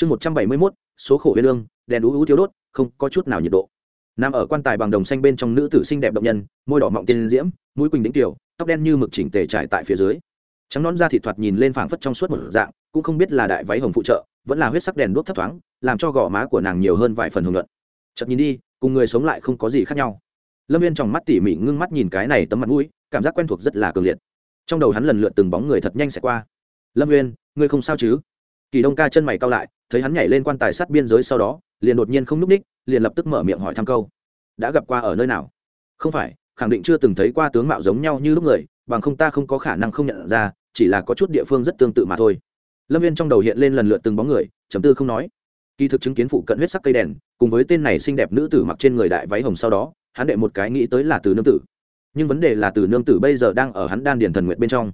chương một trăm bảy mươi mốt, số khổ huyên lương đèn đú ú thiếu đốt, không có chút nào nhiệt độ. Nằm ở quan tài bằng đồng xanh bên trong nữ tử xinh đẹp động nhân, môi đỏ mọng tiên diễm, mũi quỳnh đĩnh tiểu, tóc đen như mực chỉnh tề trải tại phía dưới. Trắng nón da thịt thoạt nhìn lên phảng phất trong suốt một dạng, cũng không biết là đại váy hồng phụ trợ, vẫn là huyết sắc đèn đuốc thấp thoáng, làm cho gò má của nàng nhiều hơn vài phần hưởng luận chậm nhìn đi, cùng người sống lại không có gì khác nhau. Lâm viên trong mắt tỉ mỉ ngưng mắt nhìn cái này tấm mặt mũi, cảm giác quen thuộc rất là cường liệt. Trong đầu hắn lần lượt từng bóng người thật nhanh sẽ qua. Lâm viên ngươi không sao chứ? Kỳ đông ca chân mày cao lại, thấy hắn nhảy lên quan tài sát biên giới sau đó, liền đột nhiên không núp ních, liền lập tức mở miệng hỏi thăm câu. Đã gặp qua ở nơi nào? Không phải, khẳng định chưa từng thấy qua tướng mạo giống nhau như lúc người, bằng không ta không có khả năng không nhận ra, chỉ là có chút địa phương rất tương tự mà thôi. Lâm viên trong đầu hiện lên lần lượt từng bóng người chấm tư không nói. Kỳ thực chứng kiến phụ cận huyết sắc cây đèn, cùng với tên này xinh đẹp nữ tử mặc trên người đại váy hồng sau đó, hắn đệ một cái nghĩ tới là từ nương tử. Nhưng vấn đề là từ nương tử bây giờ đang ở hắn đan điền thần nguyện bên trong.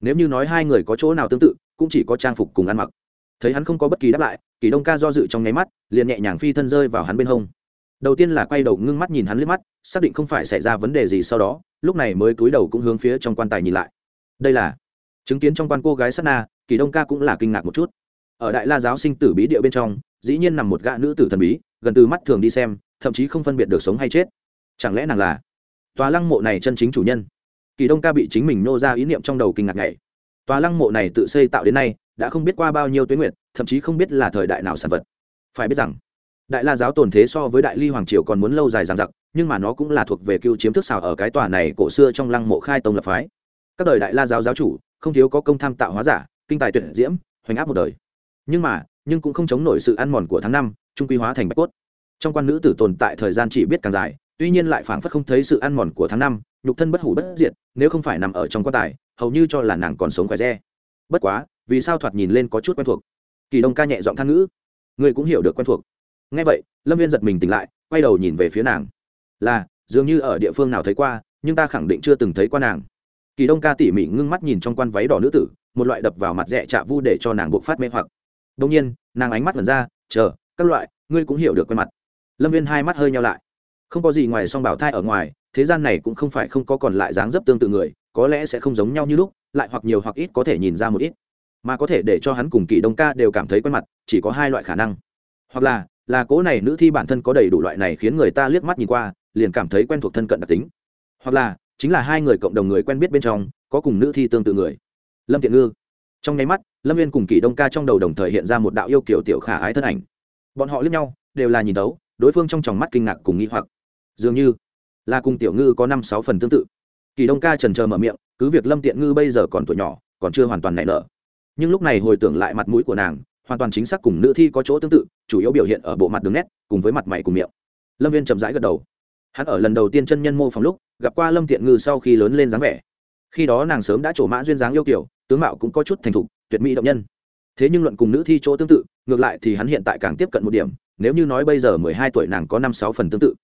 Nếu như nói hai người có chỗ nào tương tự, cũng chỉ có trang phục cùng ăn mặc thấy hắn không có bất kỳ đáp lại, kỳ đông ca do dự trong nháy mắt, liền nhẹ nhàng phi thân rơi vào hắn bên hông. Đầu tiên là quay đầu ngưng mắt nhìn hắn liếc mắt, xác định không phải xảy ra vấn đề gì sau đó, lúc này mới cúi đầu cũng hướng phía trong quan tài nhìn lại. Đây là chứng kiến trong quan cô gái sát na, kỳ đông ca cũng là kinh ngạc một chút. Ở đại la giáo sinh tử bí địa bên trong, dĩ nhiên nằm một gã nữ tử thần bí, gần từ mắt thường đi xem, thậm chí không phân biệt được sống hay chết. Chẳng lẽ nàng là tòa lăng mộ này chân chính chủ nhân? Kỳ đông ca bị chính mình nô ra ý niệm trong đầu kinh ngạc nhảy. Tòa lăng mộ này tự xây tạo đến nay đã không biết qua bao nhiêu tuyến nguyện thậm chí không biết là thời đại nào sản vật. Phải biết rằng, đại la giáo tồn thế so với đại ly hoàng triều còn muốn lâu dài dằng dặc, nhưng mà nó cũng là thuộc về cựu chiếm thức xào ở cái tòa này cổ xưa trong lăng mộ khai tông lập phái. Các đời đại la giáo giáo chủ, không thiếu có công tham tạo hóa giả, kinh tài tuyệt diễm, hoành áp một đời. Nhưng mà, nhưng cũng không chống nổi sự ăn mòn của tháng năm, trung quy hóa thành bạch cốt. Trong quan nữ tử tồn tại thời gian chỉ biết càng dài, tuy nhiên lại phảng phất không thấy sự ăn mòn của tháng năm, nhục thân bất hủ bất diệt, nếu không phải nằm ở trong quan tài, hầu như cho là nàng còn sống khỏe re. Bất quá vì sao thoạt nhìn lên có chút quen thuộc? Kỳ đông ca nhẹ giọng than ngữ. Ngươi cũng hiểu được quen thuộc. Ngay vậy, lâm viên giật mình tỉnh lại, quay đầu nhìn về phía nàng. Là, dường như ở địa phương nào thấy qua, nhưng ta khẳng định chưa từng thấy qua nàng. Kỳ đông ca tỉ mỉ ngưng mắt nhìn trong quan váy đỏ nữ tử, một loại đập vào mặt rẻ chạ vu để cho nàng buộc phát mê hoặc. Đông nhiên, nàng ánh mắt vần ra, chờ, các loại, ngươi cũng hiểu được quen mặt. Lâm viên hai mắt hơi nhau lại. Không có gì ngoài song bảo thai ở ngoài, thế gian này cũng không phải không có còn lại dáng dấp tương tự người, có lẽ sẽ không giống nhau như lúc, lại hoặc nhiều hoặc ít có thể nhìn ra một ít mà có thể để cho hắn cùng kỳ đông ca đều cảm thấy quen mặt, chỉ có hai loại khả năng. Hoặc là là cố này nữ thi bản thân có đầy đủ loại này khiến người ta liếc mắt nhìn qua, liền cảm thấy quen thuộc thân cận đặc tính. Hoặc là, chính là hai người cộng đồng người quen biết bên trong, có cùng nữ thi tương tự người. Lâm tiện ngư. Trong nháy mắt, lâm viên cùng kỳ đông ca trong đầu đồng thời hiện ra một đạo yêu kiểu tiểu khả ái thân ảnh. Bọn họ liếc nhau, đều là nhìn tấu đối phương trong tròng mắt kinh ngạc cùng nghi hoặc. Dường như là cùng tiểu ngư có năm sáu phần tương tự. Kỳ đông ca trần trờ mở miệng, cứ việc lâm tiện ngư bây giờ còn tuổi nhỏ, còn chưa hoàn toàn nảy nở nhưng lúc này hồi tưởng lại mặt mũi của nàng, hoàn toàn chính xác cùng nữ thi có chỗ tương tự, chủ yếu biểu hiện ở bộ mặt đường nét, cùng với mặt mày cùng miệng. Lâm viên chậm rãi gật đầu. Hắn ở lần đầu tiên chân nhân mô phỏng lúc, gặp qua lâm tiện ngư sau khi lớn lên dáng vẻ. Khi đó nàng sớm đã trổ mã duyên dáng yêu kiểu, tướng mạo cũng có chút thành thục, tuyệt mỹ động nhân. Thế nhưng luận cùng nữ thi chỗ tương tự, ngược lại thì hắn hiện tại càng tiếp cận một điểm, nếu như nói bây giờ mười hai tuổi nàng có năm sáu phần tương tự.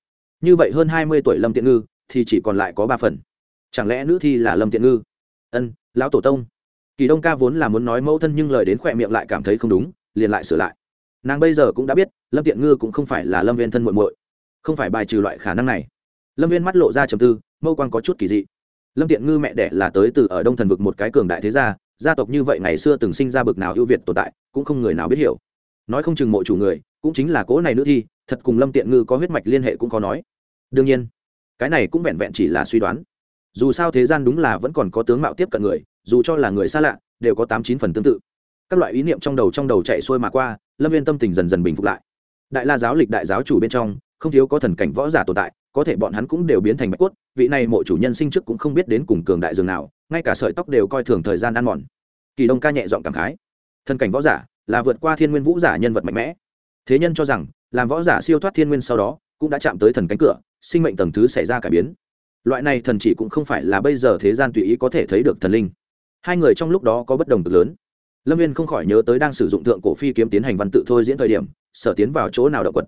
Như vậy hơn hai mươi tuổi lâm tiện ngư thì chỉ còn lại có ba phần. Chẳng lẽ nữ thi là lâm tiện ngư? Ân, lão tổ tông kỳ đông ca vốn là muốn nói mẫu thân nhưng lời đến khỏe miệng lại cảm thấy không đúng, liền lại sửa lại. Nàng bây giờ cũng đã biết, lâm tiện ngư cũng không phải là lâm viên thân muội muội. Không phải bài trừ loại khả năng này. Lâm viên mắt lộ ra trầm tư, mâu quan có chút kỳ dị. Lâm tiện ngư mẹ đẻ là tới từ ở đông thần vực một cái cường đại thế gia gia tộc như vậy ngày xưa từng sinh ra bực nào ưu việt tồn tại, cũng không người nào biết hiểu. Nói không chừng mộ chủ người, cũng chính là cố này nữ thi, thật cùng lâm tiện ngư có huyết mạch liên hệ cũng có nói. Đương nhiên, cái này cũng vẹn vẹn chỉ là suy đoán. Dù sao thế gian đúng là vẫn còn có tướng mạo tiếp cận người dù cho là người xa lạ, đều có tám chín phần tương tự. Các loại ý niệm trong đầu trong đầu chạy xuôi mà qua, lâm viên tâm tình dần dần bình phục lại. Đại la giáo lịch đại giáo chủ bên trong, không thiếu có thần cảnh võ giả tồn tại, có thể bọn hắn cũng đều biến thành bạch cốt, vị này mộ chủ nhân sinh trước cũng không biết đến cùng cường đại dường nào, ngay cả sợi tóc đều coi thường thời gian ăn mòn. Kỳ đông ca nhẹ giọng cảm khái. Thần cảnh võ giả là vượt qua thiên nguyên vũ giả nhân vật mạnh mẽ. Thế nhân cho rằng, làm võ giả siêu thoát thiên nguyên sau đó, cũng đã chạm tới thần cánh cửa, sinh mệnh tầng thứ xảy ra cải biến. Loại này thần chỉ cũng không phải là bây giờ thế gian tùy ý có thể thấy được thần linh hai người trong lúc đó có bất đồng cực lớn. Lâm viên không khỏi nhớ tới đang sử dụng thượng cổ phi kiếm tiến hành văn tự thôi diễn thời điểm, sở tiến vào chỗ nào động quật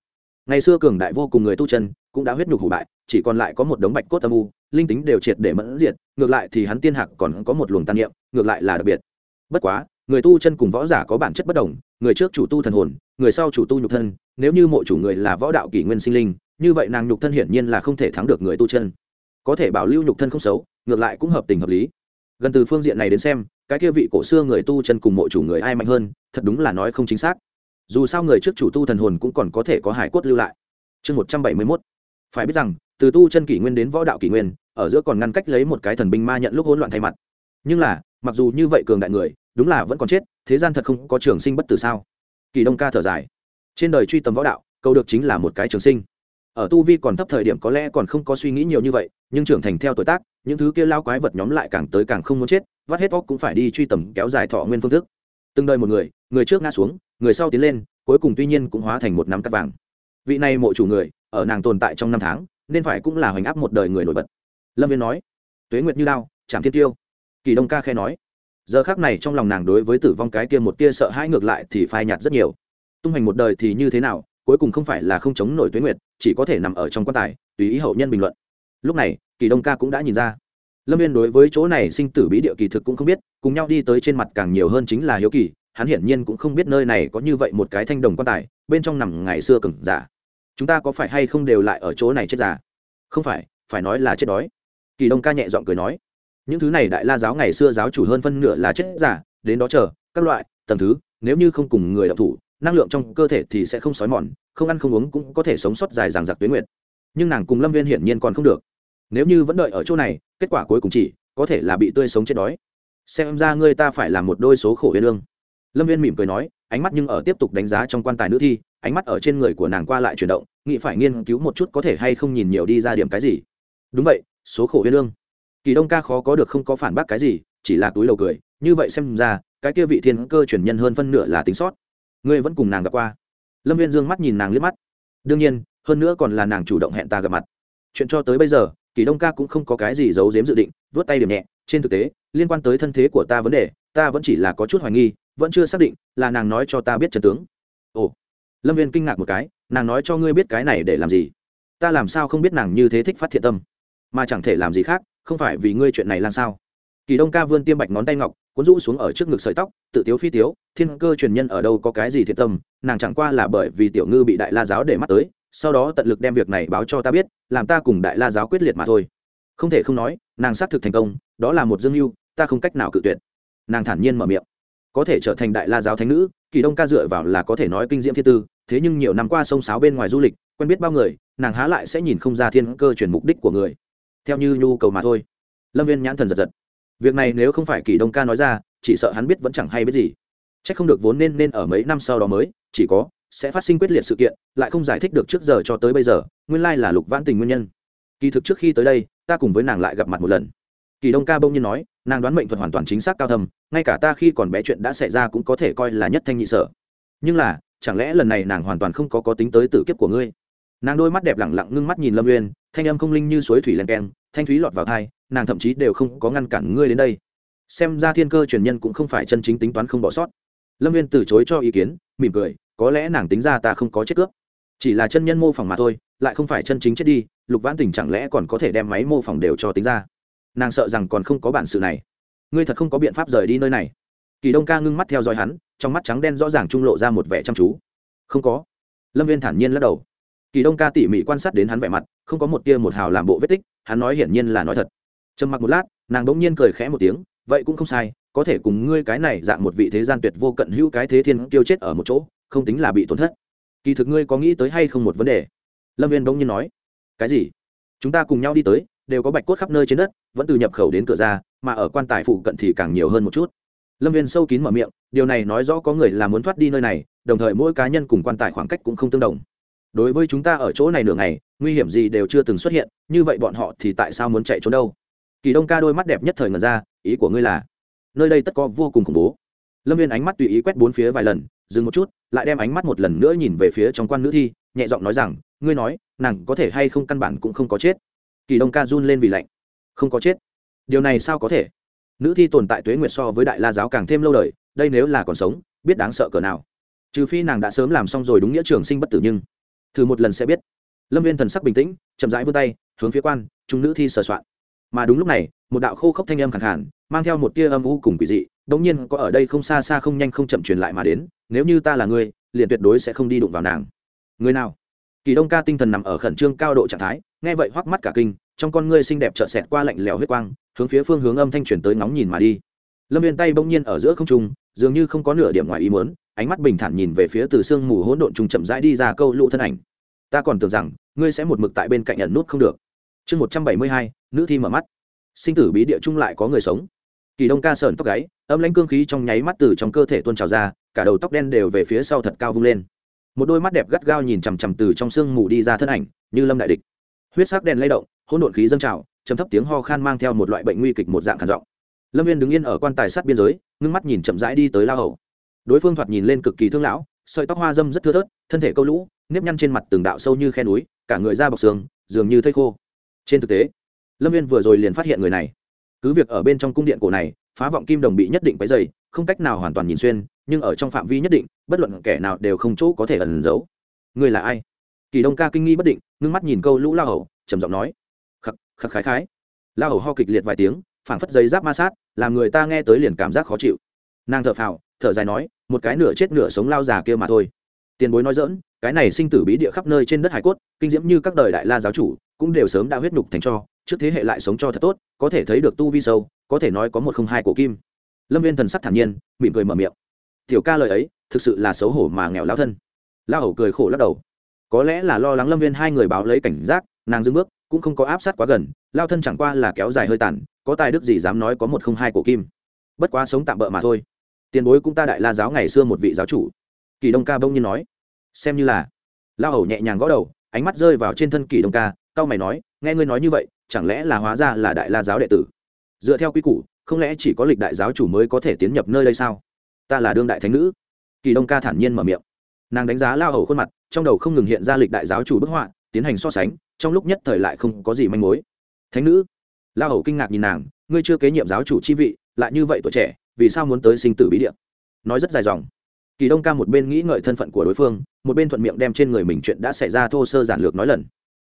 ngày xưa cường đại vô cùng người tu chân, cũng đã huyết nhục hủ bại, chỉ còn lại có một đống bạch cốt âm u, linh tính đều triệt để mẫn diệt, ngược lại thì hắn tiên hạc còn có một luồng tàn niệm, ngược lại là đặc biệt. Bất quá, người tu chân cùng võ giả có bản chất bất đồng, người trước chủ tu thần hồn, người sau chủ tu nhục thân, nếu như mộ chủ người là võ đạo kỷ nguyên sinh linh, như vậy nàng nhục thân hiển nhiên là không thể thắng được người tu chân. Có thể bảo lưu nhục thân không xấu, ngược lại cũng hợp tình hợp lý gần từ phương diện này đến xem, cái kia vị cổ xưa người tu chân cùng mộ chủ người ai mạnh hơn, thật đúng là nói không chính xác. Dù sao người trước chủ tu thần hồn cũng còn có thể có hải cốt lưu lại. Chương một trăm bảy mươi mốt. Phải biết rằng, từ tu chân kỷ nguyên đến võ đạo kỷ nguyên, ở giữa còn ngăn cách lấy một cái thần binh ma nhận lúc hỗn loạn thay mặt. Nhưng là, mặc dù như vậy cường đại người, đúng là vẫn còn chết, thế gian thật không có trường sinh bất tử sao? Kỳ đông ca thở dài. Trên đời truy tầm võ đạo câu được chính là một cái trường sinh ở tu vi còn thấp thời điểm có lẽ còn không có suy nghĩ nhiều như vậy, nhưng trưởng thành theo tuổi tác, những thứ kia lao quái vật nhóm lại càng tới càng không muốn chết, vắt hết óc cũng phải đi truy tầm kéo dài thọ nguyên phương thức. Từng đời một người người trước ngã xuống, người sau tiến lên, cuối cùng tuy nhiên cũng hóa thành một nắm cắt vàng. Vị này mộ chủ người, ở nàng tồn tại trong năm tháng, nên phải cũng là hoành áp một đời người nổi bật. Lâm viên nói, tuế nguyệt như lao trảm thiên tiêu. Kỳ đông ca khe nói, giờ khác này trong lòng nàng đối với tử vong cái kia một tia sợ hãi ngược lại thì phai nhạt rất nhiều. Tung hành một đời thì như thế nào cuối cùng không phải là không chống nổi tuyết nguyệt, chỉ có thể nằm ở trong quan tài, tùy ý hậu nhân bình luận. Lúc này, kỳ đông ca cũng đã nhìn ra. Lâm viên đối với chỗ này sinh tử bí địa kỳ thực cũng không biết, cùng nhau đi tới trên mặt càng nhiều hơn chính là hiếu kỳ, hắn hiển nhiên cũng không biết nơi này có như vậy một cái thanh đồng quan tài, bên trong nằm ngày xưa cừng giả. Chúng ta có phải hay không đều lại ở chỗ này chết giả không phải phải nói là chết đói. Kỳ đông ca nhẹ giọng cười nói. Những thứ này đại la giáo ngày xưa giáo chủ hơn phân nửa là chết giả đến đó chờ, các loại, tầm thứ, nếu như không cùng người đọc thủ năng lượng trong cơ thể thì sẽ không sói mòn, không ăn không uống cũng có thể sống sót dài dằng dặc tuyến nguyệt. Nhưng nàng cùng lâm viên hiển nhiên còn không được. Nếu như vẫn đợi ở chỗ này, kết quả cuối cùng chỉ có thể là bị tươi sống chết đói. Xem ra ngươi ta phải làm một đôi số khổ yên lương lâm viên mỉm cười nói, ánh mắt nhưng ở tiếp tục đánh giá trong quan tài nữ thi, ánh mắt ở trên người của nàng qua lại chuyển động, nghĩ phải nghiên cứu một chút có thể hay không nhìn nhiều đi ra điểm cái gì. Đúng vậy, số khổ yên lương kỳ đông ca khó có được không có phản bác cái gì, chỉ là túi đầu cười, như vậy xem ra, cái kia vị thiên cơ truyền nhân hơn phân nửa là tính sót ngươi vẫn cùng nàng gặp qua. Lâm viên dương mắt nhìn nàng liếc mắt. Đương nhiên, hơn nữa còn là nàng chủ động hẹn ta gặp mặt. Chuyện cho tới bây giờ, kỳ đông ca cũng không có cái gì giấu giếm dự định vớt tay điểm nhẹ. Trên thực tế, liên quan tới thân thế của ta vấn đề, ta vẫn chỉ là có chút hoài nghi, vẫn chưa xác định là nàng nói cho ta biết trần tướng. Ồ. Lâm viên kinh ngạc một cái, nàng nói cho ngươi biết cái này để làm gì? Ta làm sao không biết nàng như thế thích phát thiện tâm? Mà chẳng thể làm gì khác, không phải vì ngươi chuyện này làm sao? Kỳ đông ca vươn tiêm bạch ngón tay ngọc cuốn rũ xuống ở trước ngực sợi tóc, tự tiếu phi tiếu, thiên cơ truyền nhân ở đâu có cái gì thiện tâm, nàng chẳng qua là bởi vì tiểu ngư bị đại la giáo để mắt tới, sau đó tận lực đem việc này báo cho ta biết, làm ta cùng đại la giáo quyết liệt mà thôi. Không thể không nói, nàng xác thực thành công, đó là một dương mưu, ta không cách nào cự tuyệt. Nàng thản nhiên mở miệng. Có thể trở thành đại la giáo thánh nữ, kỳ đông ca dựa vào là có thể nói kinh diễm thiên tư, thế nhưng nhiều năm qua sông sáo bên ngoài du lịch, quen biết bao người, nàng há lại sẽ nhìn không ra thiên cơ chuyển mục đích của người. Theo như nhu cầu mà thôi. Lâm viên nhãn thần giật giật việc này nếu không phải kỳ đông ca nói ra, chỉ sợ hắn biết vẫn chẳng hay biết gì. C h ắ c không được vốn nên nên ở mấy năm sau đó mới, chỉ có, sẽ phát sinh quyết liệt sự kiện, lại không giải thích được trước giờ cho tới bây giờ, nguyên lai là lục vãn tình nguyên nhân. Kỳ thực trước khi tới đây, ta cùng với nàng lại gặp mặt một lần. Kỳ đông ca bông nhiên nói, nàng đoán mệnh thuật hoàn toàn chính xác cao thầm ngay cả ta khi còn bé chuyện đã xảy ra cũng có thể coi là nhất thanh nhị sở. Nhưng là, chẳng lẽ lần này nàng hoàn toàn không có có tính tới tử kiếp của ngươi? Nàng đôi mắt đẹp lẳng lặng ngưng mắt nhìn lâm uyên, thanh âm không linh như suối thủy len keng, thanh thúy lọt vào thai nàng thậm chí đều không có ngăn cản ngươi đến đây. Xem ra thiên cơ truyền nhân cũng không phải chân chính tính toán không bỏ sót. Lâm viên từ chối cho ý kiến, mỉm cười, có lẽ nàng tính ra ta không có chết cướp. Chỉ là chân nhân mô phỏng mà thôi, lại không phải chân chính chết đi, lục vãn tình chẳng lẽ còn có thể đem máy mô phỏng đều cho tính ra? Nàng sợ rằng còn không có bản sự này. Ngươi thật không có biện pháp rời đi nơi này. Kỳ đông ca ngưng mắt theo dõi hắn, trong mắt trắng đen rõ ràng trung lộ ra một vẻ chăm chú. Không có. Lâm viên thản nhiên lắc đầu kỳ đông ca tỉ mỉ quan sát đến hắn vẻ mặt, không có một tia một hào làm bộ vết tích, hắn nói hiển nhiên là nói thật. Trầm mặc một lát, nàng bỗng nhiên cười khẽ một tiếng, vậy cũng không sai, có thể cùng ngươi cái này dạng một vị thế gian tuyệt vô cận hữu cái thế thiên tiêu chết ở một chỗ, không tính là bị tổn thất. Kỳ thực ngươi có nghĩ tới hay không một vấn đề? Lâm viên bỗng nhiên nói. Cái gì? Chúng ta cùng nhau đi tới, đều có bạch cốt khắp nơi trên đất, vẫn từ nhập khẩu đến cửa ra, mà ở quan tài phụ cận thì càng nhiều hơn một chút. Lâm viên sâu kín mở miệng, điều này nói rõ có người là muốn thoát đi nơi này, đồng thời mỗi cá nhân cùng quan tài khoảng cách cũng không tương đồng đối với chúng ta ở chỗ này nửa ngày, nguy hiểm gì đều chưa từng xuất hiện, như vậy bọn họ thì tại sao muốn chạy trốn đâu? Kỳ đông ca đôi mắt đẹp nhất thời ngần ra, ý của ngươi là, nơi đây tất có vô cùng khủng bố. Lâm viên ánh mắt tùy ý quét bốn phía vài lần, dừng một chút, lại đem ánh mắt một lần nữa nhìn về phía trong quan nữ thi, nhẹ giọng nói rằng, ngươi nói, nàng có thể hay không căn bản cũng không có chết? Kỳ đông ca run lên vì lạnh. Không có chết? Điều này sao có thể? Nữ thi tồn tại tuế nguyệt so với đại la giáo càng thêm lâu đời, đây nếu là còn sống, biết đáng sợ cỡ nào. Trừ phi nàng đã sớm làm xong rồi đúng nghĩa trường sinh bất tử nhưng thử một lần sẽ biết. Lâm viên thần sắc bình tĩnh, chậm rãi vươn tay, hướng phía quan, trung nữ thi sờ soạn. Mà đúng lúc này, một đạo khô khốc thanh âm khẳng hẳn mang theo một tia âm u cùng quỷ dị đ ỗ n g nhiên có ở đây không xa xa không nhanh không chậm truyền lại mà đến, nếu như ta là ngươi, liền tuyệt đối sẽ không đi đụng vào nàng. Người nào? Kỳ đông ca tinh thần nằm ở khẩn trương cao độ trạng thái, nghe vậy hoắc mắt cả kinh, trong con ngươi xinh đẹp trợn sẹt qua lạnh lẽo huyết quang, hướng phía phương hướng âm thanh chuyển tới ngóng nhìn mà đi. Lâm viên tay bỗng nhiên ở giữa không trung, dường như không có nửa điểm ngoài ý muốn ánh mắt bình thản nhìn về phía từ sương mù hỗn độn trùng chậm rãi đi ra câu lũ thân ảnh. Ta còn tưởng rằng, ngươi sẽ một mực tại bên cạnh nhận nút không được. Chương một trăm bảy mươi hai, nữ thi mở mắt. Sinh tử bí địa chung lại có người sống. Kỳ đông ca sờn tóc gáy, âm lãnh cương khí trong nháy mắt từ trong cơ thể tuôn trào ra, cả đầu tóc đen đều về phía sau thật cao vung lên. Một đôi mắt đẹp gắt gao nhìn chằm chằm từ trong sương mù đi ra thân ảnh, như lâm đại địch. Huyết sắc đèn lay động, hỗn độn khí dâng trào chấm thấp tiếng ho khan mang theo một loại bệnh nguy kịch một dạng khản giọng. Lâm viên đứng yên ở quan tài sát biên giới, ngưng mắt nhìn chậm rãi đi tới la hầu đối phương thoạt nhìn lên cực kỳ thương lão, sợi tóc hoa dâm rất thưa thớt, thân thể câu lũ, nếp nhăn trên mặt từng đạo sâu như khe núi, cả người da bọc xương dường như thây khô. Trên thực tế, lâm viên vừa rồi liền phát hiện người này. Cứ việc ở bên trong cung điện cổ này, phá vọng kim đồng bị nhất định váy dày không cách nào hoàn toàn nhìn xuyên, nhưng ở trong phạm vi nhất định, bất luận kẻ nào đều không chỗ có thể ẩn giấu. Người là ai? Kỳ đông ca kinh nghi bất định, ngưng mắt nhìn câu lũ la hầu, trầm giọng nói. Khắc khắc khái khái. La hầu ho kịch liệt vài tiếng, phảng phất giấy giáp ma sát, làm người ta nghe tới liền cảm giác khó chịu. Nàng thở phào thở dài nói, một cái nửa chết nửa sống lao già kia mà thôi. Tiền bối nói dỡn cái này sinh tử bí địa khắp nơi trên đất hải cốt, kinh diễm như các đời đại la giáo chủ, cũng đều sớm đã huyết nhục thành cho, trước thế hệ lại sống cho thật tốt, có thể thấy được tu vi sâu, có thể nói có một không hai cổ kim. Lâm viên thần sắc thản nhiên, mỉm cười mở miệng. Tiểu ca lời ấy, thực sự là xấu hổ mà nghèo lao thân. Lao hầu cười khổ lắc đầu. Có lẽ là lo lắng lâm viên hai người báo lấy cảnh giác, nàng dưng bước, cũng không có áp sát quá gần, lao thân chẳng qua là kéo dài hơi tàn, có tài đức gì dám nói có một không hai cổ kim. Bất quá sống tạm bỡ mà thôi tiền bối cũng ta đại la giáo ngày xưa một vị giáo chủ. Kỳ đông ca bỗng nhiên nói, xem như là. Lao hầu nhẹ nhàng gõ đầu, ánh mắt rơi vào trên thân kỳ đông ca cao mày nói, nghe ngươi nói như vậy, chẳng lẽ là hóa ra là đại la giáo đệ tử? Dựa theo quy củ, không lẽ chỉ có lịch đại giáo chủ mới có thể tiến nhập nơi đây sao? Ta là đương đại thánh nữ. Kỳ đông ca thản nhiên mở miệng. Nàng đánh giá lao hầu khuôn mặt, trong đầu không ngừng hiện ra lịch đại giáo chủ bức họa, tiến hành so sánh, trong lúc nhất thời lại không có gì manh mối. Thánh nữ. Lao hầu kinh ngạc nhìn nàng, ngươi chưa kế nhiệm giáo chủ chi vị, lại như vậy tuổi trẻ vì sao muốn tới sinh tử bí địa? Nói rất dài dòng. Kỳ đông ca một bên nghĩ ngợi thân phận của đối phương, một bên thuận miệng đem trên người mình chuyện đã xảy ra thô sơ giản lược nói lần.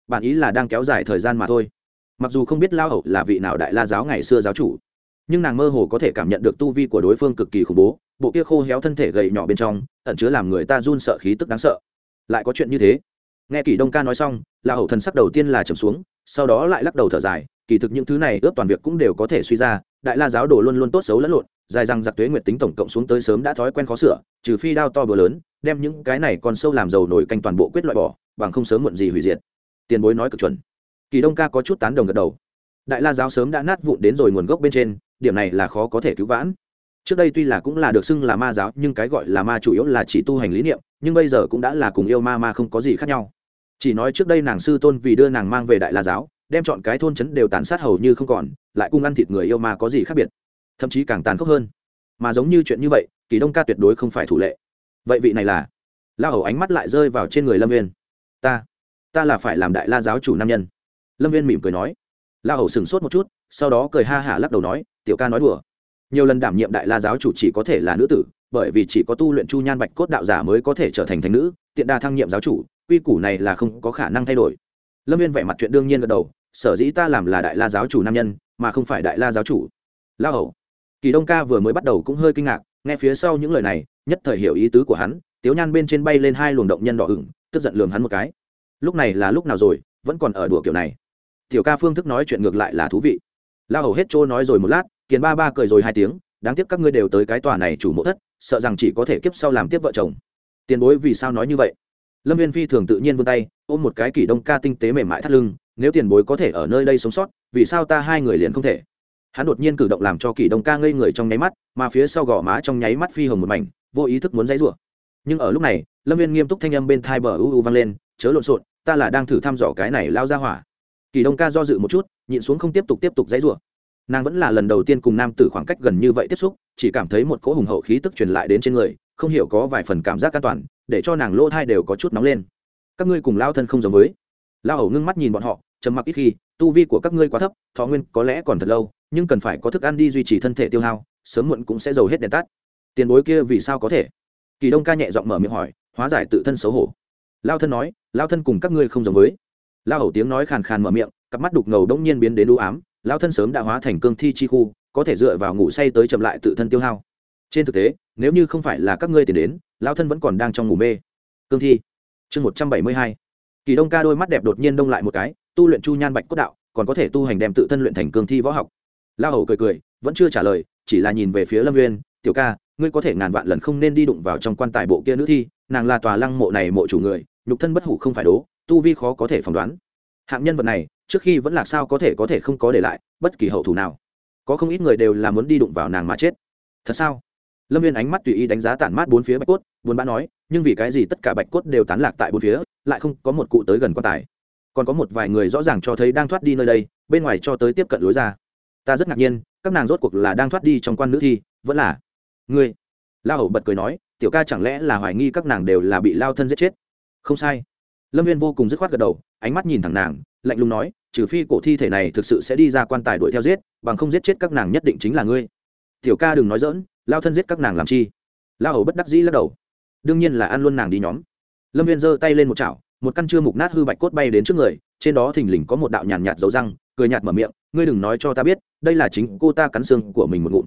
Bản ý là đang kéo dài thời gian mà thôi. Mặc dù không biết lao hậu là vị nào đại la giáo ngày xưa giáo chủ, nhưng nàng mơ hồ có thể cảm nhận được tu vi của đối phương cực kỳ khủng bố, bộ kia khô héo thân thể gầy nhỏ bên trong, ẩn chứa làm người ta run sợ khí tức đáng sợ. Lại có chuyện như thế. Nghe kỳ đông ca nói xong la hậu thần sắc đầu tiên là trầm xuống, sau đó lại lắc đầu thở dài, kỳ thực những thứ này ướp toàn việc cũng đều có thể suy ra, đại la giáo đồ luôn luôn tốt xấu lẫn lộn dài rằng giặc tuế nguyệt tính tổng cộng xuống tới sớm đã thói quen khó sửa, trừ phi đao to bừa lớn, đem những cái này còn sâu làm dầu nổi canh toàn bộ quyết loại bỏ, bằng không sớm muộn gì hủy diệt. Tiền bối nói cực chuẩn. Kỳ đông ca có chút tán đồng gật đầu. Đại la giáo sớm đã nát vụn đến rồi nguồn gốc bên trên, điểm này là khó có thể cứu vãn. Trước đây tuy là cũng là được xưng là ma giáo, nhưng cái gọi là ma chủ yếu là chỉ tu hành lý niệm, nhưng bây giờ cũng đã là cùng yêu ma ma không có gì khác nhau. Chỉ nói trước đây nàng sư tôn vì đưa nàng mang về đại la giáo, đem chọn cái thôn trấn đều tàn sát hầu như không còn, lại cung ăn thịt người yêu ma có gì khác biệt thậm chí càng tàn khốc hơn. Mà giống như chuyện như vậy, kỳ đông ca tuyệt đối không phải thủ lệ. Vậy vị này là? La hầu ánh mắt lại rơi vào trên người lâm viên ta ta là phải làm đại la giáo chủ nam nhân. Lâm viên mỉm cười nói. La hầu sửng sốt một chút, sau đó cười ha hả lắc đầu nói, tiểu ca nói đùa. Nhiều lần đảm nhiệm đại la giáo chủ chỉ có thể là nữ tử, bởi vì chỉ có tu luyện chu nhan bạch cốt đạo giả mới có thể trở thành thành nữ, tiện đa thăng nhiệm giáo chủ, quy củ này là không có khả năng thay đổi. Lâm viên vẻ mặt chuyện đương nhiên gật đầu, sở dĩ ta làm là đại la giáo chủ nam nhân, mà không phải đại la giáo chủ. La hầu kỳ đông ca vừa mới bắt đầu cũng hơi kinh ngạc, nghe phía sau những lời này, nhất thời hiểu ý tứ của hắn, tiếu nhan bên trên bay lên hai luồng động nhân đỏ ửng, tức giận lường hắn một cái. Lúc này là lúc nào rồi, vẫn còn ở đùa kiểu này. Tiểu ca phương thức nói chuyện ngược lại là thú vị. La hầu hết trôi nói rồi một lát, kiền ba ba cười rồi hai tiếng, đáng tiếc các ngươi đều tới cái tòa này chủ mộ thất, sợ rằng chỉ có thể kiếp sau làm tiếp vợ chồng. Tiền bối vì sao nói như vậy? Lâm viên phi thường tự nhiên vươn tay, ôm một cái kỷ đông ca tinh tế mềm mại thắt lưng, nếu tiền bối có thể ở nơi đây sống sót, vì sao ta hai người liền không thể? Hắn đột nhiên cử động làm cho kỷ đông ca ngây người trong nháy mắt, mà phía sau gò má trong nháy mắt phi hồng một mảnh, vô ý thức muốn dãy rủa. Nhưng ở lúc này, lâm viên nghiêm túc thanh âm bên thai bờ u u vang lên, chớ lộn xộn, ta là đang thử thăm dò cái này lao ra hỏa. Kỳ đông ca do dự một chút, nhịn xuống không tiếp tục tiếp tục dãy rủa. Nàng vẫn là lần đầu tiên cùng nam tử khoảng cách gần như vậy tiếp xúc, chỉ cảm thấy một cỗ hùng hậu khí tức truyền lại đến trên người, không hiểu có vài phần cảm giác an toàn, để cho nàng lỗ thai đều có chút nóng lên. Các ngươi cùng lao thân không giống với. Lao hầu ngưng mắt nhìn bọn họ, trầm mặc ít khi tu vi của các ngươi quá thấp, thọ nguyên có lẽ còn thật lâu, nhưng cần phải có thức ăn đi duy trì thân thể tiêu hao, sớm muộn cũng sẽ giàu hết đèn tắt. Tiền bối kia vì sao có thể? Kỳ đông ca nhẹ giọng mở miệng hỏi, hóa giải tự thân xấu hổ. Lao thân nói, lao thân cùng các ngươi không giống với. Lao hầu tiếng nói khàn khàn mở miệng, cặp mắt đục ngầu đông nhiên biến đến đũ ám, lao thân sớm đã hóa thành cương thi chi khu, có thể dựa vào ngủ say tới chậm lại tự thân tiêu hao. Trên thực tế, nếu như không phải là các ngươi tiền đến, lao thân vẫn còn đang trong ngủ mê. Cương thi, chương một trăm bảy mươi hai. Kỳ đông ca đôi mắt đẹp đột nhiên đông lại một cái tu luyện chu nhan bạch cốt đạo, còn có thể tu hành đem tự thân luyện thành cương thi võ học. La hầu cười cười, vẫn chưa trả lời, chỉ là nhìn về phía lâm nguyên tiểu ca, ngươi có thể ngàn vạn lần không nên đi đụng vào trong quan tài bộ kia nữ thi, nàng là tòa lăng mộ này mộ chủ người, nhục thân bất hủ không phải đố, tu vi khó có thể phỏng đoán. Hạng nhân vật này, trước khi vẫn là sao có thể có thể không có để lại bất kỳ hậu thủ nào. Có không ít người đều là muốn đi đụng vào nàng mà chết. Thật sao? Lâm viên ánh mắt tùy ý đánh giá tản mát bốn phía bạch cốt, buồn bã nói, nhưng vì cái gì tất cả bạch cốt đều tán lạc tại bốn phía, lại không có một cụ tới gần quan tài? Còn có một vài người rõ ràng cho thấy đang thoát đi nơi đây, bên ngoài cho tới tiếp cận lối ra. Ta rất ngạc nhiên, các nàng rốt cuộc là đang thoát đi trong quan nữ thi, vẫn là ngươi? Lao hầu bật cười nói, tiểu ca chẳng lẽ là hoài nghi các nàng đều là bị lao thân giết chết? Không sai. Lâm viên vô cùng dứt khoát gật đầu, ánh mắt nhìn thẳng nàng, lạnh lùng nói, trừ phi cổ thi thể này thực sự sẽ đi ra quan tài đuổi theo giết, bằng không giết chết các nàng nhất định chính là ngươi. Tiểu ca đừng nói dỡn lao thân giết các nàng làm chi? Lao hầu bất đắc dĩ lắc đầu. Đương nhiên là ăn luôn nàng đi nhóm. Lâm viên giơ tay lên một chảo một căn chưa mục nát hư bạch cốt bay đến trước người, trên đó thình lình có một đạo nhàn nhạt dấu răng, cười nhạt mở miệng, ngươi đừng nói cho ta biết, đây là chính cô ta cắn xương của mình một ngụm.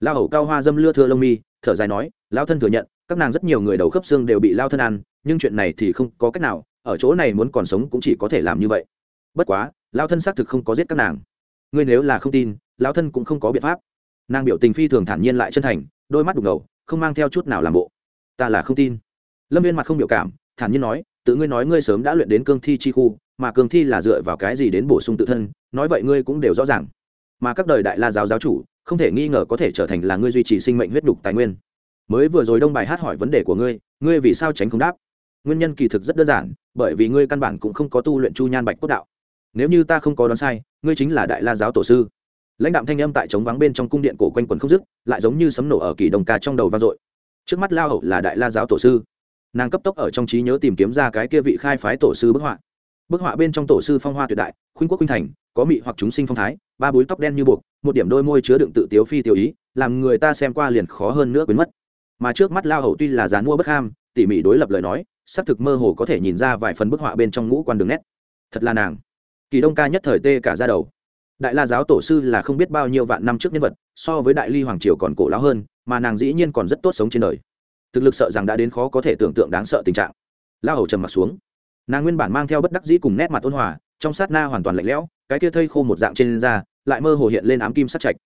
Lao hầu cao hoa dâm lưa thưa lông mi, thở dài nói, lao thân thừa nhận, các nàng rất nhiều người đầu khớp xương đều bị lao thân ăn, nhưng chuyện này thì không có cách nào, ở chỗ này muốn còn sống cũng chỉ có thể làm như vậy. Bất quá, lao thân xác thực không có giết các nàng. Ngươi nếu là không tin, lao thân cũng không có biện pháp. Nàng biểu tình phi thường thản nhiên lại chân thành, đôi mắt đục ngầu, không mang theo chút nào làm bộ. Ta là không tin. Lâm viên mặt không biểu cảm, thản nhiên nói tự ngươi nói ngươi sớm đã luyện đến cương thi chi khu, mà cương thi là dựa vào cái gì đến bổ sung tự thân, nói vậy ngươi cũng đều rõ ràng. Mà các đời đại la giáo giáo chủ, không thể nghi ngờ có thể trở thành là ngươi duy trì sinh mệnh huyết đục tài nguyên. Mới vừa rồi đông bài hát hỏi vấn đề của ngươi ngươi vì sao tránh không đáp? Nguyên nhân kỳ thực rất đơn giản, bởi vì ngươi căn bản cũng không có tu luyện chu nhan bạch cốt đạo. Nếu như ta không có đoán sai, ngươi chính là đại la giáo tổ sư. Lãnh đạm thanh âm tại trống vắng bên trong cung điện cổ quanh quần không dứt, lại giống như sấm nổ ở kỳ đồng ca trong đầu vang dội. Trước mắt lao hậu là đại la giáo tổ sư nàng cấp tốc ở trong trí nhớ tìm kiếm ra cái kia vị khai phái tổ sư bức họa. Bức họa bên trong tổ sư phong hoa tuyệt đại, khuynh quốc khuynh thành, có mị hoặc chúng sinh phong thái, ba búi tóc đen như buộc, một điểm đôi môi chứa đựng tự tiếu phi tiêu ý, làm người ta xem qua liền khó hơn nữa quên mất. Mà trước mắt lao hầu tuy là dán mua bất ham, tỉ mỉ đối lập lời nói, xác thực mơ hồ có thể nhìn ra vài phần bức họa bên trong ngũ quan đường nét. Thật là nàng. Kỳ đông ca nhất thời tê cả ra đầu. Đại la giáo tổ sư là không biết bao nhiêu vạn năm trước nhân vật, so với đại ly hoàng triều còn cổ lão hơn, mà nàng dĩ nhiên còn rất tốt sống trên đời thực lực sợ rằng đã đến khó có thể tưởng tượng đáng sợ tình trạng. La hầu trầm mặt xuống. Nàng nguyên bản mang theo bất đắc dĩ cùng nét mặt ôn hòa, trong sát na hoàn toàn lạnh lẽo, cái kia thây khô một dạng trên da, lại mơ hồ hiện lên ám kim sát chạch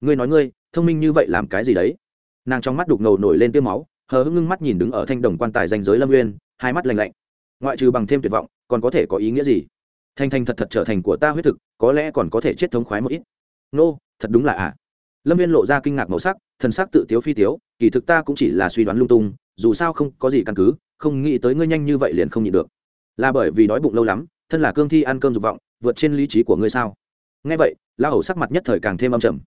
ngươi nói ngươi, thông minh như vậy làm cái gì đấy? Nàng trong mắt đục ngầu nổi lên tiêu máu, hờ hững ngưng mắt nhìn đứng ở thanh đồng quan tài danh giới lâm nguyên hai mắt lành lạnh. Ngoại trừ bằng thêm tuyệt vọng, còn có thể có ý nghĩa gì? Thanh thanh thật thật trở thành của ta huyết thực, có lẽ còn có thể chết thống khoái một ít. Nô, thật đúng là ạ. à lâm viên lộ ra kinh ngạc màu sắc, thần sắc tự tiếu phi tiếu, kỳ thực ta cũng chỉ là suy đoán lung tung, dù sao không có gì căn cứ, không nghĩ tới ngươi nhanh như vậy liền không nhịn được. Là bởi vì đói bụng lâu lắm, thân là cương thi ăn cơm dục vọng, vượt trên lý trí của ngươi sao? Nghe vậy la hầu sắc mặt nhất thời càng thêm âm trầm.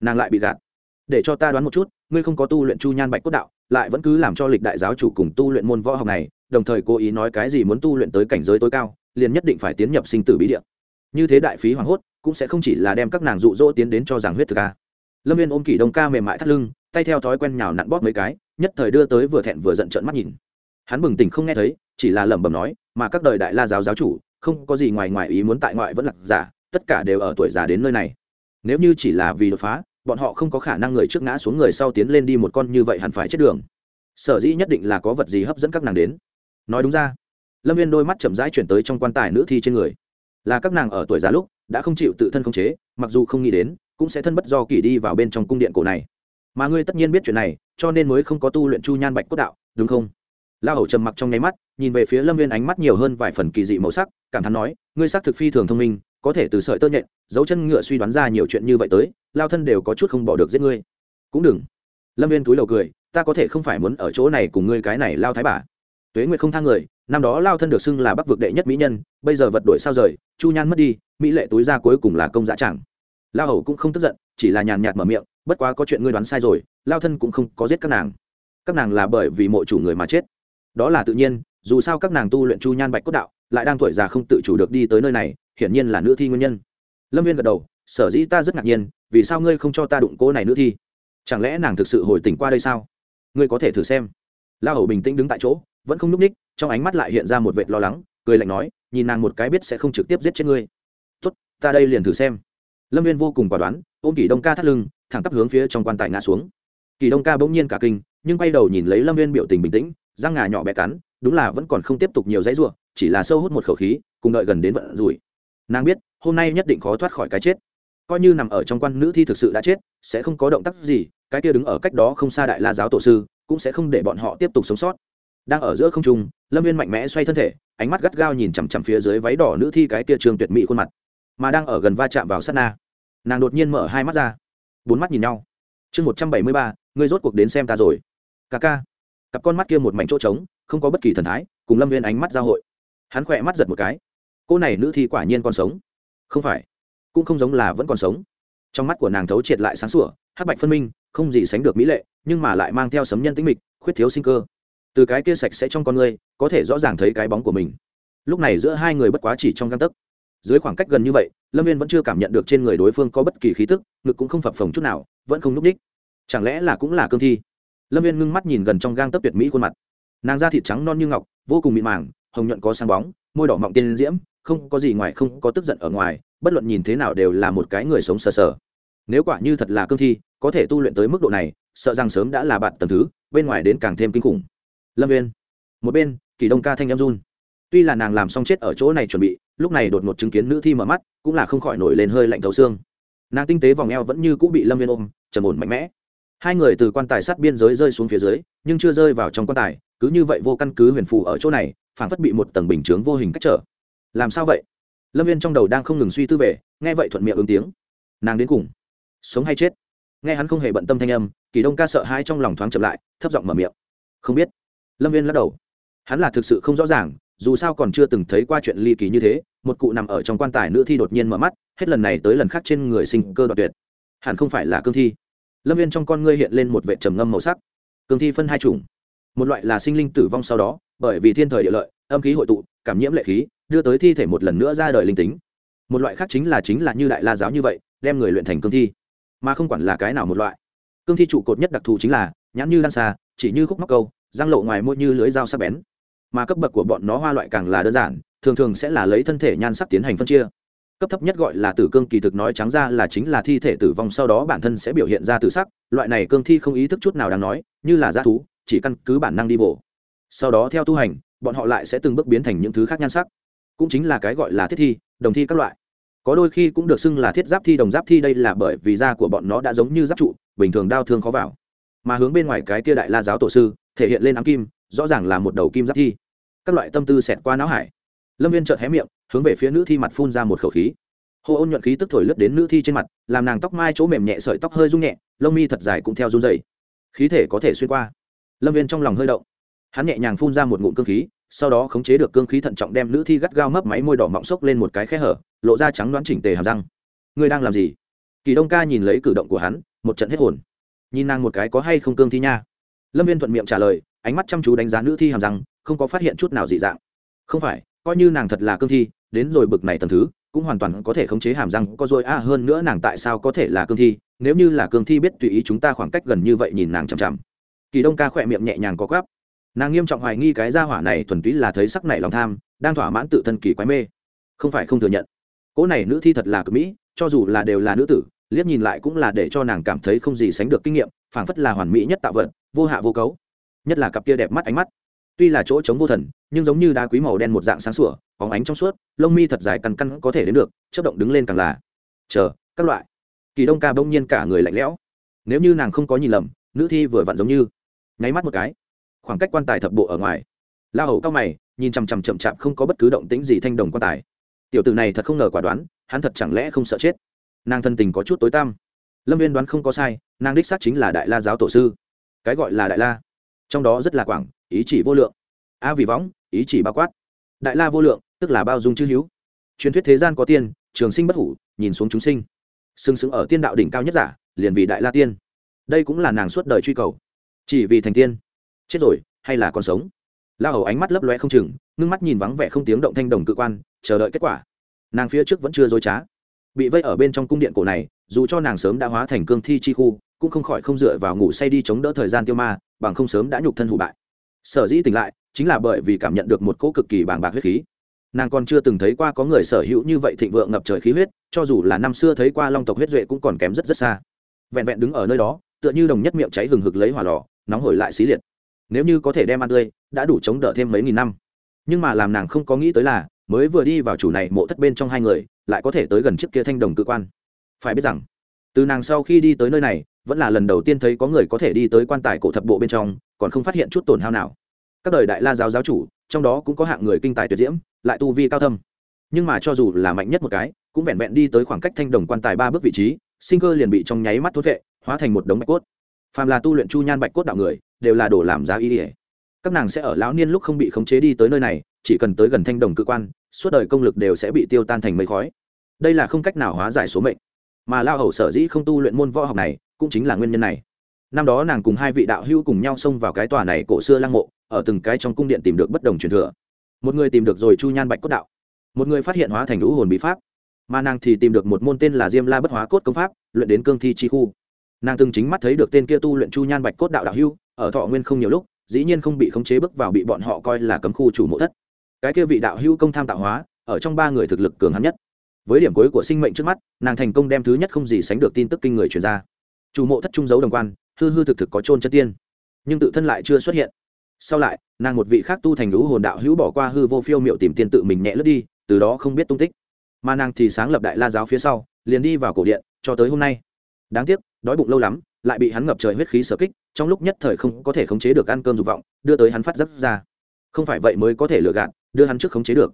Nàng lại bị gạt. Để cho ta đoán một chút, ngươi không có tu luyện chu nhan bạch cốt đạo, lại vẫn cứ làm cho lịch đại giáo chủ cùng tu luyện môn võ học này, đồng thời cố ý nói cái gì muốn tu luyện tới cảnh giới tối cao, liền nhất định phải tiến nhập sinh tử bí địa. Như thế đại phí hoảng hốt, cũng sẽ không chỉ là đem các nàng dụ dỗ tiến đến cho rằng huyết thực ca lâm viên ôm kỷ đông ca mềm mại thắt lưng, tay theo thói quen nhào nặn bóp mấy cái, nhất thời đưa tới vừa thẹn vừa giận trợn mắt nhìn. Hắn bừng tỉnh không nghe thấy, chỉ là lẩm bẩm nói, mà các đời đại la giáo giáo chủ, không có gì ngoài ngoài ý muốn tại ngoại vẫn là giả, tất cả đều ở tuổi già đến nơi này. Nếu như chỉ là vì đột phá, bọn họ không có khả năng người trước ngã xuống người sau tiến lên đi một con như vậy hẳn phải chết đường. Sở dĩ nhất định là có vật gì hấp dẫn các nàng đến. Nói đúng ra, lâm viên đôi mắt chậm rãi chuyển tới trong quan tài nữ thi trên người. Là các nàng ở tuổi già lúc, đã không chịu tự thân khống chế, mặc dù không nghĩ đến cũng sẽ thân bất do kỳ đi vào bên trong cung điện cổ này. Mà ngươi tất nhiên biết chuyện này, cho nên mới không có tu luyện chu nhan bạch cốt đạo, đúng không? La hầu trầm mặc trong nháy mắt, nhìn về phía lâm viên ánh mắt nhiều hơn vài phần kỳ dị màu sắc, cảm thán nói, ngươi xác thực phi thường thông minh, có thể từ sợi tơ nhện, dấu chân ngựa suy đoán ra nhiều chuyện như vậy tới, lao thân đều có chút không bỏ được giết ngươi. Cũng đừng. Lâm viên túi đầu cười, ta có thể không phải muốn ở chỗ này cùng ngươi cái này lao thái bà. Tuế nguyệt không thang người, năm đó lao thân được xưng là bắc vực đệ nhất mỹ nhân, bây giờ vật đổi sao rời, chu nhan mất đi, mỹ lệ túi ra cuối cùng là công dã chẳng lao hầu cũng không tức giận, chỉ là nhàn nhạt mở miệng, bất quá có chuyện ngươi đoán sai rồi, lao thân cũng không có giết các nàng. Các nàng là bởi vì mộ chủ người mà chết. Đó là tự nhiên, dù sao các nàng tu luyện chu nhan bạch cốt đạo, lại đang tuổi già không tự chủ được đi tới nơi này, hiển nhiên là nữ thi nguyên nhân. Lâm viên gật đầu, sở dĩ ta rất ngạc nhiên, vì sao ngươi không cho ta đụng cô này nữ thi? Chẳng lẽ nàng thực sự hồi tỉnh qua đây sao? Ngươi có thể thử xem. La hầu bình tĩnh đứng tại chỗ, vẫn không n ú c ních, trong ánh mắt lại hiện ra một vệt lo lắng, cười lạnh nói, nhìn nàng một cái biết sẽ không trực tiếp giết chết ngươi. Tốt, ta đây liền thử xem lâm viên vô cùng quả đoán, ôm kỳ đông ca thắt lưng, thẳng tắp hướng phía trong quan tài ngã xuống. Kỳ đông ca bỗng nhiên cả kinh, nhưng bay đầu nhìn lấy lâm viên biểu tình bình tĩnh, răng ngà nhỏ bé cắn, đúng là vẫn còn không tiếp tục nhiều dãy ruộng chỉ là sâu hút một khẩu khí, cùng đợi gần đến vận rủi. Nàng biết, hôm nay nhất định khó thoát khỏi cái chết. Coi như nằm ở trong quan nữ thi thực sự đã chết, sẽ không có động tác gì, cái kia đứng ở cách đó không xa đại la giáo tổ sư, cũng sẽ không để bọn họ tiếp tục sống sót. Đang ở giữa không trung, lâm viên mạnh mẽ xoay thân thể, ánh mắt gắt gao nhìn chằm chằm phía dưới váy đỏ nữ thi cái kia trường tuyệt mỹ khuôn mặt mà đang ở gần va chạm vào sát na. Nàng đột nhiên mở hai mắt ra. Bốn mắt nhìn nhau. Chương một trăm bảy mươi ba, ngươi rốt cuộc đến xem ta rồi. Ca ca. Cặp con mắt kia một mảnh chỗ trống, không có bất kỳ thần thái, cùng lâm viên ánh mắt giao hội. Hắn khỏe mắt giật một cái. Cô này nữ thi quả nhiên còn sống. Không phải. Cũng không giống là vẫn còn sống. Trong mắt của nàng thấu triệt lại sáng sủa hát bạch phân minh, không gì sánh được mỹ lệ, nhưng mà lại mang theo sấm nhân tính mịch, khuyết thiếu sinh cơ. Từ cái kia sạch sẽ trong con người, có thể rõ ràng thấy cái bóng của mình. Lúc này giữa hai người bất quá chỉ trong găng tấc dưới khoảng cách gần như vậy, lâm viên vẫn chưa cảm nhận được trên người đối phương có bất kỳ khí tức, ngực cũng không phập phồng chút nào, vẫn không n ú c ních chẳng lẽ là cũng là cương thi? Lâm viên ngưng mắt nhìn gần trong gang tấc tuyệt mỹ khuôn mặt. Nàng da thịt trắng non như ngọc, vô cùng mịn màng, hồng nhuận có sáng bóng, môi đỏ mọng tiên diễm, không có gì ngoài, không có tức giận ở ngoài, bất luận nhìn thế nào đều là một cái người sống sờ sờ. Nếu quả như thật là cương thi, có thể tu luyện tới mức độ này, sợ rằng sớm đã là bạn tầm thứ, bên ngoài đến càng thêm kinh khủng. Lâm viên một bên, kỳ đông ca thanh em run tuy là nàng làm xong chết ở chỗ này chuẩn bị, lúc này đột ngột chứng kiến nữ thi mở mắt, cũng là không khỏi nổi lên hơi lạnh thấu xương. Nàng tinh tế vòng eo vẫn như cũng bị lâm viên ôm, trầm ổn mạnh mẽ. Hai người từ quan tài sát biên giới rơi xuống phía dưới, nhưng chưa rơi vào trong quan tài, cứ như vậy vô căn cứ huyền phù ở chỗ này phản phất bị một tầng bình chướng vô hình cách trở. Làm sao vậy? Lâm viên trong đầu đang không ngừng suy tư về, nghe vậy thuận miệng ứng tiếng. Nàng đến cùng sống hay chết? Nghe hắn không hề bận tâm thanh âm, kỳ đông ca sợ hai trong lòng thoáng chậm lại, thấp giọng mở miệng. Không biết. Lâm viên lắc đầu. Hắn là thực sự không rõ ràng dù sao còn chưa từng thấy qua chuyện ly kỳ như thế, một cụ nằm ở trong quan tài nữ thi đột nhiên mở mắt, hết lần này tới lần khác trên người sinh cơ đoạt tuyệt. Hẳn không phải là cương thi. Lâm viên trong con ngươi hiện lên một vệ trầm ngâm màu sắc. Cương thi phân hai chủng. Một loại là sinh linh tử vong sau đó, bởi vì thiên thời địa lợi, âm khí hội tụ, cảm nhiễm lệ khí, đưa tới thi thể một lần nữa ra đời linh tính. Một loại khác chính là chính là như đại la giáo như vậy, đem người luyện thành cương thi. Mà không quản là cái nào một loại. Cương thi trụ cột nhất đặc thù chính là, nhãn như đan xa chỉ như khúc mắc câu, răng lộ ngoài môi như lưới dao sắc bén mà cấp bậc của bọn nó hoa loại càng là đơn giản, thường thường sẽ là lấy thân thể nhan sắc tiến hành phân chia. Cấp thấp nhất gọi là tử cương kỳ thực nói trắng ra là chính là thi thể tử vong, sau đó bản thân sẽ biểu hiện ra tử sắc, loại này cương thi không ý thức chút nào đáng nói, như là g thú, chỉ căn cứ bản năng đi vỗ sau đó theo tu hành, bọn họ lại sẽ từng bước biến thành những thứ khác nhan sắc. Cũng chính là cái gọi là thiết thi, đồng thi các loại. Có đôi khi cũng được xưng là thiết giáp thi, đồng giáp thi, đây là bởi vì da của bọn nó đã giống như giáp trụ, bình thường đau thương khó vào. Mà hướng bên ngoài cái kia đại la giáo tổ sư, thể hiện lên ám kim rõ ràng là một đầu kim giáp thi. Các loại tâm tư xẹt qua não hải. Lâm viên chợt hé miệng, hướng về phía nữ thi mặt phun ra một khẩu khí. Hô ôn nhuận khí tức thổi lướt đến nữ thi trên mặt, làm nàng tóc mai chỗ mềm nhẹ sợi tóc hơi rung nhẹ, lông mi thật dài cũng theo run dày khí thể có thể xuyên qua. Lâm viên trong lòng hơi động. Hắn nhẹ nhàng phun ra một ngụm cương khí, sau đó khống chế được cương khí thận trọng đem nữ thi gắt gao mấp máy môi đỏ mọng xốc lên một cái khe hở, lộ ra trắng đoán chỉnh tề hàm răng. Ngươi đang làm gì? Kỳ đông ca nhìn lấy cử động của hắn, một trận hết hồn. Nhìn nàng một cái có hay không cương thi nha? Lâm viên thuận miệng trả lời ánh mắt chăm chú đánh giá nữ thi hàm răng, không có phát hiện chút nào dị dạng. Không phải, coi như nàng thật là cương thi, đến rồi bực này tầm thứ, cũng hoàn toàn có thể khống chế hàm răng có rồi a, hơn nữa nàng tại sao có thể là cương thi? Nếu như là cương thi biết tùy ý chúng ta khoảng cách gần như vậy nhìn nàng chằm chằm. Kỳ đông ca khỏe miệng nhẹ nhàng có gắp nàng nghiêm trọng hoài nghi cái gia hỏa này thuần túy là thấy sắc này lòng tham, đang thỏa mãn tự thân kỳ quái mê. Không phải không thừa nhận. Cỗ này nữ thi thật là cực mỹ, cho dù là đều là nữ tử, liếc nhìn lại cũng là để cho nàng cảm thấy không gì sánh được kinh nghiệm, phảng phất là hoàn mỹ nhất tạo vật, vô hạ vô cấu nhất là cặp kia đẹp mắt ánh mắt. Tuy là chỗ trống vô thần, nhưng giống như đá quý màu đen một dạng sáng sủa, bóng ánh trong suốt, lông mi thật dài cằn căn có thể đến được chất động đứng lên càng là. Chờ, các loại. Kỳ đông ca bỗng nhiên cả người lạnh lẽo. Nếu như nàng không có nhìn lầm, nữ thi vừa vặn giống như nháy mắt một cái. Khoảng cách quan tài thập bộ ở ngoài. La hầu cao mày, nhìn chằm chằm chậm chạp không có bất cứ động tĩnh gì thanh đồng quan tài. Tiểu tử này thật không ngờ quả đoán, hắn thật chẳng lẽ không sợ chết. Nàng thân tình có chút tối tăm. Lâm viên đoán không có sai, nàng đích xác chính là đại la giáo tổ sư. Cái gọi là đại la trong đó rất là quảng, ý chỉ vô lượng. A vì võng, ý chỉ bao quát. Đại la vô lượng, tức là bao dung chữ hữu. Truyền thuyết thế gian có tiên, trường sinh bất hủ, nhìn xuống chúng sinh. Sừng sững ở tiên đạo đỉnh cao nhất giả, liền vì đại la tiên. Đây cũng là nàng suốt đời truy cầu. Chỉ vì thành tiên. Chết rồi, hay là còn sống? La hầu ánh mắt lấp loe không chừng, ngưng mắt nhìn vắng vẻ không tiếng động thanh đồng cự quan, chờ đợi kết quả. Nàng phía trước vẫn chưa dối trá. Bị vây ở bên trong cung điện cổ này, dù cho nàng sớm đã hóa thành cương thi chi khu, cũng không khỏi không dựa vào ngủ say đi chống đỡ thời gian tiêu ma bằng không sớm đã nhục thân hụ bại. Sở dĩ tỉnh lại, chính là bởi vì cảm nhận được một cỗ cực kỳ bàng bạc huyết khí. Nàng còn chưa từng thấy qua có người sở hữu như vậy thịnh vượng ngập trời khí huyết, cho dù là năm xưa thấy qua long tộc huyết duệ cũng còn kém rất rất xa. Vẹn vẹn đứng ở nơi đó, tựa như đồng nhất miệng cháy hừng hực lấy hỏa lò, nóng hổi lại xí liệt. Nếu như có thể đem ăn tươi, đã đủ chống đỡ thêm mấy nghìn năm. Nhưng mà làm nàng không có nghĩ tới là, mới vừa đi vào chủ này mộ thất bên trong hai người, lại có thể tới gần chiếc kia thanh đồng cơ quan. Phải biết rằng, từ nàng sau khi đi tới nơi này vẫn là lần đầu tiên thấy có người có thể đi tới quan tài cổ thập bộ bên trong, còn không phát hiện chút tổn hao nào. Các đời đại la giáo giáo chủ, trong đó cũng có hạng người kinh tài tuyệt diễm, lại tu vi cao thâm. Nhưng mà cho dù là mạnh nhất một cái, cũng vẹn vẹn đi tới khoảng cách thanh đồng quan tài ba bước vị trí, sinh cơ liền bị trong nháy mắt thốt vệ, hóa thành một đống bạch cốt. Phàm là tu luyện chu nhan bạch cốt đạo người, đều là đổ làm giá ý ỉa các nàng sẽ ở lão niên lúc không bị khống chế đi tới nơi này, chỉ cần tới gần thanh đồng cơ quan, suốt đời công lực đều sẽ bị tiêu tan thành mây khói. Đây là không cách nào hóa giải số mệnh. Mà lao hầu sở dĩ không tu luyện môn võ học này cũng chính là nguyên nhân này. Năm đó nàng cùng hai vị đạo hữu cùng nhau xông vào cái tòa này cổ xưa lăng mộ, ở từng cái trong cung điện tìm được bất đồng truyền thừa. Một người tìm được rồi chu nhan bạch cốt đạo, một người phát hiện hóa thành lũ hồn bí pháp, mà nàng thì tìm được một môn tên là diêm la bất hóa cốt công pháp, luyện đến cương thi chi khu. Nàng từng chính mắt thấy được tên kia tu luyện chu nhan bạch cốt đạo đạo hưu ở thọ nguyên không nhiều lúc, dĩ nhiên không bị khống chế bước vào bị bọn họ coi là cấm khu chủ mộ thất. Cái kia vị đạo hưu công tham tạo hóa, ở trong ba người thực lực cường hắn nhất. Với điểm cuối của sinh mệnh trước mắt, nàng thành công đem thứ nhất không gì sánh được tin tức kinh người truyền ra chủ mộ thất trung dấu đồng quan, hư hư thực thực có trôn chân tiên. Nhưng tự thân lại chưa xuất hiện. Sau lại, nàng một vị khác tu thành lũ hồn đạo hữu bỏ qua hư vô phiêu m i ệ u tìm tiên tự mình nhẹ lướt đi, từ đó không biết tung tích. Mà nàng thì sáng lập đại la giáo phía sau, liền đi vào cổ điện, cho tới hôm nay. Đáng tiếc, đói bụng lâu lắm, lại bị hắn ngập trời huyết khí sở kích, trong lúc nhất thời không có thể khống chế được ăn cơm dục vọng, đưa tới hắn phát giấc ra. Không phải vậy mới có thể lừa gạt, đưa hắn trước khống chế được.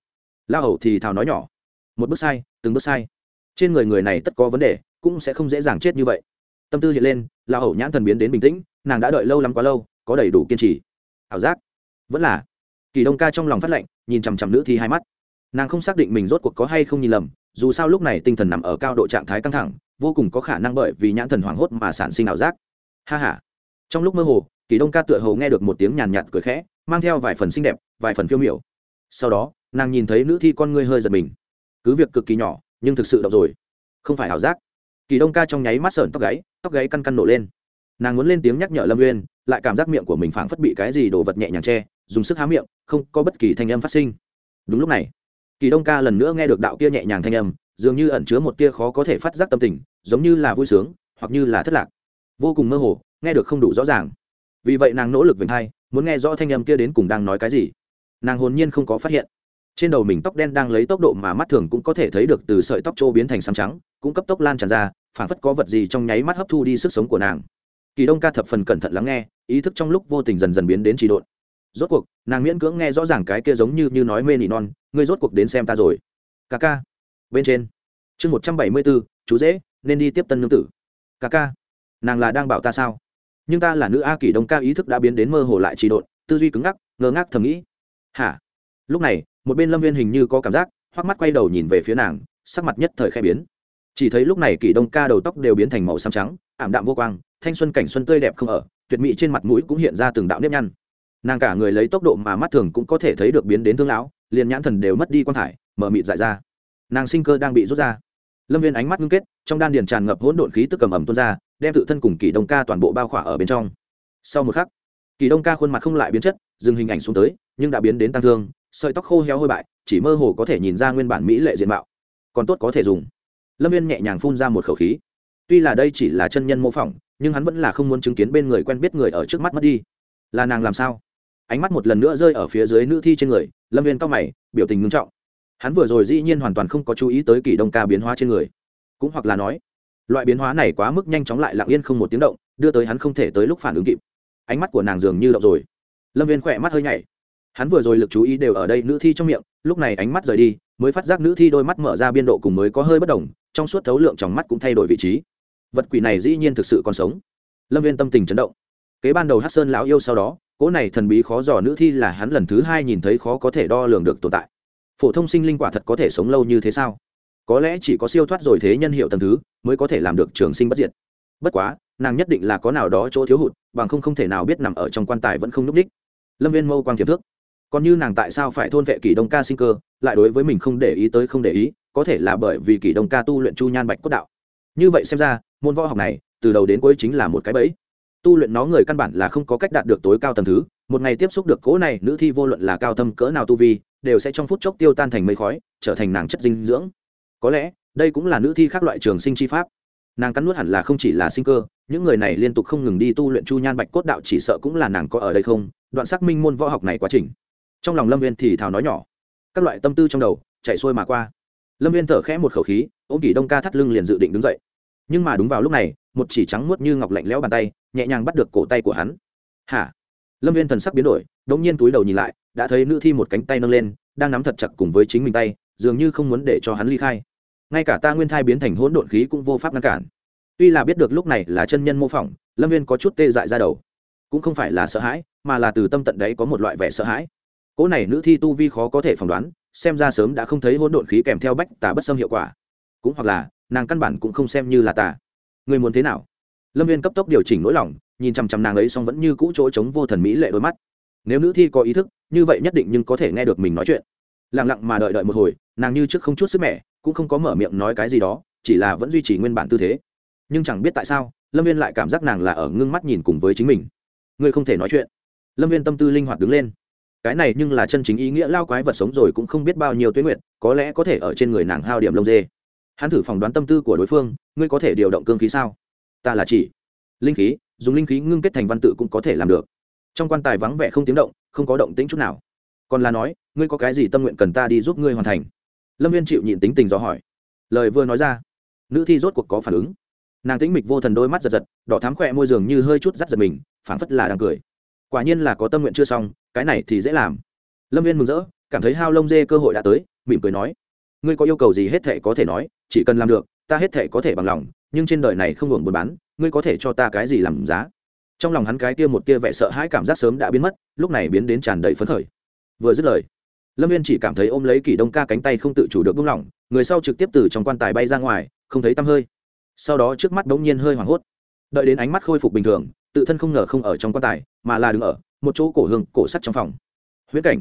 La hầu thì thào nói nhỏ, một bước sai, từng bước sai. Trên người người này tất có vấn đề, cũng sẽ không dễ dàng chết như vậy tâm tư hiện lên la hậu nhãn thần biến đến bình tĩnh, nàng đã đợi lâu lắm quá lâu, có đầy đủ kiên trì. Ảo giác. Vẫn là. Kỳ đông ca trong lòng phát lệnh, nhìn chằm chằm nữ thi hai mắt. Nàng không xác định mình rốt cuộc có hay không nhìn lầm, dù sao lúc này tinh thần nằm ở cao độ trạng thái căng thẳng, vô cùng có khả năng bởi vì nhãn thần hoảng hốt mà sản sinh ảo giác. Ha h a trong lúc mơ hồ, kỳ đông ca tựa hồ nghe được một tiếng nhàn nhạt cười khẽ, mang theo vài phần xinh đẹp, vài phần phiêu miểu. Sau đó, nàng nhìn thấy nữ thi con ngươi hơi giật mình. Cứ việc cực kỳ nhỏ, nhưng thực sự đọc rồi. Không phải ảo giác kỳ đông ca trong nháy mắt sởn tóc gáy tóc gáy căn căn nổ lên. Nàng muốn lên tiếng nhắc nhở lâm uyên, lại cảm giác miệng của mình phảng phất bị cái gì đồ vật nhẹ nhàng che, dùng sức há miệng, không có bất kỳ thanh âm phát sinh. Đúng lúc này, kỳ đông ca lần nữa nghe được đạo kia nhẹ nhàng thanh âm, dường như ẩn chứa một tia khó có thể phát giác tâm tình, giống như là vui sướng, hoặc như là thất lạc. Vô cùng mơ hồ, nghe được không đủ rõ ràng. Vì vậy nàng nỗ lực vểnh hai, muốn nghe rõ thanh âm kia đến cùng đang nói cái gì. Nàng hồn nhiên không có phát hiện. Trên đầu mình tóc đen đang lấy tốc độ mà mắt thường cũng có thể thấy được từ sợi tóc trô biến thành xám trắng cũng cấp tốc lan tràn ra phản phất có vật gì trong nháy mắt hấp thu đi sức sống của nàng. Kỳ đông ca thập phần cẩn thận lắng nghe, ý thức trong lúc vô tình dần dần biến đến trì độn. Rốt cuộc, nàng miễn cưỡng nghe rõ ràng cái kia giống như như nói mê nỉ non, ngươi rốt cuộc đến xem ta rồi. Ca ca. Bên trên. Chương một trăm bảy mươi bốn chú dễ, nên đi tiếp tân nương tử. Ca ca. Nàng là đang bảo ta sao? Nhưng ta là nữ a Kỳ đông ca ý thức đã biến đến mơ hồ lại trì độn, tư duy cứng ngắc, ngơ ngác thầm nghĩ. Hả? Lúc này, một bên lâm viên hình như có cảm giác, hoắc mắt quay đầu nhìn về phía nàng, sắc mặt nhất thời khai biến chỉ thấy lúc này kỳ đông ca đầu tóc đều biến thành màu xám trắng, ảm đạm vô quang, thanh xuân cảnh xuân tươi đẹp không ở, tuyệt mỹ trên mặt mũi cũng hiện ra từng đạo nếp nhăn. Nàng cả người lấy tốc độ mà mắt thường cũng có thể thấy được biến đến thương lão, liền nhãn thần đều mất đi quan thải, mở mịt dại ra. Nàng sinh cơ đang bị rút ra. Lâm viên ánh mắt ngưng kết, trong đan điền tràn ngập hỗn độn khí tức cầm ẩm tuôn ra, đem tự thân cùng kỳ đông ca toàn bộ bao khỏa ở bên trong. Sau một khắc kỳ đông ca khuôn mặt không lại biến chất, dừng hình ảnh xuống tới, nhưng đã biến đến tăng thương, sợi tóc khô heo hơi bại, chỉ mơ hồ có thể nhìn ra nguyên bản mỹ lệ diện mạo. Còn tốt có thể dùng lâm viên nhẹ nhàng phun ra một khẩu khí. Tuy là đây chỉ là chân nhân mô phỏng, nhưng hắn vẫn là không muốn chứng kiến bên người quen biết người ở trước mắt mất đi. Là nàng làm sao? Ánh mắt một lần nữa rơi ở phía dưới nữ thi trên người, lâm viên cao mày, biểu tình ngưng trọng. Hắn vừa rồi dĩ nhiên hoàn toàn không có chú ý tới kỳ đông ca biến hóa trên người. Cũng hoặc là nói, loại biến hóa này quá mức nhanh chóng lại lặng yên không một tiếng động, đưa tới hắn không thể tới lúc phản ứng kịp. Ánh mắt của nàng dường như động rồi. Lâm viên khỏe mắt hơi nhảy hắn vừa rồi lực chú ý đều ở đây, nữ thi trong miệng, lúc này ánh mắt rời đi, mới phát giác nữ thi đôi mắt mở ra biên độ cùng mới có hơi bất đồng, trong suốt thấu lượng trong mắt cũng thay đổi vị trí. Vật quỷ này dĩ nhiên thực sự còn sống. Lâm viên tâm tình chấn động. Kế ban đầu hát sơn lão yêu sau đó, cỗ này thần bí khó dò nữ thi là hắn lần thứ hai nhìn thấy khó có thể đo lường được tồn tại. Phổ thông sinh linh quả thật có thể sống lâu như thế sao? Có lẽ chỉ có siêu thoát rồi thế nhân hiệu tầm thứ, mới có thể làm được trường sinh bất diệt. Bất quá, nàng nhất định là có nào đó chỗ thiếu hụt, bằng không không thể nào biết nằm ở trong quan tài vẫn không núp đích. Lâm viên mâu quang thiệp thước còn như nàng tại sao phải thôn vệ kỷ đông ca sinh cơ, lại đối với mình không để ý tới không để ý, có thể là bởi vì kỷ đông ca tu luyện chu nhan bạch cốt đạo. Như vậy xem ra, môn võ học này, từ đầu đến cuối chính là một cái bẫy. Tu luyện nó người căn bản là không có cách đạt được tối cao tầng thứ, một ngày tiếp xúc được cỗ này, nữ thi vô luận là cao thâm cỡ nào tu vi, đều sẽ trong phút chốc tiêu tan thành mây khói, trở thành nàng chất dinh dưỡng. Có lẽ, đây cũng là nữ thi khác loại trường sinh chi pháp. Nàng cắn nuốt hẳn là không chỉ là sinh cơ, những người này liên tục không ngừng đi tu luyện chu nhan bạch cốt đạo chỉ sợ cũng là nàng có ở đây không? Đoạn xác minh môn võ học này quá trình trong lòng lâm viên thì thào nói nhỏ các loại tâm tư trong đầu chạy xuôi mà qua lâm viên thở khẽ một khẩu khí ôm kỷ đông ca thắt lưng liền dự định đứng dậy nhưng mà đúng vào lúc này một chỉ trắng muốt như ngọc lạnh lẽo bàn tay nhẹ nhàng bắt được cổ tay của hắn hả lâm viên thần sắc biến đổi đ ỗ n g nhiên túi đầu nhìn lại đã thấy nữ thi một cánh tay nâng lên đang nắm thật chặt cùng với chính mình tay dường như không muốn để cho hắn ly khai ngay cả ta nguyên thai biến thành hỗn độn khí cũng vô pháp ngăn cản tuy là biết được lúc này là chân nhân mô phỏng lâm viên có chút tê dại ra đầu cũng không phải là sợ hãi mà là từ tâm tận đấy có một loại vẻ sợ hãi cỗ này nữ thi tu vi khó có thể phỏng đoán, xem ra sớm đã không thấy hỗn độn khí kèm theo bách tà bất xâm hiệu quả. Cũng hoặc là, nàng căn bản cũng không xem như là tà. Người muốn thế nào? Lâm viên cấp tốc điều chỉnh nỗi lòng, nhìn chằm chằm nàng ấy xong vẫn như cũ chỗ trống vô thần mỹ lệ đôi mắt. Nếu nữ thi có ý thức, như vậy nhất định nhưng có thể nghe được mình nói chuyện. Lẳng lặng mà đợi đợi một hồi, nàng như trước không chút sức mẻ, cũng không có mở miệng nói cái gì đó, chỉ là vẫn duy trì nguyên bản tư thế. Nhưng chẳng biết tại sao, lâm viên lại cảm giác nàng là ở ngưng mắt nhìn cùng với chính mình. Ngươi không thể nói chuyện. Lâm viên tâm tư linh hoạt đứng lên cái này nhưng là chân chính ý nghĩa lao quái vật sống rồi cũng không biết bao nhiêu tuyến nguyện có lẽ có thể ở trên người nàng hao điểm lông dê. Hắn thử phỏng đoán tâm tư của đối phương, ngươi có thể điều động cương khí sao? Ta là chỉ. Linh khí, dùng linh khí ngưng kết thành văn tự cũng có thể làm được. Trong quan tài vắng vẻ không tiếng động, không có động tĩnh chút nào. Còn là nói, ngươi có cái gì tâm nguyện cần ta đi giúp ngươi hoàn thành? Lâm viên chịu nhịn tính tình do hỏi. Lời vừa nói ra, nữ thi rốt cuộc có phản ứng. Nàng tĩnh mịch vô thần đôi mắt giật giật, đỏ thám khỏe môi giường như hơi chút rắt giật mình, phảng phất là đang cười quả nhiên là có tâm nguyện chưa xong, cái này thì dễ làm. Lâm viên mừng rỡ, cảm thấy hao lông dê cơ hội đã tới, mỉm cười nói, ngươi có yêu cầu gì hết thể có thể nói, chỉ cần làm được, ta hết thể có thể bằng lòng, nhưng trên đời này không hưởng buôn bán, ngươi có thể cho ta cái gì làm giá? Trong lòng hắn cái kia một tia vẻ sợ hãi cảm giác sớm đã biến mất, lúc này biến đến tràn đầy phấn khởi. Vừa dứt lời, lâm viên chỉ cảm thấy ôm lấy kỷ đông ca cánh tay không tự chủ được buông lỏng, người sau trực tiếp từ trong quan tài bay ra ngoài, không thấy tăm hơi. Sau đó trước mắt bỗng nhiên hơi hoảng hốt. Đợi đến ánh mắt khôi phục bình thường tự thân không ngờ không ở trong quan tài, mà là đứng ở một chỗ cổ hương, cổ sắt trong phòng. Huyễn cảnh.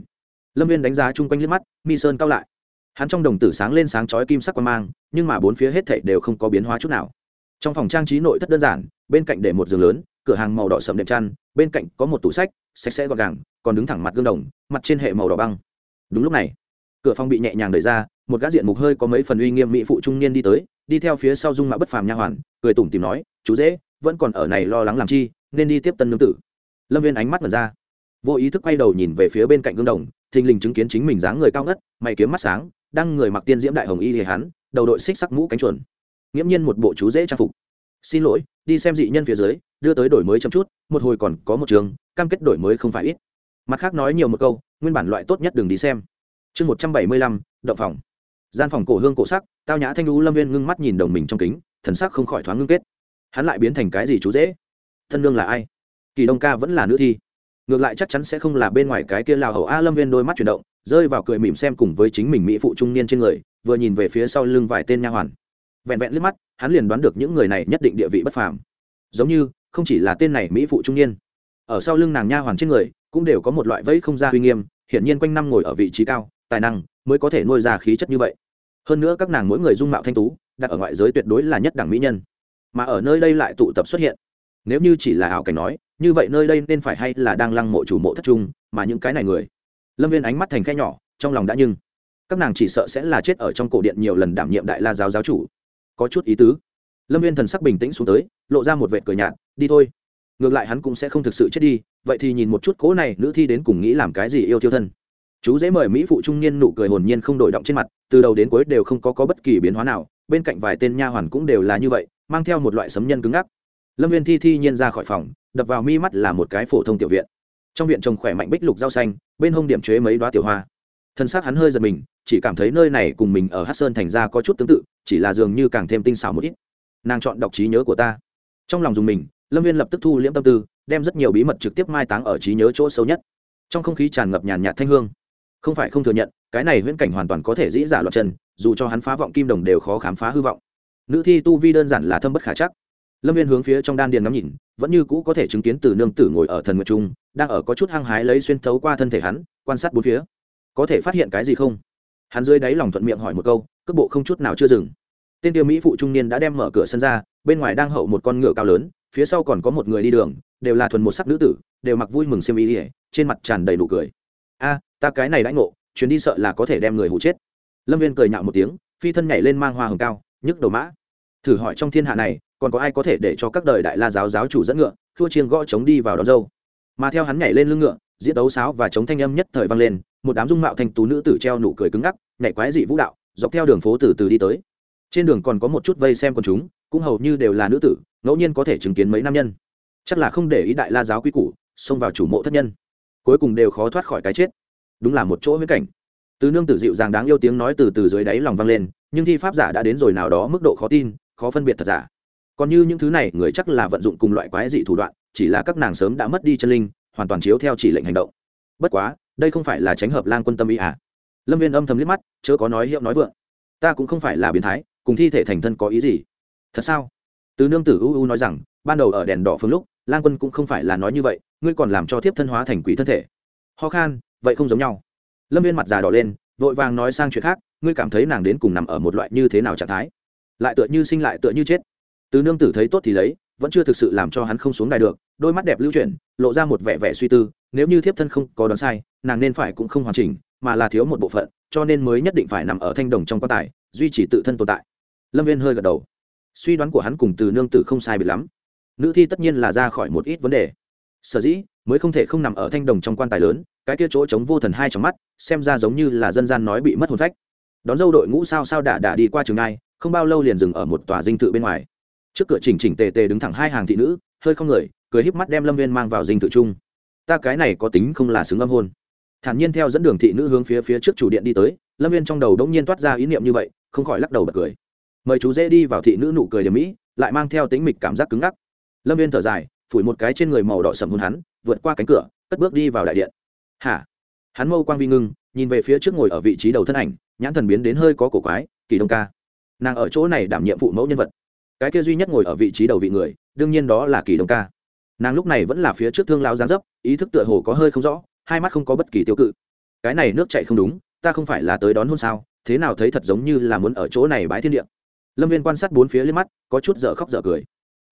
Lâm viên đánh giá chung quanh liếc mắt, mi sơn cao lại. Hắn trong đồng tử sáng lên sáng chói kim sắc quan mang, nhưng mà bốn phía hết thảy đều không có biến hóa chút nào. Trong phòng trang trí nội thất đơn giản, bên cạnh để một giường lớn, cửa hàng màu đỏ sầm đệm chăn, bên cạnh có một tủ sách, sạch sẽ gọn gàng, còn đứng thẳng mặt gương đồng, mặt trên hệ màu đỏ băng. Đúng lúc này, cửa phòng bị nhẹ nhàng đẩy ra, một gã diện mục hơi có mấy phần uy nghiêm mỹ phụ trung niên đi tới, đi theo phía sau dung mạo bất phàm nha hoàn, cười tủm tìm nói, chú dễ vẫn còn ở này lo lắng làm chi nên đi tiếp tân nương tử. Lâm viên ánh mắt mở ra. Vô ý thức quay đầu nhìn về phía bên cạnh gương đồng, thình lình chứng kiến chính mình dáng người cao ngất, mày kiếm mắt sáng, đang người mặc tiên diễm đại hồng y hề hắn, đầu đội xích sắc mũ cánh chuồn. Nghiễm nhiên một bộ chú dễ trang phục. Xin lỗi, đi xem dị nhân phía dưới, đưa tới đổi mới chậm chút, một hồi còn có một trường, cam kết đổi mới không phải ít. Mặt khác nói nhiều một câu, nguyên bản loại tốt nhất đừng đi xem. Chương một trăm bảy mươi lăm, động phòng. Gian phòng cổ hương cổ sắc, tao nhã thanh lũ lâm viên ngưng mắt nhìn đồng mình trong kính, thần sắc không khỏi thoáng ngưng kết. Hắn lại biến thành cái gì chú dễ? Thân Nương là ai? Kỳ đông ca vẫn là nữ thi. Ngược lại chắc chắn sẽ không là bên ngoài cái kia lào hầu a lâm viên đôi mắt chuyển động, rơi vào cười mỉm xem cùng với chính mình mỹ phụ trung niên trên người, vừa nhìn về phía sau lưng vài tên nha hoàn. Vẹn vẹn liếc mắt, hắn liền đoán được những người này nhất định địa vị bất phàm. Giống như, không chỉ là tên này mỹ phụ trung niên. Ở sau lưng nàng nha hoàn trên người, cũng đều có một loại vẫy không ra uy nghiêm, hiển nhiên quanh năm ngồi ở vị trí cao, tài năng mới có thể nuôi ra khí chất như vậy. Hơn nữa các nàng mỗi người dung mạo thanh tú, đặt ở ngoại giới tuyệt đối là nhất đẳng mỹ nhân. Mà ở nơi đây lại tụ tập xuất hiện nếu như chỉ là ảo cảnh nói như vậy nơi đây nên phải hay là đang lăng mộ chủ mộ thất trung mà những cái này người. Lâm viên ánh mắt thành khe nhỏ trong lòng đã nhưng. Các nàng chỉ sợ sẽ là chết ở trong cổ điện nhiều lần đảm nhiệm đại la giáo giáo chủ. Có chút ý tứ. Lâm viên thần sắc bình tĩnh xuống tới lộ ra một vệ cười nhạt đi thôi. Ngược lại hắn cũng sẽ không thực sự chết đi vậy thì nhìn một chút cố này nữ thi đến cùng nghĩ làm cái gì yêu tiêu thân. Chú dễ mời mỹ phụ trung niên nụ cười hồn nhiên không đổi động trên mặt từ đầu đến cuối đều không có, có bất kỳ biến hóa nào bên cạnh vài tên nha hoàn cũng đều là như vậy mang theo một loại sấm nhân cứng ngắc lâm viên thi thi nhiên ra khỏi phòng, đập vào mi mắt là một cái phổ thông tiểu viện. Trong viện trồng khỏe mạnh bích lục rau xanh, bên hông điểm chế mấy đoá tiểu hoa. Thân xác hắn hơi giật mình, chỉ cảm thấy nơi này cùng mình ở hát sơn thành ra có chút tương tự, chỉ là dường như càng thêm tinh xảo một ít. Nàng chọn đọc trí nhớ của ta. Trong lòng dùng mình, lâm viên lập tức thu liễm tâm tư, đem rất nhiều bí mật trực tiếp mai táng ở trí nhớ chỗ sâu nhất. Trong không khí tràn ngập nhàn nhạt thanh hương. Không phải không thừa nhận, cái này huyễn cảnh hoàn toàn có thể dĩ giả loạt chân, dù cho hắn phá vọng kim đồng đều khó khám phá hư vọng. Nữ thi tu vi đơn giản là thâm bất khả chắc lâm viên hướng phía trong đan điền ngắm nhìn, vẫn như cũ có thể chứng kiến từ nương tử ngồi ở thần nguyệt trung, đang ở có chút hăng hái lấy xuyên thấu qua thân thể hắn, quan sát bốn phía. Có thể phát hiện cái gì không? Hắn dưới đáy lòng thuận miệng hỏi một câu, cước bộ không chút nào chưa dừng. Tên tiêu mỹ phụ trung niên đã đem mở cửa sân ra, bên ngoài đang hậu một con ngựa cao lớn, phía sau còn có một người đi đường, đều là thuần một sắc nữ tử, đều mặc vui mừng xem ý ỉa trên mặt tràn đầy đủ cười. A, ta cái này đãi ngộ, chuyến đi sợ là có thể đem người hụ chết. Lâm viên cười nhạo một tiếng, phi thân nhảy lên mang hoa hồng cao, nhức đầu mã. Thử hỏi trong thiên hạ này còn có ai có thể để cho các đời đại la giáo giáo chủ dẫn ngựa thua chiêng gõ chống đi vào đón dâu? Mà theo hắn nhảy lên lưng ngựa, diễn đấu sáo và chống thanh âm nhất thời vang lên, một đám dung mạo thanh tú nữ tử treo nụ cười cứng ngắc, nhảy quái dị vũ đạo, dọc theo đường phố từ từ đi tới. Trên đường còn có một chút vây xem quần chúng, cũng hầu như đều là nữ tử, ngẫu nhiên có thể chứng kiến mấy nam nhân. Chắc là không để ý đại la giáo quy củ, xông vào chủ mộ thất nhân. Cuối cùng đều khó thoát khỏi cái chết. Đúng là một chỗ huyết cảnh. Từ nương tử dịu dàng đáng yêu tiếng nói từ từ dưới đáy lòng vang lên, nhưng thi pháp giả đã đến rồi nào đó mức độ khó tin, khó phân biệt thật giả còn như những thứ này, người chắc là vận dụng cùng loại quái dị thủ đoạn, chỉ là các nàng sớm đã mất đi chân linh, hoàn toàn chiếu theo chỉ lệnh hành động. Bất quá, đây không phải là tránh hợp lang quân tâm ý à? Lâm viên âm thầm liếc mắt, chớ có nói hiệu nói vượng. Ta cũng không phải là biến thái, cùng thi thể thành thân có ý gì? Thật sao? Từ nương tử u u nói rằng, ban đầu ở đèn đỏ phương lúc, lang quân cũng không phải là nói như vậy, ngươi còn làm cho thiếp thân hóa thành quỷ thân thể. Ho khan, vậy không giống nhau. Lâm viên mặt già đỏ lên, vội vàng nói sang chuyện khác, ngươi cảm thấy nàng đến cùng nằm ở một loại như thế nào trạng thái? Lại tựa như sinh lại tựa như chết từ nương tử thấy tốt thì lấy, vẫn chưa thực sự làm cho hắn không xuống đài được, đôi mắt đẹp lưu chuyển, lộ ra một vẻ vẻ suy tư, nếu như thiếp thân không có đoán sai, nàng nên phải cũng không hoàn chỉnh, mà là thiếu một bộ phận, cho nên mới nhất định phải nằm ở thanh đồng trong quan tài, duy trì tự thân tồn tại. Lâm viên hơi gật đầu. Suy đoán của hắn cùng từ nương tử không sai biệt lắm. Nữ thi tất nhiên là ra khỏi một ít vấn đề. Sở dĩ, mới không thể không nằm ở thanh đồng trong quan tài lớn, cái kia chỗ chống vô thần hai trong mắt, xem ra giống như là dân gian nói bị mất hồn phách. Đón dâu đội ngũ sao sao đả đả đi qua trường ngai, không bao lâu liền dừng ở một tòa dinh thự bên ngoài trước cửa chỉnh chỉnh tề tề đứng thẳng hai hàng thị nữ, hơi không người, cười híp mắt đem lâm viên mang vào dinh tự trung. ta cái này có tính không là xứng âm hôn thản nhiên theo dẫn đường thị nữ hướng phía phía trước chủ điện đi tới, lâm viên trong đầu đ ỗ n g nhiên toát ra ý niệm như vậy, không khỏi lắc đầu bật cười. Mời chú dễ đi vào thị nữ nụ cười điểm mỹ, lại mang theo tính mịch cảm giác cứng ngắc. Lâm viên thở dài, phủi một cái trên người màu đỏ sầm hôn hắn, vượt qua cánh cửa, cất bước đi vào đại điện. Hả? Hắn mâu quang vi ngưng, nhìn về phía trước ngồi ở vị trí đầu thân ảnh, nhãn thần biến đến hơi có cổ quái, kỳ đông ca. Nàng ở chỗ này đảm nhiệm phụ mẫu nhân vật cái kia duy nhất ngồi ở vị trí đầu vị người, đương nhiên đó là kỳ đông ca. Nàng lúc này vẫn là phía trước thương lao giáng dấp, ý thức tựa hồ có hơi không rõ, hai mắt không có bất kỳ tiêu cự. Cái này nước chạy không đúng, ta không phải là tới đón hôn sao, thế nào thấy thật giống như là muốn ở chỗ này bái thiên địa. Lâm viên quan sát bốn phía lên mắt, có chút dở khóc dở cười.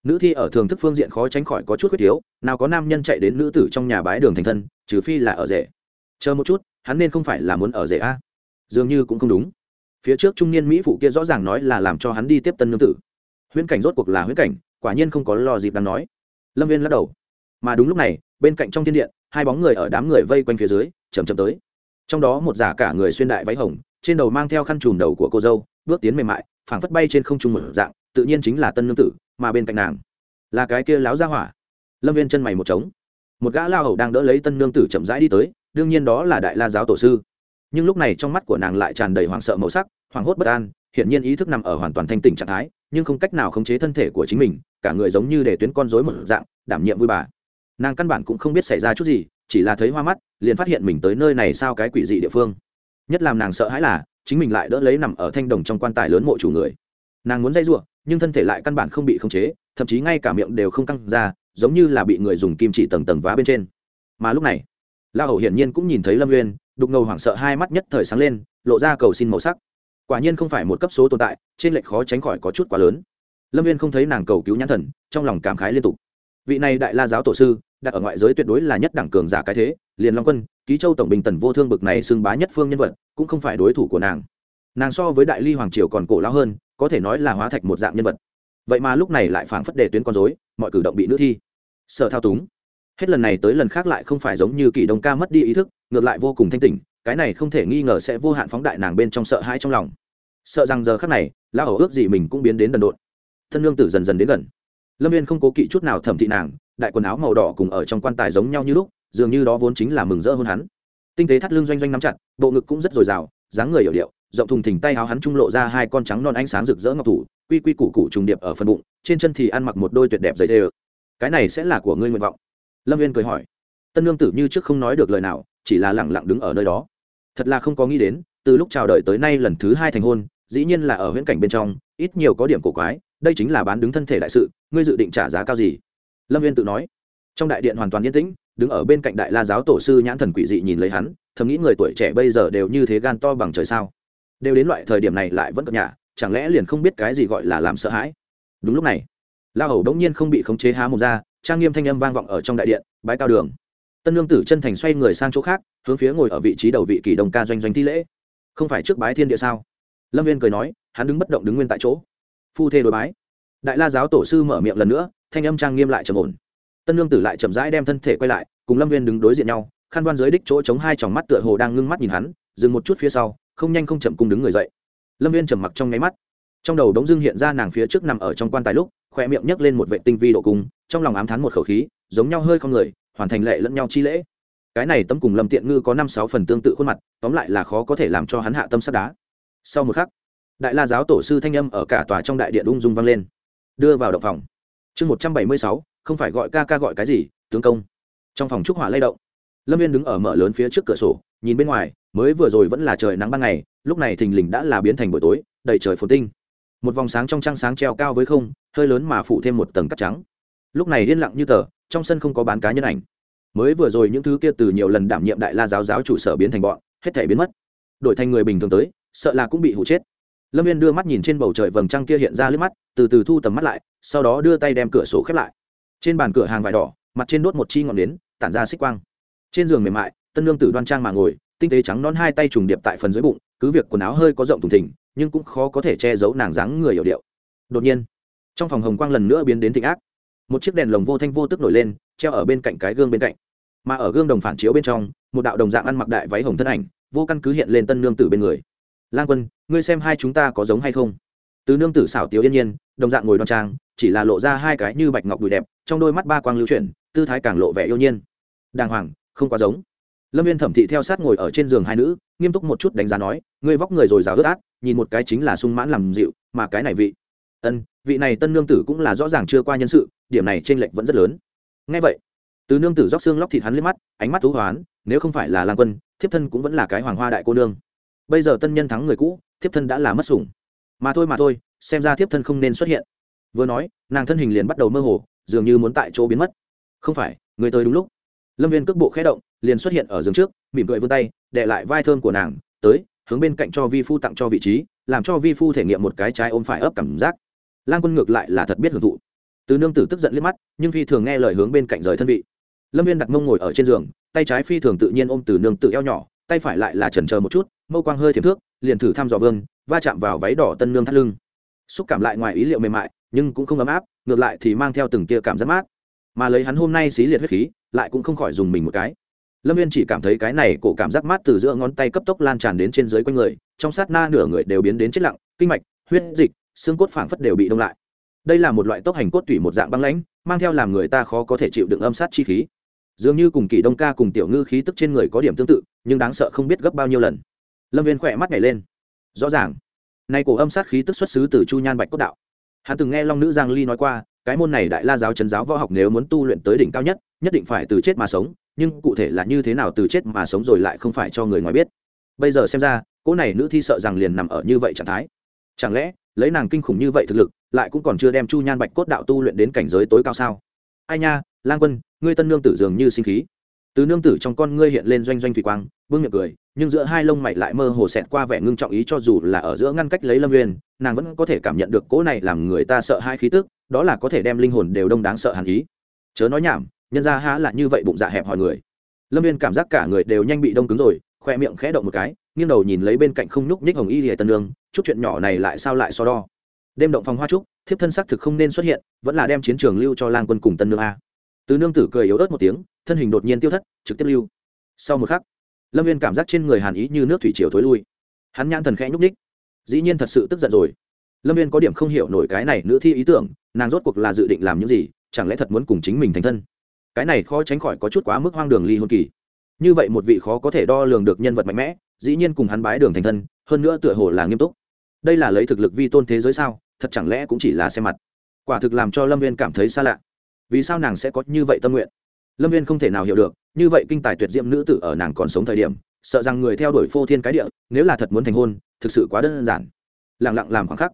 Nữ thi ở thường thức phương diện khó tránh khỏi có chút khuyết thiếu, nào có nam nhân chạy đến nữ tử trong nhà bái đường thành thân, trừ phi là ở rể. Chờ một chút, hắn nên không phải là muốn ở rể a. Dường như cũng không đúng. Phía trước trung niên mỹ phụ kia rõ ràng nói là làm cho hắn đi tiếp tân nương tử huyễn cảnh rốt cuộc là huyễn cảnh, quả nhiên không có lo dịp đang nói. Lâm viên lắc đầu. Mà đúng lúc này, bên cạnh trong thiên điện, hai bóng người ở đám người vây quanh phía dưới chầm chậm tới. Trong đó một giả cả người xuyên đại váy hồng, trên đầu mang theo khăn trùm đầu của cô dâu, bước tiến mềm mại, phảng phất bay trên không trung một dạng, tự nhiên chính là tân nương tử, mà bên cạnh nàng là cái kia láo ra hỏa. Lâm viên chân mày một trống. Một gã lao hầu đang đỡ lấy tân nương tử chậm rãi đi tới, đương nhiên đó là đại la giáo tổ sư. Nhưng lúc này trong mắt của nàng lại tràn đầy hoảng sợ màu sắc, hoảng hốt bất an hiển nhiên ý thức nằm ở hoàn toàn thanh tỉnh trạng thái, nhưng không cách nào khống chế thân thể của chính mình, cả người giống như để tuyến con rối một dạng, đảm nhiệm vui bà. Nàng căn bản cũng không biết xảy ra chút gì, chỉ là thấy hoa mắt, liền phát hiện mình tới nơi này sao cái quỷ dị địa phương. Nhất làm nàng sợ hãi là, chính mình lại đỡ lấy nằm ở thanh đồng trong quan tài lớn mộ chủ người. Nàng muốn dây giụa nhưng thân thể lại căn bản không bị khống chế, thậm chí ngay cả miệng đều không căng ra, giống như là bị người dùng kim chỉ tầng tầng vá bên trên. Mà lúc này la hầu hiển nhiên cũng nhìn thấy lâm uyên, đục ngầu hoảng sợ hai mắt nhất thời sáng lên, lộ ra cầu xin màu sắc quả nhiên không phải một cấp số tồn tại, trên lệch khó tránh khỏi có chút quá lớn. Lâm viên không thấy nàng cầu cứu nhãn thần, trong lòng cảm khái liên tục. Vị này đại la giáo tổ sư, đặt ở ngoại giới tuyệt đối là nhất đẳng cường giả cái thế, liền long quân, ký châu tổng bình tần vô thương bực này xưng bá nhất phương nhân vật, cũng không phải đối thủ của nàng. Nàng so với đại ly hoàng triều còn cổ lao hơn, có thể nói là hóa thạch một dạng nhân vật. Vậy mà lúc này lại phảng phất đề tuyến con dối mọi cử động bị nữ thi. Sợ thao túng. Hết lần này tới lần khác lại không phải giống như kỳ đông ca mất đi ý thức, ngược lại vô cùng thanh tỉnh, cái này không thể nghi ngờ sẽ vô hạn phóng đại nàng bên trong sợ hãi trong lòng sợ rằng giờ khác này, lão hầu ước gì mình cũng biến đến đần độn. Thân lương tử dần dần đến gần. Lâm viên không cố kỵ chút nào thẩm thị nàng, đại quần áo màu đỏ cùng ở trong quan tài giống nhau như lúc, dường như đó vốn chính là mừng rỡ hơn hắn. Tinh tế thắt lưng doanh doanh nắm chặt, bộ ngực cũng rất dồi dào, dáng người hiểu điệu, rộng thùng thình tay áo hắn trung lộ ra hai con trắng non ánh sáng rực rỡ ngọc thủ, quy quy củ củ trùng điệp ở phần bụng, trên chân thì ăn mặc một đôi tuyệt đẹp giấy đê ơ cái này sẽ là của ngươi nguyện vọng. Lâm viên cười hỏi. Tân lương tử như trước không nói được lời nào, chỉ là lẳng lặng đứng ở nơi đó. Thật là không có nghĩ đến, từ lúc chào đợi tới nay lần thứ hai thành hôn dĩ nhiên là ở huyễn cảnh bên trong, ít nhiều có điểm cổ quái, đây chính là bán đứng thân thể đại sự, ngươi dự định trả giá cao gì? Lâm viên tự nói. Trong đại điện hoàn toàn yên tĩnh, đứng ở bên cạnh đại la giáo tổ sư nhãn thần quỷ dị nhìn lấy hắn, thầm nghĩ người tuổi trẻ bây giờ đều như thế gan to bằng trời sao? Đều đến loại thời điểm này lại vẫn cập nhà chẳng lẽ liền không biết cái gì gọi là làm sợ hãi? Đúng lúc này, la hầu đống nhiên không bị khống chế há một ra, trang nghiêm thanh âm vang vọng ở trong đại điện, bái cao đường. Tân lương tử chân thành xoay người sang chỗ khác, hướng phía ngồi ở vị trí đầu vị kỳ đồng ca doanh doanh thi lễ. Không phải trước bái thiên địa sao? Lâm viên cười nói, hắn đứng bất động đứng nguyên tại chỗ. Phu thê đối bái. Đại la giáo tổ sư mở miệng lần nữa, thanh âm trang nghiêm lại trầm ổn. Tân lương tử lại chậm rãi đem thân thể quay lại, cùng lâm viên đứng đối diện nhau, khăn đoan dưới đích chỗ chống hai tròng mắt tựa hồ đang ngưng mắt nhìn hắn, dừng một chút phía sau, không nhanh không chậm cùng đứng người dậy. Lâm viên trầm mặc trong nháy mắt. Trong đầu đống dưng hiện ra nàng phía trước nằm ở trong quan tài lúc khoe miệng nhấc lên một vệ tinh vi độ cung trong lòng ám thán một khẩu khí, giống nhau hơi không người, hoàn thành lệ lẫn nhau chi lễ. Cái này tấm cùng lâm tiện ngư có năm sáu phần tương tự khuôn mặt, tóm lại là khó có thể làm cho hắn hạ tâm sắt đá sau một khắc, đại la giáo tổ sư thanh âm ở cả tòa trong đại điện ung dung vang lên. Đưa vào động phòng. Chương một trăm bảy mươi sáu, không phải gọi ca ca gọi cái gì, tướng công. Trong phòng trúc hỏa lay động, lâm viên đứng ở mở lớn phía trước cửa sổ, nhìn bên ngoài, mới vừa rồi vẫn là trời nắng ban ngày, lúc này thình lình đã là biến thành buổi tối, đầy trời phồn tinh. Một vòng sáng trong trăng sáng treo cao với không, hơi lớn mà phụ thêm một tầng cắt trắng. Lúc này yên lặng như tờ, trong sân không có bán cá nhân ảnh. Mới vừa rồi những thứ kia từ nhiều lần đảm nhiệm đại la giáo giáo chủ sở biến thành bọn, hết thể biến mất. Đổi thành người bình thường tới sợ là cũng bị hụ chết. Lâm viên đưa mắt nhìn trên bầu trời vầng trăng kia hiện ra lướt mắt, từ từ thu tầm mắt lại, sau đó đưa tay đem cửa sổ khép lại. Trên bàn cửa hàng vải đỏ, mặt trên đốt một chi ngọn nến, tản ra xích quang. Trên giường mềm mại, tân lương tử đoan trang mà ngồi, tinh tế trắng non hai tay trùng điệp tại phần dưới bụng, cứ việc quần áo hơi có rộng thùng thỉnh nhưng cũng khó có thể che giấu nàng dáng người hiểu điệu. Đột nhiên, trong phòng hồng quang lần nữa biến đến thịnh ác. Một chiếc đèn lồng vô thanh vô tức nổi lên, treo ở bên cạnh cái gương bên cạnh. Mà ở gương đồng phản chiếu bên trong, một đạo đồng dạng ăn mặc đại váy hồng thân ảnh, vô căn cứ hiện lên tân nương tử bên người lang quân, ngươi xem hai chúng ta có giống hay không? Từ nương tử xảo tiếu yên nhiên, đồng dạng ngồi đoan trang, chỉ là lộ ra hai cái như bạch ngọc đùi đẹp, trong đôi mắt ba quang lưu chuyển, tư thái càng lộ vẻ yêu nhiên. Đàng hoàng, không quá giống. Lâm viên thẩm thị theo sát ngồi ở trên giường hai nữ, nghiêm túc một chút đánh giá nói, ngươi vóc người rồi rào ướt át, nhìn một cái chính là sung mãn làm dịu, mà cái này vị. Ân, vị này tân nương tử cũng là rõ ràng chưa qua nhân sự, điểm này t r ê n lệch vẫn rất lớn. Ngay vậy, từ nương tử róc xương lóc thịt hắn lên mắt, ánh mắt thú hoán, nếu không phải là lang quân, thiếp thân cũng vẫn là cái hoàng hoa đại cô nương bây giờ tân nhân thắng người cũ, thiếp thân đã là mất sủng. Mà thôi mà thôi, xem ra thiếp thân không nên xuất hiện. Vừa nói, nàng thân hình liền bắt đầu mơ hồ, dường như muốn tại chỗ biến mất. Không phải, người tới đúng lúc. Lâm viên cước bộ khé động, liền xuất hiện ở giường trước, mỉm cười vươn tay đệ lại vai thơm của nàng, tới, hướng bên cạnh cho vi phu tặng cho vị trí, làm cho vi phu thể nghiệm một cái trái ôm phải ấp cảm giác. Lan quân ngược lại là thật biết hưởng thụ. Từ nương tử tức giận liếc mắt, nhưng phi thường nghe lời hướng bên cạnh rời thân vị. Lâm viên đặt mông ngồi ở trên giường, tay trái phi thường tự nhiên ôm từ nương tự eo nhỏ, tay phải lại là trần chờ một chút mâu quang hơi thiệp thước, liền thử thăm dò vương, va chạm vào váy đỏ tân nương thắt lưng. Xúc cảm lại ngoài ý liệu mềm mại, nhưng cũng không ấm áp, ngược lại thì mang theo từng tia cảm giác mát. Mà lấy hắn hôm nay xí liệt huyết khí, lại cũng không khỏi dùng mình một cái. Lâm viên chỉ cảm thấy cái này cổ cảm giác mát từ giữa ngón tay cấp tốc lan tràn đến trên dưới quanh người, trong sát na nửa người đều biến đến chết lặng, kinh mạch, huyết dịch, xương cốt phảng phất đều bị đông lại. Đây là một loại tốc hành cốt tủy một dạng băng lãnh, mang theo làm người ta khó có thể chịu đựng âm sát chi khí. Dường như cùng kỳ đông ca cùng tiểu ngư khí tức trên người có điểm tương tự, nhưng đáng sợ không biết gấp bao nhiêu lần lâm viên khỏe mắt nhảy lên rõ ràng nay cổ âm sát khí tức xuất xứ từ chu nhan bạch cốt đạo hắn từng nghe long nữ giang ly nói qua cái môn này đại la giáo trấn giáo võ học nếu muốn tu luyện tới đỉnh cao nhất nhất định phải từ chết mà sống nhưng cụ thể là như thế nào từ chết mà sống rồi lại không phải cho người ngoài biết bây giờ xem ra cỗ này nữ thi sợ rằng liền nằm ở như vậy trạng thái chẳng lẽ lấy nàng kinh khủng như vậy thực lực lại cũng còn chưa đem chu nhan bạch cốt đạo tu luyện đến cảnh giới tối cao sao ai nha lang quân ngươi tân nương tử dường như sinh khí từ nương tử trong con ngươi hiện lên doanh doanh thủy quang bưng miệng cười nhưng giữa hai lông mày lại mơ hồ xẹt qua vẻ ngưng trọng ý cho dù là ở giữa ngăn cách lấy lâm nguyên nàng vẫn có thể cảm nhận được cỗ này làm người ta sợ hai khí tức, đó là có thể đem linh hồn đều đông đáng sợ hàn ý. Chớ nói nhảm, nhân ra há là như vậy bụng dạ hẹp hỏi người. Lâm nguyên cảm giác cả người đều nhanh bị đông cứng rồi, khoe miệng khẽ động một cái, nghiêng đầu nhìn lấy bên cạnh không nhúc nhích hồng y lìa tân lương chút chuyện nhỏ này lại sao lại so đo. Đêm động phòng hoa trúc, thiếp thân xác thực không nên xuất hiện, vẫn là đem chiến trường lưu cho lang quân cùng tân nương a. Từ nương tử cười yếu ớt một tiếng, thân hình đột nhiên tiêu thất, trực tiếp lưu. Sau một khắc lâm viên cảm giác trên người hàn ý như nước thủy triều thối lui hắn nhãn thần khẽ nhúc ních dĩ nhiên thật sự tức giận rồi lâm viên có điểm không hiểu nổi cái này nữ thi ý tưởng nàng rốt cuộc là dự định làm những gì chẳng lẽ thật muốn cùng chính mình thành thân cái này khó tránh khỏi có chút quá mức hoang đường ly hôn kỳ như vậy một vị khó có thể đo lường được nhân vật mạnh mẽ dĩ nhiên cùng hắn bái đường thành thân hơn nữa tựa hồ là nghiêm túc đây là lấy thực lực vi tôn thế giới sao thật chẳng lẽ cũng chỉ là xem mặt quả thực làm cho lâm viên cảm thấy xa lạ vì sao nàng sẽ có như vậy tâm nguyện lâm viên không thể nào hiểu được như vậy kinh tài tuyệt diệm nữ tử ở nàng còn sống thời điểm, sợ rằng người theo đuổi phô thiên cái địa, nếu là thật muốn thành hôn, thực sự quá đơn giản. Lẳng lặng làm khoảng khắc,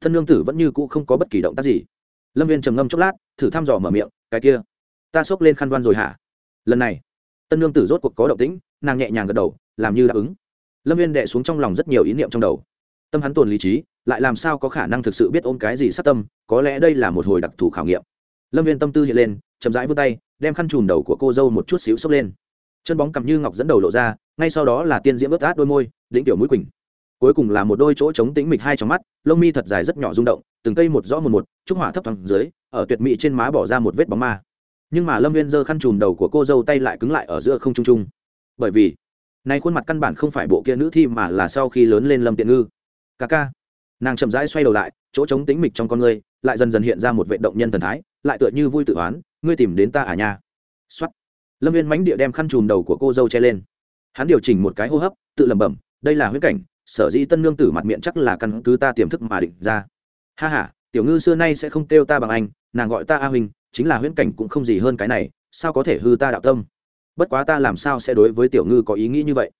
thân nương tử vẫn như cũ không có bất kỳ động tác gì. Lâm viên trầm ngâm chốc lát, thử thăm dò mở miệng, cái kia, ta xốc lên khăn đoan rồi hả? Lần này tân nương tử rốt cuộc có động tĩnh, nàng nhẹ nhàng gật đầu, làm như đáp ứng. Lâm viên đệ xuống trong lòng rất nhiều ý niệm trong đầu. Tâm hắn tồn lý trí, lại làm sao có khả năng thực sự biết ôm cái gì sát tâm, có lẽ đây là một hồi đặc thù khảo nghiệm. Lâm viên tâm tư hiện lên chậm rãi vươn tay, đem khăn trùm đầu của cô dâu một chút xíu xốc lên. Chân bóng cầm như ngọc dẫn đầu lộ ra, ngay sau đó là tiên diễm ướt át đôi môi đĩnh tiểu mũi quỳnh. Cuối cùng là một đôi chỗ trống tĩnh mịch hai trong mắt, lông mi thật dài rất nhỏ rung động, từng cây một rõ một một, trúc hỏa thấp thẳng dưới, ở tuyệt mỹ trên má bỏ ra một vết bóng ma. Nhưng mà lâm viên giơ khăn trùm đầu của cô dâu tay lại cứng lại ở giữa không trung trung. Bởi vì, nay khuôn mặt căn bản không phải bộ kia nữ thi mà là sau khi lớn lên lâm tiện ngư. Ca ca. Nàng chậm rãi xoay đầu lại, chỗ trống tính mịch trong con người lại dần dần hiện ra một vệ động nhân thần thái lại tựa như vui tự oán, ngươi tìm đến ta à nha? Xuất lâm viên mánh địa đem khăn chùm đầu của cô dâu che lên. Hắn điều chỉnh một cái hô hấp, tự lẩm bẩm, đây là huyết cảnh, sở dĩ tân nương tử mặt miệng chắc là căn cứ ta tiềm thức mà định ra. Ha h a tiểu ngư xưa nay sẽ không kêu ta bằng anh, nàng gọi ta a huynh, chính là huyễn cảnh cũng không gì hơn cái này, sao có thể hư ta đạo tâm? Bất quá ta làm sao sẽ đối với tiểu ngư có ý nghĩ như vậy?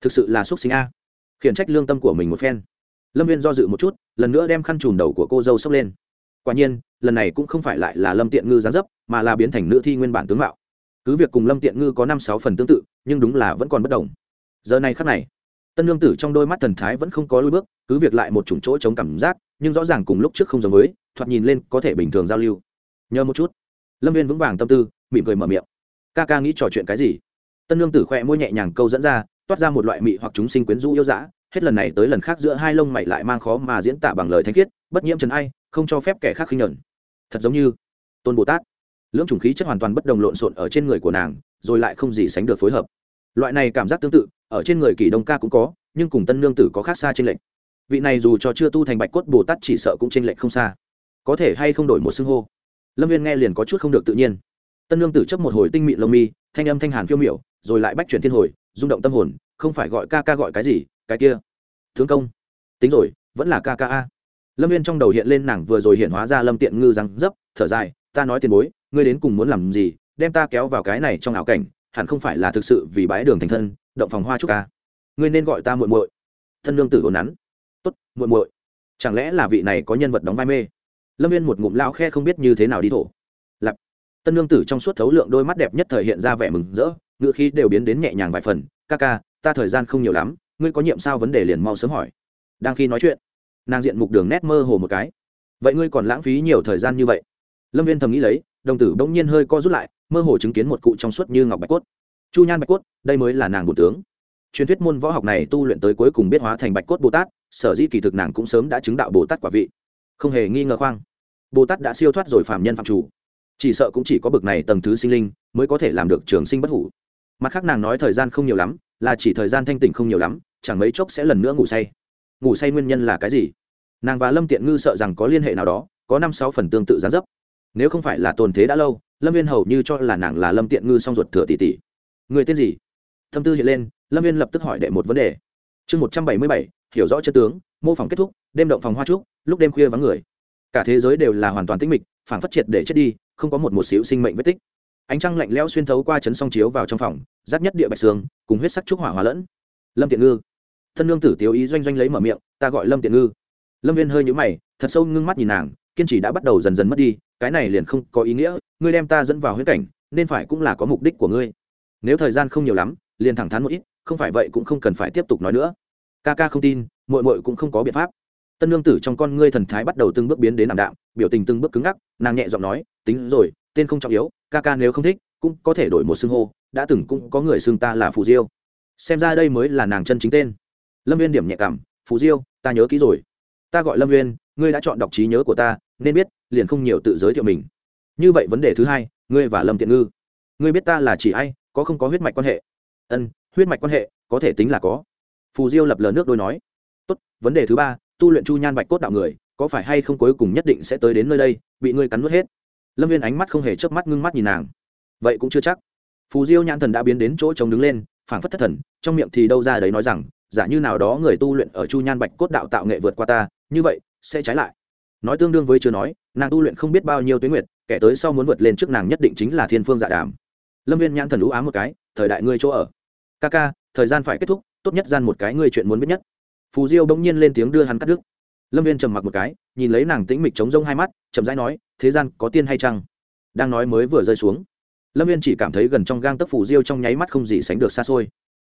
Thực sự là xúc sinh a. Khiển trách lương tâm của mình một phen. Lâm viên do dự một chút, lần nữa đem khăn trùm đầu của cô dâu xốc lên quả nhiên, lần này cũng không phải lại là lâm tiện ngư gián dấp, mà là biến thành nữ thi nguyên bản tướng mạo. Cứ việc cùng lâm tiện ngư có năm sáu phần tương tự, nhưng đúng là vẫn còn bất đồng. Giờ này khắc này, tân lương tử trong đôi mắt thần thái vẫn không có lôi bước, cứ việc lại một chủng chỗ chống cảm giác, nhưng rõ ràng cùng lúc trước không giống với, thoạt nhìn lên có thể bình thường giao lưu. Nhờ một chút. Lâm viên vững vàng tâm tư, mỉm cười mở miệng. Ca ca nghĩ trò chuyện cái gì? Tân lương tử khoe môi nhẹ nhàng câu dẫn ra, toát ra một loại mị hoặc chúng sinh quyến rũ yêu dã, hết lần này tới lần khác giữa hai lông mày lại mang khó mà diễn tả bằng lời thanh khiết, bất nhiễm trần ai không cho phép kẻ khác khinh nhẫn thật giống như tôn bồ tát. Lưỡng chủng khí chất hoàn toàn bất đồng lộn xộn ở trên người của nàng, rồi lại không gì sánh được phối hợp. Loại này cảm giác tương tự, ở trên người kỳ đông ca cũng có, nhưng cùng tân nương tử có khác xa trên lệnh vị này dù cho chưa tu thành bạch cốt bồ tát chỉ sợ cũng trên lệnh không xa. Có thể hay không đổi một xưng hô. Lâm viên nghe liền có chút không được tự nhiên. Tân lương tử chấp một hồi tinh mị lông mi, thanh âm thanh hàn phiêu miểu, rồi lại bách chuyển thiên hồi, rung động tâm hồn, không phải gọi ca ca gọi cái gì, cái kia. Tướng công. Tính rồi, vẫn là ca ca a lâm viên trong đầu hiện lên nàng vừa rồi hiện hóa ra lâm tiện ngư răng dấp, thở dài, ta nói tiền bối, ngươi đến cùng muốn làm gì? Đem ta kéo vào cái này trong ảo cảnh, hẳn không phải là thực sự vì bãi đường thành thân, động phòng hoa trúc ca. Ngươi nên gọi ta muội muội. Thân lương tử ồn nắn tốt, muội muội, chẳng lẽ là vị này có nhân vật đóng vai mê? Lâm viên một ngụm lao khe không biết như thế nào đi thổ. Lặp tân lương tử trong suốt thấu lượng đôi mắt đẹp nhất thời hiện ra vẻ mừng rỡ, ngựa khí đều biến đến nhẹ nhàng vài phần. Ca ca, ta thời gian không nhiều lắm, ngươi có nhiệm sao vấn đề liền mau sớm hỏi. Đang khi nói chuyện nàng diện mục đường nét mơ hồ một cái. Vậy ngươi còn lãng phí nhiều thời gian như vậy? Lâm viên thầm nghĩ lấy, đồng tử bỗng nhiên hơi co rút lại, mơ hồ chứng kiến một cụ trong suốt như ngọc bạch cốt. Chu nhan bạch cốt, đây mới là nàng bổ tướng. Truyền thuyết môn võ học này tu luyện tới cuối cùng biết hóa thành bạch cốt bồ tát, sở di kỳ thực nàng cũng sớm đã chứng đạo bồ tát quả vị. Không hề nghi ngờ khoang. Bồ tát đã siêu thoát rồi phạm nhân phạm chủ. Chỉ sợ cũng chỉ có bực này tầng thứ sinh linh mới có thể làm được trường sinh bất hủ. Mặt khác nàng nói thời gian không nhiều lắm, là chỉ thời gian thanh tỉnh không nhiều lắm, chẳng mấy chốc sẽ lần nữa ngủ say ngủ say nguyên nhân là cái gì? Nàng và lâm tiện ngư sợ rằng có liên hệ nào đó, có năm sáu phần tương tự gián dấp. Nếu không phải là tồn thế đã lâu, lâm viên hầu như cho là nàng là lâm tiện ngư song ruột thừa tỷ tỷ. Người tên gì? Thâm tư hiện lên, lâm viên lập tức hỏi đệ một vấn đề. Chương một trăm bảy mươi bảy, hiểu rõ chân tướng, mô phỏng kết thúc, đêm động phòng hoa trúc, lúc đêm khuya vắng người. Cả thế giới đều là hoàn toàn tĩnh mịch, phản phát triệt để chết đi, không có một một xíu sinh mệnh vết tích. Ánh trăng lạnh lẽo xuyên thấu qua chấn song chiếu vào trong phòng giáp nhất địa bạch sương, cùng huyết sắc trúc hỏa hòa lẫn. Lâm tiện ngư thân Nương tử Tiểu ý doanh doanh lấy mở miệng, ta gọi lâm tiện ngư. Lâm viên hơi nhũ mày, thật sâu ngưng mắt nhìn nàng, kiên trì đã bắt đầu dần dần mất đi, cái này liền không có ý nghĩa, ngươi đem ta dẫn vào huyết cảnh, nên phải cũng là có mục đích của ngươi. Nếu thời gian không nhiều lắm, liền thẳng thắn một ít, không phải vậy cũng không cần phải tiếp tục nói nữa. Ca ca không tin mội mội cũng không có biện pháp. Tân lương tử trong con ngươi thần thái bắt đầu từng bước biến đến ảm đạm, biểu tình từng bước cứng ngắc, nàng nhẹ giọng nói, tính rồi, tên không trọng yếu, ca ca nếu không thích, cũng có thể đổi một xưng hô, đã từng cũng có người xưng ta là phù diêu. Xem ra đây mới là nàng chân chính tên lâm viên điểm nhẹ cảm, phù diêu, ta nhớ kỹ rồi. Ta gọi lâm viên ngươi đã chọn đọc trí nhớ của ta, nên biết, liền không nhiều tự giới thiệu mình. Như vậy vấn đề thứ hai, ngươi và lâm tiện ngư. Ngươi biết ta là chỉ ai, có không có huyết mạch quan hệ? Ân, huyết mạch quan hệ, có thể tính là có. Phù diêu lập lờ nước đôi nói. Tốt, vấn đề thứ ba, tu luyện chu nhan bạch cốt đạo người, có phải hay không cuối cùng nhất định sẽ tới đến nơi đây, bị ngươi cắn nuốt hết? Lâm viên ánh mắt không hề chớp mắt ngưng mắt nhìn nàng. Vậy cũng chưa chắc. Phù diêu nhãn thần đã biến đến chỗ trống đứng lên, phảng phất thất thần, trong miệng thì đâu ra đấy nói rằng giả như nào đó người tu luyện ở chu nhan bạch cốt đạo tạo nghệ vượt qua ta, như vậy, sẽ trái lại. Nói tương đương với chưa nói, nàng tu luyện không biết bao nhiêu tuyến nguyệt, kẻ tới sau muốn vượt lên trước nàng nhất định chính là thiên phương dạ đàm. Lâm viên nhãn thần lũ ám một cái, thời đại ngươi chỗ ở. Ca ca, thời gian phải kết thúc, tốt nhất gian một cái ngươi chuyện muốn biết nhất. Phù diêu bỗng nhiên lên tiếng đưa hắn cắt đứt. Lâm viên trầm mặc một cái, nhìn lấy nàng tĩnh mịch trống rông hai mắt, chậm rãi nói, thế gian có tiên hay chăng? Đang nói mới vừa rơi xuống. Lâm viên chỉ cảm thấy gần trong gang tấc phù diêu trong nháy mắt không gì sánh được xa xôi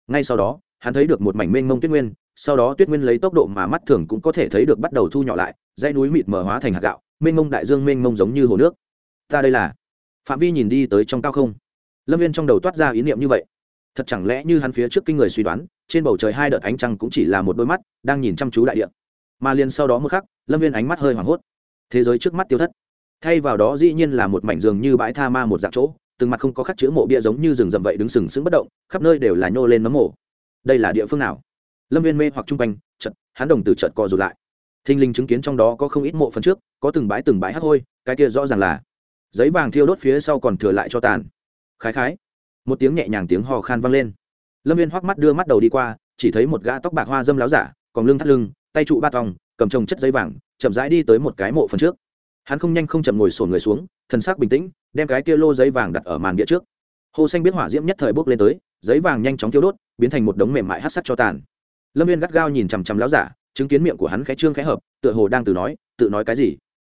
ngay sau đó, hắn thấy được một mảnh mênh mông tuyết nguyên, sau đó tuyết nguyên lấy tốc độ mà mắt thường cũng có thể thấy được bắt đầu thu nhỏ lại, dãy núi mịt mờ hóa thành hạt gạo, mênh mông đại dương mênh mông giống như hồ nước. Ta đây là phạm vi nhìn đi tới trong cao không. Lâm viên trong đầu toát ra ý niệm như vậy. Thật chẳng lẽ như hắn phía trước kinh người suy đoán, trên bầu trời hai đợt ánh trăng cũng chỉ là một đôi mắt, đang nhìn chăm chú đại địa. Mà liền sau đó một khắc, lâm viên ánh mắt hơi hoảng hốt. Thế giới trước mắt tiêu thất. Thay vào đó dĩ nhiên là một mảnh giường như bãi tha ma một dạng chỗ từng mặt không có khắc chữ mộ bia giống như rừng rậm vậy đứng sừng sững bất động, khắp nơi đều là nhô lên nấm mộ. Đây là địa phương nào? Lâm viên mê hoặc chung quanh chật hắn đồng từ chợt co rụt lại. Thinh linh chứng kiến trong đó có không ít mộ phần trước, có từng bãi từng bãi hắc hôi, cái kia rõ ràng là giấy vàng thiêu đốt phía sau còn thừa lại cho tàn. Khái khái, một tiếng nhẹ nhàng tiếng hò khan vang lên. Lâm viên hoắc mắt đưa mắt đầu đi qua, chỉ thấy một gã tóc bạc hoa dâm láo giả, còn lưng thắt lưng, tay trụ ba tòng, cầm trồng chất giấy vàng, chậm rãi đi tới một cái mộ phần trước. Hắn không nhanh không chậm ngồi sổn người xuống, thần sắc bình tĩnh đem cái kia lô giấy vàng đặt ở màn bia trước. Hồ xanh biết hỏa diễm nhất thời bốc lên tới, giấy vàng nhanh chóng thiêu đốt, biến thành một đống mềm mại hát sắc cho tàn. Lâm viên gắt gao nhìn chằm chằm láo giả, chứng kiến miệng của hắn khẽ trương khẽ hợp, tựa hồ đang tự nói tự nói cái gì?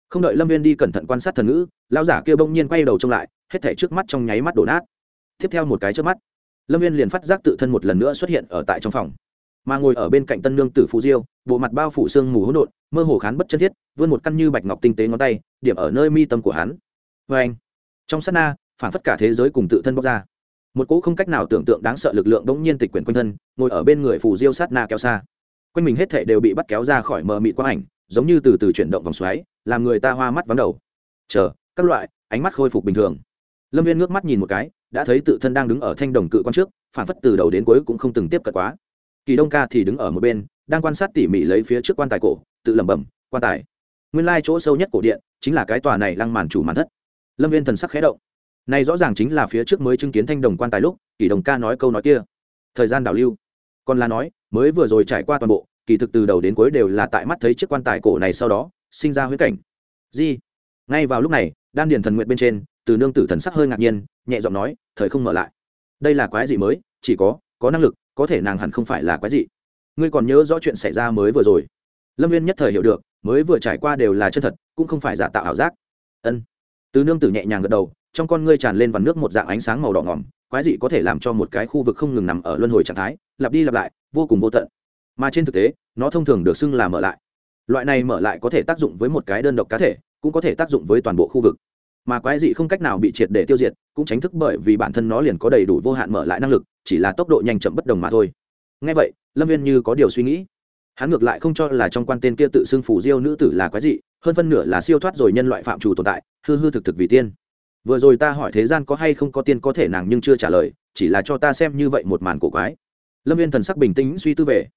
Không đợi lâm viên đi cẩn thận quan sát thần ngữ, Lão giả kia bỗng nhiên quay đầu trông lại, hết thể trước mắt trong nháy mắt đổ nát. Tiếp theo một cái trước mắt, lâm viên liền phát giác tự thân một lần nữa xuất hiện ở tại trong phòng. Mà ngồi ở bên cạnh tân nương tử phú diêu, bộ mặt bao phủ sương mù hỗn độn, mơ hồ khán bất chân thiết, vươn một căn như bạch ngọc tinh tế ngón tay, điểm ở nơi mi tâm của hắn. Vê anh trong sát na, phản phất cả thế giới cùng tự thân bóc ra. Một cỗ không cách nào tưởng tượng đáng sợ lực lượng đống nhiên tịch quyển quanh thân, ngồi ở bên người phù diêu sát na kéo xa. Quanh mình hết thể đều bị bắt kéo ra khỏi mờ mịt quang ảnh, giống như từ từ chuyển động vòng xoáy, làm người ta hoa mắt vắng đầu. Chờ, các loại, ánh mắt khôi phục bình thường. Lâm viên ngước mắt nhìn một cái, đã thấy tự thân đang đứng ở thanh đồng cự quan trước, phản phất từ đầu đến cuối cũng không từng tiếp cận quá. Kỳ đông ca thì đứng ở một bên, đang quan sát tỉ mỉ lấy phía trước quan tài cổ, tự lẩm bẩm, quan tài. Nguyên lai chỗ sâu nhất cổ điện chính là cái tòa này lăng màn chủ màn thất lâm viên thần sắc khẽ động. Này rõ ràng chính là phía trước mới chứng kiến thanh đồng quan tài lúc, kỳ đồng ca nói câu nói kia. Thời gian đảo lưu. Còn là nói, mới vừa rồi trải qua toàn bộ, kỳ thực từ đầu đến cuối đều là tại mắt thấy chiếc quan tài cổ này sau đó, sinh ra huyết cảnh. Di ngay vào lúc này, đan điền thần nguyện bên trên, từ nương tử thần sắc hơi ngạc nhiên, nhẹ giọng nói, thời không mở lại. Đây là quái dị mới, chỉ có có năng lực, có thể nàng hẳn không phải là quái dị. Ngươi còn nhớ rõ chuyện xảy ra mới vừa rồi. Lâm viên nhất thời hiểu được, mới vừa trải qua đều là chân thật, cũng không phải giả tạo ảo giác. Ân từ nương tử nhẹ nhàng gật đầu, trong con ngươi tràn lên vằn nước một dạng ánh sáng màu đỏ ngỏm, quái dị có thể làm cho một cái khu vực không ngừng nằm ở luân hồi trạng thái, lặp đi lặp lại, vô cùng vô tận. Mà trên thực tế, nó thông thường được xưng là mở lại. Loại này mở lại có thể tác dụng với một cái đơn độc cá thể, cũng có thể tác dụng với toàn bộ khu vực. Mà quái dị không cách nào bị triệt để tiêu diệt, cũng tránh thức bởi vì bản thân nó liền có đầy đủ vô hạn mở lại năng lực, chỉ là tốc độ nhanh chậm bất đồng mà thôi. Ngay vậy, lâm viên như có điều suy nghĩ. Hắn ngược lại không cho là trong quan tên kia tự xưng phủ diêu nữ tử là quái dị hơn phân nửa là siêu thoát rồi nhân loại phạm chủ tồn tại, hư hư thực thực vì tiên. Vừa rồi ta hỏi thế gian có hay không có tiên có thể nàng nhưng chưa trả lời, chỉ là cho ta xem như vậy một màn cổ quái. Lâm viên thần sắc bình tĩnh suy tư về.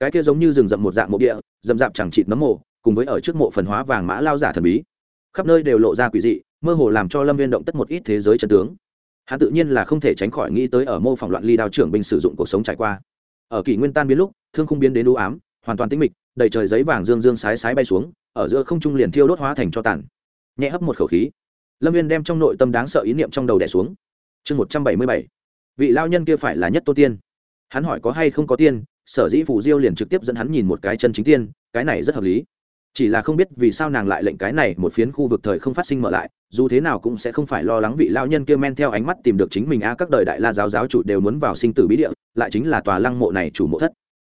Cái kia giống như rừng rậm một dạng mộ địa, rậm rạp chẳng chịt nấm mộ, cùng với ở trước mộ phần hóa vàng mã lao giả thần bí. Khắp nơi đều lộ ra quỷ dị, mơ hồ làm cho lâm viên động tất một ít thế giới chân tướng. Hắn tự nhiên là không thể tránh khỏi nghĩ tới ở mô phỏng loạn ly đao trưởng binh sử dụng cuộc sống trải qua. Ở kỷ nguyên tan biến lúc, thương không biến đến đũ ám, hoàn toàn tĩnh mịch đầy trời giấy vàng dương dương sái sái bay xuống, ở giữa không trung liền thiêu đốt hóa thành cho tàn. Nhẹ hấp một khẩu khí. Lâm viên đem trong nội tâm đáng sợ ý niệm trong đầu đẻ xuống. Chương một trăm bảy mươi bảy. Vị lao nhân kia phải là nhất tô tiên. Hắn hỏi có hay không có tiên, sở dĩ phù diêu liền trực tiếp dẫn hắn nhìn một cái chân chính tiên, cái này rất hợp lý. Chỉ là không biết vì sao nàng lại lệnh cái này một phiến khu vực thời không phát sinh mở lại, dù thế nào cũng sẽ không phải lo lắng vị lao nhân kia men theo ánh mắt tìm được chính mình. A, các đời đại la giáo giáo chủ đều muốn vào sinh tử bí địa, lại chính là tòa lăng mộ này chủ mộ thất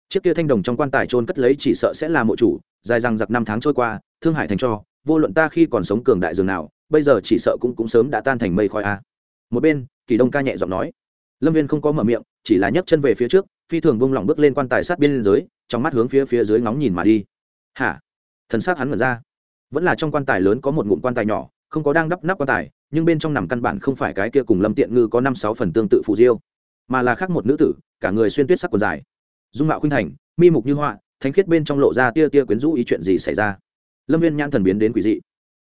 chiếc kia thanh đồng trong quan tài trôn cất lấy chỉ sợ sẽ là mộ chủ, dài rằng giặc năm tháng trôi qua, thương hải thành cho, vô luận ta khi còn sống cường đại dường nào, bây giờ chỉ sợ cũng cũng sớm đã tan thành mây khói a. Một bên, kỳ đông ca nhẹ giọng nói. Lâm viên không có mở miệng, chỉ là nhấc chân về phía trước, phi thường bông lỏng bước lên quan tài sát biên giới trong mắt hướng phía phía dưới ngóng nhìn mà đi. Hả? Thần xác hắn mở ra. Vẫn là trong quan tài lớn có một ngụm quan tài nhỏ, không có đang đắp nắp quan tài, nhưng bên trong nằm căn bản không phải cái kia cùng lâm tiện ngư có năm sáu phần tương tự phù diêu, mà là khác một nữ tử, cả người xuyên tuyết sắc quần dài dung mạo khuynh thành, mi mục như họa, thánh khiết bên trong lộ ra tia tia quyến rũ ý chuyện gì xảy ra. Lâm viên nhãn thần biến đến quỷ dị.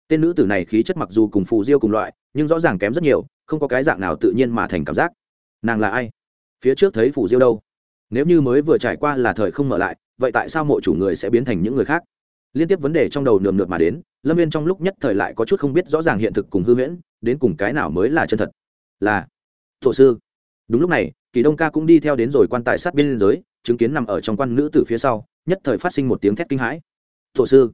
Tên nữ tử này khí chất mặc dù cùng phù diêu cùng loại, nhưng rõ ràng kém rất nhiều, không có cái dạng nào tự nhiên mà thành cảm giác. Nàng là ai? Phía trước thấy phù diêu đâu? Nếu như mới vừa trải qua là thời không mở lại, vậy tại sao mộ chủ người sẽ biến thành những người khác? Liên tiếp vấn đề trong đầu nườm nượp mà đến, lâm viên trong lúc nhất thời lại có chút không biết rõ ràng hiện thực cùng hư huyễn, đến cùng cái nào mới là chân thật? Là thổ sư. Đúng lúc này, kỳ đông ca cũng đi theo đến rồi quan tài sát biên giới chứng kiến nằm ở trong quan nữ từ phía sau, nhất thời phát sinh một tiếng thét kinh hãi. Tổ sư!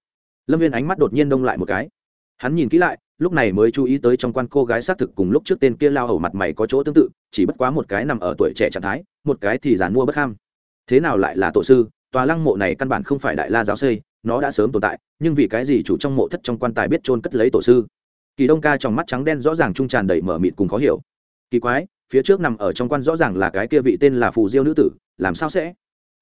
Lâm viên ánh mắt đột nhiên đông lại một cái. Hắn nhìn kỹ lại, lúc này mới chú ý tới trong quan cô gái xác thực cùng lúc trước tên kia lao hầu mặt mày có chỗ tương tự, chỉ bất quá một cái nằm ở tuổi trẻ trạng thái, một cái thì giàn mua bất kham thế nào lại là tổ sư? Tòa lăng mộ này căn bản không phải đại la giáo xây, nó đã sớm tồn tại, nhưng vì cái gì chủ trong mộ thất trong quan tài biết trôn cất lấy tổ sư? Kỳ đông ca trong mắt trắng đen rõ ràng trung tràn đầy mở mịt cùng khó hiểu. Kỳ quái, phía trước nằm ở trong quan rõ ràng là cái kia vị tên là phù diêu nữ tử làm sao sẽ?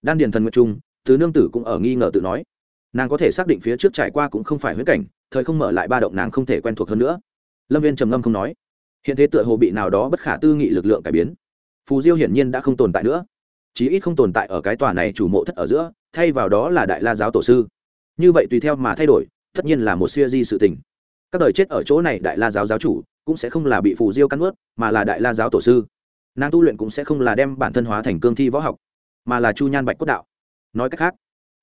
Đan điền thần nguyệt trung, tứ nương tử cũng ở nghi ngờ tự nói. Nàng có thể xác định phía trước trải qua cũng không phải huyết cảnh, thời không mở lại ba động nàng không thể quen thuộc hơn nữa. Lâm viên trầm ngâm không nói. Hiện thế tựa hồ bị nào đó bất khả tư nghị lực lượng cải biến. Phù diêu hiển nhiên đã không tồn tại nữa. Chí ít không tồn tại ở cái tòa này chủ mộ thất ở giữa, thay vào đó là đại la giáo tổ sư. Như vậy tùy theo mà thay đổi, tất nhiên là một siêu di sự tình. Các đời chết ở chỗ này đại la giáo giáo chủ cũng sẽ không là bị phù diêu cắn ướt mà là đại la giáo tổ sư. Nàng tu luyện cũng sẽ không là đem bản thân hóa thành cương thi võ học mà là chu nhan bạch cốt đạo. Nói cách khác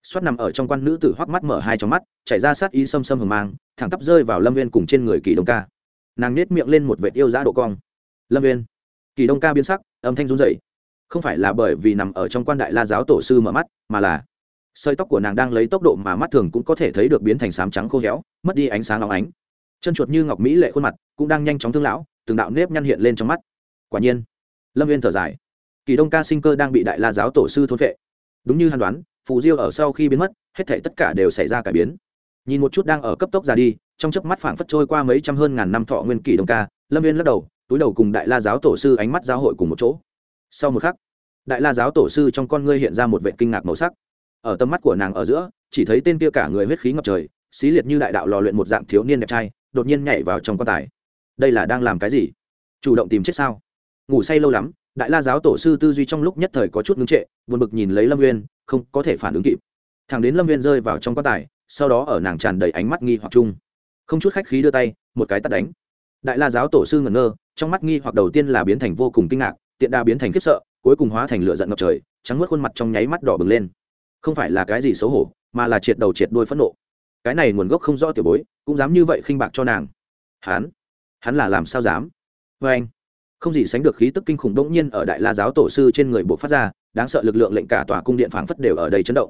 xoát nằm ở trong quan nữ tử hoắc mắt mở hai trong mắt, chảy ra sát ý xâm xâm hờ mang, thẳng tắp rơi vào lâm viên cùng trên người kỳ đông ca. Nàng nết miệng lên một vệt yêu giá độ cong. Lâm viên kỳ đông ca biến sắc, âm thanh run dậy không phải là bởi vì nằm ở trong quan đại la giáo tổ sư mở mắt, mà là sợi tóc của nàng đang lấy tốc độ mà mắt thường cũng có thể thấy được biến thành sám trắng khô héo, mất đi ánh sáng óng ánh. Chân chuột như ngọc mỹ lệ khuôn mặt cũng đang nhanh chóng thương lão, từng đạo nếp nhăn hiện lên trong mắt. Quả nhiên, lâm viên thở dài kỳ đông ca sinh cơ đang bị đại la giáo tổ sư thôn vệ đúng như hàn đoán, phù diêu ở sau khi biến mất, hết thể tất cả đều xảy ra cải biến. Nhìn một chút đang ở cấp tốc ra đi, trong chớp mắt phảng phất trôi qua mấy trăm hơn ngàn năm thọ nguyên kỳ đông ca, lâm viên lắc đầu, túi đầu cùng đại la giáo tổ sư ánh mắt giáo hội cùng một chỗ. Sau một khắc, đại la giáo tổ sư trong con ngươi hiện ra một vệ kinh ngạc màu sắc. Ở tầm mắt của nàng ở giữa, chỉ thấy tên kia cả người huyết khí ngập trời, xí liệt như đại đạo lò luyện một dạng thiếu niên đẹp trai, đột nhiên nhảy vào trong quan tài. Đây là đang làm cái gì? Chủ động tìm chết sao? Ngủ say lâu lắm đại la giáo tổ sư tư duy trong lúc nhất thời có chút ngưng trệ, buồn bực nhìn lấy lâm nguyên không có thể phản ứng kịp. Thằng đến lâm nguyên rơi vào trong quan tài, sau đó ở nàng tràn đầy ánh mắt nghi hoặc chung. Không chút khách khí đưa tay, một cái tắt đánh. Đại la giáo tổ sư ngẩn ngơ, trong mắt nghi hoặc đầu tiên là biến thành vô cùng kinh ngạc, tiện đa biến thành khiếp sợ, cuối cùng hóa thành lửa giận ngập trời, trắng mất khuôn mặt trong nháy mắt đỏ bừng lên. Không phải là cái gì xấu hổ, mà là triệt đầu triệt đuôi phẫn nộ. Cái này nguồn gốc không rõ tiểu bối, cũng dám như vậy khinh bạc cho nàng. Hắn? Hắn là làm sao dám? Vê anh không gì sánh được khí tức kinh khủng đ nhiên ở đại la giáo tổ sư trên người buộc phát ra, đáng sợ lực lượng lệnh cả tòa cung điện phảng phất đều ở đầy chấn động.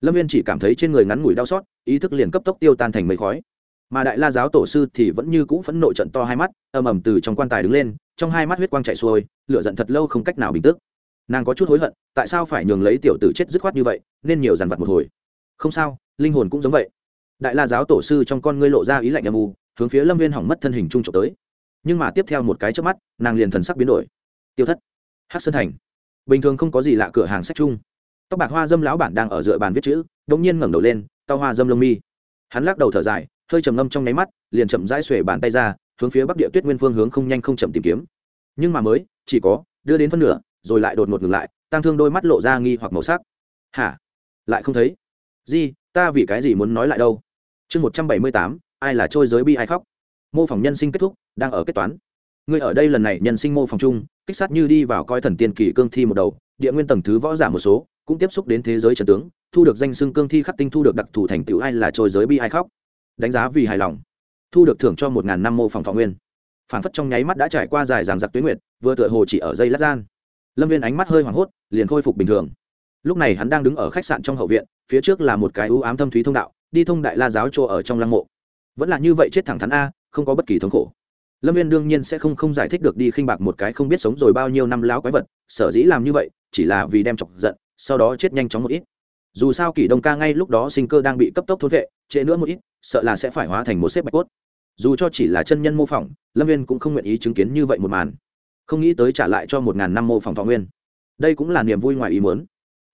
Lâm viên chỉ cảm thấy trên người ngắn ngủi đau xót, ý thức liền cấp tốc tiêu tan thành mây khói. Mà đại la giáo tổ sư thì vẫn như cũ phẫn nộ trận to hai mắt, ầm ầm từ trong quan tài đứng lên, trong hai mắt huyết quang chạy xuôi, lửa giận thật lâu không cách nào bình tức nàng có chút hối hận, tại sao phải nhường lấy tiểu tử chết dứt khoát như vậy, nên nhiều dằn vặt một hồi. Không sao, linh hồn cũng giống vậy. Đại la giáo tổ sư trong con ngươi lộ ra ý lạnh âm u, hướng phía lâm viên hỏng mất thân hình trung trộm tới nhưng mà tiếp theo một cái trước mắt, nàng liền thần sắc biến đổi. Tiêu thất. Hát sơn thành. Bình thường không có gì lạ cửa hàng sách chung. Tóc bạc hoa dâm lão bản đang ở dựa bàn viết chữ đ ỗ n g nhiên ngẩng đầu lên, tao hoa dâm lông mi. Hắn lắc đầu thở dài, hơi trầm ngâm trong nháy mắt, liền chậm rãi xuể bàn tay ra, hướng phía bắc địa tuyết nguyên phương hướng không nhanh không chậm tìm kiếm. Nhưng mà mới, chỉ có, đưa đến phân nửa, rồi lại đột ngột ngừng lại tăng thương đôi mắt lộ ra nghi hoặc màu sắc. Hả? Lại không thấy. Di, ta vì cái gì muốn nói lại đâu? Chương một trăm bảy mươi tám, ai là trôi giới bi ai khóc? Mô phỏng nhân sinh kết thúc đang ở kết toán. Ngươi ở đây lần này nhân sinh mô phòng chung, kích sát như đi vào coi thần tiên kỳ cương thi một đầu, địa nguyên tầng thứ võ giả một số, cũng tiếp xúc đến thế giới trần tướng, thu được danh xưng cương thi khắc tinh thu được đặc thù thành tựu ai là trôi giới bi ai khóc. Đánh giá vì hài lòng. Thu được thưởng cho một ngàn năm mô phòng thọ nguyên. Phản phất trong nháy mắt đã trải qua dài ràng giặc tuyến nguyệt, vừa tựa hồ chỉ ở dây lát gian. Lâm viên ánh mắt hơi hoảng hốt, liền khôi phục bình thường. Lúc này hắn đang đứng ở khách sạn trong hậu viện, phía trước là một cái ưu ám thâm thúy thông đạo, đi thông đại la giáo chỗ ở trong lăng mộ. Vẫn là như vậy chết thẳng thắn a, không có bất kỳ thống khổ lâm viên đương nhiên sẽ không không giải thích được đi khinh bạc một cái không biết sống rồi bao nhiêu năm láo quái vật, sở dĩ làm như vậy, chỉ là vì đem chọc giận, sau đó chết nhanh chóng một ít. Dù sao kỷ đông ca ngay lúc đó sinh cơ đang bị cấp tốc thôn vệ, trễ nữa một ít, sợ là sẽ phải hóa thành một xếp bạch cốt. Dù cho chỉ là chân nhân mô phỏng, lâm viên cũng không nguyện ý chứng kiến như vậy một màn. Không nghĩ tới trả lại cho một ngàn năm mô phỏng thọ nguyên. Đây cũng là niềm vui ngoài ý muốn.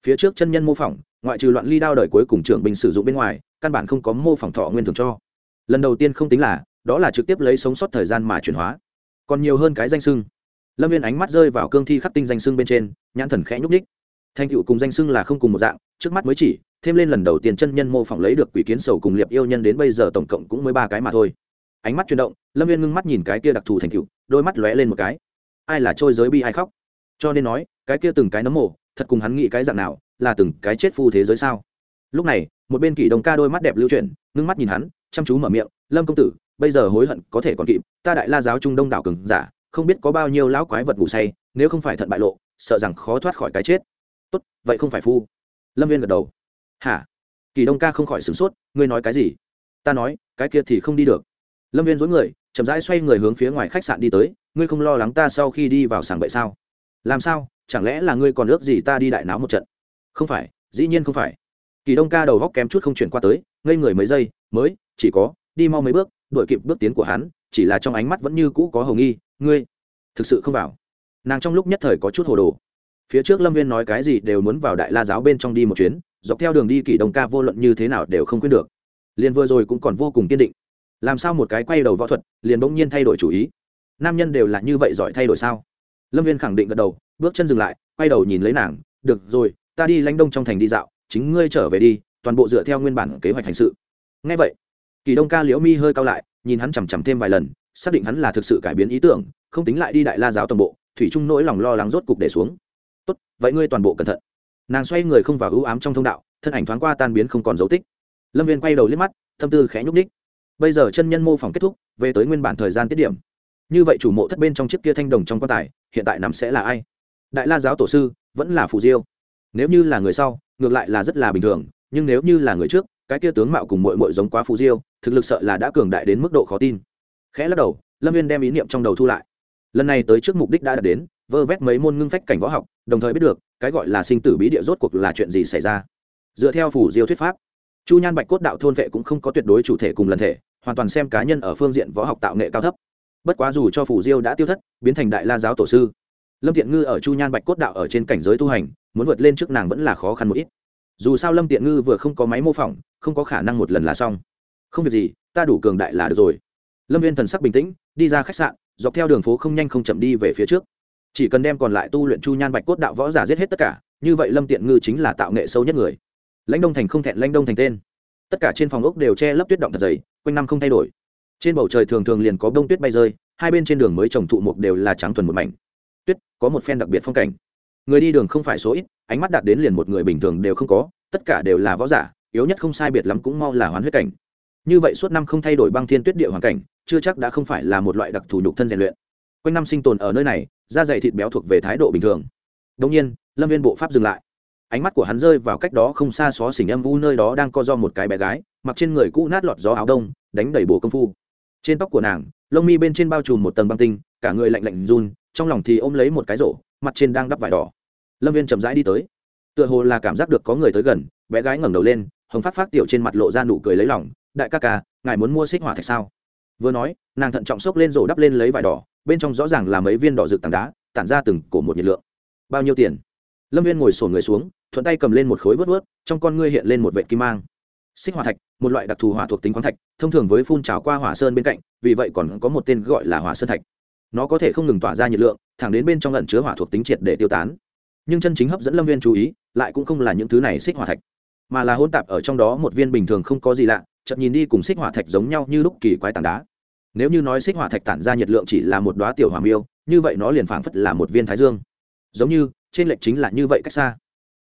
Phía trước chân nhân mô phỏng, ngoại trừ loạn ly đao đời cuối cùng trưởng bình sử dụng bên ngoài, căn bản không có mô phỏng thọ nguyên thường cho. Lần đầu tiên không tính là đó là trực tiếp lấy sống sót thời gian mà chuyển hóa. Còn nhiều hơn cái danh sưng. Lâm viên ánh mắt rơi vào cương thi khắc tinh danh sưng bên trên, nhãn thần khẽ nhúc ních thanh cựu cùng danh sưng là không cùng một dạng, trước mắt mới chỉ, thêm lên lần đầu tiên chân nhân mô phỏng lấy được quỷ kiến sầu cùng liệp yêu nhân đến bây giờ tổng cộng cũng mới ba cái mà thôi. Ánh mắt chuyển động, lâm viên ngưng mắt nhìn cái kia đặc thù thành cựu, đôi mắt lóe lên một cái. Ai là trôi giới bi ai khóc? Cho nên nói, cái kia từng cái nấm mộ thật cùng hắn nghĩ cái dạng nào, là từng cái chết phu thế giới sao? Lúc này, một bên kỷ đồng ca đôi mắt đẹp lưu chuyển, ngưng mắt nhìn hắn, chăm chú mở miệng, lâm công tử bây giờ hối hận có thể còn kịp, ta đại la giáo trung đông đảo cường giả, không biết có bao nhiêu lão quái vật ngủ say, nếu không phải thận bại lộ, sợ rằng khó thoát khỏi cái chết. Tốt, vậy không phải phu. Lâm viên gật đầu. Hả? Kỳ đông ca không khỏi sửng sốt, ngươi nói cái gì? Ta nói, cái kia thì không đi được. Lâm viên dối người, chậm rãi xoay người hướng phía ngoài khách sạn đi tới, ngươi không lo lắng ta sau khi đi vào sàng vậy sao? Làm sao? Chẳng lẽ là ngươi còn ước gì ta đi đại náo một trận? Không phải, dĩ nhiên không phải. Kỳ đông ca đầu góc kém chút không chuyển qua tới, ngây người mấy giây, mới, chỉ có, đi mau mấy bước đuổi kịp bước tiến của hắn, chỉ là trong ánh mắt vẫn như cũ có hồng nghi, ngươi, thực sự không vào? Nàng trong lúc nhất thời có chút hồ đồ. Phía trước lâm viên nói cái gì đều muốn vào đại la giáo bên trong đi một chuyến, dọc theo đường đi kỷ đồng ca vô luận như thế nào đều không quyết được. Liền vừa rồi cũng còn vô cùng kiên định. Làm sao một cái quay đầu võ thuật, liền bỗng nhiên thay đổi chủ ý? Nam nhân đều là như vậy giỏi thay đổi sao? Lâm viên khẳng định gật đầu, bước chân dừng lại, quay đầu nhìn lấy nàng, được rồi, ta đi lánh đông trong thành đi dạo, chính ngươi trở về đi, toàn bộ dựa theo nguyên bản kế hoạch hành sự. Ngay vậy kỳ đông ca liễu mi hơi cao lại, nhìn hắn chằm chằm thêm vài lần, xác định hắn là thực sự cải biến ý tưởng, không tính lại đi đại la giáo toàn bộ, thủy trung nỗi lòng lo lắng rốt cục để xuống. Tốt, vậy ngươi toàn bộ cẩn thận. Nàng xoay người không vào ưu ám trong thông đạo, thân ảnh thoáng qua tan biến không còn dấu tích. Lâm viên quay đầu liếc mắt tâm tư khẽ nhúc ních bây giờ chân nhân mô phỏng kết thúc, về tới nguyên bản thời gian tiết điểm. Như vậy chủ mộ thất bên trong chiếc kia thanh đồng trong quan tài, hiện tại nằm sẽ là ai? Đại la giáo tổ sư, vẫn là phù diêu. Nếu như là người sau, ngược lại là rất là bình thường, nhưng nếu như là người trước cái kia tướng mạo cùng mội mội giống quá phù diêu, thực lực sợ là đã cường đại đến mức độ khó tin. Khẽ lắc đầu, lâm viên đem ý niệm trong đầu thu lại. Lần này tới trước mục đích đã đạt đến, vơ vét mấy môn ngưng phách cảnh võ học, đồng thời biết được, cái gọi là sinh tử bí địa rốt cuộc là chuyện gì xảy ra. Dựa theo phủ diêu thuyết pháp, chu nhan bạch cốt đạo thôn vệ cũng không có tuyệt đối chủ thể cùng lần thể, hoàn toàn xem cá nhân ở phương diện võ học tạo nghệ cao thấp. Bất quá dù cho phủ diêu đã tiêu thất, biến thành đại la giáo tổ sư, lâm thiện ngư ở chu nhan bạch cốt đạo ở trên cảnh giới tu hành, muốn vượt lên trước nàng vẫn là khó khăn một ít dù sao lâm tiện ngư vừa không có máy mô phỏng, không có khả năng một lần là xong. Không việc gì, ta đủ cường đại là được rồi. Lâm viên thần sắc bình tĩnh, đi ra khách sạn, dọc theo đường phố không nhanh không chậm đi về phía trước. Chỉ cần đem còn lại tu luyện chu nhan bạch cốt đạo võ giả giết hết tất cả, như vậy lâm tiện ngư chính là tạo nghệ sâu nhất người. Lãnh đông thành không thẹn lãnh đông thành tên. Tất cả trên phòng ốc đều che lấp tuyết động thật dày, quanh năm không thay đổi. Trên bầu trời thường thường liền có bông tuyết bay rơi, hai bên trên đường mới trồng thụ mục đều là trắng thuần một mảnh. Tuyết, có một phen đặc biệt phong cảnh người đi đường không phải số ít, ánh mắt đạt đến liền một người bình thường đều không có, tất cả đều là võ giả, yếu nhất không sai biệt lắm cũng mau là hoán huyết cảnh. Như vậy suốt năm không thay đổi băng thiên tuyết địa hoàn cảnh, chưa chắc đã không phải là một loại đặc thù nhục thân rèn luyện. Quanh năm sinh tồn ở nơi này, da dày thịt béo thuộc về thái độ bình thường. Đông nhiên, lâm viên bộ pháp dừng lại. Ánh mắt của hắn rơi vào cách đó không xa xó xỉnh âm u nơi đó đang co do một cái bé gái, mặc trên người cũ nát lọt gió áo đông, đánh đầy bồ công phu. Trên tóc của nàng, lông mi bên trên bao trùm một tầng băng tinh, cả người lạnh lạnh run trong lòng thì ôm lấy một cái rổ, mặt trên đang đắp vải đỏ. Lâm viên chậm rãi đi tới. Tựa hồ là cảm giác được có người tới gần, bé gái ngẩng đầu lên, hồng phát phát tiểu trên mặt lộ ra nụ cười lấy lòng, đại ca ca, ngài muốn mua xích hỏa thạch sao? Vừa nói, nàng thận trọng xốc lên rổ đắp lên lấy vải đỏ, bên trong rõ ràng là mấy viên đỏ rực tảng đá, tản ra từng cổ một nhiệt lượng. Bao nhiêu tiền? Lâm viên ngồi sổ người xuống, thuận tay cầm lên một khối vớt vớt, trong con ngươi hiện lên một vệ kim mang. Xích hỏa thạch, một loại đặc thù hỏa thuộc tính khoáng thạch, thông thường với phun trào qua hỏa sơn bên cạnh, vì vậy còn có một tên gọi là hỏa sơn thạch nó có thể không ngừng tỏa ra nhiệt lượng, thẳng đến bên trong lẩn chứa hỏa thuộc tính triệt để tiêu tán. Nhưng chân chính hấp dẫn lâm viên chú ý, lại cũng không là những thứ này xích hỏa thạch, mà là hôn tạp ở trong đó một viên bình thường không có gì lạ, chậm nhìn đi cùng xích hỏa thạch giống nhau như lúc kỳ quái tảng đá. Nếu như nói xích hỏa thạch tản ra nhiệt lượng chỉ là một đoá tiểu hỏa miêu, như vậy nó liền phảng phất là một viên thái dương. Giống như, trên lệch chính là như vậy cách xa.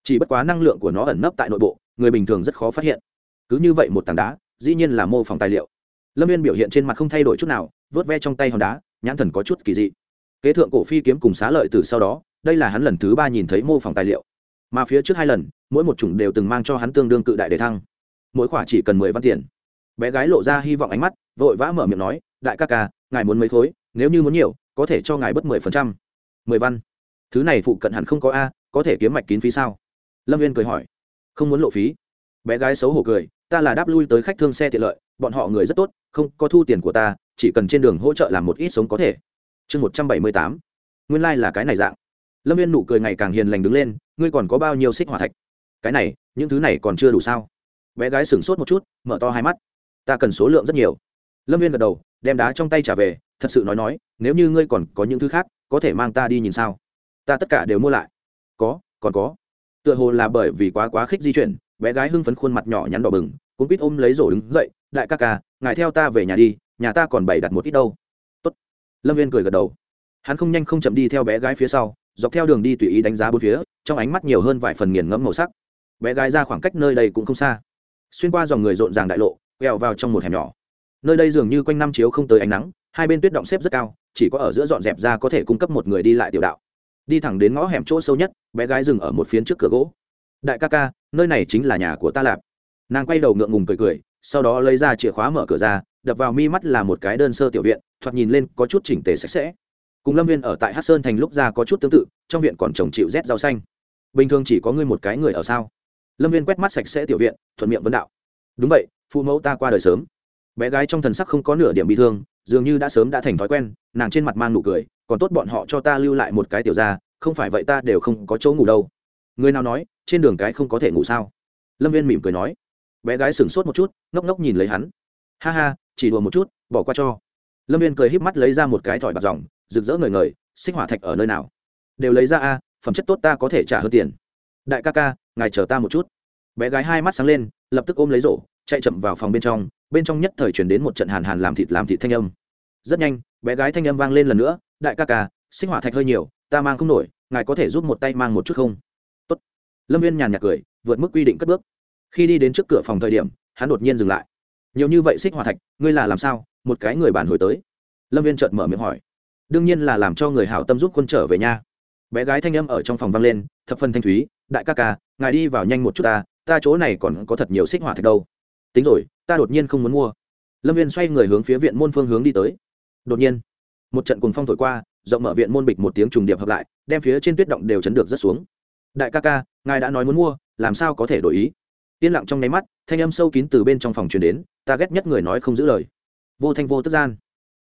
Chỉ bất quá năng lượng của nó ẩn nấp tại nội bộ, người bình thường rất khó phát hiện. Cứ như vậy một tảng đá, dĩ nhiên là mô phỏng tài liệu. Lâm viên biểu hiện trên mặt không thay đổi chút nào, vớt ve trong tay hòn đá nhãn thần có chút kỳ dị. Kế thượng cổ phi kiếm cùng xá lợi từ sau đó, đây là hắn lần thứ ba nhìn thấy mô phỏng tài liệu. Mà phía trước hai lần, mỗi một chủng đều từng mang cho hắn tương đương cự đại đề thăng. Mỗi khoả chỉ cần mười văn tiền. Bé gái lộ ra hy vọng ánh mắt, vội vã mở miệng nói, đại ca ca, ngài muốn mấy khối? Nếu như muốn nhiều, có thể cho ngài bất mười phần trăm. Mười văn? Thứ này phụ cận hẳn không có a, có thể kiếm mạch kín phí sao? Lâm viên cười hỏi. Không muốn lộ phí. Bé gái xấu hổ cười, ta là đáp lui tới khách thương xe tiện lợi, bọn họ người rất tốt, không có thu tiền của ta chỉ cần trên đường hỗ trợ làm một ít sống có thể. Chương một trăm bảy mươi tám. Nguyên lai、like、là cái này dạng. Lâm viên nụ cười ngày càng hiền lành đứng lên, ngươi còn có bao nhiêu xích hỏa thạch? Cái này, những thứ này còn chưa đủ sao? Bé gái sửng sốt một chút, mở to hai mắt. Ta cần số lượng rất nhiều. Lâm viên gật đầu, đem đá trong tay trả về, thật sự nói nói, nếu như ngươi còn có những thứ khác, có thể mang ta đi nhìn sao? Ta tất cả đều mua lại. Có, còn có. Tựa hồ là bởi vì quá quá khích di chuyển, bé gái hưng phấn khuôn mặt nhỏ nhắn đỏ bừng cũng biết ôm lấy rổ đứng dậy, đại ca ca, ngài theo ta về nhà đi nhà ta còn bày đặt một ít đâu. Tốt. lâm viên cười gật đầu. Hắn không nhanh không chậm đi theo bé gái phía sau, dọc theo đường đi tùy ý đánh giá bốn phía, trong ánh mắt nhiều hơn vài phần nghiền ngẫm màu sắc. Bé gái ra khoảng cách nơi đây cũng không xa. Xuyên qua dòng người rộn ràng đại lộ, quẹo vào trong một hẻm nhỏ. Nơi đây dường như quanh năm chiếu không tới ánh nắng, hai bên tuyết động xếp rất cao, chỉ có ở giữa dọn dẹp ra có thể cung cấp một người đi lại tiểu đạo. Đi thẳng đến ngõ hẻm chỗ sâu nhất, bé gái dừng ở một phiến trước cửa gỗ. Đại ca ca, nơi này chính là nhà của ta lạp. Nàng quay đầu ngượng ngùng cười cười sau đó lấy ra chìa khóa mở cửa ra, đập vào mi mắt là một cái đơn sơ tiểu viện, thoạt nhìn lên có chút chỉnh tề sạch sẽ. Cùng lâm viên ở tại hát sơn thành lúc ra có chút tương tự, trong viện còn trồng chịu rét rau xanh. Bình thường chỉ có ngươi một cái người ở sao? Lâm viên quét mắt sạch sẽ tiểu viện, thuận miệng vấn đạo. Đúng vậy, phụ mẫu ta qua đời sớm. Bé gái trong thần sắc không có nửa điểm bị thương, dường như đã sớm đã thành thói quen, nàng trên mặt mang nụ cười, còn tốt bọn họ cho ta lưu lại một cái tiểu ra không phải vậy ta đều không có chỗ ngủ đâu. Người nào nói, trên đường cái không có thể ngủ sao? Lâm viên mỉm cười nói bé gái sửng sốt một chút, ngốc ngốc nhìn lấy hắn. Ha ha, chỉ đùa một chút, bỏ qua cho. Lâm viên cười híp mắt lấy ra một cái thỏi bạc dòng, rực rỡ ngời ngời xích hỏa thạch ở nơi nào? Đều lấy ra a, phẩm chất tốt ta có thể trả hơn tiền. Đại ca ca, ngài chờ ta một chút. Bé gái hai mắt sáng lên, lập tức ôm lấy rổ, chạy chậm vào phòng bên trong bên trong nhất thời chuyển đến một trận hàn hàn làm thịt làm thịt thanh âm. Rất nhanh, bé gái thanh âm vang lên lần nữa, đại ca ca, sinh hỏa thạch hơi nhiều, ta mang không nổi, ngài có thể giúp một tay mang một chút không? Tốt. lâm viên nhàn nhạt cười, vượt mức quy định cất bước khi đi đến trước cửa phòng thời điểm, hắn đột nhiên dừng lại. Nhiều như vậy xích hỏa thạch, ngươi là làm sao? Một cái người bản hồi tới. Lâm viên chợt mở miệng hỏi. Đương nhiên là làm cho người hảo tâm giúp quân trở về nhà bé gái thanh âm ở trong phòng vang lên, thập phân thanh thúy, đại ca ca, ngài đi vào nhanh một chút ta ta chỗ này còn có thật nhiều xích hỏa thạch đâu. Tính rồi, ta đột nhiên không muốn mua. Lâm viên xoay người hướng phía viện môn phương hướng đi tới. Đột nhiên, một trận cùng phong thổi qua, rộng mở viện môn bịch một tiếng trùng điệp hợp lại, đem phía trên tuyết động đều chấn được rất xuống. Đại ca ca, ngài đã nói muốn mua, làm sao có thể đổi ý? Yên lặng trong nháy mắt, thanh âm sâu kín từ bên trong phòng truyền đến, ta ghét nhất người nói không giữ lời. Vô thanh vô tức gian.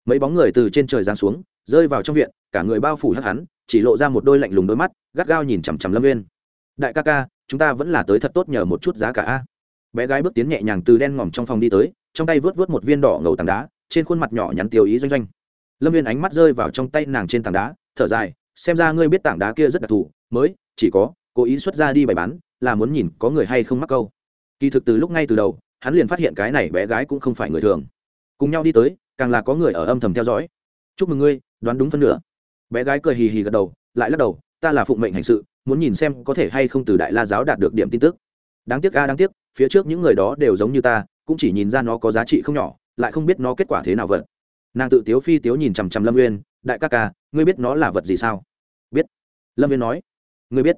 Mấy bóng người từ trên trời giáng xuống, rơi vào trong viện, cả người bao phủ hắc hắn, chỉ lộ ra một đôi lạnh lùng đôi mắt, gắt gao nhìn chằm chằm lâm Nguyên. đại ca ca, chúng ta vẫn là tới thật tốt nhờ một chút giá cả a. Bé gái bước tiến nhẹ nhàng từ đen ngòm trong phòng đi tới, trong tay vớt vớt một viên đỏ ngầu tảng đá, trên khuôn mặt nhỏ nhắn tiêu ý doanh doanh. Lâm viên ánh mắt rơi vào trong tay nàng trên tảng đá, thở dài, xem ra ngươi biết tảng đá kia rất đặc thù, mới, chỉ có, cố ý xuất ra đi bày bán, là muốn nhìn có người hay không mắc câu kỳ thực từ lúc ngay từ đầu, hắn liền phát hiện cái này bé gái cũng không phải người thường. Cùng nhau đi tới, càng là có người ở âm thầm theo dõi. Chúc mừng ngươi, đoán đúng phân nửa. Bé gái cười hì hì gật đầu, lại lắc đầu, ta là phụng mệnh hành sự, muốn nhìn xem có thể hay không từ đại la giáo đạt được điểm tin tức. Đáng tiếc a, đáng tiếc, phía trước những người đó đều giống như ta, cũng chỉ nhìn ra nó có giá trị không nhỏ, lại không biết nó kết quả thế nào vật nàng tự tiếu phi tiếu nhìn chằm chằm lâm nguyên. đại ca ca, ngươi biết nó là vật gì sao? Biết. Lâm nguyên nói. Ngươi biết.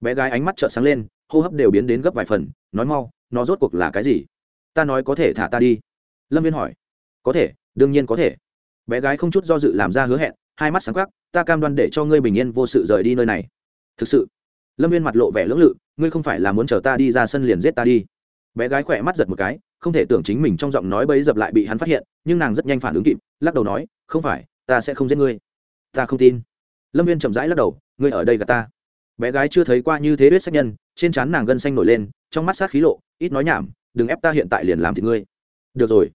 Bé gái ánh mắt trợn sáng lên, hô hấp đều biến đến gấp vài phần, nói mau nó rốt cuộc là cái gì? Ta nói có thể thả ta đi. Lâm viên hỏi. Có thể, đương nhiên có thể. Bé gái không chút do dự làm ra hứa hẹn, hai mắt sáng khắc ta cam đoan để cho ngươi bình yên vô sự rời đi nơi này. Thực sự, lâm viên mặt lộ vẻ lưỡng lự, ngươi không phải là muốn chờ ta đi ra sân liền giết ta đi. Bé gái khỏe mắt giật một cái, không thể tưởng chính mình trong giọng nói bấy dập lại bị hắn phát hiện, nhưng nàng rất nhanh phản ứng kịp, lắc đầu nói, không phải, ta sẽ không giết ngươi. Ta không tin. Lâm viên chậm rãi lắc đầu, ngươi ở đây gặp ta. Bé gái chưa thấy qua như thế biết sách nhân trên trán nàng gân xanh nổi lên, trong mắt sát khí lộ, ít nói nhảm, đừng ép ta hiện tại liền làm thì ngươi. Được rồi.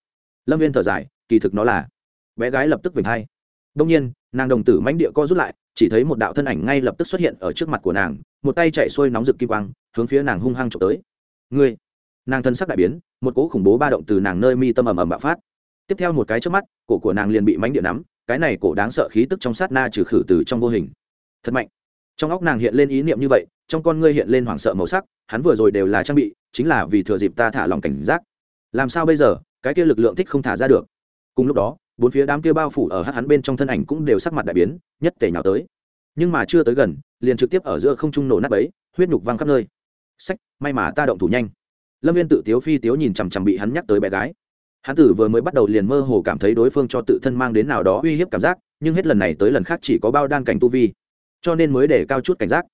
Lâm viên thở dài, kỳ thực nó là bé gái lập tức vểnh hai. Đông nhiên, nàng đồng tử mãnh địa co rút lại, chỉ thấy một đạo thân ảnh ngay lập tức xuất hiện ở trước mặt của nàng, một tay chạy xuôi nóng rực kim quang, hướng phía nàng hung hăng trộm tới. Ngươi! Nàng thân sắc đại biến, một cỗ khủng bố ba động từ nàng nơi mi tâm ầm ầm bạo phát. Tiếp theo một cái trước mắt, cổ của nàng liền bị mánh địa nắm, cái này cổ đáng sợ khí tức trong sát na trừ khử từ trong vô hình. Thật mạnh. Trong óc nàng hiện lên ý niệm như vậy trong con ngươi hiện lên hoảng sợ màu sắc, hắn vừa rồi đều là trang bị, chính là vì thừa dịp ta thả lòng cảnh giác. Làm sao bây giờ, cái kia lực lượng thích không thả ra được. Cùng lúc đó, bốn phía đám kia bao phủ ở hát hắn bên trong thân ảnh cũng đều sắc mặt đại biến, nhất tề nhào tới. Nhưng mà chưa tới gần, liền trực tiếp ở giữa không trung nổ nát bấy, huyết nhục văng khắp nơi. Sách, may mà ta động thủ nhanh. Lâm viên tự tiếu phi tiếu nhìn chằm chằm bị hắn nhắc tới bé gái. Hắn tử vừa mới bắt đầu liền mơ hồ cảm thấy đối phương cho tự thân mang đến nào đó uy hiếp cảm giác, nhưng hết lần này tới lần khác chỉ có bao đan cảnh tu vi. Cho nên mới để cao chút cảnh giác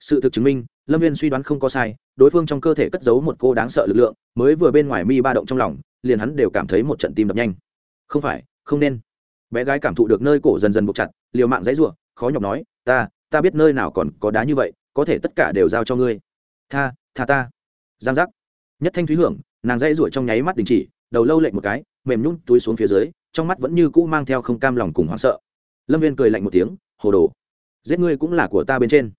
sự thực chứng minh, lâm viên suy đoán không có sai, đối phương trong cơ thể cất giấu một cô đáng sợ lực lượng, mới vừa bên ngoài mi ba động trong lòng, liền hắn đều cảm thấy một trận tim đập nhanh. Không phải, không nên. Bé gái cảm thụ được nơi cổ dần dần buộc chặt, liều mạng dãy ruộng khó nhọc nói, ta ta biết nơi nào còn có đá như vậy, có thể tất cả đều giao cho ngươi. Tha tha ta. Giang giác. Nhất thanh thúy hưởng, nàng dãy ruộng trong nháy mắt đình chỉ, đầu lâu lệnh một cái, mềm nhún túi xuống phía dưới, trong mắt vẫn như cũ mang theo không cam lòng cùng hoảng sợ. Lâm viên cười lạnh một tiếng, hồ đồ, giết ngươi cũng là của ta bên trên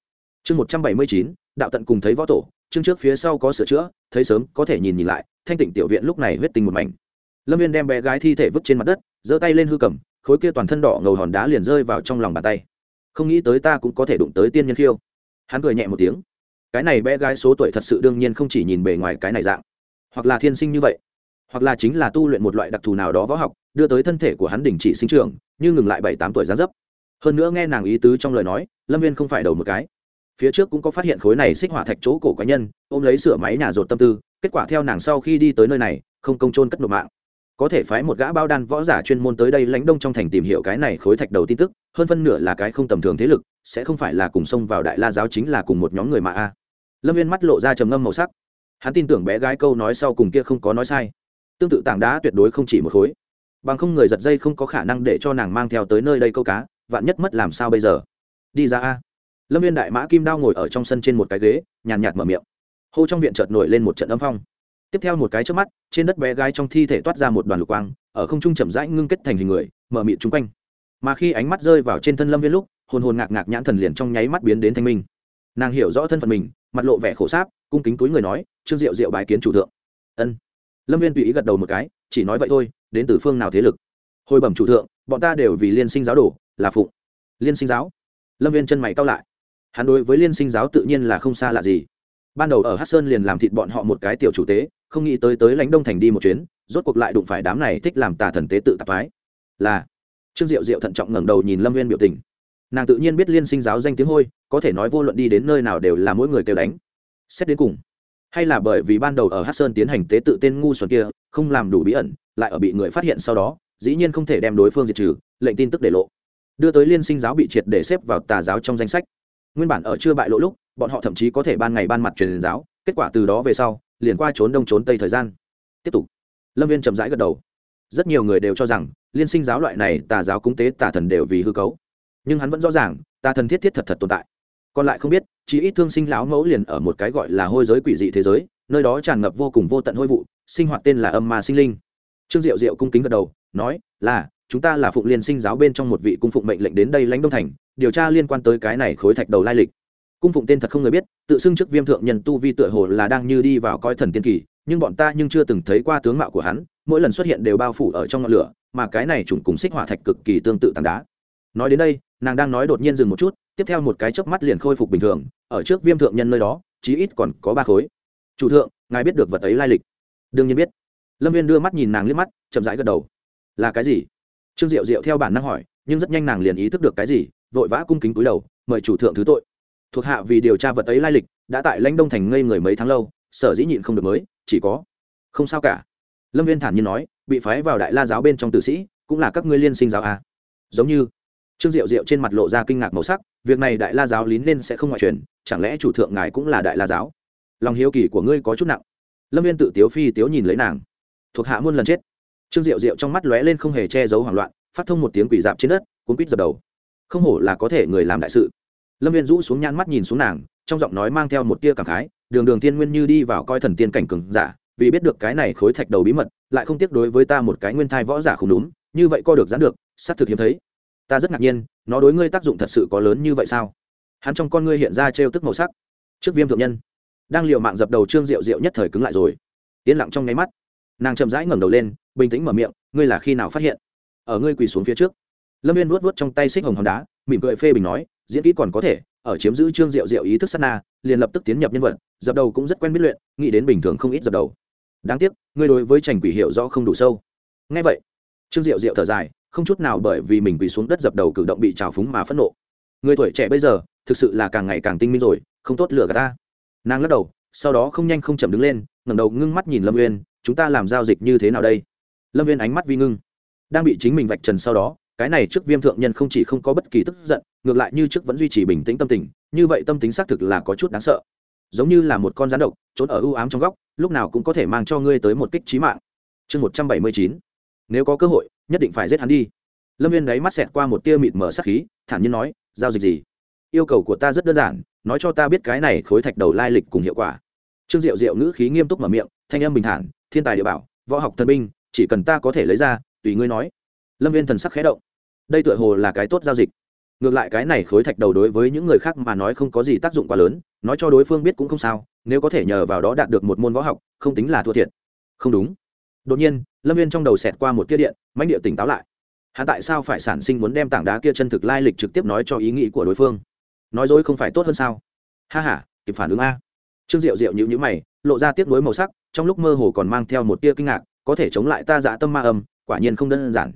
chương một trăm bảy mươi chín, đạo tận cùng thấy võ tổ, chương trước phía sau có sửa chữa, thấy sớm, có thể nhìn nhìn lại, thanh tịnh tiểu viện lúc này huyết tình một mảnh. Lâm viên đem bé gái thi thể vứt trên mặt đất, giơ tay lên hư cầm, khối kia toàn thân đỏ ngầu hòn đá liền rơi vào trong lòng bàn tay. Không nghĩ tới ta cũng có thể đụng tới tiên nhân khiêu. Hắn cười nhẹ một tiếng. Cái này bé gái số tuổi thật sự đương nhiên không chỉ nhìn bề ngoài cái này dạng. Hoặc là thiên sinh như vậy, hoặc là chính là tu luyện một loại đặc thù nào đó võ học, đưa tới thân thể của hắn đình chỉ sinh trưởng, như ngừng lại bảy tám tuổi gián dấp. Hơn nữa nghe nàng ý tứ trong lời nói, lâm viên không phải đầu một cái phía trước cũng có phát hiện khối này xích hỏa thạch chỗ cổ cá nhân, ôm lấy sửa máy nhà rột tâm tư, kết quả theo nàng sau khi đi tới nơi này, không công trôn cất nộp mạng. Có thể phái một gã bao đan võ giả chuyên môn tới đây lãnh đông trong thành tìm hiểu cái này khối thạch đầu tin tức, hơn phân nửa là cái không tầm thường thế lực, sẽ không phải là cùng xông vào đại la giáo chính là cùng một nhóm người mà a. Lâm viên mắt lộ ra trầm ngâm màu sắc. Hắn tin tưởng bé gái câu nói sau cùng kia không có nói sai. Tương tự tảng đá tuyệt đối không chỉ một khối. Bằng không người giật dây không có khả năng để cho nàng mang theo tới nơi đây câu cá, vạn nhất mất làm sao bây giờ? Đi ra a lâm viên đại mã kim đao ngồi ở trong sân trên một cái ghế, nhàn nhạt mở miệng. Hô trong viện chợt nổi lên một trận âm phong. Tiếp theo một cái trước mắt, trên đất bé gái trong thi thể toát ra một đoàn lục quang, ở không trung chậm rãi ngưng kết thành hình người, mở mịt chung quanh. Mà khi ánh mắt rơi vào trên thân lâm viên lúc, hồn hồn ngạc ngạc nhãn thần liền trong nháy mắt biến đến thanh minh. Nàng hiểu rõ thân phận mình, mặt lộ vẻ khổ sáp, cung kính túi người nói, trương diệu diệu bài kiến chủ thượng. Ân. Lâm viên tùy ý gật đầu một cái, chỉ nói vậy thôi, đến từ phương nào thế lực? Hồi bẩm chủ thượng, bọn ta đều vì liên sinh giáo đồ, là phụng. Liên sinh giáo. Lâm viên chân mày cao lại hắn đối với liên sinh giáo tự nhiên là không xa lạ gì. Ban đầu ở hát sơn liền làm thịt bọn họ một cái tiểu chủ tế, không nghĩ tới tới lãnh đông thành đi một chuyến, rốt cuộc lại đụng phải đám này thích làm tà thần tế tự tạp phái. Là, trương diệu diệu thận trọng ngẩng đầu nhìn lâm viên biểu tình. Nàng tự nhiên biết liên sinh giáo danh tiếng hôi, có thể nói vô luận đi đến nơi nào đều là mỗi người kêu đánh. Xét đến cùng, hay là bởi vì ban đầu ở hát sơn tiến hành tế tự tên ngu xuẩn kia, không làm đủ bí ẩn, lại ở bị người phát hiện sau đó, dĩ nhiên không thể đem đối phương diệt trừ, lệnh tin tức để lộ. Đưa tới liên sinh giáo bị triệt để xếp vào tà giáo trong danh sách nguyên bản ở chưa bại lộ lúc, bọn họ thậm chí có thể ban ngày ban mặt truyền giáo, kết quả từ đó về sau, liền qua trốn đông trốn tây thời gian. Tiếp tục. Lâm viên chậm rãi gật đầu. Rất nhiều người đều cho rằng, liên sinh giáo loại này tà giáo cúng tế tà thần đều vì hư cấu. Nhưng hắn vẫn rõ ràng, tà thần thiết thiết thật thật tồn tại. Còn lại không biết, chỉ ít thương sinh lão mẫu liền ở một cái gọi là hôi giới quỷ dị thế giới, nơi đó tràn ngập vô cùng vô tận hôi vụ, sinh hoạt tên là âm ma sinh linh. Trương diệu diệu cung kính gật đầu, nói, là chúng ta là phụng liên sinh giáo bên trong một vị cung phụng mệnh lệnh đến đây lãnh đông thành, điều tra liên quan tới cái này khối thạch đầu lai lịch. Cung phụng tên thật không người biết, tự xưng trước viêm thượng nhân tu vi tựa hồ là đang như đi vào coi thần tiên kỳ, nhưng bọn ta nhưng chưa từng thấy qua tướng mạo của hắn, mỗi lần xuất hiện đều bao phủ ở trong ngọn lửa, mà cái này trùng cùng xích hỏa thạch cực kỳ tương tự tảng đá. Nói đến đây, nàng đang nói đột nhiên dừng một chút, tiếp theo một cái chớp mắt liền khôi phục bình thường, ở trước viêm thượng nhân nơi đó, chí ít còn có ba khối. Chủ thượng, ngài biết được vật ấy lai lịch? Đương nhiên biết. Lâm viên đưa mắt nhìn nàng liếc mắt, chậm rãi gật đầu. Là cái gì? Trương diệu diệu theo bản năng hỏi, nhưng rất nhanh nàng liền ý thức được cái gì, vội vã cung kính cúi đầu, mời chủ thượng thứ tội. Thuộc hạ vì điều tra vật ấy lai lịch, đã tại lãnh đông thành ngây người mấy tháng lâu, sở dĩ nhịn không được mới, chỉ có, không sao cả. Lâm viên thản nhiên nói, bị phái vào đại la giáo bên trong tử sĩ, cũng là các ngươi liên sinh giáo à. giống như, trương diệu diệu trên mặt lộ ra kinh ngạc màu sắc, việc này đại la giáo lín lên sẽ không ngoại truyền, chẳng lẽ chủ thượng ngài cũng là đại la giáo? Lòng hiếu kỳ của ngươi có chút nặng. Lâm viên tự tiếu phi tiếu nhìn lấy nàng. Thuộc hạ muôn lần chết trương diệu diệu trong mắt lóe lên không hề che giấu hoảng loạn, phát thông một tiếng quỷ dạp trên đất, cuốn quýt dập đầu. Không hổ là có thể người làm đại sự. Lâm viên rũ xuống nhan mắt nhìn xuống nàng, trong giọng nói mang theo một tia cảm khái, đường đường tiên nguyên như đi vào coi thần tiên cảnh cường giả, vì biết được cái này khối thạch đầu bí mật, lại không tiếc đối với ta một cái nguyên thai võ giả không đúng, như vậy co được dán được, xác thực hiếm thấy. Ta rất ngạc nhiên, nó đối ngươi tác dụng thật sự có lớn như vậy sao? Hắn trong con ngươi hiện ra trêu tức màu sắc. Trước viêm thượng nhân, đang liệu mạng dập đầu trương rượu rượu nhất thời cứng lại rồi. Yên lặng trong nháy mắt, nàng chậm rãi ngẩng đầu lên bình tĩnh mở miệng, ngươi là khi nào phát hiện? Ở ngươi quỳ xuống phía trước. Lâm viên vuốt vuốt trong tay xích hồng hòn đá, mỉm cười phê bình nói, diễn kỹ còn có thể, ở chiếm giữ trương diệu diệu ý thức sát na, liền lập tức tiến nhập nhân vật, dập đầu cũng rất quen biết luyện, nghĩ đến bình thường không ít dập đầu. Đáng tiếc, ngươi đối với trành quỷ hiệu rõ không đủ sâu. Ngay vậy, trương diệu diệu thở dài, không chút nào bởi vì mình quỳ xuống đất dập đầu cử động bị trào phúng mà phẫn nộ. Người tuổi trẻ bây giờ, thực sự là càng ngày càng tinh minh rồi, không tốt lựa cả ta. Nàng lắc đầu, sau đó không nhanh không chậm đứng lên, ngẩng đầu ngưng mắt nhìn lâm uyên, chúng ta làm giao dịch như thế nào đây? Lâm viên ánh mắt vi ngưng. Đang bị chính mình vạch trần sau đó, cái này trước viêm thượng nhân không chỉ không có bất kỳ tức giận, ngược lại như trước vẫn duy trì bình tĩnh tâm tình, như vậy tâm tính xác thực là có chút đáng sợ. Giống như là một con rắn độc, trốn ở ưu ám trong góc, lúc nào cũng có thể mang cho ngươi tới một kích trí mạng. Chương một trăm bảy mươi chín. Nếu có cơ hội, nhất định phải giết hắn đi. Lâm viên đáy mắt xẹt qua một tia mịt mở sắc khí, thản nhiên nói, giao dịch gì? Yêu cầu của ta rất đơn giản, nói cho ta biết cái này khối thạch đầu lai lịch cùng hiệu quả. Trương diệu diệu ngữ khí nghiêm túc mở miệng, thanh âm bình thản, thiên tài địa bảo, võ học thần binh chỉ cần ta có thể lấy ra, tùy ngươi nói. Lâm viên thần sắc khẽ động. Đây tựa hồ là cái tốt giao dịch. Ngược lại cái này khối thạch đầu đối với những người khác mà nói không có gì tác dụng quá lớn, nói cho đối phương biết cũng không sao, nếu có thể nhờ vào đó đạt được một môn võ học, không tính là thua thiệt. Không đúng. Đột nhiên, lâm viên trong đầu xẹt qua một tia điện, mãnh địa tỉnh táo lại. Hắn tại sao phải sản sinh muốn đem tảng đá kia chân thực lai lịch trực tiếp nói cho ý nghĩ của đối phương? Nói dối không phải tốt hơn sao? Ha h a kịp phản ứng a. Trương diệu diệu nhịu nhữ mày, lộ ra tiếc nuối màu sắc, trong lúc mơ hồ còn mang theo một tia kinh ngạc có thể chống lại ta dạ tâm ma âm, quả nhiên không đơn giản.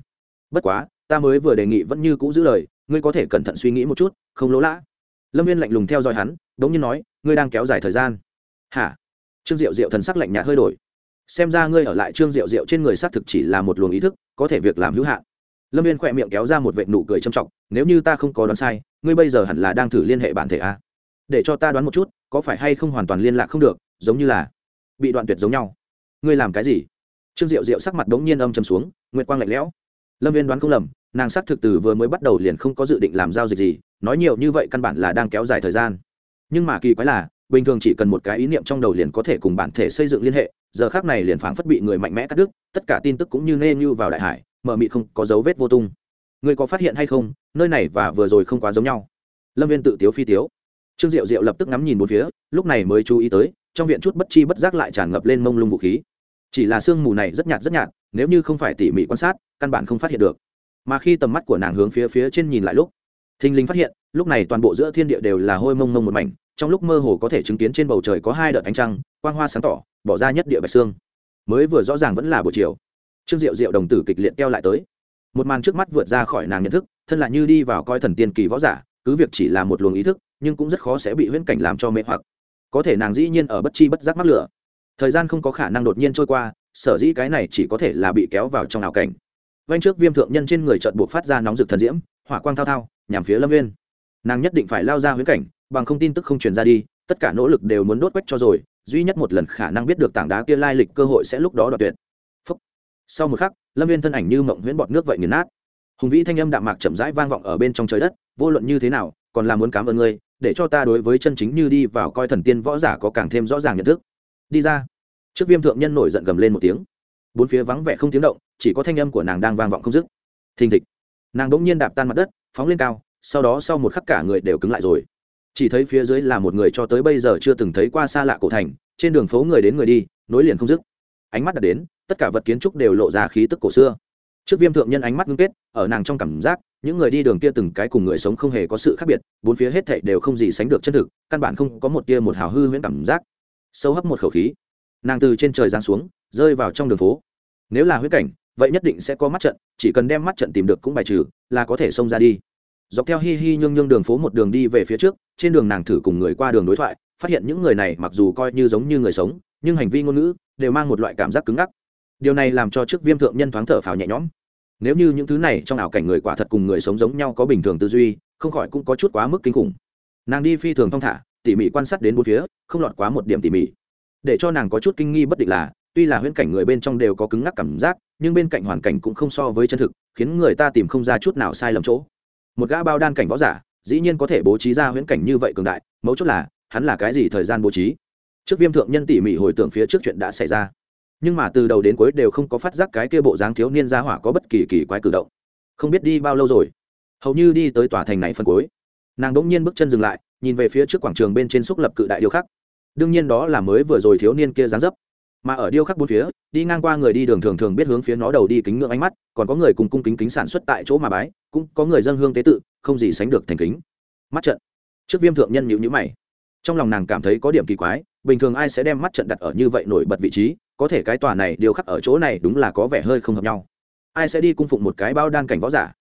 Bất quá, ta mới vừa đề nghị vẫn như cũ giữ lời, ngươi có thể cẩn thận suy nghĩ một chút, không lỗ lã. Lâm viên lạnh lùng theo dõi hắn đ ố n g nhiên nói, ngươi đang kéo dài thời gian. Hả? Trương diệu diệu thần sắc lạnh nhạt hơi đổi. Xem ra ngươi ở lại trương diệu diệu trên người xác thực chỉ là một luồng ý thức, có thể việc làm hữu hạn. Lâm viên khỏe miệng kéo ra một vệ nụ cười trầm trọng, nếu như ta không có đoán sai, ngươi bây giờ hẳn là đang thử liên hệ bản thể a. Để cho ta đoán một chút, có phải hay không hoàn toàn liên lạc không được, giống như là bị đoạn tuyệt giống nhau. Ngươi làm cái gì? Trương diệu diệu sắc mặt đống nhiên âm chầm xuống, nguyệt quang lạnh lẽo. Lâm viên đoán không lầm, nàng xác thực từ vừa mới bắt đầu liền không có dự định làm giao dịch gì, nói nhiều như vậy căn bản là đang kéo dài thời gian. Nhưng mà kỳ quái là, bình thường chỉ cần một cái ý niệm trong đầu liền có thể cùng bản thể xây dựng liên hệ, giờ khác này liền phảng phất bị người mạnh mẽ cắt đứt, tất cả tin tức cũng như nê như vào đại hải, mờ mị không có dấu vết vô tung. Người có phát hiện hay không, nơi này và vừa rồi không quá giống nhau. Lâm viên tự tiếu phi tiếu. Trương diệu diệu lập tức ngắm nhìn một phía, lúc này mới chú ý tới, trong viện chút bất chi bất giác lại tràn ngập lên mông lung vũ khí chỉ là sương mù này rất nhạt rất nhạt, nếu như không phải tỉ mỉ quan sát, căn bản không phát hiện được. Mà khi tầm mắt của nàng hướng phía phía trên nhìn lại lúc, thình lình phát hiện, lúc này toàn bộ giữa thiên địa đều là hôi mông mông một mảnh, trong lúc mơ hồ có thể chứng kiến trên bầu trời có hai đợt ánh trăng, quang hoa sáng tỏ, bỏ ra nhất địa bạch xương mới vừa rõ ràng vẫn là buổi chiều. Trương diệu diệu đồng tử kịch liệt keo lại tới. Một màn trước mắt vượt ra khỏi nàng nhận thức, thân là như đi vào coi thần tiên kỳ võ giả, cứ việc chỉ là một luồng ý thức, nhưng cũng rất khó sẽ bị huyễn cảnh làm cho mê hoặc. Có thể nàng dĩ nhiên ở bất chi bất giác mắc lửa thời gian không có khả năng đột nhiên trôi qua, sở dĩ cái này chỉ có thể là bị kéo vào trong ảo cảnh. Vanh trước viêm thượng nhân trên người trận buộc phát ra nóng rực thần diễm, hỏa quang thao thao, nhằm phía lâm viên nàng nhất định phải lao ra huyễn cảnh, bằng không tin tức không truyền ra đi, tất cả nỗ lực đều muốn đốt quách cho rồi, duy nhất một lần khả năng biết được tảng đá kia lai lịch cơ hội sẽ lúc đó đoạt tuyệt. Phúc. sau một khắc, lâm viên thân ảnh như mộng huyễn bọt nước vậy nghiền nát. Hùng vĩ thanh âm đạm mạc chậm rãi vang vọng ở bên trong trời đất, vô luận như thế nào, còn là muốn cảm ơn ngươi, để cho ta đối với chân chính như đi vào coi thần tiên võ giả có càng thêm rõ ràng nhận thức đi ra. Trước viêm thượng nhân nổi giận gầm lên một tiếng. Bốn phía vắng vẻ không tiếng động, chỉ có thanh âm của nàng đang vang vọng không dứt. Thình thịch. Nàng đ ỗ n g nhiên đạp tan mặt đất, phóng lên cao, sau đó sau một khắc cả người đều cứng lại rồi. Chỉ thấy phía dưới là một người cho tới bây giờ chưa từng thấy qua xa lạ cổ thành, trên đường phố người đến người đi, nối liền không dứt. Ánh mắt đã đến, tất cả vật kiến trúc đều lộ ra khí tức cổ xưa. Trước viêm thượng nhân ánh mắt ngưng kết, ở nàng trong cảm giác, những người đi đường kia từng cái cùng người sống không hề có sự khác biệt, bốn phía hết thảy đều không gì sánh được chân thực, căn bản không có một tia một hào hư huyễn cảm giác sâu hấp một khẩu khí. Nàng từ trên trời giáng xuống, rơi vào trong đường phố. Nếu là huyết cảnh, vậy nhất định sẽ có mắt trận, chỉ cần đem mắt trận tìm được cũng bài trừ, là có thể xông ra đi. Dọc theo hi hi nhương nhương đường phố một đường đi về phía trước, trên đường nàng thử cùng người qua đường đối thoại, phát hiện những người này mặc dù coi như giống như người sống, nhưng hành vi ngôn ngữ đều mang một loại cảm giác cứng ngắc. Điều này làm cho trước viêm thượng nhân thoáng thở phào nhẹ nhõm. Nếu như những thứ này trong ảo cảnh người quả thật cùng người sống giống nhau có bình thường tư duy, không khỏi cũng có chút quá mức kinh khủng. Nàng đi phi thường thong thả tỉ mỉ quan sát đến bốn phía, không lọt quá một điểm tỉ mỉ. Để cho nàng có chút kinh nghi bất định là, tuy là huyễn cảnh người bên trong đều có cứng ngắc cảm giác, nhưng bên cạnh hoàn cảnh cũng không so với chân thực, khiến người ta tìm không ra chút nào sai lầm chỗ. Một gã bao đan cảnh võ giả, dĩ nhiên có thể bố trí ra huyễn cảnh như vậy cường đại, mấu chốt là, hắn là cái gì thời gian bố trí? Trước viêm thượng nhân tỉ mỉ hồi tưởng phía trước chuyện đã xảy ra. Nhưng mà từ đầu đến cuối đều không có phát giác cái kia bộ dáng thiếu niên gia hỏa có bất kỳ kỳ quái cử động. Không biết đi bao lâu rồi. Hầu như đi tới tòa thành này phân cuối. Nàng đ ỗ n g nhiên bước chân dừng lại nhìn về phía trước quảng trường bên trên xúc lập cự đại điêu khắc. Đương nhiên đó là mới vừa rồi thiếu niên kia dáng dấp. Mà ở điêu khắc bốn phía, đi ngang qua người đi đường thường thường biết hướng phía nó đầu đi kính ngưỡng ánh mắt, còn có người cùng cung kính kính sản xuất tại chỗ mà bái, cũng có người dân hương tế tự, không gì sánh được thành kính. Mắt trận. Trước viêm thượng nhân nhịu nhữ mày. Trong lòng nàng cảm thấy có điểm kỳ quái, bình thường ai sẽ đem mắt trận đặt ở như vậy nổi bật vị trí, có thể cái tòa này điêu khắc ở chỗ này đúng là có vẻ hơi không hợp nhau. Ai sẽ đi cung phụng một cái bao đan cảnh võ giả?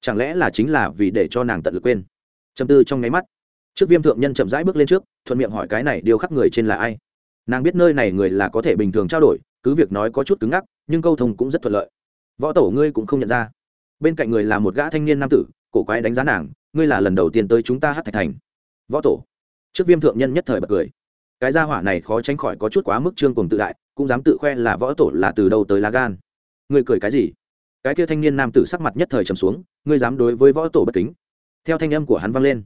Chẳng lẽ là chính là vì để cho nàng tận lực quên? Châm tư trong nháy mắt trước viêm thượng nhân chậm rãi bước lên trước, thuận miệng hỏi cái này điều khắc người trên là ai? Nàng biết nơi này người là có thể bình thường trao đổi, cứ việc nói có chút cứng ngắc, nhưng câu thông cũng rất thuận lợi. Võ tổ ngươi cũng không nhận ra. Bên cạnh người là một gã thanh niên nam tử, cổ quái đánh giá nàng, ngươi là lần đầu tiên tới chúng ta hát thạch thành. Võ tổ. Trước viêm thượng nhân nhất thời bật cười. Cái gia hỏa này khó tránh khỏi có chút quá mức trương cùng tự đại, cũng dám tự khoe là võ tổ là từ đâu tới lá gan. Ngươi cười cái gì? Cái kia thanh niên nam tử sắc mặt nhất thời trầm xuống, ngươi dám đối với võ tổ bất kính. Theo thanh âm của hắn vang lên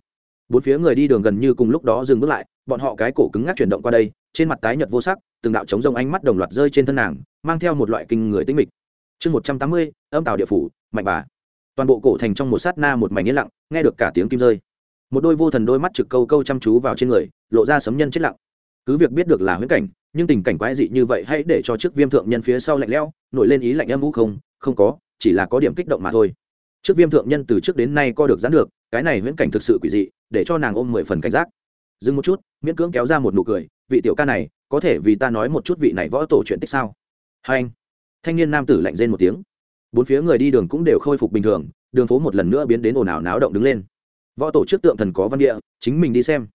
bốn phía người đi đường gần như cùng lúc đó dừng bước lại, bọn họ cái cổ cứng ngắc chuyển động qua đây, trên mặt tái nhợt vô sắc, từng đạo chống rông ánh mắt đồng loạt rơi trên thân nàng, mang theo một loại kinh người tinh mịch. Chương một trăm tám mươi, âm tàu địa phủ, mạnh bà. Toàn bộ cổ thành trong một sát na một mảnh yên lặng, nghe được cả tiếng kim rơi. Một đôi vô thần đôi mắt trực câu câu chăm chú vào trên người, lộ ra sấm nhân chết lặng. Cứ việc biết được là huyễn cảnh, nhưng tình cảnh quái dị như vậy hãy để cho trước viêm thượng nhân phía sau lạnh lẽo, nổi lên ý lạnh âm vũ không không có, chỉ là có điểm kích động mà thôi. Trước viêm thượng nhân từ trước đến nay co được dán được, cái này huyễn cảnh thực sự quỷ dị để cho nàng ôm mười phần cảnh giác. Dừng một chút, miễn cưỡng kéo ra một nụ cười, vị tiểu ca này, có thể vì ta nói một chút vị này võ tổ chuyện tích sao? Hai anh, thanh niên nam tử lạnh rên một tiếng. Bốn phía người đi đường cũng đều khôi phục bình thường, đường phố một lần nữa biến đến ồn ào náo động đứng lên. Võ tổ trước tượng thần có văn địa, chính mình đi xem.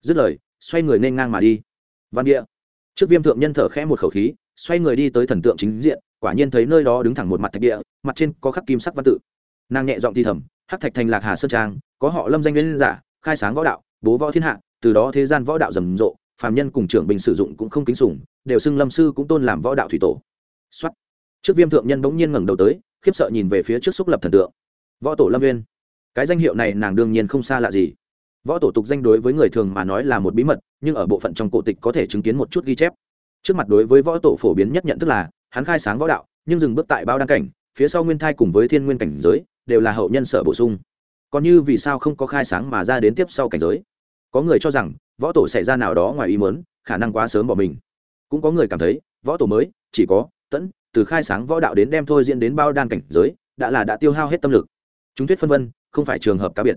Dứt lời, xoay người nên ngang mà đi. Văn địa. Trước viêm thượng nhân thở khẽ một khẩu khí, xoay người đi tới thần tượng chính diện, quả nhiên thấy nơi đó đứng thẳng một mặt thạch địa, mặt trên có khắc kim sắc văn tự. Nàng nhẹ giọng thi thầm, hắc thạch thành lạc hà sơn trang, có họ lâm danh lên giả khai sáng võ đạo, bố võ thiên hạ, từ đó thế gian võ đạo rầm rộ, phàm nhân cùng trưởng bình sử dụng cũng không kính sủng, đều xưng lâm sư cũng tôn làm võ đạo thủy tổ. Xuất trước viêm thượng nhân bỗng nhiên ngẩng đầu tới, khiếp sợ nhìn về phía trước xúc lập thần tượng. Võ tổ lâm viên cái danh hiệu này nàng đương nhiên không xa lạ gì. Võ tổ tục danh đối với người thường mà nói là một bí mật, nhưng ở bộ phận trong cổ tịch có thể chứng kiến một chút ghi chép. Trước mặt đối với võ tổ phổ biến nhất nhận thức là, hắn khai sáng võ đạo, nhưng dừng bước tại bao đăng cảnh, phía sau nguyên thai cùng với thiên nguyên cảnh giới, đều là hậu nhân sở bổ sung còn như vì sao không có khai sáng mà ra đến tiếp sau cảnh giới? Có người cho rằng, võ tổ xảy ra nào đó ngoài ý muốn, khả năng quá sớm bỏ mình. Cũng có người cảm thấy, võ tổ mới, chỉ có, tẫn, từ khai sáng võ đạo đến đem thôi diễn đến bao đan cảnh giới, đã là đã tiêu hao hết tâm lực. Chúng thuyết phân vân, không phải trường hợp cá biệt.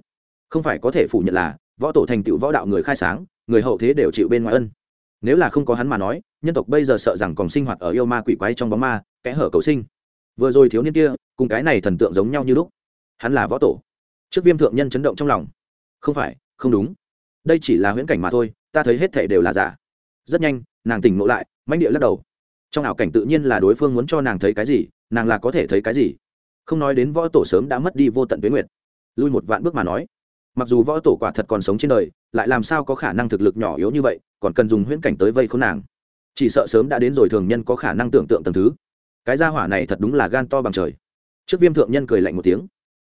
Không phải có thể phủ nhận là, võ tổ thành tựu võ đạo người khai sáng, người hậu thế đều chịu bên ngoài ân. Nếu là không có hắn mà nói, nhân tộc bây giờ sợ rằng còn sinh hoạt ở yêu ma quỷ quái trong bóng ma, kẽ hở cầu sinh. Vừa rồi thiếu niên kia, cùng cái này thần tượng giống nhau như lúc. Hắn là võ tổ trước viêm thượng nhân chấn động trong lòng. Không phải, không đúng. Đây chỉ là huyễn cảnh mà thôi, ta thấy hết thể đều là giả. Rất nhanh, nàng tỉnh ngộ lại manh địa lắc đầu. Trong ảo cảnh tự nhiên là đối phương muốn cho nàng thấy cái gì, nàng là có thể thấy cái gì. Không nói đến võ tổ sớm đã mất đi vô tận tuyến nguyệt. Lui một vạn bước mà nói. Mặc dù võ tổ quả thật còn sống trên đời, lại làm sao có khả năng thực lực nhỏ yếu như vậy, còn cần dùng huyễn cảnh tới vây khốn nàng. Chỉ sợ sớm đã đến rồi thường nhân có khả năng tưởng tượng tầng thứ. Cái gia hỏa này thật đúng là gan to bằng trời. Trước viêm thượng nhân cười lạnh một tiếng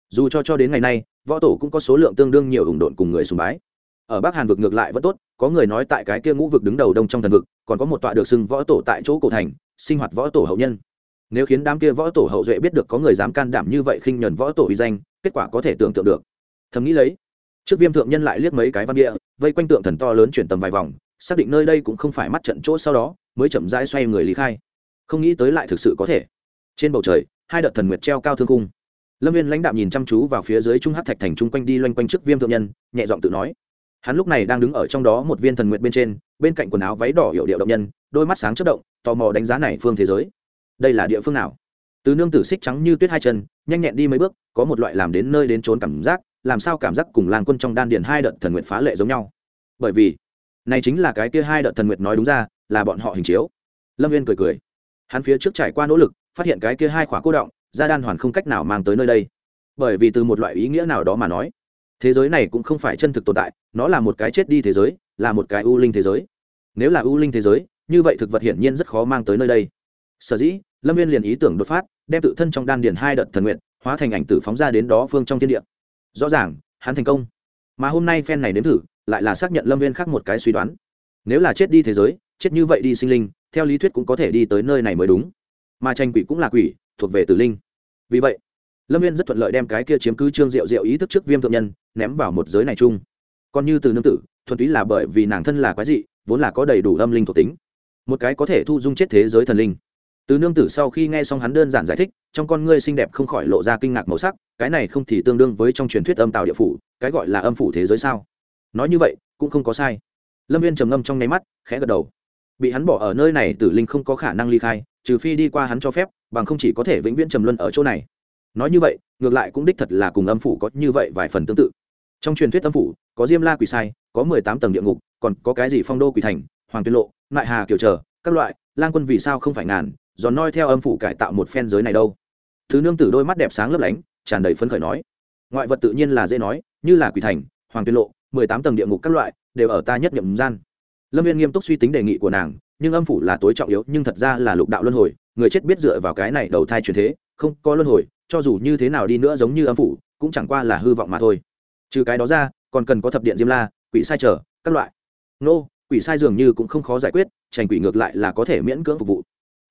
dù cho cho đến ngày nay, võ tổ cũng có số lượng tương đương nhiều ủng độn cùng người sùng bái. Ở bắc hàn vực ngược lại vẫn tốt, có người nói tại cái kia ngũ vực đứng đầu đông trong thần vực, còn có một tọa được xưng võ tổ tại chỗ cổ thành, sinh hoạt võ tổ hậu nhân. Nếu khiến đám kia võ tổ hậu duệ biết được có người dám can đảm như vậy khinh nhuần võ tổ uy danh, kết quả có thể tưởng tượng được. Thầm nghĩ lấy, trước viêm thượng nhân lại liếc mấy cái văn địa, vây quanh tượng thần to lớn chuyển tầm vài vòng, xác định nơi đây cũng không phải mắt trận chỗ sau đó, mới chậm rãi xoay người lý khai. Không nghĩ tới lại thực sự có thể. Trên bầu trời, hai đợt thần nguyệt treo cao thương cung lâm viên lãnh đạm nhìn chăm chú vào phía dưới trung hát thạch thành chung quanh đi loanh quanh trước viêm thượng nhân, nhẹ giọng tự nói. Hắn lúc này đang đứng ở trong đó một viên thần nguyện bên trên, bên cạnh quần áo váy đỏ hiệu điệu động nhân, đôi mắt sáng chất động, tò mò đánh giá này phương thế giới. Đây là địa phương nào? Từ nương tử xích trắng như tuyết hai chân, nhanh nhẹn đi mấy bước, có một loại làm đến nơi đến trốn cảm giác, làm sao cảm giác cùng làng quân trong đan điền hai đợt thần nguyện phá lệ giống nhau. Bởi vì, này chính là cái kia hai đợt thần nguyện nói đúng ra, là bọn họ hình chiếu. Lâm viên cười cười. Hắn phía trước trải qua nỗ lực, phát hiện cái kia hai khóa cô động ra đan hoàn không cách nào mang tới nơi đây. Bởi vì từ một loại ý nghĩa nào đó mà nói, thế giới này cũng không phải chân thực tồn tại, nó là một cái chết đi thế giới, là một cái u linh thế giới. Nếu là u linh thế giới, như vậy thực vật hiển nhiên rất khó mang tới nơi đây. Sở dĩ, lâm viên liền ý tưởng đột phát, đem tự thân trong đan điền hai đợt thần nguyện, hóa thành ảnh tử phóng ra đến đó phương trong thiên địa. Rõ ràng, hắn thành công. Mà hôm nay phen này đến thử, lại là xác nhận lâm viên khác một cái suy đoán. Nếu là chết đi thế giới, chết như vậy đi sinh linh, theo lý thuyết cũng có thể đi tới nơi này mới đúng. Mà tranh quỷ cũng là quỷ, thuộc về tử linh vì vậy, lâm viên rất thuận lợi đem cái kia chiếm cứ trương diệu diệu ý thức trước viêm thượng nhân ném vào một giới này chung. Còn như từ nương tử, thuần túy là bởi vì nàng thân là quái dị, vốn là có đầy đủ âm linh thuộc tính, một cái có thể thu dung chết thế giới thần linh. Từ nương tử sau khi nghe xong hắn đơn giản giải thích, trong con ngươi xinh đẹp không khỏi lộ ra kinh ngạc màu sắc, cái này không thì tương đương với trong truyền thuyết âm tào địa phủ, cái gọi là âm phủ thế giới sao? Nói như vậy, cũng không có sai. Lâm viên trầm ngâm trong nháy mắt, khẽ gật đầu. Bị hắn bỏ ở nơi này, tử linh không có khả năng ly khai, trừ phi đi qua hắn cho phép bằng không chỉ có thể vĩnh viễn trầm luân ở chỗ này. Nói như vậy, ngược lại cũng đích thật là cùng âm phủ có như vậy vài phần tương tự. Trong truyền thuyết âm phủ, có diêm la quỷ sai, có mười tám tầng địa ngục, còn có cái gì phong đô quỷ thành, hoàng tuyên lộ, nại hà kiểu trở, các loại, lang quân vì sao không phải ngàn giòn noi theo âm phủ cải tạo một phen giới này đâu. Thứ nương tử đôi mắt đẹp sáng lấp lánh, tràn đầy phấn khởi nói. Ngoại vật tự nhiên là dễ nói, như là quỷ thành, hoàng tuyên lộ, mười tám tầng địa ngục các loại, đều ở ta nhất nhậm gian. Lâm viên nghiêm túc suy tính đề nghị của nàng, nhưng âm phủ là tối trọng yếu, nhưng thật ra là lục đạo luân hồi người chết biết dựa vào cái này đầu thai truyền thế, không có luân hồi, cho dù như thế nào đi nữa giống như âm phủ, cũng chẳng qua là hư vọng mà thôi. Trừ cái đó ra, còn cần có thập điện diêm la, quỷ sai trở, các loại. Nô, quỷ sai dường như cũng không khó giải quyết trành quỷ ngược lại là có thể miễn cưỡng phục vụ.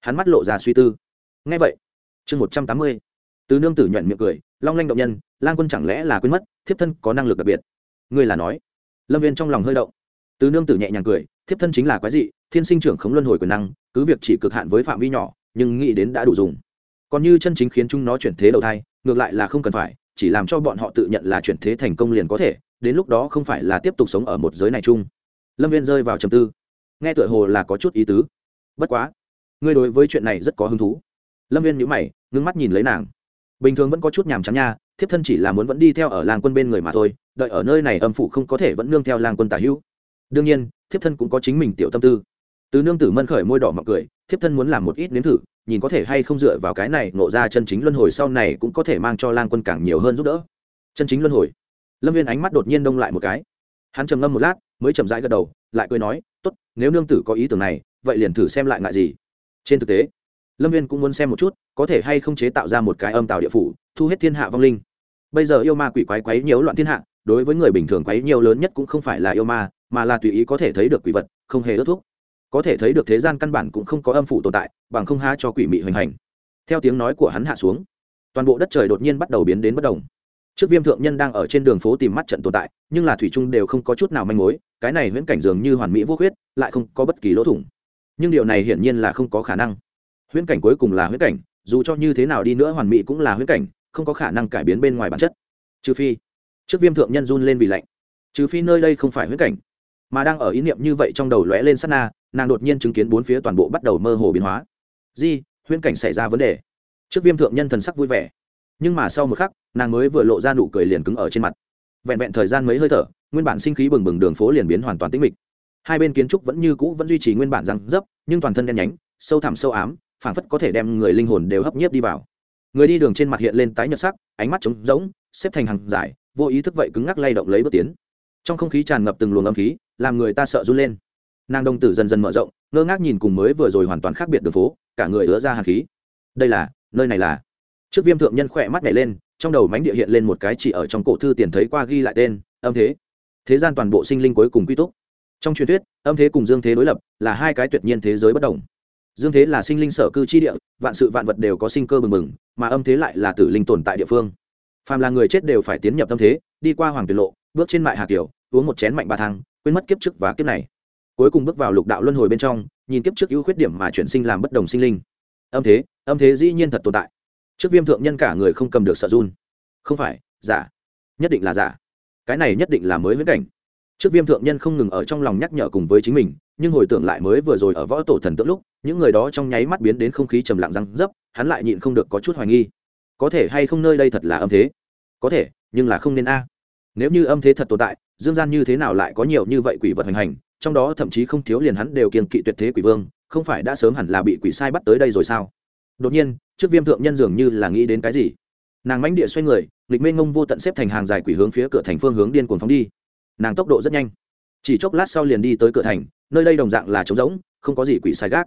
Hắn mắt lộ ra suy tư. Ngay vậy, chương một trăm tám mươi, từ nương tử nhuận miệng cười, long lanh động nhân lan quân chẳng lẽ là quên mất, thiếp thân có năng lực đặc biệt? Ngươi là nói. Lâm viên trong lòng hơi động. Từ nương tử nhẹ nhàng cười, thiếp thân chính là quái dị, thiên sinh trưởng khống luân hồi quyền năng, cứ việc chỉ cực hạn với phạm vi nhỏ nhưng nghĩ đến đã đủ dùng. Còn như chân chính khiến chúng nó chuyển thế đầu thai, ngược lại là không cần phải, chỉ làm cho bọn họ tự nhận là chuyển thế thành công liền có thể, đến lúc đó không phải là tiếp tục sống ở một giới này chung. Lâm viên rơi vào trầm tư. Nghe tựa hồ là có chút ý tứ. Bất quá, ngươi đối với chuyện này rất có hứng thú. Lâm viên nhữ mày, ngưng mắt nhìn lấy nàng. Bình thường vẫn có chút nhàm chán nha, thiếp thân chỉ là muốn vẫn đi theo ở làng quân bên người mà thôi, đợi ở nơi này âm phủ không có thể vẫn nương theo làng quân tả hữu. Đương nhiên, thiếp thân cũng có chính mình tiểu tâm tư từ nương tử mân khởi môi đỏ mọc cười, thiếp thân muốn làm một ít nếm thử, nhìn có thể hay không dựa vào cái này nộ ra chân chính luân hồi sau này cũng có thể mang cho lang quân càng nhiều hơn giúp đỡ. Chân chính luân hồi. Lâm viên ánh mắt đột nhiên đông lại một cái. Hắn trầm ngâm một lát, mới chậm rãi gật đầu, lại cười nói t ố t nếu nương tử có ý tưởng này, vậy liền thử xem lại ngại gì. Trên thực tế, lâm viên cũng muốn xem một chút, có thể hay không chế tạo ra một cái âm tạo địa phủ, thu hết thiên hạ vong linh. Bây giờ yêu ma quỷ quái quấy nhiều loạn thiên hạ, đối với người bình thường quấy nhiều lớn nhất cũng không phải là yêu ma, mà là tùy ý có thể thấy được quỷ vật, không hề ước thúc có thể thấy được thế gian căn bản cũng không có âm phủ tồn tại, bằng không há cho quỷ mị hoành hành. Theo tiếng nói của hắn hạ xuống, toàn bộ đất trời đột nhiên bắt đầu biến đến bất đồng. Trước viêm thượng nhân đang ở trên đường phố tìm mắt trận tồn tại, nhưng là thủy trung đều không có chút nào manh mối, cái này huyễn cảnh dường như hoàn mỹ vô khuyết, lại không có bất kỳ lỗ thủng. Nhưng điều này hiển nhiên là không có khả năng. Huyễn cảnh cuối cùng là huyễn cảnh, dù cho như thế nào đi nữa hoàn mỹ cũng là huyễn cảnh, không có khả năng cải biến bên ngoài bản chất. Trừ phi, trước viêm thượng nhân run lên vì lạnh. Trừ phi nơi đây không phải huyễn cảnh, mà đang ở ý niệm như vậy trong đầu lóe lên sát na nàng đột nhiên chứng kiến bốn phía toàn bộ bắt đầu mơ hồ biến hóa. Di, huyễn cảnh xảy ra vấn đề. Trước viêm thượng nhân thần sắc vui vẻ. Nhưng mà sau một khắc, nàng mới vừa lộ ra nụ cười liền cứng ở trên mặt. Vẹn vẹn thời gian mấy hơi thở, nguyên bản sinh khí bừng bừng đường phố liền biến hoàn toàn tĩnh mịch. Hai bên kiến trúc vẫn như cũ vẫn duy trì nguyên bản răng dấp, nhưng toàn thân đen nhánh, sâu thẳm sâu ám, phảng phất có thể đem người linh hồn đều hấp nhiếp đi vào. Người đi đường trên mặt hiện lên tái nhợt sắc, ánh mắt trống rỗng, xếp thành hàng dài, vô ý thức vậy cứng ngắc lay động lấy bước tiến. Trong không khí tràn ngập từng luồng âm khí, làm người ta sợ run lên nàng đồng tử dần dần mở rộng, ngơ ngác nhìn cùng mới vừa rồi hoàn toàn khác biệt đường phố, cả người ứa ra hàn khí. Đây là, nơi này là. Trước viêm thượng nhân khỏe mắt nhảy lên, trong đầu mánh địa hiện lên một cái chỉ ở trong cổ thư tiền thấy qua ghi lại tên, âm thế. Thế gian toàn bộ sinh linh cuối cùng quy túc. Trong truyền thuyết, âm thế cùng dương thế đối lập là hai cái tuyệt nhiên thế giới bất đồng. Dương thế là sinh linh sở cư chi địa, vạn sự vạn vật đều có sinh cơ bừng bừng, mà âm thế lại là tử linh tồn tại địa phương. Phàm là người chết đều phải tiến nhập âm thế, đi qua hoàng tuyệt lộ, bước trên mại hà kiều uống một chén mạnh ba thang, quên mất kiếp trước và kiếp này cuối cùng bước vào lục đạo luân hồi bên trong, nhìn kiếp trước ưu khuyết điểm mà chuyển sinh làm bất đồng sinh linh. Âm thế âm thế dĩ nhiên thật tồn tại. Trước viêm thượng nhân cả người không cầm được sợ run. Không phải, giả. Nhất định là giả. Cái này nhất định là mới viễn cảnh. Trước viêm thượng nhân không ngừng ở trong lòng nhắc nhở cùng với chính mình, nhưng hồi tưởng lại mới vừa rồi ở võ tổ thần tượng lúc, những người đó trong nháy mắt biến đến không khí trầm lặng răng dấp, hắn lại nhịn không được có chút hoài nghi. Có thể hay không nơi đây thật là âm thế? Có thể, nhưng là không nên a. Nếu như âm thế thật tồn tại, dương gian như thế nào lại có nhiều như vậy quỷ vật hành hành trong đó thậm chí không thiếu liền hắn đều kiên kỵ tuyệt thế quỷ vương, không phải đã sớm hẳn là bị quỷ sai bắt tới đây rồi sao? Đột nhiên, trước viêm thượng nhân dường như là nghĩ đến cái gì. Nàng mãnh địa xoay người lịch mênh ngông vô tận xếp thành hàng dài quỷ hướng phía cửa thành phương hướng điên cuồng phóng đi. Nàng tốc độ rất nhanh. Chỉ chốc lát sau liền đi tới cửa thành, nơi đây đồng dạng là trống rỗng, không có gì quỷ sai gác.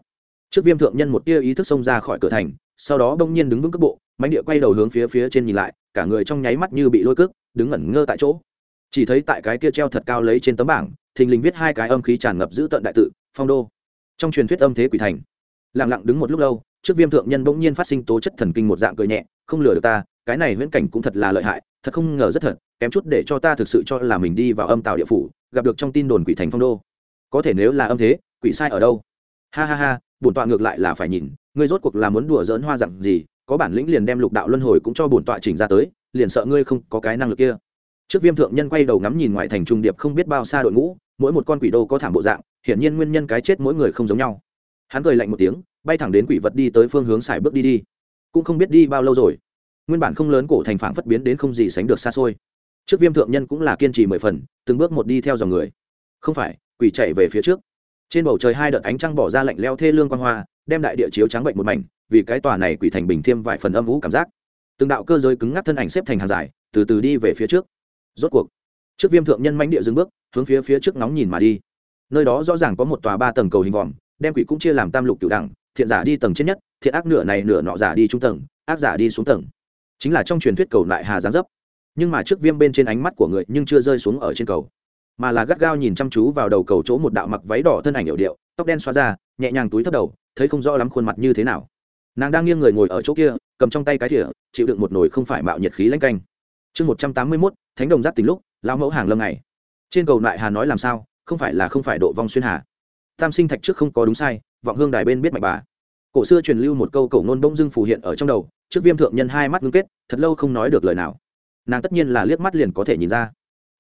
Trước viêm thượng nhân một tia ý thức xông ra khỏi cửa thành, sau đó bỗng nhiên đứng vững cước bộ, mãnh địa quay đầu hướng phía phía trên nhìn lại, cả người trong nháy mắt như bị lôi cước, đứng ngẩn ngơ tại chỗ. Chỉ thấy tại cái kia treo thật cao lấy trên tấm bảng thình lình viết hai cái âm khí tràn ngập giữ tận đại tự, phong đô. Trong truyền thuyết âm thế quỷ thành, lặng lặng đứng một lúc lâu, trước viêm thượng nhân bỗng nhiên phát sinh tố chất thần kinh một dạng cười nhẹ, không lừa được ta, cái này viễn cảnh cũng thật là lợi hại, thật không ngờ rất thật, kém chút để cho ta thực sự cho là mình đi vào âm tàu địa phủ, gặp được trong tin đồn quỷ thành phong đô. Có thể nếu là âm thế, quỷ sai ở đâu? Ha ha ha, bổn tọa ngược lại là phải nhìn, ngươi rốt cuộc là muốn đùa dỡn hoa dặn gì, có bản lĩnh liền đem lục đạo luân hồi cũng cho bổn tọa chỉnh ra tới, liền sợ ngươi không có cái năng lực kia. Trước viêm thượng nhân quay đầu ngắm nhìn ngoại thành trung điệp không biết bao xa đội ngũ mỗi một con quỷ đô có thảm bộ dạng, hiển nhiên nguyên nhân cái chết mỗi người không giống nhau. Hắn cười lạnh một tiếng, bay thẳng đến quỷ vật đi tới phương hướng xài bước đi đi. Cũng không biết đi bao lâu rồi, nguyên bản không lớn cổ thành phản phất biến đến không gì sánh được xa xôi. Trước viêm thượng nhân cũng là kiên trì mười phần, từng bước một đi theo dòng người. Không phải, quỷ chạy về phía trước. Trên bầu trời hai đợt ánh trăng bỏ ra lạnh leo thê lương quan hoa, đem đại địa chiếu trắng bệnh một mảnh, vì cái tòa này quỷ thành bình thêm vài phần âm vũ cảm giác. Từng đạo cơ giới cứng ngắc thân ảnh xếp thành hàng dài, từ từ đi về phía trước. Rốt cuộc, trước viêm thượng nhân mãnh địa dừng bước hướng phía phía trước nóng nhìn mà đi. Nơi đó rõ ràng có một tòa ba tầng cầu hình vòm, đem quỷ cũng chia làm tam lục cựu đẳng, thiện giả đi tầng trên nhất, thiện ác nửa này nửa nọ giả đi trung tầng, ác giả đi xuống tầng. Chính là trong truyền thuyết cầu lại hà giáng dấp. Nhưng mà trước viêm bên trên ánh mắt của người nhưng chưa rơi xuống ở trên cầu, mà là gắt gao nhìn chăm chú vào đầu cầu chỗ một đạo mặc váy đỏ thân ảnh hiệu điệu, tóc đen xóa ra, nhẹ nhàng túi thấp đầu, thấy không rõ lắm khuôn mặt như thế nào. Nàng đang nghiêng người ngồi ở chỗ kia, cầm trong tay cái thỉa chịu đựng một nồi không phải mạo nhiệt khí lanh canh. Chương một trăm tám mươi mốt, thánh đồng giáp tình lúc, lão mẫu hàng lâm này trên cầu nại hà nói làm sao, không phải là không phải độ vong xuyên hà. Tam sinh thạch trước không có đúng sai, vọng hương đài bên biết mạch bà. Cổ xưa truyền lưu một câu cổ ngôn bông dưng phù hiện ở trong đầu, trước viêm thượng nhân hai mắt ngưng kết, thật lâu không nói được lời nào. Nàng tất nhiên là liếc mắt liền có thể nhìn ra.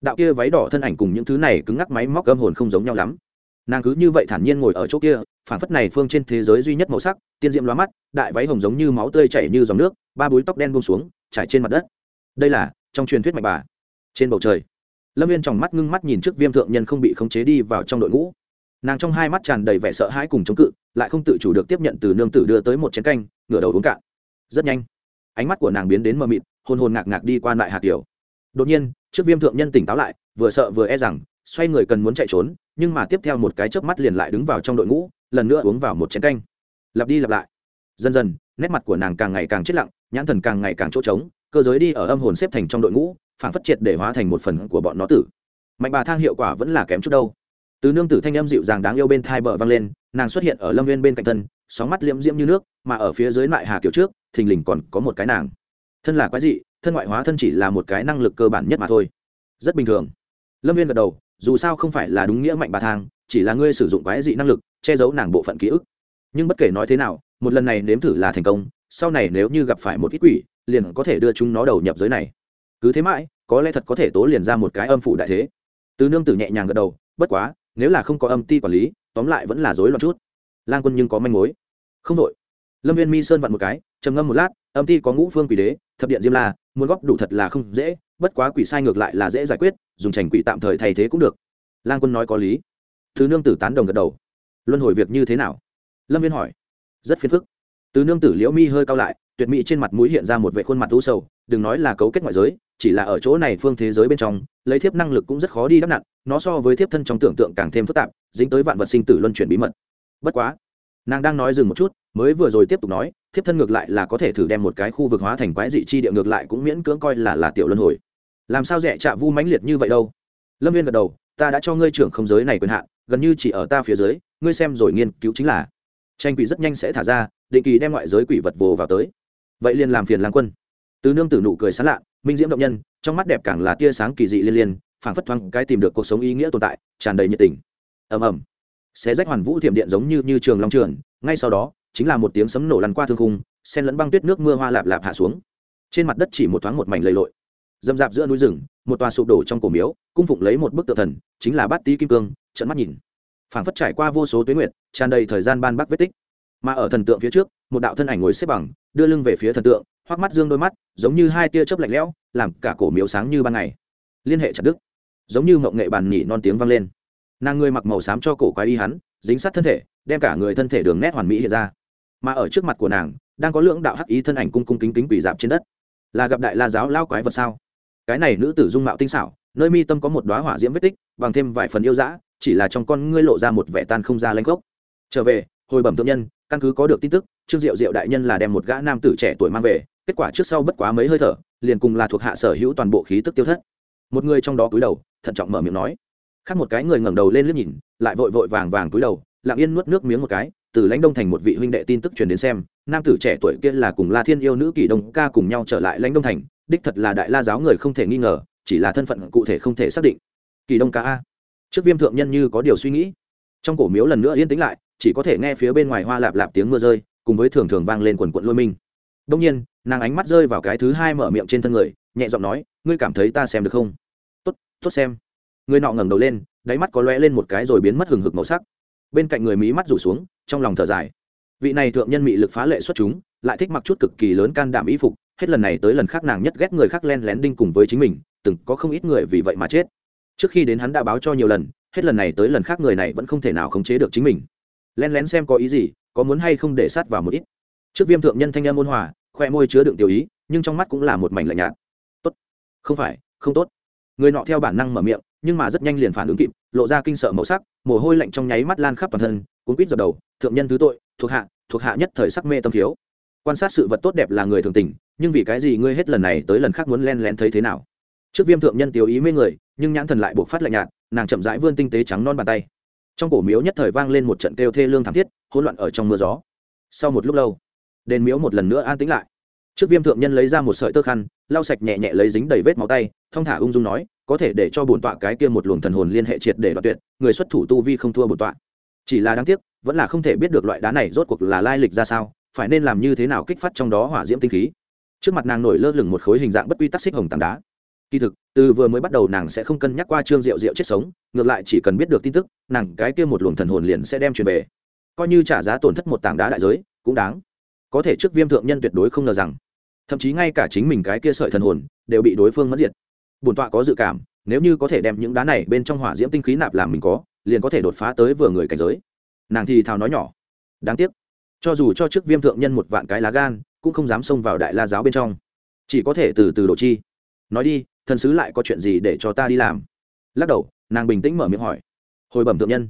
Đạo kia váy đỏ thân ảnh cùng những thứ này cứng ngắc máy móc gâm hồn không giống nhau lắm. Nàng cứ như vậy thản nhiên ngồi ở chỗ kia phản phất này phương trên thế giới duy nhất màu sắc, tiên diệm lóa mắt, đại váy hồng giống như máu tươi chảy như dòng nước, ba búi tóc đen buông xuống, trải trên mặt đất. Đây là, trong truyền thuyết mạch bà. Trên bầu trời lâm viên trong mắt ngưng mắt nhìn trước viêm thượng nhân không bị khống chế đi vào trong đội ngũ nàng trong hai mắt tràn đầy vẻ sợ hãi cùng chống cự lại không tự chủ được tiếp nhận từ nương tử đưa tới một chén canh ngửa đầu uống cạn rất nhanh ánh mắt của nàng biến đến mờ mịt hôn hồn ngạc ngạc đi qua lại hạt tiểu đột nhiên trước viêm thượng nhân tỉnh táo lại vừa sợ vừa e rằng xoay người cần muốn chạy trốn nhưng mà tiếp theo một cái chớp mắt liền lại đứng vào trong đội ngũ lần nữa uống vào một chén canh lặp đi lặp lại dần dần nét mặt của nàng càng ngày càng chết lặng nhãn thần càng ngày càng chỗ trống cơ giới đi ở âm hồn xếp thành trong đội ngũ phản phất triệt để hóa thành một phần của bọn nó tử. Mạnh bà thang hiệu quả vẫn là kém chút đâu. Từ nương tử thanh âm dịu dàng đáng yêu bên thai bờ vang lên, nàng xuất hiện ở lâm viên bên cạnh thân, sóng mắt liễm diễm như nước, mà ở phía dưới lại hà kiểu trước, thình lình còn có một cái nàng. Thân là quái dị, thân ngoại hóa thân chỉ là một cái năng lực cơ bản nhất mà thôi. Rất bình thường. Lâm viên gật đầu, dù sao không phải là đúng nghĩa mạnh bà thang, chỉ là ngươi sử dụng quái dị năng lực, che giấu nàng bộ phận ký ức. Nhưng bất kể nói thế nào, một lần này nếm thử là thành công, sau này nếu như gặp phải một ít quỷ, liền có thể đưa chúng nó đầu nhập giới này cứ thế mãi, có lẽ thật có thể tố liền ra một cái âm phủ đại thế. Từ nương tử nhẹ nhàng gật đầu, bất quá, nếu là không có âm ti quản lý, tóm lại vẫn là dối loạn chút. Lang quân nhưng có manh mối. Không đội. Lâm viên mi sơn vặn một cái, trầm ngâm một lát, âm ti có ngũ phương quỷ đế, thập điện diêm la, muốn góp đủ thật là không dễ, bất quá quỷ sai ngược lại là dễ giải quyết, dùng trành quỷ tạm thời thay thế cũng được. Lang quân nói có lý. Thứ nương tử tán đồng gật đầu. Luân hồi việc như thế nào? Lâm viên hỏi. Rất phiền phức. Từ nương tử liễu mi hơi cao lại tuyệt mỹ trên mặt mũi hiện ra một vệ khuôn mặt u sầu, đừng nói là cấu kết ngoại giới, chỉ là ở chỗ này phương thế giới bên trong, lấy thiếp năng lực cũng rất khó đi đắp nặn, nó so với thiếp thân trong tưởng tượng càng thêm phức tạp, dính tới vạn vật sinh tử luân chuyển bí mật. Bất quá, nàng đang nói dừng một chút, mới vừa rồi tiếp tục nói, thiếp thân ngược lại là có thể thử đem một cái khu vực hóa thành quái dị chi địa ngược lại cũng miễn cưỡng coi là là tiểu luân hồi. Làm sao rẻ chạ vu mãnh liệt như vậy đâu? Lâm viên gật đầu, ta đã cho ngươi trưởng không giới này quyền hạn, gần như chỉ ở ta phía dưới, ngươi xem rồi nghiên cứu chính là. Tranh quỷ rất nhanh sẽ thả ra, định kỳ đem ngoại giới quỷ vật vồ vào tới vậy liền làm phiền lang quân. Từ nương tử nụ cười sán lạ, minh diễm động nhân, trong mắt đẹp càng là tia sáng kỳ dị liên liên, phảng phất thoáng cái tìm được cuộc sống ý nghĩa tồn tại, tràn đầy nhiệt tình. Ầm ầm. Xé rách hoàn vũ thiểm điện giống như như trường long trường, ngay sau đó, chính là một tiếng sấm nổ lăn qua thương khung, sen lẫn băng tuyết nước mưa hoa lạp lạp hạ xuống. Trên mặt đất chỉ một thoáng một mảnh lầy lội. Dâm dạp giữa núi rừng, một tòa sụp đổ trong cổ miếu, cung phụng lấy một bức tượng thần, chính là bát tý kim cương trận mắt nhìn. Phảng phất trải qua vô số tuyến nguyệt, tràn đầy thời gian ban bắc vết tích mà ở thần tượng phía trước, một đạo thân ảnh ngồi xếp bằng, đưa lưng về phía thần tượng hoắc mắt dương đôi mắt, giống như hai tia chớp lạnh lẽo, làm cả cổ miếu sáng như ban ngày. Liên hệ chặt đức. Giống như mộng nghệ bàn nhỉ non tiếng vang lên. Nàng người mặc màu xám cho cổ quái y hắn, dính sát thân thể, đem cả người thân thể đường nét hoàn mỹ hiện ra. Mà ở trước mặt của nàng, đang có lưỡng đạo hắc ý thân ảnh cung cung kính kính quỷ dạp trên đất. Là gặp đại la giáo lao quái vật sao? Cái này nữ tử dung mạo tinh xảo, nơi mi tâm có một đóa hỏa diễm vết tích, bằng thêm vài phần yêu dã, chỉ là trong con ngươi lộ ra một vẻ tan không ra lanh gốc. Trở về hồi bẩm thượng nhân, căn cứ có được tin tức, trương diệu diệu đại nhân là đem một gã nam tử trẻ tuổi mang về, kết quả trước sau bất quá mấy hơi thở, liền cùng là thuộc hạ sở hữu toàn bộ khí tức tiêu thất. Một người trong đó cúi đầu, thận trọng mở miệng nói. Khác một cái người ngẩng đầu lên liếc nhìn, lại vội vội vàng vàng cúi đầu, lặng yên nuốt nước miếng một cái, từ lãnh đông thành một vị huynh đệ tin tức truyền đến xem, nam tử trẻ tuổi kia là cùng la thiên yêu nữ kỳ đông ca cùng nhau trở lại lãnh đông thành, đích thật là đại la giáo người không thể nghi ngờ, chỉ là thân phận cụ thể không thể xác định. Kỳ đông ca a. Trước viêm thượng nhân như có điều suy nghĩ. Trong cổ miếu lần nữa yên tĩnh lại chỉ có thể nghe phía bên ngoài hoa lạp lạp tiếng mưa rơi, cùng với thường thường vang lên quần quận lôi minh. Đông nhiên, nàng ánh mắt rơi vào cái thứ hai mở miệng trên thân người, nhẹ giọng nói, ngươi cảm thấy ta xem được không? Tốt tốt xem. Người nọ ngẩng đầu lên, đáy mắt có lóe lên một cái rồi biến mất hừng hực màu sắc. Bên cạnh người mỹ mắt rủ xuống, trong lòng thở dài. Vị này thượng nhân mị lực phá lệ xuất chúng, lại thích mặc chút cực kỳ lớn can đảm y phục, hết lần này tới lần khác nàng nhất ghét người khác len lén đinh cùng với chính mình, từng có không ít người vì vậy mà chết. Trước khi đến hắn đã báo cho nhiều lần, hết lần này tới lần khác người này vẫn không thể nào khống chế được chính mình len lén xem có ý gì, có muốn hay không để sát vào một ít. Trước viêm thượng nhân thanh em ôn hòa, khoe môi chứa đựng tiểu ý, nhưng trong mắt cũng là một mảnh lạnh nhạt. Tốt. Không phải, không tốt. Người nọ theo bản năng mở miệng, nhưng mà rất nhanh liền phản ứng kịp, lộ ra kinh sợ màu sắc, mồ hôi lạnh trong nháy mắt lan khắp toàn thân, cuốn quýt dập đầu, thượng nhân thứ tội, thuộc hạ thuộc hạ nhất thời sắc mê tâm thiếu. Quan sát sự vật tốt đẹp là người thường tình, nhưng vì cái gì ngươi hết lần này tới lần khác muốn len lén thấy thế nào? Trước viêm thượng nhân tiêu ý mê người, nhưng nhãn thần lại buộc phát lạnh nhạt, nàng chậm rãi vươn tinh tế trắng non bàn tay trong cổ miếu nhất thời vang lên một trận kêu thê lương thảm thiết, hỗn loạn ở trong mưa gió. Sau một lúc lâu, đền miếu một lần nữa an tĩnh lại. Trước viêm thượng nhân lấy ra một sợi tơ khăn, lau sạch nhẹ nhẹ lấy dính đầy vết máu tay, thong thả ung dung nói, có thể để cho bổn tọa cái kia một luồng thần hồn liên hệ triệt để đoạt tuyệt, người xuất thủ tu vi không thua bổn tọa. Chỉ là đáng tiếc, vẫn là không thể biết được loại đá này rốt cuộc là lai lịch ra sao, phải nên làm như thế nào kích phát trong đó hỏa diễm tinh khí. Trước mặt nàng nổi lơ lửng một khối hình dạng bất quy tắc xích hồng tảng đá. Kỳ thực từ vừa mới bắt đầu nàng sẽ không cân nhắc qua trương diệu diệu chết sống, ngược lại chỉ cần biết được tin tức, nàng cái kia một luồng thần hồn liền sẽ đem truyền về. Coi như trả giá tổn thất một tảng đá đại giới, cũng đáng. Có thể trước viêm thượng nhân tuyệt đối không ngờ rằng, thậm chí ngay cả chính mình cái kia sợi thần hồn, đều bị đối phương mất diệt. Bổn tọa có dự cảm, nếu như có thể đem những đá này bên trong hỏa diễm tinh khí nạp làm mình có, liền có thể đột phá tới vừa người cảnh giới. Nàng thì thào nói nhỏ. Đáng tiếc, cho dù cho trước viêm thượng nhân một vạn cái lá gan, cũng không dám xông vào đại la giáo bên trong. Chỉ có thể từ từ độ chi. Nói đi thần sứ lại có chuyện gì để cho ta đi làm? Lắc đầu, nàng bình tĩnh mở miệng hỏi. Hồi bẩm thượng nhân.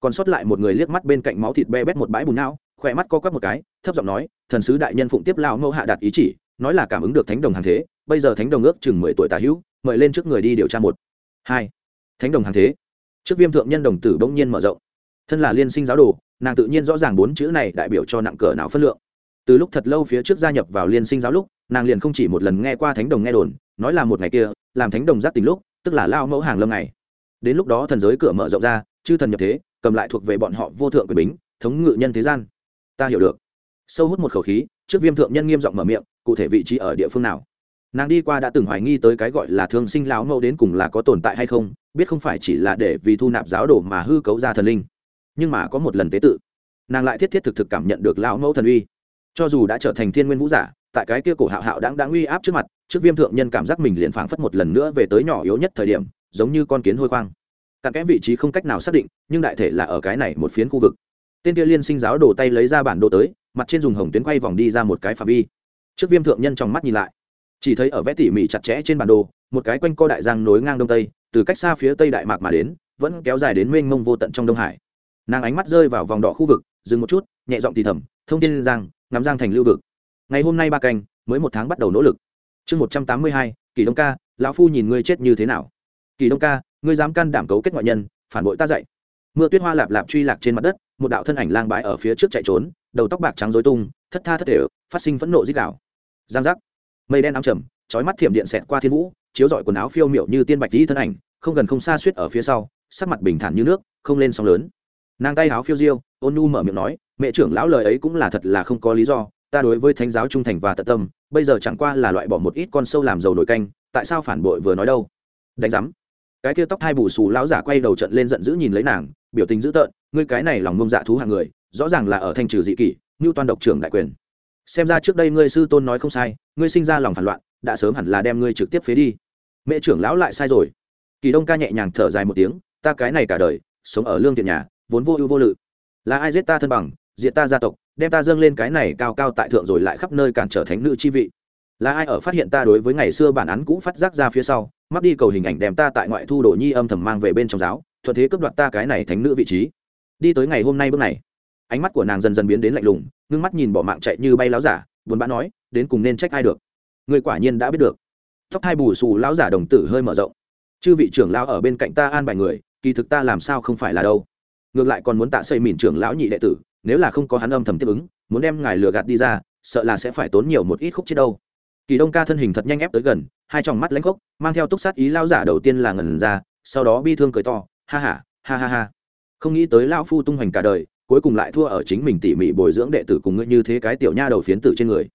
Còn sót lại một người liếc mắt bên cạnh máu thịt be bét một bãi bùn não, khỏe mắt co quắp một cái, thấp giọng nói, thần sứ đại nhân phụng tiếp lao mẫu hạ đạt ý chỉ, nói là cảm ứng được thánh đồng hàng thế, bây giờ thánh đồng ước chừng mười tuổi tà hữu, mời lên trước người đi điều tra một. Hai. Thánh đồng hàng thế. Trước viêm thượng nhân đồng tử bỗng nhiên mở rộng. Thân là liên sinh giáo đồ, nàng tự nhiên rõ ràng bốn chữ này đại biểu cho nặng cỡ nào phân lượng. Từ lúc thật lâu phía trước gia nhập vào liên sinh giáo lúc, nàng liền không chỉ một lần nghe qua thánh đồng nghe đồn nói là một ngày kia, làm thánh đồng giác tình lúc, tức là lao mẫu hàng lâm ngày. Đến lúc đó thần giới cửa mở rộng ra, chư thần nhập thế, cầm lại thuộc về bọn họ vô thượng quyền bính, thống ngự nhân thế gian. Ta hiểu được. Sâu hút một khẩu khí, trước viêm thượng nhân nghiêm giọng mở miệng, cụ thể vị trí ở địa phương nào? Nàng đi qua đã từng hoài nghi tới cái gọi là thương sinh lão mẫu đến cùng là có tồn tại hay không, biết không phải chỉ là để vì thu nạp giáo đồ mà hư cấu ra thần linh. Nhưng mà có một lần tế tự. Nàng lại thiết thiết thực thực cảm nhận được lão mẫu thần uy cho dù đã trở thành thiên nguyên vũ giả, tại cái kia cổ hạo hạo đáng đáng uy áp trước mặt, trước viêm thượng nhân cảm giác mình liền phảng phất một lần nữa về tới nhỏ yếu nhất thời điểm, giống như con kiến hôi khoang. Cặn kẽ vị trí không cách nào xác định, nhưng đại thể là ở cái này một phiến khu vực. Tên kia liên sinh giáo đổ tay lấy ra bản đồ tới, mặt trên dùng hồng tuyến quay vòng đi ra một cái phạm vi. Trước viêm thượng nhân trong mắt nhìn lại, chỉ thấy ở vẽ tỉ mỉ chặt chẽ trên bản đồ, một cái quanh co đại giang nối ngang đông tây, từ cách xa phía tây đại mạc mà đến, vẫn kéo dài đến mênh mông vô tận trong đông hải. Nàng ánh mắt rơi vào vòng đỏ khu vực, dừng một chút, nhẹ giọng thì thầm, thông tin giang ngắm giang thành lưu vực. Ngày hôm nay ba canh, mới một tháng bắt đầu nỗ lực. Chương một trăm tám mươi hai, kỳ đông ca, lão phu nhìn ngươi chết như thế nào? Kỳ đông ca, ngươi dám can đảm cấu kết ngoại nhân, phản bội ta dạy. Mưa tuyết hoa lạp lạp truy lạc trên mặt đất, một đạo thân ảnh lang bái ở phía trước chạy trốn, đầu tóc bạc trắng dối tung, thất tha thất đều phát sinh phẫn nộ dích đạo giang giác. Mây đen ám trầm trói mắt thiểm điện xẹt qua thiên vũ, chiếu rọi quần áo phiêu miệu như tiên bạch dĩ thân ảnh, không gần không xa suýt ở phía sau, sắc mặt bình thản như nước, không lên sóng lớn. Nàng tay áo phiêu diêu, ôn nu mở miệng nói mẹ trưởng lão lời ấy cũng là thật là không có lý do, ta đối với thánh giáo trung thành và tận tâm, bây giờ chẳng qua là loại bỏ một ít con sâu làm dầu nổi canh, tại sao phản bội vừa nói đâu? Đánh giám. Cái kia tóc hai bù xù lão giả quay đầu trận lên giận dữ nhìn lấy nàng, biểu tình dữ tợn, ngươi cái này lòng ngông dạ thú hạng người, rõ ràng là ở thanh trừ dị kỷ như toàn độc trưởng đại quyền. Xem ra trước đây ngươi sư tôn nói không sai, ngươi sinh ra lòng phản loạn, đã sớm hẳn là đem ngươi trực tiếp phế đi. Mẹ trưởng lão lại sai rồi. Kỳ đông ca nhẹ nhàng thở dài một tiếng, ta cái này cả đời, sống ở lương thiện nhà, vốn vô ưu vô lự. Là ai giết ta thân bằng diện ta gia tộc, đem ta dâng lên cái này cao cao tại thượng rồi lại khắp nơi cản trở thánh nữ chi vị. Là ai ở phát hiện ta đối với ngày xưa bản án cũ phát giác ra phía sau, mắc đi cầu hình ảnh đem ta tại ngoại thu đồ nhi âm thầm mang về bên trong giáo, thuận thế cướp đoạt ta cái này thánh nữ vị trí. Đi tới ngày hôm nay bước này, ánh mắt của nàng dần dần biến đến lạnh lùng, ngưng mắt nhìn bỏ mạng chạy như bay láo giả, buồn bã nói, đến cùng nên trách ai được? Người quả nhiên đã biết được. Tóc hai bù xù lão giả đồng tử hơi mở rộng. Chư vị trưởng lão ở bên cạnh ta an bài người, kỳ thực ta làm sao không phải là đâu. Ngược lại còn muốn tạ xây mìn trưởng lão nhị đệ tử nếu là không có hắn âm thầm tiếp ứng, muốn đem ngài lừa gạt đi ra, sợ là sẽ phải tốn nhiều một ít khúc chết đâu. Kỳ đông ca thân hình thật nhanh ép tới gần, hai tròng mắt lãnh khốc, mang theo túc sát ý lao giả đầu tiên là ngần ra, sau đó bi thương cười to, ha ha ha ha ha. Không nghĩ tới lão phu tung hoành cả đời, cuối cùng lại thua ở chính mình tỉ mỉ bồi dưỡng đệ tử cùng ngươi như thế cái tiểu nha đầu phiến tử trên người.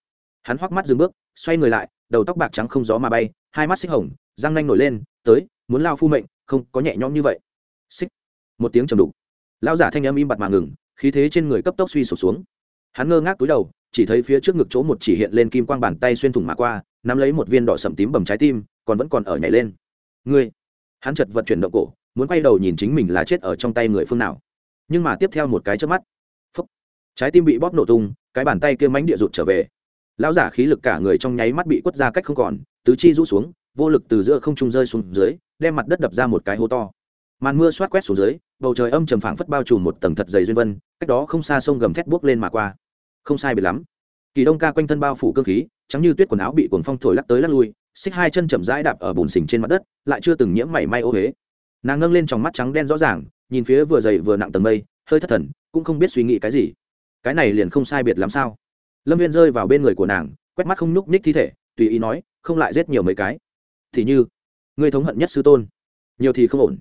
Hắn hoắc mắt dừng bước, xoay người lại, đầu tóc bạc trắng không gió mà bay, hai mắt xích hồng, răng nanh nổi lên, tới, muốn lao phu mệnh, không có nhẹ nhõm như vậy. Xích. Một tiếng trầm đục. Lao giả thanh âm im bặt mà ngừng khí thế trên người cấp tốc suy sụp xuống. Hắn ngơ ngác túi đầu chỉ thấy phía trước ngực chỗ một chỉ hiện lên kim quang bàn tay xuyên thủng mà qua nắm lấy một viên đỏ sậm tím bầm trái tim còn vẫn còn ở nhảy lên. Ngươi! Hắn chật vật chuyển động cổ muốn quay đầu nhìn chính mình là chết ở trong tay người phương nào. Nhưng mà tiếp theo một cái trước mắt phúc, trái tim bị bóp nổ tung cái bàn tay kia mánh địa rụt trở về. Lão giả khí lực cả người trong nháy mắt bị quất ra cách không còn tứ chi rũ xuống vô lực từ giữa không trung rơi xuống dưới đem mặt đất đập ra một cái hố to màn mưa xoát quét xuống dưới, bầu trời âm trầm phảng phất bao trùm một tầng thật dày duyên vân, cách đó không xa sông gầm thét buốc lên mà qua. Không sai biệt lắm. Kỳ đông ca quanh thân bao phủ cơ khí, trắng như tuyết quần áo bị cuồng phong thổi lắc tới lắc lui, xích hai chân chậm rãi đạp ở bùn sình trên mặt đất, lại chưa từng nhiễm mảy may ô huế nàng ngâng lên trong mắt trắng đen rõ ràng, nhìn phía vừa dày vừa nặng tầng mây, hơi thất thần, cũng không biết suy nghĩ cái gì. Cái này liền không sai biệt làm sao? Lâm viên rơi vào bên người của nàng, quét mắt không nhúc ních thi thể, tùy ý nói, không lại giết nhiều mấy cái. Thì như, người thống hận nhất sư tôn. Nhiều thì không ổn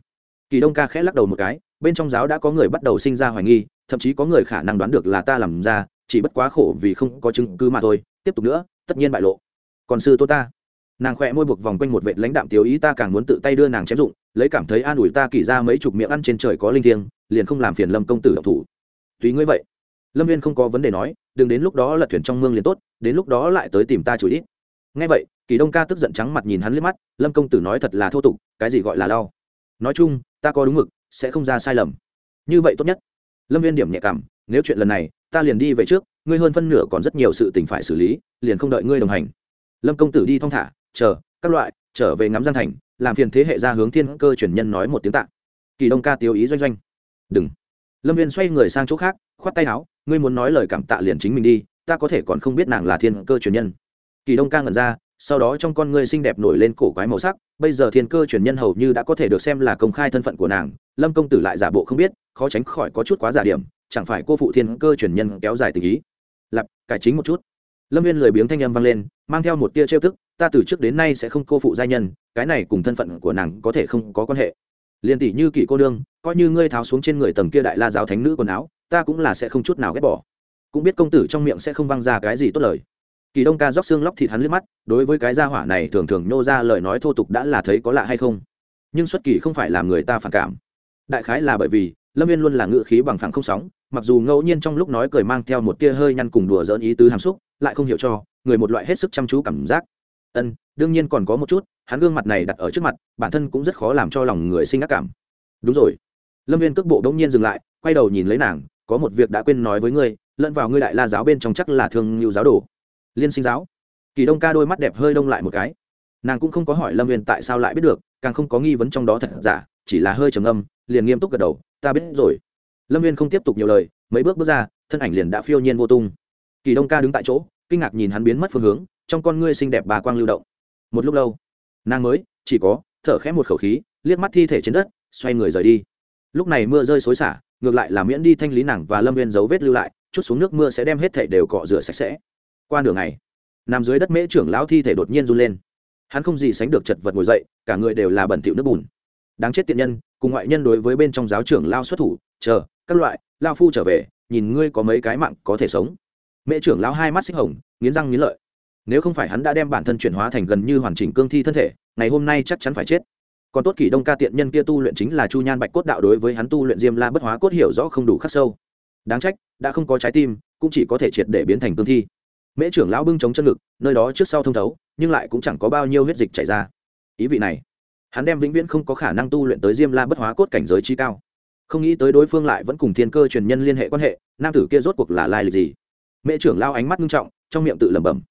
kỳ đông ca khẽ lắc đầu một cái, bên trong giáo đã có người bắt đầu sinh ra hoài nghi, thậm chí có người khả năng đoán được là ta làm ra, chỉ bất quá khổ vì không có chứng cứ mà thôi. Tiếp tục nữa, tất nhiên bại lộ. Còn sư tôn ta? Nàng khỏe môi buộc vòng quanh một vệ lãnh đạm tiêu ý ta càng muốn tự tay đưa nàng chém dụng, lấy cảm thấy an ủi ta kỳ ra mấy chục miệng ăn trên trời có linh thiêng, liền không làm phiền lâm công tử độc thủ. Tùy ngươi vậy. Lâm viên không có vấn đề nói, đừng đến lúc đó lật thuyền trong mương liền tốt, đến lúc đó lại tới tìm ta chửi ít ngay vậy, kỳ đông ca tức giận trắng mặt nhìn hắn liếc mắt, lâm công tử nói thật là thô tục, cái gì gọi là đau nói chung, ta có đúng mực, sẽ không ra sai lầm. Như vậy tốt nhất. Lâm viên điểm nhẹ cảm, nếu chuyện lần này, ta liền đi về trước, ngươi hơn phân nửa còn rất nhiều sự tình phải xử lý, liền không đợi ngươi đồng hành. Lâm công tử đi thong thả, chờ, các loại, trở về ngắm giang thành, làm phiền thế hệ ra hướng thiên cơ truyền nhân nói một tiếng tạ. Kỳ đông ca tiêu ý doanh doanh. Đừng. Lâm viên xoay người sang chỗ khác, khoát tay áo, ngươi muốn nói lời cảm tạ liền chính mình đi, ta có thể còn không biết nàng là thiên cơ truyền nhân. Kỳ đông ca ngẩn ra sau đó trong con ngươi xinh đẹp nổi lên cổ quái màu sắc, bây giờ thiên cơ chuyển nhân hầu như đã có thể được xem là công khai thân phận của nàng, lâm công tử lại giả bộ không biết, khó tránh khỏi có chút quá giả điểm, chẳng phải cô phụ thiên cơ chuyển nhân kéo dài tình ý. Lặp cải chính một chút. Lâm viên lười biếng thanh âm vang lên, mang theo một tia trêu tức, ta từ trước đến nay sẽ không cô phụ gia nhân, cái này cùng thân phận của nàng có thể không có quan hệ. Liền tỷ như kỷ cô đương coi như ngươi tháo xuống trên người tầng kia đại la giáo thánh nữ quần áo, ta cũng là sẽ không chút nào ghét bỏ. Cũng biết công tử trong miệng sẽ không văng ra cái gì tốt lời kỳ đông ca róc xương lóc thịt hắn liếc mắt, đối với cái gia hỏa này thường thường nhô ra lời nói thô tục đã là thấy có lạ hay không. Nhưng xuất kỳ không phải làm người ta phản cảm. Đại khái là bởi vì, lâm viên luôn là ngự khí bằng phẳng không sóng, mặc dù ngẫu nhiên trong lúc nói cười mang theo một tia hơi nhăn cùng đùa dỡn ý tứ hàm xúc, lại không hiểu cho, người một loại hết sức chăm chú cảm giác. Ân, đương nhiên còn có một chút, hắn gương mặt này đặt ở trước mặt, bản thân cũng rất khó làm cho lòng người sinh ác cảm. Đúng rồi. Lâm viên cước bộ đ ỗ n g nhiên dừng lại, quay đầu nhìn lấy nàng, có một việc đã quên nói với ngươi, lẫn vào ngươi đại la giáo bên trong chắc là thương như giáo đồ liên sinh giáo. Kỳ đông ca đôi mắt đẹp hơi đông lại một cái. Nàng cũng không có hỏi lâm viên tại sao lại biết được, càng không có nghi vấn trong đó thật giả, chỉ là hơi trầm âm liền nghiêm túc gật đầu, ta biết rồi. Lâm viên không tiếp tục nhiều lời, mấy bước bước ra, thân ảnh liền đã phiêu nhiên vô tung. Kỳ đông ca đứng tại chỗ, kinh ngạc nhìn hắn biến mất phương hướng, trong con ngươi xinh đẹp bà quang lưu động. Một lúc lâu, nàng mới, chỉ có, thở khẽ một khẩu khí, liếc mắt thi thể trên đất, xoay người rời đi. Lúc này mưa rơi xối xả, ngược lại là miễn đi thanh lý nàng và lâm viên dấu vết lưu lại, chút xuống nước mưa sẽ đem hết thể đều cọ rửa sạch sẽ qua nửa ngày, nằm dưới đất mễ trưởng lão thi thể đột nhiên run lên. Hắn không gì sánh được chật vật ngồi dậy, cả người đều là bẩn thỉu nước bùn. Đáng chết tiện nhân, cùng ngoại nhân đối với bên trong giáo trưởng lao xuất thủ, chờ, các loại lao phu trở về, nhìn ngươi có mấy cái mạng có thể sống. Mẹ trưởng lão hai mắt xích hồng, nghiến răng nghiến lợi. Nếu không phải hắn đã đem bản thân chuyển hóa thành gần như hoàn chỉnh cương thi thân thể, ngày hôm nay chắc chắn phải chết. Còn tốt kỷ đông ca tiện nhân kia tu luyện chính là chu nhan bạch cốt đạo đối với hắn tu luyện diêm la bất hóa cốt hiểu rõ không đủ khắc sâu. Đáng trách, đã không có trái tim, cũng chỉ có thể triệt để biến thành cương thi mễ trưởng lão bưng chống chân ngực, nơi đó trước sau thông thấu, nhưng lại cũng chẳng có bao nhiêu huyết dịch chảy ra. Ý vị này, hắn đem vĩnh viễn không có khả năng tu luyện tới diêm la bất hóa cốt cảnh giới trí cao. Không nghĩ tới đối phương lại vẫn cùng thiên cơ truyền nhân liên hệ quan hệ, nam tử kia rốt cuộc là lai lịch gì? Mẹ trưởng lao ánh mắt nghiêm trọng, trong miệng tự lẩm bẩm.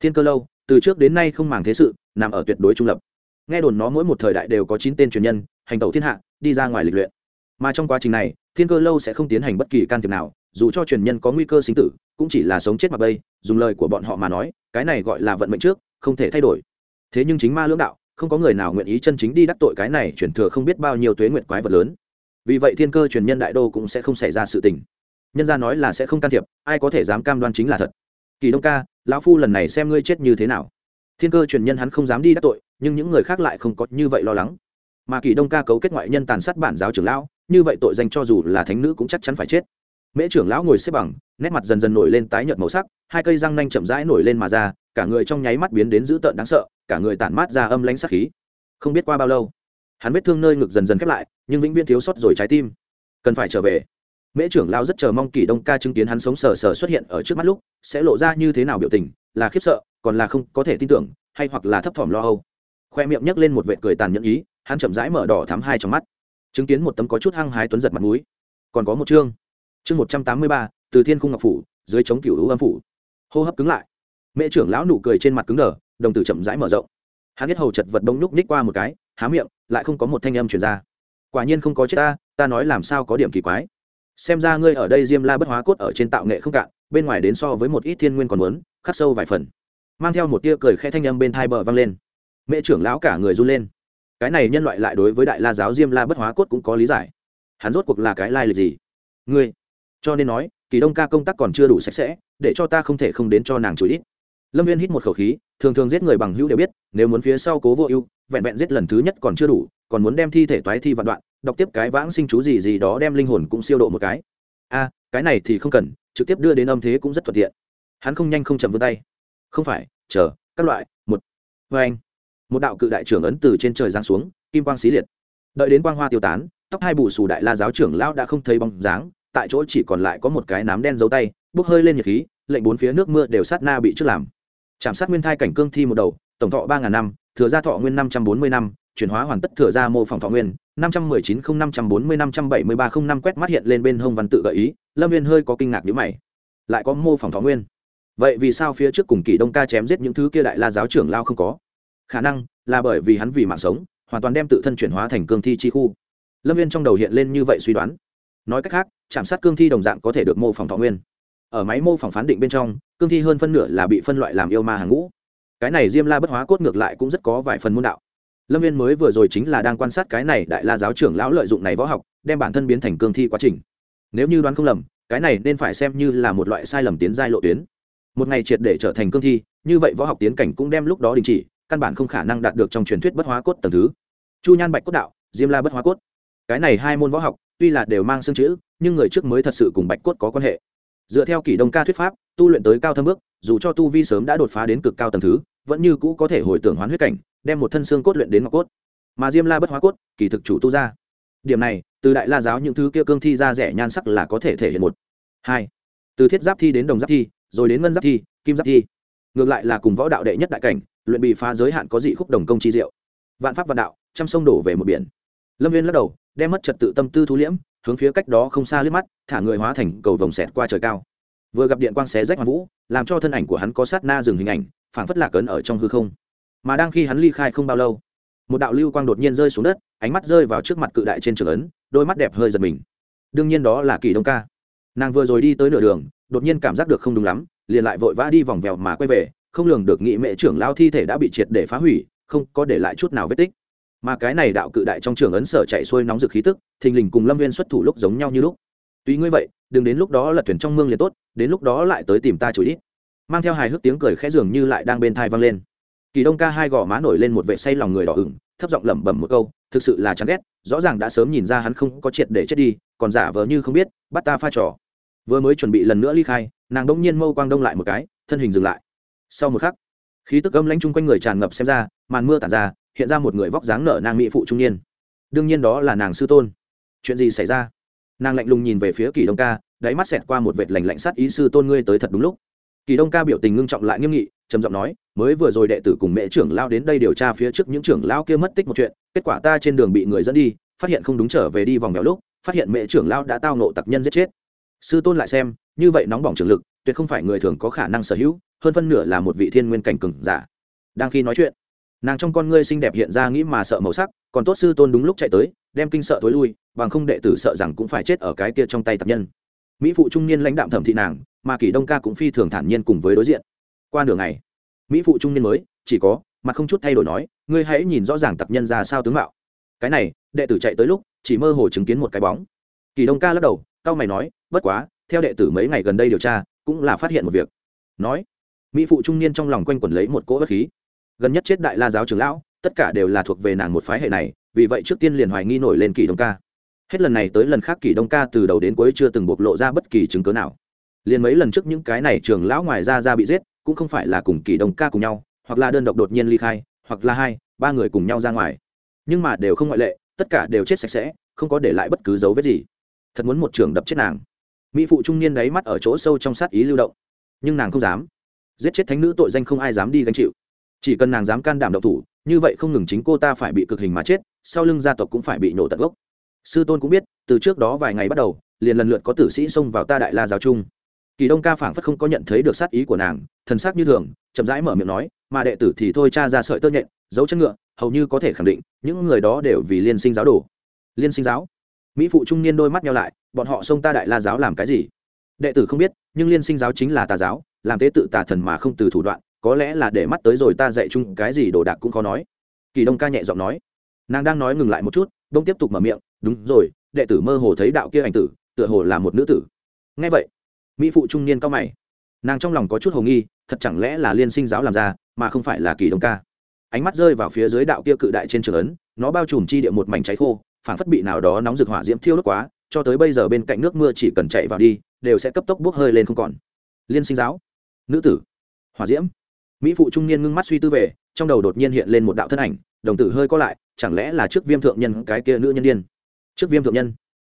Thiên cơ lâu, từ trước đến nay không màng thế sự, nằm ở tuyệt đối trung lập. Nghe đồn nó mỗi một thời đại đều có chín tên truyền nhân, hành tẩu thiên hạ, đi ra ngoài lịch luyện. Mà trong quá trình này, thiên cơ lâu sẽ không tiến hành bất kỳ can thiệp nào dù cho truyền nhân có nguy cơ sinh tử, cũng chỉ là sống chết mặc bây, dùng lời của bọn họ mà nói, cái này gọi là vận mệnh trước, không thể thay đổi. Thế nhưng chính ma lưỡng đạo, không có người nào nguyện ý chân chính đi đắc tội cái này chuyển thừa không biết bao nhiêu tuế nguyện quái vật lớn. Vì vậy thiên cơ truyền nhân đại đô cũng sẽ không xảy ra sự tình. Nhân ra nói là sẽ không can thiệp, ai có thể dám cam đoan chính là thật. Kỳ đông ca, lão phu lần này xem ngươi chết như thế nào. Thiên cơ truyền nhân hắn không dám đi đắc tội, nhưng những người khác lại không có như vậy lo lắng. Mà kỳ đông ca cấu kết ngoại nhân tàn sát bản giáo trưởng lão, như vậy tội danh cho dù là thánh nữ cũng chắc chắn phải chết mễ trưởng lão ngồi xếp bằng nét mặt dần dần nổi lên tái nhợt màu sắc hai cây răng nanh chậm rãi nổi lên mà ra cả người trong nháy mắt biến đến dữ tợn đáng sợ cả người tản mát ra âm lãnh sắc khí. Không biết qua bao lâu hắn vết thương nơi ngực dần dần khép lại nhưng vĩnh viễn thiếu sót rồi trái tim. Cần phải trở về. Mễ trưởng lão rất chờ mong kỳ đông ca chứng kiến hắn sống sờ sờ xuất hiện ở trước mắt lúc sẽ lộ ra như thế nào biểu tình là khiếp sợ còn là không có thể tin tưởng hay hoặc là thấp thỏm lo âu. Khoe miệng nhấc lên một vệ cười tàn nhẫn ý hắn chậm rãi mở đỏ thắm hai trong mắt. Chứng kiến một tấm có chút hăng hái tuấn giật mặt mũi, còn có một chương chương một trăm tám mươi ba, từ thiên cung ngọc phủ, dưới chống cựu hữu âm phủ. Hô hấp cứng lại. Mẹ trưởng lão nụ cười trên mặt cứng đờ, đồng tử chậm rãi mở rộng. Hắn biết hầu chật vật đông nhúc ních qua một cái, há miệng, lại không có một thanh âm truyền ra. Quả nhiên không có chết ta ta nói làm sao có điểm kỳ quái. Xem ra ngươi ở đây diêm la bất hóa cốt ở trên tạo nghệ không cạn, bên ngoài đến so với một ít thiên nguyên còn muốn, khắc sâu vài phần. Mang theo một tia cười khẽ thanh âm bên thai bờ vang lên. Mẹ trưởng lão cả người run lên. Cái này nhân loại lại đối với đại la giáo diêm la bất hóa cốt cũng có lý giải. Hắn rốt cuộc là cái lai lịch gì? Ngươi cho nên nói, kỳ đông ca công tác còn chưa đủ sạch sẽ, để cho ta không thể không đến cho nàng chửi ít. Lâm viên hít một khẩu khí, thường thường giết người bằng hữu đều biết, nếu muốn phía sau cố vô ưu, vẹn vẹn giết lần thứ nhất còn chưa đủ, còn muốn đem thi thể toái thi vạn đoạn, đọc tiếp cái vãng sinh chú gì gì đó đem linh hồn cũng siêu độ một cái. A, cái này thì không cần, trực tiếp đưa đến âm thế cũng rất thuận tiện. Hắn không nhanh không chậm vươn tay. Không phải, chờ, các loại, một vê anh. Một đạo cự đại trưởng ấn từ trên trời giáng xuống, kim quang xí liệt. Đợi đến quang hoa tiêu tán, tóc hai bù xù đại la giáo trưởng lão đã không thấy bóng dáng tại chỗ chỉ còn lại có một cái nám đen dấu tay, bốc hơi lên nhiệt khí, lệnh bốn phía nước mưa đều sát na bị trước làm. Chạm sát nguyên thai cảnh cương thi một đầu, tổng thọ ba ngàn năm, thừa gia thọ nguyên năm trăm bốn mươi năm, chuyển hóa hoàn tất thừa gia mô phỏng thọ nguyên, năm trăm mười chín không năm trăm bốn mươi năm trăm bảy mươi ba không năm quét mắt hiện lên bên hông văn tự gợi ý, lâm viên hơi có kinh ngạc nhữ mày. Lại có mô phỏng thọ nguyên. Vậy vì sao phía trước cùng kỳ đông ca chém giết những thứ kia đại la giáo trưởng lao không có? Khả năng là bởi vì hắn vì mạng sống, hoàn toàn đem tự thân chuyển hóa thành cương thi chi khu. Lâm viên trong đầu hiện lên như vậy suy đoán nói cách khác chạm sát cương thi đồng dạng có thể được mô phỏng thọ nguyên. Ở máy mô phỏng phán định bên trong, cương thi hơn phân nửa là bị phân loại làm yêu ma hàng ngũ. Cái này diêm la bất hóa cốt ngược lại cũng rất có vài phần môn đạo. Lâm viên mới vừa rồi chính là đang quan sát cái này đại la giáo trưởng lão lợi dụng này võ học, đem bản thân biến thành cương thi quá trình. Nếu như đoán không lầm, cái này nên phải xem như là một loại sai lầm tiến giai lộ tuyến. Một ngày triệt để trở thành cương thi, như vậy võ học tiến cảnh cũng đem lúc đó đình chỉ, căn bản không khả năng đạt được trong truyền thuyết bất hóa cốt tầng thứ. Chu nhan bạch cốt đạo, diêm la bất hóa cốt. Cái này hai môn võ học tuy là đều mang xương chữ, nhưng người trước mới thật sự cùng bạch cốt có quan hệ. Dựa theo kỷ đông ca thuyết pháp, tu luyện tới cao thâm bước, dù cho tu vi sớm đã đột phá đến cực cao tầng thứ, vẫn như cũ có thể hồi tưởng hoán huyết cảnh, đem một thân xương cốt luyện đến ngọc cốt. Mà diêm la bất hóa cốt, kỳ thực chủ tu ra điểm này, từ đại la giáo những thứ kia cương thi ra rẻ nhan sắc là có thể thể hiện một. Hai, từ thiết giáp thi đến đồng giáp thi, rồi đến ngân giáp thi, kim giáp thi. Ngược lại là cùng võ đạo đệ nhất đại cảnh, luyện bị phá giới hạn có dị khúc đồng công chi diệu. Vạn pháp vạn đạo, trăm sông đổ về một biển. Lâm viên lắc đầu đem mất trật tự tâm tư thu liễm, hướng phía cách đó không xa liếc mắt, thả người hóa thành cầu vồng xẹt qua trời cao. Vừa gặp điện quang xé rách hoàn vũ, làm cho thân ảnh của hắn có sát na dừng hình ảnh, phảng phất lạc ấn ở trong hư không. Mà đang khi hắn ly khai không bao lâu, một đạo lưu quang đột nhiên rơi xuống đất, ánh mắt rơi vào trước mặt cự đại trên trường ấn, đôi mắt đẹp hơi giật mình. Đương nhiên đó là kỳ đông ca. Nàng vừa rồi đi tới nửa đường, đột nhiên cảm giác được không đúng lắm, liền lại vội vã đi vòng vèo mà quay về, không lường được nghị mệ trưởng lao thi thể đã bị triệt để phá hủy, không có để lại chút nào vết tích mà cái này đạo cự đại trong trường ấn sở chạy xuôi nóng rực khí tức, thình lình cùng lâm viên xuất thủ lúc giống nhau như lúc. Tuy ngươi vậy, đừng đến lúc đó lật thuyền trong mương liền tốt, đến lúc đó lại tới tìm ta chửi ít mang theo hài hước tiếng cười khẽ dường như lại đang bên thai vang lên. Kỳ đông ca hai gò má nổi lên một vệ say lòng người đỏ ửng, thấp giọng lẩm bẩm một câu, thực sự là chán ghét, rõ ràng đã sớm nhìn ra hắn không có triệt để chết đi, còn giả vờ như không biết, bắt ta pha trò. Vừa mới chuẩn bị lần nữa ly khai, nàng đông nhiên mâu quang đông lại một cái, thân hình dừng lại. Sau một khắc, khí tức âm lãnh chung quanh người tràn ngập xem ra, màn mưa tản ra hiện ra một người vóc dáng nở nàng mỹ phụ trung niên. Đương nhiên đó là nàng sư tôn. Chuyện gì xảy ra? Nàng lạnh lùng nhìn về phía kỳ đông ca, đáy mắt xẹt qua một vệt lành lạnh sát ý sư tôn ngươi tới thật đúng lúc. Kỳ đông ca biểu tình ngưng trọng lại nghiêm nghị, trầm giọng nói, mới vừa rồi đệ tử cùng mẹ trưởng lao đến đây điều tra phía trước những trưởng lao kia mất tích một chuyện, kết quả ta trên đường bị người dẫn đi, phát hiện không đúng trở về đi vòng vèo lúc, phát hiện mẹ trưởng lao đã tao nộ tặc nhân giết chết. Sư tôn lại xem, như vậy nóng bỏng trường lực, tuyệt không phải người thường có khả năng sở hữu, hơn phân nửa là một vị thiên nguyên cảnh cừng giả. Đang khi nói chuyện nàng trong con ngươi xinh đẹp hiện ra nghĩ mà sợ màu sắc, còn tốt sư tôn đúng lúc chạy tới, đem kinh sợ thối lui, bằng không đệ tử sợ rằng cũng phải chết ở cái kia trong tay tập nhân. Mỹ phụ trung niên lãnh đạm thẩm thị nàng, mà kỷ đông ca cũng phi thường thản nhiên cùng với đối diện. Qua nửa ngày, mỹ phụ trung niên mới, chỉ có, mặt không chút thay đổi nói, ngươi hãy nhìn rõ ràng tập nhân ra sao tướng mạo. Cái này, đệ tử chạy tới lúc, chỉ mơ hồ chứng kiến một cái bóng. Kỳ đông ca lắc đầu cao mày nói, bất quá, theo đệ tử mấy ngày gần đây điều tra, cũng là phát hiện một việc. Nói, mỹ phụ trung niên trong lòng quanh quẩn lấy một cỗ bất khí gần nhất chết đại la giáo trưởng lão, tất cả đều là thuộc về nàng một phái hệ này, vì vậy trước tiên liền hoài nghi nổi lên kỳ đông ca. Hết lần này tới lần khác kỳ đông ca từ đầu đến cuối chưa từng bộc lộ ra bất kỳ chứng cớ nào. Liền mấy lần trước những cái này trưởng lão ngoài ra ra bị giết, cũng không phải là cùng kỳ đông ca cùng nhau, hoặc là đơn độc đột nhiên ly khai, hoặc là hai, ba người cùng nhau ra ngoài. Nhưng mà đều không ngoại lệ, tất cả đều chết sạch sẽ, không có để lại bất cứ dấu vết gì. Thật muốn một trường đập chết nàng. Mỹ phụ trung niên đáy mắt ở chỗ sâu trong sát ý lưu động. Nhưng nàng không dám. Giết chết thánh nữ tội danh không ai dám đi gánh chịu chỉ cần nàng dám can đảm độc thủ, như vậy không ngừng chính cô ta phải bị cực hình mà chết, sau lưng gia tộc cũng phải bị nổ tận gốc. Sư tôn cũng biết, từ trước đó vài ngày bắt đầu, liền lần lượt có tử sĩ xông vào ta đại la giáo trung kỳ đông ca phảng phất không có nhận thấy được sát ý của nàng, thần sắc như thường, chậm rãi mở miệng nói, mà đệ tử thì thôi cha ra sợi tơ nhện dấu chân ngựa, hầu như có thể khẳng định, những người đó đều vì liên sinh giáo đồ. Liên sinh giáo? Mỹ phụ trung niên đôi mắt nhau lại, bọn họ xông ta đại la giáo làm cái gì? Đệ tử không biết, nhưng liên sinh giáo chính là tà giáo, làm tế tự tà thần mà không từ thủ đoạn có lẽ là để mắt tới rồi ta dạy chung cái gì đồ đạc cũng khó nói. Kỳ đông ca nhẹ giọng nói. Nàng đang nói ngừng lại một chút, đông tiếp tục mở miệng, đúng rồi, đệ tử mơ hồ thấy đạo kia ảnh tử, tựa hồ là một nữ tử. Ngay vậy, mỹ phụ trung niên cao mày. Nàng trong lòng có chút hồ nghi, thật chẳng lẽ là liên sinh giáo làm ra, mà không phải là kỳ đông ca? Ánh mắt rơi vào phía dưới đạo kia cự đại trên trường ấn, nó bao trùm chi địa một mảnh cháy khô phản phất bị nào đó nóng rực hỏa diễm thiêu đốt quá, cho tới bây giờ bên cạnh nước mưa chỉ cần chạy vào đi, đều sẽ cấp tốc bốc hơi lên không còn. Liên sinh giáo, nữ tử, hỏa diễm mỹ phụ trung niên ngưng mắt suy tư về, trong đầu đột nhiên hiện lên một đạo thân ảnh, đồng tử hơi co lại, chẳng lẽ là trước viêm thượng nhân cái kia nữ nhân đ i ê n trước viêm thượng nhân?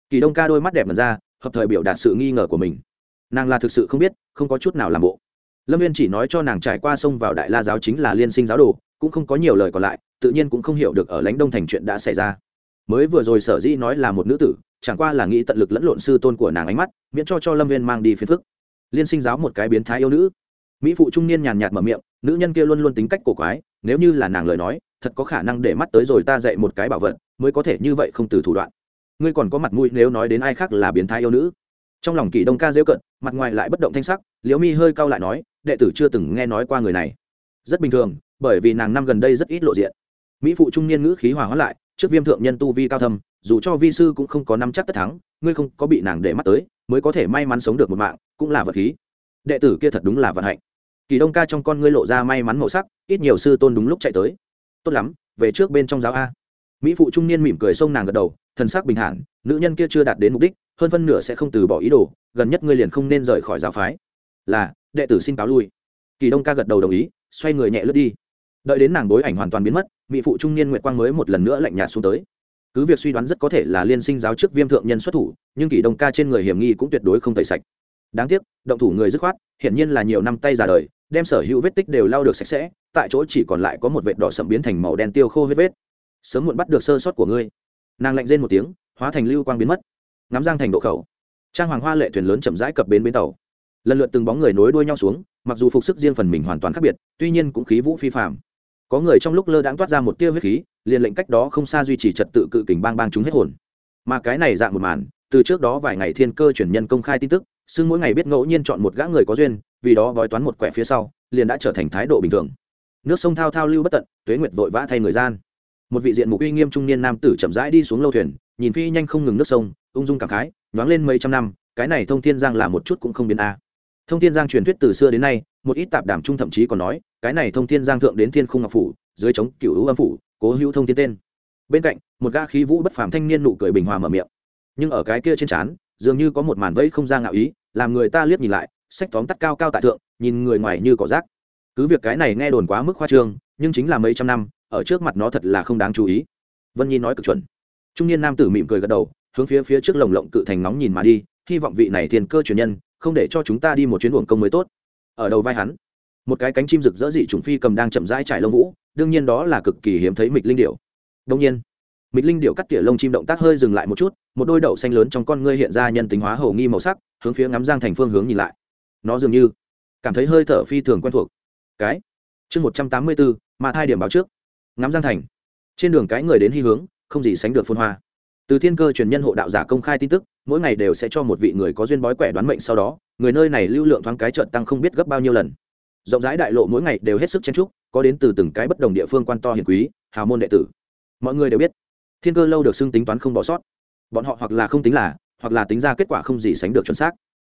Kỳ đông ca đôi mắt đẹp mật ra, hợp thời biểu đạt sự nghi ngờ của mình. Nàng là thực sự không biết, không có chút nào làm bộ. Lâm viên chỉ nói cho nàng trải qua sông vào đại la giáo chính là liên sinh giáo đồ, cũng không có nhiều lời còn lại, tự nhiên cũng không hiểu được ở lãnh đông thành chuyện đã xảy ra. Mới vừa rồi sở dĩ nói là một nữ tử, chẳng qua là nghĩ tận lực lẫn lộn sư tôn của nàng ánh mắt, miễn cho cho lâm viên mang đi phiền phức. Liên sinh giáo một cái biến thái yêu nữ mỹ phụ trung niên nhàn nhạt mở miệng, nữ nhân kia luôn luôn tính cách cổ quái, nếu như là nàng lời nói, thật có khả năng để mắt tới rồi ta dạy một cái bảo vật, mới có thể như vậy không từ thủ đoạn. Ngươi còn có mặt mũi nếu nói đến ai khác là biến thái yêu nữ. Trong lòng kỳ đông ca rêu cận, mặt ngoài lại bất động thanh sắc, liễu mi hơi cau lại nói, đệ tử chưa từng nghe nói qua người này. Rất bình thường, bởi vì nàng năm gần đây rất ít lộ diện. Mỹ phụ trung niên ngữ khí hòa hóa lại, trước viêm thượng nhân tu vi cao thâm, dù cho vi sư cũng không có năm chắc tất thắng, ngươi không có bị nàng để mắt tới, mới có thể may mắn sống được một mạng, cũng là vật khí. Đệ tử kia thật đúng là vận hạnh kỳ đông ca trong con ngươi lộ ra may mắn màu sắc, ít nhiều sư tôn đúng lúc chạy tới. Tốt lắm, về trước bên trong giáo a. Mỹ phụ trung niên mỉm cười xông nàng gật đầu, thần sắc bình thản, nữ nhân kia chưa đạt đến mục đích, hơn phân nửa sẽ không từ bỏ ý đồ, gần nhất ngươi liền không nên rời khỏi giáo phái. Là, đệ tử xin cáo lui. Kỳ đông ca gật đầu đồng ý, xoay người nhẹ lướt đi. Đợi đến nàng bối ảnh hoàn toàn biến mất, mỹ phụ trung niên nguyệt quang mới một lần nữa lạnh nhạt xuống tới. Cứ việc suy đoán rất có thể là liên sinh giáo trước viêm thượng nhân xuất thủ, nhưng kỳ đông ca trên người hiểm nghi cũng tuyệt đối không tẩy sạch đáng tiếc, động thủ người dứt khoát, hiển nhiên là nhiều năm tay già đời, đem sở hữu vết tích đều lau được sạch sẽ, tại chỗ chỉ còn lại có một vệt đỏ sậm biến thành màu đen tiêu khô vết vết. Sớm muộn bắt được sơ sót của ngươi. Nàng lạnh rên một tiếng, hóa thành lưu quang biến mất. Ngắm giang thành độ khẩu. Trang hoàng hoa lệ thuyền lớn chậm rãi cập bến bến tàu. Lần lượt từng bóng người nối đuôi nhau xuống, mặc dù phục sức riêng phần mình hoàn toàn khác biệt, tuy nhiên cũng khí vũ phi phạm có người trong lúc lơ đãng toát ra một tia huyết khí, liền lệnh cách đó không xa duy trì trật tự cự kình bang bang chúng hết hồn. Mà cái này dạng một màn, từ trước đó vài ngày thiên cơ chuyển nhân công khai tin tức xưng mỗi ngày biết ngẫu nhiên chọn một gã người có duyên, vì đó bói toán một quẻ phía sau, liền đã trở thành thái độ bình thường. Nước sông thao thao lưu bất tận, tuế nguyệt vội vã thay người gian. Một vị diện mục uy nghiêm trung niên nam tử chậm rãi đi xuống lâu thuyền, nhìn phi nhanh không ngừng nước sông, ung dung cảm khái, nhoáng lên mấy trăm năm, cái này thông thiên giang là một chút cũng không biến a. Thông thiên giang truyền thuyết từ xưa đến nay, một ít tạp đảm trung thậm chí còn nói, cái này thông thiên giang thượng đến thiên khung ngọc phủ, dưới trống cựu hữu âm phủ, cố hữu thông thiên tên. Bên cạnh, một gã khí vũ bất phàm thanh niên nụ cười bình hòa mở miệng. Nhưng ở cái kia trên trán, dường như có một màn vẫy không ra ngạo ý làm người ta liếc nhìn lại, sách tóm tắt cao cao tại thượng, nhìn người ngoài như cỏ rác. Cứ việc cái này nghe đồn quá mức khoa trương, nhưng chính là mấy trăm năm, ở trước mặt nó thật là không đáng chú ý. Vân nhi nói cực chuẩn. Trung niên nam tử mỉm cười gật đầu, hướng phía phía trước lồng lộng cự thành nóng nhìn mà đi, hy vọng vị này thiên cơ truyền nhân, không để cho chúng ta đi một chuyến uổng công mới tốt. Ở đầu vai hắn, một cái cánh chim rực rỡ dị trùng phi cầm đang chậm rãi trải lông vũ, đương nhiên đó là cực kỳ hiếm thấy mịch linh điệu đông nhiên, mịch linh điệu cắt tỉa lông chim động tác hơi dừng lại một chút, một đôi đậu xanh lớn trong con ngươi hiện ra nhân tính hóa hầu nghi màu sắc hướng phía ngắm giang thành phương hướng nhìn lại. Nó dường như cảm thấy hơi thở phi thường quen thuộc. Cái chương một trăm tám mươi bốn mà hai điểm báo trước. Ngắm giang thành. Trên đường cái người đến hy hướng, không gì sánh được phun hoa. Từ thiên cơ truyền nhân hộ đạo giả công khai tin tức, mỗi ngày đều sẽ cho một vị người có duyên bói quẻ đoán mệnh sau đó, người nơi này lưu lượng thoáng cái trợn tăng không biết gấp bao nhiêu lần. Rộng rãi đại lộ mỗi ngày đều hết sức chen trúc, có đến từ từng cái bất đồng địa phương quan to hiền quý, hào môn đệ tử. Mọi người đều biết, thiên cơ lâu được xưng tính toán không bỏ sót. Bọn họ hoặc là không tính là hoặc là tính ra kết quả không gì sánh được chuẩn xác.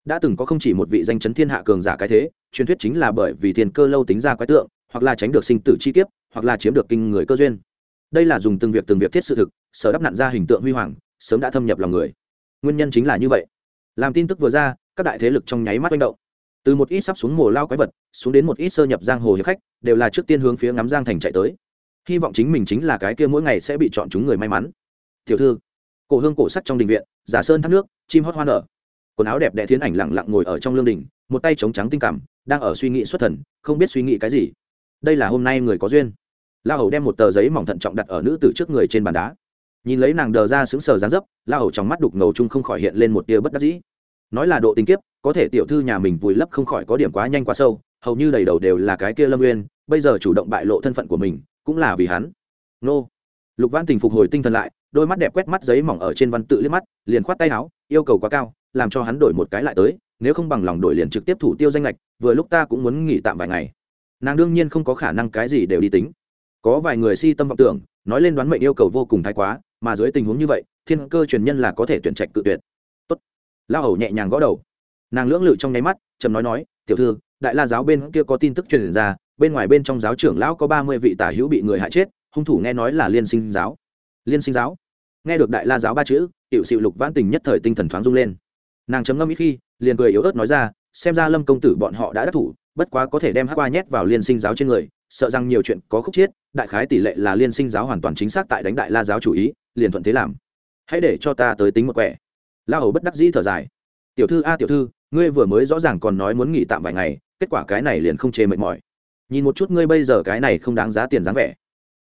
Đã từng có không chỉ một vị danh chấn thiên hạ cường giả cái thế, truyền thuyết chính là bởi vì thiên cơ lâu tính ra quái tượng, hoặc là tránh được sinh tử chi kiếp, hoặc là chiếm được kinh người cơ duyên. Đây là dùng từng việc từng việc thiết sự thực, sở đắp nặn ra hình tượng huy hoàng, sớm đã thâm nhập lòng người. Nguyên nhân chính là như vậy. Làm tin tức vừa ra, các đại thế lực trong nháy mắt manh động. Từ một ít sắp xuống mồ lao quái vật, xuống đến một ít sơ nhập giang hồ hiệp khách, đều là trước tiên hướng phía ngắm giang thành chạy tới. Hy vọng chính mình chính là cái kia mỗi ngày sẽ bị chọn chúng người may mắn. Tiểu thư cổ hương cổ sắt trong đình viện, giả sơn thác nước, chim hót hoa nở. Quần áo đẹp đẽ thiến ảnh lặng lặng ngồi ở trong lương đình, một tay chống trắng tinh cảm, đang ở suy nghĩ xuất thần, không biết suy nghĩ cái gì. Đây là hôm nay người có duyên. La hầu đem một tờ giấy mỏng thận trọng đặt ở nữ tử trước người trên bàn đá. Nhìn lấy nàng đờ ra sững sờ dáng dấp la hầu trong mắt đục ngầu chung không khỏi hiện lên một tia bất đắc dĩ. Nói là độ tình kiếp, có thể tiểu thư nhà mình vùi lấp không khỏi có điểm quá nhanh quá sâu, hầu như đầy đầu đều là cái kia lâm nguyên, bây giờ chủ động bại lộ thân phận của mình, cũng là vì hắn. Nô. Lục văn tình phục hồi tinh thần lại đôi mắt đẹp quét mắt giấy mỏng ở trên văn tự liếc mắt, liền khoát tay áo, yêu cầu quá cao, làm cho hắn đổi một cái lại tới, nếu không bằng lòng đổi liền trực tiếp thủ tiêu danh lệch, vừa lúc ta cũng muốn nghỉ tạm vài ngày. Nàng đương nhiên không có khả năng cái gì đều đi tính. Có vài người si tâm vọng tưởng, nói lên đoán mệnh yêu cầu vô cùng thái quá, mà dưới tình huống như vậy, thiên cơ truyền nhân là có thể tuyển trạch cự tuyệt. Tốt. La hầu nhẹ nhàng gõ đầu. Nàng lưỡng lự trong nháy mắt trầm nói nói, tiểu thư, đại la giáo bên kia có tin tức truyền ra, bên ngoài bên trong giáo trưởng lão có ba mươi vị tả hữu bị người hại chết, hung thủ nghe nói là liên sinh giáo. Liên sinh giáo? Nghe được đại la giáo ba chữ, tiểu sự lục vãn tình nhất thời tinh thần thoáng rung lên. Nàng chấm ngâm ít khi, liền cười yếu ớt nói ra, xem ra lâm công tử bọn họ đã đắc thủ, bất quá có thể đem hát qua nhét vào liên sinh giáo trên người, sợ rằng nhiều chuyện có khúc chiết, đại khái tỷ lệ là liên sinh giáo hoàn toàn chính xác tại đánh đại la giáo chủ ý, liền thuận thế làm. Hãy để cho ta tới tính một quẻ. La hầu bất đắc dĩ thở dài. Tiểu thư, a, tiểu thư, ngươi vừa mới rõ ràng còn nói muốn nghỉ tạm vài ngày, kết quả cái này liền không chê mệt mỏi. Nhìn một chút ngươi bây giờ cái này không đáng giá tiền dáng vẻ.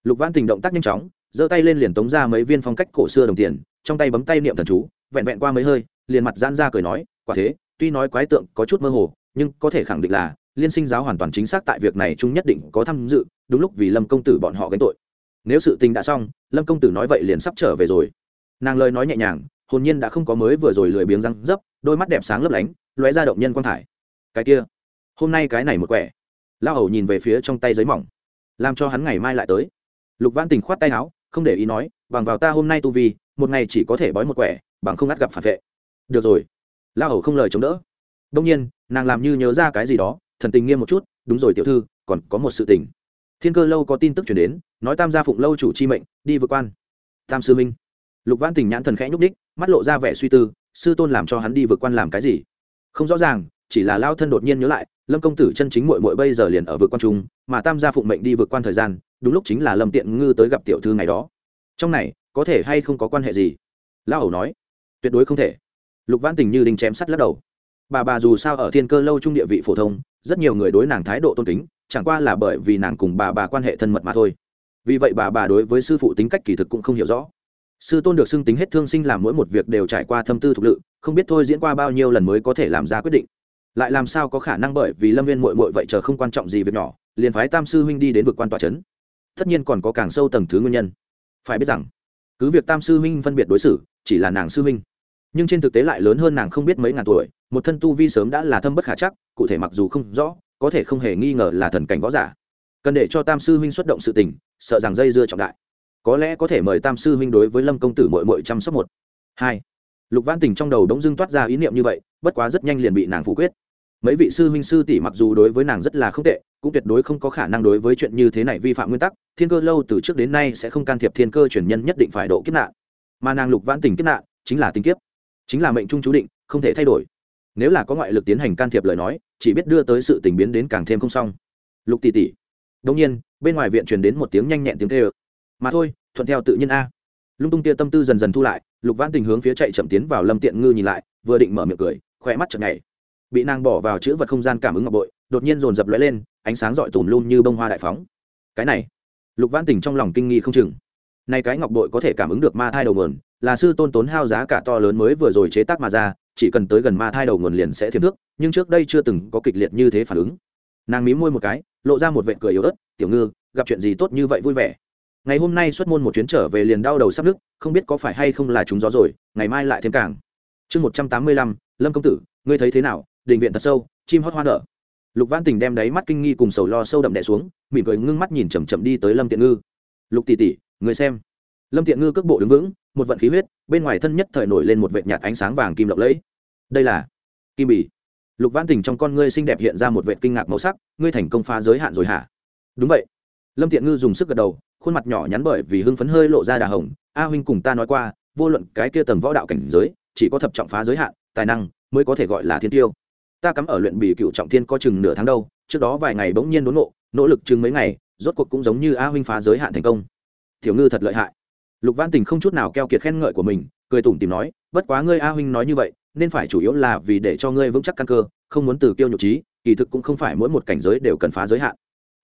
Lục văn tình động tác nhanh chóng giơ tay lên liền tống ra mấy viên phong cách cổ xưa đồng tiền, trong tay bấm tay niệm thần chú, vẹn vẹn qua mấy hơi, liền mặt giãn ra cười nói, quả thế, tuy nói quái tượng có chút mơ hồ, nhưng có thể khẳng định là, liên sinh giáo hoàn toàn chính xác tại việc này chúng nhất định có tham dự, đúng lúc vì lâm công tử bọn họ gánh tội. Nếu sự tình đã xong, lâm công tử nói vậy liền sắp trở về rồi. Nàng lời nói nhẹ nhàng, hồn nhiên đã không có mới vừa rồi lười biếng răng dấp, đôi mắt đẹp sáng lấp lánh, lóe ra động nhân quang thải. Cái kia, hôm nay cái này một quẻ. Lao hầu nhìn về phía trong tay giấy mỏng. Làm cho hắn ngày mai lại tới. Lục văn tình khoát tay áo không để ý nói, bằng vào ta hôm nay tu vi, một ngày chỉ có thể bói một quẻ, bằng không ngắt gặp phản vệ. Được rồi. La hầu không lời chống đỡ. Đông nhiên, nàng làm như nhớ ra cái gì đó, thần tình nghiêm một chút, đúng rồi tiểu thư, còn có một sự tình. Thiên cơ lâu có tin tức chuyển đến, nói tam gia phụng lâu chủ chi mệnh, đi vượt quan. Tam sư minh. Lục văn tình nhãn thần khẽ nhúc đích mắt lộ ra vẻ suy tư, sư tôn làm cho hắn đi vượt quan làm cái gì? Không rõ ràng, chỉ là lao thân đột nhiên nhớ lại lâm công tử chân chính mội mội bây giờ liền ở vượt quan trung, mà tam gia phụng mệnh đi vượt quan thời gian, đúng lúc chính là lâm tiện ngư tới gặp tiểu thư ngày đó. Trong này, có thể hay không có quan hệ gì? Lão ẩu nói. Tuyệt đối không thể. Lục văn tình như đinh chém sắt lắc đầu. Bà bà dù sao ở thiên cơ lâu trung địa vị phổ thông, rất nhiều người đối nàng thái độ tôn kính, chẳng qua là bởi vì nàng cùng bà bà quan hệ thân mật mà thôi. Vì vậy bà bà đối với sư phụ tính cách kỳ thực cũng không hiểu rõ. Sư tôn được xưng tính hết thương sinh làm mỗi một việc đều trải qua thâm tư thục lự, không biết thôi diễn qua bao nhiêu lần mới có thể làm ra quyết định lại làm sao có khả năng bởi vì lâm viên mội mội vậy chờ không quan trọng gì việc nhỏ, liền phái tam sư huynh đi đến vực quan tòa c h ấ n tất nhiên còn có càng sâu tầng thứ nguyên nhân. Phải biết rằng, cứ việc tam sư huynh phân biệt đối xử, chỉ là nàng sư huynh. Nhưng trên thực tế lại lớn hơn nàng không biết mấy ngàn tuổi, một thân tu vi sớm đã là thâm bất khả chắc, cụ thể mặc dù không rõ, có thể không hề nghi ngờ là thần cảnh võ giả. Cần để cho tam sư huynh xuất động sự tình, sợ rằng dây dưa trọng đại. Có lẽ có thể mời tam sư huynh đối với lâm công tử mội mội chăm sóc một. Hai, lục văn tình trong đầu đống dưng toát ra ý niệm như vậy, bất quá rất nhanh liền bị nàng phủ quyết mấy vị sư huynh sư tỷ mặc dù đối với nàng rất là không tệ, cũng tuyệt đối không có khả năng đối với chuyện như thế này vi phạm nguyên tắc, thiên cơ lâu từ trước đến nay sẽ không can thiệp thiên cơ truyền nhân nhất định phải độ kiếp nạn. Mà nàng lục vãn tình kiếp nạn, chính là tình kiếp, chính là mệnh trung chú định, không thể thay đổi. Nếu là có ngoại lực tiến hành can thiệp lời nói, chỉ biết đưa tới sự tình biến đến càng thêm không xong. Lục tỷ tỷ đông nhiên, bên ngoài viện truyền đến một tiếng nhanh nhẹn tiếng tê ơ mà thôi, thuận theo tự nhiên a. Lung tung tia tâm tư dần dần thu lại, lục vãn tình hướng phía chạy chậm tiến vào lâm tiện ngư nhìn lại, vừa định mở miệng cười, khỏe mắt chợt ngày bị nàng bỏ vào chữ vật không gian cảm ứng ngọc bội, đột nhiên dồn dập lóe lên, ánh sáng rọi tùm luôn như bông hoa đại phóng. Cái này, lục vãn tỉnh trong lòng kinh nghi không chừng. Nay cái ngọc bội có thể cảm ứng được ma thai đầu nguồn, là sư tôn tốn hao giá cả to lớn mới vừa rồi chế tác mà ra, chỉ cần tới gần ma thai đầu nguồn liền sẽ thiếm nước nhưng trước đây chưa từng có kịch liệt như thế phản ứng. Nàng mí môi một cái, lộ ra một vệ cười yếu ớt, tiểu ngư, gặp chuyện gì tốt như vậy vui vẻ? Ngày hôm nay xuất môn một chuyến trở về liền đau đầu sắp nước không biết có phải hay không là chúng gió rồi, ngày mai lại thêm càng. Chương một trăm tám mươi lăm, lâm công tử, ngươi thấy thế nào? Đình viện thật sâu, chim hót hoa nở. Lục văn tình đem đáy mắt kinh nghi cùng sầu lo sâu đậm đẻ xuống, mỉm cười ngưng mắt nhìn chầm chậm đi tới lâm tiện ngư. Lục tỷ tỷ, người xem. Lâm tiện ngư cước bộ đứng vững, một vận khí huyết, bên ngoài thân nhất thời nổi lên một vệt nhạt ánh sáng vàng kim lộng lẫy. Đây là kim bỉ lục văn tình trong con ngươi xinh đẹp hiện ra một vệt kinh ngạc màu sắc, ngươi thành công phá giới hạn rồi hả? Đúng vậy. Lâm tiện ngư dùng sức gật đầu, khuôn mặt nhỏ nhắn bởi vì hưng phấn hơi lộ ra đà hồng. A huynh cùng ta nói qua, vô luận cái kia tầng võ đạo cảnh giới, chỉ có thập trọng phá giới hạn, tài năng mới có thể gọi là thiên tiêu ta cắm ở luyện bì cựu trọng thiên có chừng nửa tháng đâu, trước đó vài ngày bỗng nhiên đốn nộ, nỗ lực chừng mấy ngày, rốt cuộc cũng giống như a huynh phá giới hạn thành công. Tiểu ngư thật lợi hại. Lục văn tình không chút nào keo kiệt khen ngợi của mình, cười tủm tìm nói, bất quá ngươi a huynh nói như vậy, nên phải chủ yếu là vì để cho ngươi vững chắc căn cơ, không muốn từ kiêu nhục trí, kỳ thực cũng không phải mỗi một cảnh giới đều cần phá giới hạn.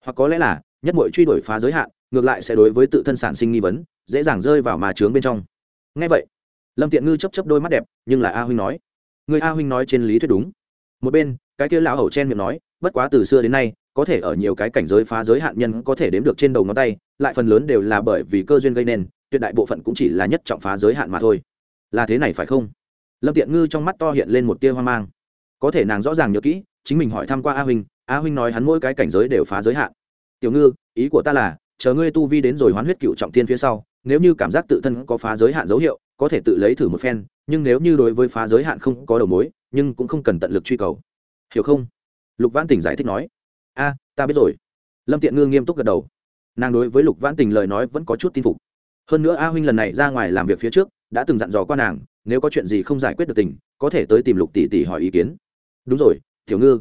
Hoặc có lẽ là, nhất mỗi truy đuổi phá giới hạn, ngược lại sẽ đối với tự thân sản sinh nghi vấn, dễ dàng rơi vào mà trướng bên trong. Ngay vậy, lâm tiện ngư chấp chấp đôi mắt đẹp, nhưng là a huynh nói người a huynh nói trên lý thuyết đúng một bên, cái kia lão hầu chen miệng nói, bất quá từ xưa đến nay, có thể ở nhiều cái cảnh giới phá giới hạn nhân có thể đếm được trên đầu ngón tay, lại phần lớn đều là bởi vì cơ duyên gây nên, tuyệt đại bộ phận cũng chỉ là nhất trọng phá giới hạn mà thôi. Là thế này phải không? Lâm tiện ngư trong mắt to hiện lên một tia hoang mang. Có thể nàng rõ ràng nhớ kỹ, chính mình hỏi thăm qua a huynh a huynh nói hắn mỗi cái cảnh giới đều phá giới hạn. Tiểu ngư, ý của ta là, chờ ngươi tu vi đến rồi hoán huyết cựu trọng thiên phía sau, nếu như cảm giác tự thân có phá giới hạn dấu hiệu, có thể tự lấy thử một phen, nhưng nếu như đối với phá giới hạn không có đầu mối nhưng cũng không cần tận lực truy cầu. Hiểu không? Lục Vãn tỉnh giải thích nói. A, ta biết rồi. Lâm tiện ngư nghiêm túc gật đầu. Nàng đối với lục Vãn tình lời nói vẫn có chút tin phục. Hơn nữa a huynh lần này ra ngoài làm việc phía trước, đã từng dặn dò qua nàng, nếu có chuyện gì không giải quyết được tình, có thể tới tìm lục tỷ tỷ hỏi ý kiến. Đúng rồi, tiểu ngư.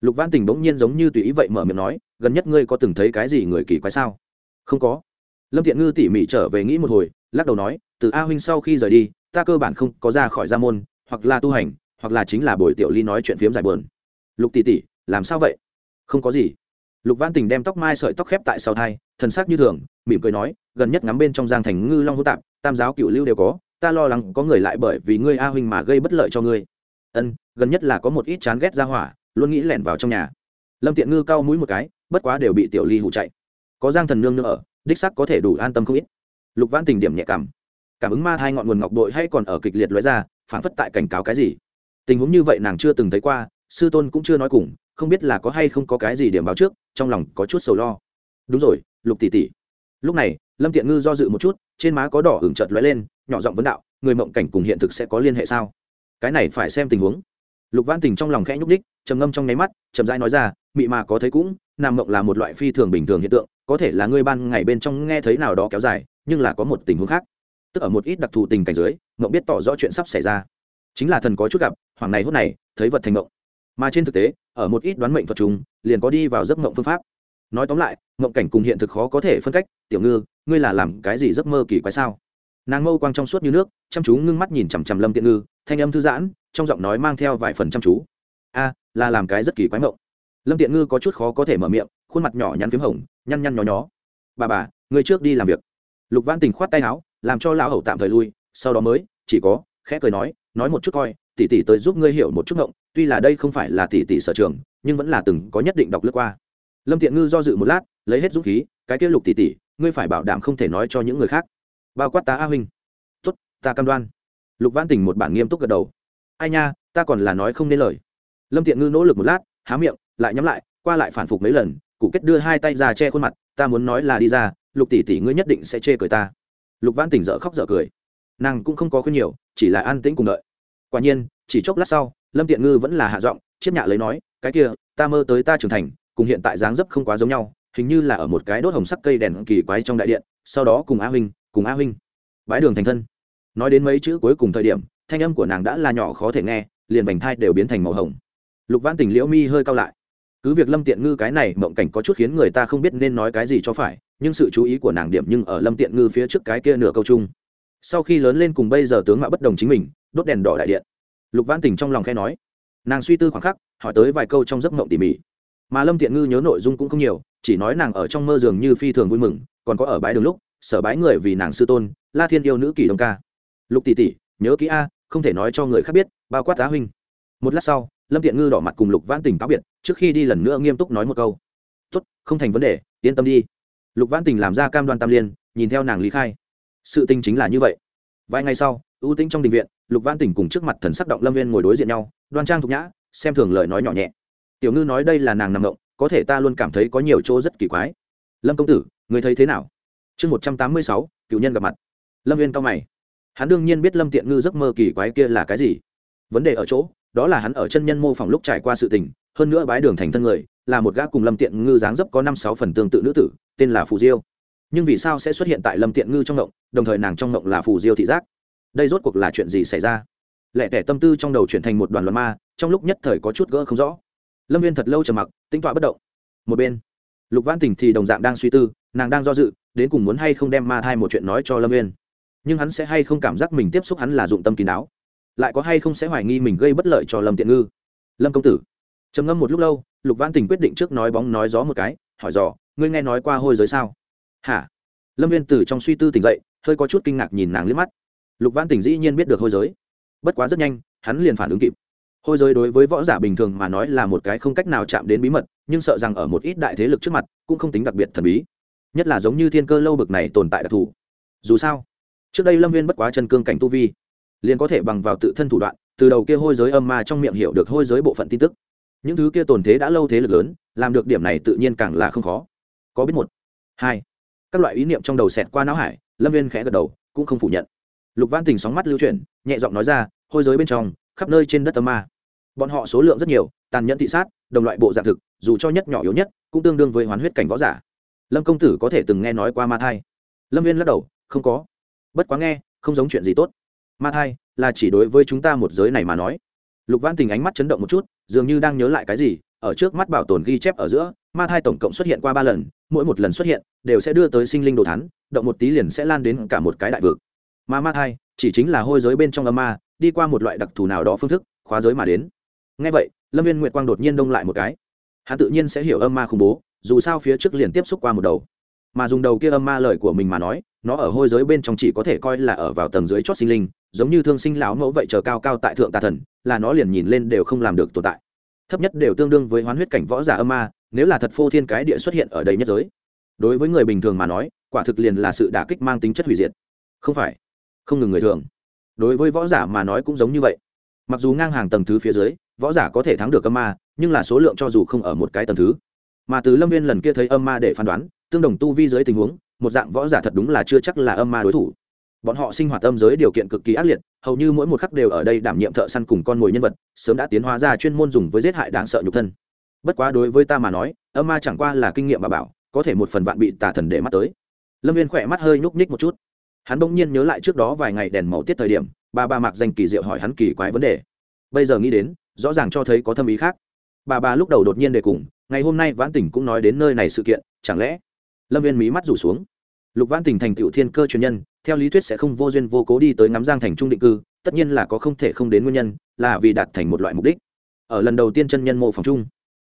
Lục Vãn tình bỗng nhiên giống như tùy ý vậy mở miệng nói, gần nhất ngươi có từng thấy cái gì người kỳ quái sao? Không có. Lâm thiện ngư tỉ mỉ trở về nghĩ một hồi, lắc đầu nói, từ a huynh sau khi rời đi, ta cơ bản không có ra khỏi gia môn, hoặc là tu hành hoặc là chính là buổi tiểu ly nói chuyện phiếm giải bờn lục tỷ tỷ, làm sao vậy? Không có gì. Lục văn tình đem tóc mai sợi tóc khép tại sau thai, thần sắc như thường, mỉm cười nói, gần nhất ngắm bên trong giang thành ngư long hô tạp, tam giáo cựu lưu đều có, ta lo lắng có người lại bởi vì ngươi a huynh mà gây bất lợi cho ngươi. Ân, gần nhất là có một ít chán ghét ra hỏa, luôn nghĩ lẻn vào trong nhà. Lâm tiện ngư cau mũi một cái, bất quá đều bị tiểu ly hụ chạy. Có giang thần nương nữa ở, đích sắc có thể đủ an tâm không ít. Lục văn tình điểm nhẹ cảm. Cảm ứng ma thai ngọn nguồn ngọc đội hay còn ở kịch liệt lóe ra phản phất tại cảnh cáo cái gì tình huống như vậy nàng chưa từng thấy qua, sư tôn cũng chưa nói cùng, không biết là có hay không có cái gì điểm báo trước, trong lòng có chút sầu lo. Đúng rồi, lục tỷ tỷ. Lúc này, lâm tiện ngư do dự một chút, trên má có đỏ hưởng chợt lóe lên, nhỏ giọng vấn đạo, người mộng cảnh cùng hiện thực sẽ có liên hệ sao? Cái này phải xem tình huống. Lục văn tình trong lòng khẽ nhúc ních trầm ngâm trong nháy mắt, chậm rãi nói ra, mị mà có thấy cũng, nam mộng là một loại phi thường bình thường hiện tượng, có thể là ngươi ban ngày bên trong nghe thấy nào đó kéo dài, nhưng là có một tình huống khác. Tức ở một ít đặc thù tình cảnh dưới, mộng biết tỏ rõ chuyện sắp xảy ra. Chính là thần có chút gặp hoàng này hốt này, thấy vật thành mộng mà trên thực tế, ở một ít đoán mệnh thuật chúng liền có đi vào giấc mộng phương pháp. Nói tóm lại mộng cảnh cùng hiện thực khó có thể phân cách. Tiểu ngư, ngươi là làm cái gì giấc mơ kỳ quái sao? Nàng mâu quang trong suốt như nước, chăm chú ngưng mắt nhìn chằm chằm lâm tiện ngư, thanh âm thư giãn, trong giọng nói mang theo vài phần chăm chú. A, là làm cái rất kỳ quái mộng lâm tiện ngư có chút khó có thể mở miệng, khuôn mặt nhỏ nhắn p h í m hồng, nhăn nhăn nhó nhó. Bà bà người trước đi làm việc. Lục văn tình khoát tay áo, làm cho lão hầu tạm thời lui, sau đó mới, chỉ có, khẽ cười nói nói một chút coi tỷ tỷ tới giúp ngươi hiểu một chút ngộng, tuy là đây không phải là tỷ tỷ sở trường, nhưng vẫn là từng có nhất định đọc lướt qua. Lâm tiện ngư do dự một lát, lấy hết dũng khí, cái kia lục tỷ tỷ, ngươi phải bảo đảm không thể nói cho những người khác. Bao quát tá a huynh. Tuất ta cam đoan. Lục văn tình một bản nghiêm túc gật đầu. Ai nha, ta còn là nói không nên lời. Lâm tiện ngư nỗ lực một lát, há miệng, lại nhắm lại, qua lại phản phục mấy lần, cụ kết đưa hai tay ra che khuôn mặt, ta muốn nói là đi ra, lục tỷ tỷ ngươi nhất định sẽ chê cười ta. Lục văn tỉnh dở khóc dở cười. Nàng cũng không có khuyên nhiều, chỉ là an tĩnh cùng đợi quả nhiên, chỉ chốc lát sau, lâm tiện ngư vẫn là hạ giọng chiếc nhạ lấy nói, cái kia, ta mơ tới ta trưởng thành, cùng hiện tại dáng dấp không quá giống nhau, hình như là ở một cái đốt hồng sắc cây đèn kỳ quái trong đại điện, sau đó cùng a huynh, cùng a huynh. Bãi đường thành thân. Nói đến mấy chữ cuối cùng thời điểm, thanh âm của nàng đã là nhỏ khó thể nghe, liền vành thai đều biến thành màu hồng. Lục văn tình liễu mi hơi cao lại. Cứ việc lâm tiện ngư cái này mộng cảnh có chút khiến người ta không biết nên nói cái gì cho phải, nhưng sự chú ý của nàng điểm nhưng ở lâm tiện ngư phía trước cái kia nửa câu chung sau khi lớn lên cùng bây giờ tướng mạo bất đồng chính mình, đốt đèn đỏ đại điện. Lục văn tình trong lòng khe nói. Nàng suy tư khoảng khắc, hỏi tới vài câu trong giấc mộng tỉ mỉ. Mà lâm thiện ngư nhớ nội dung cũng không nhiều, chỉ nói nàng ở trong mơ dường như phi thường vui mừng, còn có ở bãi đường lúc, sở bái người vì nàng sư tôn, la thiên yêu nữ kỳ đông ca. Lục tỷ tỷ, nhớ kỹ a, không thể nói cho người khác biết, bao quát tá huynh. Một lát sau, lâm thiện ngư đỏ mặt cùng lục văn tình táo biệt, trước khi đi lần nữa nghiêm túc nói một câu. Tốt, không thành vấn đề, yên tâm đi. Lục văn tình làm ra cam đoan tam liên, nhìn theo nàng lý khai sự tình chính là như vậy. Vài ngày sau, ưu tĩnh trong đình viện, lục văn tình cùng trước mặt thần sắc động lâm viên ngồi đối diện nhau, đoan trang thục nhã, xem thường lời nói nhỏ nhẹ. Tiểu ngư nói đây là nàng nằm ngộng có thể ta luôn cảm thấy có nhiều chỗ rất kỳ quái. Lâm công tử, người thấy thế nào? Chương một trăm tám mươi sáu, cựu nhân gặp mặt. Lâm viên cao mày. Hắn đương nhiên biết lâm tiện ngư giấc mơ kỳ quái kia là cái gì. Vấn đề ở chỗ, đó là hắn ở chân nhân mô phỏng lúc trải qua sự tình, hơn nữa bái đường thành thân người, là một gã cùng lâm tiện ngư dáng dấp có năm sáu phần tương tự nữ tử, tên là phù diêu nhưng vì sao sẽ xuất hiện tại lâm tiện ngư trong ngộng, đồng thời nàng trong ngộng là phù diêu thị giác? Đây rốt cuộc là chuyện gì xảy ra? Lẽ tẻ tâm tư trong đầu chuyển thành một đoàn loạn ma, trong lúc nhất thời có chút gỡ không rõ. Lâm viên thật lâu trầm mặc tính tọa bất động. Một bên, lục văn tình thì đồng dạng đang suy tư, nàng đang do dự, đến cùng muốn hay không đem ma thai một chuyện nói cho lâm viên nhưng hắn sẽ hay không cảm giác mình tiếp xúc hắn là dụng tâm kín đáo? Lại có hay không sẽ hoài nghi mình gây bất lợi cho lâm tiện ngư? Lâm công tử. Trầm ngâm một lúc lâu, lục văn tình quyết định trước nói bóng nói gió một cái, hỏi dò, ngươi nghe nói qua hôi giới sao? Hả? Lâm viên từ trong suy tư tỉnh dậy, hơi có chút kinh ngạc nhìn nàng liếc mắt. Lục văn Tỉnh dĩ nhiên biết được hôi giới. Bất quá rất nhanh, hắn liền phản ứng kịp. Hôi giới đối với võ giả bình thường mà nói là một cái không cách nào chạm đến bí mật, nhưng sợ rằng ở một ít đại thế lực trước mặt, cũng không tính đặc biệt thần bí. Nhất là giống như thiên cơ lâu bực này tồn tại đặc thù. Dù sao, trước đây lâm viên bất quá chân cương cảnh tu vi, liền có thể bằng vào tự thân thủ đoạn, từ đầu kia hôi giới âm ma trong miệng hiểu được hôi giới bộ phận tin tức. Những thứ kia tồn thế đã lâu thế lực lớn, làm được điểm này tự nhiên càng là không khó. Có biết một, hai các loại ý niệm trong đầu xẹt qua não hải, lâm viên khẽ gật đầu, cũng không phủ nhận. Lục văn tình sóng mắt lưu chuyển, nhẹ giọng nói ra, hôi giới bên trong, khắp nơi trên đất tâm ma. Bọn họ số lượng rất nhiều, tàn nhẫn thị sát, đồng loại bộ dạng thực, dù cho nhất nhỏ yếu nhất, cũng tương đương với hoán huyết cảnh võ giả. Lâm công tử có thể từng nghe nói qua ma thai. Lâm viên lắc đầu, không có. Bất quá nghe, không giống chuyện gì tốt. Ma thai là chỉ đối với chúng ta một giới này mà nói. Lục văn tình ánh mắt chấn động một chút, dường như đang nhớ lại cái gì, ở trước mắt bảo tồn ghi chép ở giữa, ma thai tổng cộng xuất hiện qua ba lần mỗi một lần xuất hiện đều sẽ đưa tới sinh linh đồ thán động một tí liền sẽ lan đến cả một cái đại vực. Mà ma thai, chỉ chính là hôi giới bên trong âm ma, đi qua một loại đặc thù nào đó phương thức, khóa giới mà đến. Ngay vậy, lâm viên nguyệt quang đột nhiên đông lại một cái. Hắn tự nhiên sẽ hiểu âm ma khủng bố, dù sao phía trước liền tiếp xúc qua một đầu. Mà dùng đầu kia âm ma lời của mình mà nói, nó ở hôi giới bên trong chỉ có thể coi là ở vào tầng dưới chót sinh linh, giống như thương sinh lão mẫu vậy chờ cao cao tại thượng tà thần, là nó liền nhìn lên đều không làm được tồn tại thấp nhất đều tương đương với hoán huyết cảnh võ giả âm ma, nếu là thật phô thiên cái địa xuất hiện ở đây nhất giới. Đối với người bình thường mà nói, quả thực liền là sự đả kích mang tính chất hủy diệt. Không phải, không ngừng người thường. Đối với võ giả mà nói cũng giống như vậy. Mặc dù ngang hàng tầng thứ phía dưới, võ giả có thể thắng được âm ma, nhưng là số lượng cho dù không ở một cái tầng thứ. Mà từ lâm viên lần kia thấy âm ma để phán đoán, tương đồng tu vi dưới tình huống, một dạng võ giả thật đúng là chưa chắc là âm ma đối thủ. Bọn họ sinh hoạt âm giới điều kiện cực kỳ ác liệt hầu như mỗi một khắc đều ở đây đảm nhiệm thợ săn cùng con mồi nhân vật, sớm đã tiến hóa ra chuyên môn dùng với giết hại đáng sợ nhục thân. Bất quá đối với ta mà nói, âm ma chẳng qua là kinh nghiệm bà bảo, có thể một phần vạn bị tà thần để mắt tới. Lâm viên khỏe mắt hơi nhúc nhích một chút. Hắn bỗng nhiên nhớ lại trước đó vài ngày đèn màu tiết thời điểm, bà bà mặc danh kỳ diệu hỏi hắn kỳ quái vấn đề. Bây giờ nghĩ đến, rõ ràng cho thấy có thâm ý khác. Bà bà lúc đầu đột nhiên đề cùng ngày hôm nay vãn tỉnh cũng nói đến nơi này sự kiện, chẳng lẽ? Lâm viên mí mắt rủ xuống. Lục vãn tỉnh thành tựu thiên cơ truyền nhân theo lý thuyết sẽ không vô duyên vô cố đi tới ngắm giang thành trung định cư, tất nhiên là có không thể không đến nguyên nhân, là vì đạt thành một loại mục đích. Ở lần đầu tiên chân nhân mộ phòng chung,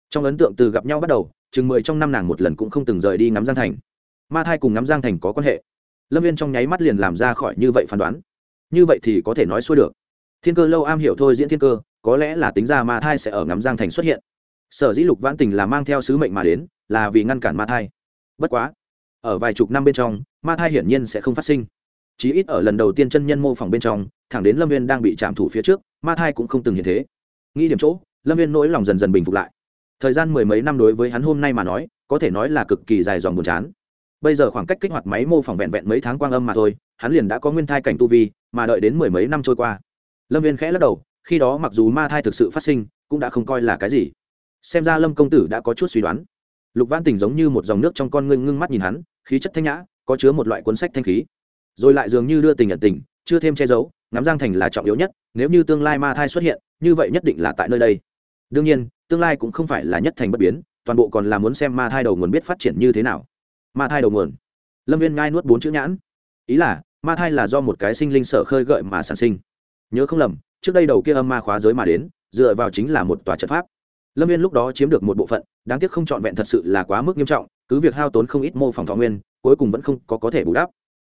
trong ấn tượng từ gặp nhau bắt đầu, chừng mười trong năm nàng một lần cũng không từng rời đi ngắm giang thành. Ma thai cùng ngắm giang thành có quan hệ. Lâm viên trong nháy mắt liền làm ra khỏi như vậy phán đoán. Như vậy thì có thể nói xuôi được. Thiên cơ lâu am hiểu thôi diễn thiên cơ, có lẽ là tính ra ma thai sẽ ở ngắm giang thành xuất hiện. Sở dĩ lục vãn tình là mang theo sứ mệnh mà đến, là vì ngăn cản ma thai. Bất quá, ở vài chục năm bên trong, ma thai hiển nhiên sẽ không phát sinh chí ít ở lần đầu tiên chân nhân mô phỏng bên trong, thẳng đến lâm viên đang bị chạm thủ phía trước, ma thai cũng không từng hiện thế. Nghĩ điểm chỗ, lâm viên nỗi lòng dần dần bình phục lại. Thời gian mười mấy năm đối với hắn hôm nay mà nói, có thể nói là cực kỳ dài dòng buồn chán. Bây giờ khoảng cách kích hoạt máy mô phỏng vẹn vẹn mấy tháng quang âm mà thôi, hắn liền đã có nguyên thai cảnh tu vi, mà đợi đến mười mấy năm trôi qua. Lâm viên khẽ lắc đầu, khi đó mặc dù ma thai thực sự phát sinh, cũng đã không coi là cái gì. Xem ra lâm công tử đã có chút suy đoán. Lục văn tình giống như một dòng nước trong con ngưng ngưng mắt nhìn hắn, khí chất thanh nhã, có chứa một loại cuốn sách thanh khí rồi lại dường như đưa tình nhận tình, chưa thêm che giấu, ngắm giang thành là trọng yếu nhất, nếu như tương lai ma thai xuất hiện, như vậy nhất định là tại nơi đây. Đương nhiên, tương lai cũng không phải là nhất thành bất biến, toàn bộ còn là muốn xem ma thai đầu nguồn biết phát triển như thế nào. Ma thai đầu nguồn. Lâm viên ngai nuốt bốn chữ nhãn. Ý là, ma thai là do một cái sinh linh sở khơi gợi mà sản sinh. Nhớ không lầm, trước đây đầu kia âm ma khóa giới mà đến, dựa vào chính là một tòa trận pháp. Lâm viên lúc đó chiếm được một bộ phận, đáng tiếc không trọn vẹn thật sự là quá mức nghiêm trọng, cứ việc hao tốn không ít mô phỏng thọ nguyên, cuối cùng vẫn không có có thể bù đắp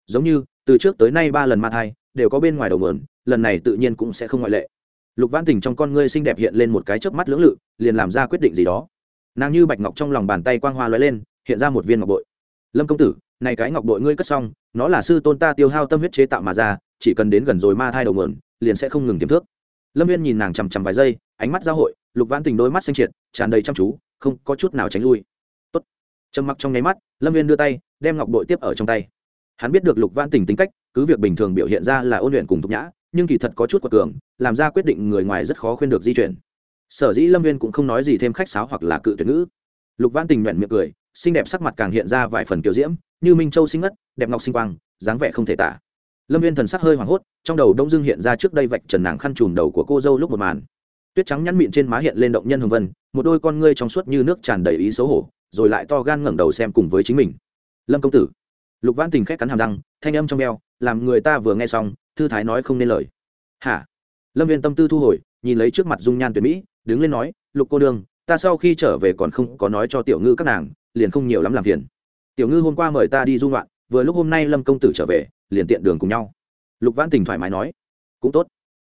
giống như, từ trước tới nay ba lần ma thai, đều có bên ngoài đầu mườn lần này tự nhiên cũng sẽ không ngoại lệ. Lục văn tình trong con ngươi xinh đẹp hiện lên một cái chớp mắt lưỡng lự, liền làm ra quyết định gì đó. Nàng như bạch ngọc trong lòng bàn tay quang hoa lóe lên, hiện ra một viên ngọc bội. Lâm công tử, này cái ngọc bội ngươi cất xong, nó là sư tôn ta tiêu hao tâm huyết chế tạo mà ra, chỉ cần đến gần rồi ma thai đầu mườn liền sẽ không ngừng tiềm thước lâm viên nhìn nàng chằm chằm vài giây, ánh mắt giao hội, lục văn tình đôi mắt xanh triệt, tràn đầy chăm chú, không có chút nào tránh lui. Tốt. Trầm mặc trong nháy mắt, lâm viên đưa tay, đem ngọc bội tiếp ở trong tay hắn biết được lục văn tình tính cách, cứ việc bình thường biểu hiện ra là ôn luyện cùng thục nhã, nhưng kỳ thật có chút quật cường, làm ra quyết định người ngoài rất khó khuyên được di chuyển. Sở dĩ lâm viên cũng không nói gì thêm khách sáo hoặc là cự tuyệt ngữ. Lục văn tình nhuận miệng cười, xinh đẹp sắc mặt càng hiện ra vài phần kiểu diễm, như minh châu sinh ngất, đẹp ngọc sinh quang, dáng vẻ không thể tả. Lâm viên thần sắc hơi hoảng hốt, trong đầu đông dưng hiện ra trước đây vạch trần nàng khăn trùm đầu của cô dâu lúc một màn. Tuyết trắng nhăn miệng trên má hiện lên động nhân hồng vân, một đôi con ngươi trong suốt như nước tràn đầy ý xấu hổ, rồi lại to gan ngẩng đầu xem cùng với chính mình. Lâm công tử lục văn tình khét cắn hàm răng thanh âm trong veo, làm người ta vừa nghe xong thư thái nói không nên lời. Hả? Lâm viên tâm tư thu hồi nhìn lấy trước mặt dung nhan tuyệt mỹ đứng lên nói lục cô đương ta sau khi trở về còn không có nói cho tiểu ngư các nàng liền không nhiều lắm làm phiền. Tiểu ngư hôm qua mời ta đi dung loạn vừa lúc hôm nay lâm công tử trở về liền tiện đường cùng nhau. Lục văn tình thoải mái nói cũng tốt.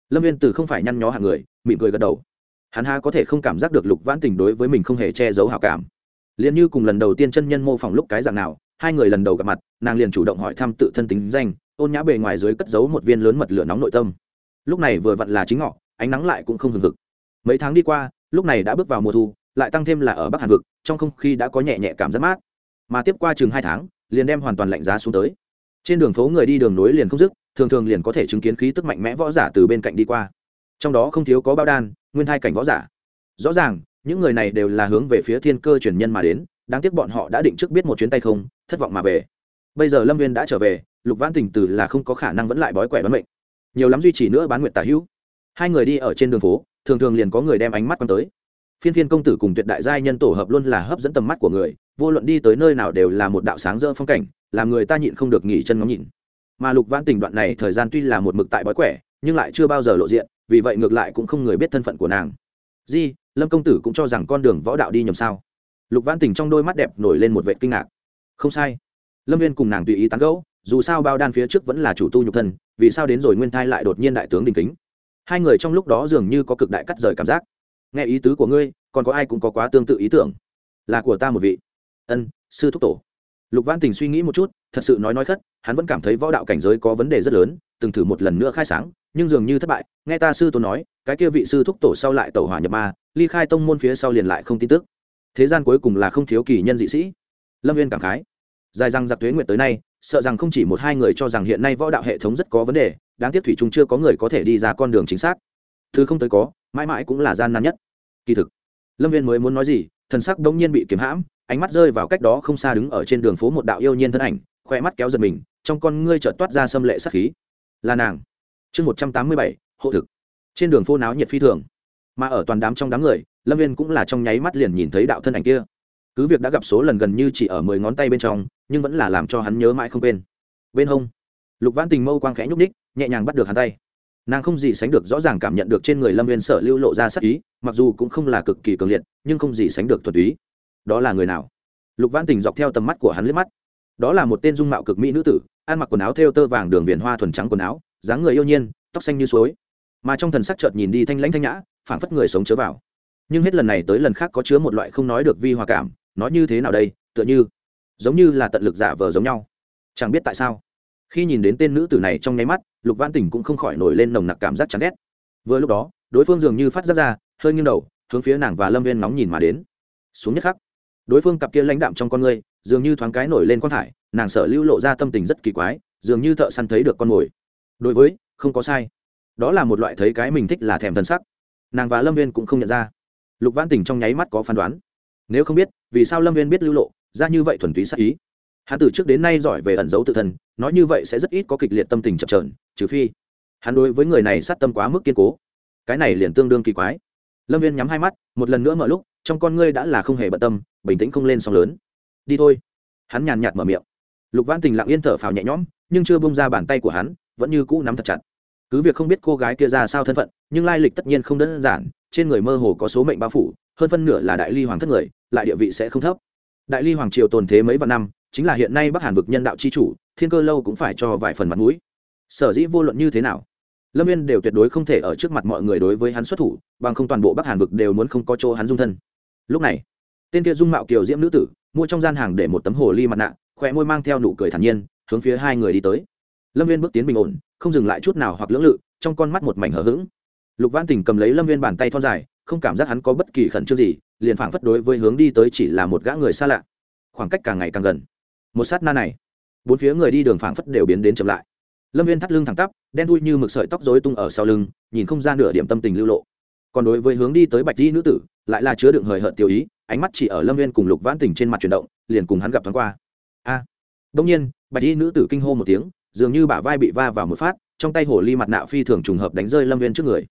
Lâm viên từ không phải nhăn nhó hạng người mỉm cười gật đầu. Hắn ha có thể không cảm giác được lục vãn tình đối với mình không hề che giấu hào cảm. Liền như cùng lần đầu tiên chân nhân mô phỏng lúc cái dạng nào hai người lần đầu gặp mặt, nàng liền chủ động hỏi thăm tự thân tính danh, ôn nhã bề ngoài dưới cất giấu một viên lớn mật lửa nóng nội tâm. Lúc này vừa vặn là chính ngọ, ánh nắng lại cũng không hừng hực. Mấy tháng đi qua, lúc này đã bước vào mùa thu, lại tăng thêm là ở bắc hàn vực, trong không khí đã có nhẹ nhẹ cảm giác mát. Mà tiếp qua chừng hai tháng, liền đem hoàn toàn lạnh giá xuống tới. Trên đường phố người đi đường nối liền không dứt, thường thường liền có thể chứng kiến khí tức mạnh mẽ võ giả từ bên cạnh đi qua. Trong đó không thiếu có bao đan, nguyên thai cảnh võ giả. Rõ ràng, những người này đều là hướng về phía thiên cơ truyền nhân mà đến đáng tiếc bọn họ đã định trước biết một chuyến tay không, thất vọng mà về. Bây giờ lâm viên đã trở về, lục Vãn tình từ là không có khả năng vẫn lại bói quẻ đoán mệnh. Nhiều lắm duy trì nữa bán nguyện tả hữu. Hai người đi ở trên đường phố, thường thường liền có người đem ánh mắt quan tới. Phiên phiên công tử cùng tuyệt đại giai nhân tổ hợp luôn là hấp dẫn tầm mắt của người, vô luận đi tới nơi nào đều là một đạo sáng rỡ phong cảnh, làm người ta nhịn không được nghỉ chân ngóng nhìn. Mà lục Vãn tình đoạn này thời gian tuy là một mực tại bói quẻ, nhưng lại chưa bao giờ lộ diện, vì vậy ngược lại cũng không người biết thân phận của nàng. Di, lâm công tử cũng cho rằng con đường võ đạo đi nhầm sao? Lục văn tình trong đôi mắt đẹp nổi lên một vệ kinh ngạc. Không sai. Lâm viên cùng nàng tùy ý tán gẫu, dù sao bao đan phía trước vẫn là chủ tu nhục thân, vì sao đến rồi nguyên thai lại đột nhiên đại tướng đình kính? Hai người trong lúc đó dường như có cực đại cắt rời cảm giác. Nghe ý tứ của ngươi, còn có ai cũng có quá tương tự ý tưởng. Là của ta một vị. Ân, sư thúc tổ. Lục văn tình suy nghĩ một chút, thật sự nói nói khất, hắn vẫn cảm thấy võ đạo cảnh giới có vấn đề rất lớn, từng thử một lần nữa khai sáng, nhưng dường như thất bại. Nghe ta sư tổ nói, cái kia vị sư thúc tổ sau lại tẩu hỏa nhập ma, ly khai tông môn phía sau liền lại không tin tức thế gian cuối cùng là không thiếu kỳ nhân dị sĩ. Lâm viên cảm khái. Dài răng giặc tuế nguyệt tới nay, sợ rằng không chỉ một hai người cho rằng hiện nay võ đạo hệ thống rất có vấn đề, đáng tiếc thủy chung chưa có người có thể đi ra con đường chính xác. Thứ không tới có, mãi mãi cũng là gian nan nhất. Kỳ thực, lâm viên mới muốn nói gì, thần sắc đông nhiên bị kiếm hãm, ánh mắt rơi vào cách đó không xa đứng ở trên đường phố một đạo yêu nhiên thân ảnh khoe mắt kéo giật mình, trong con ngươi chợt toát ra xâm lệ sắc khí. Là nàng. Chương một trăm tám mươi bảy, hộ thực. Trên đường phố náo nhiệt phi thường mà ở toàn đám trong đám người, lâm viên cũng là trong nháy mắt liền nhìn thấy đạo thân ảnh kia. Cứ việc đã gặp số lần gần như chỉ ở mười ngón tay bên trong, nhưng vẫn là làm cho hắn nhớ mãi không quên. Bên hông, lục văn tình mâu quang khẽ nhúc ních nhẹ nhàng bắt được hắn tay. Nàng không gì sánh được rõ ràng cảm nhận được trên người lâm viên sở lưu lộ ra sắc ý, mặc dù cũng không là cực kỳ cường liệt, nhưng không gì sánh được thuật ý đó là người nào? Lục văn tình dọc theo tầm mắt của hắn liếc mắt. Đó là một tên dung mạo cực mỹ nữ tử, ăn mặc quần áo thêu tơ vàng đường viền hoa thuần trắng quần áo, dáng người yêu nhiên, tóc xanh như suối. Mà trong thần sắc chợt nhìn đi thanh lãnh thanh nhã phảng phất người sống chớ vào. Nhưng hết lần này tới lần khác có chứa một loại không nói được vi hòa cảm, nói như thế nào đây, tựa như, giống như là tận lực giả vờ giống nhau. Chẳng biết tại sao, khi nhìn đến tên nữ tử này trong nháy mắt, lục văn tỉnh cũng không khỏi nổi lên nồng nặc cảm giác chán ghét. Vừa lúc đó, đối phương dường như phát giác ra, hơi nghiêng đầu, hướng phía nàng và lâm viên nóng nhìn mà đến. Xuống nhất khắc, đối phương cặp kia lãnh đạm trong con người dường như thoáng cái nổi lên quan thải, nàng sợ lưu lộ ra tâm tình rất kỳ quái, dường như thợ săn thấy được con mồi. Đối với, không có sai. Đó là một loại thấy cái mình thích là thèm thân sắc nàng và lâm viên cũng không nhận ra lục văn tỉnh trong nháy mắt có phán đoán nếu không biết vì sao lâm viên biết lưu lộ ra như vậy thuần túy sắc ý hắn từ trước đến nay giỏi về ẩn giấu tự thân nói như vậy sẽ rất ít có kịch liệt tâm tình chập trờn, trừ phi hắn đối với người này sát tâm quá mức kiên cố. Cái này liền tương đương kỳ quái. Lâm viên nhắm hai mắt, một lần nữa mở lúc, trong con ngươi đã là không hề bận tâm, bình tĩnh không lên sóng lớn. Đi thôi. Hắn nhàn nhạt mở miệng. Lục văn tình lặng yên thở phào nhẹ nhõm, nhưng chưa bông ra bàn tay của hắn, vẫn như cũ nắm thật chặt cứ việc không biết cô gái kia ra sao thân phận, nhưng lai lịch tất nhiên không đơn giản, trên người mơ hồ có số mệnh bao phủ, hơn phân nửa là đại ly hoàng thất người, lại địa vị sẽ không thấp. Đại ly hoàng triều tồn thế mấy vạn năm, chính là hiện nay bắc hàn vực nhân đạo c h i chủ, thiên cơ lâu cũng phải cho vài phần mặt mũi. Sở dĩ vô luận như thế nào, lâm viên đều tuyệt đối không thể ở trước mặt mọi người đối với hắn xuất thủ, bằng không toàn bộ bắc hàn vực đều muốn không có chỗ hắn dung thân. Lúc này, tên kia dung mạo kiều diễm nữ tử, mua trong gian hàng để một tấm hồ ly mặt nạ khỏe môi mang theo nụ cười thản nhiên, hướng phía hai người đi tới. Lâm viên bước tiến bình ổn không dừng lại chút nào hoặc lưỡng lự trong con mắt một mảnh hở h ữ g lục văn tình cầm lấy lâm viên bàn tay thon dài không cảm giác hắn có bất kỳ khẩn trương gì liền phảng phất đối với hướng đi tới chỉ là một gã người xa lạ. Khoảng cách càng ngày càng gần. Một sát na này bốn phía người đi đường phảng phất đều biến đến chậm lại. Lâm viên thắt lưng thẳng tắp đen thui như mực sợi tóc dối tung ở sau lưng nhìn không ra nửa điểm tâm tình lưu lộ. Còn đối với hướng đi tới bạch di nữ tử lại là chứa đựng hời hợt tiêu ý ánh mắt chỉ ở lâm viên cùng lục vãn tình trên mặt chuyển động liền cùng hắn gặp thoáng qua. A! À, đông nhiên bạch di nữ tử kinh hô một tiếng dường như bả vai bị va vào một phát, trong tay hồ ly mặt nạ phi thường trùng hợp đánh rơi lâm viên trước người.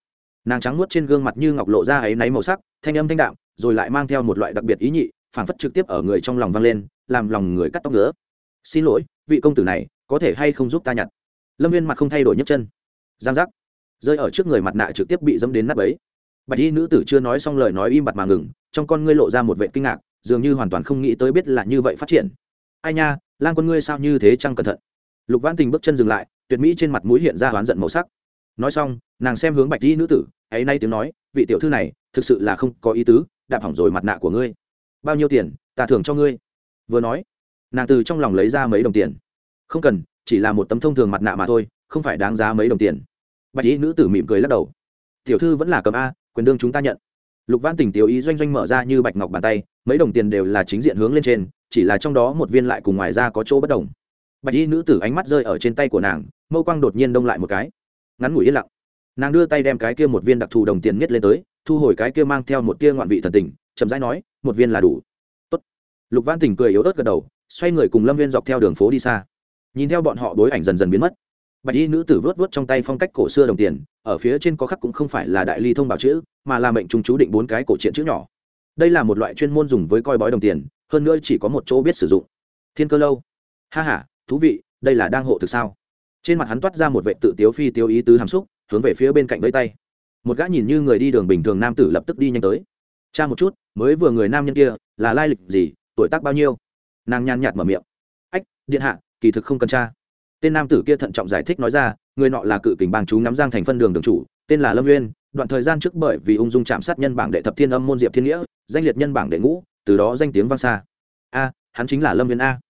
Nàng trắng nuốt trên gương mặt như ngọc lộ ra ấy náy màu sắc, thanh âm thanh đạm, rồi lại mang theo một loại đặc biệt ý nhị phản phất trực tiếp ở người trong lòng vang lên, làm lòng người cắt tóc nữa xin lỗi, vị công tử này, có thể hay không giúp ta nhặt? Lâm viên mặt không thay đổi nhấc chân. Giang giác. Rơi ở trước người mặt nạ trực tiếp bị dẫm đến nắp ấy bạch y nữ tử chưa nói xong lời nói im bặt mà ngừng, trong con ngươi lộ ra một vệ kinh ngạc, dường như hoàn toàn không nghĩ tới biết là như vậy phát triển. Ai nha lan quân ngươi sao như thế chăng cẩn thận? Lục văn tình bước chân dừng lại, tuyệt mỹ trên mặt mũi hiện ra oán giận màu sắc. Nói xong, nàng xem hướng bạch y nữ tử, ấy nay tiếng nói, vị tiểu thư này, thực sự là không có ý tứ, đạp hỏng rồi mặt nạ của ngươi. Bao nhiêu tiền, ta thưởng cho ngươi. Vừa nói, nàng từ trong lòng lấy ra mấy đồng tiền. Không cần, chỉ là một tấm thông thường mặt nạ mà thôi, không phải đáng giá mấy đồng tiền. Bạch y nữ tử mỉm cười lắc đầu. Tiểu thư vẫn là cầm a, quyền đương chúng ta nhận. Lục văn tình tiểu ý doanh doanh mở ra như bạch ngọc bàn tay, mấy đồng tiền đều là chính diện hướng lên trên, chỉ là trong đó một viên lại cùng ngoài ra có chỗ bất đồng bạch y nữ tử ánh mắt rơi ở trên tay của nàng, mâu quang đột nhiên đông lại một cái. Ngắn ngủi yên lặng, nàng đưa tay đem cái kia một viên đặc thù đồng tiền miết lên tới, thu hồi cái kia mang theo một tia ngoạn vị thần tình, chậm rãi nói, một viên là đủ. Tốt. lục văn tình cười yếu ớt gật đầu, xoay người cùng lâm viên dọc theo đường phố đi xa. Nhìn theo bọn họ đối ảnh dần dần biến mất. Bạch y nữ tử vớt vớt trong tay phong cách cổ xưa đồng tiền, ở phía trên có khắc cũng không phải là đại ly thông bảo chữ, mà là mệnh trung chú định bốn cái cổ truyện chữ nhỏ. Đây là một loại chuyên môn dùng với coi bói đồng tiền, hơn nữa chỉ có một chỗ biết sử dụng. Thiên cơ lâu. Ha h a thú vị, đây là đang hộ thực sao? Trên mặt hắn toát ra một vệ tự tiếu phi tiêu ý tứ hàm xúc, hướng về phía bên cạnh với tay. Một gã nhìn như người đi đường bình thường nam tử lập tức đi nhanh tới. Cha một chút, mới vừa người nam nhân kia, là lai lịch gì, tuổi tác bao nhiêu? Nàng nhàn nhạt mở miệng. Ách, điện hạ, kỳ thực không cần cha. Tên nam tử kia thận trọng giải thích nói ra, người nọ là cự kình bang chú nắm giang thành phân đường đường chủ, tên là lâm nguyên đoạn thời gian trước bởi vì ung dung chạm sát nhân bảng đệ thập thiên âm môn diệp thiên nghĩa, danh liệt nhân bảng đệ ngũ, từ đó danh tiếng vang xa. A, hắn chính là lâm uyên a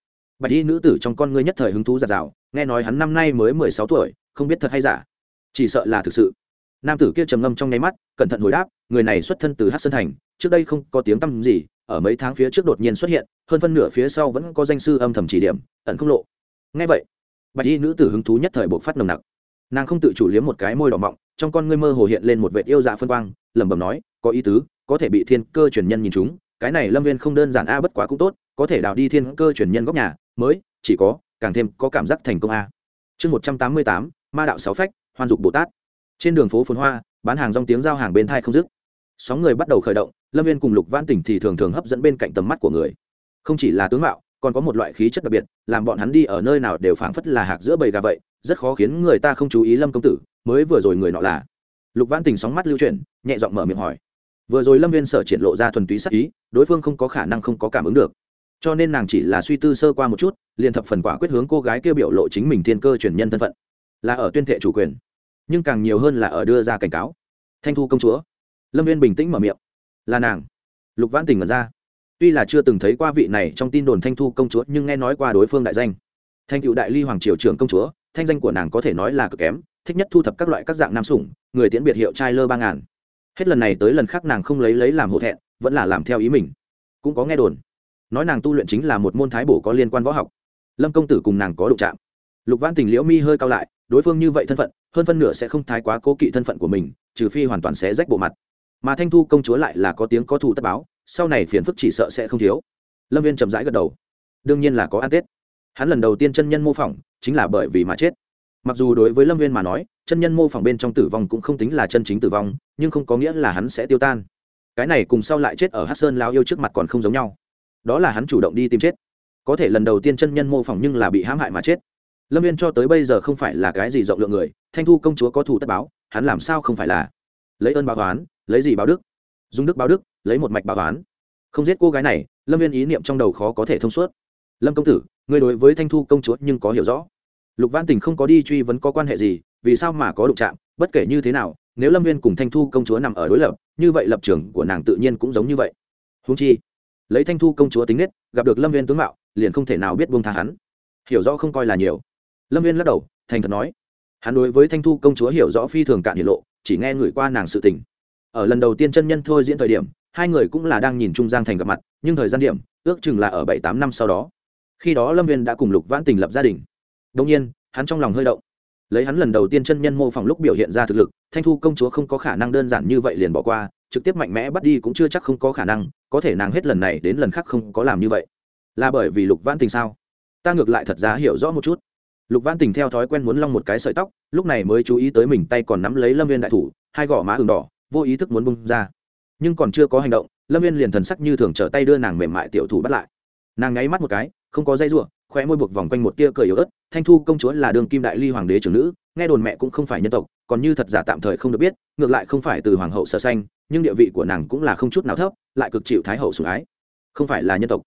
bạch y nữ tử trong con ngươi nhất thời hứng thú giạt rào nghe nói hắn năm nay mới mười sáu tuổi, không biết thật hay giả. Chỉ sợ là thực sự. Nam tử kia trầm ngâm trong nháy mắt, cẩn thận hồi đáp, người này xuất thân từ hát sơn thành, trước đây không có tiếng tăm gì, ở mấy tháng phía trước đột nhiên xuất hiện, hơn phân nửa phía sau vẫn có danh sư âm thầm chỉ điểm, ẩn không lộ. Ngay vậy, bạch y nữ tử hứng thú nhất thời buộc phát nồng nặc. Nàng không tự chủ liếm một cái môi đỏ mọng, trong con ngươi mơ hồ hiện lên một vệ yêu dạ phân quang, lẩm bẩm nói, có ý tứ, có thể bị thiên cơ truyền nhân nhìn chúng cái này lâm viên không đơn giản a, bất quá cũng tốt, có thể đào đi thiên cơ truyền nhân góc nhà, mới, chỉ có, càng thêm có cảm giác thành công a. Chương một trăm tám mươi tám, ma đạo sáu phách, hoan dục bồ tát. Trên đường phố phồn hoa, bán hàng rong tiếng giao hàng bên thai không dứt. Sóng người bắt đầu khởi động, lâm viên cùng lục văn tỉnh thì thường thường hấp dẫn bên cạnh tầm mắt của người. Không chỉ là tướng mạo, còn có một loại khí chất đặc biệt, làm bọn hắn đi ở nơi nào đều phảng phất là hạc giữa bầy gà vậy, rất khó khiến người ta không chú ý lâm công tử, mới vừa rồi người nọ là. Lục văn tỉnh sóng mắt lưu chuyển, nhẹ giọng mở miệng hỏi vừa rồi lâm viên sở triển lộ ra thuần túy sắc ý, đối phương không có khả năng không có cảm ứng được. Cho nên nàng chỉ là suy tư sơ qua một chút, liền thập phần quả quyết hướng cô gái kia biểu lộ chính mình thiên cơ truyền nhân thân phận. Là ở tuyên thệ chủ quyền, nhưng càng nhiều hơn là ở đưa ra cảnh cáo. Thanh thu công chúa. Lâm viên bình tĩnh mở miệng. Là nàng. Lục vãn tình mật ra. Tuy là chưa từng thấy qua vị này trong tin đồn thanh thu công chúa, nhưng nghe nói qua đối phương đại danh. Thanh cựu đại ly hoàng triều trưởng công chúa, thanh danh của nàng có thể nói là cực kém, thích nhất thu thập các loại các dạng nam sủng, người tiễn biệt hiệu trai lơ ba ngàn hết lần này tới lần khác nàng không lấy lấy làm hổ thẹn, vẫn là làm theo ý mình. Cũng có nghe đồn, nói nàng tu luyện chính là một môn thái bổ có liên quan võ học. Lâm công tử cùng nàng có đụng chạm. Lục văn tình liễu mi hơi cao lại, đối phương như vậy thân phận, hơn phân nửa sẽ không thái quá cố kỵ thân phận của mình, trừ phi hoàn toàn sẽ rách bộ mặt. Mà thanh thu công chúa lại là có tiếng có thù tất báo, sau này phiền phức chỉ sợ sẽ không thiếu. Lâm viên chậm rãi gật đầu. Đương nhiên là có ăn tết. Hắn lần đầu tiên chân nhân mô phỏng, chính là bởi vì mà chết mặc dù đối với lâm viên mà nói, chân nhân mô phỏng bên trong tử vong cũng không tính là chân chính tử vong, nhưng không có nghĩa là hắn sẽ tiêu tan. Cái này cùng sau lại chết ở hát sơn lao yêu trước mặt còn không giống nhau. Đó là hắn chủ động đi tìm chết. Có thể lần đầu tiên chân nhân mô phỏng nhưng là bị hãm hại mà chết. Lâm viên cho tới bây giờ không phải là cái gì rộng lượng người, thanh thu công chúa có thù tất báo, hắn làm sao không phải là? Lấy ơn báo toán lấy gì báo đức? Dùng đức báo đức, lấy một mạch báo toán không giết cô gái này, lâm viên ý niệm trong đầu khó có thể thông suốt. Lâm công tử người đối với thanh thu công chúa nhưng có hiểu rõ lục văn tình không có đi truy vấn có quan hệ gì, vì sao mà có đụng chạm, bất kể như thế nào, nếu lâm viên cùng thanh thu công chúa nằm ở đối lập, như vậy lập trường của nàng tự nhiên cũng giống như vậy. Húng chi, lấy thanh thu công chúa tính nết, gặp được lâm viên tướng mạo, liền không thể nào biết buông tha hắn. Hiểu rõ không coi là nhiều. Lâm viên lắc đầu, thành thật nói, hắn đối với thanh thu công chúa hiểu rõ phi thường cạn hiển lộ, chỉ nghe người qua nàng sự tình. Ở lần đầu tiên chân nhân thôi diễn thời điểm, hai người cũng là đang nhìn trung giang thành gặp mặt, nhưng thời gian điểm, ước chừng là ở bảy tám năm sau đó. Khi đó lâm viên đã cùng lục vãn tình lập gia đình đông nhiên, hắn trong lòng hơi động. Lấy hắn lần đầu tiên chân nhân mô phỏng lúc biểu hiện ra thực lực, thanh thu công chúa không có khả năng đơn giản như vậy liền bỏ qua, trực tiếp mạnh mẽ bắt đi cũng chưa chắc không có khả năng, có thể nàng hết lần này đến lần khác không có làm như vậy. Là bởi vì lục vãn tình sao? Ta ngược lại thật ra hiểu rõ một chút. Lục vãn tình theo thói quen muốn long một cái sợi tóc, lúc này mới chú ý tới mình tay còn nắm lấy lâm viên đại thủ, hai gò má ừng đỏ, vô ý thức muốn bung ra. Nhưng còn chưa có hành động, lâm viên liền thần sắc như thường trở tay đưa nàng mềm mại tiểu thủ bắt lại. Nàng ngáy mắt một cái, không có dây r u ộ khoe môi buộc vòng quanh một tia cười yếu ớt, thanh thu công chúa là đường kim đại ly hoàng đế trưởng nữ, nghe đồn mẹ cũng không phải nhân tộc, còn như thật giả tạm thời không được biết, ngược lại không phải từ hoàng hậu sở xanh nhưng địa vị của nàng cũng là không chút nào thấp, lại cực chịu thái hậu sủng ái. Không phải là nhân tộc.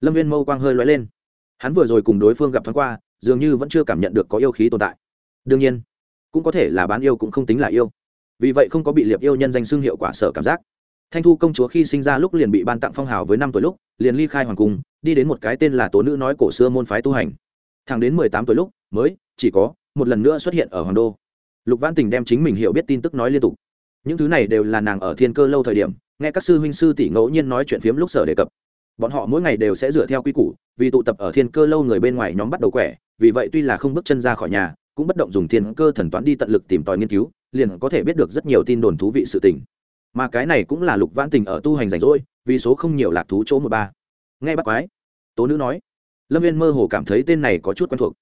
Lâm viên mâu quang hơi loay lên. Hắn vừa rồi cùng đối phương gặp thoáng qua, dường như vẫn chưa cảm nhận được có yêu khí tồn tại. Đương nhiên, cũng có thể là bán yêu cũng không tính là yêu. Vì vậy không có bị liệp yêu nhân danh xưng hiệu quả sở cảm giác thanh thu công chúa khi sinh ra lúc liền bị ban tặng phong hào với năm tuổi lúc, liền ly khai hoàng cung, đi đến một cái tên là tố nữ nói cổ xưa môn phái tu hành. Thẳng đến mười tám tuổi lúc, mới, chỉ có, một lần nữa xuất hiện ở hoàng đô. Lục văn tình đem chính mình hiểu biết tin tức nói liên tục. Những thứ này đều là nàng ở thiên cơ lâu thời điểm, nghe các sư huynh sư tỷ ngẫu nhiên nói chuyện phiếm lúc sở đề cập. Bọn họ mỗi ngày đều sẽ dựa theo quy củ, vì tụ tập ở thiên cơ lâu người bên ngoài nhóm bắt đầu quẻ, vì vậy tuy là không bước chân ra khỏi nhà, cũng bất động dùng thiên cơ thần toán đi tận lực tìm tòi nghiên cứu, liền có thể biết được rất nhiều tin đồn thú vị sự tình mà cái này cũng là lục vãn tình ở tu hành rảnh rỗi, vì số không nhiều lạc thú chỗ một ba. Nghe bắt quái, tố nữ nói, lâm viên mơ hồ cảm thấy tên này có chút quen thuộc.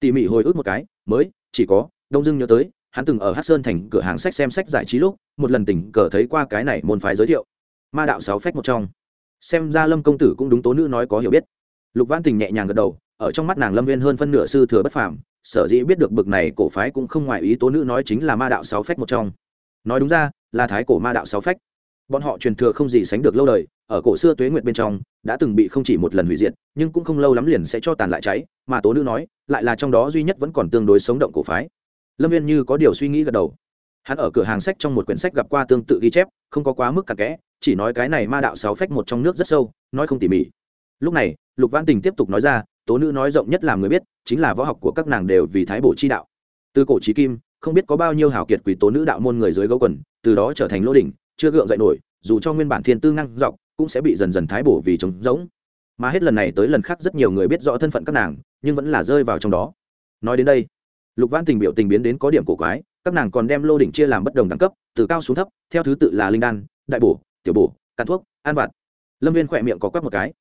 Tỉ mỉ hồi ức một cái, mới, chỉ có, đông dưng nhớ tới, hắn từng ở hát sơn thành cửa hàng sách xem sách giải trí lúc, một lần tình cờ thấy qua cái này môn phái giới thiệu. Ma đạo sáu phách một trong. Xem ra lâm công tử cũng đúng tố nữ nói có hiểu biết. Lục văn tình nhẹ nhàng gật đầu, ở trong mắt nàng lâm viên hơn phân nửa sư thừa bất phàm, sở dĩ biết được bực này cổ phái cũng không ngoài ý tố nữ nói chính là ma đạo sáu phách một trong. Nói đúng ra là thái cổ ma đạo sáu phách. Bọn họ truyền thừa không gì sánh được lâu đời, ở cổ xưa tuế nguyệt bên trong, đã từng bị không chỉ một lần hủy diệt, nhưng cũng không lâu lắm liền sẽ cho tàn lại cháy, mà tố nữ nói, lại là trong đó duy nhất vẫn còn tương đối sống động cổ phái. Lâm viên như có điều suy nghĩ gật đầu. Hắn ở cửa hàng sách trong một quyển sách gặp qua tương tự ghi chép, không có quá mức cặn kẽ, chỉ nói cái này ma đạo sáu phách một trong nước rất sâu, nói không tỉ mỉ. Lúc này, lục văn tình tiếp tục nói ra, tố nữ nói rộng nhất làm người biết, chính là võ học của các nàng đều vì thái bổ chi đạo. Từ cổ trí kim không biết có bao nhiêu hảo kiệt quỷ tố nữ đạo môn người dưới gấu quần, từ đó trở thành lô đỉnh, chưa gượng dậy nổi, dù cho nguyên bản thiên tư năng dọc, cũng sẽ bị dần dần thái bổ vì trống rỗng. Mà hết lần này tới lần khác rất nhiều người biết rõ thân phận các nàng, nhưng vẫn là rơi vào trong đó. Nói đến đây, lục văn tình biểu tình biến đến có điểm cổ quái, các nàng còn đem lô đỉnh chia làm bất đồng đẳng cấp, từ cao xuống thấp, theo thứ tự là linh đan, đại bổ, tiểu bổ cắn thuốc, an vặt lâm viên khỏe miệng có quắc một cái.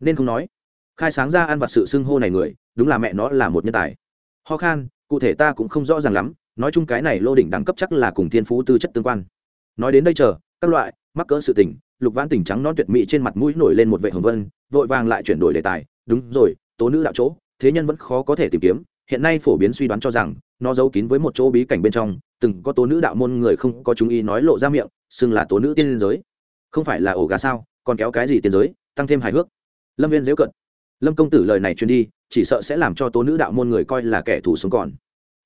Nên không nói. Khai sáng ra an vặt sự xưng hô này người, đúng là mẹ nó là một nhân tài. Ho khan, cụ thể ta cũng không rõ ràng lắm nói chung cái này lô đỉnh đẳng cấp chắc là cùng thiên phú tư chất tương quan. Nói đến đây chờ, các loại, mắc cỡ sự tình, lục vãn tỉnh trắng non tuyệt mỹ trên mặt mũi nổi lên một vệ hồng vân, vội vàng lại chuyển đổi đề tài, đúng rồi, tố nữ đạo chỗ, thế nhân vẫn khó có thể tìm kiếm, hiện nay phổ biến suy đoán cho rằng, nó giấu kín với một chỗ bí cảnh bên trong, từng có tố nữ đạo môn người không có chúng ý nói lộ ra miệng, xưng là tố nữ tiên giới. Không phải là ổ gà sao, còn kéo cái gì tiên giới, tăng thêm hài hước. Lâm viên dễu cận lâm công tử lời này truyền đi, chỉ sợ sẽ làm cho tố nữ đạo môn người coi là kẻ thù sống còn.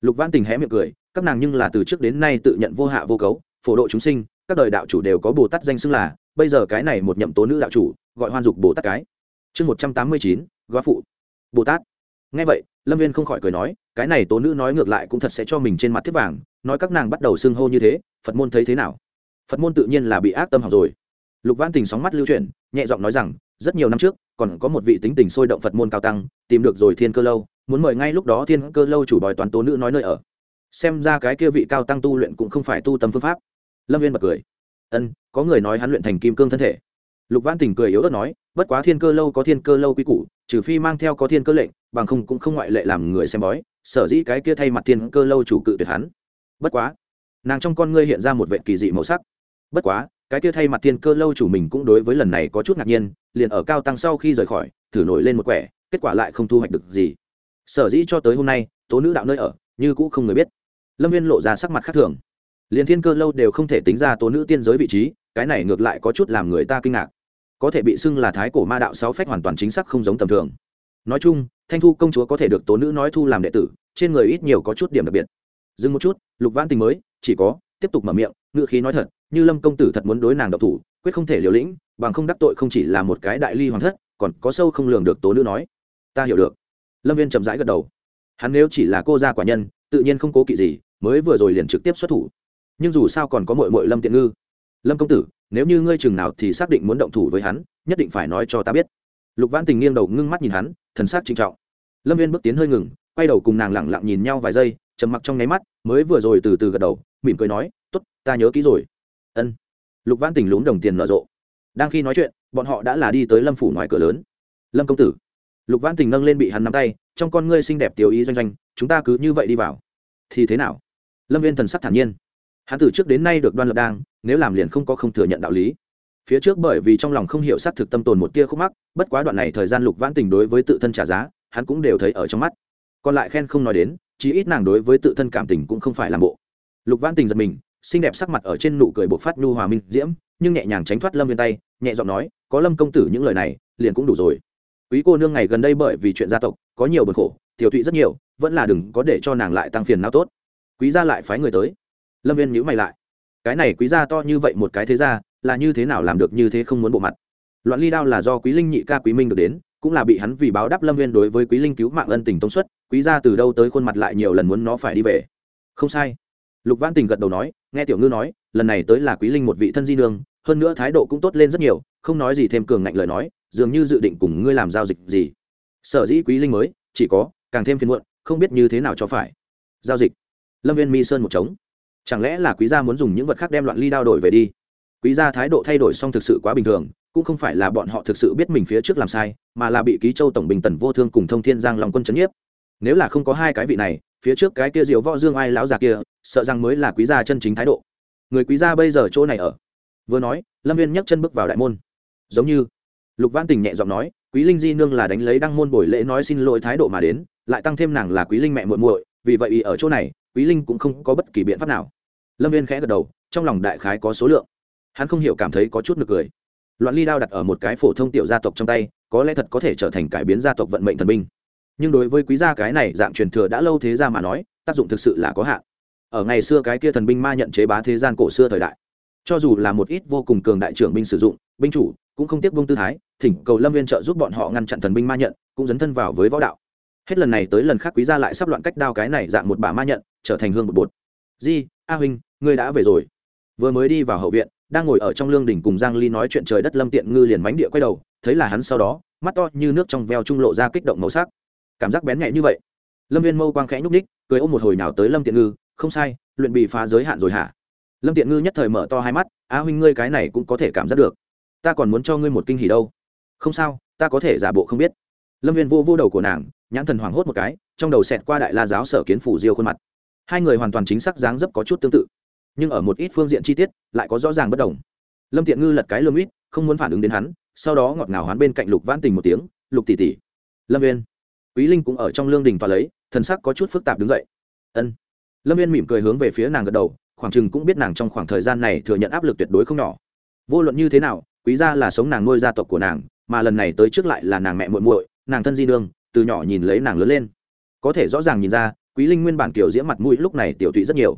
Lục văn tình hé miệng cười các nàng nhưng là từ trước đến nay tự nhận vô hạ vô cấu, phổ độ chúng sinh, các đời đạo chủ đều có bồ tát danh xưng là, bây giờ cái này một nhậm tố nữ đạo chủ, gọi hoan dục bồ tát cái. Chương một trăm tám mươi chín góa phụ. Bồ tát. Nghe vậy, lâm viên không khỏi cười nói, cái này tố nữ nói ngược lại cũng thật sẽ cho mình trên mặt thiết vàng, nói các nàng bắt đầu xưng hô như thế, phật môn thấy thế nào? Phật môn tự nhiên là bị ác tâm học rồi. Lục văn tình sóng mắt lưu chuyển, nhẹ giọng nói rằng, rất nhiều năm trước, còn có một vị tính tình sôi động phật môn cao tăng, tìm được rồi thiên cơ lâu, muốn mời ngay lúc đó thiên cơ lâu chủ bòi toán tố nữ nói nơi ở xem ra cái kia vị cao tăng tu luyện cũng không phải tu tâm phương pháp. Lâm viên bật cười. Ân, có người nói hắn luyện thành kim cương thân thể. Lục văn tình cười yếu ớt nói, bất quá thiên cơ lâu có thiên cơ lâu quy củ, trừ phi mang theo có thiên cơ lệnh, bằng không cũng không ngoại lệ làm người xem bói, sở dĩ cái kia thay mặt thiên cơ lâu chủ cự tuyệt hắn. Bất quá, nàng trong con ngươi hiện ra một vệ kỳ dị màu sắc. Bất quá, cái kia thay mặt thiên cơ lâu chủ mình cũng đối với lần này có chút ngạc nhiên, liền ở cao tăng sau khi rời khỏi, thử nổi lên một quẻ, kết quả lại không thu hoạch được gì. Sở dĩ cho tới hôm nay, tố nữ đạo nơi ở, như cũ không người biết lâm viên lộ ra sắc mặt khác thường. Liền thiên cơ lâu đều không thể tính ra tố nữ tiên giới vị trí, cái này ngược lại có chút làm người ta kinh ngạc. Có thể bị xưng là thái cổ ma đạo sáu phách hoàn toàn chính xác không giống tầm thường. Nói chung, thanh thu công chúa có thể được tố nữ nói thu làm đệ tử, trên người ít nhiều có chút điểm đặc biệt. Dừng một chút, lục Vãn tình mới, chỉ có, tiếp tục mở miệng, ngựa khí nói thật, như lâm công tử thật muốn đối nàng độc thủ, quyết không thể liều lĩnh, bằng không đắc tội không chỉ là một cái đại ly hoàng thất, còn có sâu không lường được tố nữ nói. Ta hiểu được. Lâm viên chậm rãi gật đầu. Hắn nếu chỉ là cô gia quả nhân, tự nhiên không cố kỵ gì mới vừa rồi liền trực tiếp xuất thủ. Nhưng dù sao còn có mội mội lâm tiện ngư. Lâm công tử, nếu như ngươi chừng nào thì xác định muốn động thủ với hắn, nhất định phải nói cho ta biết. Lục văn tình nghiêng đầu ngưng mắt nhìn hắn, thần sắc trinh trọng. Lâm viên bước tiến hơi ngừng, quay đầu cùng nàng lẳng lặng nhìn nhau vài giây, trầm mặc trong nháy mắt, mới vừa rồi từ từ gật đầu, mỉm cười nói t ố t ta nhớ kỹ rồi. Ân. Lục văn tình lún đồng tiền nở rộ. Đang khi nói chuyện, bọn họ đã là đi tới lâm phủ ngoài cửa lớn. Lâm công tử. Lục văn tình nâng lên bị hắn nắm tay, trong con ngươi xinh đẹp tiểu ý doanh doanh, chúng ta cứ như vậy đi vào. Thì thế nào? Lâm viên thần sắc thản nhiên. Hắn từ trước đến nay được đoan lập đang nếu làm liền không có không thừa nhận đạo lý. Phía trước bởi vì trong lòng không hiểu xác thực tâm tồn một tia khúc mắc, bất quá đoạn này thời gian lục vãn tình đối với tự thân trả giá, hắn cũng đều thấy ở trong mắt. Còn lại khen không nói đến, chí ít nàng đối với tự thân cảm tình cũng không phải làm bộ. Lục vãn tình giật mình, xinh đẹp sắc mặt ở trên nụ cười bộc phát nhu hòa minh diễm, nhưng nhẹ nhàng tránh thoát lâm viên tay, nhẹ giọng nói, có lâm công tử những lời này, liền cũng đủ rồi. Quý cô nương ngày gần đây bởi vì chuyện gia tộc, có nhiều bực khổ, tiểu thụy rất nhiều, vẫn là đừng có để cho nàng lại tăng phiền não tốt quý gia lại phái người tới. Lâm viên nhữ mày lại. Cái này quý gia to như vậy một cái thế gia, là như thế nào làm được như thế không muốn bộ mặt? Loạn ly đao là do quý linh nhị ca quý minh được đến, cũng là bị hắn vì báo đáp lâm viên đối với quý linh cứu mạng ân tình tống suất quý gia từ đâu tới khuôn mặt lại nhiều lần muốn nó phải đi về. Không sai. Lục văn tình gật đầu nói, nghe tiểu ngư nói, lần này tới là quý linh một vị thân di nương, hơn nữa thái độ cũng tốt lên rất nhiều, không nói gì thêm cường ngạnh lời nói, dường như dự định cùng ngươi làm giao dịch gì. Sở dĩ quý linh mới, chỉ có, càng thêm phiền muộn, không biết như thế nào cho phải. Giao dịch lâm viên mi sơn một trống. Chẳng lẽ là quý gia muốn dùng những vật khác đem loạn ly đao đổi về đi? Quý gia thái độ thay đổi xong thực sự quá bình thường, cũng không phải là bọn họ thực sự biết mình phía trước làm sai, mà là bị ký châu tổng bình tần vô thương cùng thông thiên giang lòng quân c nhiếp. Nếu là không có hai cái vị này, phía trước cái kia diệu võ dương ai lão già kia, sợ rằng mới là quý gia chân chính thái độ. Người quý gia bây giờ chỗ này ở? Vừa nói, lâm viên nhấc chân bước vào đại môn. Giống như, lục văn tình nhẹ giọng nói, quý linh di nương là đánh lấy đăng môn buổi lễ nói xin lỗi thái độ mà đến, lại tăng thêm nàng là quý linh mẹ muội muội, vì vậy ý ở chỗ này quý linh cũng không có bất kỳ biện pháp nào. Lâm viên khẽ gật đầu, trong lòng đại khái có số lượng. Hắn không hiểu cảm thấy có chút nực cười. Loạn ly đao đặt ở một cái phổ thông tiểu gia tộc trong tay, có lẽ thật có thể trở thành cải biến gia tộc vận mệnh thần binh. Nhưng đối với quý gia cái này dạng truyền thừa đã lâu thế gia mà nói, tác dụng thực sự là có hạn. Ở ngày xưa cái kia thần binh ma nhận chế bá thế gian cổ xưa thời đại, cho dù là một ít vô cùng cường đại trưởng binh sử dụng, binh chủ cũng không tiếc vông tư thái, thỉnh cầu lâm viên trợ giúp bọn họ ngăn chặn thần binh ma nhận, cũng dấn thân vào với võ đạo hết lần này tới lần khác quý gia lại sắp loạn cách đao cái này dạng một bà ma nhận, trở thành hương một bột. Di, a huynh, ngươi đã về rồi. Vừa mới đi vào hậu viện, đang ngồi ở trong lương đình cùng giang ly nói chuyện trời đất lâm tiện ngư liền mánh địa quay đầu, thấy là hắn sau đó, mắt to như nước trong veo trung lộ ra kích động màu sắc. Cảm giác bén nhẹ như vậy. Lâm viên mâu quang khẽ nhúc ních cười ôm một hồi nào tới lâm tiện ngư, không sai, luyện bị phá giới hạn rồi hả? Lâm tiện ngư nhất thời mở to hai mắt, a huynh ngươi cái này cũng có thể cảm giác được. Ta còn muốn cho ngươi một kinh hỉ đâu. Không sao, ta có thể giả bộ không biết. Lâm viên vô vô đầu của nàng nhãn thần hoảng hốt một cái, trong đầu xẹt qua đại la giáo sở kiến phủ diêu khuôn mặt. Hai người hoàn toàn chính xác dáng dấp có chút tương tự, nhưng ở một ít phương diện chi tiết lại có rõ ràng bất đồng. Lâm tiện ngư lật cái lơm ít không muốn phản ứng đến hắn, sau đó ngọt ngào hắn bên cạnh lục vãn tình một tiếng, lục tỷ tỷ. Lâm viên quý linh cũng ở trong lương đình tòa lấy, thần sắc có chút phức tạp đứng dậy. Ân. Lâm viên mỉm cười hướng về phía nàng gật đầu, khoảng chừng cũng biết nàng trong khoảng thời gian này thừa nhận áp lực tuyệt đối không nhỏ. Vô luận như thế nào, quý gia là sống nàng nuôi gia tộc của nàng, mà lần này tới trước lại là nàng mẹ muội muội, nàng thân di nương từ nhỏ nhìn lấy nàng lớn lên. Có thể rõ ràng nhìn ra, quý linh nguyên bản kiểu diễm mặt mũi lúc này tiểu tụy rất nhiều.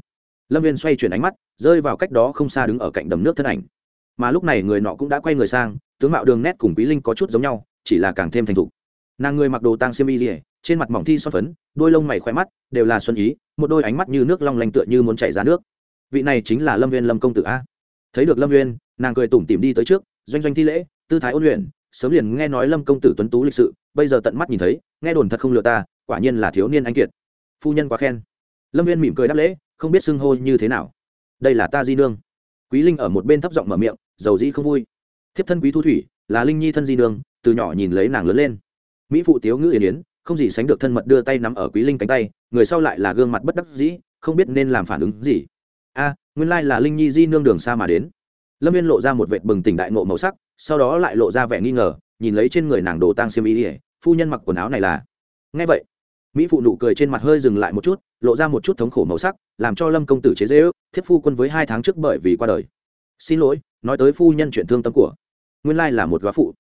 Lâm viên xoay chuyển ánh mắt, rơi vào cách đó không xa đứng ở cạnh đầm nước thân ảnh. Mà lúc này người nọ cũng đã quay người sang, tướng mạo đường nét cùng quý linh có chút giống nhau, chỉ là càng thêm thành thục. Nàng người mặc đồ tang xiêm y dỉa trên mặt mỏng thi son phấn, đôi lông mày khoe mắt đều là xuân ý, một đôi ánh mắt như nước long lanh tựa như muốn chảy ra nước. Vị này chính là lâm viên lâm công tử a. Thấy được lâm viên, nàng cười tủm tìm đi tới trước, doanh doanh thi lễ, tư thái ôn luyện sớm liền nghe nói lâm công tử tuấn tú lịch sự, bây giờ tận mắt nhìn thấy, nghe đồn thật không lừa ta, quả nhiên là thiếu niên anh kiệt. Phu nhân quá khen. Lâm viên mỉm cười đáp lễ, không biết xưng hô như thế nào. Đây là ta di nương. Quý linh ở một bên thấp giọng mở miệng dầu dĩ không vui. Thiếp thân quý thu thủy, là linh nhi thân di nương, từ nhỏ nhìn lấy nàng lớn lên. Mỹ phụ tiếu ngữ yến yến, không gì sánh được thân mật đưa tay nắm ở quý linh cánh tay, người sau lại là gương mặt bất đắc dĩ, không biết nên làm phản ứng gì. A, nguyên lai là linh nhi di nương đường xa mà đến. Lâm viên lộ ra một vệt bừng tỉnh đại ngộ màu sắc sau đó lại lộ ra vẻ nghi ngờ, nhìn lấy trên người nàng đồ tang xiêm y ỉa phu nhân mặc quần áo này là. Ngay vậy, mỹ phụ nụ cười trên mặt hơi dừng lại một chút, lộ ra một chút thống khổ màu sắc, làm cho lâm công tử chế dễ ước thiết phu quân với hai tháng trước bởi vì qua đời. Xin lỗi, nói tới phu nhân chuyện thương tâm của. Nguyên lai là một góa phụ.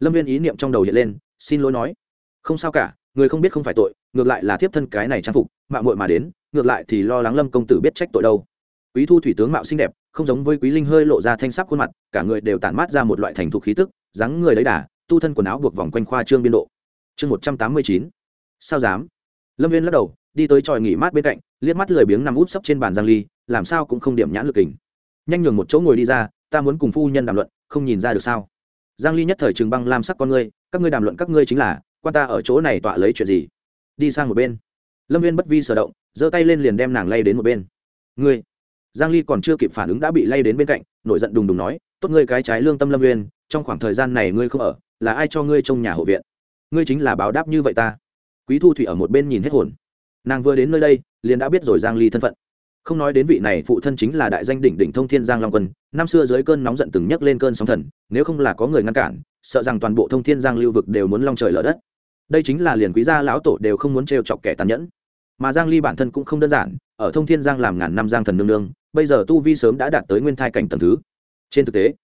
Lâm viên ý niệm trong đầu hiện lên, xin lỗi nói. Không sao cả, người không biết không phải tội, ngược lại là thiếp thân cái này trang phục mạng mội mà đến, ngược lại thì lo lắng lâm công tử biết trách tội đâu. Quý thu thủy tướng mạo xinh đẹp, không giống với quý linh hơi lộ ra thanh sắc khuôn mặt cả người đều tản mát ra một loại thành thục khí tức, dáng người lấy đà, tu thân quần áo buộc vòng quanh khoa trương biên độ. Chương một trăm tám mươi chín. Sao dám? Lâm viên lắc đầu, đi tới tròi nghỉ mát bên cạnh, liếc mắt lười biếng nằm úp sấp trên bàn giang ly, làm sao cũng không điểm nhãn lực hình nhanh nhường một chỗ ngồi đi ra, ta muốn cùng phu nhân đàm luận, không nhìn ra được sao? Giang ly nhất thời trường băng lam sắc con ngươi, các ngươi đàm luận các ngươi chính là, quan ta ở chỗ này tọa lấy chuyện gì? Đi sang một bên. Lâm viên bất vi sở động, giơ tay lên liền đem nàng lay đến một bên. Ngươi? Giang ly còn chưa kịp phản ứng đã bị lay đến bên cạnh, nổi giận đùng đùng nói tốt ngươi cái trái lương tâm lâm uyên, trong khoảng thời gian này ngươi không ở, là ai cho ngươi trong nhà hộ viện? Ngươi chính là báo đáp như vậy ta. Quý thu thủy ở một bên nhìn hết hồn. Nàng vừa đến nơi đây, liền đã biết rồi giang ly thân phận. Không nói đến vị này phụ thân chính là đại danh đỉnh đỉnh thông thiên giang long quân, năm xưa dưới cơn nóng giận từng nhấc lên cơn sóng thần, nếu không là có người ngăn cản, sợ rằng toàn bộ thông thiên giang lưu vực đều muốn long trời lở đất. Đây chính là liền quý gia lão tổ đều không muốn trêu chọc kẻ tàn nhẫn. Mà giang ly bản thân cũng không đơn giản, ở thông thiên giang làm ngàn năm giang thần nương nương, bây giờ tu vi sớm đã đạt tới nguyên thai cảnh tầng thứ trên thực tế,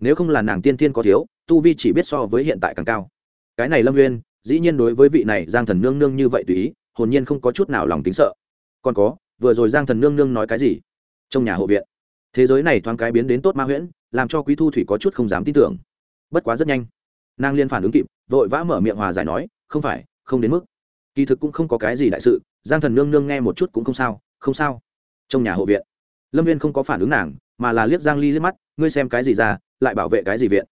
nếu không là nàng tiên thiên có thiếu, tu vi chỉ biết so với hiện tại càng cao. Cái này lâm nguyên dĩ nhiên đối với vị này giang thần nương nương như vậy tùy ý, hồn nhiên không có chút nào lòng tính sợ. Còn có, vừa rồi giang thần nương nương nói cái gì? Trong nhà hộ viện. Thế giới này thoáng cái biến đến tốt ma huyễn, làm cho quý thu thủy có chút không dám tin tưởng. Bất quá rất nhanh, nàng liên phản ứng kịp, vội vã mở miệng hòa giải nói, không phải, không đến mức. Kỳ thực cũng không có cái gì đại sự, giang thần nương nương nghe một chút cũng không sao không sao. Trong nhà hộ viện. Lâm viên không có phản ứng nàng mà là liếc giang ly liếc mắt, ngươi xem cái gì ra, lại bảo vệ cái gì viện?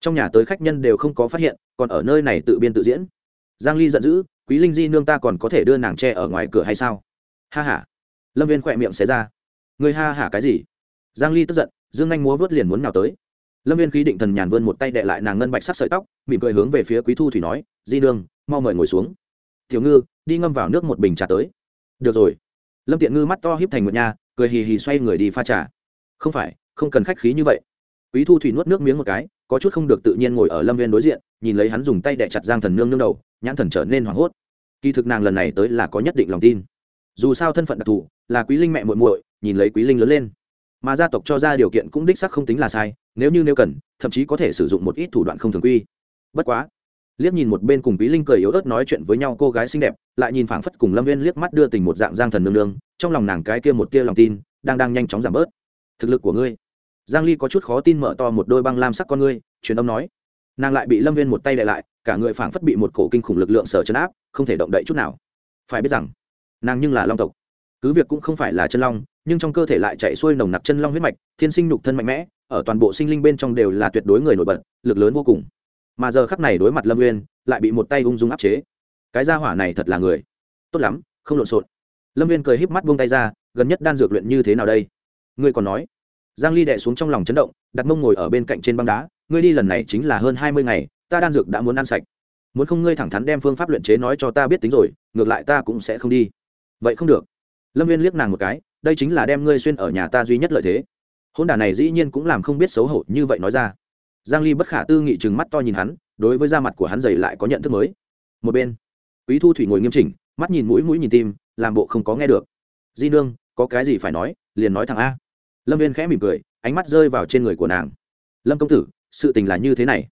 Trong nhà tới khách nhân đều không có phát hiện, còn ở nơi này tự biên tự diễn. Giang ly giận dữ, quý linh di nương ta còn có thể đưa nàng tre ở ngoài cửa hay sao? Ha ha. Lâm viên khỏe miệng xé ra. Ngươi ha hả cái gì? Giang ly tức giận, dương anh múa vớt liền muốn nào tới. Lâm viên khí định thần nhàn vươn một tay đệ lại nàng ngân bạch sắc sợi tóc, mỉm cười hướng về phía quý thu thủy nói, di nương, mau mời ngồi xuống. Tiểu ngư, đi ngâm vào nước một bình trà tới. Được rồi. Lâm tiện ngư mắt to híp thành một nhà cười hì hì xoay người đi pha trà không phải, không cần khách khí như vậy. Quý thu thủy nuốt nước miếng một cái, có chút không được tự nhiên ngồi ở lâm viên đối diện, nhìn lấy hắn dùng tay đẻ chặt giang thần nương nương đầu, nhãn thần trở nên hoảng hốt. Kỳ thực nàng lần này tới là có nhất định lòng tin. Dù sao thân phận đặc thù, là quý linh mẹ muội muội, nhìn lấy quý linh lớn lên. Mà gia tộc cho ra điều kiện cũng đích sắc không tính là sai, nếu như nếu cần, thậm chí có thể sử dụng một ít thủ đoạn không thường quy. Bất quá, liếc nhìn một bên cùng quý linh cười yếu ớt nói chuyện với nhau cô gái xinh đẹp, lại nhìn phảng phất cùng lâm viên liếc mắt đưa tình một dạng giang thần nương nương, trong lòng nàng cái kia một tia lòng tin, đang đang nhanh chóng giảm bớt thực lực của ngươi. Giang ly có chút khó tin mở to một đôi băng lam sắc con ngươi, truyền âm nói. Nàng lại bị lâm viên một tay đè lại, cả người phảng phất bị một cổ kinh khủng lực lượng sở chấn áp, không thể động đậy chút nào. Phải biết rằng, nàng nhưng là long tộc. Cứ việc cũng không phải là chân long, nhưng trong cơ thể lại chạy xuôi nồng nặc chân long huyết mạch, thiên sinh nhục thân mạnh mẽ, ở toàn bộ sinh linh bên trong đều là tuyệt đối người nổi bật, lực lớn vô cùng. Mà giờ khắc này đối mặt lâm uyên lại bị một tay ung dung áp chế. Cái gia hỏa này thật là người. Tốt lắm, không lộn xộn. Lâm uyên cười híp mắt buông tay ra, gần nhất đan dược luyện như thế nào đây? Ngươi còn nói. Giang ly đệ xuống trong lòng chấn động, đặt mông ngồi ở bên cạnh trên băng đá, ngươi đi lần này chính là hơn 20 ngày, ta đan dược đã muốn ăn sạch. Muốn không ngươi thẳng thắn đem phương pháp luyện chế nói cho ta biết tính rồi, ngược lại ta cũng sẽ không đi. Vậy không được. Lâm viên liếc nàng một cái, đây chính là đem ngươi xuyên ở nhà ta duy nhất lợi thế. Hôn đà này dĩ nhiên cũng làm không biết xấu hổ như vậy nói ra. Giang ly bất khả tư nghị chừng mắt to nhìn hắn, đối với da mặt của hắn dày lại có nhận thức mới. Một bên, quý thu thủy ngồi nghiêm chỉnh, mắt nhìn mũi mũi nhìn tim, làm bộ không có nghe được. Di nương, có cái gì phải nói, liền nói thằng a lâm viên khẽ mỉm cười ánh mắt rơi vào trên người của nàng lâm công tử sự tình là như thế này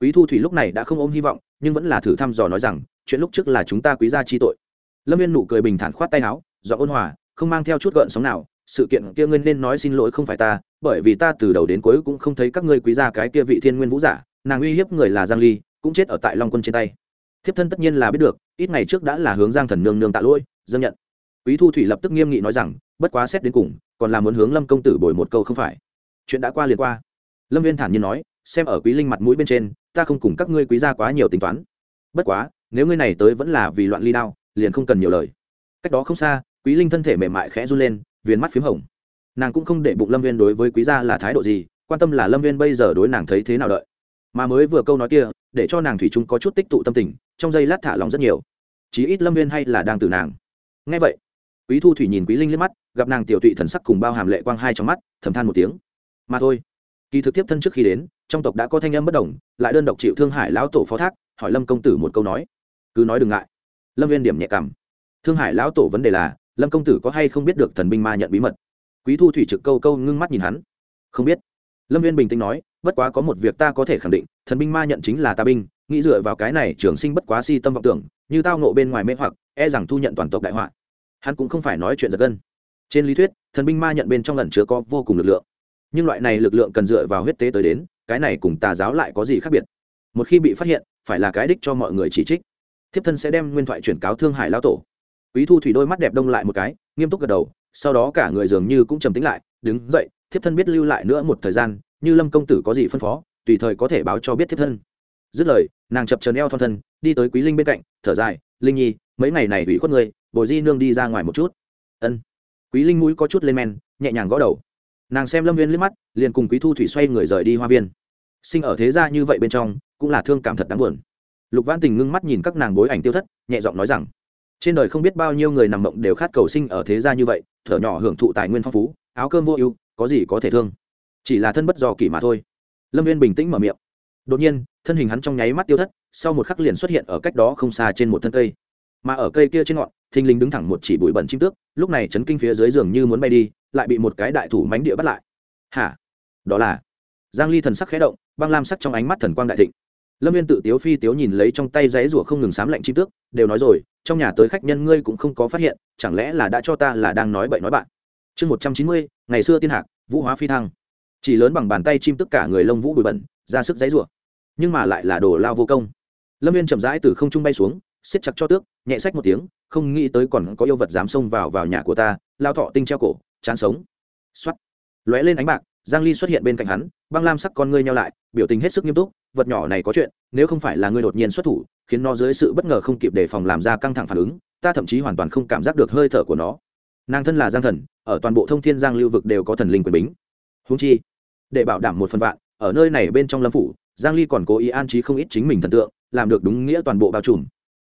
quý thu thủy lúc này đã không ôm hy vọng nhưng vẫn là thử thăm dò nói rằng chuyện lúc trước là chúng ta quý gia chi tội lâm viên nụ cười bình thản khoát tay áo do ôn hòa không mang theo chút gợn sóng nào sự kiện kia ngươi nên nói xin lỗi không phải ta bởi vì ta từ đầu đến cuối cũng không thấy các ngươi quý gia cái kia vị thiên nguyên vũ giả nàng uy hiếp người là giang ly cũng chết ở tại long quân trên tay thiếp thân tất nhiên là biết được ít ngày trước đã là hướng giang thần nương nương tạ lỗi dâng nhận quý thu thủy lập tức nghiêm nghị nói rằng bất quá xét đến cùng còn là muốn hướng lâm công tử bồi một câu không phải? Chuyện đã qua liền qua. Lâm viên thản nhiên nói, xem ở quý linh mặt mũi bên trên, ta không cùng các ngươi quý gia quá nhiều tính toán. Bất quá, nếu ngươi này tới vẫn là vì loạn ly đao, liền không cần nhiều lời. Cách đó không xa, quý linh thân thể mềm mại khẽ run lên, viền mắt p h í m hồng. Nàng cũng không để bụng lâm viên đối với quý gia là thái độ gì, quan tâm là lâm viên bây giờ đối nàng thấy thế nào đợi. Mà mới vừa câu nói kia, để cho nàng thủy chung có chút tích tụ tâm tình, trong giây lát thả lòng rất nhiều. Chí ít lâm viên hay là đang từ nàng. Ngay vậy quý thu thủy nhìn quý linh liếc mắt, gặp nàng tiểu tụy thần sắc cùng bao hàm lệ quang hai trong mắt, thầm than một tiếng. Mà thôi. Kỳ thực tiếp thân trước khi đến, trong tộc đã có thanh âm bất đồng, lại đơn độc chịu thương hải lão tổ phó thác, hỏi lâm công tử một câu nói. Cứ nói đừng ngại. Lâm viên điểm nhẹ cảm. Thương hải lão tổ vấn đề là, lâm công tử có hay không biết được thần binh ma nhận bí mật? Quý thu thủy trực câu câu ngưng mắt nhìn hắn. Không biết. Lâm viên bình tĩnh nói, bất quá có một việc ta có thể khẳng định, thần binh ma nhận chính là ta binh, nghĩ dựa vào cái này trường sinh bất quá si tâm vọng tưởng, như tao nộ bên ngoài mê hoặc e rằng thu nhận toàn tộc đại họa hắn cũng không phải nói chuyện giật gân. Trên lý thuyết, thần binh ma nhận bên trong lần chứa có vô cùng lực lượng. Nhưng loại này lực lượng cần dựa vào huyết tế tới đến, cái này cùng tà giáo lại có gì khác biệt? Một khi bị phát hiện, phải là cái đích cho mọi người chỉ trích. Thiếp thân sẽ đem nguyên thoại chuyển cáo thương hải lao tổ. Quý thu thủy đôi mắt đẹp đông lại một cái, nghiêm túc gật đầu, sau đó cả người dường như cũng trầm tính lại, đứng dậy, thiếp thân biết lưu lại nữa một thời gian, như lâm công tử có gì phân phó, tùy thời có thể báo cho biết thiếp thân. Dứt lời, nàng chập trần eo thon thân, đi tới quý linh bên cạnh, thở dài, linh nhi, mấy ngày này ủy khuất người bồi di nương đi ra ngoài một chút. Ân. Quý linh mũi có chút lên men, nhẹ nhàng gõ đầu. Nàng xem lâm viên liếc mắt, liền cùng quý thu thủy xoay người rời đi hoa viên. Sinh ở thế gia như vậy bên trong, cũng là thương cảm thật đáng buồn. Lục văn tình ngưng mắt nhìn các nàng bối ảnh tiêu thất, nhẹ giọng nói rằng, trên đời không biết bao nhiêu người nằm mộng đều khát cầu sinh ở thế gia như vậy, thở nhỏ hưởng thụ tài nguyên phong phú, áo cơm vô ưu, có gì có thể thương? Chỉ là thân bất do kỷ mà thôi. Lâm viên bình tĩnh mở miệng. Đột nhiên, thân hình hắn trong nháy mắt tiêu thất, sau một khắc liền xuất hiện ở cách đó không xa trên một thân cây. Mà ở cây kia trên ngọn thình lình đứng thẳng một chỉ bụi bẩn chim tước, lúc này chấn kinh phía dưới giường như muốn bay đi, lại bị một cái đại thủ mánh địa bắt lại. Hả? Đó là? Giang ly thần sắc khẽ động, băng lam sắc trong ánh mắt thần quang đại thịnh. Lâm viên tự tiếu phi tiếu nhìn lấy trong tay giấy rủa không ngừng sám lạnh chim tước, đều nói rồi, trong nhà tới khách nhân ngươi cũng không có phát hiện, chẳng lẽ là đã cho ta là đang nói bậy nói bạn? Chương một trăm chín mươi, ngày xưa tiên hạc, vũ hóa phi thăng. Chỉ lớn bằng bàn tay chim tức cả người lông vũ bụi bẩn, ra sức giấy rủa. Nhưng mà lại là đồ lao vô công. Lâm viên chậm rãi từ không trung bay xuống siết chặt cho tước, nhẹ sách một tiếng, không nghĩ tới còn có yêu vật dám xông vào vào nhà của ta, lao thọ tinh treo cổ, chán sống. Xoắt lóe lên ánh bạc, giang ly xuất hiện bên cạnh hắn, băng lam sắc con ngươi nhau lại, biểu tình hết sức nghiêm túc, vật nhỏ này có chuyện, nếu không phải là ngươi đột nhiên xuất thủ, khiến nó dưới sự bất ngờ không kịp đề phòng làm ra căng thẳng phản ứng, ta thậm chí hoàn toàn không cảm giác được hơi thở của nó. Nàng thân là giang thần, ở toàn bộ thông thiên giang lưu vực đều có thần linh quyền bính. Huống chi, để bảo đảm một phần vạn, ở nơi này bên trong lâm phủ, giang ly còn cố ý an trí không ít chính mình thần tượng, làm được đúng nghĩa toàn bộ bao trùm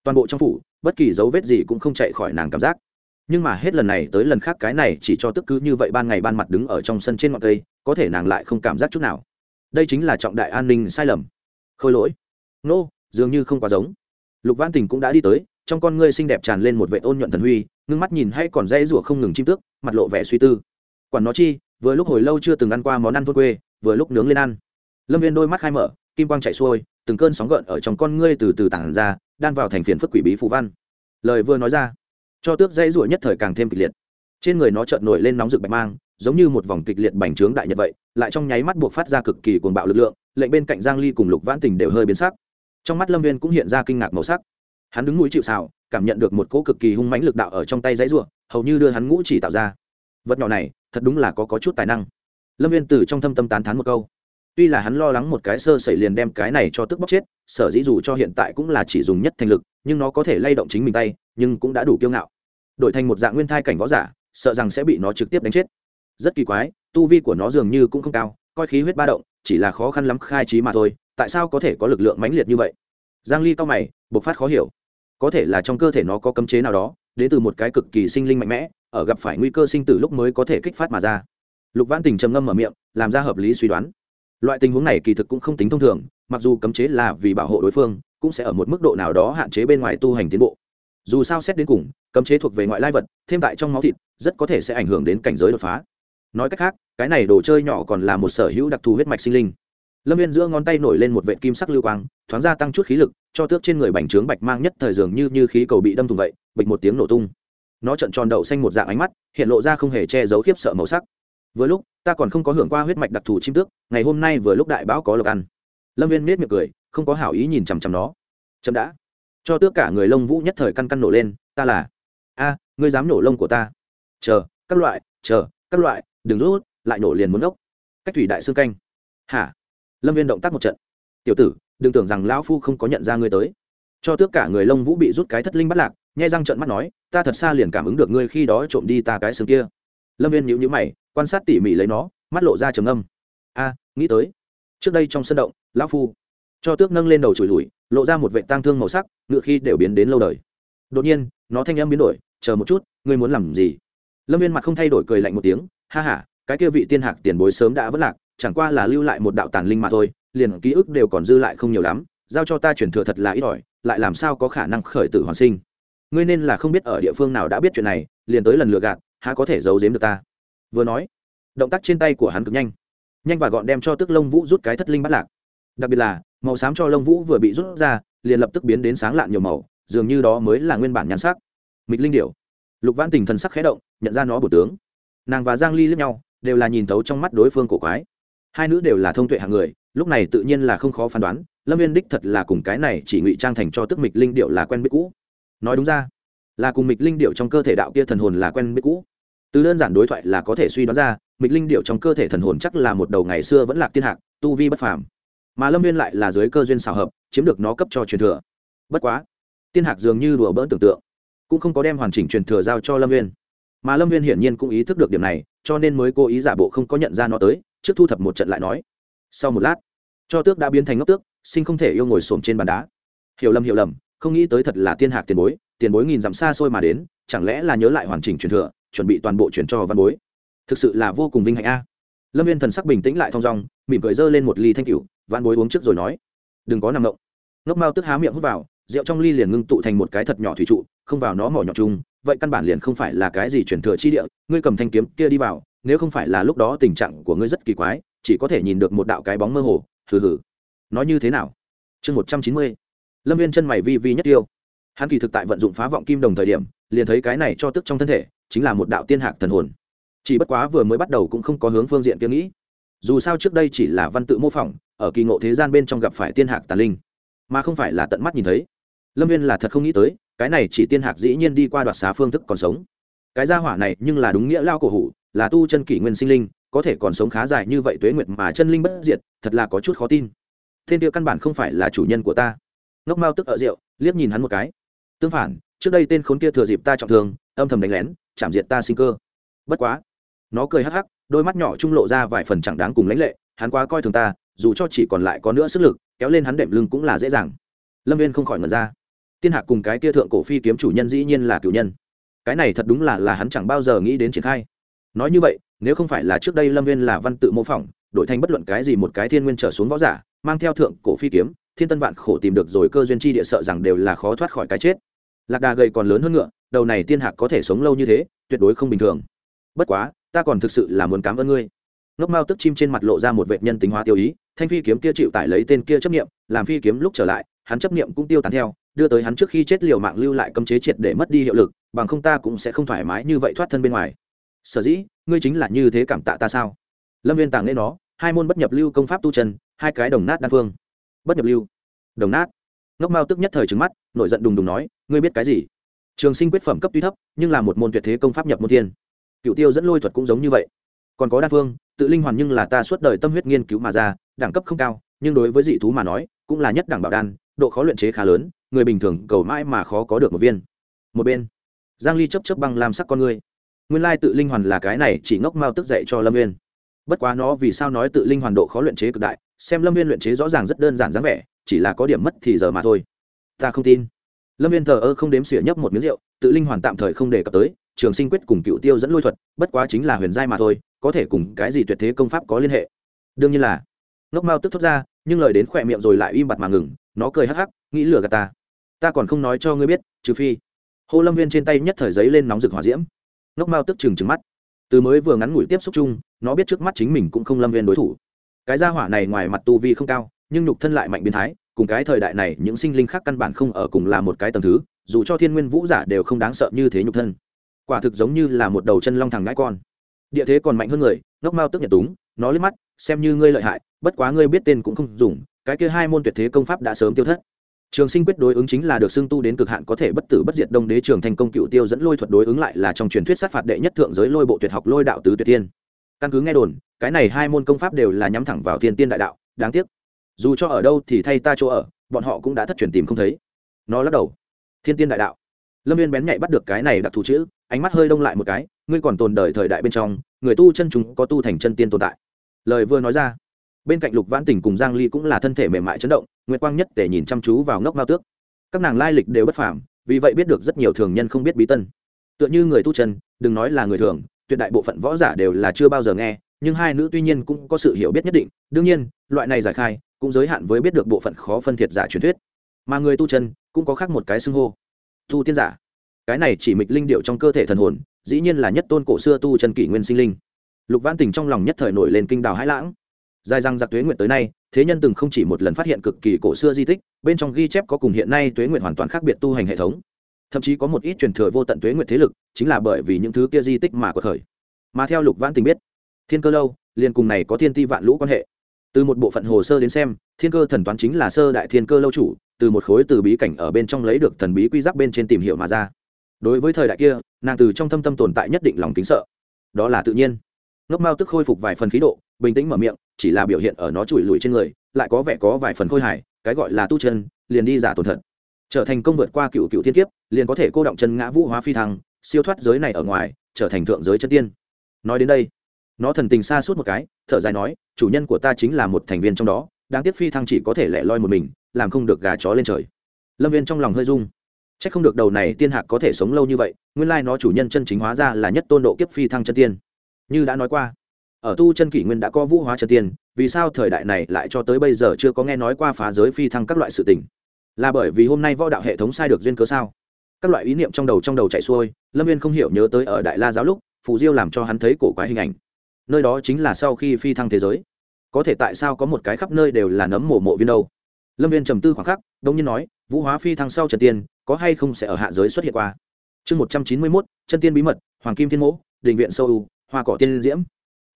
toàn bộ trong phủ bất kỳ dấu vết gì cũng không chạy khỏi nàng cảm giác. Nhưng mà hết lần này tới lần khác cái này chỉ cho tức cứ như vậy ban ngày ban mặt đứng ở trong sân trên ngọn cây có thể nàng lại không cảm giác chút nào. Đây chính là trọng đại an ninh sai lầm. Khôi lỗi. Nô、no, dường như không quá giống. Lục văn tình cũng đã đi tới trong con ngươi xinh đẹp tràn lên một vệ ôn nhuận thần huy ngưng mắt nhìn hay còn dây rủa không ngừng chim tước mặt lộ vẻ suy tư. Quản nó chi vừa lúc hồi lâu chưa từng ăn qua món ăn thôn quê vừa lúc nướng lên ăn. Lâm viên đôi mắt khai mở kim quang chạy xuôi từng cơn sóng gợn ở trong con ngươi từ từ tản ra đan vào thành phiền phức quỷ bí phù văn. Lời vừa nói ra, cho tước dây ruổi nhất thời càng thêm kịch liệt. Trên người nó chợt nổi lên nóng rực bạch mang, giống như một vòng kịch liệt bành trướng đại nhật vậy, lại trong nháy mắt buộc phát ra cực kỳ cuồng bạo lực lượng, lệnh bên cạnh giang ly cùng lục vãn tình đều hơi biến sắc. Trong mắt lâm viên cũng hiện ra kinh ngạc màu sắc. Hắn đứng mũi chịu xào cảm nhận được một cỗ cực kỳ hung mãnh lực đạo ở trong tay dãy rủa, hầu như đưa hắn ngũ chỉ tạo ra. Vật nhỏ này, thật đúng là có có chút tài năng. Lâm viên từ trong thâm tâm tán thán một câu tuy là hắn lo lắng một cái sơ sẩy liền đem cái này cho tức bóc chết, sở dĩ dù cho hiện tại cũng là chỉ dùng nhất thành lực, nhưng nó có thể lay động chính mình tay, nhưng cũng đã đủ kiêu ngạo. Đổi thành một dạng nguyên thai cảnh võ giả, sợ rằng sẽ bị nó trực tiếp đánh chết. Rất kỳ quái, tu vi của nó dường như cũng không cao, coi khí huyết ba động, chỉ là khó khăn lắm khai trí mà thôi, tại sao có thể có lực lượng mãnh liệt như vậy? Giang ly cao mày, bộc phát khó hiểu. Có thể là trong cơ thể nó có cấm chế nào đó, đến từ một cái cực kỳ sinh linh mạnh mẽ, ở gặp phải nguy cơ sinh tử lúc mới có thể kích phát mà ra. Lục văn tình trầm ngâm mở miệng, làm ra hợp lý suy đoán loại tình huống này kỳ thực cũng không tính thông thường, mặc dù cấm chế là vì bảo hộ đối phương, cũng sẽ ở một mức độ nào đó hạn chế bên ngoài tu hành tiến bộ. Dù sao xét đến cùng, cấm chế thuộc về ngoại lai vật, thêm tại trong máu thịt, rất có thể sẽ ảnh hưởng đến cảnh giới đột phá. Nói cách khác, cái này đồ chơi nhỏ còn là một sở hữu đặc thù huyết mạch sinh linh. Lâm viên giữa ngón tay nổi lên một vệ kim sắc lưu quang, thoáng ra tăng chút khí lực, cho tước trên người bành trướng bạch mang nhất thời dường như như khí cầu bị đâm thùng vậy, bịch một tiếng nổ tung. Nó trận tròn đậu xanh một dạng ánh mắt, hiện lộ ra không hề che giấu khiếp sợ màu sắc vừa lúc, ta còn không có hưởng qua huyết mạch đặc thù chim tước, ngày hôm nay vừa lúc đại bão có lộc ăn. Lâm viên miết miệng cười, không có hảo ý nhìn chằm chằm nó. Chậm đã. Cho tước cả người lông vũ nhất thời căn căn nổ lên, ta là, a, ngươi dám nổ lông của ta. Chờ, các loại, chờ, các loại, đừng rút, lại nổ liền muốn ốc. Cách thủy đại xương canh. Hả? Lâm viên động tác một trận. Tiểu tử, đừng tưởng rằng lão phu không có nhận ra ngươi tới. Cho tước cả người lông vũ bị rút cái thất linh bắt lạc, nhai răng trận mắt nói, ta thật xa liền cảm ứng được ngươi khi đó trộm đi ta cái xương kia lâm viên nhữ nhữ mày, quan sát tỉ mỉ lấy nó, mắt lộ ra trầm âm a à, nghĩ tới. Trước đây trong sân động, lão phu cho tước nâng lên đầu chùi lùi lộ ra một vệ tang thương màu sắc, ngựa khi đều biến đến lâu đời. Đột nhiên, nó thanh âm biến đổi, chờ một chút, ngươi muốn làm gì? Lâm viên mặt không thay đổi cười lạnh một tiếng, ha h a cái kia vị tiên hạc tiền bối sớm đã vất lạc, chẳng qua là lưu lại một đạo tàn linh mà thôi, liền ký ức đều còn dư lại không nhiều lắm, giao cho ta chuyển thừa thật là ít ỏi, lại làm sao có khả năng khởi tử hoàn sinh? Ngươi nên là không biết ở địa phương nào đã biết chuyện này, liền tới lần lừa gạt há có thể giấu giếm được ta? Vừa nói, động tác trên tay của hắn cực nhanh. Nhanh và gọn đem cho tức lông vũ rút cái thất linh bắt lạc. Đặc biệt là, màu xám cho lông vũ vừa bị rút ra, liền lập tức biến đến sáng lạn nhiều màu, dường như đó mới là nguyên bản nhan sắc. Mịch linh điệu lục văn tình thần sắc khẽ động, nhận ra nó bổ tướng. Nàng và giang ly lướt nhau, đều là nhìn thấu trong mắt đối phương cổ quái. Hai nữ đều là thông tuệ hạng người, lúc này tự nhiên là không khó phán đoán, lâm viên đích thật là cùng cái này chỉ ngụy trang thành cho tức mịch linh điệu là quen biết cũ. Nói đúng ra, là cùng mịch linh điệu trong cơ thể đạo kia thần hồn là quen biết cũ từ đơn giản đối thoại là có thể suy đoán ra, mịch linh điệu trong cơ thể thần hồn chắc là một đầu ngày xưa vẫn là tiên hạc, tu vi bất phàm. Mà lâm viên lại là dưới cơ duyên xào hợp, chiếm được nó cấp cho truyền thừa. Bất quá, tiên hạc dường như đùa bỡn tưởng tượng, cũng không có đem hoàn chỉnh truyền thừa giao cho lâm viên mà lâm viên hiển nhiên cũng ý thức được điểm này, cho nên mới cố ý giả bộ không có nhận ra nó tới, trước thu thập một trận lại nói. Sau một lát, cho tước đã biến thành ngốc tước, sinh không thể yêu ngồi xổm trên bàn đá. Hiểu lầm hiểu lầm, không nghĩ tới thật là tiên hạc tiền bối tiền bối nghìn dặm xa xôi mà đến, chẳng lẽ là nhớ lại hoàn chỉnh truyền thừa? Chuẩn bị toàn bộ chuyển cho văn bối. Thực sự là vô cùng vinh hạnh a. Lâm viên thần sắc bình tĩnh lại thong dong, mỉm cười dơ lên một ly thanh cựu văn bối uống trước rồi nói, đừng có nằm ngộng ngốc mao tức há miệng hút vào, rượu trong ly liền ngưng tụ thành một cái thật nhỏ thủy trụ, không vào nó mỏ nhỏ chung, vậy căn bản liền không phải là cái gì chuyển thừa chi địa, ngươi cầm thanh kiếm kia đi vào, nếu không phải là lúc đó tình trạng của ngươi rất kỳ quái, chỉ có thể nhìn được một đạo cái bóng mơ hồ, hừ hừ. Nói như thế nào? Chương một trăm chín mươi. Lâm viên chân mày vi vi nhất tiêu. Hắn kỳ thực tại vận dụng phá vọng kim đồng thời điểm liền thấy cái này cho tức trong thân thể, chính là một đạo tiên hạc thần hồn. Chỉ bất quá vừa mới bắt đầu cũng không có hướng phương diện kia nghĩ. Dù sao trước đây chỉ là văn tự mô phỏng, ở kỳ ngộ thế gian bên trong gặp phải tiên hạc tàn linh, mà không phải là tận mắt nhìn thấy. Lâm viên là thật không nghĩ tới, cái này chỉ tiên hạc dĩ nhiên đi qua đoạt xá phương thức còn sống. Cái gia hỏa này nhưng là đúng nghĩa lao cổ hủ, là tu chân kỷ nguyên sinh linh, có thể còn sống khá dài như vậy tuế nguyệt mà chân linh bất diệt, thật là có chút khó tin. Thiên tiêu căn bản không phải là chủ nhân của ta. Ngốc mao tức ở rượu, liếc nhìn hắn một cái. Tương phản trước đây tên khốn kia thừa dịp ta trọng thương, âm thầm đánh lén, chạm diệt ta sinh cơ. Bất quá, nó cười hắc hắc, đôi mắt nhỏ trung lộ ra vài phần chẳng đáng cùng lãnh lệ, hắn quá coi thường ta, dù cho chỉ còn lại có nữa sức lực, kéo lên hắn đệm lưng cũng là dễ dàng. Lâm viên không khỏi ngần ra. Tiên hạc cùng cái kia thượng cổ phi kiếm chủ nhân dĩ nhiên là cựu nhân. Cái này thật đúng là là hắn chẳng bao giờ nghĩ đến triển khai. Nói như vậy, nếu không phải là trước đây lâm viên là văn tự mô phỏng, đổi thành bất luận cái gì một cái thiên nguyên trở xuống võ giả, mang theo thượng cổ phi kiếm, thiên tân vạn khổ tìm được rồi cơ duyên chi địa sợ rằng đều là khó thoát khỏi cái chết lạc đà gầy còn lớn hơn ngựa, đầu này tiên hạc có thể sống lâu như thế, tuyệt đối không bình thường. Bất quá, ta còn thực sự là muốn cảm ơn ngươi. Ngốc mao tức chim trên mặt lộ ra một vệ nhân tính hóa tiêu ý, thanh phi kiếm kia chịu tải lấy tên kia chấp nghiệm làm phi kiếm lúc trở lại, hắn chấp nghiệm cũng tiêu tán theo, đưa tới hắn trước khi chết liều mạng lưu lại cấm chế triệt để mất đi hiệu lực, bằng không ta cũng sẽ không thoải mái như vậy thoát thân bên ngoài. Sở dĩ, ngươi chính là như thế cảm tạ ta sao? Lâm viên tàng lên nó, hai môn bất nhập lưu công pháp tu chân, hai cái đồng nát đan phương. Bất nhập lưu. Đồng nát. Ngốc mao tức nhất thời trứng mắt nổi giận đùng đùng nói, ngươi biết cái gì? Trường sinh quyết phẩm cấp tuy thấp, nhưng là một môn tuyệt thế công pháp nhập môn thiên. Cựu tiêu dẫn lôi thuật cũng giống như vậy. Còn có đan phương, tự linh hoàn nhưng là ta suốt đời tâm huyết nghiên cứu mà ra, đẳng cấp không cao, nhưng đối với dị thú mà nói, cũng là nhất đẳng bảo đan, độ khó luyện chế khá lớn, người bình thường cầu mãi mà khó có được một viên. Một bên, giang ly chấp chấp băng làm sắc con người nguyên lai tự linh hoàn là cái này, chỉ ngốc mao tức dạy cho lâm nguyên bất quá nó vì sao nói tự linh hoàn độ khó luyện chế cực đại, xem lâm nguyên luyện chế rõ ràng rất đơn giản dáng vẻ, chỉ là có điểm mất thì giờ mà thôi ta không tin. Lâm viên thờ ơ không đếm xỉa nhấp một miếng rượu, tự linh hoàn tạm thời không đề cập tới, trường sinh quyết cùng cựu tiêu dẫn lôi thuật, bất quá chính là huyền giai mà thôi, có thể cùng cái gì tuyệt thế công pháp có liên hệ. Đương nhiên là, ngốc mao tức thốt ra, nhưng lời đến khỏe miệng rồi lại im bặt mà ngừng, nó cười hắc hắc, nghĩ lừa gạt ta. Ta còn không nói cho ngươi biết, trừ phi. Hô lâm viên trên tay nhất thời giấy lên nóng rực hỏa diễm. Ngốc mao tức chừng chừng mắt. Từ mới vừa ngắn ngủi tiếp xúc chung, nó biết trước mắt chính mình cũng không lâm viên đối thủ. Cái gia hỏa này ngoài mặt tu vi không cao, nhưng nhục thân lại mạnh biến thái cùng cái thời đại này, những sinh linh khác căn bản không ở cùng là một cái tầm thứ, dù cho thiên nguyên vũ giả đều không đáng sợ như thế nhục thân. Quả thực giống như là một đầu chân long thằng ngãi con. Địa thế còn mạnh hơn người, ngốc mao tức nhật túng, nó liếc mắt, xem như ngươi lợi hại, bất quá ngươi biết tên cũng không dùng, cái kia hai môn tuyệt thế công pháp đã sớm tiêu thất. Trường sinh quyết đối ứng chính là được xưng tu đến cực hạn có thể bất tử bất diệt đông đế trường thành công cựu tiêu dẫn lôi thuật đối ứng lại là trong truyền thuyết sát phạt đệ nhất thượng giới lôi bộ tuyệt học lôi đạo tứ tuyệt tiên. Căn cứ nghe đồn, cái này hai môn công pháp đều là nhắm thẳng vào thiên tiên đại đạo, đáng tiếc dù cho ở đâu thì thay ta chỗ ở, bọn họ cũng đã thất truyền tìm không thấy. Nó lắc đầu. Thiên tiên đại đạo. Lâm viên bén nhạy bắt được cái này đặc thù chữ, ánh mắt hơi đông lại một cái, ngươi còn tồn đời thời đại bên trong, người tu chân chúng có tu thành chân tiên tồn tại. Lời vừa nói ra, bên cạnh lục vãn Tỉnh cùng giang ly cũng là thân thể mềm mại chấn động, nguyệt quang nhất để nhìn chăm chú vào ngốc mao tước. Các nàng lai lịch đều bất phàm, vì vậy biết được rất nhiều thường nhân không biết bí tân. Tựa như người tu chân, đừng nói là người thường, tuyệt đại bộ phận võ giả đều là chưa bao giờ nghe, nhưng hai nữ tuy nhiên cũng có sự hiểu biết nhất định. Đương nhiên, loại này giải khai cũng giới hạn với biết được bộ phận khó phân thiệt giả truyền thuyết. Mà người tu chân cũng có khác một cái xưng hô. Tu tiên giả. Cái này chỉ mịch linh điệu trong cơ thể thần hồn, dĩ nhiên là nhất tôn cổ xưa tu chân kỷ nguyên sinh linh. Lục văn tình trong lòng nhất thời nổi lên kinh đào hãi lãng. Dài răng giặc tuế nguyện tới nay, thế nhân từng không chỉ một lần phát hiện cực kỳ cổ xưa di tích, bên trong ghi chép có cùng hiện nay tuế nguyện hoàn toàn khác biệt tu hành hệ thống. Thậm chí có một ít truyền thừa vô tận tuế nguyện thế lực, chính là bởi vì những thứ kia di tích mà có thời mà theo lục văn tình biết, thiên cơ lâu, liền cùng này có thiên ti vạn lũ quan hệ từ một bộ phận hồ sơ đến xem, thiên cơ thần toán chính là sơ đại thiên cơ lâu chủ, từ một khối từ bí cảnh ở bên trong lấy được thần bí quy giáp bên trên tìm hiểu mà ra. Đối với thời đại kia, nàng từ trong thâm tâm tồn tại nhất định lòng kính sợ. Đó là tự nhiên. Ngốc mao tức khôi phục vài phần khí độ, bình tĩnh mở miệng, chỉ là biểu hiện ở nó chùi lùi trên người, lại có vẻ có vài phần khôi hài, cái gọi là tu chân, liền đi giả tổn thật. Trở thành công vượt qua cựu cựu thiên kiếp, liền có thể cô động chân ngã vũ hóa phi thăng, siêu thoát giới này ở ngoài, trở thành thượng giới chân tiên. Nói đến đây nó thần tình xa suốt một cái, thở dài nói, chủ nhân của ta chính là một thành viên trong đó, đáng tiếc phi thăng chỉ có thể lẻ loi một mình, làm không được gà chó lên trời. Lâm viên trong lòng hơi rung. C h ắ c không được đầu này tiên hạc có thể sống lâu như vậy, nguyên lai nó chủ nhân chân chính hóa ra là nhất tôn độ kiếp phi thăng chân tiên. Như đã nói qua, ở tu chân kỷ nguyên đã có vũ hóa chân tiên, vì sao thời đại này lại cho tới bây giờ chưa có nghe nói qua phá giới phi thăng các loại sự tình? Là bởi vì hôm nay võ đạo hệ thống sai được duyên cớ sao? Các loại ý niệm trong đầu trong đầu chạy xuôi, lâm viên không hiểu nhớ tới ở đại la giáo lúc, phù diêu làm cho hắn thấy cổ quái hình ảnh nơi đó chính là sau khi phi thăng thế giới. Có thể tại sao có một cái khắp nơi đều là nấm mổ mộ viên đâu? Lâm viên trầm tư khoảng khắc, đông nhiên nói, vũ hóa phi thăng sau trần tiên, có hay không sẽ ở hạ giới xuất hiện qua? Chương một trăm chín mươi mốt, chân tiên bí mật, hoàng kim thiên mỗ, đình viện sâu u, hoa cỏ tiên diễm.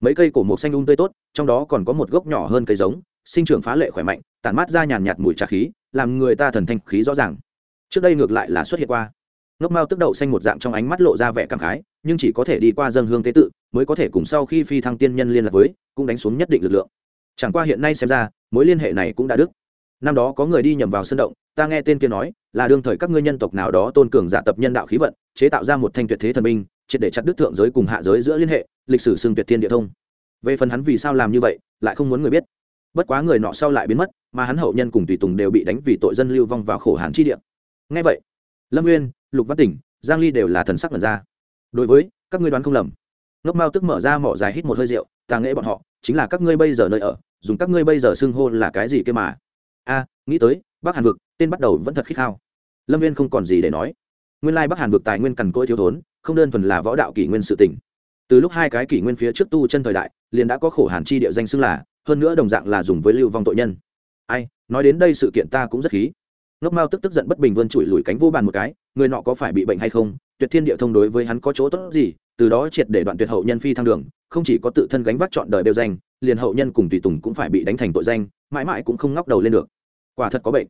Mấy cây cổ mộc xanh un um tươi tốt, trong đó còn có một gốc nhỏ hơn cây giống, sinh trưởng phá lệ khỏe mạnh, tản mát ra nhàn nhạt mùi trà khí, làm người ta thần thanh khí rõ ràng. Trước đây ngược lại là xuất hiện qua. Ngốc mao tức đậu xanh một dạng trong ánh mắt lộ ra vẻ cảm khái nhưng chỉ có thể đi qua dân hương tế tự, mới có thể cùng sau khi phi thăng tiên nhân liên lạc với, cũng đánh xuống nhất định lực lượng. Chẳng qua hiện nay xem ra, mối liên hệ này cũng đã đứt. Năm đó có người đi nhầm vào sân động, ta nghe tên kia nói, là đương thời các ngươi nhân tộc nào đó tôn cường giả tập nhân đạo khí vận, chế tạo ra một thanh tuyệt thế thần minh triệt để chặt đứt thượng giới cùng hạ giới giữa liên hệ, lịch sử xưng tuyệt thiên địa thông. Về phần hắn vì sao làm như vậy, lại không muốn người biết. Bất quá người nọ sau lại biến mất, mà hắn hậu nhân cùng tùy tùng đều bị đánh vì tội dân lưu vong vào khổ hàn chi địa. Ngay vậy, lâm nguyên lục văn tỉnh, giang ly đều là thần sắc lần ra đối với, các ngươi đoán không lầm. Ngốc mao tức mở ra mỏ dài hít một hơi rượu tàng nghệ bọn họ, chính là các ngươi bây giờ nơi ở, dùng các ngươi bây giờ xưng hô là cái gì kia mà. A, nghĩ tới, bắc hàn vực, tên bắt đầu vẫn thật khích hao lâm viên không còn gì để nói. Nguyên lai bắc hàn vực tài nguyên cằn cỗi thiếu thốn, không đơn thuần là võ đạo kỷ nguyên sự tỉnh từ lúc hai cái kỷ nguyên phía trước tu chân thời đại, liền đã có khổ hàn chi địa danh xưng là, hơn nữa đồng dạng là dùng với lưu vong tội nhân. Ai, nói đến đây sự kiện ta cũng rất khí ngốc mao tức tức giận bất bình vươn chùi lùi cánh vô bàn một cái, người nọ có phải bị bệnh hay không? Tuyệt thiên địa thông đối với hắn có chỗ tốt gì? Từ đó triệt để đoạn tuyệt hậu nhân phi thăng đường, không chỉ có tự thân gánh vác chọn đời đều danh, liền hậu nhân cùng tùy tùng cũng phải bị đánh thành tội danh, mãi mãi cũng không ngóc đầu lên được. Quả thật có bệnh.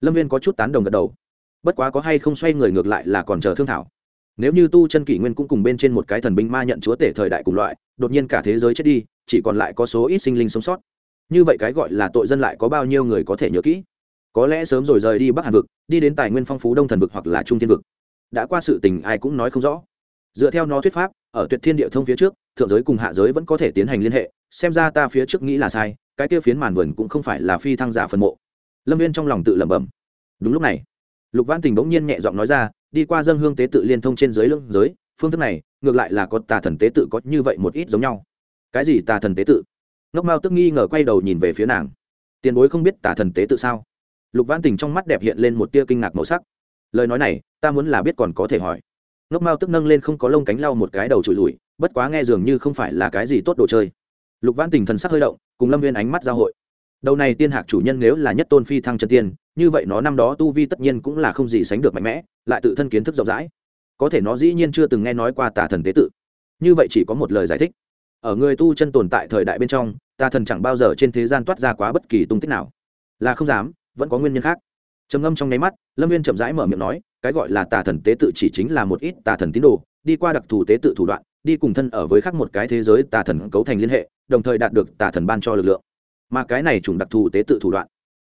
Lâm viên có chút tán đồng gật đầu. Bất quá có hay không xoay người ngược lại là còn chờ thương thảo. Nếu như tu chân kỷ nguyên cũng cùng bên trên một cái thần binh ma nhận chúa tể thời đại cùng loại, đột nhiên cả thế giới chết đi, chỉ còn lại có số ít sinh linh sống sót. Như vậy cái gọi là tội dân lại có bao nhiêu người có thể nhớ kỹ? Có lẽ sớm rồi rời đi bắc hàn vực, đi đến tài nguyên phong phú đông thần vực hoặc là trung thiên vực. Đã qua sự tình ai cũng nói không rõ. Dựa theo nó thuyết pháp, ở tuyệt thiên địa thông phía trước, thượng giới cùng hạ giới vẫn có thể tiến hành liên hệ, xem ra ta phía trước nghĩ là sai, cái kia phiến màn vườn cũng không phải là phi thăng giả phân mộ. Lâm viên trong lòng tự lẩm bẩm. Đúng lúc này, lục văn tình bỗng nhiên nhẹ giọng nói ra, đi qua dân hương tế tự liên thông trên giới lưng giới, phương thức này, ngược lại là có tà thần tế tự có như vậy một ít giống nhau. Cái gì tà thần tế tự? Ngốc mao tức nghi ngờ quay đầu nhìn về phía nàng. Tiền bối không biết tà thần tế tự sao? Lục Vãn tình trong mắt đẹp hiện lên một tia kinh ngạc màu sắc. Lời nói này, ta muốn là biết còn có thể hỏi. Ngốc mao tức nâng lên không có lông cánh lau một cái đầu trụi lùi bất quá nghe dường như không phải là cái gì tốt đồ chơi. Lục Vãn tình thần sắc hơi động, cùng lâm viên ánh mắt giao hội. Đầu này tiên hạc chủ nhân nếu là nhất tôn phi thăng chân tiên, như vậy nó năm đó tu vi tất nhiên cũng là không gì sánh được mạnh mẽ, lại tự thân kiến thức rộng rãi. Có thể nó dĩ nhiên chưa từng nghe nói qua tà thần tế tự. Như vậy chỉ có một lời giải thích. Ở người tu chân tồn tại thời đại bên trong, tà thần chẳng bao giờ trên thế gian toát ra quá bất kỳ tung tích nào. Là không dám vẫn có nguyên nhân khác. Trầm ngâm trong nháy mắt, lâm viên chậm rãi mở miệng nói, cái gọi là tà thần tế tự chỉ chính là một ít tà thần tín đồ, đi qua đặc thù tế tự thủ đoạn, đi cùng thân ở với khác một cái thế giới tà thần cấu thành liên hệ, đồng thời đạt được tà thần ban cho lực lượng. Mà cái này chủng đặc thù tế tự thủ đoạn,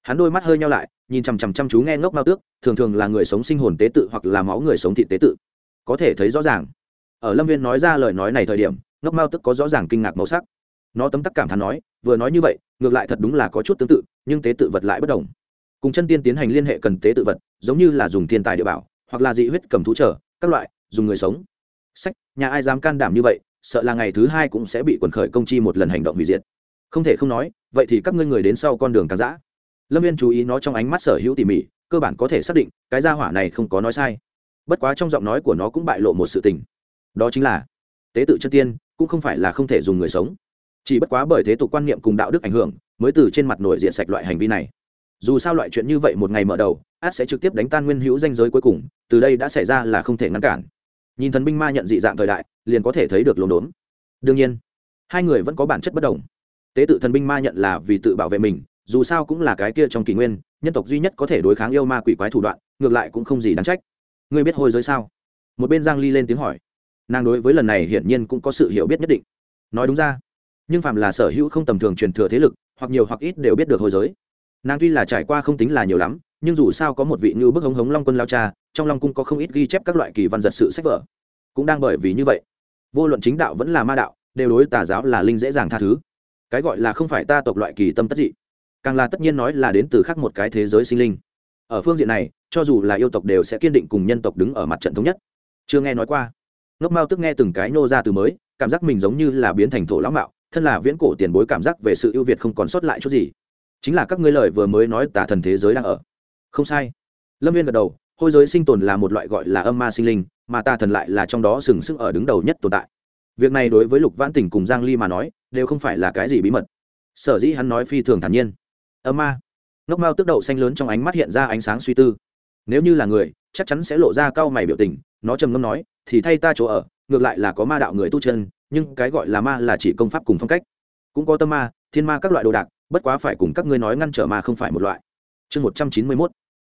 hắn đôi mắt hơi nhau lại, nhìn chằm chằm chăm chú nghe ngốc mao tước, thường thường là người sống sinh hồn tế tự hoặc là máu người sống thị tế tự. Có thể thấy rõ ràng, ở lâm viên nói ra lời nói này thời điểm, ngốc mao tức có rõ ràng kinh ngạc màu sắc. Nó tấm tắc cảm thán nói, vừa nói như vậy, ngược lại thật đúng là có chút tương tự, nhưng tế tự vật lại bất đồng cùng chân tiên tiến hành liên hệ cần tế tự vật, giống như là dùng thiên tài địa bảo, hoặc là dị huyết cầm thú trở, các loại, dùng người sống. Sách, nhà ai dám can đảm như vậy, sợ là ngày thứ hai cũng sẽ bị quần khởi công chi một lần hành động hủy diệt. Không thể không nói, vậy thì các ngươi người đến sau con đường càng dã. Lâm viên chú ý nó trong ánh mắt sở hữu tỉ mỉ, cơ bản có thể xác định, cái gia hỏa này không có nói sai. Bất quá trong giọng nói của nó cũng bại lộ một sự tình. Đó chính là, tế tự chân tiên cũng không phải là không thể dùng người sống. Chỉ bất quá bởi thế tục quan niệm cùng đạo đức ảnh hưởng, mới từ trên mặt nổi diện sạch loại hành vi này dù sao loại chuyện như vậy một ngày mở đầu, át sẽ trực tiếp đánh tan nguyên hữu danh giới cuối cùng, từ đây đã xảy ra là không thể ngăn cản. Nhìn thần binh ma nhận dị dạng thời đại, liền có thể thấy được lồn đốn. Đương nhiên, hai người vẫn có bản chất bất đồng. Tế tự thần binh ma nhận là vì tự bảo vệ mình, dù sao cũng là cái kia trong kỷ nguyên, nhân tộc duy nhất có thể đối kháng yêu ma quỷ quái thủ đoạn, ngược lại cũng không gì đáng trách. Ngươi biết hôi giới sao? Một bên giang ly lên tiếng hỏi. Nàng đối với lần này hiển nhiên cũng có sự hiểu biết nhất định. Nói đúng ra, nhưng phạm là sở hữu không tầm thường truyền thừa thế lực, hoặc nhiều hoặc ít đều biết được hôi giới nàng tuy là trải qua không tính là nhiều lắm, nhưng dù sao có một vị như bức hống hống long quân lao cha, trong long cung có không ít ghi chép các loại kỳ văn giật sự sách vở. Cũng đang bởi vì như vậy, vô luận chính đạo vẫn là ma đạo, đều đối tà giáo là linh dễ dàng tha thứ. Cái gọi là không phải ta tộc loại kỳ tâm tất dị, càng là tất nhiên nói là đến từ khác một cái thế giới sinh linh. Ở phương diện này, cho dù là yêu tộc đều sẽ kiên định cùng nhân tộc đứng ở mặt trận thống nhất. Chưa nghe nói qua. Ngốc mao tức nghe từng cái nô ra từ mới, cảm giác mình giống như là biến thành thổ lão mạo, thân là viễn cổ tiền bối cảm giác về sự ưu việt không còn sót lại chút gì chính là các ngươi lời vừa mới nói tả thần thế giới đang ở. Không sai. Lâm viên gật đầu, hôi giới sinh tồn là một loại gọi là âm ma sinh linh, mà tà thần lại là trong đó sừng sững ở đứng đầu nhất tồn tại. Việc này đối với lục vãn tỉnh cùng giang ly mà nói, đều không phải là cái gì bí mật. Sở dĩ hắn nói phi thường thản nhiên. Âm ma. Ngốc mao tức đậu xanh lớn trong ánh mắt hiện ra ánh sáng suy tư. Nếu như là người, chắc chắn sẽ lộ ra cao mày biểu tình, nó trầm ngâm nói, thì thay ta chỗ ở, ngược lại là có ma đạo người tu chân, nhưng cái gọi là ma là chỉ công pháp cùng phong cách. Cũng có tâm ma, thiên ma các loại đồ đạc bất quá phải cùng các ngươi nói ngăn trở ma không phải một loại. Chương một trăm chín mươi mốt,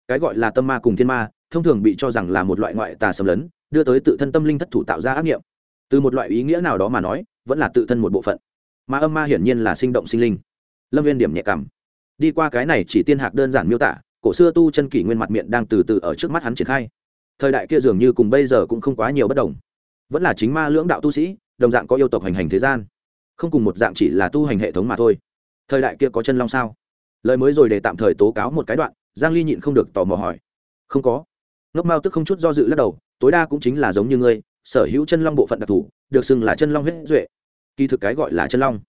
cái gọi là tâm ma cùng thiên ma, thông thường bị cho rằng là một loại ngoại tà xâm lấn, đưa tới tự thân tâm linh thất thủ tạo ra ác nghiệm. Từ một loại ý nghĩa nào đó mà nói, vẫn là tự thân một bộ phận. Mà âm ma hiển nhiên là sinh động sinh linh. Lâm viên điểm nhẹ cảm. Đi qua cái này chỉ tiên hạc đơn giản miêu tả, cổ xưa tu chân kỷ nguyên mặt miệng đang từ từ ở trước mắt hắn triển khai. Thời đại kia dường như cùng bây giờ cũng không quá nhiều bất đồng. Vẫn là chính ma lưỡng đạo tu sĩ, đồng dạng có yêu tộc hành hành thế gian. Không cùng một dạng chỉ là tu hành hệ thống mà thôi thời đại kia có chân long sao? Lời mới rồi để tạm thời tố cáo một cái đoạn, giang ly nhịn không được tò mò hỏi. Không có. Ngốc mao tức không chút do dự lắc đầu, tối đa cũng chính là giống như ngươi, sở hữu chân long bộ phận đặc thù, được xưng là chân long huyết duệ. Kỳ thực cái gọi là chân long.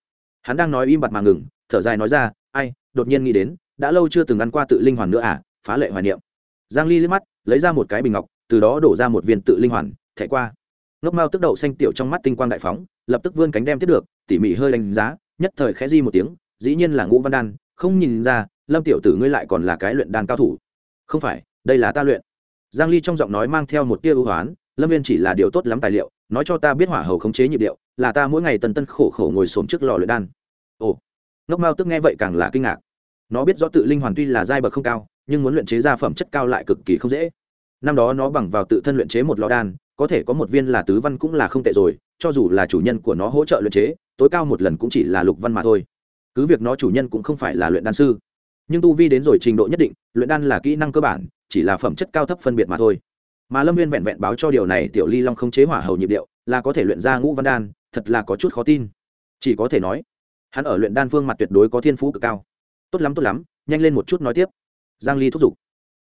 Hắn đang nói im bặt mà ngừng, thở dài nói ra, ai, đột nhiên nghĩ đến, đã lâu chưa từng ăn qua tự linh hoàn nữa à phá lệ hoài niệm. Giang ly liếc mắt, lấy ra một cái bình ngọc, từ đó đổ ra một viên tự linh hoàn, thẻ qua. Ngốc mao tức đậu xanh tiểu trong mắt tinh quang đại phóng, lập tức vươn cánh đem tiếp được, tỉ mỉ hơi đánh giá, nhất thời khẽ di một tiếng dĩ nhiên là ngũ văn đan, không nhìn ra, lâm tiểu tử ngươi lại còn là cái luyện đan cao thủ. Không phải, đây là ta luyện. Giang ly trong giọng nói mang theo một tia ưu hoán, lâm viên chỉ là điều tốt lắm tài liệu, nói cho ta biết hỏa hầu khống chế nhịp điệu, là ta mỗi ngày tần tân khổ khổ ngồi xổm trước lò luyện đan. Ồ, ngốc mao tức nghe vậy càng là kinh ngạc. Nó biết rõ tự linh hoàn tuy là giai bậc không cao, nhưng muốn luyện chế ra phẩm chất cao lại cực kỳ không dễ. Năm đó nó bằng vào tự thân luyện chế một lò đan, có thể có một viên là tứ văn cũng là không tệ rồi, cho dù là chủ nhân của nó hỗ trợ luyện chế, tối cao một lần cũng chỉ là lục văn mà thôi cứ việc nó chủ nhân cũng không phải là luyện đan sư, nhưng tu vi đến rồi trình độ nhất định, luyện đan là kỹ năng cơ bản, chỉ là phẩm chất cao thấp phân biệt mà thôi. Mà lâm viên vẹn vẹn báo cho điều này, tiểu ly long không chế hỏa hầu nhịp điệu, là có thể luyện ra ngũ văn đan, thật là có chút khó tin. Chỉ có thể nói, hắn ở luyện đan phương mặt tuyệt đối có thiên phú cực cao. Tốt lắm tốt lắm, nhanh lên một chút nói tiếp. Giang ly thúc giục.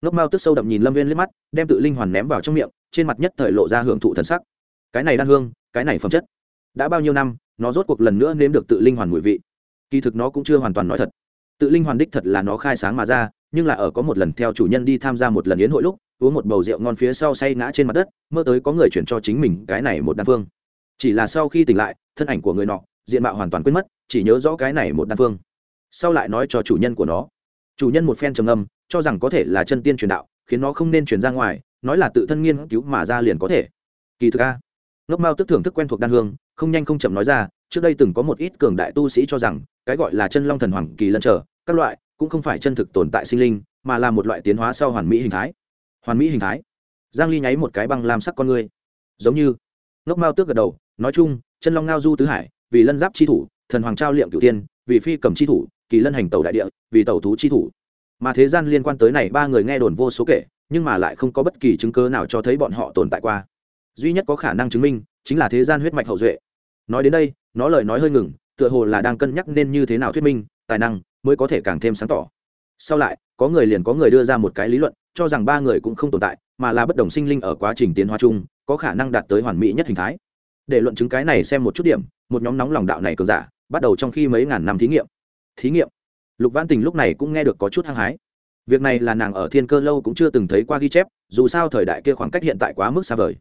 Ngốc mao tức sâu đậm nhìn lâm viên liếc mắt, đem tự linh hoàn ném vào trong miệng, trên mặt nhất thời lộ ra hưởng thụ thần sắc. Cái này đan hương, cái này phẩm chất. Đã bao nhiêu năm, nó rốt cuộc lần nữa nếm được tự linh hoàn mùi vị kỳ thực nó cũng chưa hoàn toàn nói thật. Tự linh hoàn đích thật là nó khai sáng mà ra, nhưng là ở có một lần theo chủ nhân đi tham gia một lần yến hội lúc, uống một bầu rượu ngon phía sau say ngã trên mặt đất, mơ tới có người chuyển cho chính mình cái này một đan phương. Chỉ là sau khi tỉnh lại, thân ảnh của người nọ, diện mạo hoàn toàn quên mất, chỉ nhớ rõ cái này một đan phương. Sau lại nói cho chủ nhân của nó. Chủ nhân một phen trầm âm cho rằng có thể là chân tiên truyền đạo, khiến nó không nên truyền ra ngoài, nói là tự thân nghiên cứu mà ra liền có thể. Kỳ thực a, ngốc mao tức thưởng thức quen thuộc đan hương, không nhanh không chậm nói ra trước đây từng có một ít cường đại tu sĩ cho rằng, cái gọi là chân long thần hoàng kỳ lân trở, các loại, cũng không phải chân thực tồn tại sinh linh, mà là một loại tiến hóa sau hoàn mỹ hình thái. Hoàn mỹ hình thái? Giang ly nháy một cái băng làm sắc con người giống như, ngốc mao tước gật đầu, nói chung, chân long ngao du tứ hải, vì lân giáp chi thủ, thần hoàng trao liệm cửu tiên, vì phi cầm chi thủ, kỳ lân hành tàu đại địa, vì tàu thú chi thủ. Mà thế gian liên quan tới này ba người nghe đồn vô số kể, nhưng mà lại không có bất kỳ chứng cứ nào cho thấy bọn họ tồn tại qua. Duy nhất có khả năng chứng minh, chính là thế gian huyết mạch hậu duệ nói đến đây, nó lời nói hơi ngừng, tựa hồ là đang cân nhắc nên như thế nào thuyết minh, tài năng mới có thể càng thêm sáng tỏ. Sau lại, có người liền có người đưa ra một cái lý luận, cho rằng ba người cũng không tồn tại, mà là bất đồng sinh linh ở quá trình tiến hóa chung, có khả năng đạt tới hoàn mỹ nhất hình thái. Để luận chứng cái này xem một chút điểm, một nhóm nóng lòng đạo này cờ giả, bắt đầu trong khi mấy ngàn năm thí nghiệm. Thí nghiệm? Lục văn tình lúc này cũng nghe được có chút hăng hái. Việc này là nàng ở thiên cơ lâu cũng chưa từng thấy qua ghi chép, dù sao thời đại kia khoảng cách hiện tại quá mức xa vời.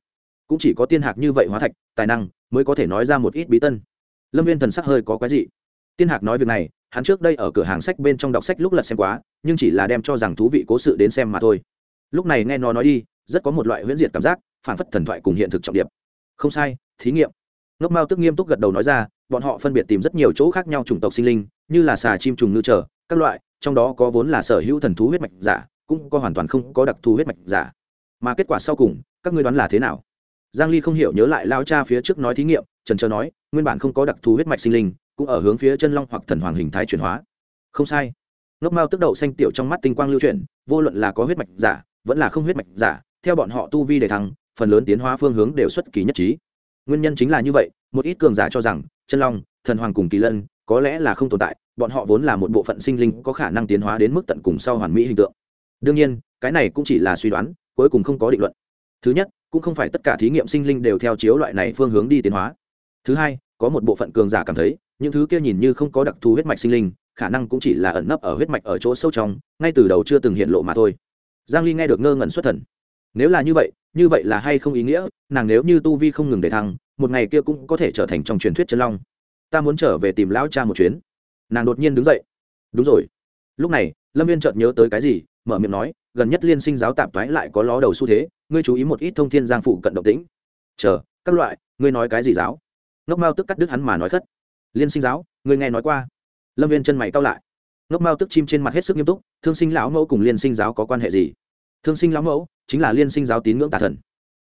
Cũng chỉ có tiên hạc như vậy hóa thạch, tài năng mới có thể nói ra một ít bí tân. Lâm viên thần sắc hơi có quái dị. Tiên hạc nói việc này, hắn trước đây ở cửa hàng sách bên trong đọc sách lúc lật xem quá, nhưng chỉ là đem cho rằng thú vị cố sự đến xem mà thôi. Lúc này nghe nó nói đi, rất có một loại huyễn diệt cảm giác, phản phất thần thoại cùng hiện thực trọng điệp. Không sai, thí nghiệm. Ngốc mao tức nghiêm túc gật đầu nói ra, bọn họ phân biệt tìm rất nhiều chỗ khác nhau chủng tộc sinh linh, như là xà chim trùng ngư trở, các loại, trong đó có vốn là sở hữu thần thú huyết mạch giả, cũng có hoàn toàn không có đặc thù huyết mạch giả. Mà kết quả sau cùng, các ngươi đoán là thế nào? Giang ly không hiểu nhớ lại lao cha phía trước nói thí nghiệm, trần trơ nói, nguyên bản không có đặc thù huyết mạch sinh linh, cũng ở hướng phía chân long hoặc thần hoàng hình thái chuyển hóa. Không sai. Ngốc mao tức đậu xanh tiểu trong mắt tinh quang lưu chuyển, vô luận là có huyết mạch giả, vẫn là không huyết mạch giả, theo bọn họ tu vi để thăng, phần lớn tiến hóa phương hướng đều xuất kỳ nhất trí. Nguyên nhân chính là như vậy, một ít cường giả cho rằng, chân long, thần hoàng cùng kỳ lân, có lẽ là không tồn tại, bọn họ vốn là một bộ phận sinh linh có khả năng tiến hóa đến mức tận cùng sau hoàn mỹ hình tượng. Đương nhiên, cái này cũng chỉ là suy đoán, cuối cùng không có định luận. Thứ nhất cũng không phải tất cả thí nghiệm sinh linh đều theo chiếu loại này phương hướng đi tiến hóa. Thứ hai, có một bộ phận cường giả cảm thấy, những thứ kia nhìn như không có đặc thù huyết mạch sinh linh, khả năng cũng chỉ là ẩn nấp ở huyết mạch ở chỗ sâu trong, ngay từ đầu chưa từng hiện lộ mà thôi. Giang ly nghe được ngơ ngẩn xuất thần. Nếu là như vậy như vậy là hay không ý nghĩa, nàng nếu như tu vi không ngừng để thăng, một ngày kia cũng có thể trở thành trong truyền thuyết chân long. Ta muốn trở về tìm lão cha một chuyến. Nàng đột nhiên đứng dậy. Đúng rồi. Lúc này, lâm viên chợt nhớ tới cái gì, mở miệng nói gần nhất liên sinh giáo tạp toái lại có ló đầu xu thế, ngươi chú ý một ít thông thiên giang phụ cận động tĩnh. Chờ, các loại, ngươi nói cái gì giáo? Ngốc mao tức cắt đứt hắn mà nói khất. Liên sinh giáo, ngươi nghe nói qua. Lâm viên chân mày cao lại. Ngốc mao tức chim trên mặt hết sức nghiêm túc, thương sinh lão mẫu cùng liên sinh giáo có quan hệ gì? Thương sinh lão mẫu chính là liên sinh giáo tín ngưỡng tà thần.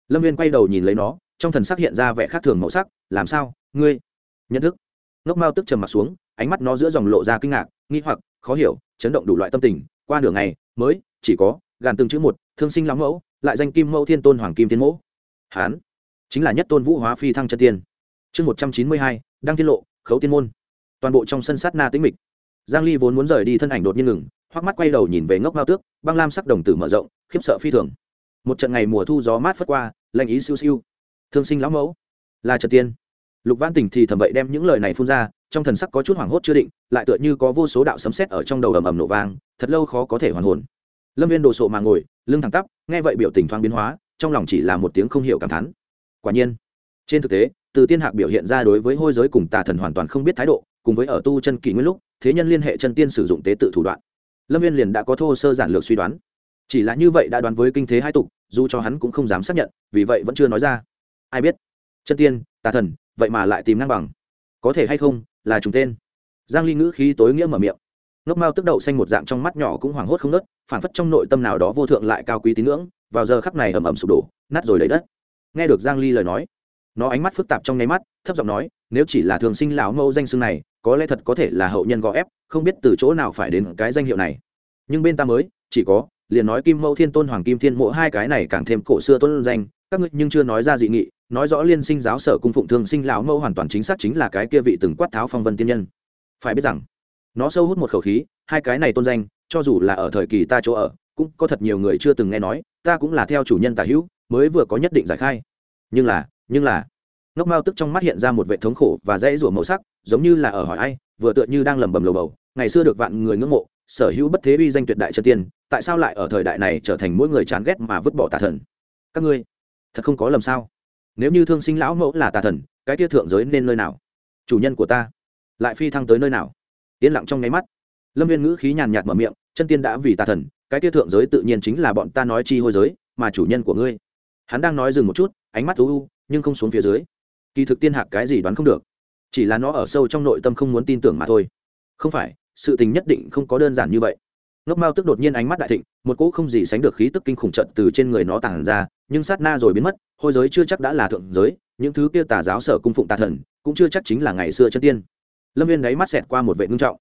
Lâm viên quay đầu nhìn lấy nó, trong thần sắc hiện ra vẻ khác thường màu sắc, làm sao, ngươi? Nhận thức. Ngốc mao tức trầm mặt xuống, ánh mắt nó giữa dòng lộ ra kinh ngạc, nghi hoặc, khó hiểu, chấn động đủ loại tâm tình qua nửa ngày, mới, chỉ có, gàn từng chữ một, thương sinh lắm mẫu, lại danh kim mẫu thiên tôn hoàng kim tiến mẫu. Hán, chính là nhất tôn vũ hóa phi thăng chân tiên. Chương một trăm chín mươi hai, đăng tiết lộ, khấu tiên môn. Toàn bộ trong sân sát na tĩnh mịch. Giang ly vốn muốn rời đi thân ảnh đột nhiên ngừng, hoắc mắt quay đầu nhìn về ngốc mao tước, băng lam sắc đồng tử mở rộng, khiếp sợ phi thường. Một trận ngày mùa thu gió mát phất qua, lạnh ý siêu siêu. Thương sinh lão mẫu, là trần tiên lục văn tình thì thầm vậy đem những lời này phun ra, trong thần sắc có chút hoảng hốt chưa định, lại tựa như có vô số đạo sấm sét ở trong đầu ầm ầm nổ vang, thật lâu khó có thể hoàn hồn. Lâm viên đồ sộ mà ngồi, lưng thẳng tắp, nghe vậy biểu tình thoáng biến hóa, trong lòng chỉ là một tiếng không hiểu cảm thán. Quả nhiên, trên thực tế, từ tiên hạc biểu hiện ra đối với hôi giới cùng tà thần hoàn toàn không biết thái độ, cùng với ở tu chân kỷ nguyên lúc, thế nhân liên hệ chân tiên sử dụng tế tự thủ đoạn. Lâm viên liền đã có thô sơ giản lược suy đoán. Chỉ là như vậy đã đoán với kinh thế hai tục, dù cho hắn cũng không dám xác nhận, vì vậy vẫn chưa nói ra. Ai biết? Chân tiên, tà thần vậy mà lại tìm năng bằng. Có thể hay không, là trùng tên. Giang ly ngữ khí tối nghĩa mở miệng. Ngốc mao tức đậu xanh một dạng trong mắt nhỏ cũng hoảng hốt không nớt phản phất trong nội tâm nào đó vô thượng lại cao quý tín ngưỡng, vào giờ khắc này ầm ầm sụp đổ, nát rồi lấy đất. Nghe được giang ly lời nói, nó ánh mắt phức tạp trong nháy mắt, thấp giọng nói, nếu chỉ là thường sinh lão mẫu danh xưng này, có lẽ thật có thể là hậu nhân gò ép, không biết từ chỗ nào phải đến cái danh hiệu này. Nhưng bên ta mới, chỉ có, liền nói kim mẫu thiên tôn, hoàng kim thiên mộ, hai cái này càng thêm cổ xưa tôn danh, các ngươi nhưng chưa nói ra dị nghị nói rõ liên sinh giáo sở cung phụng thương sinh lão mẫu hoàn toàn chính xác chính là cái kia vị từng quát tháo phong vân tiên nhân. Phải biết rằng, nó sâu hút một khẩu khí, hai cái này tôn danh, cho dù là ở thời kỳ ta chỗ ở, cũng có thật nhiều người chưa từng nghe nói, ta cũng là theo chủ nhân tả hữu, mới vừa có nhất định giải khai. Nhưng là nhưng là, ngốc mao tức trong mắt hiện ra một vệ thống khổ và dễ rủa màu sắc, giống như là ở hỏi ai, vừa tựa như đang lẩm bẩm lầu bầu, ngày xưa được vạn người ngưỡng mộ, sở hữu bất thế uy danh tuyệt đại chân tiên, tại sao lại ở thời đại này trở thành mỗi người chán ghét mà vứt bỏ tà thần? Các ngươi, thật không có lầm sao? Nếu như thương sinh lão mẫu là tà thần, cái tia thượng giới nên nơi nào? Chủ nhân của ta, lại phi thăng tới nơi nào? Yên lặng trong nháy mắt. Lâm viên ngữ khí nhàn nhạt mở miệng, chân tiên đã vì tà thần, cái tia thượng giới tự nhiên chính là bọn ta nói chi hôi giới, mà chủ nhân của ngươi. Hắn đang nói dừng một chút, ánh mắt thú u, nhưng không xuống phía dưới. Kỳ thực tiên hạc cái gì đoán không được, chỉ là nó ở sâu trong nội tâm không muốn tin tưởng mà thôi. Không phải, sự tình nhất định không có đơn giản như vậy. Ngốc mao tức đột nhiên ánh mắt đại thịnh, một cỗ không gì sánh được khí tức kinh khủng trận từ trên người nó tàn ra nhưng sát na rồi biến mất, hôi giới chưa chắc đã là thượng giới, những thứ kia tà giáo sở cung phụng tà thần, cũng chưa chắc chính là ngày xưa chân tiên. Lâm viên đáy mắt xẹt qua một vệ ngưng trọng.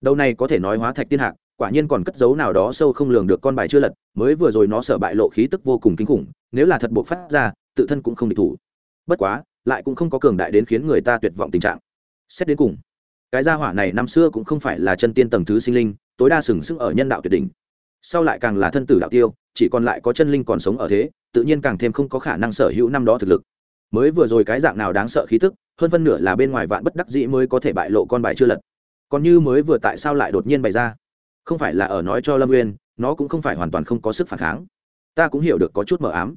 Đầu này có thể nói hóa thạch tiên hạc, quả nhiên còn cất dấu nào đó sâu không lường được con bài chưa lật, mới vừa rồi nó sợ bại lộ khí tức vô cùng kinh khủng, nếu là thật buộc phát ra, tự thân cũng không địch thủ. Bất quá, lại cũng không có cường đại đến khiến người ta tuyệt vọng tình trạng. Xét đến cùng, cái gia hỏa này năm xưa cũng không phải là chân tiên tầng thứ sinh linh, tối đa sừng sững ở nhân đạo tuyệt đỉnh. Sau lại càng là thân tử đạo tiêu, chỉ còn lại có chân linh còn sống ở thế tự nhiên càng thêm không có khả năng sở hữu năm đó thực lực. Mới vừa rồi cái dạng nào đáng sợ khí tức, hơn phân nửa là bên ngoài vạn bất đắc dĩ mới có thể bại lộ con bài chưa lật. Còn như mới vừa tại sao lại đột nhiên bày ra? Không phải là ở nói cho lâm nguyên nó cũng không phải hoàn toàn không có sức phản kháng. Ta cũng hiểu được có chút mờ ám.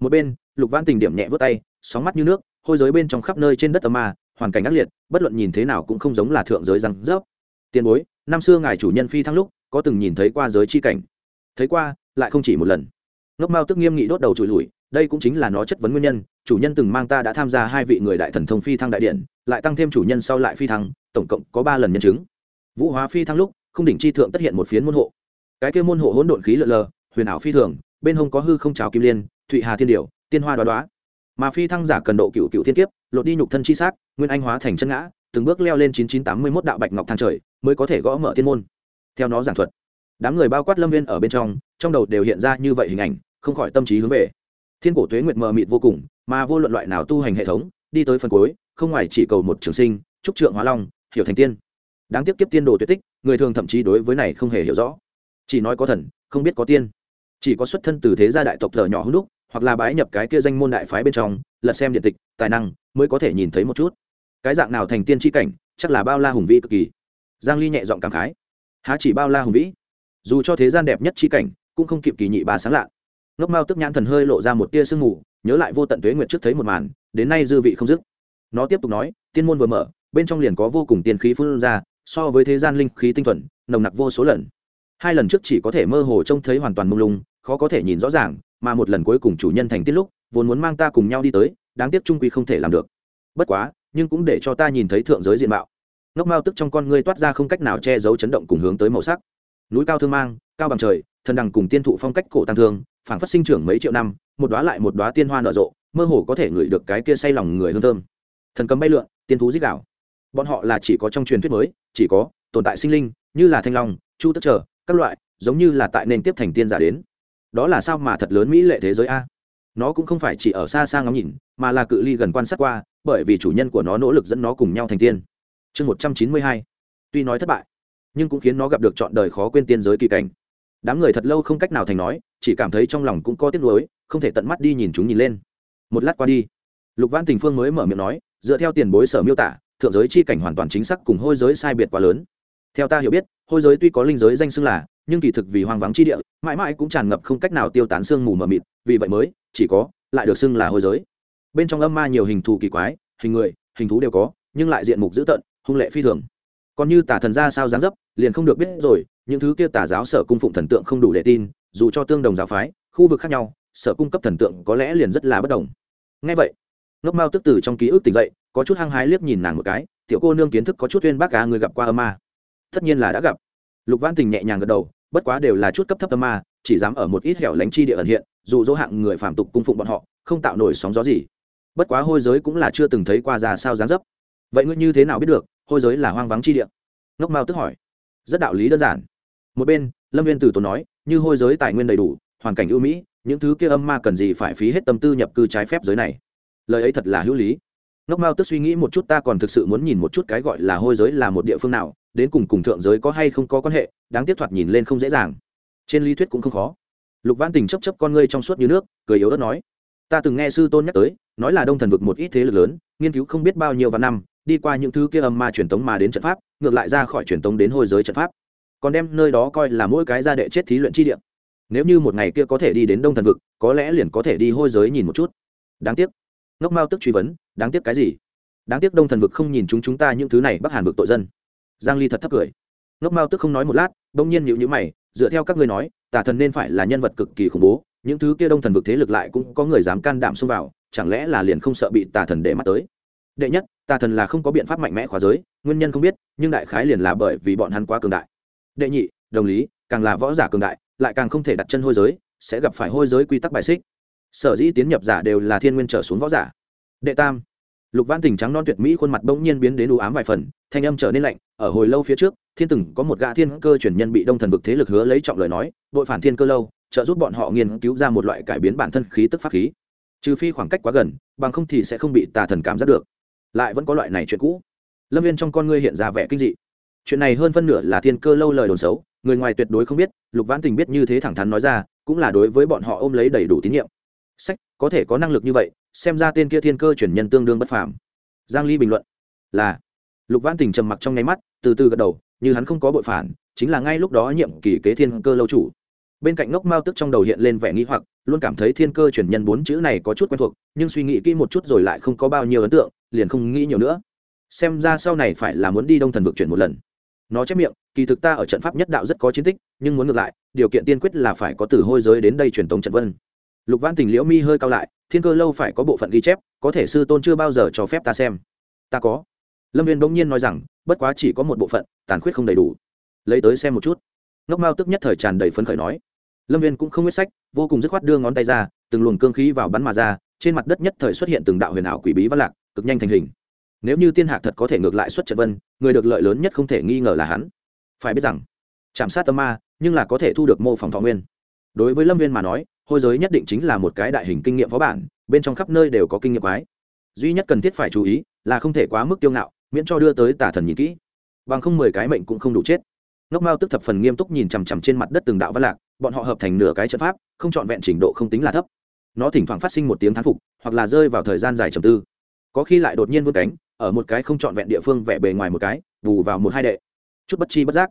Một bên, lục văn tình điểm nhẹ vớt tay, sóng mắt như nước, hôi giới bên trong khắp nơi trên đất tầm ma, hoàn cảnh ác liệt, bất luận nhìn thế nào cũng không giống là thượng giới răng rớp. Tiền bối, năm xưa ngài chủ nhân phi thăng lúc, có từng nhìn thấy qua giới chi cảnh? Thấy qua, lại không chỉ một lần ngốc mao tức nghiêm nghị đốt đầu chùi lùi đây cũng chính là nó chất vấn nguyên nhân, chủ nhân từng mang ta đã tham gia hai vị người đại thần thông phi thăng đại điện, lại tăng thêm chủ nhân sau lại phi thăng, tổng cộng có ba lần nhân chứng. Vũ hóa phi thăng lúc, không đỉnh chi thượng tất hiện một phiến môn hộ. Cái kia môn hộ hỗn độn khí lợn lờ, huyền ảo phi thường, bên hông có hư không trào kim liên, thụy hà thiên điểu, tiên hoa đoá đoá. Mà phi thăng giả cần độ cựu cựu thiên kiếp, lột đi nhục thân chi xác, nguyên anh hóa thành chân ngã, từng bước leo lên chín chín tám mươi mốt đạo bạch ngọc thang trời, mới có thể gõ mở thiên môn. Theo nó giảng thuật, đám người bao quát lâm viên ở bên trong trong đầu đều hiện ra như vậy hình ảnh không khỏi tâm trí hướng về. Thiên cổ tuế nguyệt mờ mịt vô cùng, mà vô luận loại nào tu hành hệ thống, đi tới phần cuối, không ngoài chỉ cầu một trường sinh trúc trượng hóa long, hiểu thành tiên. Đáng tiếc kiếp tiên đồ tuyệt tích, người thường thậm chí đối với này không hề hiểu rõ. Chỉ nói có thần, không biết có tiên. Chỉ có xuất thân từ thế gia đại tộc thờ nhỏ hữu đúc, hoặc là bái nhập cái kia danh môn đại phái bên trong, lật xem điện tịch, tài năng, mới có thể nhìn thấy một chút. Cái dạng nào thành tiên tri cảnh, chắc là bao la hùng vĩ cực kỳ. Giang ly nhẹ giọng cảm khái. Há chỉ bao la hùng vĩ? Dù cho thế gian đẹp nhất tri cảnh, cũng không kịp kỳ nhị bà sáng lạ ngốc mao tức nhãn thần hơi lộ ra một tia sương mù, nhớ lại vô tận tuế nguyệt trước thấy một màn, đến nay dư vị không dứt. Nó tiếp tục nói, tiên môn vừa mở, bên trong liền có vô cùng tiên khí phun ra, so với thế gian linh khí tinh thuần, nồng nặc vô số lần. Hai lần trước chỉ có thể mơ hồ trông thấy hoàn toàn mông lung, khó có thể nhìn rõ ràng, mà một lần cuối cùng chủ nhân thành tiết lúc, vốn muốn mang ta cùng nhau đi tới, đáng tiếc trung quy không thể làm được. Bất quá, nhưng cũng để cho ta nhìn thấy thượng giới diện mạo. Ngốc mao tức trong con ngươi toát ra không cách nào che giấu chấn động cùng hướng tới màu sắc. Núi cao thương mang, cao bằng trời, thần đằng cùng tiên thụ phong cách cổ tăng thương phảng phát sinh trưởng mấy triệu năm, một đóa lại một đóa tiên hoa nở rộ, mơ hồ có thể ngửi được cái kia say lòng người hương thơm. Thần cầm bay lượn, tiên thú dích đạo. Bọn họ là chỉ có trong truyền thuyết mới, chỉ có tồn tại sinh linh, như là thanh long, chu tức trở, các loại, giống như là tại nền tiếp thành tiên giả đến. Đó là sao mà thật lớn mỹ lệ thế giới a? Nó cũng không phải chỉ ở xa xa ngắm nhìn, mà là cự ly gần quan sát qua, bởi vì chủ nhân của nó nỗ lực dẫn nó cùng nhau thành tiên. Chương một trăm chín mươi hai. Tuy nói thất bại, nhưng cũng khiến nó gặp được chọn đời khó quên tiên giới kỳ cảnh đám người thật lâu không cách nào thành nói, chỉ cảm thấy trong lòng cũng có tiếc nuối, không thể tận mắt đi nhìn chúng nhìn lên. Một lát qua đi, lục văn tình phương mới mở miệng nói, dựa theo tiền bối sở miêu tả, thượng giới chi cảnh hoàn toàn chính xác cùng hôi giới sai biệt quá lớn. Theo ta hiểu biết, hôi giới tuy có linh giới danh xưng là, nhưng kỳ thực vì hoang vắng chi địa, mãi mãi cũng tràn ngập không cách nào tiêu tán sương mù mờ mịt, vì vậy mới, chỉ có, lại được xưng là hôi giới. Bên trong âm ma nhiều hình thù kỳ quái, hình người, hình thú đều có, nhưng lại diện mục dữ tợn, hung lệ phi thường còn như tả thần ra sao dáng dấp, liền không được biết rồi, những thứ kia tà giáo sở cung phụng thần tượng không đủ để tin, dù cho tương đồng giáo phái, khu vực khác nhau, sở cung cấp thần tượng có lẽ liền rất là bất đồng. Ngay vậy, ngốc mao tức từ trong ký ức tỉnh dậy, có chút hăng hái liếc nhìn nàng một cái, tiểu cô nương kiến thức có chút uyên bác cá người gặp qua âm ma? Tất nhiên là đã gặp. Lục văn tình nhẹ nhàng gật đầu, bất quá đều là chút cấp thấp âm ma, chỉ dám ở một ít hẻo lánh chi địa ẩn hiện, dù dỗ hạng người phạm tục cung phụng bọn họ, không tạo nổi sóng gió gì. Bất quá hôi giới cũng là chưa từng thấy qua ra sao dáng dấp. Vậy ngươi như thế nào biết được hôi giới là hoang vắng chi địa. Ngốc mao tức hỏi. Rất đạo lý đơn giản. Một bên, lâm viên từ tốn nói, như hôi giới tài nguyên đầy đủ, hoàn cảnh ưu mỹ, những thứ kia âm ma cần gì phải phí hết tâm tư nhập cư trái phép giới này. Lời ấy thật là hữu lý. Ngốc mao tức suy nghĩ một chút ta còn thực sự muốn nhìn một chút cái gọi là hôi giới là một địa phương nào, đến cùng cùng thượng giới có hay không có quan hệ, đáng tiếc thoạt nhìn lên không dễ dàng. Trên lý thuyết cũng không khó. Lục văn tình chấp chấp con ngươi trong suốt như nước, cười yếu ớt nói, ta từng nghe sư tôn nhắc tới, nói là đông thần vực một ít thế lực lớn, nghiên cứu không biết bao nhiêu vạn năm đi qua những thứ kia âm ma truyền tống mà đến trận pháp, ngược lại ra khỏi truyền tống đến hôi giới trận pháp. Còn đem nơi đó coi là mỗi cái gia đệ chết thí luyện chi địa. Nếu như một ngày kia có thể đi đến đông thần vực, có lẽ liền có thể đi hôi giới nhìn một chút. Đáng tiếc. Ngốc mao tức truy vấn, đáng tiếc cái gì? Đáng tiếc đông thần vực không nhìn chúng chúng ta những thứ này bắc hàn vực tội dân. Giang ly thật thấp cười. Ngốc mao tức không nói một lát, bỗng nhiên nhịu nhữ mày, dựa theo các ngươi nói, tà thần nên phải là nhân vật cực kỳ khủng bố, những thứ kia đông thần vực thế lực lại cũng có người dám can đảm xông vào, chẳng lẽ là liền không sợ bị tà thần để mắt tới? Đệ nhất, tà thần là không có biện pháp mạnh mẽ khóa giới, nguyên nhân không biết, nhưng đại khái liền là bởi vì bọn hắn quá cường đại. Đệ nhị, đồng lý, càng là võ giả cường đại, lại càng không thể đặt chân hôi giới, sẽ gặp phải hôi giới quy tắc bài xích. Sở dĩ tiến nhập giả đều là thiên nguyên trở xuống võ giả. Đệ tam, lục văn tình trắng non tuyệt mỹ khuôn mặt bỗng nhiên biến đến u ám vài phần, thanh âm trở nên lạnh, ở hồi lâu phía trước, thiên từng có một gã thiên cơ truyền nhân bị đông thần vực thế lực hứa lấy trọng lời nói, đội phản thiên cơ lâu, trợ giúp bọn họ nghiên cứu ra một loại cải biến bản thân khí tức pháp khí. Trừ phi khoảng cách quá gần, bằng không thì sẽ không bị tà thần cảm giác được lại vẫn có loại này chuyện cũ. Lâm viên trong con ngươi hiện ra vẻ kinh dị. Chuyện này hơn phân nửa là thiên cơ lâu lời đồn xấu, người ngoài tuyệt đối không biết, lục vãn tình biết như thế thẳng thắn nói ra, cũng là đối với bọn họ ôm lấy đầy đủ tín nhiệm. Sách, có thể có năng lực như vậy, xem ra tên kia thiên cơ chuyển nhân tương đương bất phàm. Giang ly bình luận, là, lục vãn tình trầm mặc trong nháy mắt, từ từ gật đầu, như hắn không có bội phản, chính là ngay lúc đó nhiệm kỳ kế thiên cơ lâu chủ. Bên cạnh ngốc mao tức trong đầu hiện lên vẻ nghi hoặc luôn cảm thấy thiên cơ chuyển nhân bốn chữ này có chút quen thuộc, nhưng suy nghĩ kỹ một chút rồi lại không có bao nhiêu ấn tượng, liền không nghĩ nhiều nữa. Xem ra sau này phải là muốn đi đông thần vực chuyển một lần. Nó chép miệng, kỳ thực ta ở trận pháp nhất đạo rất có chiến tích, nhưng muốn ngược lại, điều kiện tiên quyết là phải có từ hôi giới đến đây truyền tống trận vân. Lục văn tình, liễu mi hơi cao lại, thiên cơ lâu phải có bộ phận ghi chép, có thể sư tôn chưa bao giờ cho phép ta xem. Ta có. Lâm viên bỗng nhiên nói rằng, bất quá chỉ có một bộ phận, tàn khuyết không đầy đủ. Lấy tới xem một chút. Ngốc mao tức nhất thời tràn đầy phấn khởi nói lâm viên cũng không biết sách, vô cùng dứt khoát đưa ngón tay ra, từng luồng cương khí vào bắn mà ra, trên mặt đất nhất thời xuất hiện từng đạo huyền ảo quỷ bí văn lạc, cực nhanh thành hình. Nếu như tiên hạc thật có thể ngược lại xuất trận vân, người được lợi lớn nhất không thể nghi ngờ là hắn. Phải biết rằng, chạm sát tâm ma, nhưng là có thể thu được mô phỏng thọ nguyên. Đối với lâm viên mà nói, hôi giới nhất định chính là một cái đại hình kinh nghiệm phó bản, bên trong khắp nơi đều có kinh nghiệm ái duy nhất cần thiết phải chú ý là không thể quá mức tiêu ngạo, miễn cho đưa tới tả thần nhìn kỹ. Bằng không mười cái mệnh cũng không đủ chết. Ngốc mao tức thập phần nghiêm túc nhìn chằm chằm trên mặt đất từng đạo văn lạc bọn họ hợp thành nửa cái trận pháp, không trọn vẹn trình độ không tính là thấp. Nó thỉnh thoảng phát sinh một tiếng thán phục, hoặc là rơi vào thời gian dài trầm tư. Có khi lại đột nhiên vươn cánh, ở một cái không trọn vẹn địa phương vẽ bề ngoài một cái, bù vào một hai đệ. Chút bất chi bất giác,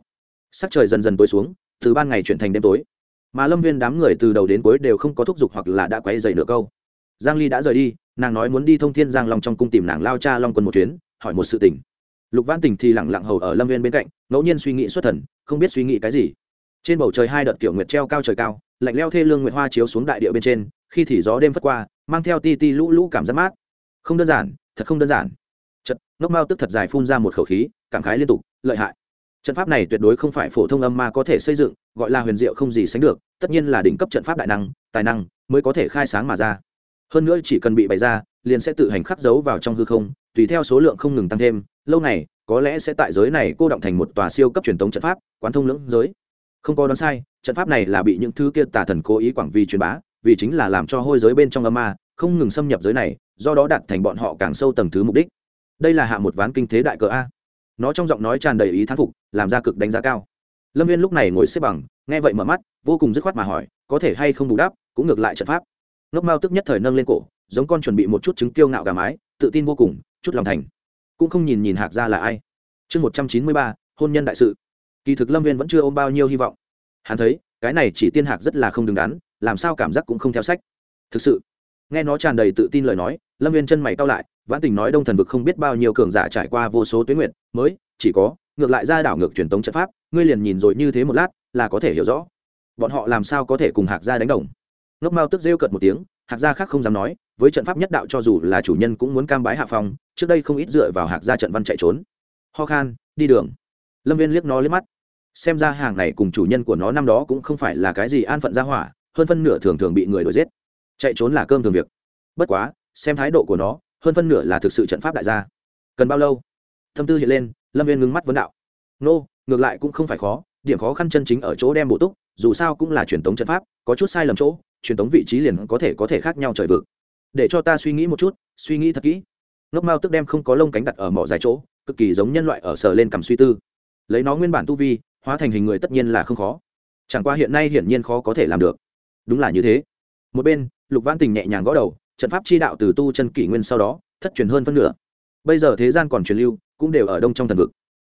sắc trời dần dần tối xuống, từ ban ngày chuyển thành đêm tối. Mà lâm viên đám người từ đầu đến cuối đều không có thúc giục hoặc là đã quay dậy nửa câu. Giang ly đã rời đi, nàng nói muốn đi thông thiên giang long trong cung tìm nàng lao cha long quân một chuyến, hỏi một sự tình. Lục văn tình thì lặng lặng hầu ở lâm viên bên cạnh, ngẫu nhiên suy nghĩ xuất thần, không biết suy nghĩ cái gì trên bầu trời hai đợt kiểu nguyệt treo cao trời cao, lạnh leo thê lương nguyệt hoa chiếu xuống đại địa bên trên, khi thì gió đêm phất qua, mang theo ti ti lũ lũ cảm giác mát. Không đơn giản, thật không đơn giản. Chật ngốc mao tức thật dài phun ra một khẩu khí, cảm khái liên tục, lợi hại. Trận pháp này tuyệt đối không phải phổ thông âm ma có thể xây dựng, gọi là huyền diệu không gì sánh được, tất nhiên là đỉnh cấp trận pháp đại năng, tài năng mới có thể khai sáng mà ra. Hơn nữa chỉ cần bị bày ra, liền sẽ tự hành khắc dấu vào trong hư không, tùy theo số lượng không ngừng tăng thêm, lâu này có lẽ sẽ tại giới này cô động thành một tòa siêu cấp truyền thống trận pháp, quán thông lưỡng giới không có đoán sai, trận pháp này là bị những thứ kia tà thần cố ý quảng vi truyền bá, vì chính là làm cho hôi giới bên trong âm ma không ngừng xâm nhập giới này, do đó đạt thành bọn họ càng sâu tầng thứ mục đích. Đây là hạ một ván kinh thế đại cờ a. Nó trong giọng nói tràn đầy ý thán phục, làm ra cực đánh giá cao. Lâm viên lúc này ngồi xếp bằng, nghe vậy mở mắt, vô cùng dứt khoát mà hỏi, có thể hay không bù đắp, cũng ngược lại trận pháp. Ngốc mao tức nhất thời nâng lên cổ, giống con chuẩn bị một chút chứng kiêu ngạo gà mái, tự tin vô cùng, chút lòng thành. Cũng không nhìn nhìn hạc ra là ai. Chương một trăm chín mươi ba, hôn nhân đại sự kỳ thực lâm viên vẫn chưa ôm bao nhiêu hy vọng. Hắn thấy, cái này chỉ tiên hạc rất là không đứng đắn, làm sao cảm giác cũng không theo sách. Thực sự, nghe nó tràn đầy tự tin lời nói, lâm viên chân mày cao lại, vãn tình nói đông thần vực không biết bao nhiêu cường giả trải qua vô số tuyến nguyện, mới, chỉ có, ngược lại ra đảo ngược truyền tống trận pháp, ngươi liền nhìn rồi như thế một lát, là có thể hiểu rõ. Bọn họ làm sao có thể cùng hạc gia đánh đồng? Ngốc mao tức rêu cợt một tiếng, hạc gia khác không dám nói, với trận pháp nhất đạo cho dù là chủ nhân cũng muốn cam bái hạ phong, trước đây không ít dựa vào hạc gia trận văn chạy trốn. Ho khan, đi đường. Lâm viên liếc nó liếc mắt xem ra hàng này cùng chủ nhân của nó năm đó cũng không phải là cái gì an phận ra hỏa, hơn phân nửa thường thường bị người đuổi giết. Chạy trốn là cơm thường việc. Bất quá, xem thái độ của nó, hơn phân nửa là thực sự trận pháp đại gia. Cần bao lâu? Tâm tư hiện lên, lâm viên ngưng mắt vấn đạo. Nô, ngược lại cũng không phải khó, điểm khó khăn chân chính ở chỗ đem bổ túc, dù sao cũng là truyền thống trận pháp, có chút sai lầm chỗ, truyền thống vị trí liền có thể có thể khác nhau trời vực. Để cho ta suy nghĩ một chút, suy nghĩ thật kỹ. Ngốc mao tức đem không có lông cánh đặt ở mỏ dài chỗ, cực kỳ giống nhân loại ở sờ lên cầm suy tư. Lấy nó nguyên bản tu vi hóa thành hình người tất nhiên là không khó. Chẳng qua hiện nay hiển nhiên khó có thể làm được. Đúng là như thế. Một bên, lục văn tình nhẹ nhàng gõ đầu, trận pháp chi đạo từ tu chân kỷ nguyên sau đó, thất truyền hơn phân nửa. Bây giờ thế gian còn truyền lưu, cũng đều ở đông trong thần vực.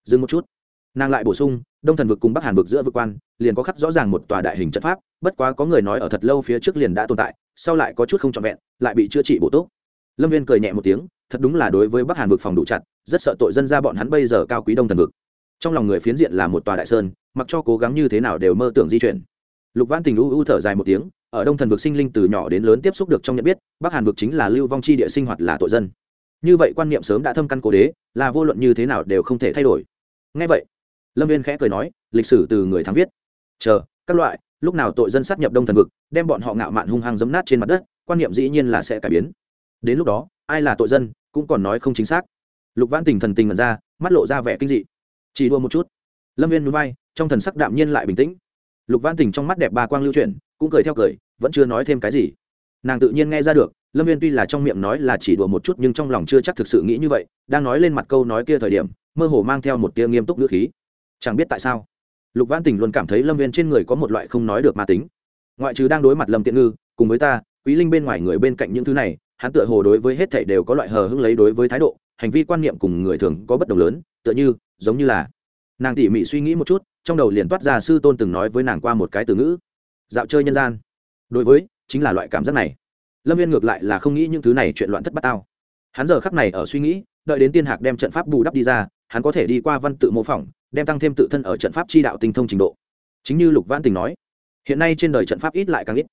Dừng một chút. Nàng lại bổ sung, đông thần vực cùng bắc hàn vực giữa vực quan, liền có khắc rõ ràng một tòa đại hình trận pháp, bất quá có người nói ở thật lâu phía trước liền đã tồn tại, sau lại có chút không trọn vẹn, lại bị chữa trị bổ túc. Lâm viên cười nhẹ một tiếng, thật đúng là đối với bắc hàn vực phòng đủ chặt, rất sợ tội dân ra bọn hắn bây giờ cao quý đông thần vực trong lòng người phiến diện là một tòa đại sơn, mặc cho cố gắng như thế nào đều mơ tưởng di chuyển. Lục văn tình u u thở dài một tiếng, ở đông thần vực sinh linh từ nhỏ đến lớn tiếp xúc được trong nhận biết, bắc hàn vực chính là lưu vong chi địa sinh hoạt là tội dân. Như vậy quan niệm sớm đã thâm căn cố đế, là vô luận như thế nào đều không thể thay đổi. Ngay vậy, lâm viên khẽ cười nói, lịch sử từ người thắng viết. Chờ, các loại, lúc nào tội dân sát nhập đông thần vực, đem bọn họ ngạo mạn hung hăng dấm nát trên mặt đất, quan niệm dĩ nhiên là sẽ cải biến. Đến lúc đó, ai là tội dân, cũng còn nói không chính xác. Lục văn tình thần tình mật ra, mắt lộ ra vẻ kinh dị chỉ đua một chút. Lâm viên núi bay trong thần sắc đạm nhiên lại bình tĩnh. Lục văn tình trong mắt đẹp ba quang lưu chuyển, cũng cười theo cười, vẫn chưa nói thêm cái gì. Nàng tự nhiên nghe ra được, lâm viên tuy là trong miệng nói là chỉ đùa một chút nhưng trong lòng chưa chắc thực sự nghĩ như vậy, đang nói lên mặt câu nói kia thời điểm, mơ hồ mang theo một tia nghiêm túc ngữ khí. Chẳng biết tại sao, lục văn tình luôn cảm thấy lâm viên trên người có một loại không nói được ma tính. Ngoại trừ đang đối mặt lâm tiện ngư, cùng với ta, quý linh bên ngoài người bên cạnh những thứ này, hắn tựa hồ đối với hết thảy đều có loại hờ hững lấy đối với thái độ, hành vi quan niệm cùng người thường có bất đồng lớn tựa như, giống như là. Nàng tỉ mỉ suy nghĩ một chút, trong đầu liền toát ra sư tôn từng nói với nàng qua một cái từ ngữ. Dạo chơi nhân gian. Đối với, chính là loại cảm giác này. Lâm viên ngược lại là không nghĩ những thứ này chuyện loạn thất bát tao. Hắn giờ khắc này ở suy nghĩ, đợi đến tiên hạc đem trận pháp bù đắp đi ra, hắn có thể đi qua văn tự mô phỏng, đem tăng thêm tự thân ở trận pháp chi đạo tinh thông trình độ. Chính như lục văn tình nói, hiện nay trên đời trận pháp ít lại càng ít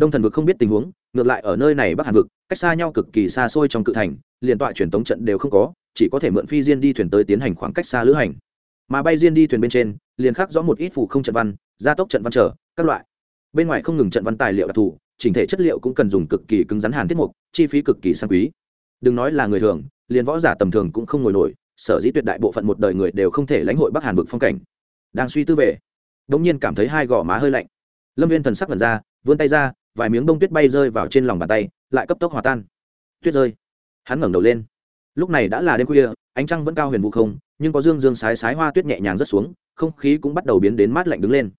đông thần vực không biết tình huống, ngược lại ở nơi này bắc hàn vực, cách xa nhau cực kỳ xa xôi trong cự thành, liền tọa truyền tống trận đều không có, chỉ có thể mượn phi diên đi thuyền tới tiến hành khoảng cách xa lữ hành. Mà bay diên đi thuyền bên trên, liền khắc rõ một ít phụ không trận văn, gia tốc trận văn trở, các loại. Bên ngoài không ngừng trận văn tài liệu đặc thù, chỉnh thể chất liệu cũng cần dùng cực kỳ cứng rắn hàn tiết mục, chi phí cực kỳ sang quý. Đừng nói là người thường, liền võ giả tầm thường cũng không ngồi nổi, sở dĩ tuyệt đại bộ phận một đời người đều không thể lãnh hội bắc hàn vực phong cảnh. Đang suy tư về đ ỗ n g nhiên cảm thấy hai gò má hơi lạnh. Lâm viên thần sắc lần ra, vươn tay ra vài miếng bông tuyết bay rơi vào trên lòng bàn tay, lại cấp tốc hòa tan. Tuyết rơi. Hắn ngẩng đầu lên. Lúc này đã là đêm khuya, ánh trăng vẫn cao huyền vụ không, nhưng có dương dương sái sái hoa tuyết nhẹ nhàng rớt xuống, không khí cũng bắt đầu biến đến mát lạnh đứng lên.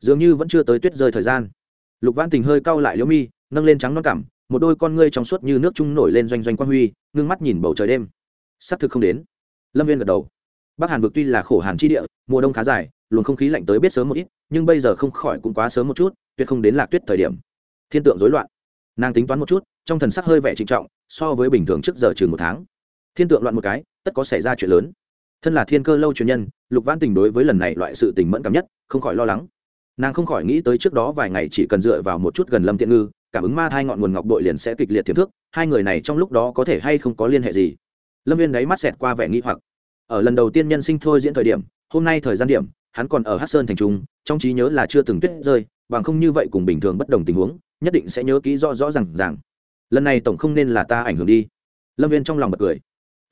Dường như vẫn chưa tới tuyết rơi thời gian. Lục văn tình hơi cau lại liễu mi, nâng lên trắng non cảm, một đôi con ngươi trong suốt như nước trung nổi lên doanh doanh quan huy, ngưng mắt nhìn bầu trời đêm. Sắp thực không đến. Lâm viên gật đầu. Bắc hàn vực tuy là khổ hàn chi địa, mùa đông khá dài, luồng không khí lạnh tới biết sớm một ít, nhưng bây giờ không khỏi cũng quá sớm một chút, tuyệt không đến lạc tuyết thời điểm thiên tượng rối loạn. Nàng tính toán một chút, trong thần sắc hơi vẻ trịnh trọng, so với bình thường trước giờ chừng một tháng. Thiên tượng loạn một cái, tất có xảy ra chuyện lớn. Thân là thiên cơ lâu truyền nhân, lục văn tình đối với lần này loại sự tình mẫn cảm nhất, không khỏi lo lắng. Nàng không khỏi nghĩ tới trước đó vài ngày chỉ cần dựa vào một chút gần lâm tiện ngư, cảm ứng ma thai ngọn nguồn ngọc đội liền sẽ kịch liệt thiệp thước, hai người này trong lúc đó có thể hay không có liên hệ gì? Lâm viên đáy mắt xẹt qua vẻ nghi hoặc. Ở lần đầu tiên nhân sinh thôi diễn thời điểm, hôm nay thời gian điểm, hắn còn ở hát sơn thành trung, trong trí nhớ là chưa từng tuyết rơi, bằng không như vậy cùng bình thường bất đồng tình huống nhất định sẽ nhớ kỹ rõ rõ r à n g rằng lần này tổng không nên là ta ảnh hưởng đi. Lâm viên trong lòng bật cười.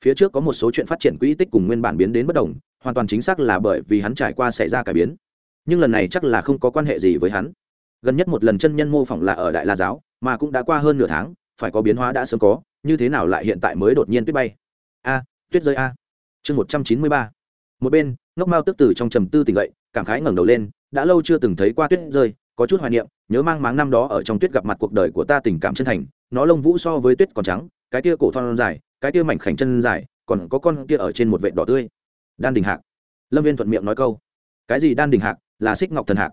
Phía trước có một số chuyện phát triển quỹ tích cùng nguyên bản biến đến bất đồng, hoàn toàn chính xác là bởi vì hắn trải qua xảy ra cải biến. Nhưng lần này chắc là không có quan hệ gì với hắn. Gần nhất một lần chân nhân mô phỏng là ở đại la giáo, mà cũng đã qua hơn nửa tháng, phải có biến hóa đã sớm có, như thế nào lại hiện tại mới đột nhiên tuyết bay? A, tuyết rơi a. Chương một trăm chín mươi ba. Một bên, ngốc mao tức từ trong trầm tư tỉnh dậy, cảm khái ngẩng đầu lên, đã lâu chưa từng thấy qua tuyết rơi có chút hoài niệm, nhớ mang máng năm đó ở trong tuyết gặp mặt cuộc đời của ta tình cảm chân thành, nó lông vũ so với tuyết còn trắng, cái kia cổ thon dài, cái kia mảnh khảnh chân dài, còn có con kia ở trên một vệ đỏ tươi. Đan đình hạc. Lâm viên thuận miệng nói câu. Cái gì đan đình hạc? Là xích ngọc thần hạc.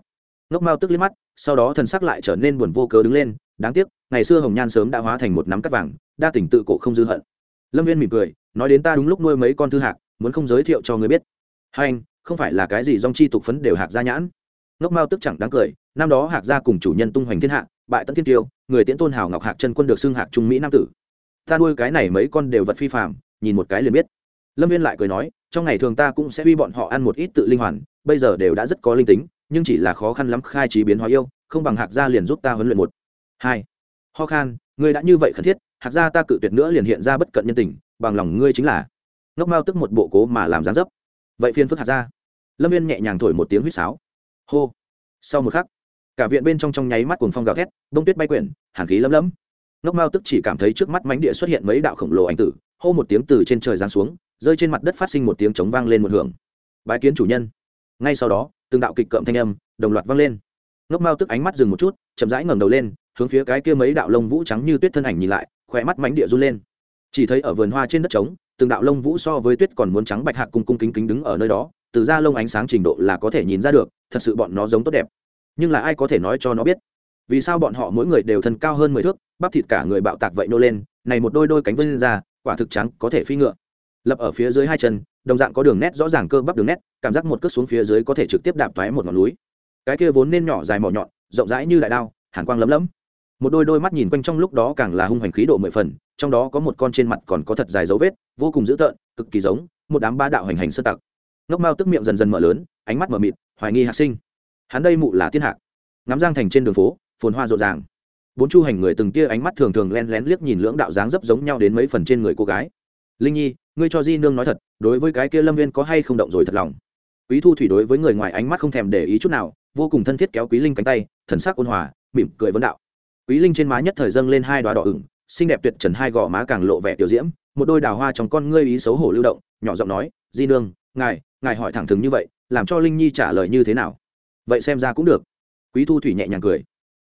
Ngốc mao tức liếc mắt, sau đó thần sắc lại trở nên buồn vô cớ đứng lên, đáng tiếc, ngày xưa hồng nhan sớm đã hóa thành một nắm cắt vàng, đa tình tự cổ không dư hận. Lâm viên mỉm cười, nói đến ta đúng lúc nuôi mấy con thư hạc, muốn không giới thiệu cho người biết. Hai anh, không phải là cái gì dong chi tục phấn đều hạc gia nhãn. Ngốc mao tức chẳng đáng cười năm đó hạc gia cùng chủ nhân tung hoành thiên hạ, bại tận thiên tiêu, người tiễn tôn hào ngọc hạc chân quân được xưng hạc trung mỹ nam tử. Ta nuôi cái này mấy con đều vật phi phạm nhìn một cái liền biết. Lâm viên lại cười nói, trong ngày thường ta cũng sẽ huy bọn họ ăn một ít tự linh hoàn, bây giờ đều đã rất có linh tính, nhưng chỉ là khó khăn lắm khai trí biến hóa yêu, không bằng hạc gia liền giúp ta huấn luyện một. Hai. Ho khan, ngươi đã như vậy khẩn thiết, hạc gia ta cự tuyệt nữa liền hiện ra bất cận nhân tình, bằng lòng ngươi chính là. Ngốc mao tức một bộ cố mà làm gián dấp. Vậy phiên phức hạc gia. Lâm viên nhẹ nhàng thổi một tiếng huýt sáo. Hô. Sau một khắc cả viện bên trong trong nháy mắt cuồng phong gào thét, bông tuyết bay quyển, hàn khí lấm lấm. Ngốc mao tức chỉ cảm thấy trước mắt mánh địa xuất hiện mấy đạo khổng lồ ảnh tử, hô một tiếng từ trên trời giáng xuống, rơi trên mặt đất phát sinh một tiếng trống vang lên một hưởng. Bái kiến chủ nhân. Ngay sau đó, từng đạo kịch cợm thanh âm, đồng loạt vang lên. Ngốc mao tức ánh mắt dừng một chút, chậm rãi ngẩng đầu lên, hướng phía cái kia mấy đạo lông vũ trắng như tuyết thân ảnh nhìn lại khỏe mắt mánh địa run lên. Chỉ thấy ở vườn hoa trên đất trống, từng đạo lông vũ so với tuyết còn muốn trắng bạch hạc cung cung kính kính đứng ở nơi đó, từ ra lông ánh sáng trình độ là có thể nhìn ra được, thật sự bọn nó giống tốt đẹp nhưng là ai có thể nói cho nó biết? Vì sao bọn họ mỗi người đều thân cao hơn mười thước, bắp thịt cả người bạo tạc vậy nô lên, này một đôi đôi cánh vân ra, quả thực trắng, có thể phi ngựa. Lập ở phía dưới hai chân, đồng dạng có đường nét rõ ràng cơ bắp đường nét, cảm giác một cước xuống phía dưới có thể trực tiếp đạp toái một ngọn núi. Cái kia vốn nên nhỏ dài mỏ nhọn, rộng rãi như đại đao, hàn quang lấm lấm. Một đôi đôi mắt nhìn quanh trong lúc đó càng là hung hoành khí độ mười phần, trong đó có một con trên mặt còn có thật dài dấu vết, vô cùng dữ tợn, cực kỳ giống một đám ba đạo hành hành sơ tặc. Ngốc mao tức miệng dần dần mở lớn, ánh mắt mở mịt, hoài nghi hạc sinh hắn đây mụ là tiên hạc. Ngắm giang thành trên đường phố, phồn hoa rộn ràng. Bốn chu hành người từng tia ánh mắt thường thường len lén liếc nhìn lưỡng đạo dáng dấp giống nhau đến mấy phần trên người cô gái. Linh nhi, ngươi cho di nương nói thật, đối với cái kia lâm viên có hay không động rồi thật lòng? Quý thu thủy đối với người ngoài ánh mắt không thèm để ý chút nào, vô cùng thân thiết kéo quý linh cánh tay, thần sắc ôn hòa, mỉm cười vấn đạo. Quý linh trên má nhất thời dâng lên hai đoá đỏ ửng, xinh đẹp tuyệt trần hai gò má càng lộ vẻ tiểu diễm, một đôi đào hoa trong con ngươi ý xấu hổ lưu động, nhỏ giọng nói, di nương, ngài ngài hỏi thẳng thừng như vậy, làm cho linh nhi trả lời như thế nào? Vậy xem ra cũng được. Quý thu thủy nhẹ nhàng cười.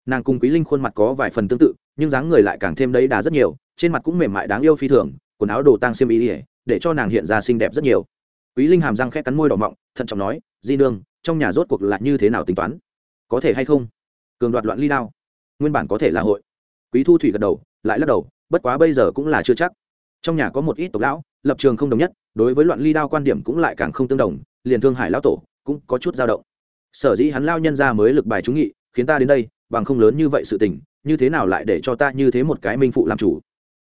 Nàng cùng quý linh khuôn mặt có vài phần tương tự, nhưng dáng người lại càng thêm đấy đà rất nhiều, trên mặt cũng mềm mại đáng yêu phi thường, quần áo đồ tăng xiêm ý ỉa để cho nàng hiện ra xinh đẹp rất nhiều. Quý linh hàm răng khẽ cắn môi đỏ mọng, thận trọng nói, di nương, trong nhà rốt cuộc là như thế nào tính toán? Có thể hay không? Cường đoạt loạn ly đao. Nguyên bản có thể là hội. Quý thu thủy gật đầu, lại lắc đầu, bất quá bây giờ cũng là chưa chắc. Trong nhà có một ít tộc lão, lập trường không đồng nhất, đối với loạn ly đao quan điểm cũng lại càng không tương đồng, liền thương hải lão tổ cũng có chút dao động sở dĩ hắn lao nhân ra mới lực bài trúng nghị, khiến ta đến đây, bằng không lớn như vậy sự tình, như thế nào lại để cho ta như thế một cái minh phụ làm chủ?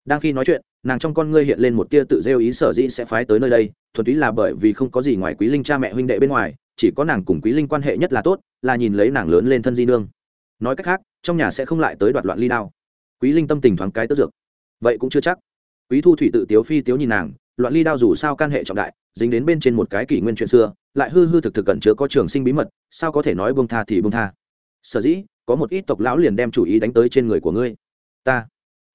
Đang khi nói chuyện, nàng trong con ngươi hiện lên một tia tự rêu ý sở dĩ sẽ phái tới nơi đây, thuần túy là bởi vì không có gì ngoài quý linh cha mẹ huynh đệ bên ngoài, chỉ có nàng cùng quý linh quan hệ nhất là tốt, là nhìn lấy nàng lớn lên thân di nương. Nói cách khác, trong nhà sẽ không lại tới đoạt loạn ly đao. Quý linh tâm tình thoáng cái tức dược. Vậy cũng chưa chắc. Quý thu thủy tự tiếu phi tiếu nhìn nàng loạn ly đao dù sao can hệ trọng đại, dính đến bên trên một cái kỷ nguyên chuyện xưa, lại hư hư thực thực cẩn chứa có trường sinh bí mật, sao có thể nói bông tha thì bông tha. Sở dĩ, có một ít tộc lão liền đem chủ ý đánh tới trên người của ngươi. Ta.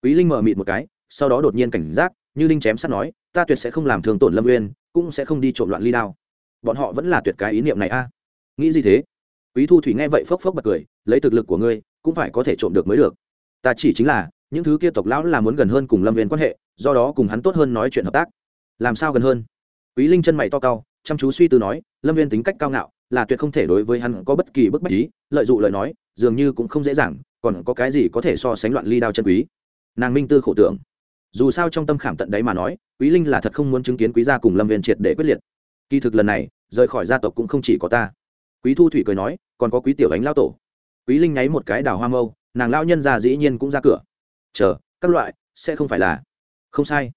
Quý linh mở mịt một cái, sau đó đột nhiên cảnh giác, như linh chém sắt nói, ta tuyệt sẽ không làm thường tổn lâm uyên, cũng sẽ không đi trộm loạn ly đao. Bọn họ vẫn là tuyệt cái ý niệm này a. Nghĩ gì thế? Quý thu thủy nghe vậy phốc phốc bật cười, lấy thực lực của ngươi, cũng phải có thể trộm được mới được. Ta chỉ chính là, những thứ kia tộc lão là muốn gần hơn cùng lâm viên quan hệ, do đó cùng hắn tốt hơn nói chuyện hợp tác làm sao gần hơn? Quý linh chân mày to cao, chăm chú suy tư nói, lâm viên tính cách cao ngạo, là tuyệt không thể đối với hắn có bất kỳ bức bách ý, lợi dụng lời nói, dường như cũng không dễ dàng, còn có cái gì có thể so sánh loạn ly đao chân quý? Nàng minh tư khổ tưởng. Dù sao trong tâm khảm tận đấy mà nói, quý linh là thật không muốn chứng kiến quý gia cùng lâm viên triệt để quyết liệt. Kỳ thực lần này, rời khỏi gia tộc cũng không chỉ có ta. Quý thu thủy cười nói, còn có quý tiểu ánh lao tổ. Quý linh nháy một cái đào hoa mâu, nàng lao nhân già dĩ nhiên cũng ra cửa. Chờ, các loại, sẽ không phải là. Không sai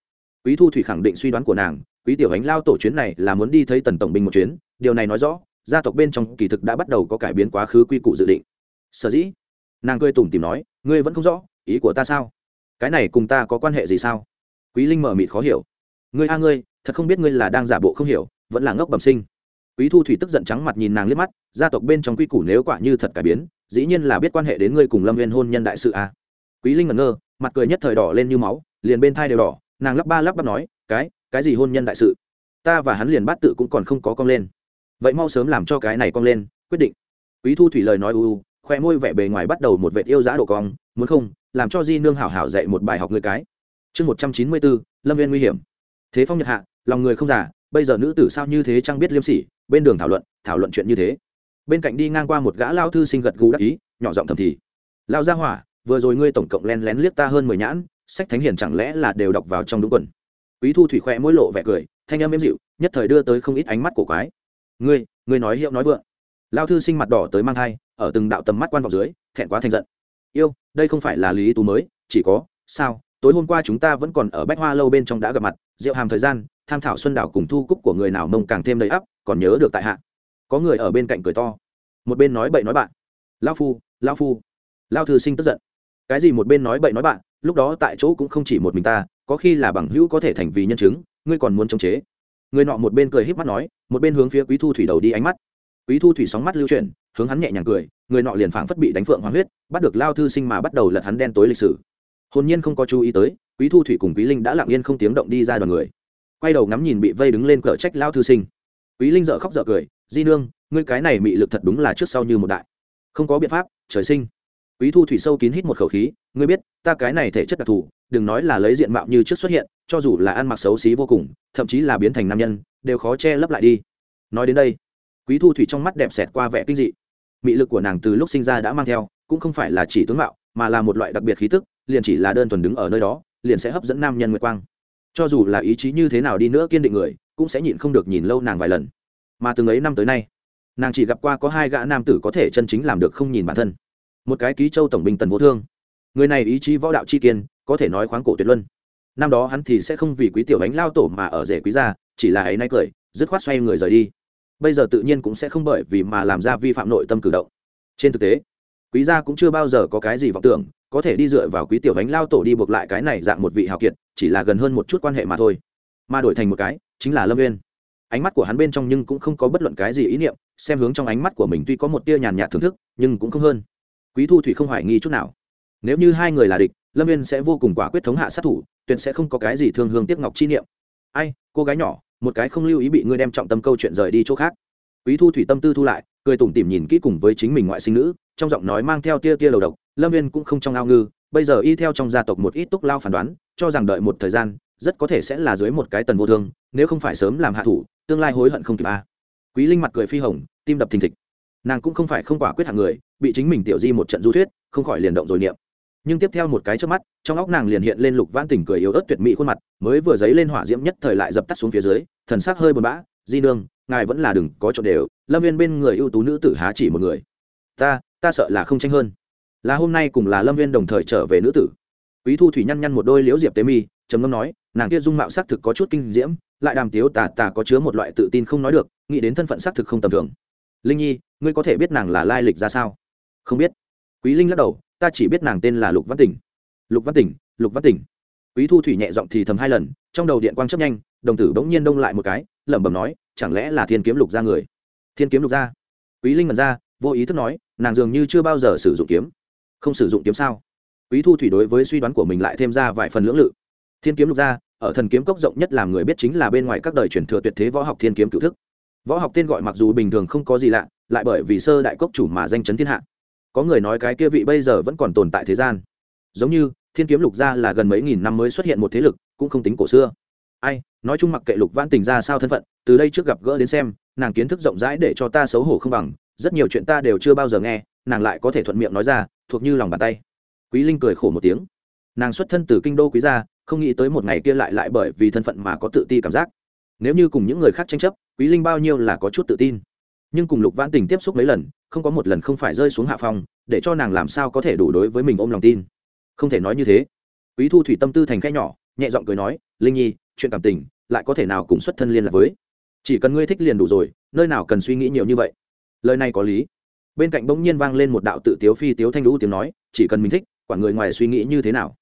quý thu thủy khẳng định suy đoán của nàng, quý tiểu ánh lao tổ chuyến này là muốn đi thấy tần tổng binh một chuyến, điều này nói rõ, gia tộc bên trong kỳ thực đã bắt đầu có cải biến quá khứ quy củ dự định. Sở dĩ, nàng cười tủm tìm nói, ngươi vẫn không rõ, ý của ta sao? Cái này cùng ta có quan hệ gì sao? Quý linh mở mịt khó hiểu. Ngươi a ngươi, thật không biết ngươi là đang giả bộ không hiểu, vẫn là ngốc bẩm sinh. Quý thu thủy tức giận trắng mặt nhìn nàng liếc mắt, gia tộc bên trong quy củ nếu quả như thật cải biến, dĩ nhiên là biết quan hệ đến ngươi cùng lâm viên hôn nhân đại sự a quý linh ngẩn ngơ, mặt cười nhất thời đỏ lên như máu, liền bên thai đều đỏ nàng lắp ba lắp bắp nói, cái cái gì hôn nhân đại sự? Ta và hắn liền bát tự cũng còn không có cong lên. Vậy mau sớm làm cho cái này cong lên, quyết định. Quý thu thủy lời nói u u, khoe môi vẻ bề ngoài bắt đầu một vệt yêu giá độ cong, muốn không, làm cho di nương hảo hảo dạy một bài học người cái. Chương một trăm chín mươi bốn lâm viên nguy hiểm. Thế phong nhật hạ, lòng người không giả bây giờ nữ tử sao như thế chẳng biết liêm sỉ, bên đường thảo luận thảo luận chuyện như thế. Bên cạnh đi ngang qua một gã lao thư sinh gật gù đắc ý, nhỏ giọng thầm thì lao ra hỏa, vừa rồi ngươi tổng cộng len lén liếc ta hơn mười nhãn sách thánh hiền chẳng lẽ là đều đọc vào trong đúng quần? Quý thu thủy khoe mỗi lộ vẻ cười, thanh âm êm dịu, nhất thời đưa tới không ít ánh mắt của quái. Ngươi ngươi nói hiệu nói vượng. Lao thư sinh mặt đỏ tới mang thai, ở từng đạo tầm mắt quan vào dưới, thẹn quá thành giận. Yêu, đây không phải là lý tú mới, chỉ có, sao, tối hôm qua chúng ta vẫn còn ở bách hoa lâu bên trong đã gặp mặt, rượu hàm thời gian, tham thảo xuân đảo cùng thu cúc của người nào mông càng thêm đầy ắp, còn nhớ được tại hạ. Có người ở bên cạnh cười to. Một bên nói bậy nói bạn. Lao phu lao phu. Lao thư sinh tức giận cái gì một bên nói bậy nói bạn, lúc đó tại chỗ cũng không chỉ một mình ta, có khi là bằng hữu có thể thành vì nhân chứng, ngươi còn muốn chống chế. Người nọ một bên cười híp mắt nói, một bên hướng phía quý thu thủy đầu đi ánh mắt. Quý thu thủy sóng mắt lưu chuyển, hướng hắn nhẹ nhàng cười, người nọ liền phảng phất bị đánh phượng hoàng huyết, bắt được lao thư sinh mà bắt đầu lật hắn đen tối lịch sử. Hồn nhiên không có chú ý tới, quý thu thủy cùng quý linh đã lặng yên không tiếng động đi ra đoàn người. Quay đầu ngắm nhìn bị vây đứng lên cỡ trách lao thư sinh. Quý linh dợ khóc dợ cười, di nương, ngươi cái này mị lực thật đúng là trước sau như một đại. Không có biện pháp, trời sinh quý thu thủy sâu kín hít một khẩu khí, ngươi biết, ta cái này thể chất đặc thù, đừng nói là lấy diện mạo như trước xuất hiện, cho dù là ăn mặc xấu xí vô cùng, thậm chí là biến thành nam nhân, đều khó che lấp lại đi. Nói đến đây, quý thu thủy trong mắt đẹp xẹt qua vẻ kinh dị. Mị lực của nàng từ lúc sinh ra đã mang theo, cũng không phải là chỉ tướng mạo, mà là một loại đặc biệt khí tức, liền chỉ là đơn thuần đứng ở nơi đó, liền sẽ hấp dẫn nam nhân nguyệt quang. Cho dù là ý chí như thế nào đi nữa kiên định người, cũng sẽ nhịn không được nhìn lâu nàng vài lần. Mà từng ấy năm tới nay, nàng chỉ gặp qua có hai gã nam tử có thể chân chính làm được không nhìn bản thân một cái ký châu tổng binh tần vô thương. Người này ý chí võ đạo chi kiên, có thể nói khoáng cổ tuyệt luân. Năm đó hắn thì sẽ không vì quý tiểu ánh lao tổ mà ở rể quý gia, chỉ là ấy nay cười, dứt khoát xoay người rời đi. Bây giờ tự nhiên cũng sẽ không bởi vì mà làm ra vi phạm nội tâm cử động. Trên thực tế, quý gia cũng chưa bao giờ có cái gì vọng tưởng, có thể đi dựa vào quý tiểu ánh lao tổ đi buộc lại cái này dạng một vị hào kiệt, chỉ là gần hơn một chút quan hệ mà thôi. Mà đổi thành một cái, chính là lâm viên ánh mắt của hắn bên trong nhưng cũng không có bất luận cái gì ý niệm, xem hướng trong ánh mắt của mình tuy có một tia nhàn nhạt thưởng thức, nhưng cũng không hơn quý thu thủy không hoài nghi chút nào. Nếu như hai người là địch, lâm viên sẽ vô cùng quả quyết thống hạ sát thủ, tuyệt sẽ không có cái gì thương hương tiếc ngọc chi niệm. Ai, cô gái nhỏ, một cái không lưu ý bị ngươi đem trọng tâm câu chuyện rời đi chỗ khác. Quý thu thủy tâm tư thu lại, cười tủm tỉm nhìn kỹ cùng với chính mình ngoại sinh nữ, trong giọng nói mang theo tia tia đầu độc, lâm viên cũng không trong ao ngư, bây giờ y theo trong gia tộc một ít túc lao phản đoán, cho rằng đợi một thời gian, rất có thể sẽ là dưới một cái tần vô thương, nếu không phải sớm làm hạ thủ, tương lai hối hận không kịp a. Quý linh mặt cười phi hồng, tim đập thình thịch nàng cũng không phải không quả quyết hạng người, bị chính mình tiểu di một trận du thuyết, không khỏi liền động rồi niệm. Nhưng tiếp theo một cái trước mắt, trong óc nàng liền hiện lên lục vãn tình cười yếu ớt tuyệt mỹ khuôn mặt, mới vừa dấy lên hỏa diễm nhất thời lại dập tắt xuống phía dưới, thần sắc hơi buồn bã, di nương, ngài vẫn là đừng có chỗ đều, lâm viên bên người ưu tú nữ tử há chỉ một người. Ta ta sợ là không tranh hơn. Là hôm nay cùng là lâm viên đồng thời trở về nữ tử. Quý thu thủy nhăn nhăn một đôi liễu diệp tế mi, trầm ngâm nói, nàng kia dung mạo xác thực có chút kinh diễm, lại đàm tiếu tà tà có chứa một loại tự tin không nói được, nghĩ đến thân phận xác thực không tầm thường. Linh nhi ngươi có thể biết nàng là lai lịch ra sao? Không biết. Quý linh lắc đầu, ta chỉ biết nàng tên là lục văn tỉnh. Lục văn tỉnh, lục văn tỉnh. Quý thu thủy nhẹ giọng thì thầm hai lần, trong đầu điện quang chấp nhanh, đồng tử bỗng nhiên đông lại một cái, lẩm bẩm nói, chẳng lẽ là thiên kiếm lục ra người? Thiên kiếm lục ra quý linh mật ra, vô ý thức nói, nàng dường như chưa bao giờ sử dụng kiếm. Không sử dụng kiếm sao? Quý thu thủy đối với suy đoán của mình lại thêm ra vài phần lưỡng lự. Thiên kiếm lục ra ở thần kiếm cốc rộng nhất làm người biết chính là bên ngoài các đời truyền thừa tuyệt thế võ học thiên kiếm cựu thức. Võ học tên gọi mặc dù bình thường không có gì lạ lại bởi vì sơ đại cốc chủ mà danh chấn thiên hạ. Có người nói cái kia vị bây giờ vẫn còn tồn tại thế gian. Giống như, thiên kiếm lục gia là gần mấy nghìn năm mới xuất hiện một thế lực, cũng không tính cổ xưa. Ai, nói chung mặc kệ lục vãn tình ra sao thân phận, từ đây trước gặp gỡ đến xem, nàng kiến thức rộng rãi để cho ta xấu hổ không bằng, rất nhiều chuyện ta đều chưa bao giờ nghe, nàng lại có thể thuận miệng nói ra, thuộc như lòng bàn tay. Quý linh cười khổ một tiếng. Nàng xuất thân từ kinh đô quý gia, không nghĩ tới một ngày kia lại lại bởi vì thân phận mà có tự ti cảm giác. Nếu như cùng những người khác tranh chấp, quý linh bao nhiêu là có chút tự tin nhưng cùng lục vãn tình tiếp xúc mấy lần không có một lần không phải rơi xuống hạ phong, để cho nàng làm sao có thể đủ đối với mình ôm lòng tin. Không thể nói như thế. Quý thu thủy tâm tư thành khẽ nhỏ nhẹ giọng cười nói linh nhi chuyện cảm tình lại có thể nào cùng xuất thân liên lạc với? Chỉ cần ngươi thích liền đủ rồi nơi nào cần suy nghĩ nhiều như vậy? Lời này có lý. Bên cạnh bỗng nhiên vang lên một đạo tự tiếu phi tiếu thanh lũ tiếng nói chỉ cần mình thích quản người ngoài suy nghĩ như thế nào?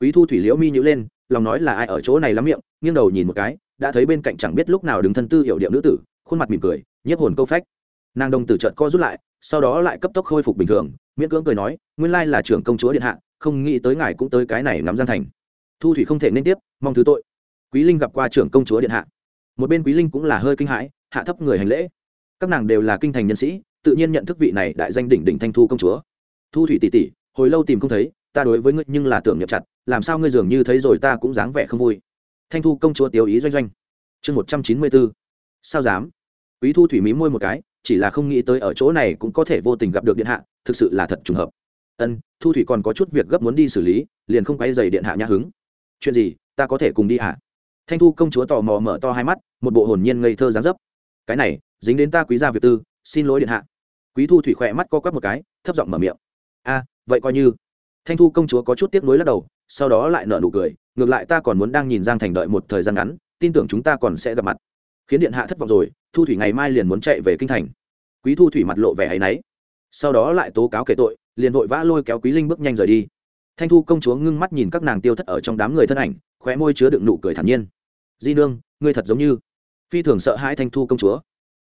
Quý thu thủy liễu mi nhữ lên lòng nói là ai ở chỗ này lắm miệng nghiêng đầu nhìn một cái đã thấy bên cạnh chẳng biết lúc nào đứng thân tư hiệu điệu nữ tử khuôn mặt mỉm cười nhiếp hồn câu phách nàng đồng tử trợt co rút lại, sau đó lại cấp tốc khôi phục bình thường, miễn cưỡng cười nói, nguyên lai là trưởng công chúa điện hạ, không nghĩ tới ngài cũng tới cái này ngắm giang thành. Thu thủy không thể nên tiếp, mong thứ tội. Quý linh gặp qua trưởng công chúa điện hạ. Một bên quý linh cũng là hơi kinh hãi, hạ thấp người hành lễ. Các nàng đều là kinh thành nhân sĩ, tự nhiên nhận thức vị này đại danh đỉnh đỉnh thanh thu công chúa. Thu thủy tỷ tỷ hồi lâu tìm không thấy, ta đối với ngươi nhưng là tưởng nhập chặt, làm sao ngươi dường như thấy rồi ta cũng dáng vẻ không vui. Thanh thu công chúa tiêu ý doanh doanh. Chương một trăm chín mươi bốn. Sao dám? Quý thu thủy mí môi một cái chỉ là không nghĩ tới ở chỗ này cũng có thể vô tình gặp được điện hạ, thực sự là thật trùng hợp. Ân, thu thủy còn có chút việc gấp muốn đi xử lý, liền không quay dày điện hạ nhã hứng. Chuyện gì, ta có thể cùng đi hả? Thanh thu công chúa tò mò mở to hai mắt, một bộ hồn nhiên ngây thơ dáng dấp. Cái này, dính đến ta quý gia việc tư, xin lỗi điện hạ. Quý thu thủy khỏe mắt co quắp một cái, thấp giọng mở miệng. A, vậy coi như. Thanh thu công chúa có chút tiếc nuối lắc đầu, sau đó lại nở nụ cười, ngược lại ta còn muốn đang nhìn giang thành đợi một thời gian ngắn, tin tưởng chúng ta còn sẽ gặp mặt khiến điện hạ thất vọng rồi, thu thủy ngày mai liền muốn chạy về kinh thành. Quý thu thủy mặt lộ vẻ hay náy. Sau đó lại tố cáo kể tội, liền vội vã lôi kéo quý linh bước nhanh rời đi. Thanh thu công chúa ngưng mắt nhìn các nàng tiêu thất ở trong đám người thân ảnh, khóe môi chứa đựng nụ cười thản nhiên. Di nương, ngươi thật giống như phi thường sợ hãi thanh thu công chúa.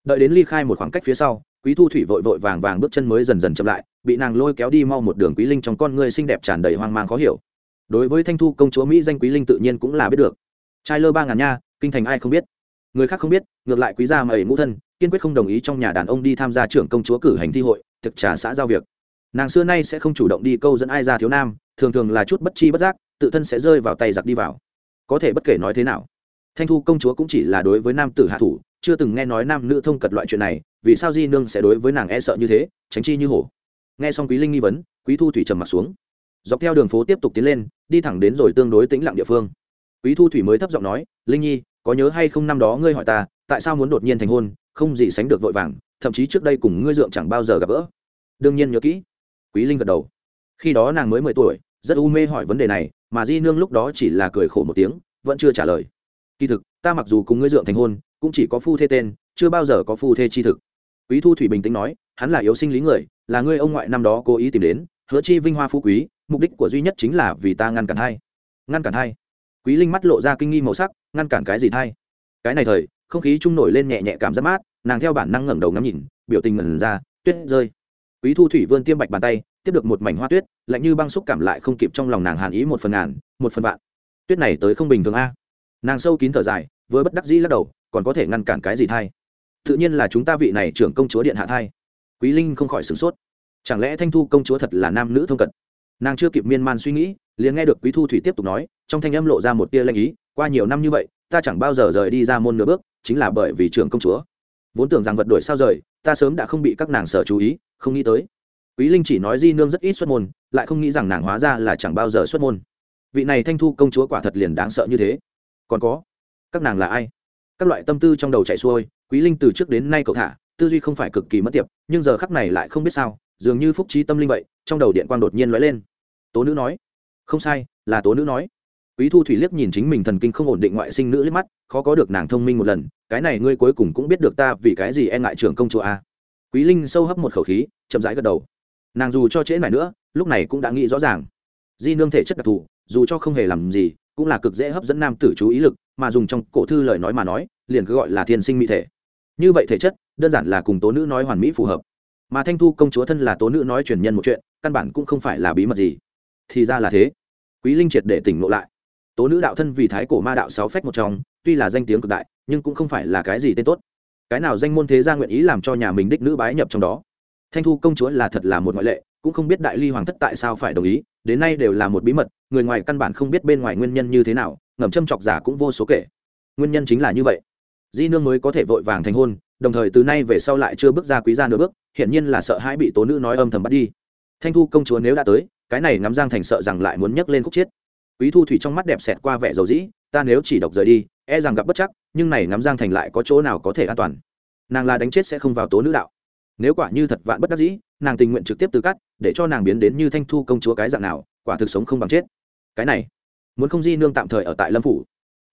Đợi đến ly khai một khoảng cách phía sau, quý thu thủy vội vội vàng vàng bước chân mới dần dần chậm lại, bị nàng lôi kéo đi mau một đường quý linh trong con ngươi xinh đẹp tràn đầy hoang mang khó hiểu. Đối với thanh thu công chúa mỹ danh quý linh tự nhiên cũng là biết được. Trai lơ ba ngàn nha, kinh thành ai không biết người khác không biết, ngược lại quý gia mày ngũ thân, kiên quyết không đồng ý trong nhà đàn ông đi tham gia trưởng công chúa cử hành thi hội, thực trà xã giao việc. Nàng xưa nay sẽ không chủ động đi câu dẫn ai ra thiếu nam, thường thường là chút bất chi bất giác, tự thân sẽ rơi vào tay giặc đi vào. Có thể bất kể nói thế nào, thanh thu công chúa cũng chỉ là đối với nam tử hạ thủ, chưa từng nghe nói nam nữ thông cật loại chuyện này, vì sao di nương sẽ đối với nàng e sợ như thế, tránh chi như hổ. Nghe xong quý linh nghi vấn, quý thu thủy trầm mặt xuống. Dọc theo đường phố tiếp tục tiến lên, đi thẳng đến rồi tương đối tĩnh lặng địa phương. Quý thu thủy mới thấp giọng nói, linh nhi có nhớ hay không năm đó ngươi hỏi ta, tại sao muốn đột nhiên thành hôn, không gì sánh được vội vàng, thậm chí trước đây cùng ngươi dượng chẳng bao giờ gặp gỡ. Đương nhiên nhớ kỹ. Quý linh gật đầu. Khi đó nàng mới mười tuổi, rất u mê hỏi vấn đề này, mà di nương lúc đó chỉ là cười khổ một tiếng, vẫn chưa trả lời. Kỳ thực, ta mặc dù cùng ngươi dượng thành hôn, cũng chỉ có phu thê tên, chưa bao giờ có phu thê chi thực. Quý thu thủy bình tĩnh nói, hắn là yếu sinh lý người, là ngươi ông ngoại năm đó cố ý tìm đến, hứa chi vinh hoa phú quý, mục đích của duy nhất chính là vì ta ngăn cản hai. Ngăn cản hai quý linh mắt lộ ra kinh nghi màu sắc, ngăn cản cái gì thay? Cái này thời, không khí trung nổi lên nhẹ nhẹ cảm giác mát, nàng theo bản năng ngẩng đầu ngắm nhìn, biểu tình ngẩn ra, tuyết rơi. Quý thu thủy vươn tiêm bạch bàn tay, tiếp được một mảnh hoa tuyết, lạnh như băng xúc cảm lại không kịp trong lòng nàng hàn ý một phần ngàn, một phần vạn. Tuyết này tới không bình thường a. Nàng sâu kín thở dài với bất đắc dĩ lắc đầu, còn có thể ngăn cản cái gì thay? Tự nhiên là chúng ta vị này trưởng công chúa điện hạ thay. quý linh không khỏi sửng sốt. Chẳng lẽ thanh thu công chúa thật là nam nữ thông cận? Nàng chưa kịp miên man suy nghĩ, liền nghe được quý thu thủy tiếp tục nói, trong thanh âm lộ ra một tia lanh ý, qua nhiều năm như vậy, ta chẳng bao giờ rời đi ra môn nửa bước, chính là bởi vì trưởng công chúa. Vốn tưởng rằng vật đổi sao rời, ta sớm đã không bị các nàng sở chú ý, không nghĩ tới. Quý linh chỉ nói di nương rất ít xuất môn, lại không nghĩ rằng nàng hóa ra là chẳng bao giờ xuất môn. Vị này thanh thu công chúa quả thật liền đáng sợ như thế. Còn có, các nàng là ai? Các loại tâm tư trong đầu chạy xuôi, quý linh từ trước đến nay cậu thả, tư duy không phải cực kỳ mất tiệp, nhưng giờ khắc này lại không biết sao dường như phúc trí tâm linh vậy, trong đầu điện quang đột nhiên lóe lên. Tố nữ nói, không sai, là tố nữ nói. Quý thu thủy liếc nhìn chính mình thần kinh không ổn định ngoại sinh nữ liếc mắt, khó có được nàng thông minh một lần, cái này ngươi cuối cùng cũng biết được ta vì cái gì e ngại trưởng công chúa a quý linh sâu hấp một khẩu khí, chậm rãi gật đầu. Nàng dù cho trễ này nữa, lúc này cũng đã nghĩ rõ ràng. Di nương thể chất đặc thù, dù cho không hề làm gì, cũng là cực dễ hấp dẫn nam tử chú ý lực, mà dùng trong cổ thư lời nói mà nói, liền cứ gọi là thiên sinh mỹ thể. Như vậy thể chất, đơn giản là cùng tố nữ nói hoàn mỹ phù hợp mà thanh thu công chúa thân là tố nữ nói truyền nhân một chuyện, căn bản cũng không phải là bí mật gì. Thì ra là thế. Quý linh triệt để tỉnh ngộ lại. Tố nữ đạo thân vì thái cổ ma đạo sáu phách một trong, tuy là danh tiếng cực đại, nhưng cũng không phải là cái gì tên tốt. Cái nào danh môn thế gia nguyện ý làm cho nhà mình đích nữ bái nhập trong đó? Thanh thu công chúa là thật là một ngoại lệ, cũng không biết đại ly hoàng thất tại sao phải đồng ý, đến nay đều là một bí mật, người ngoài căn bản không biết bên ngoài nguyên nhân như thế nào, ngầm châm chọc giả cũng vô số kể. Nguyên nhân chính là như vậy. Di nương mới có thể vội vàng thành hôn, đồng thời từ nay về sau lại chưa bước ra quý gia nửa bước hiển nhiên là sợ hãi bị tố nữ nói âm thầm bắt đi. Thanh thu công chúa nếu đã tới, cái này ngắm giang thành sợ rằng lại muốn nhấc lên khúc chiết quý thu thủy trong mắt đẹp xẹt qua vẻ dầu dĩ, ta nếu chỉ độc rời đi e rằng gặp bất chắc, nhưng này ngắm giang thành lại có chỗ nào có thể an toàn? Nàng là đánh chết sẽ không vào tố nữ đạo. Nếu quả như thật vạn bất đắc dĩ, nàng tình nguyện trực tiếp từ cắt, để cho nàng biến đến như thanh thu công chúa cái dạng nào, quả thực sống không bằng chết. Cái này, muốn không di nương tạm thời ở tại lâm phủ.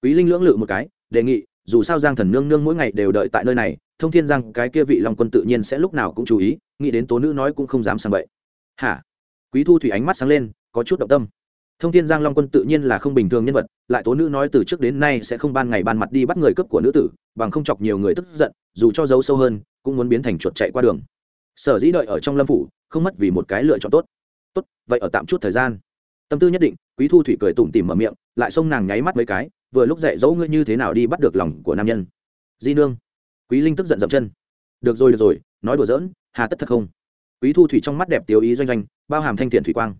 Quý linh lưỡng lự một cái, đề nghị, dù sao giang thần nương nương mỗi ngày đều đợi tại nơi này thông thiên rằng cái kia vị long quân tự nhiên sẽ lúc nào cũng chú ý, nghĩ đến tố nữ nói cũng không dám sang vậy hả? Quý thu thủy ánh mắt sáng lên, có chút động tâm. Thông thiên giang long quân tự nhiên là không bình thường nhân vật, lại tố nữ nói từ trước đến nay sẽ không ban ngày ban mặt đi bắt người cướp của nữ tử, bằng không chọc nhiều người tức giận, dù cho giấu sâu hơn, cũng muốn biến thành chuột chạy qua đường. Sở dĩ đợi ở trong lâm phủ, không mất vì một cái lựa chọn tốt. Tốt, vậy ở tạm chút thời gian. Tâm tư nhất định, quý thu thủy cười tủm tỉm mở miệng, lại xông nàng nháy mắt mấy cái, vừa lúc dạy dỗ ngươi như thế nào đi bắt được lòng của nam nhân. Di nương quý linh tức giận dậm chân. Được rồi được rồi, nói đùa giỡn, hà tất thật không? Quý thu thủy trong mắt đẹp tiêu ý doanh doanh, bao hàm thanh thiện thủy quang.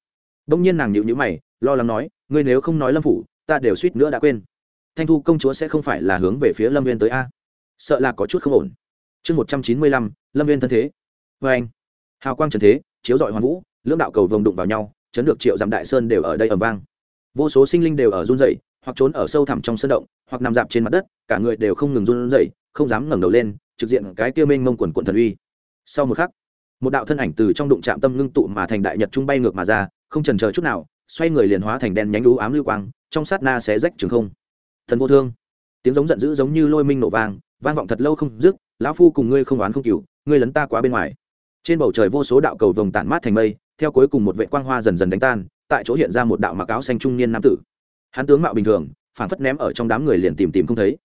Đông nhiên nàng nhịu nhữ mày, lo lắng nói, ngươi nếu không nói lâm phủ, ta đều suýt nữa đã quên. Thanh thu công chúa sẽ không phải là hướng về phía lâm viên tới a? Sợ là có chút không ổn. Chương một trăm chín mươi lăm, lâm viên thân thế. Vê anh, hào quang trần thế, chiếu dọi hoàn vũ, lưỡng đạo cầu vồng đụng vào nhau, chấn được triệu dặm đại sơn đều ở đây ầm vang. Vô số sinh linh đều ở run rẩy hoặc trốn ở sâu thẳm trong sân động, hoặc nằm dạp trên mặt đất, cả người đều không ngừng run rẩy, không dám ngẩng đầu lên, trực diện cái kia mênh mông quần quần thần uy. Sau một khắc, một đạo thân ảnh từ trong đụng chạm tâm ngưng tụ mà thành đại nhật trung bay ngược mà ra, không chần chờ chút nào, xoay người liền hóa thành đen nhánh u ám lưu quang, trong sát na xé rách trường không. Thần vô thương. Tiếng giống giận dữ giống như lôi minh nổ vang vang vọng thật lâu không dứt, lão phu cùng ngươi không oán không cừu ngươi lấn ta quá bên ngoài. Trên bầu trời vô số đạo cầu vồng tản mát thành mây, theo cuối cùng một vệ quang hoa dần dần đánh tan, tại chỗ hiện ra một đạo mặc áo xanh trung niên nam tử hắn tướng mạo bình thường phản phất ném ở trong đám người liền tìm tìm không thấy.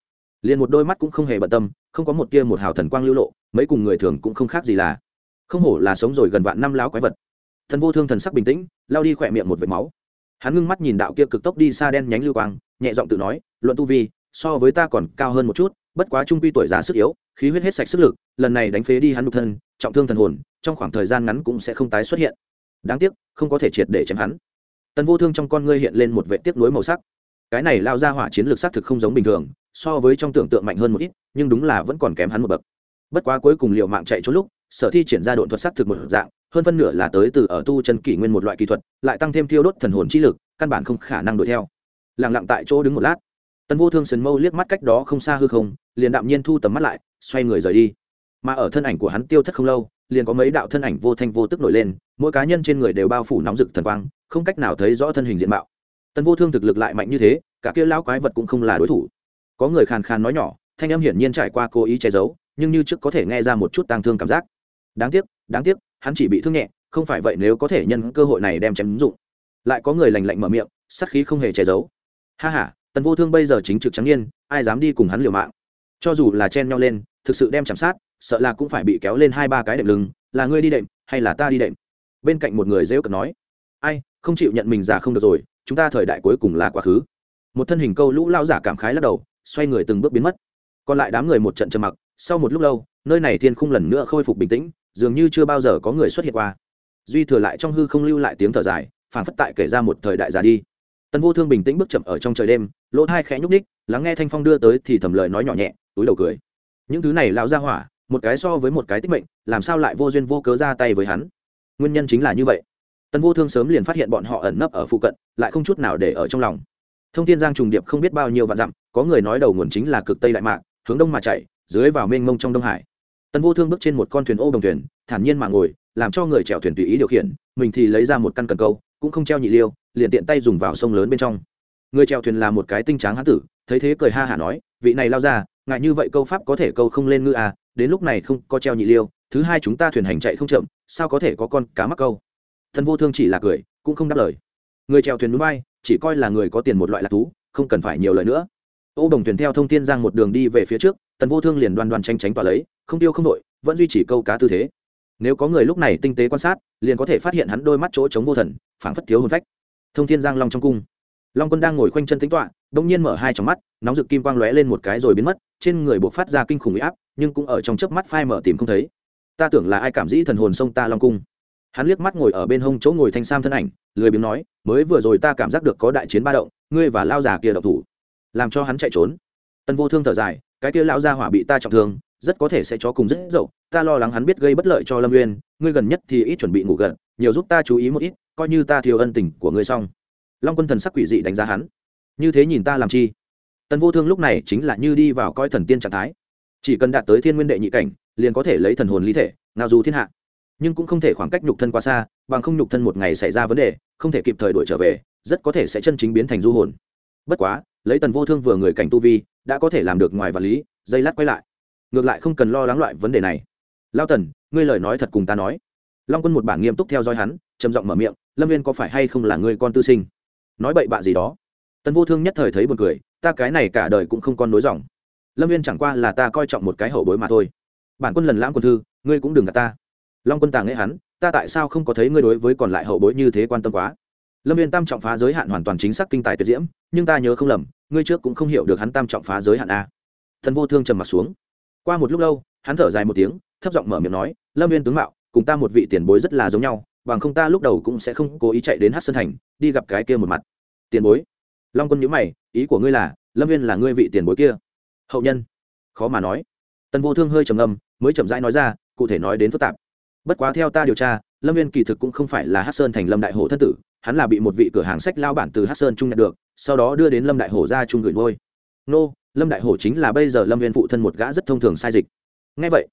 Liền một đôi mắt cũng không hề bận tâm, không có một tia một hào thần quang lưu lộ, mấy cùng người thường cũng không khác gì là, không hổ là sống rồi gần vạn năm láo quái vật. Thần vô thương thần sắc bình tĩnh, lao đi khỏe miệng một vệt máu. Hắn ngưng mắt nhìn đạo kia cực tốc đi xa đen nhánh lưu quang, nhẹ giọng tự nói, luận tu vi, so với ta còn cao hơn một chút, bất quá trung quy tuổi già sức yếu, khí huyết hết sạch sức lực, lần này đánh phế đi hắn nhục thân, trọng thương thần hồn, trong khoảng thời gian ngắn cũng sẽ không tái xuất hiện. Đáng tiếc, không có thể triệt để chém hắn tần vô thương trong con ngươi hiện lên một vệ tiếc nuối màu sắc. Cái này lao ra hỏa chiến lược xác thực không giống bình thường, so với trong tưởng tượng mạnh hơn một ít, nhưng đúng là vẫn còn kém hắn một bậc. Bất quá cuối cùng liệu mạng chạy trốn lúc, sở thi triển ra độn thuật xác thực một dạng, hơn phân nửa là tới từ ở tu chân kỷ nguyên một loại kỹ thuật, lại tăng thêm thiêu đốt thần hồn chi lực, căn bản không khả năng đuổi theo. Lặng lặng tại chỗ đứng một lát, tần vô thương sần mâu liếc mắt cách đó không xa hư không, liền đạm nhiên thu tầm mắt lại, xoay người rời đi. Mà ở thân ảnh của hắn tiêu thất không lâu, liền có mấy đạo thân ảnh vô thanh vô tức nổi lên, mỗi cá nhân trên người đều bao phủ nóng rực thần quang không cách nào thấy rõ thân hình diện mạo. Tần vô thương thực lực lại mạnh như thế, cả kia lão quái vật cũng không là đối thủ. Có người khàn khàn nói nhỏ, thanh âm hiển nhiên trải qua cố ý che giấu, nhưng như trước có thể nghe ra một chút tang thương cảm giác. Đáng tiếc đáng tiếc, hắn chỉ bị thương nhẹ, không phải vậy nếu có thể nhân cơ hội này đem chém ứng dụng. Lại có người lành lạnh mở miệng, sát khí không hề che giấu. Ha ha, tần vô thương bây giờ chính trực trắng nhiên ai dám đi cùng hắn liều mạng? Cho dù là chen nhau lên, thực sự đem chạm sát, sợ là cũng phải bị kéo lên hai ba cái đệm lưng, là ngươi đi đệm, hay là ta đi đệm? Bên cạnh một người rêu cợt nói. Ai không chịu nhận mình già không được rồi, chúng ta thời đại cuối cùng là quá khứ. Một thân hình câu lũ lao giả cảm khái lắc đầu, xoay người từng bước biến mất. Còn lại đám người một trận trầm mặc, sau một lúc lâu, nơi này thiên khung lần nữa khôi phục bình tĩnh, dường như chưa bao giờ có người xuất hiện qua. Duy thừa lại trong hư không lưu lại tiếng thở dài phản phất tại kể ra một thời đại già đi. Tân vô thương bình tĩnh bước chậm ở trong trời đêm, lỗ thai khẽ nhúc ních lắng nghe thanh phong đưa tới thì thầm lời nói nhỏ nhẹ, túi đầu cười. Những thứ này lao ra hỏa, một cái so với một cái tích mệnh, làm sao lại vô duyên vô cớ ra tay với hắn? Nguyên nhân chính là như vậy tần vô thương sớm liền phát hiện bọn họ ẩn nấp ở phụ cận, lại không chút nào để ở trong lòng. Thông tin giang trùng điệp không biết bao nhiêu vạn dặm, có người nói đầu nguồn chính là cực tây đại mạc, hướng đông mà chạy, dưới vào mênh mông trong đông hải. Tần vô thương bước trên một con thuyền ô đồng thuyền, thản nhiên mà ngồi, làm cho người chèo thuyền tùy ý điều khiển, mình thì lấy ra một căn cần câu, cũng không treo nhị liêu, liền tiện tay dùng vào sông lớn bên trong. Người chèo thuyền là một cái tinh tráng hán tử, thấy thế cười ha hả nói, vị này lao ra, ngại như vậy câu pháp có thể câu không lên ngư à đến lúc này không có treo nhị liêu, thứ hai chúng ta thuyền hành chạy không chậm, sao có thể có con cá mắc câu? Thần vô thương chỉ là cười, cũng không đáp lời. Người trèo thuyền núi bay, chỉ coi là người có tiền một loại lạc thú, không cần phải nhiều lời nữa. Ô đồng thuyền theo thông thiên giang một đường đi về phía trước, tần vô thương liền đoan đoan tranh tránh tỏa lấy, không tiêu không đội, vẫn duy trì câu cá tư thế. Nếu có người lúc này tinh tế quan sát, liền có thể phát hiện hắn đôi mắt chỗ chống vô thần, phảng phất thiếu hồn phách. Thông thiên giang long trong cung. Long quân đang ngồi khoanh chân tính tọa đông nhiên mở hai trong mắt, nóng rực kim quang lóe lên một cái rồi biến mất, trên người buộc phát ra kinh khủng huy áp, nhưng cũng ở trong chớp mắt phai mở tìm không thấy. Ta tưởng là ai cảm dĩ thần hồn sông ta long cung hắn liếc mắt ngồi ở bên hông chỗ ngồi thanh sam thân ảnh, lười biếng nói, mới vừa rồi ta cảm giác được có đại chiến ba động, ngươi và lao già kia độc thủ, làm cho hắn chạy trốn. Tân vô thương thở dài, cái kia lão gia hỏa bị ta trọng thương, rất có thể sẽ cho cùng rất dậu, ta lo lắng hắn biết gây bất lợi cho lâm uyên, ngươi gần nhất thì ít chuẩn bị ngủ gần nhiều giúp ta chú ý một ít, coi như ta thiếu ân tình của ngươi xong. Long quân thần sắc quỷ dị đánh giá hắn, như thế nhìn ta làm chi? Tần vô thương lúc này chính là như đi vào coi thần tiên trạng thái, chỉ cần đạt tới thiên nguyên đệ nhị cảnh, liền có thể lấy thần hồn lý thể nào dù thiên hạ nhưng cũng không thể khoảng cách nhục thân quá xa, bằng không nhục thân một ngày xảy ra vấn đề, không thể kịp thời đuổi trở về, rất có thể sẽ chân chính biến thành du hồn. Bất quá, lấy tần vô thương vừa người cảnh tu vi, đã có thể làm được ngoài vật lý, dây lát quay lại. Ngược lại không cần lo lắng loại vấn đề này. Lao tần, ngươi lời nói thật cùng ta nói. Long quân một bản nghiêm túc theo dõi hắn, trầm giọng mở miệng, lâm viên có phải hay không là người con tư sinh? Nói bậy bạ gì đó. Tần vô thương nhất thời thấy buồn cười, ta cái này cả đời cũng không con nối dòng. Lâm viên chẳng qua là ta coi trọng một cái hậu bối mà thôi. Bản quân lần lãng quân thư, ngươi cũng đừng gạt ta long quân tàng nghe hắn, ta tại sao không có thấy ngươi đối với còn lại hậu bối như thế quan tâm quá? Lâm viên tam trọng phá giới hạn hoàn toàn chính xác kinh tài tuyệt diễm, nhưng ta nhớ không lầm, ngươi trước cũng không hiểu được hắn tam trọng phá giới hạn a. Thần vô thương trầm m ặ t xuống. Qua một lúc lâu, hắn thở dài một tiếng, thấp giọng mở miệng nói, lâm viên tướng mạo, cùng ta một vị tiền bối rất là giống nhau, bằng không ta lúc đầu cũng sẽ không cố ý chạy đến hát sơn thành, đi gặp cái kia một mặt. Tiền bối? Long quân nhữ mày, ý của ngươi là, lâm viên là ngươi vị tiền bối kia? Hậu nhân. Khó mà nói. Tần vô thương hơi trầm ngâm, mới chậm rãi nói ra, cụ thể nói đến phức tạp bất quá theo ta điều tra, lâm viên kỳ thực cũng không phải là hát sơn thành lâm đại hồ thân tử, hắn là bị một vị cửa hàng sách lao bản từ hát sơn trung nhận được, sau đó đưa đến lâm đại hồ ra trung gửi ngôi nô, lâm đại hồ chính là bây giờ lâm viên phụ thân một gã rất thông thường sai dịch. Ngay vậy,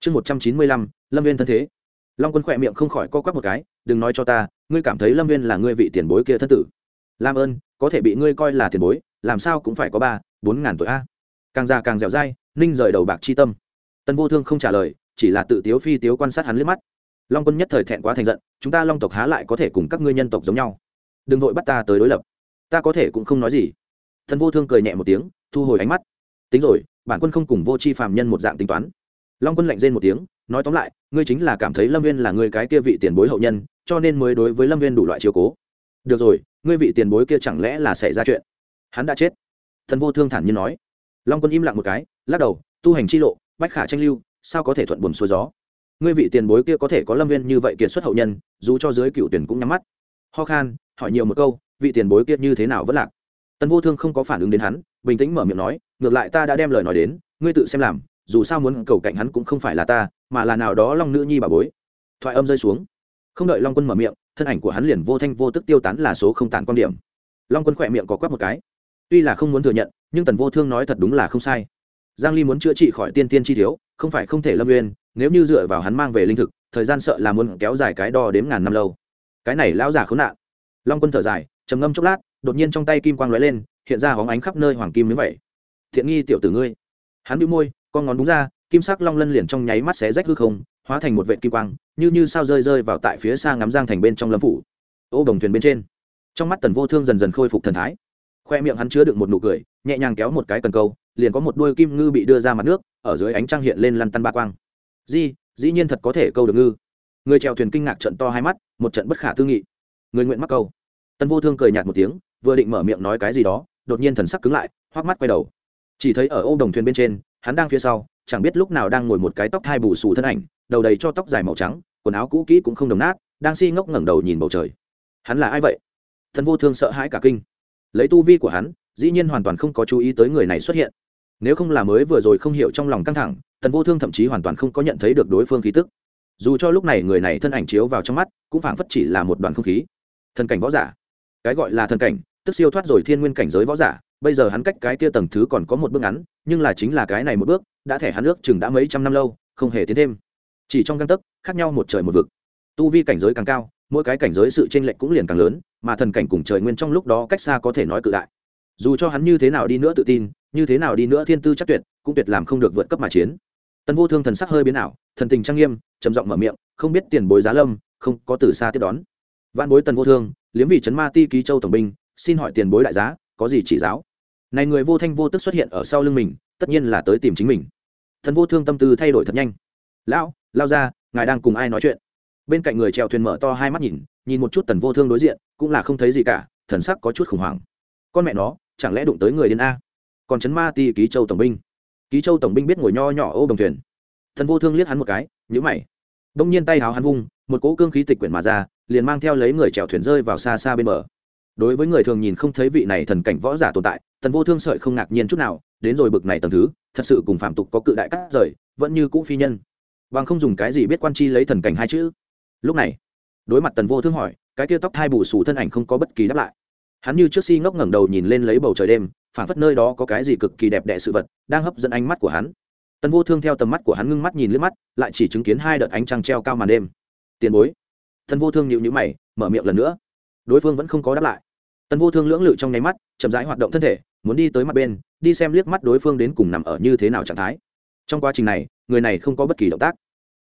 chương một trăm chín mươi lăm, lâm viên thân thế. Long quân khỏe miệng không khỏi co quắp một cái, đừng nói cho ta, ngươi cảm thấy lâm viên là ngươi vị tiền bối kia thân tử. Làm ơn, có thể bị ngươi coi là tiền bối, làm sao cũng phải có ba, bốn ngàn tuổi a. Càng già càng dẻo dai, ninh rời đầu bạc chi tâm. Tân vô thương không trả lời chỉ là tự tiếu phi tiếu quan sát hắn liếc mắt. Long quân nhất thời thẹn quá thành giận, chúng ta long tộc há lại có thể cùng các ngươi nhân tộc giống nhau? Đừng vội bắt ta tới đối lập. Ta có thể cũng không nói gì. Thần vô thương cười nhẹ một tiếng, thu hồi ánh mắt. Tính rồi, bản quân không cùng vô c h i phàm nhân một dạng tính toán. Long quân lạnh rên một tiếng, nói tóm lại, ngươi chính là cảm thấy lâm viên là người cái kia vị tiền bối hậu nhân, cho nên mới đối với lâm viên đủ loại chiều cố. Được rồi, ngươi vị tiền bối kia chẳng lẽ là xảy ra chuyện? Hắn đã chết. Thần vô thương thản nhiên nói. Long quân im lặng một cái, lắc đầu, tu hành chi lộ, bách khả tranh lưu sao có thể thuận buồn xuôi gió? Ngươi vị tiền bối kia có thể có lâm viên như vậy kiệt xuất hậu nhân, dù cho dưới cựu tuyển cũng nhắm mắt. Ho khan, hỏi nhiều một câu, vị tiền bối kia như thế nào vẫn lạc? Tần vô thương không có phản ứng đến hắn, bình tĩnh mở miệng nói, ngược lại ta đã đem lời nói đến, ngươi tự xem làm, dù sao muốn cầu cạnh hắn cũng không phải là ta, mà là nào đó long nữ nhi bà bối. Thoại âm rơi xuống. Không đợi long quân mở miệng, thân ảnh của hắn liền vô thanh vô tức tiêu tán là số không tàn quan điểm. Long quân khỏe miệng có quắp một cái. Tuy là không muốn thừa nhận, nhưng tần vô thương nói thật đúng là không sai. Giang ly muốn chữa trị khỏi tiên tiên chi thiếu không phải không thể lâm uyên, nếu như dựa vào hắn mang về linh thực, thời gian sợ là muốn kéo dài cái đo đếm ngàn năm lâu. Cái này lão già khốn nạn. Long quân thở dài, trầm ngâm chốc lát, đột nhiên trong tay kim quang lóe lên, hiện ra hóng ánh khắp nơi hoàng kim như vậy. Thiện nghi tiểu tử ngươi. Hắn bĩu môi, con ngón đúng ra, kim sắc long lân liền trong nháy mắt xé rách hư không, hóa thành một vệ kim quang, như như sao rơi rơi vào tại phía xa ngắm giang thành bên trong lâm phủ. Ô đồng thuyền bên trên. Trong mắt tần vô thương dần dần khôi phục thần thái. Khoe miệng hắn chứa được một nụ cười, nhẹ nhàng kéo một cái cần câu liền có một đuôi kim ngư bị đưa ra mặt nước, ở dưới ánh trăng hiện lên lăn tăn ba quang. Di, dĩ nhiên thật có thể câu được ngư. Người chèo thuyền kinh ngạc trận to hai mắt, một trận bất khả tư nghị. Người nguyện mắc câu. Tân vô thương cười nhạt một tiếng, vừa định mở miệng nói cái gì đó, đột nhiên thần sắc cứng lại hoắc mắt quay đầu. Chỉ thấy ở ô đồng thuyền bên trên, hắn đang phía sau, chẳng biết lúc nào đang ngồi một cái tóc hai bù xù thân ảnh, đầu đầy cho tóc dài màu trắng, quần áo cũ kỹ cũng không đồng nát, đang si ngốc ngẩng đầu nhìn bầu trời. Hắn là ai vậy? Thần vô thương sợ hãi cả kinh. Lấy tu vi của hắn, dĩ nhiên hoàn toàn không có chú ý tới người này xuất hiện nếu không là mới vừa rồi không hiểu trong lòng căng thẳng, tần vô thương thậm chí hoàn toàn không có nhận thấy được đối phương khí tức. Dù cho lúc này người này thân ảnh chiếu vào trong mắt, cũng phảng phất chỉ là một đoàn không khí. Thần cảnh võ giả. Cái gọi là thần cảnh, tức siêu thoát rồi thiên nguyên cảnh giới võ giả, bây giờ hắn cách cái kia tầng thứ còn có một bước ngắn, nhưng là chính là cái này một bước, đã thẻ hắn ước chừng đã mấy trăm năm lâu, không hề tiến thêm. Chỉ trong găng tấc, khác nhau một trời một vực. Tu vi cảnh giới càng cao, mỗi cái cảnh giới sự tranh lệch cũng liền càng lớn, mà thần cảnh cùng trời nguyên trong lúc đó cách xa có thể nói cự đại dù cho hắn như thế nào đi nữa tự tin, như thế nào đi nữa thiên tư chắc tuyệt, cũng tuyệt làm không được vượt cấp mà chiến. Tân vô thương thần sắc hơi biến ảo, thần tình trang nghiêm, trầm giọng mở miệng, không biết tiền bối giá lâm, không có từ xa tiếp đón. Văn bối tần vô thương, liếm vị trấn ma ti ký châu tổng binh, xin hỏi tiền bối đại giá, có gì chỉ giáo? Này người vô thanh vô tức xuất hiện ở sau lưng mình, tất nhiên là tới tìm chính mình. Thần vô thương tâm tư thay đổi thật nhanh. Lão, lao ra, ngài đang cùng ai nói chuyện? Bên cạnh người trèo thuyền mở to hai mắt nhìn nhìn một chút tần vô thương đối diện, cũng là không thấy gì cả, thần sắc có chút khủng hoảng. Con mẹ nó chẳng lẽ đụng tới người đến a? Còn chấn ma ti ký châu tổng binh. Ký châu tổng binh biết ngồi nho nhỏ ô đồng thuyền. Thần vô thương liếc hắn một cái nhữ mày. Đông nhiên tay háo hắn vung, một cỗ cương khí tịch quyển mà ra, liền mang theo lấy người chèo thuyền rơi vào xa xa bên bờ. Đối với người thường nhìn không thấy vị này thần cảnh võ giả tồn tại tần vô thương sợi không ngạc nhiên chút nào, đến rồi bực này tầng thứ, thật sự cùng phạm tục có cự đại cắt rời, vẫn như cũ phi nhân. Bằng không dùng cái gì biết quan chi lấy thần cảnh hai chữ. Lúc này, đối mặt tần vô thương hỏi, cái kia tóc hai bù xù thân ảnh không có bất kỳ đáp lại hắn như trước si ngốc ngẩng đầu nhìn lên lấy bầu trời đêm phản phất nơi đó có cái gì cực kỳ đẹp đẽ sự vật, đang hấp dẫn ánh mắt của hắn. Tần vô thương theo tầm mắt của hắn ngưng mắt nhìn lướt mắt, lại chỉ chứng kiến hai đợt ánh trăng treo cao màn đêm. Tiền bối. Tần vô thương nhịu nhữ mày, mở miệng lần nữa. Đối phương vẫn không có đáp lại. Tần vô thương lưỡng lự trong nháy mắt, chậm rãi hoạt động thân thể, muốn đi tới mặt bên, đi xem liếc mắt đối phương đến cùng nằm ở như thế nào trạng thái. Trong quá trình này, người này không có bất kỳ động tác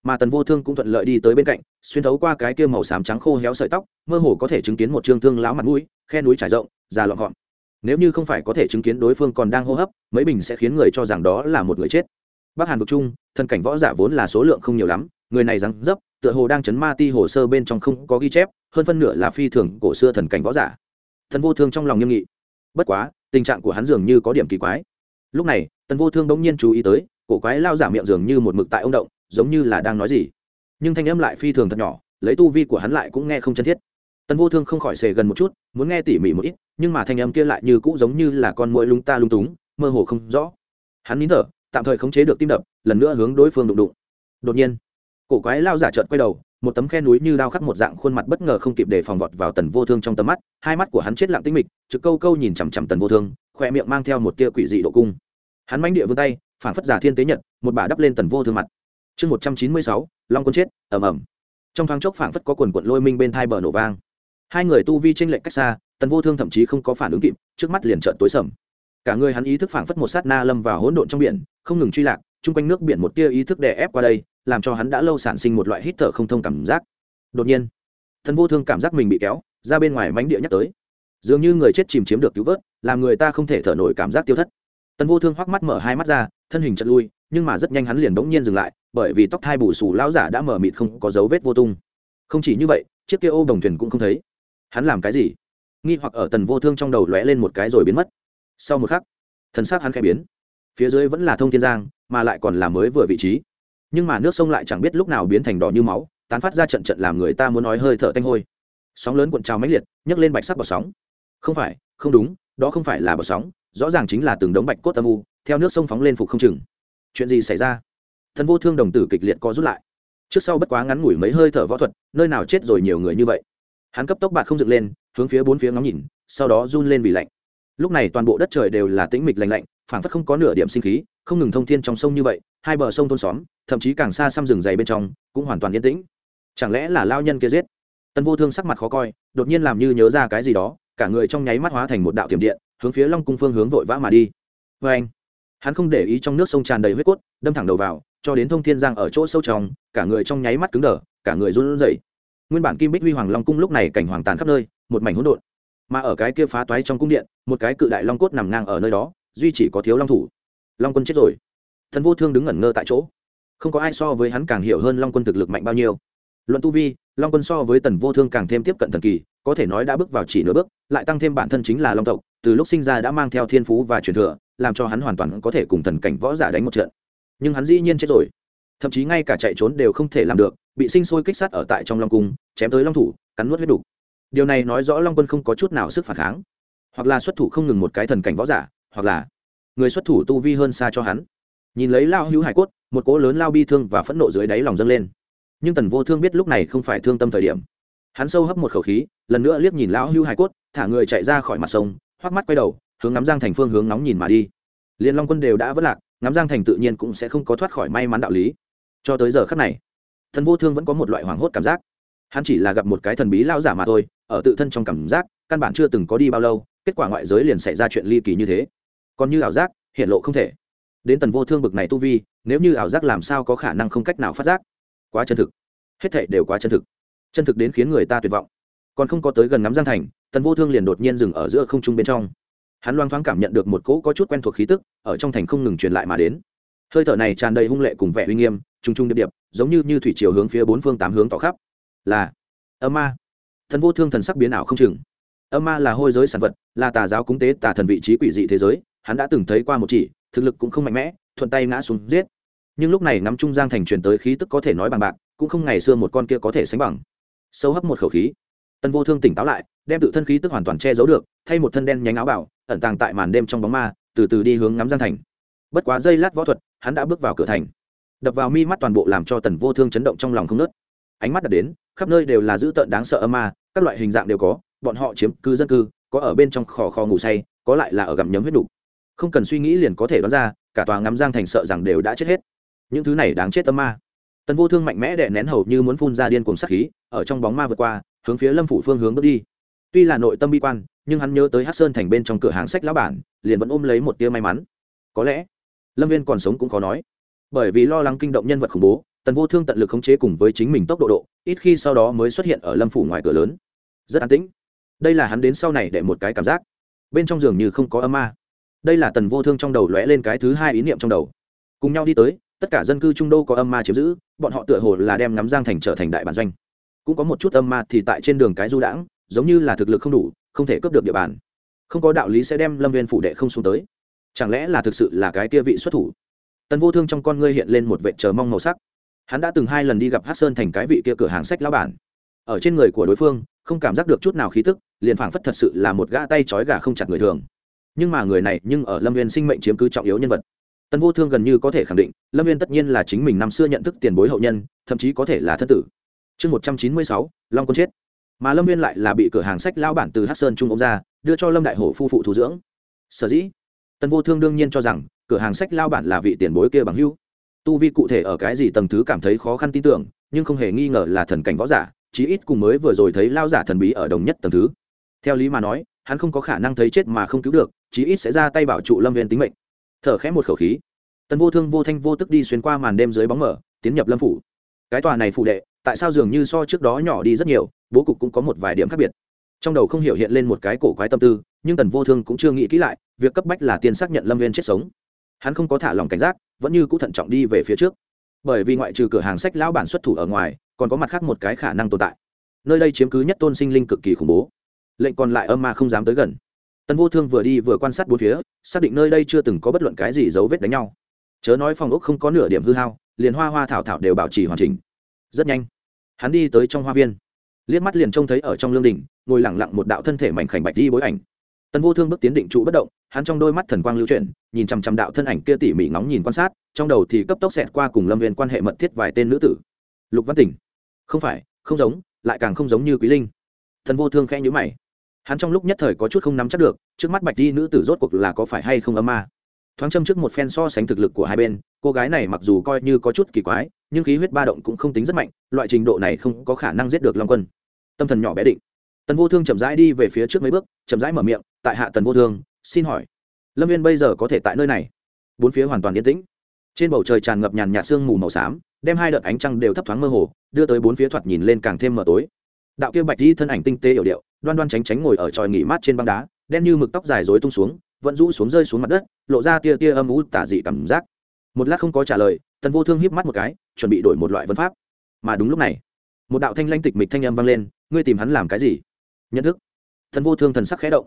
mà tần vô thương cũng thuận lợi đi tới bên cạnh, xuyên thấu qua cái kia màu xám trắng khô héo sợi tóc, mơ hồ có thể chứng kiến một trương thương lão mặt mũi, khe núi trải rộng, già lọn gọn. Nếu như không phải có thể chứng kiến đối phương còn đang hô hấp, mấy bình sẽ khiến người cho rằng đó là một người chết. Bắc hàn vực trung thân cảnh võ giả vốn là số lượng không nhiều lắm, người này rắn dấp, tựa hồ đang chấn ma ti hồ sơ bên trong không có ghi chép, hơn phân nửa là phi thường cổ xưa thần cảnh võ giả. Thần vô thương trong lòng nghiêm nghị. Bất quá, tình trạng của hắn dường như có điểm kỳ quái. Lúc này, tần vô thương bỗng nhiên chú ý tới, cổ quái lao giả miệng dường như một mực tại ông động giống như là đang nói gì. Nhưng thanh âm lại phi thường thật nhỏ, lấy tu vi của hắn lại cũng nghe không chân thiết. Tần vô thương không khỏi xề gần một chút, muốn nghe tỉ mỉ một ít, nhưng mà thanh âm kia lại như cũ giống như là con mũi lung ta lung túng, mơ hồ không rõ. Hắn nín thở, tạm thời khống chế được tim đập, lần nữa hướng đối phương đụng đụng. Đột nhiên, cổ quái lao giả trợn quay đầu, một tấm khe núi như đao khắc một dạng khuôn mặt bất ngờ không kịp để phòng vọt vào tần vô thương trong tầm mắt, hai mắt của hắn chết lặng tinh mịch, trực câu câu nhìn chằm chằm tần vô thương, khoe miệng mang theo một tia quỷ dị độ cung. Hắn mánh địa vươn tay, phản phất giả thiên tế nhật, một bà đắp lên tần vô thương mặt chương một trăm chín mươi sáu, long quân chết, ầm ầm. Trong thoáng chốc phảng phất có quần quận lôi minh bên thai bờ nổ vang. Hai người tu vi tranh lệch cách xa, tần vô thương thậm chí không có phản ứng kịp, trước mắt liền trợn tối sầm. Cả người hắn ý thức phảng phất một sát na lâm vào hỗn độn trong biển, không ngừng truy lạc, chung quanh nước biển một tia ý thức đè ép qua đây, làm cho hắn đã lâu sản sinh một loại hít thở không thông cảm giác. Đột nhiên thần vô thương cảm giác mình bị kéo, ra bên ngoài mánh địa nhắc tới. Dường như người chết chìm chiếm được cứu vớt, làm người ta không thể thở nổi cảm giác tiêu thất. Tần vô thương hoắc mắt mở hai mắt ra, thân hình chật lui, nhưng mà rất nhanh hắn liền bỗng nhiên dừng lại bởi vì tóc thai bù xù lão giả đã mở mịt không có dấu vết vô tung. Không chỉ như vậy, chiếc kia ô đồng thuyền cũng không thấy. Hắn làm cái gì? Nghi hoặc ở tần vô thương trong đầu lóe lên một cái rồi biến mất. Sau một khắc, thần xác hắn khẽ biến. Phía dưới vẫn là thông thiên giang, mà lại còn là mới vừa vị trí. Nhưng mà nước sông lại chẳng biết lúc nào biến thành đỏ như máu, tán phát ra trận trận làm người ta muốn nói hơi thở tanh hôi. Sóng lớn cuộn trào mãnh liệt, nhấc lên bạch sắc bọt sóng. Không phải, không đúng, đó không phải là bọt sóng, rõ ràng chính là từng đống bạch cốt âm u, theo nước sông phóng lên phục không chừng. Chuyện gì xảy ra? Thần vô thương đồng tử kịch liệt co rút lại. Trước sau bất quá ngắn ngủi mấy hơi thở võ thuật, nơi nào chết rồi nhiều người như vậy. Hắn cấp tốc bạt không dựng lên, hướng phía bốn phía ngắm nhìn, sau đó run lên vì lạnh. Lúc này toàn bộ đất trời đều là tĩnh mịch lạnh lạnh, phảng phất không có nửa điểm sinh khí, không ngừng thông thiên trong sông như vậy, hai bờ sông thôn xóm, thậm chí càng xa xăm rừng dày bên trong, cũng hoàn toàn yên tĩnh. Chẳng lẽ là lao nhân kia giết? Tân vô thương sắc mặt khó coi, đột nhiên làm như nhớ ra cái gì đó, cả người trong nháy mắt hóa thành một đạo tiềm điện, hướng phía long cung phương hướng vội vã mà đi. Vê anh hắn không để ý trong nước sông tràn đầy huyết cốt, đâm thẳng đầu vào cho đến thông thiên giang ở chỗ sâu trong, cả người trong nháy mắt cứng đờ, cả người run rẩy. Nguyên bản kim bích huy hoàng long cung lúc này cảnh hoàng tàn khắp nơi, một mảnh hỗn độn. Mà ở cái kia phá toái trong cung điện, một cái cự đại long cốt nằm ngang ở nơi đó, duy chỉ có thiếu long thủ. Long quân chết rồi. Thần vô thương đứng ngẩn ngơ tại chỗ. Không có ai so với hắn càng hiểu hơn long quân thực lực mạnh bao nhiêu. Luận tu vi, long quân so với tần vô thương càng thêm tiếp cận thần kỳ, có thể nói đã bước vào chỉ nửa bước, lại tăng thêm bản thân chính là long tộc, từ lúc sinh ra đã mang theo thiên phú và truyền thừa, làm cho hắn hoàn toàn có thể cùng thần cảnh võ giả đánh một trận nhưng hắn dĩ nhiên chết rồi. Thậm chí ngay cả chạy trốn đều không thể làm được, bị sinh sôi kích sát ở tại trong long cung, chém tới long thủ, cắn nuốt huyết đủ. điều này nói rõ long quân không có chút nào sức phản kháng. Hoặc là xuất thủ không ngừng một cái thần cảnh võ giả, hoặc là người xuất thủ tu vi hơn xa cho hắn. Nhìn lấy lao hữu hải cốt, một cỗ lớn lao bi thương và phẫn nộ dưới đáy lòng dâng lên. Nhưng tần vô thương biết lúc này không phải thương tâm thời điểm. Hắn sâu hấp một khẩu khí, lần nữa liếc nhìn lão Hưu hải cốt, thả người chạy ra khỏi mặt sông, hoắc mắt quay đầu, hướng ngắm giang thành phương hướng nóng nhìn mà đi. Liên long quân đều đã vất lạc ngắm giang thành tự nhiên cũng sẽ không có thoát khỏi may mắn đạo lý. Cho tới giờ khắc này, thần vô thương vẫn có một loại hoảng hốt cảm giác. Hắn chỉ là gặp một cái thần bí lao giả mà thôi, ở tự thân trong cảm giác, căn bản chưa từng có đi bao lâu, kết quả ngoại giới liền xảy ra chuyện ly kỳ như thế. Còn như ảo giác, hiện lộ không thể. Đến tần vô thương bực này tu vi, nếu như ảo giác làm sao có khả năng không cách nào phát giác? Quá chân thực. Hết thệ đều quá chân thực. Chân thực đến khiến người ta tuyệt vọng. Còn không có tới gần ngắm giang thành, tần vô thương liền đột nhiên dừng ở giữa không trung bên trong hắn loang thoáng cảm nhận được một cỗ có chút quen thuộc khí tức, ở trong thành không ngừng truyền lại mà đến. Hơi thở này tràn đầy hung lệ cùng vẻ uy nghiêm trung trung điệp điệp, giống như như thủy chiều hướng phía bốn phương tám hướng tỏ khắp. Là, âm ma. Thần vô thương thần sắc biến ảo không chừng. Âm ma là hôi giới sản vật, là tà giáo cúng tế, tà thần vị trí quỷ dị thế giới, hắn đã từng thấy qua một chỉ, thực lực cũng không mạnh mẽ, thuận tay ngã xuống giết. Nhưng lúc này nắm trung giang thành truyền tới khí tức có thể nói bằng bạc, cũng không ngày xưa một con kia có thể sánh bằng. Sâu hấp một khẩu khí. Tân vô thương tỉnh táo lại đem tự thân khí tức hoàn toàn che giấu được, thay một thân đen nhánh áo bảo, ẩn tàng tại màn đêm trong bóng ma, từ từ đi hướng ngắm giang thành. Bất quá giây lát võ thuật, hắn đã bước vào cửa thành. Đập vào mi mắt toàn bộ làm cho tần vô thương chấn động trong lòng không nớt. Ánh mắt đặt đến, khắp nơi đều là dữ tợn đáng sợ âm ma, các loại hình dạng đều có, bọn họ chiếm cư dân cư, có ở bên trong khò khò ngủ say, có lại là ở gặm nhấm huyết đủ. không cần suy nghĩ liền có thể đoán ra, cả tòa ngắm giang thành sợ rằng đều đã chết hết. Những thứ này đáng chết âm ma. Tần vô thương mạnh mẽ đè nén hầu như muốn phun ra điên cuồng sát khí, ở trong bóng ma vượt qua, hướng phía lâm phủ phương hướng bước đi tuy là nội tâm bi quan, nhưng hắn nhớ tới hát sơn thành bên trong cửa hàng sách lão bản, liền vẫn ôm lấy một tia may mắn. Có lẽ, lâm viên còn sống cũng khó nói. Bởi vì lo lắng kinh động nhân vật khủng bố, tần vô thương tận lực khống chế cùng với chính mình tốc độ độ, ít khi sau đó mới xuất hiện ở lâm phủ ngoài cửa lớn. Rất an tĩnh. Đây là hắn đến sau này để một cái cảm giác. Bên trong giường như không có âm ma. Đây là tần vô thương trong đầu lóe lên cái thứ hai ý niệm trong đầu. Cùng nhau đi tới, tất cả dân cư trung đô có âm ma chiếm giữ, bọn họ tựa hồ là đem nắm giang thành trở thành đại bản doanh. Cũng có một chút âm ma thì tại trên đường cái du đãng giống như là thực lực không đủ, không thể cướp được địa bàn. Không có đạo lý sẽ đem lâm viên phủ đệ không xuống tới. Chẳng lẽ là thực sự là cái kia vị xuất thủ? Tần vô thương trong con ngươi hiện lên một vệ chờ mong màu sắc. Hắn đã từng hai lần đi gặp hát sơn thành cái vị kia cửa hàng sách lao bản. Ở trên người của đối phương, không cảm giác được chút nào khí tức, liền phảng phất thật sự là một gã tay trói gà không chặt người thường. Nhưng mà người này nhưng ở lâm viên sinh mệnh chiếm cứ trọng yếu nhân vật. Tần vô thương gần như có thể khẳng định, lâm viên tất nhiên là chính mình năm xưa nhận thức tiền bối hậu nhân, thậm chí có thể là thân tử. Chương một trăm chín mươi sáu, long quân chết mà lâm viên lại là bị cửa hàng sách lao bản từ hát sơn trung ông ra, đưa cho lâm đại hổ phu phụ thủ dưỡng. Sở dĩ, tần vô thương đương nhiên cho rằng, cửa hàng sách lao bản là vị tiền bối kia bằng hưu tu vi cụ thể ở cái gì tầng thứ cảm thấy khó khăn tin tưởng, nhưng không hề nghi ngờ là thần cảnh võ giả, chí ít cùng mới vừa rồi thấy lao giả thần bí ở đồng nhất tầng thứ. Theo lý mà nói, hắn không có khả năng thấy chết mà không cứu được, chí ít sẽ ra tay bảo trụ lâm viên tính mệnh. Thở khẽ một khẩu khí, tần vô thương vô thanh vô tức đi xuyên qua màn đêm dưới bóng mở, tiến nhập lâm phủ. Cái tòa này phụ đệ tại sao dường như so trước đó nhỏ đi rất nhiều, bố cục cũng có một vài điểm khác biệt. Trong đầu không hiểu hiện lên một cái cổ quái tâm tư, nhưng tần vô thương cũng chưa nghĩ kỹ lại, việc cấp bách là tiên xác nhận lâm viên chết sống. Hắn không có thả lòng cảnh giác, vẫn như cũ thận trọng đi về phía trước. Bởi vì ngoại trừ cửa hàng sách lão bản xuất thủ ở ngoài, còn có mặt khác một cái khả năng tồn tại. Nơi đây chiếm cứ nhất tôn sinh linh cực kỳ khủng bố. Lệnh còn lại âm ma không dám tới gần. Tần vô thương vừa đi vừa quan sát bốn phía, xác định nơi đây chưa từng có bất luận cái gì dấu vết đánh nhau. Chớ nói phòng ốc không có nửa điểm hư hao, liền hoa hoa thảo thảo đều bảo trì hoàn chỉnh rất nhanh, hắn đi tới trong hoa viên. Liếc mắt liền trông thấy ở trong lương đình ngồi lẳng lặng một đạo thân thể mảnh khảnh bạch di bối ảnh. Tần vô thương bước tiến định trụ bất động, hắn trong đôi mắt thần quang lưu chuyển, nhìn chằm chằm đạo thân ảnh kia tỉ mỉ ngóng nhìn quan sát, trong đầu thì cấp tốc xẹt qua cùng lâm viên quan hệ mật thiết vài tên nữ tử. Lục văn tỉnh. Không phải, không giống, lại càng không giống như quý linh. Thần vô thương khẽ nhữ mày. Hắn trong lúc nhất thời có chút không nắm chắc được, trước mắt bạch di nữ tử rốt cuộc là có phải hay không âm ma? Thoáng châm trước một phen so sánh thực lực của hai bên, cô gái này mặc dù coi như có chút kỳ quái, nhưng khí huyết ba động cũng không tính rất mạnh, loại trình độ này không có khả năng giết được long quân. Tâm thần nhỏ bé định. Tần vô thương chậm rãi đi về phía trước mấy bước, chậm rãi mở miệng, tại hạ tần vô thương, xin hỏi, lâm viên bây giờ có thể tại nơi này? Bốn phía hoàn toàn yên tĩnh. Trên bầu trời tràn ngập nhàn nhạt sương mù màu xám, đem hai đợt ánh trăng đều thấp thoáng mơ hồ, đưa tới bốn phía thoạt nhìn lên càng thêm mờ tối. Đạo kia bạch di thân ảnh tinh tế hiểu điệu, đoan đoan tránh tránh ngồi ở tròi nghỉ mát trên băng đá, đen như mực tóc dài dối tung xuống vẫn rũ xuống rơi xuống mặt đất, lộ ra tia tia âm u tả dị cảm giác. Một lát không có trả lời, tần vô thương híp mắt một cái, chuẩn bị đổi một loại vân pháp. Mà đúng lúc này, một đạo thanh lanh tịch mịch thanh âm vang lên, ngươi tìm hắn làm cái gì? Nhận thức. Thần vô thương thần sắc khẽ động.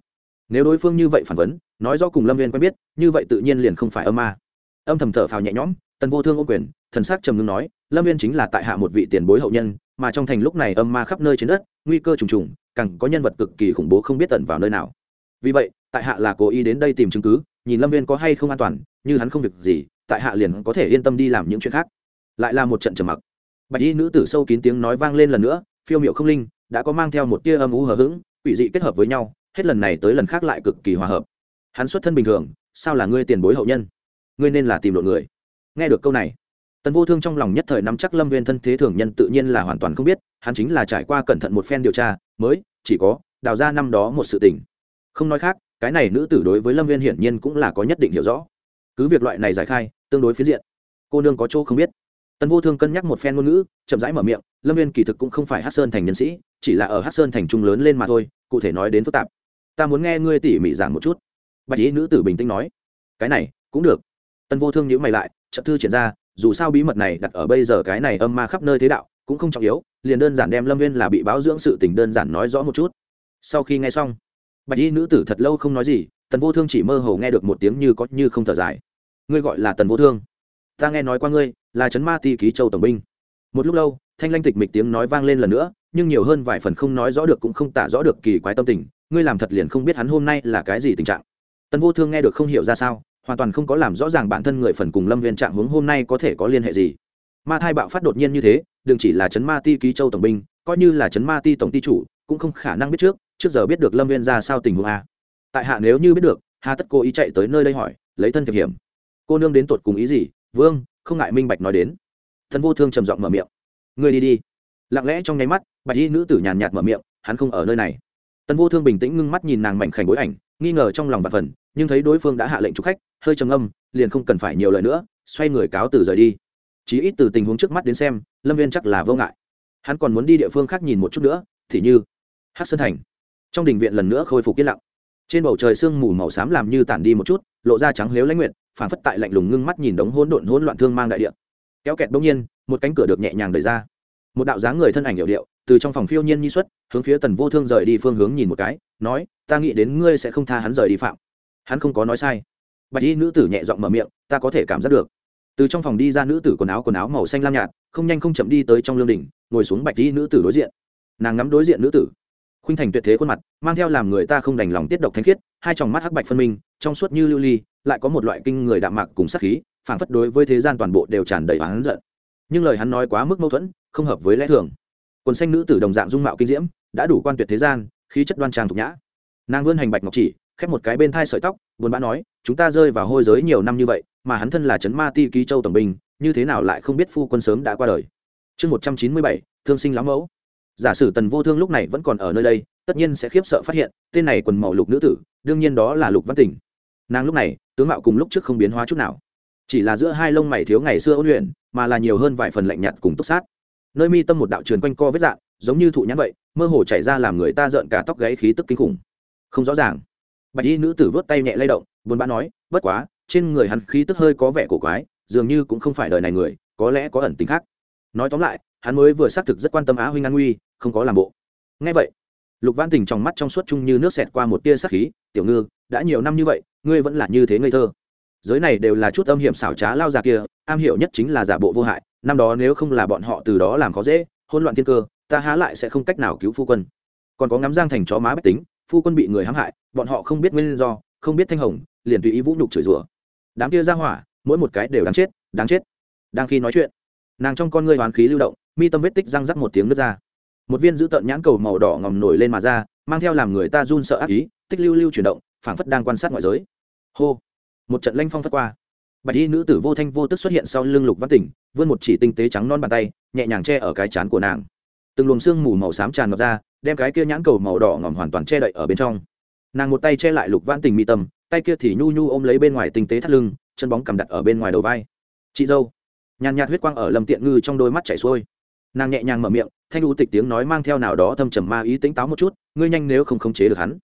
Nếu đối phương như vậy phản vấn, nói do cùng lâm viên quen biết, như vậy tự nhiên liền không phải âm ma. Âm thầm thở phào nhẹ nhõm, tần vô thương ô quyền, thần sắc trầm ngưng nói, lâm viên chính là tại hạ một vị tiền bối hậu nhân, mà trong thành lúc này âm ma khắp nơi trên đất, nguy cơ trùng trùng, càng có nhân vật cực kỳ khủng bố không biết tận vào nơi nào. Vì vậy tại hạ là cố ý đến đây tìm chứng cứ, nhìn lâm viên có hay không an toàn, như hắn không việc gì, tại hạ liền có thể yên tâm đi làm những chuyện khác. Lại là một trận trầm mặc. Bạch y nữ tử sâu kín tiếng nói vang lên lần nữa, phiêu miệu không linh, đã có mang theo một tia âm ú hờ hững, quỷ dị kết hợp với nhau, hết lần này tới lần khác lại cực kỳ hòa hợp. Hắn xuất thân bình thường, sao là ngươi tiền bối hậu nhân? Ngươi nên là tìm lộn người. Nghe được câu này, tần vô thương trong lòng nhất thời nắm chắc lâm viên thân thế thường nhân tự nhiên là hoàn toàn không biết, hắn chính là trải qua cẩn thận một phen điều tra, mới chỉ có đào ra năm đó một sự tình. Không nói khác cái này nữ tử đối với lâm viên hiển nhiên cũng là có nhất định hiểu rõ. Cứ việc loại này giải khai, tương đối phiến diện. Cô nương có chỗ không biết. Tần vô thương cân nhắc một phen ngôn ngữ, chậm rãi mở miệng, lâm viên kỳ thực cũng không phải hát sơn thành nhân sĩ, chỉ là ở hát sơn thành trung lớn lên mà thôi, cụ thể nói đến phức tạp. Ta muốn nghe ngươi tỉ mỉ giảng một chút. Bạch ý nữ tử bình tĩnh nói, cái này, cũng được. Tần vô thương nhữ mày lại trận thư triển ra, dù sao bí mật này đặt ở bây giờ cái này âm ma khắp nơi thế đạo, cũng không trọng yếu, liền đơn giản đem lâm viên là bị báo dưỡng sự tình đơn giản nói rõ một chút. Sau khi nghe xong bạch y nữ tử thật lâu không nói gì, tần vô thương chỉ mơ hồ nghe được một tiếng như có như không thở dài. Ngươi gọi là tần vô thương? Ta nghe nói qua ngươi, là trấn ma ti ký châu tổng binh. Một lúc lâu, thanh lanh tịch mịch tiếng nói vang lên lần nữa, nhưng nhiều hơn vài phần không nói rõ được cũng không tả rõ được kỳ quái tâm tình, ngươi làm thật liền không biết hắn hôm nay là cái gì tình trạng. Tần vô thương nghe được không hiểu ra sao, hoàn toàn không có làm rõ ràng bản thân người phần cùng lâm viên trạng hướng hôm nay có thể có liên hệ gì. Ma thai bạo phát đột nhiên như thế, đừng chỉ là chấn ma ti ký châu tổng binh, coi như là chấn ma ti tổng ti chủ, cũng không khả năng biết trước trước giờ biết được lâm viên ra sao tình huống a. Tại hạ nếu như biết được, hà tất cô ý chạy tới nơi đây hỏi, lấy thân thiệp hiểm. Cô nương đến tột cùng ý gì? Vương, không ngại minh bạch nói đến. Thần vô thương trầm giọng mở miệng. Người đi đi. Lặng lẽ trong nháy mắt, bạch y nữ tử nhàn nhạt mở miệng, hắn không ở nơi này. Tần vô thương bình tĩnh ngưng mắt nhìn nàng mảnh khảnh bối ảnh, nghi ngờ trong lòng và phần, nhưng thấy đối phương đã hạ lệnh chụp khách, hơi trầm âm liền không cần phải nhiều lời nữa, xoay người cáo từ rời đi. Chí ít từ tình huống trước mắt đến xem, lâm viên chắc là vô ngại. Hắn còn muốn đi địa phương khác nhìn một chút nữa, thì như hát sơn thành trong đình viện lần nữa khôi phục yên lặng. Trên bầu trời sương mù màu xám làm như tản đi một chút, lộ ra trắng lếu lãnh nguyện phản phất tại lạnh lùng ngưng mắt nhìn đống hỗn độn hỗn loạn thương mang đại địa. Kéo kẹt bỗng nhiên, một cánh cửa được nhẹ nhàng đẩy ra. Một đạo dáng người thân ảnh hiệu điệu, từ trong phòng phiêu nhiên nhi xuất, hướng phía tần vô thương rời đi phương hướng nhìn một cái, nói, ta nghĩ đến ngươi sẽ không tha hắn rời đi phạm. Hắn không có nói sai. Bạch y nữ tử nhẹ giọng mở miệng, ta có thể cảm giác được. Từ trong phòng đi ra nữ tử quần áo quần áo màu xanh lam nhạt, không nhanh không chậm đi tới trong lương đình ngồi xuống bạch y nữ tử đối diện. Nàng ngắm đối diện nữ tử khuynh thành tuyệt thế khuôn mặt mang theo làm người ta không đành lòng tiết độc thanh khiết hai tròng mắt hắc bạch phân minh trong suốt như lưu ly lại có một loại kinh người đạm mạc cùng sắc khí phảng phất đối với thế gian toàn bộ đều tràn đầy oán giận. Nhưng lời hắn nói quá mức mâu thuẫn không hợp với lẽ thường. Quần xanh nữ tử đồng dạng dung mạo kinh diễm đã đủ quan tuyệt thế gian khí chất đoan trang thục nhã. Nàng vươn hành bạch ngọc chỉ khép một cái bên thai sợi tóc buồn bã nói chúng ta rơi vào hôi giới nhiều năm như vậy mà hắn thân là trấn ma ti ký châu tổng bình, như thế nào lại không biết phu quân sớm đã qua đời? Chương một trăm chín mươi bảy thương sinh lắm mẫu giả sử tần vô thương lúc này vẫn còn ở nơi đây, tất nhiên sẽ khiếp sợ phát hiện, tên này quần màu lục nữ tử, đương nhiên đó là lục văn tỉnh nàng lúc này, tướng mạo cùng lúc trước không biến hóa chút nào. Chỉ là giữa hai lông mày thiếu ngày xưa ôn luyện, mà là nhiều hơn vài phần lạnh nhạt cùng túc sát. Nơi mi tâm một đạo truyền quanh co vết dạng, giống như thụ nhãn vậy, mơ hồ chảy ra làm người ta rợn cả tóc gáy khí tức kinh khủng. Không rõ ràng. Bạch y nữ tử vớt tay nhẹ lay động, buồn bã nói, bất quá, trên người hắn khí tức hơi có vẻ cổ quái, dường như cũng không phải đời này người, có lẽ có ẩn tính khác. Nói tóm lại hắn mới vừa xác thực rất quan tâm á huynh an nguy, không có làm bộ. Ngay vậy, lục văn tình trong mắt trong suốt chung như nước xẹt qua một tia sắc khí, tiểu ngư, đã nhiều năm như vậy, ngươi vẫn là như thế ngây thơ. Giới này đều là chút âm hiểm xảo trá lao già kia, am hiểu nhất chính là giả bộ vô hại, năm đó nếu không là bọn họ từ đó làm khó dễ hôn loạn thiên cơ, ta há lại sẽ không cách nào cứu phu quân. Còn có ngắm giang thành chó má bách tính, phu quân bị người hãm hại, bọn họ không biết nguyên do, không biết thanh hồng, liền tùy ý vũ nhục chửi rủa. Đám kia ra hỏa, mỗi một cái đều đáng chết đáng chết. Đang khi nói chuyện, nàng trong con ngươi hoán khí lưu động mi tâm vết tích răng rắc một tiếng nước ra. Một viên giữ tợn nhãn cầu màu đỏ ngòm nổi lên mà ra, mang theo làm người ta run sợ ác ý, tích lưu lưu chuyển động, phảng phất đang quan sát ngoại giới. Hô! Một trận lanh phong phất qua. Bạch y nữ tử vô thanh vô tức xuất hiện sau lưng lục văn tỉnh, vươn một chỉ tinh tế trắng non bàn tay, nhẹ nhàng che ở cái chán của nàng. Từng luồng xương mù màu xám tràn ngập ra, đem cái kia nhãn cầu màu đỏ ngòm hoàn toàn che đậy ở bên trong. Nàng một tay che lại lục văn tình mi tâm, tay kia thì nhu nhu ôm lấy bên ngoài tinh tế thắt lưng, chân bóng cầm đặt ở bên ngoài đầu vai. Chị dâu! Nhàn nhạt huyết quang ở lâm tiện ngư trong đôi mắt chảy xuôi nàng nhẹ nhàng mở miệng, thanh u tịch tiếng nói mang theo nào đó thâm trầm ma ý tĩnh táo một chút, ngươi nhanh nếu không khống chế được hắn.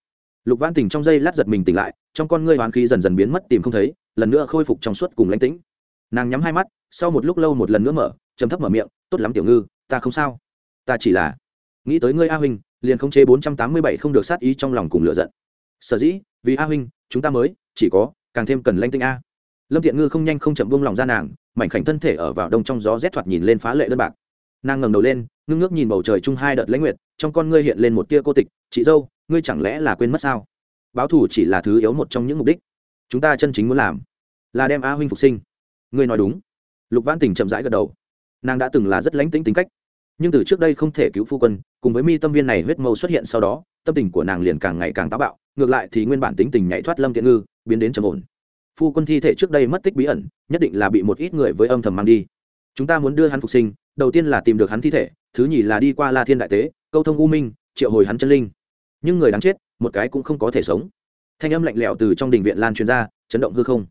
Lục văn tỉnh trong giây lát giật mình tỉnh lại, trong con ngươi hoán khí dần dần biến mất tìm không thấy, lần nữa khôi phục trong suốt cùng lãnh tĩnh. Nàng nhắm hai mắt, sau một lúc lâu một lần nữa mở chấm thấp mở miệng, tốt lắm tiểu ngư, ta không sao. Ta chỉ là nghĩ tới ngươi a huynh, liền khống chế bốn trăm tám mươi bảy không được sát ý trong lòng cùng lựa giận. Sở dĩ, vì a huynh, chúng ta mới chỉ có càng thêm cần lãnh tĩnh a. Lâm thiện ngư không nhanh không chậm buông lòng ra nàng, mảnh khảnh thân thể ở vào đông trong gió rét thoạt nhìn lên phá lệ đơn bạc nàng ngẩng đầu lên, ngưng ngước nhìn bầu trời chung hai đợt lãnh nguyệt, trong con ngươi hiện lên một tia cô tịch, chị dâu, ngươi chẳng lẽ là quên mất sao? Báo thù chỉ là thứ yếu một trong những mục đích. Chúng ta chân chính muốn làm là đem a huynh phục sinh. Ngươi nói đúng. Lục văn tình chậm rãi gật đầu. Nàng đã từng là rất lánh tính tính cách, nhưng từ trước đây không thể cứu phu quân, cùng với mi tâm viên này huyết mâu xuất hiện sau đó, tâm tình của nàng liền càng ngày càng táo bạo, ngược lại thì nguyên bản tính tình nhảy thoát lâm tiện ngư, biến đến trầm ổn. Phu quân thi thể trước đây mất tích bí ẩn, nhất định là bị một ít người với âm thầm mang đi. Chúng ta muốn đưa hắn phục sinh đầu tiên là tìm được hắn thi thể, thứ nhì là đi qua la thiên đại tế, câu thông u minh, triệu hồi hắn chân linh. Nhưng người đáng chết, một cái cũng không có thể sống. Thanh âm lạnh lẽo từ trong đình viện lan truyền ra, chấn động hư không.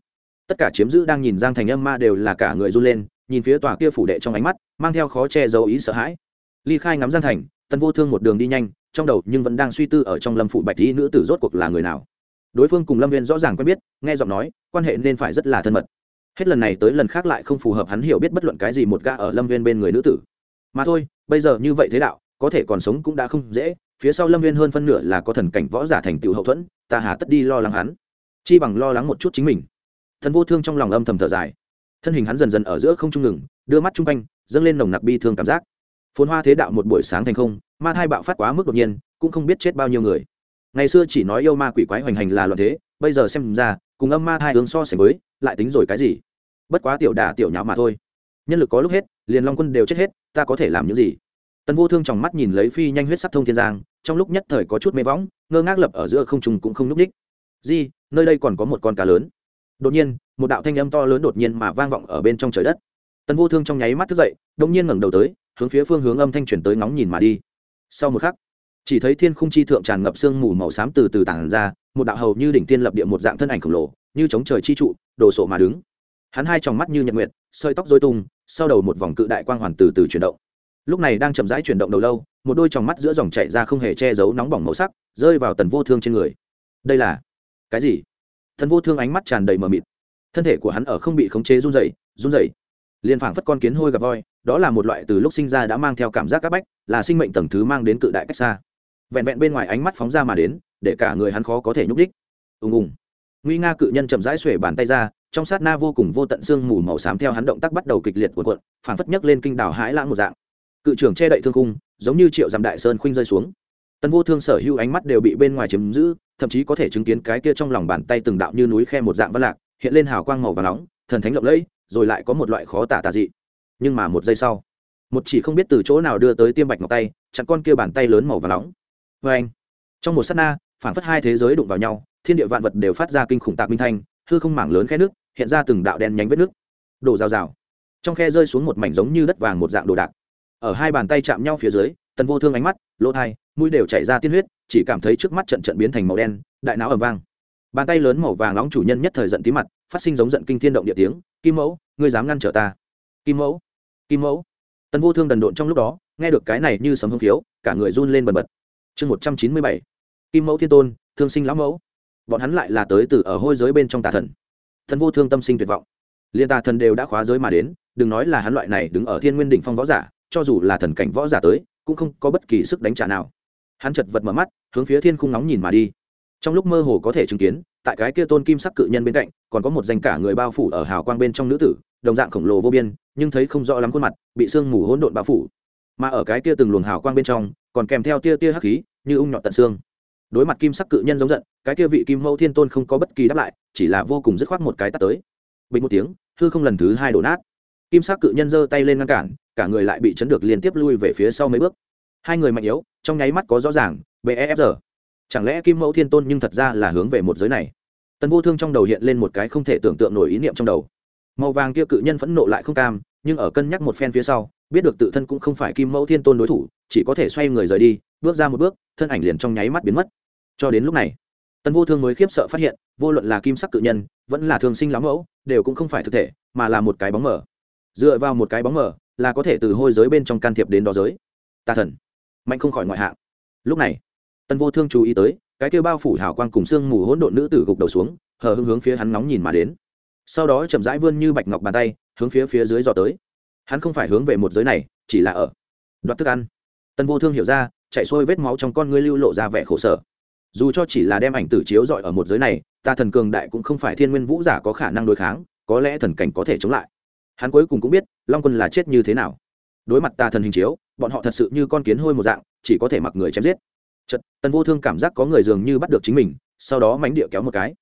Tất cả chiếm giữ đang nhìn giang thành âm ma đều là cả người run lên, nhìn phía tòa kia phủ đệ trong ánh mắt, mang theo khó che giấu ý sợ hãi. Ly khai ngắm giang thành, tân vô thương một đường đi nhanh, trong đầu nhưng vẫn đang suy tư ở trong lâm Phụ bạch lý nữ tử rốt cuộc là người nào. Đối phương cùng lâm viên rõ ràng quen biết, nghe giọng nói, quan hệ nên phải rất là thân mật hết lần này tới lần khác lại không phù hợp hắn hiểu biết bất luận cái gì một gã ở lâm viên bên người nữ tử. Mà thôi, bây giờ như vậy thế đạo, có thể còn sống cũng đã không dễ, phía sau lâm viên hơn phân nửa là có thần cảnh võ giả thành tựu hậu thuẫn, ta hà tất đi lo lắng hắn. Chi bằng lo lắng một chút chính mình. Thần vô thương trong lòng âm thầm thở dài. Thân hình hắn dần dần ở giữa không trung ngừng, đưa mắt chung quanh, dâng lên nồng nặc bi thương cảm giác. Phồn hoa thế đạo một buổi sáng thành không, ma thai bạo phát quá mức đột nhiên, cũng không biết chết bao nhiêu người. Ngày xưa chỉ nói yêu ma quỷ quái hoành hành là loạn thế, bây giờ xem ra, cùng âm ma thai hướng so sánh với, lại tính rồi cái gì? Bất quá tiểu đả tiểu nháo mà thôi. Nhân lực có lúc hết, liền long quân đều chết hết, ta có thể làm những gì? Tần vô thương trong mắt nhìn lấy phi nhanh huyết sắc thông thiên giang, trong lúc nhất thời có chút mê võng, ngơ ngác lập ở giữa không trung cũng không n ú c ních. Di, nơi đây còn có một con cá lớn. Đột nhiên, một đạo thanh âm to lớn đột nhiên mà vang vọng ở bên trong trời đất. Tần vô thương trong nháy mắt thức dậy đông nhiên ngẩng đầu tới, hướng phía phương hướng âm thanh chuyển tới ngóng nhìn mà đi. Sau một khắc, chỉ thấy thiên khung chi thượng tràn ngập sương mù màu xám từ từ tàn ra, một đạo hầu như đỉnh tiên lập địa một dạng thân ảnh khổng lồ, như chống trời chi trụ, đồ sộ mà đứng hắn hai tròng mắt như nhật nguyệt, sợi tóc dôi tung, sau đầu một vòng cự đại quang hoàn từ từ chuyển động. Lúc này đang chậm rãi chuyển động đầu lâu, một đôi tròng mắt giữa dòng chạy ra không hề che giấu nóng bỏng màu sắc, rơi vào tần vô thương trên người. Đây là cái gì? Tần vô thương ánh mắt tràn đầy mờ mịt. Thân thể của hắn ở không bị khống chế run rẩy run rẩy. Liền phảng phất con kiến hôi gặp voi, đó là một loại từ lúc sinh ra đã mang theo cảm giác c áp bách, là sinh mệnh tầng thứ mang đến cự đại cách xa. Vẹn vẹn bên ngoài ánh mắt phóng ra mà đến, để cả người hắn khó có thể nhúc đích ùng ùng. Nguy nga cự nhân chậm rãi xuể bàn tay ra trong sát na vô cùng vô tận xương mù màu xám theo hắn động tác bắt đầu kịch liệt cuộn cuộn, phảng phất nhấc lên kinh đảo hãi lãng một dạng. Cự trưởng che đậy thương khung, giống như triệu dặm đại sơn khuynh rơi xuống. Tần vô thương sở hữu ánh mắt đều bị bên ngoài chiếm giữ, thậm chí có thể chứng kiến cái kia trong lòng bàn tay từng đạo như núi khe một dạng văn lạc, hiện lên hào quang màu và nóng, thần thánh lộng lẫy, rồi lại có một loại khó tả tà dị. Nhưng mà một giây sau, một chỉ không biết từ chỗ nào đưa tới tiêm bạch ngọc tay, chặn con kia bàn tay lớn màu và nóng. Vê anh, trong một s á t na phản phất hai thế giới đụng vào nhau, thiên địa vạn vật đều phát ra kinh khủng tạc minh thanh, hư không mảng lớn khe nước hiện ra từng đạo đen nhánh vết nước. Đổ rào rào. Trong khe rơi xuống một mảnh giống như đất vàng một dạng đồ đạc. Ở hai bàn tay chạm nhau phía dưới, tần vô thương ánh mắt, lỗ thai mũi đều chảy ra tiên huyết, chỉ cảm thấy trước mắt trận trận biến thành màu đen, đại não ẩm vang. Bàn tay lớn màu vàng nóng chủ nhân nhất thời giận tí mặt, phát sinh giống giận kinh thiên động địa tiếng, kim mẫu, ngươi dám ngăn trở ta? Kim mẫu kim mẫu. Tần vô thương đần độn trong lúc đó, nghe được cái này như sấm hương khiếu, cả người run lên bần bật. Chương một trăm chín mươi bảy. Kim mẫu thiên tôn, thương sinh lão mẫu. Bọn hắn lại là tới từ ở hôi giới bên trong tà thần thần vô thương tâm sinh tuyệt vọng. Liên tà thần đều đã khóa giới mà đến, đừng nói là hắn loại này đứng ở thiên nguyên đỉnh phong võ giả, cho dù là thần cảnh võ giả tới, cũng không có bất kỳ sức đánh trả nào. Hắn chật vật mở mắt, hướng phía thiên khung nóng nhìn mà đi. Trong lúc mơ hồ có thể chứng kiến, tại cái kia tôn kim sắc cự nhân bên cạnh, còn có một danh cả người bao phủ ở hào quang bên trong nữ tử, đồng dạng khổng lồ vô biên, nhưng thấy không rõ lắm khuôn mặt, bị sương mù hỗn độn bao phủ. Mà ở cái kia từng luồng hào quang bên trong, còn kèm theo tia tia hắc khí, như ung nhọt tận xương đối mặt kim sắc cự nhân giống giận, cái kia vị kim mẫu thiên tôn không có bất kỳ đáp lại, chỉ là vô cùng dứt khoát một cái tắt tới. Bình một tiếng, hư không lần thứ hai đổ nát. Kim sắc cự nhân giơ tay lên ngăn cản, cả người lại bị chấn được liên tiếp lui về phía sau mấy bước. Hai người mạnh yếu, trong nháy mắt có rõ ràng befr chẳng lẽ kim mẫu thiên tôn nhưng thật ra là hướng về một giới này? Tần vô thương trong đầu hiện lên một cái không thể tưởng tượng nổi ý niệm trong đầu. Màu vàng kia cự nhân phẫn nộ lại không cam, nhưng ở cân nhắc một phen phía sau, biết được tự thân cũng không phải kim mẫu thiên tôn đối thủ, chỉ có thể xoay người rời đi, bước ra một bước, thân ảnh liền trong nháy mắt biến mất cho đến lúc này. Tần vô thương mới khiếp sợ phát hiện, vô luận là kim sắc cự nhân, vẫn là thường sinh lắm mẫu, đều cũng không phải thực thể, mà là một cái bóng mở dựa vào một cái bóng mở là có thể từ hôi giới bên trong can thiệp đến đó giới. Tà thần. Mạnh không khỏi ngoại hạng. Lúc này, tần vô thương chú ý tới, cái kêu bao phủ hào quang cùng xương mù hỗn độn nữ tử gục đầu xuống, hờ hưng hướng phía hắn nóng nhìn mà đến. Sau đó chậm rãi vươn như bạch ngọc bàn tay, hướng phía phía dưới dò tới. Hắn không phải hướng về một giới này, chỉ là ở. Đoạt thức ăn. Tần vô thương hiểu ra chạy xuôi vết máu trong con ngươi lưu lộ ra vẻ khổ sở dù cho chỉ là đem ảnh tử chiếu dọi ở một giới này, ta thần cường đại cũng không phải thiên nguyên vũ giả có khả năng đối kháng, có lẽ thần cảnh có thể chống lại. Hắn cuối cùng cũng biết, long quân là chết như thế nào. Đối mặt ta thần hình chiếu, bọn họ thật sự như con kiến hôi một dạng, chỉ có thể mặc người chém giết. Chật tần vô thương cảm giác có người dường như bắt được chính mình, sau đó mánh địa kéo một cái.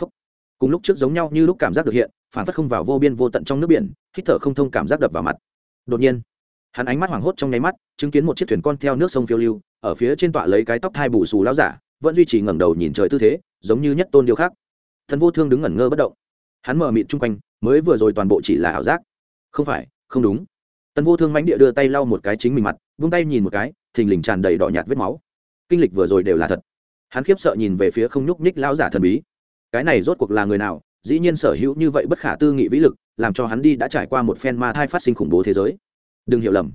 Phúc. cùng lúc trước giống nhau như lúc cảm giác được hiện, phản phất không vào vô biên vô tận trong nước biển, hít thở không thông cảm giác đập vào mặt. Đột nhiên, hắn ánh mắt hoảng hốt trong nháy mắt, chứng kiến một chiếc thuyền con theo nước sông phiêu lưu, ở phía trên tọa lấy cái tóc hai bù xù lao giả vẫn duy trì ngẩng đầu nhìn trời tư thế, giống như nhất tôn điều khác thần vô thương đứng ngẩn ngơ bất động. Hắn mở mịt chung quanh, mới vừa rồi toàn bộ chỉ là ảo giác. Không phải, không đúng. Tần vô thương mãnh địa đưa tay lau một cái chính mình mặt, vung tay nhìn một cái, thình lình tràn đầy đỏ nhạt vết máu. Kinh lịch vừa rồi đều là thật. Hắn khiếp sợ nhìn về phía không nhúc nhích lão giả thần bí. Cái này rốt cuộc là người nào? Dĩ nhiên sở hữu như vậy bất khả tư nghị vĩ lực, làm cho hắn đi đã trải qua một phen ma thai phát sinh khủng bố thế giới. Đừng hiểu lầm.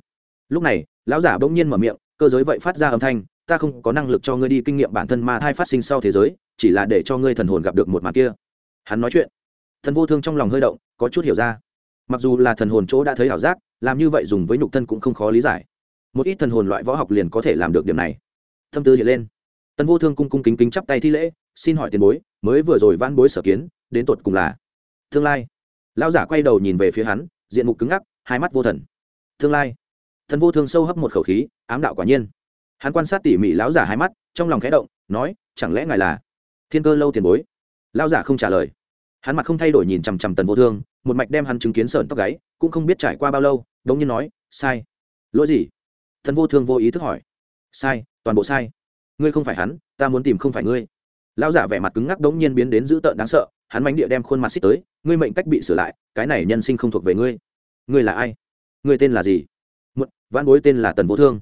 Lúc này, lão giả bỗng nhiên mở miệng, cơ giới vậy phát ra âm thanh ta không có năng lực cho ngươi đi kinh nghiệm bản thân ma thai phát sinh sau thế giới, chỉ là để cho ngươi thần hồn gặp được một mặt kia. Hắn nói chuyện. Thần vô thương trong lòng hơi động, có chút hiểu ra. Mặc dù là thần hồn chỗ đã thấy ảo giác, làm như vậy dùng với nhục thân cũng không khó lý giải. Một ít thần hồn loại võ học liền có thể làm được điểm này. Thâm tư hiện lên. Tần vô thương cung cung kính kính chắp tay thi lễ, xin hỏi tiền bối, mới vừa rồi van bối sở kiến, đến tột cùng là? Tương lai. Lão giả quay đầu nhìn về phía hắn, diện mục cứng ngắc, hai mắt vô thần. Tương lai. Thần vô thương sâu hấp một khẩu khí, ám đạo quả nhiên hắn quan sát tỉ mỉ lão giả hai mắt, trong lòng khẽ động, nói, chẳng lẽ ngài là thiên cơ lâu tiền bối? Lão giả không trả lời. Hắn mặt không thay đổi nhìn chằm chằm tần vô thương, một mạch đem hắn chứng kiến sợn tóc gáy, cũng không biết trải qua bao lâu đống nhiên nói, sai. Lỗi gì? Thần vô thương vô ý thức hỏi. Sai, toàn bộ sai. Ngươi không phải hắn, ta muốn tìm không phải ngươi. Lão giả vẻ mặt cứng ngắc đống nhiên biến đến dữ tợn đáng sợ, hắn mánh địa đem khuôn mặt xích tới, ngươi mệnh cách bị sửa lại, cái này nhân sinh không thuộc về ngươi. Ngươi là ai? Ngươi tên là gì? Một văn bối tên là tần vô thương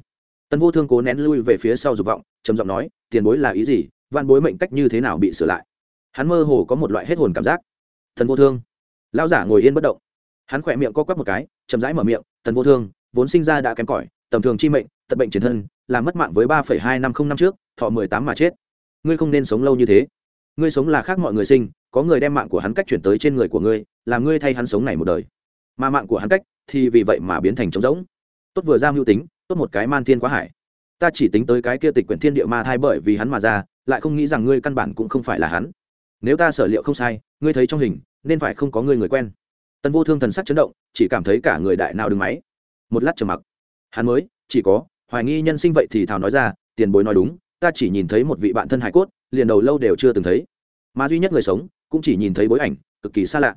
tần vô thương cố nén lui về phía sau dục vọng, trầm giọng nói, tiền bối là ý gì? Văn bối mệnh cách như thế nào bị sửa lại? Hắn mơ hồ có một loại hết hồn cảm giác. Tần vô thương. Lão giả ngồi yên bất động. Hắn khỏe miệng co quắp một cái, chậm rãi mở miệng, tần vô thương, vốn sinh ra đã kém cỏi, tầm thường chi mệnh tật bệnh chiến thân làm mất mạng với ba phẩy hai năm không năm trước, thọ mười tám mà chết. Ngươi không nên sống lâu như thế. Ngươi sống là khác mọi người sinh, có người đem mạng của hắn cách chuyển tới trên người của ngươi, làm ngươi thay hắn sống này một đời. Mà mạng của hắn cách thì vì vậy mà biến thành trống rỗng. Tốt vừa ra mưu tính tốt một cái man thiên quá hải. Ta chỉ tính tới cái kia tịch quyển thiên địa ma thai bởi vì hắn mà ra, lại không nghĩ rằng ngươi căn bản cũng không phải là hắn. Nếu ta sở liệu không sai, ngươi thấy trong hình, nên phải không có người người quen. Tần vô thương thần sắc chấn động, chỉ cảm thấy cả người đại nào đứng máy. Một lát trầm mặc. Hắn mới, chỉ có, hoài nghi nhân sinh vậy thì thảo nói ra, tiền bối nói đúng, ta chỉ nhìn thấy một vị bạn thân hải cốt, liền đầu lâu đều chưa từng thấy. Mà duy nhất người sống, cũng chỉ nhìn thấy bối ảnh, cực kỳ xa lạ.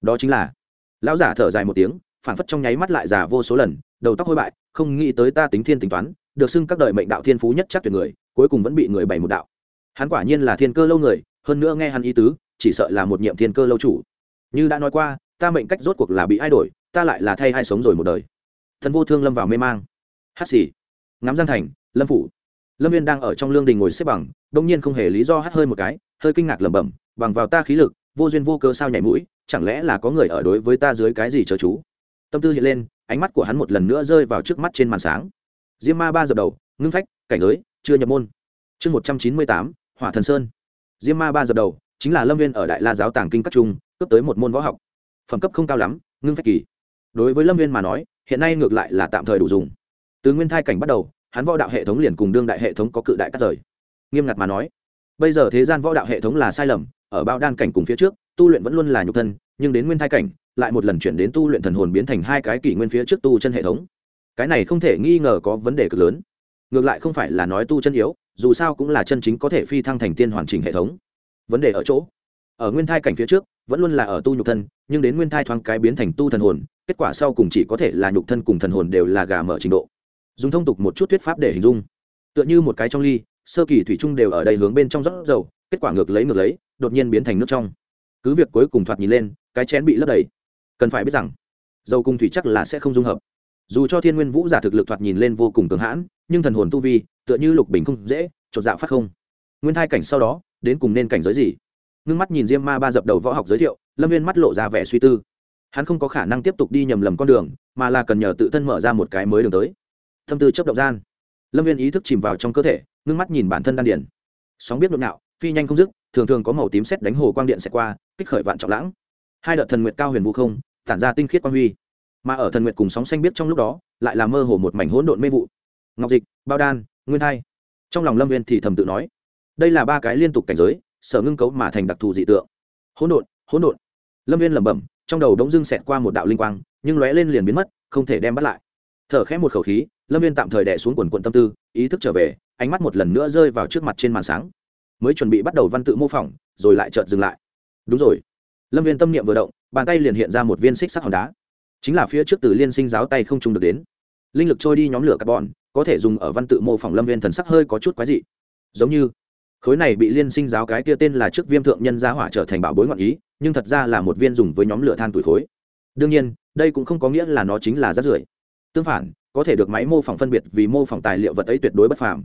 Đó chính là lão giả thở dài một tiếng phản phất trong nháy mắt lại già vô số lần đầu tóc hôi bại, không nghĩ tới ta tính thiên tính toán, được xưng các đời mệnh đạo thiên phú nhất chắc tuyệt người, cuối cùng vẫn bị người bày một đạo. Hắn quả nhiên là thiên cơ lâu người, hơn nữa nghe hắn ý tứ, chỉ sợ là một nhiệm thiên cơ lâu chủ. Như đã nói qua, ta mệnh cách rốt cuộc là bị ai đổi, ta lại là thay ai sống rồi một đời. Thần vô thương lâm vào mê mang. Hát xì. Ngắm giang thành, lâm phủ. Lâm viên đang ở trong lương đình ngồi xếp bằng, đông nhiên không hề lý do hát hơi một cái, hơi kinh ngạc lẩm bẩm, bằng vào ta khí lực, vô duyên vô cơ sao nhảy mũi, chẳng lẽ là có người ở đối với ta dưới cái gì chờ chú? Tâm tư hiện lên ánh mắt của hắn một lần nữa rơi vào trước mắt trên màn sáng. Diêm ma ba giật đầu, ngưng phách, cảnh giới, chưa nhập môn. Chương một trăm chín mươi tám, hỏa thần sơn. Diêm ma ba giật đầu, chính là lâm viên ở đại la giáo tàng kinh các trung cấp tới một môn võ học. Phẩm cấp không cao lắm, ngưng phách kỳ. Đối với lâm viên mà nói, hiện nay ngược lại là tạm thời đủ dùng. Từ nguyên thai cảnh bắt đầu, hắn võ đạo hệ thống liền cùng đương đại hệ thống có cự đại cắt rời. Nghiêm ngặt mà nói, bây giờ thế gian võ đạo hệ thống là sai lầm, ở bao đan cảnh cùng phía trước, tu luyện vẫn luôn là nhục thân, nhưng đến nguyên thai cảnh lại một lần chuyển đến tu luyện thần hồn biến thành hai cái kỷ nguyên phía trước tu chân hệ thống. Cái này không thể nghi ngờ có vấn đề cực lớn. Ngược lại không phải là nói tu chân yếu, dù sao cũng là chân chính có thể phi thăng thành tiên hoàn chỉnh hệ thống. Vấn đề ở chỗ, ở nguyên thai cảnh phía trước, vẫn luôn là ở tu nhục thân, nhưng đến nguyên thai thoáng cái biến thành tu thần hồn, kết quả sau cùng chỉ có thể là nhục thân cùng thần hồn đều là gà mở trình độ. Dùng thông tục một chút thuyết pháp để hình dung. Tựa như một cái trong ly, sơ kỳ thủy chung đều ở đây hướng bên trong rót dầu, kết quả ngược lấy ngược lấy, đột nhiên biến thành nước trong. Cứ việc cuối cùng thoạt nhìn lên, cái chén bị lấp đầy cần phải biết rằng, dầu cùng thủy chắc là sẽ không dung hợp. Dù cho thiên nguyên vũ giả thực lực thoạt nhìn lên vô cùng cường hãn, nhưng thần hồn tu vi, tựa như lục bình không dễ, chột dạo phát không. Nguyên thai cảnh sau đó, đến cùng nên cảnh giới gì? Ngưng mắt nhìn diêm ma ba dập đầu võ học giới thiệu, lâm viên mắt lộ ra vẻ suy tư. Hắn không có khả năng tiếp tục đi nhầm lầm con đường, mà là cần nhờ tự thân mở ra một cái mới đường tới. Thâm tư chấp động gian, lâm viên ý thức chìm vào trong cơ thể, ngưng mắt nhìn bản thân đan điển sóng biết nhộn nạo, phi nhanh không dứt, thường thường có màu tím xét đánh hồ quang điện sẽ qua, kích khởi vạn trọng lãng. Hai đợt thần nguyệt cao huyền vũ không tản ra tinh khiết quang huy. Mà ở thần nguyệt cùng sóng xanh biết trong lúc đó, lại là mơ hồ một mảnh hỗn độn mê vụ. Ngọc dịch, bao đan, nguyên hai trong lòng lâm viên thì thầm tự nói, đây là ba cái liên tục cảnh giới, sở ngưng cấu mà thành đặc thù dị tượng. Hỗn độn hỗn độn. Lâm viên lẩm bẩm, trong đầu đống dưng xẹt qua một đạo linh quang, nhưng lóe lên liền biến mất, không thể đem bắt lại. Thở khẽ một khẩu khí, lâm viên tạm thời đẻ xuống quần quận tâm tư, ý thức trở về, ánh mắt một lần nữa rơi vào trước mặt trên màn sáng. Mới chuẩn bị bắt đầu văn tự mô phỏng, rồi lại chợt dừng lại. Đúng rồi. Lâm viên tâm niệm vừa động bàn tay liền hiện ra một viên xích sắc hòn đá. Chính là phía trước từ liên sinh giáo tay không trùng được đến. Linh lực trôi đi nhóm lửa carbon, có thể dùng ở văn tự mô phỏng lâm viên thần sắc hơi có chút quái dị. Giống như, khối này bị liên sinh giáo cái kia tên là trước viêm thượng nhân gia hỏa trở thành bảo bối ngọn ý, nhưng thật ra là một viên dùng với nhóm lửa than tuổi khối. Đương nhiên, đây cũng không có nghĩa là nó chính là rác rưởi. Tương phản, có thể được máy mô phỏng phân biệt vì mô phỏng tài liệu vật ấy tuyệt đối bất phàm.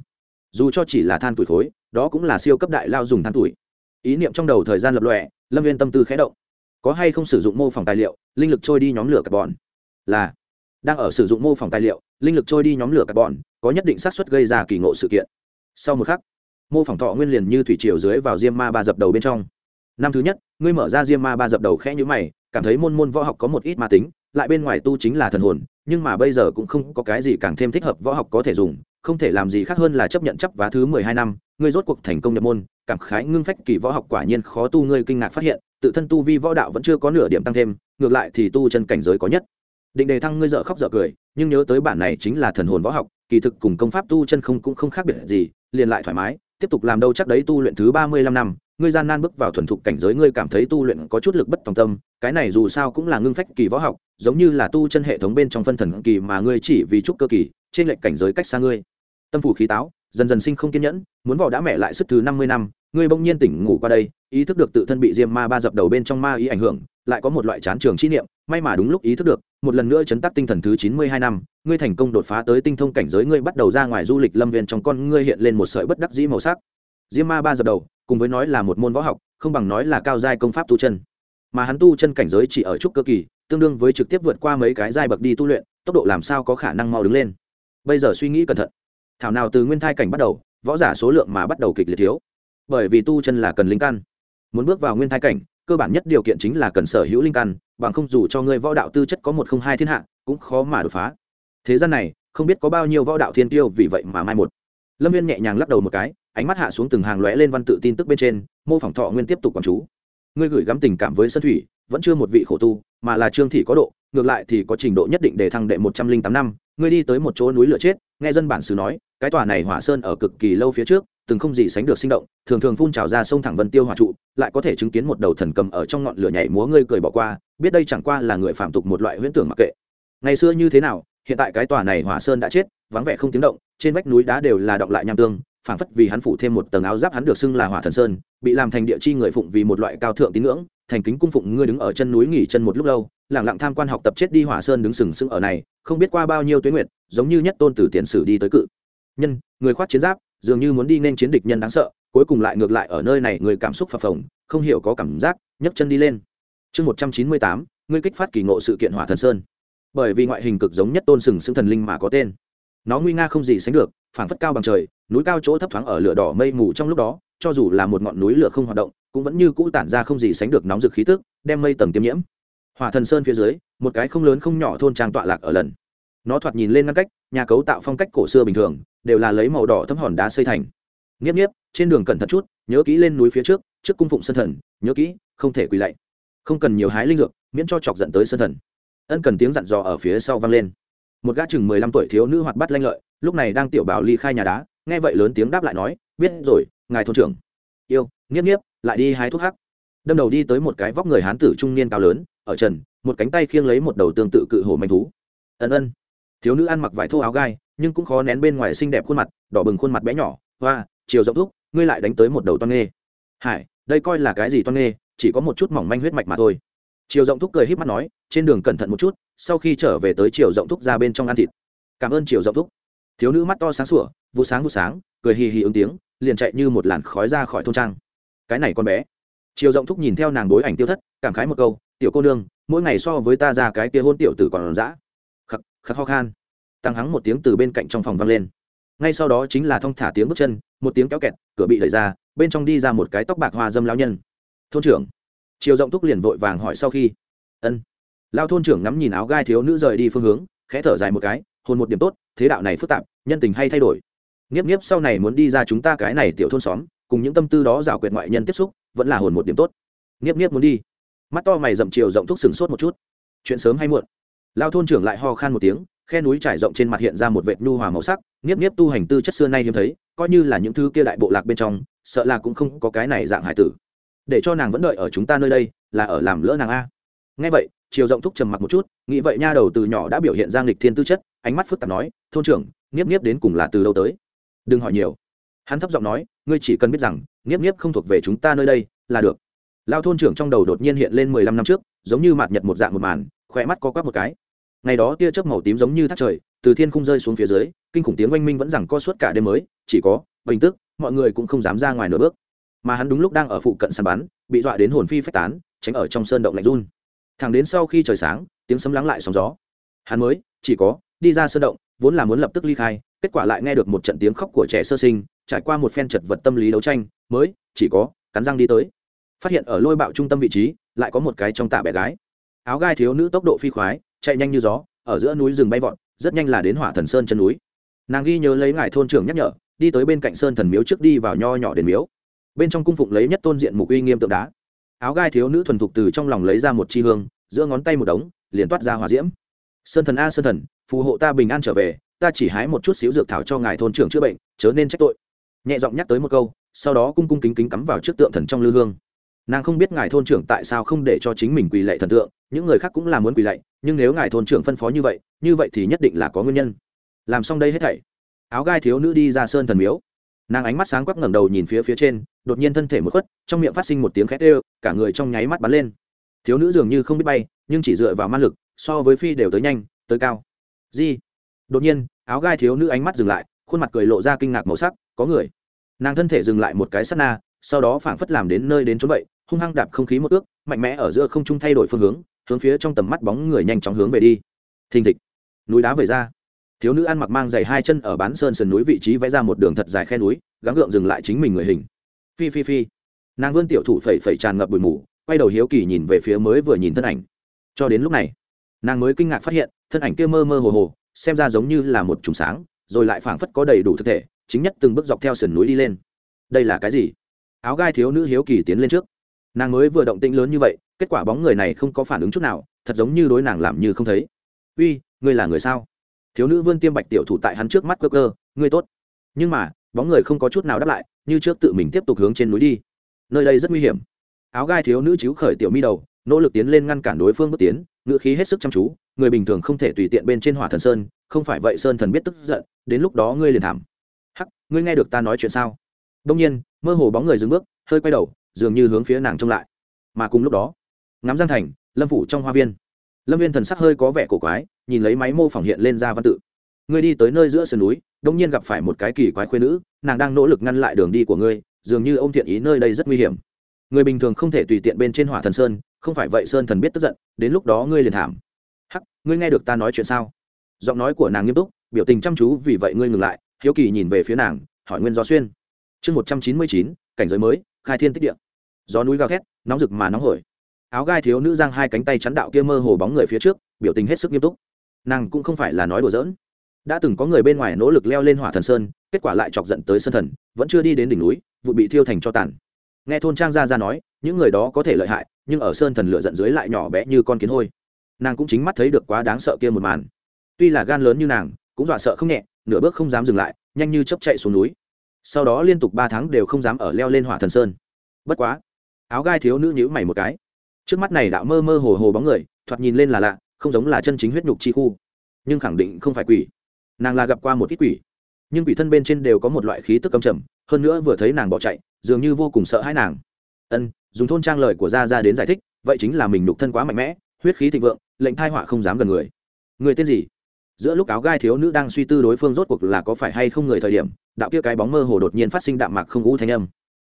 Dù cho chỉ là than tuổi khối, đó cũng là siêu cấp đại lao dùng than tuổi. Ý niệm trong đầu thời gian lập lọe lâm viên tâm tư khẽ động có hay không sử dụng mô phỏng tài liệu, linh lực trôi đi nhóm lửa carbon? Là. Đang ở sử dụng mô phỏng tài liệu, linh lực trôi đi nhóm lửa carbon, có nhất định xác suất gây ra kỳ ngộ sự kiện. Sau một khắc, mô phỏng thọ nguyên liền như thủy triều dưới vào diêm ma ba dập đầu bên trong. Năm thứ nhất, ngươi mở ra diêm ma ba dập đầu khẽ nhữ mày, cảm thấy môn môn võ học có một ít ma tính, lại bên ngoài tu chính là thần hồn, nhưng mà bây giờ cũng không có cái gì càng thêm thích hợp võ học có thể dùng, không thể làm gì khác hơn là chấp nhận chấp vá thứ mười hai năm, ngươi rốt cuộc thành công nhập môn, cảm khái ngưng phách kỳ võ học quả nhiên khó tu ngươi kinh ngạc phát hiện tự thân tu vi võ đạo vẫn chưa có nửa điểm tăng thêm, ngược lại thì tu chân cảnh giới có nhất. Định đề thăng ngươi dở khóc dở cười, nhưng nhớ tới bản này chính là thần hồn võ học, kỳ thực cùng công pháp tu chân không cũng không khác biệt gì, liền lại thoải mái, tiếp tục làm đâu chắc đấy tu luyện thứ ba mươi lăm năm, ngươi gian nan bước vào thuần thục cảnh giới ngươi cảm thấy tu luyện có chút lực bất tòng tâm, cái này dù sao cũng là ngưng phách kỳ võ học, giống như là tu chân hệ thống bên trong phân thần kỳ mà ngươi chỉ vì chút cơ kỳ, trên lệnh cảnh giới cách xa ngươi. Tâm phủ khí táo, dần dần sinh không kiên nhẫn, muốn vỏ đã mẹ lại sức thứ năm mươi năm, ngươi bỗng nhiên tỉnh ngủ qua đây ý thức được tự thân bị diêm ma ba dập đầu bên trong ma ý ảnh hưởng, lại có một loại chán trường chi niệm, may mà đúng lúc ý thức được, một lần nữa chấn tác tinh thần thứ chín mươi hai năm, ngươi thành công đột phá tới tinh thông cảnh giới, ngươi bắt đầu ra ngoài du lịch lâm viên trong con ngươi hiện lên một sợi bất đắc dĩ màu sắc. Diêm ma ba dập đầu, cùng với nói là một môn võ học, không bằng nói là cao giai công pháp tu chân. Mà hắn tu chân cảnh giới chỉ ở trúc cơ kỳ, tương đương với trực tiếp vượt qua mấy cái giai bậc đi tu luyện, tốc độ làm sao có khả năng mau đứng lên. Bây giờ suy nghĩ cẩn thận. Thảo nào từ nguyên thai cảnh bắt đầu, võ giả số lượng mà bắt đầu kịch liệt thiếu. Bởi vì tu chân là cần linh căn muốn bước vào nguyên thai cảnh, cơ bản nhất điều kiện chính là cần sở hữu linh căn, bằng không dù cho ngươi võ đạo tư chất có một không hai thiên hạ, cũng khó mà đột phá. Thế gian này, không biết có bao nhiêu võ đạo thiên tiêu vì vậy mà mai một. Lâm viên nhẹ nhàng lắc đầu một cái, ánh mắt hạ xuống từng hàng lóe lên văn tự tin tức bên trên, mô phỏng thọ nguyên tiếp tục quán chú. Ngươi gửi gắm tình cảm với sân thủy, vẫn chưa một vị khổ tu, mà là trương thị có độ, ngược lại thì có trình độ nhất định để thăng đệ một trăm linh tám năm, ngươi đi tới một chỗ núi lửa chết, nghe dân bản xứ nói, cái tòa này hỏa sơn ở cực kỳ lâu phía trước từng không gì sánh được sinh động, thường thường phun trào ra sông thẳng vân tiêu hỏa trụ, lại có thể chứng kiến một đầu thần cầm ở trong ngọn lửa nhảy múa ngươi cười bỏ qua, biết đây chẳng qua là người phạm tục một loại huyễn tưởng mặc kệ. Ngày xưa như thế nào, hiện tại cái tòa này hỏa sơn đã chết, vắng vẻ không tiếng động, trên vách núi đá đều là động lại nham tương, phảng phất vì hắn phủ thêm một tầng áo giáp hắn được xưng là hỏa thần sơn, bị làm thành địa chi người phụng vì một loại cao thượng tín ngưỡng, thành kính cung phụng ngươi đứng ở chân núi nghỉ chân một lúc lâu lẳng lặng tham quan học tập chết đi hỏa sơn đứng sừng sững ở này, không biết qua bao nhiêu tuyến nguyệt, giống như nhất tôn tử tiền sử đi tới cự. Nhân, người khoác chiến giáp dường như muốn đi nên chiến địch nhân đáng sợ, cuối cùng lại ngược lại ở nơi này, người cảm xúc phập phồng, không hiểu có cảm giác, nhấc chân đi lên. Chương một trăm chín mươi tám, ngươi kích phát kỳ ngộ sự kiện hỏa thần sơn. Bởi vì ngoại hình cực giống nhất tôn sừng sững thần linh mà có tên. Nó nguy nga không gì sánh được, phảng phất cao bằng trời, núi cao chỗ thấp thoáng ở lửa đỏ mây mù trong lúc đó, cho dù là một ngọn núi lửa không hoạt động, cũng vẫn như cũ tản ra không gì sánh được nóng rực khí tức, đem mây tầng tiêm nhiễm. Hỏa thần sơn phía dưới, một cái không lớn không nhỏ thôn trang tọa lạc ở lần. Nó thoạt nhìn lên ngăn cách, nhà cấu tạo phong cách cổ xưa bình thường đều là lấy màu đỏ thấm hòn đá xây thành. Nghiếp nghiếp, trên đường cẩn thận chút, nhớ kỹ lên núi phía trước trước cung phụng sân thần, nhớ kỹ, không thể quỳ lạy. Không cần nhiều hái linh dược, miễn cho chọc dẫn tới sân thần. Ân cần tiếng dặn dò ở phía sau vang lên. Một gã chừng mười lăm tuổi thiếu nữ hoạt bắt lanh lợi, lúc này đang tiểu bảo ly khai nhà đá, nghe vậy lớn tiếng đáp lại nói, biết rồi, ngài thôn trưởng. Yêu, nghiếp nghiếp, lại đi hái thuốc hắc. Đâm đầu đi tới một cái vóc người hán tử trung niên cao lớn, ở trần, một cánh tay khiêng lấy một đầu tương tự cự hổ manh thú. Ân ân. Thiếu nữ ăn mặc vải thô áo gai nhưng cũng khó nén bên ngoài xinh đẹp khuôn mặt, đỏ bừng khuôn mặt bé nhỏ. Hoa, chiều rộng thúc, ngươi lại đánh tới một đầu toan nghê. Hải, đây coi là cái gì toan nghê? Chỉ có một chút mỏng manh huyết mạch mà thôi. Chiều rộng thúc cười híp mắt nói, trên đường cẩn thận một chút, sau khi trở về tới chiều rộng thúc ra bên trong ăn thịt. Cảm ơn chiều rộng thúc. Thiếu nữ mắt to sáng sủa, vụ sáng vụ sáng, cười hì hì ứng tiếng, liền chạy như một làn khói ra khỏi thôn trang. Cái này con bé. Chiều rộng thúc nhìn theo nàng đối ảnh tiêu thất, cảm khái một câu, tiểu cô nương, mỗi ngày so với ta ra cái kia hôn tiểu tử còn dã. Khắc khắc ho khan tăng hắng một tiếng từ bên cạnh trong phòng vang lên. Ngay sau đó chính là thong thả tiếng bước chân, một tiếng kéo kẹt, cửa bị đẩy ra, bên trong đi ra một cái tóc bạc hoa dâm lão nhân. Thôn trưởng. Chiều rộng thúc liền vội vàng hỏi sau khi. Ân. Lao thôn trưởng ngắm nhìn áo gai thiếu nữ rời đi phương hướng, khẽ thở dài một cái, hồn một điểm tốt, thế đạo này phức tạp, nhân tình hay thay đổi. Nghiếp nghiếp sau này muốn đi ra chúng ta cái này tiểu thôn xóm, cùng những tâm tư đó rào quyệt ngoại nhân tiếp xúc, vẫn là hồn một điểm tốt. Nghiếp nghiếp muốn đi. Mắt to mày dậm chiều rộng thúc sừng sốt một chút. Chuyện sớm hay muộn? Lao thôn trưởng lại ho khan một tiếng khe núi trải rộng trên mặt hiện ra một vệt nhu hòa màu sắc, nghiếp nghiếp tu hành tư chất xưa nay hiếm thấy, coi như là những thứ kia đại bộ lạc bên trong, sợ là cũng không có cái này dạng hải tử. Để cho nàng vẫn đợi ở chúng ta nơi đây, là ở làm lỡ nàng a. Ngay vậy chiều rộng thúc trầm mặc một chút, nghĩ vậy nha đầu từ nhỏ đã biểu hiện ra nghịch thiên tư chất, ánh mắt phức tạp nói, thôn trưởng, nghiếp nghiếp đến cùng là từ đâu tới? Đừng hỏi nhiều. Hắn thấp giọng nói, ngươi chỉ cần biết rằng, nghiếp nghiếp không thuộc về chúng ta nơi đây, là được. Lao thôn trưởng trong đầu đột nhiên hiện lên mười lăm năm trước, giống như mạt nhật một dạng một màn, khỏe mắt có quắc một cái ngày đó tia chớp màu tím giống như thác trời, từ thiên không rơi xuống phía dưới, kinh khủng tiếng oanh minh vẫn rằng co suốt cả đêm mới, chỉ có, bình tức, mọi người cũng không dám ra ngoài nửa bước. Mà hắn đúng lúc đang ở phụ cận săn bắn, bị dọa đến hồn phi phách tán, tránh ở trong sơn động lạnh run. Thẳng đến sau khi trời sáng, tiếng sấm lắng lại sóng gió. Hắn mới, chỉ có, đi ra sơn động, vốn là muốn lập tức ly khai, kết quả lại nghe được một trận tiếng khóc của trẻ sơ sinh, trải qua một phen chật vật tâm lý đấu tranh, mới, chỉ có, cắn răng đi tới. Phát hiện ở lôi bạo trung tâm vị trí, lại có một cái trong tạ bé gái. Áo gai thiếu nữ tốc độ phi khoái chạy nhanh như gió, ở giữa núi rừng bay vọt, rất nhanh là đến hỏa thần sơn chân núi. Nàng ghi nhớ lấy ngài thôn trưởng nhắc nhở, đi tới bên cạnh sơn thần miếu trước đi vào nho nhỏ đền miếu. Bên trong cung phụng lấy nhất tôn diện mục uy nghiêm tượng đá. Áo gai thiếu nữ thuần thục từ trong lòng lấy ra một chi hương, giữa ngón tay một đống, liền toát ra hòa diễm. Sơn thần a, sơn thần, phù hộ ta bình an trở về, ta chỉ hái một chút xíu dược thảo cho ngài thôn trưởng chữa bệnh, chớ nên trách tội. Nhẹ giọng nhắc tới một câu, sau đó cung cung kính kính cắm vào trước tượng thần trong lư hương. Nàng không biết ngài thôn trưởng tại sao không để cho chính mình quỳ lệ thần tượng những người khác cũng là muốn quỳ lạy, nhưng nếu ngài thôn trưởng phân phó như vậy như vậy thì nhất định là có nguyên nhân. Làm xong đây hết thảy. Áo gai thiếu nữ đi ra sơn thần miếu. Nàng ánh mắt sáng quắc ngẩng đầu nhìn phía phía trên, đột nhiên thân thể một khuất, trong miệng phát sinh một tiếng khét ê cả người trong nháy mắt bắn lên. Thiếu nữ dường như không biết bay, nhưng chỉ dựa vào man lực, so với phi đều tới nhanh, tới cao. Di. Đột nhiên, áo gai thiếu nữ ánh mắt dừng lại, khuôn mặt cười lộ ra kinh ngạc màu sắc, có người. Nàng thân thể dừng lại một cái sát na, sau đó phảng phất làm đến nơi đến chỗ vậy, hung hăng đạp không khí một ước, mạnh mẽ ở giữa không trung thay đổi phương hướng hướng phía trong tầm mắt bóng người nhanh chóng hướng về đi. Thình thịch. Núi đá về ra. Thiếu nữ ăn mặc mang giày hai chân ở bán sơn sườn núi vị trí vẽ ra một đường thật dài khe núi, gắng gượng dừng lại chính mình người hình. Phi phi phi. Nàng vươn tiểu thủ phẩy phẩy tràn ngập bụi mù, quay đầu hiếu kỳ nhìn về phía mới vừa nhìn thân ảnh. Cho đến lúc này, nàng mới kinh ngạc phát hiện, thân ảnh kia mơ mơ hồ hồ, xem ra giống như là một trùng sáng, rồi lại phảng phất có đầy đủ thực thể, chính nhất từng bước dọc theo sườn núi đi lên. Đây là cái gì? Áo gai thiếu nữ hiếu kỳ tiến lên trước nàng mới vừa động tĩnh lớn như vậy, kết quả bóng người này không có phản ứng chút nào, thật giống như đối nàng làm như không thấy. Uy, ngươi là người sao? Thiếu nữ vươn tiêm bạch tiểu thủ tại hắn trước mắt cơ cơ ngươi tốt. Nhưng mà, bóng người không có chút nào đáp lại, như trước tự mình tiếp tục hướng trên núi đi. Nơi đây rất nguy hiểm. Áo gai thiếu nữ chiếu khởi tiểu mi đầu, nỗ lực tiến lên ngăn cản đối phương bước tiến, ngữ khí hết sức chăm chú, người bình thường không thể tùy tiện bên trên hỏa thần sơn, không phải vậy sơn thần biết tức giận, đến lúc đó ngươi liền thảm. Hắc, ngươi nghe được ta nói chuyện sao? Đông nhiên, mơ hồ bóng người dừng bước, hơi quay đầu dường như hướng phía nàng trông lại. Mà cùng lúc đó, ngắm giang thành, lâm phủ trong hoa viên. Lâm viên thần sắc hơi có vẻ cổ quái, nhìn lấy máy mô phỏng hiện lên ra văn tự. Ngươi đi tới nơi giữa sườn núi, đông nhiên gặp phải một cái kỳ quái khuyên nữ, nàng đang nỗ lực ngăn lại đường đi của ngươi, dường như ông thiện ý nơi đây rất nguy hiểm. Người bình thường không thể tùy tiện bên trên hỏa thần sơn, không phải vậy sơn thần biết tức giận, đến lúc đó ngươi liền thảm. Hắc, ngươi nghe được ta nói chuyện sao? Giọng nói của nàng nghiêm túc, biểu tình chăm chú, vì vậy ngươi ngừng lại, hiếu kỳ nhìn về phía nàng, hỏi nguyên do xuyên. Chương một trăm chín mươi chín, cảnh giới mới, khai thiên tích địa gió núi gào thét, nóng rực mà nóng hổi. Áo gai thiếu nữ giang hai cánh tay chắn đạo kia mơ hồ bóng người phía trước, biểu tình hết sức nghiêm túc. Nàng cũng không phải là nói đùa giỡn. Đã từng có người bên ngoài nỗ lực leo lên hỏa thần sơn, kết quả lại chọc giận tới sân thần, vẫn chưa đi đến đỉnh núi vụ bị thiêu thành cho tàn. Nghe thôn trang gia ra nói, những người đó có thể lợi hại, nhưng ở sơn thần lửa giận dưới lại nhỏ bé như con kiến hôi. Nàng cũng chính mắt thấy được quá đáng sợ kia một màn. Tuy là gan lớn như nàng, cũng dọa sợ không nhẹ, nửa bước không dám dừng lại, nhanh như chấp chạy xuống núi. Sau đó liên tục ba tháng đều không dám ở leo lên hỏa thần sơn. Bất quá áo gai thiếu nữ nhữ mày một cái. Trước mắt này đạo mơ mơ hồ hồ bóng người, thoạt nhìn lên là lạ, không giống là chân chính huyết nhục chi khu. Nhưng khẳng định không phải quỷ. Nàng là gặp qua một ít quỷ. Nhưng quỷ thân bên trên đều có một loại khí tức cầm trầm, hơn nữa vừa thấy nàng bỏ chạy, dường như vô cùng sợ hãi nàng. Ân, dùng thôn trang lời của gia ra đến giải thích, vậy chính là mình nhục thân quá mạnh mẽ, huyết khí thịnh vượng, lệnh thai họa không dám gần người. Người tên gì? Giữa lúc áo gai thiếu nữ đang suy tư đối phương rốt cuộc là có phải hay không người thời điểm, đạo kia cái bóng mơ hồ đột nhiên phát sinh đạm mạc không u thanh âm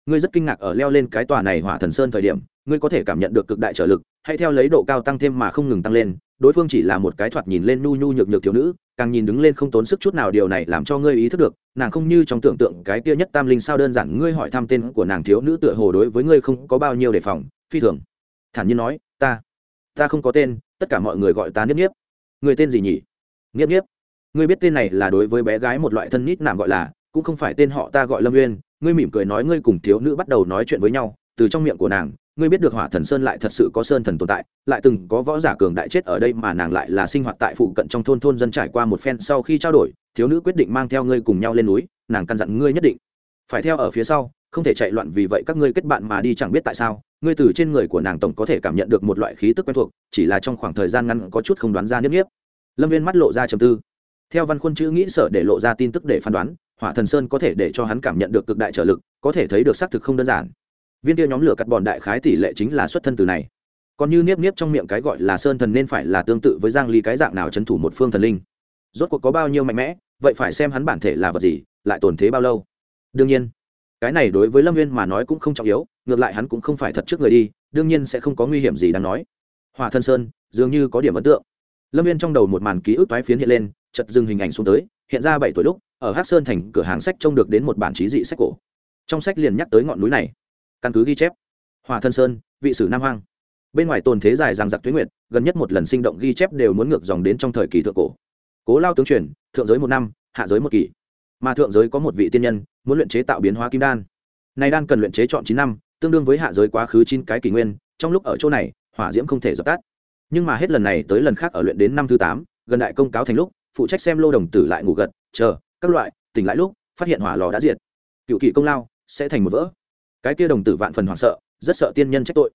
ngươi rất kinh ngạc ở leo lên cái tòa này hỏa thần sơn thời điểm, ngươi có thể cảm nhận được cực đại trở lực hay theo lấy độ cao tăng thêm mà không ngừng tăng lên, đối phương chỉ là một cái thoạt nhìn lên nhu nhu nhược nhược thiếu nữ, càng nhìn đứng lên không tốn sức chút nào điều này làm cho ngươi ý thức được, nàng không như trong tưởng tượng cái kia nhất tam linh sao đơn giản, ngươi hỏi thăm tên của nàng thiếu nữ tựa hồ đối với ngươi không có bao nhiêu đề phòng, phi thường. Thản nhiên nói, ta ta không có tên, tất cả mọi người gọi ta niếp niếp. Người tên gì nhỉ? Niếp niếp. Ngươi biết tên này là đối với bé gái một loại thân nít nàng gọi là, cũng không phải tên họ ta gọi lâm uyên ngươi mỉm cười nói ngươi cùng thiếu nữ bắt đầu nói chuyện với nhau, từ trong miệng của nàng, ngươi biết được hỏa thần sơn lại thật sự có sơn thần tồn tại, lại từng có võ giả cường đại chết ở đây mà nàng lại là sinh hoạt tại phụ cận trong thôn thôn dân trải qua một phen sau khi trao đổi, thiếu nữ quyết định mang theo ngươi cùng nhau lên núi, nàng căn dặn ngươi nhất định. Phải theo ở phía sau, không thể chạy loạn vì vậy các ngươi kết bạn mà đi chẳng biết tại sao, ngươi từ trên người của nàng tổng có thể cảm nhận được một loại khí tức quen thuộc, chỉ là trong khoảng thời gian ngắn có chút không đoán ra nếp nếp lâm viên mắt lộ ra trầm tư. Theo văn khuôn chữ nghĩ sở để lộ ra tin tức để phán đoán hỏa thần sơn có thể để cho hắn cảm nhận được cực đại trở lực, có thể thấy được xác thực không đơn giản. Viên tiêu nhóm lửa cắt bòn đại khái tỷ lệ chính là xuất thân từ này. Còn như niếp niếp trong miệng cái gọi là sơn thần nên phải là tương tự với giang ly cái dạng nào trấn thủ một phương thần linh. Rốt cuộc có bao nhiêu mạnh mẽ, vậy phải xem hắn bản thể là vật gì, lại tồn thế bao lâu. Đương nhiên, cái này đối với lâm viên mà nói cũng không trọng yếu, ngược lại hắn cũng không phải thật trước người đi, đương nhiên sẽ không có nguy hiểm gì đáng nói. Hòa thân sơn, dường như có điểm ấn tượng. Lâm viên trong đầu một màn ký ức toái phiến hiện lên chật dừng hình ảnh xuống tới, hiện ra bảy tuổi lúc ở hắc sơn thành cửa hàng sách trông được đến một bản trí dị sách cổ. Trong sách liền nhắc tới ngọn núi này. Căn cứ ghi chép, hòa thân sơn, vị sử nam hoang. Bên ngoài tồn thế dài rằng giặc tuyến nguyệt, gần nhất một lần sinh động ghi chép đều muốn ngược dòng đến trong thời kỳ thượng cổ. Cố lao tướng truyền, thượng giới một năm, hạ giới một kỷ. Mà thượng giới có một vị tiên nhân, muốn luyện chế tạo biến hóa kim đan. Này đan cần luyện chế chọn chín năm, tương đương với hạ giới quá khứ chín cái kỷ nguyên, trong lúc ở chỗ này, hỏa diễm không thể dập tắt. Nhưng mà hết lần này tới lần khác ở luyện đến năm thứ tám, gần đại công cáo thành lúc, phụ trách xem lô đồng tử lại ngủ gật, chờ các loại, tỉnh lại lúc, phát hiện hỏa lò đã diệt. Cựu kỵ công lao sẽ thành một vỡ. Cái kia đồng tử vạn phần hoảng sợ, rất sợ tiên nhân trách tội.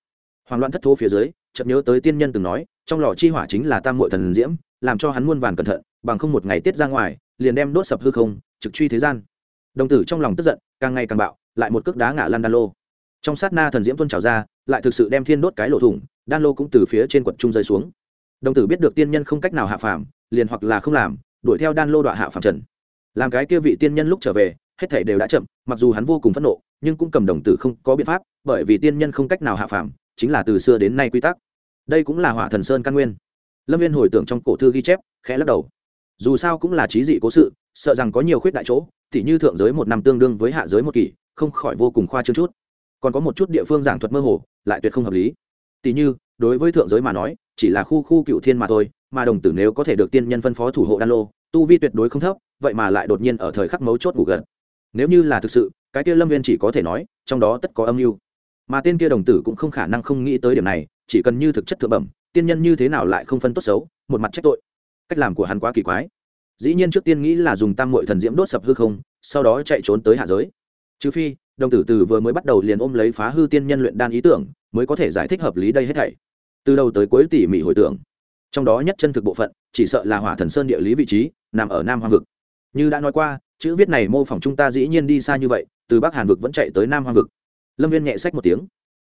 Hoàng loạn thất thố phía dưới, chợt nhớ tới tiên nhân từng nói, trong lò chi hỏa chính là tam mội thần diễm, làm cho hắn muôn vàn cẩn thận, bằng không một ngày tiết ra ngoài, liền đem đốt sập hư không, trực truy thế gian. Đồng tử trong lòng tức giận, càng ngày càng bạo, lại một cước đá ngã lan đan lô. Trong sát na thần diễm tuôn trào ra, lại thực sự đem thiên đốt cái lỗ thủng, đan lô cũng từ phía trên quật trung rơi xuống. Đồng tử biết được tiên nhân không cách nào hạ phàm, liền hoặc là không làm, đuổi theo đan lô đoạn hạ phàm trần làm cái kia vị tiên nhân lúc trở về, hết thảy đều đã chậm, mặc dù hắn vô cùng phẫn nộ, nhưng cũng cầm đồng tử không có biện pháp, bởi vì tiên nhân không cách nào hạ phàm, chính là từ xưa đến nay quy tắc. Đây cũng là hỏa thần sơn căn nguyên. Lâm viên hồi tưởng trong cổ thư ghi chép, khẽ lắc đầu. Dù sao cũng là trí dị cố sự, sợ rằng có nhiều khuyết đại chỗ thì như thượng giới một năm tương đương với hạ giới một kỷ, không khỏi vô cùng khoa trương chút. Còn có một chút địa phương giảng thuật mơ hồ, lại tuyệt không hợp lý. Tỷ như, đối với thượng giới mà nói, chỉ là khu khu cựu thiên mà thôi, mà đồng tử nếu có thể được tiên nhân phân phó thủ hộ đan lô, tu vi tuyệt đối không thấp vậy mà lại đột nhiên ở thời khắc mấu chốt ngủ gần nếu như là thực sự, cái kia lâm viên chỉ có thể nói, trong đó tất có âm mưu. Mà tên kia đồng tử cũng không khả năng không nghĩ tới điểm này, chỉ cần như thực chất thượng bẩm, tiên nhân như thế nào lại không phân tốt xấu, một mặt trách tội. Cách làm của hắn quá kỳ quái. Dĩ nhiên trước tiên nghĩ là dùng tam mội thần diễm đốt sập hư không, sau đó chạy trốn tới hạ giới. Trừ phi, đồng tử từ vừa mới bắt đầu liền ôm lấy phá hư tiên nhân luyện đan ý tưởng, mới có thể giải thích hợp lý đây hết thảy. Từ đầu tới cuối tỉ mỉ hồi tưởng. Trong đó nhất chân thực bộ phận, chỉ sợ là hỏa thần sơn địa lý vị trí, nằm ở nam hoang vực như đã nói qua, chữ viết này mô phỏng chúng ta dĩ nhiên đi xa như vậy, từ bắc hàn vực vẫn chạy tới nam Hoa vực. Lâm viên nhẹ sách một tiếng.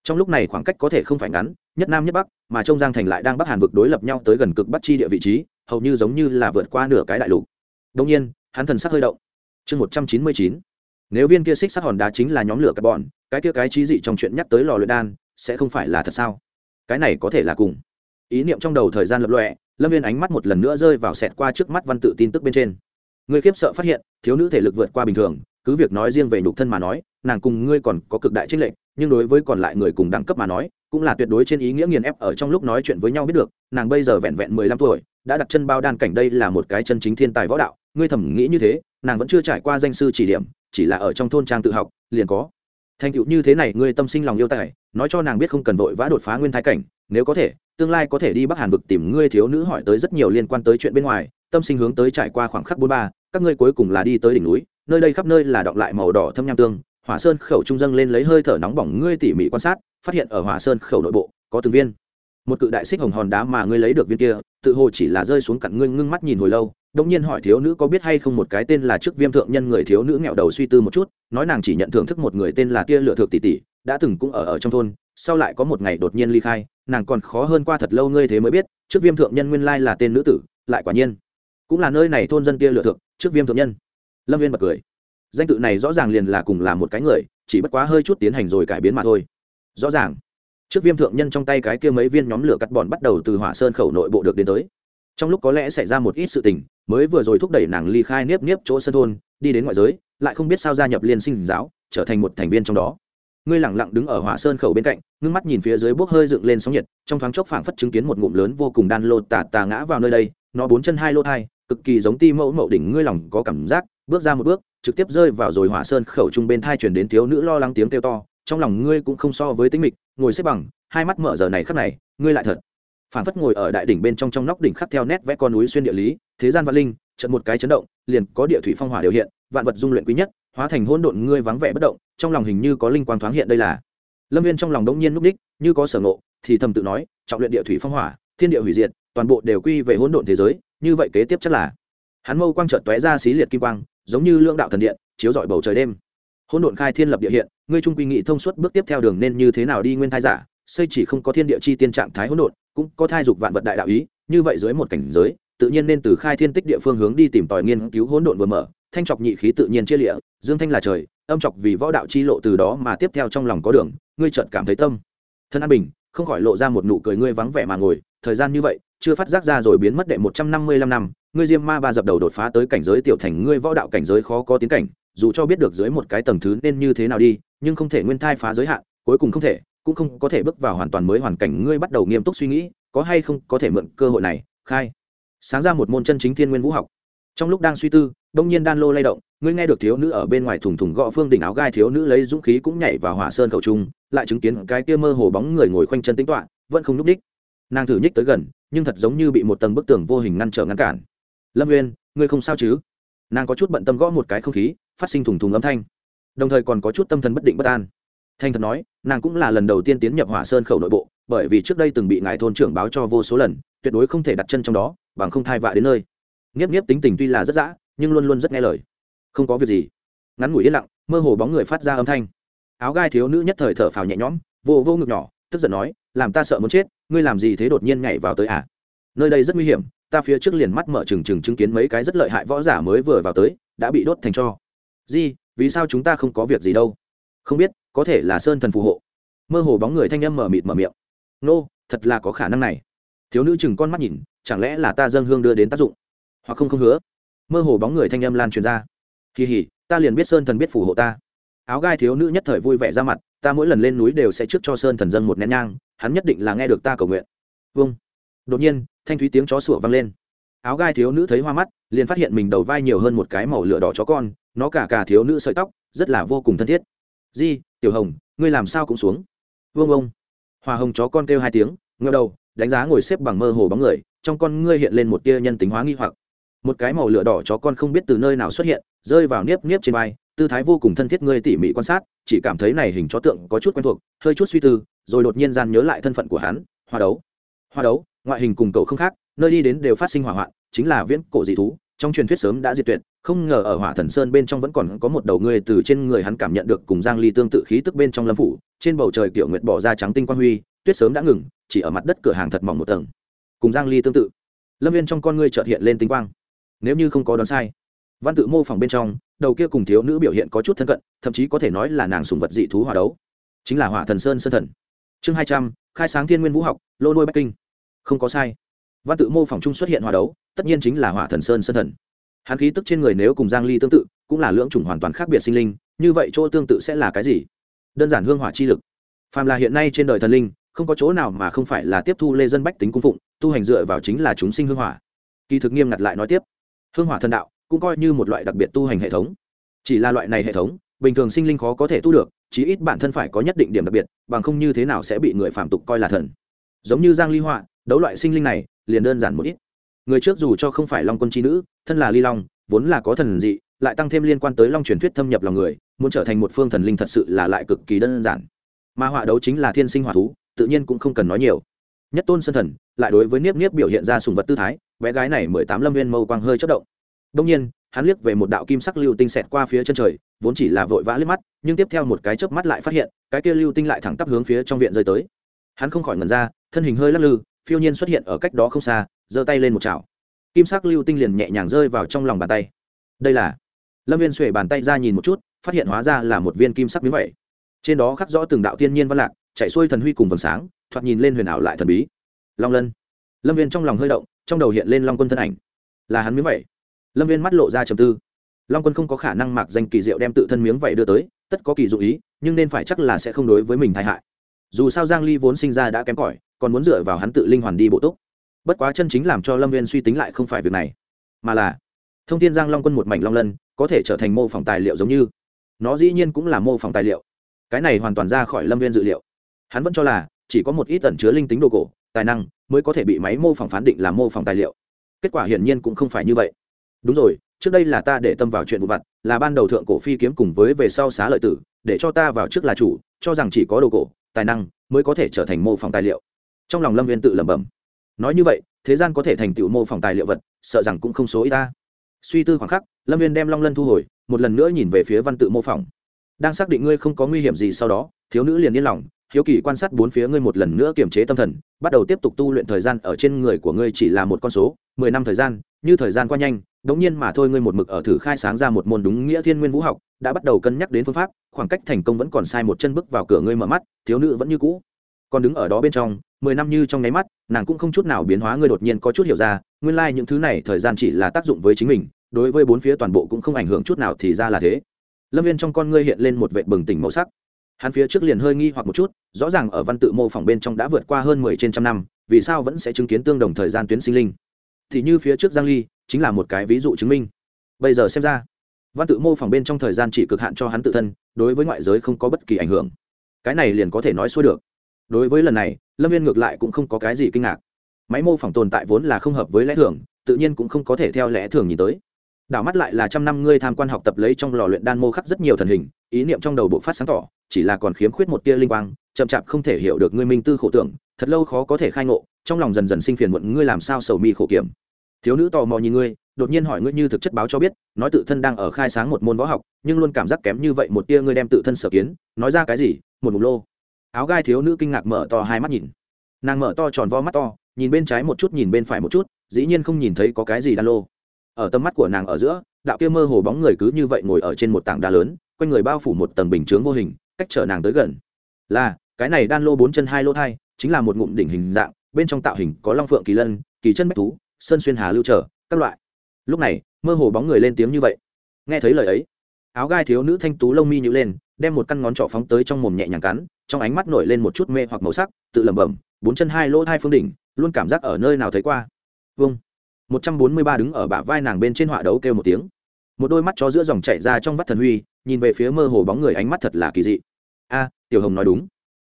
Trong lúc này khoảng cách có thể không phải ngắn, nhất nam nhất bắc, mà trông giang thành lại đang bắc hàn vực đối lập nhau tới gần cực bắc chi địa vị trí, hầu như giống như là vượt qua nửa cái đại lục. Đông nhiên, hắn thần sắc hơi động. Chương một trăm chín mươi chín. Nếu viên kia xích sắc hòn đá chính là nhóm lửa carbon, cái kia cái trí dị trong chuyện nhắc tới lò luyện đan, sẽ không phải là thật sao? Cái này có thể là cùng. Ý niệm trong đầu thời gian lập lọe lâm viên ánh mắt một lần nữa rơi vào sẹt qua trước mắt văn tự tin tức bên trên người khiếp sợ phát hiện, thiếu nữ thể lực vượt qua bình thường, cứ việc nói riêng về nhục thân mà nói, nàng cùng ngươi còn có cực đại trích lệnh nhưng đối với còn lại người cùng đẳng cấp mà nói, cũng là tuyệt đối trên ý nghĩa nghiền ép ở trong lúc nói chuyện với nhau biết được, nàng bây giờ vẹn vẹn mười lăm tuổi, đã đặt chân bao đan cảnh đây là một cái chân chính thiên tài võ đạo, ngươi thẩm nghĩ như thế, nàng vẫn chưa trải qua danh sư chỉ điểm, chỉ là ở trong thôn trang tự học, liền có. Thành tựu như thế này, ngươi tâm sinh lòng yêu tài, nói cho nàng biết không cần vội vã đột phá nguyên thái cảnh, nếu có thể, tương lai có thể đi bắc hàn vực tìm ngươi thiếu nữ hỏi tới rất nhiều liên quan tới chuyện bên ngoài tâm sinh hướng tới trải qua khoảng khắc bốn ba, các ngươi cuối cùng là đi tới đỉnh núi, nơi đây khắp nơi là đọng lại màu đỏ thâm nham tương, hỏa sơn khẩu trung dâng lên lấy hơi thở nóng bỏng ngươi tỉ mỉ quan sát, phát hiện ở hỏa sơn khẩu nội bộ, có từng viên. Một cự đại xích hồng hòn đá mà ngươi lấy được viên kia, tự hồ chỉ là rơi xuống cặn ngươi ngưng mắt nhìn hồi lâu đông nhiên hỏi thiếu nữ có biết hay không một cái tên là trước viêm thượng nhân người thiếu nữ nghèo đầu suy tư một chút, nói nàng chỉ nhận thưởng thức một người tên là tia lựa thượng tỷ tỷ, đã từng cũng ở ở trong thôn, sau lại có một ngày đột nhiên ly khai, nàng còn khó hơn qua thật lâu ngươi thế mới biết, trước viêm thượng nhân nguyên lai là tên nữ tử, lại quả nhiên cũng là nơi này thôn dân tia lựa thượng, trước viêm thượng nhân. Lâm viên bật cười. Danh tự này rõ ràng liền là cùng là một cái người, chỉ bất quá hơi chút tiến hành rồi cải biến mà thôi. Rõ ràng. Trước viêm thượng nhân trong tay cái kia mấy viên nhóm lửa cắt bòn bắt đầu từ hỏa sơn khẩu nội bộ được đến tới. Trong lúc có lẽ xảy ra một ít sự tình, mới vừa rồi thúc đẩy nàng ly khai nếp nếp chỗ sân thôn, đi đến ngoại giới, lại không biết sao gia nhập liên sinh giáo, trở thành một thành viên trong đó. Ngươi lẳng lặng đứng ở hỏa sơn khẩu bên cạnh, ngưng mắt nhìn phía dưới bốc hơi dựng lên sóng nhiệt, trong thoáng chốc phảng phất chứng kiến một ngụm lớn vô cùng đan lô tà tà ngã vào nơi đây, nó bốn chân hai lô hai cực kỳ giống ti mẫu mậu đỉnh ngươi lòng có cảm giác, bước ra một bước, trực tiếp rơi vào rồi hỏa sơn khẩu trung bên thai chuyển đến thiếu nữ lo lắng tiếng kêu to, trong lòng ngươi cũng không so với tính mịch, ngồi xếp bằng, hai mắt mở giờ này khắc này, ngươi lại thật. Phản phất ngồi ở đại đỉnh bên trong trong nóc đỉnh khắc theo nét vẽ con núi xuyên địa lý, thế gian văn linh trận một cái chấn động, liền có địa thủy phong hỏa điều hiện, vạn vật dung luyện quý nhất, hóa thành hỗn độn ngươi vắng vẻ bất động, trong lòng hình như có linh quang thoáng hiện đây là. Lâm viên trong lòng đống nhiên núp đích như có sở ngộ, thì thầm tự nói, trọng luyện địa thủy phong hỏa, thiên địa hủy diệt, toàn bộ đều quy về hỗn độn thế giới như vậy kế tiếp chắc là, hắn mâu quang trợt tóe ra xí liệt kim quang, giống như lương đạo thần điện, chiếu rọi bầu trời đêm. Hỗn độn khai thiên lập địa hiện, ngươi trung quy nghị thông suốt bước tiếp theo đường nên như thế nào đi nguyên thai giả, xây chỉ không có thiên địa chi tiên trạng thái hỗn độn, cũng có thai dục vạn vật đại đạo ý, như vậy dưới một cảnh giới, tự nhiên nên từ khai thiên tích địa phương hướng đi tìm tòi nghiên cứu hỗn độn vừa mở, thanh trọc nhị khí tự nhiên chia lịa, dương thanh là trời, âm trọc vì võ đạo chi lộ từ đó mà tiếp theo trong lòng có đường, ngươi chợt cảm thấy tâm. Thân an bình, không khỏi lộ ra một nụ cười, ngươi vắng vẻ mà ngồi, thời gian như vậy chưa phát giác ra rồi biến mất đệ một trăm năm mươi lăm năm, ngươi diêm ma ba dập đầu đột phá tới cảnh giới tiểu thành, ngươi võ đạo cảnh giới khó có tiến cảnh, dù cho biết được dưới một cái tầng thứ nên như thế nào đi, nhưng không thể nguyên thai phá giới hạn, cuối cùng không thể, cũng không có thể bước vào hoàn toàn mới hoàn cảnh, ngươi bắt đầu nghiêm túc suy nghĩ, có hay không có thể mượn cơ hội này, khai. Sáng ra một môn chân chính thiên nguyên vũ học. Trong lúc đang suy tư, đông nhiên đan lô lay động, ngươi nghe được thiếu nữ ở bên ngoài thùng thùng gõ phương đỉnh áo gai thiếu nữ lấy dũng khí cũng nhảy vào hỏa sơn cầu trung, lại chứng kiến cái kia mơ hồ bóng người ngồi khoanh chân tính toạ vẫn không núp đích nàng thử nhích tới gần nhưng thật giống như bị một tầng bức tường vô hình ngăn trở ngăn cản. Lâm nguyên ngươi không sao chứ? Nàng có chút bận tâm gõ một cái không khí, phát sinh thùng thùng âm thanh. Đồng thời còn có chút tâm thần bất định bất an. Thanh thật nói, nàng cũng là lần đầu tiên tiến nhập hỏa sơn khẩu nội bộ, bởi vì trước đây từng bị ngài thôn trưởng báo cho vô số lần, tuyệt đối không thể đặt chân trong đó, bằng không thai vạ đến nơi. Nghiếp nghiếp tính tình tuy là rất dã, nhưng luôn luôn rất nghe lời. Không có việc gì. Ngắn ngủi yên lặng, mơ hồ bóng người phát ra âm thanh. Áo gai thiếu nữ nhất thời thở phào nhẹ nhõm, vô vô ngực nhỏ, tức giận nói làm ta sợ muốn chết, ngươi làm gì thế đột nhiên nhảy vào tới à? Nơi đây rất nguy hiểm, ta phía trước liền mắt mở trừng trừng chứng kiến mấy cái rất lợi hại võ giả mới vừa vào tới, đã bị đốt thành cho. Di, vì sao chúng ta không có việc gì đâu? Không biết, có thể là sơn thần phù hộ. Mơ hồ bóng người thanh âm mở mịt mở miệng. Nô, thật là có khả năng này. Thiếu nữ chừng con mắt nhìn, chẳng lẽ là ta dâng hương đưa đến tác dụng? Hoặc không không hứa. Mơ hồ bóng người thanh âm lan truyền ra. Kỳ hỉ, ta liền biết sơn thần biết phù hộ ta. Áo gai thiếu nữ nhất thời vui vẻ ra mặt, ta mỗi lần lên núi đều sẽ trước cho sơn thần dân một nén nhang hắn nhất định là nghe được ta cầu nguyện. Vâng. Đột nhiên, thanh thúy tiếng chó sủa vang lên. Áo gai thiếu nữ thấy hoa mắt, liền phát hiện mình đầu vai nhiều hơn một cái màu lửa đỏ chó con, nó cả cả thiếu nữ sợi tóc, rất là vô cùng thân thiết. Di, tiểu hồng, ngươi làm sao cũng xuống. Vương ông hoa hồng chó con kêu hai tiếng ngơ đầu, đánh giá ngồi xếp bằng mơ hồ bóng người, trong con ngươi hiện lên một tia nhân tính hóa nghi hoặc. Một cái màu lửa đỏ chó con không biết từ nơi nào xuất hiện, rơi vào nếp nếp trên vai, tư thái vô cùng thân thiết ngươi tỉ mỉ quan sát, chỉ cảm thấy này hình chó tượng có chút quen thuộc, hơi chút suy tư rồi đột nhiên gian nhớ lại thân phận của hắn, hoa đấu. Hoa đấu, ngoại hình cùng cậu không khác, nơi đi đến đều phát sinh hỏa hoạn, chính là viễn cổ dị thú. Trong truyền thuyết sớm đã diệt tuyệt, không ngờ ở hỏa thần sơn bên trong vẫn còn có một đầu người từ trên người hắn cảm nhận được cùng giang ly tương tự khí tức bên trong lâm phủ, trên bầu trời kiểu nguyệt bỏ ra trắng tinh quang huy, tuyết sớm đã ngừng, chỉ ở mặt đất cửa hàng thật mỏng một tầng. Cùng giang ly tương tự, lâm viên trong con ngươi chợt hiện lên tinh quang. Nếu như không có đoán sai, văn tự mô phỏng bên trong, đầu kia cùng thiếu nữ biểu hiện có chút thân cận, thậm chí có thể nói là nàng sùng vật dị thú hỏa đấu. Chính là hỏa thần sơn sơn thần chương hai trăm, khai sáng thiên nguyên vũ học, lô nuôi bắc kinh. Không có sai. Văn tự mô phỏng chung xuất hiện hòa đấu, tất nhiên chính là hỏa thần sơn sân thần. Hắn khí tức trên người nếu cùng giang ly tương tự, cũng là lưỡng chủng hoàn toàn khác biệt sinh linh, như vậy chỗ tương tự sẽ là cái gì? Đơn giản hương hỏa chi lực. Phàm là hiện nay trên đời thần linh, không có chỗ nào mà không phải là tiếp thu lê dân bách tính cung phụng, tu hành dựa vào chính là chúng sinh hương hỏa. Kỳ thực nghiêm ngặt lại nói tiếp, hương hỏa thần đạo cũng coi như một loại đặc biệt tu hành hệ thống. Chỉ là loại này hệ thống, bình thường sinh linh khó có thể tu được chí ít bản thân phải có nhất định điểm đặc biệt, bằng không như thế nào sẽ bị người phạm tục coi là thần. Giống như giang ly họa, đấu loại sinh linh này, liền đơn giản một ít. Người trước dù cho không phải long quân chi nữ, thân là ly long, vốn là có thần dị, lại tăng thêm liên quan tới long truyền thuyết thâm nhập lòng người, muốn trở thành một phương thần linh thật sự là lại cực kỳ đơn giản. Mà họa đấu chính là thiên sinh hỏa thú, tự nhiên cũng không cần nói nhiều. Nhất tôn sân thần, lại đối với niếp niếp biểu hiện ra sùng vật tư thái, bé gái này mười tám lâm viên mâu quang hơi chất động đông nhiên, hắn liếc về một đạo kim sắc lưu tinh xẹt qua phía chân trời, vốn chỉ là vội vã liếc mắt, nhưng tiếp theo một cái chớp mắt lại phát hiện, cái kia lưu tinh lại thẳng tắp hướng phía trong viện rơi tới. Hắn không khỏi ngẩn ra, thân hình hơi lắc lư, phiêu nhiên xuất hiện ở cách đó không xa, giơ tay lên một chảo. Kim sắc lưu tinh liền nhẹ nhàng rơi vào trong lòng bàn tay. Đây là lâm viên xuề bàn tay ra nhìn một chút, phát hiện hóa ra là một viên kim sắc miếng vậy. Trên đó khắc rõ từng đạo thiên nhiên văn lạc, chạy xuôi thần huy cùng vầng sáng, thoạt nhìn lên huyền ảo lại thần bí. Long lân. Lâm viên trong lòng hơi động, trong đầu hiện lên long quân thân ảnh. Là hắn miếng vậy lâm viên mắt lộ ra trầm tư long quân không có khả năng mặc danh kỳ diệu đem tự thân miếng vậy đưa tới tất có kỳ dụ ý nhưng nên phải chắc là sẽ không đối với mình tai hại dù sao giang ly vốn sinh ra đã kém cỏi còn muốn dựa vào hắn tự linh hoàn đi bộ túc bất quá chân chính làm cho lâm viên suy tính lại không phải việc này mà là thông tin giang long quân một mảnh long lân có thể trở thành mô phỏng tài liệu giống như nó dĩ nhiên cũng là mô phỏng tài liệu cái này hoàn toàn ra khỏi lâm viên dự liệu hắn vẫn cho là chỉ có một ít tẩn chứa linh tính đồ cổ tài năng mới có thể bị máy mô phỏng phán định là mô phỏng tài liệu kết quả hiển nhiên cũng không phải như vậy đúng rồi, trước đây là ta để tâm vào chuyện vụ vặt, là ban đầu thượng cổ phi kiếm cùng với về sau xá lợi tử, để cho ta vào trước là chủ, cho rằng chỉ có đồ cổ, tài năng mới có thể trở thành mô phỏng tài liệu. Trong lòng lâm viên tự lẩm bẩm. Nói như vậy, thế gian có thể thành tựu mô phỏng tài liệu vật, sợ rằng cũng không số ít ta. Suy tư khoảng khắc, lâm viên đem long lân thu hồi, một lần nữa nhìn về phía văn tự mô phỏng. Đang xác định ngươi không có nguy hiểm gì sau đó, thiếu nữ liền yên lòng, hiếu kỳ quan sát bốn phía ngươi một lần nữa kiềm chế tâm thần, bắt đầu tiếp tục tu luyện thời gian ở trên người của ngươi chỉ là một con số, mười năm thời gian, như thời gian qua nhanh đống nhiên mà thôi ngươi một mực ở thử khai sáng ra một môn đúng nghĩa thiên nguyên vũ học, đã bắt đầu cân nhắc đến phương pháp, khoảng cách thành công vẫn còn sai một chân bước vào cửa ngươi mở mắt, thiếu nữ vẫn như cũ. Còn đứng ở đó bên trong, mười năm như trong nháy mắt, nàng cũng không chút nào biến hóa ngươi đột nhiên có chút hiểu ra, nguyên lai những thứ này thời gian chỉ là tác dụng với chính mình, đối với bốn phía toàn bộ cũng không ảnh hưởng chút nào thì ra là thế. Lâm viên trong con ngươi hiện lên một vệ bừng tỉnh màu sắc. Hắn phía trước liền hơi nghi hoặc một chút, rõ ràng ở văn tự mô phỏng bên trong đã vượt qua hơn mười trên trăm năm, vì sao vẫn sẽ chứng kiến tương đồng thời gian tuyến sinh linh? Thì như phía trước giang ly chính là một cái ví dụ chứng minh. Bây giờ xem ra, văn tự mô phỏng bên trong thời gian chỉ cực hạn cho hắn tự thân, đối với ngoại giới không có bất kỳ ảnh hưởng. Cái này liền có thể nói xuôi được. Đối với lần này, lâm viên ngược lại cũng không có cái gì kinh ngạc. Máy mô phỏng tồn tại vốn là không hợp với lẽ thường, tự nhiên cũng không có thể theo lẽ thường nhìn tới. Đảo mắt lại là trăm năm ngươi tham quan học tập lấy trong lò luyện đan mô khắc rất nhiều thần hình, ý niệm trong đầu bộ phát sáng tỏ, chỉ là còn khiếm khuyết một tia linh quang, chậm chạp không thể hiểu được ngươi minh tư khổ tưởng, thật lâu khó có thể khai ngộ, trong lòng dần dần sinh phiền muộn ngươi làm sao sầu mi khổ kiểm thiếu nữ tò mò nhìn ngươi, đột nhiên hỏi ngươi như thực chất báo cho biết, nói tự thân đang ở khai sáng một môn võ học, nhưng luôn cảm giác kém như vậy một tia ngươi đem tự thân sở kiến, nói ra cái gì, một mục lô. Áo gai thiếu nữ kinh ngạc mở to hai mắt nhìn. Nàng mở to tròn vo mắt to, nhìn bên trái một chút, nhìn bên phải một chút, dĩ nhiên không nhìn thấy có cái gì đan lô. Ở tầm mắt của nàng ở giữa, đạo kia mơ hồ bóng người cứ như vậy ngồi ở trên một tảng đá lớn, quanh người bao phủ một tầng bình chướng vô hình, cách chở nàng tới gần. Là, cái này đan lô bốn chân hai lô thai, chính là một ngụm đỉnh hình dạng, bên trong tạo hình có long phượng kỳ lân, kỳ chân bách thú sơn xuyên hà lưu trở, các loại. Lúc này, mơ hồ bóng người lên tiếng như vậy. Nghe thấy lời ấy, áo gai thiếu nữ thanh tú lông mi nhữ lên, đem một căn ngón trỏ phóng tới trong mồm nhẹ nhàng cắn, trong ánh mắt nổi lên một chút mê hoặc màu sắc, tự lẩm bẩm, bốn chân hai lỗ hai phương đỉnh, luôn cảm giác ở nơi nào thấy qua? Vâng. Một trăm bốn mươi ba đứng ở bả vai nàng bên trên họa đấu kêu một tiếng. Một đôi mắt chó giữa dòng chảy ra trong vắt thần huy, nhìn về phía mơ hồ bóng người ánh mắt thật là kỳ dị. A, tiểu hồng nói đúng.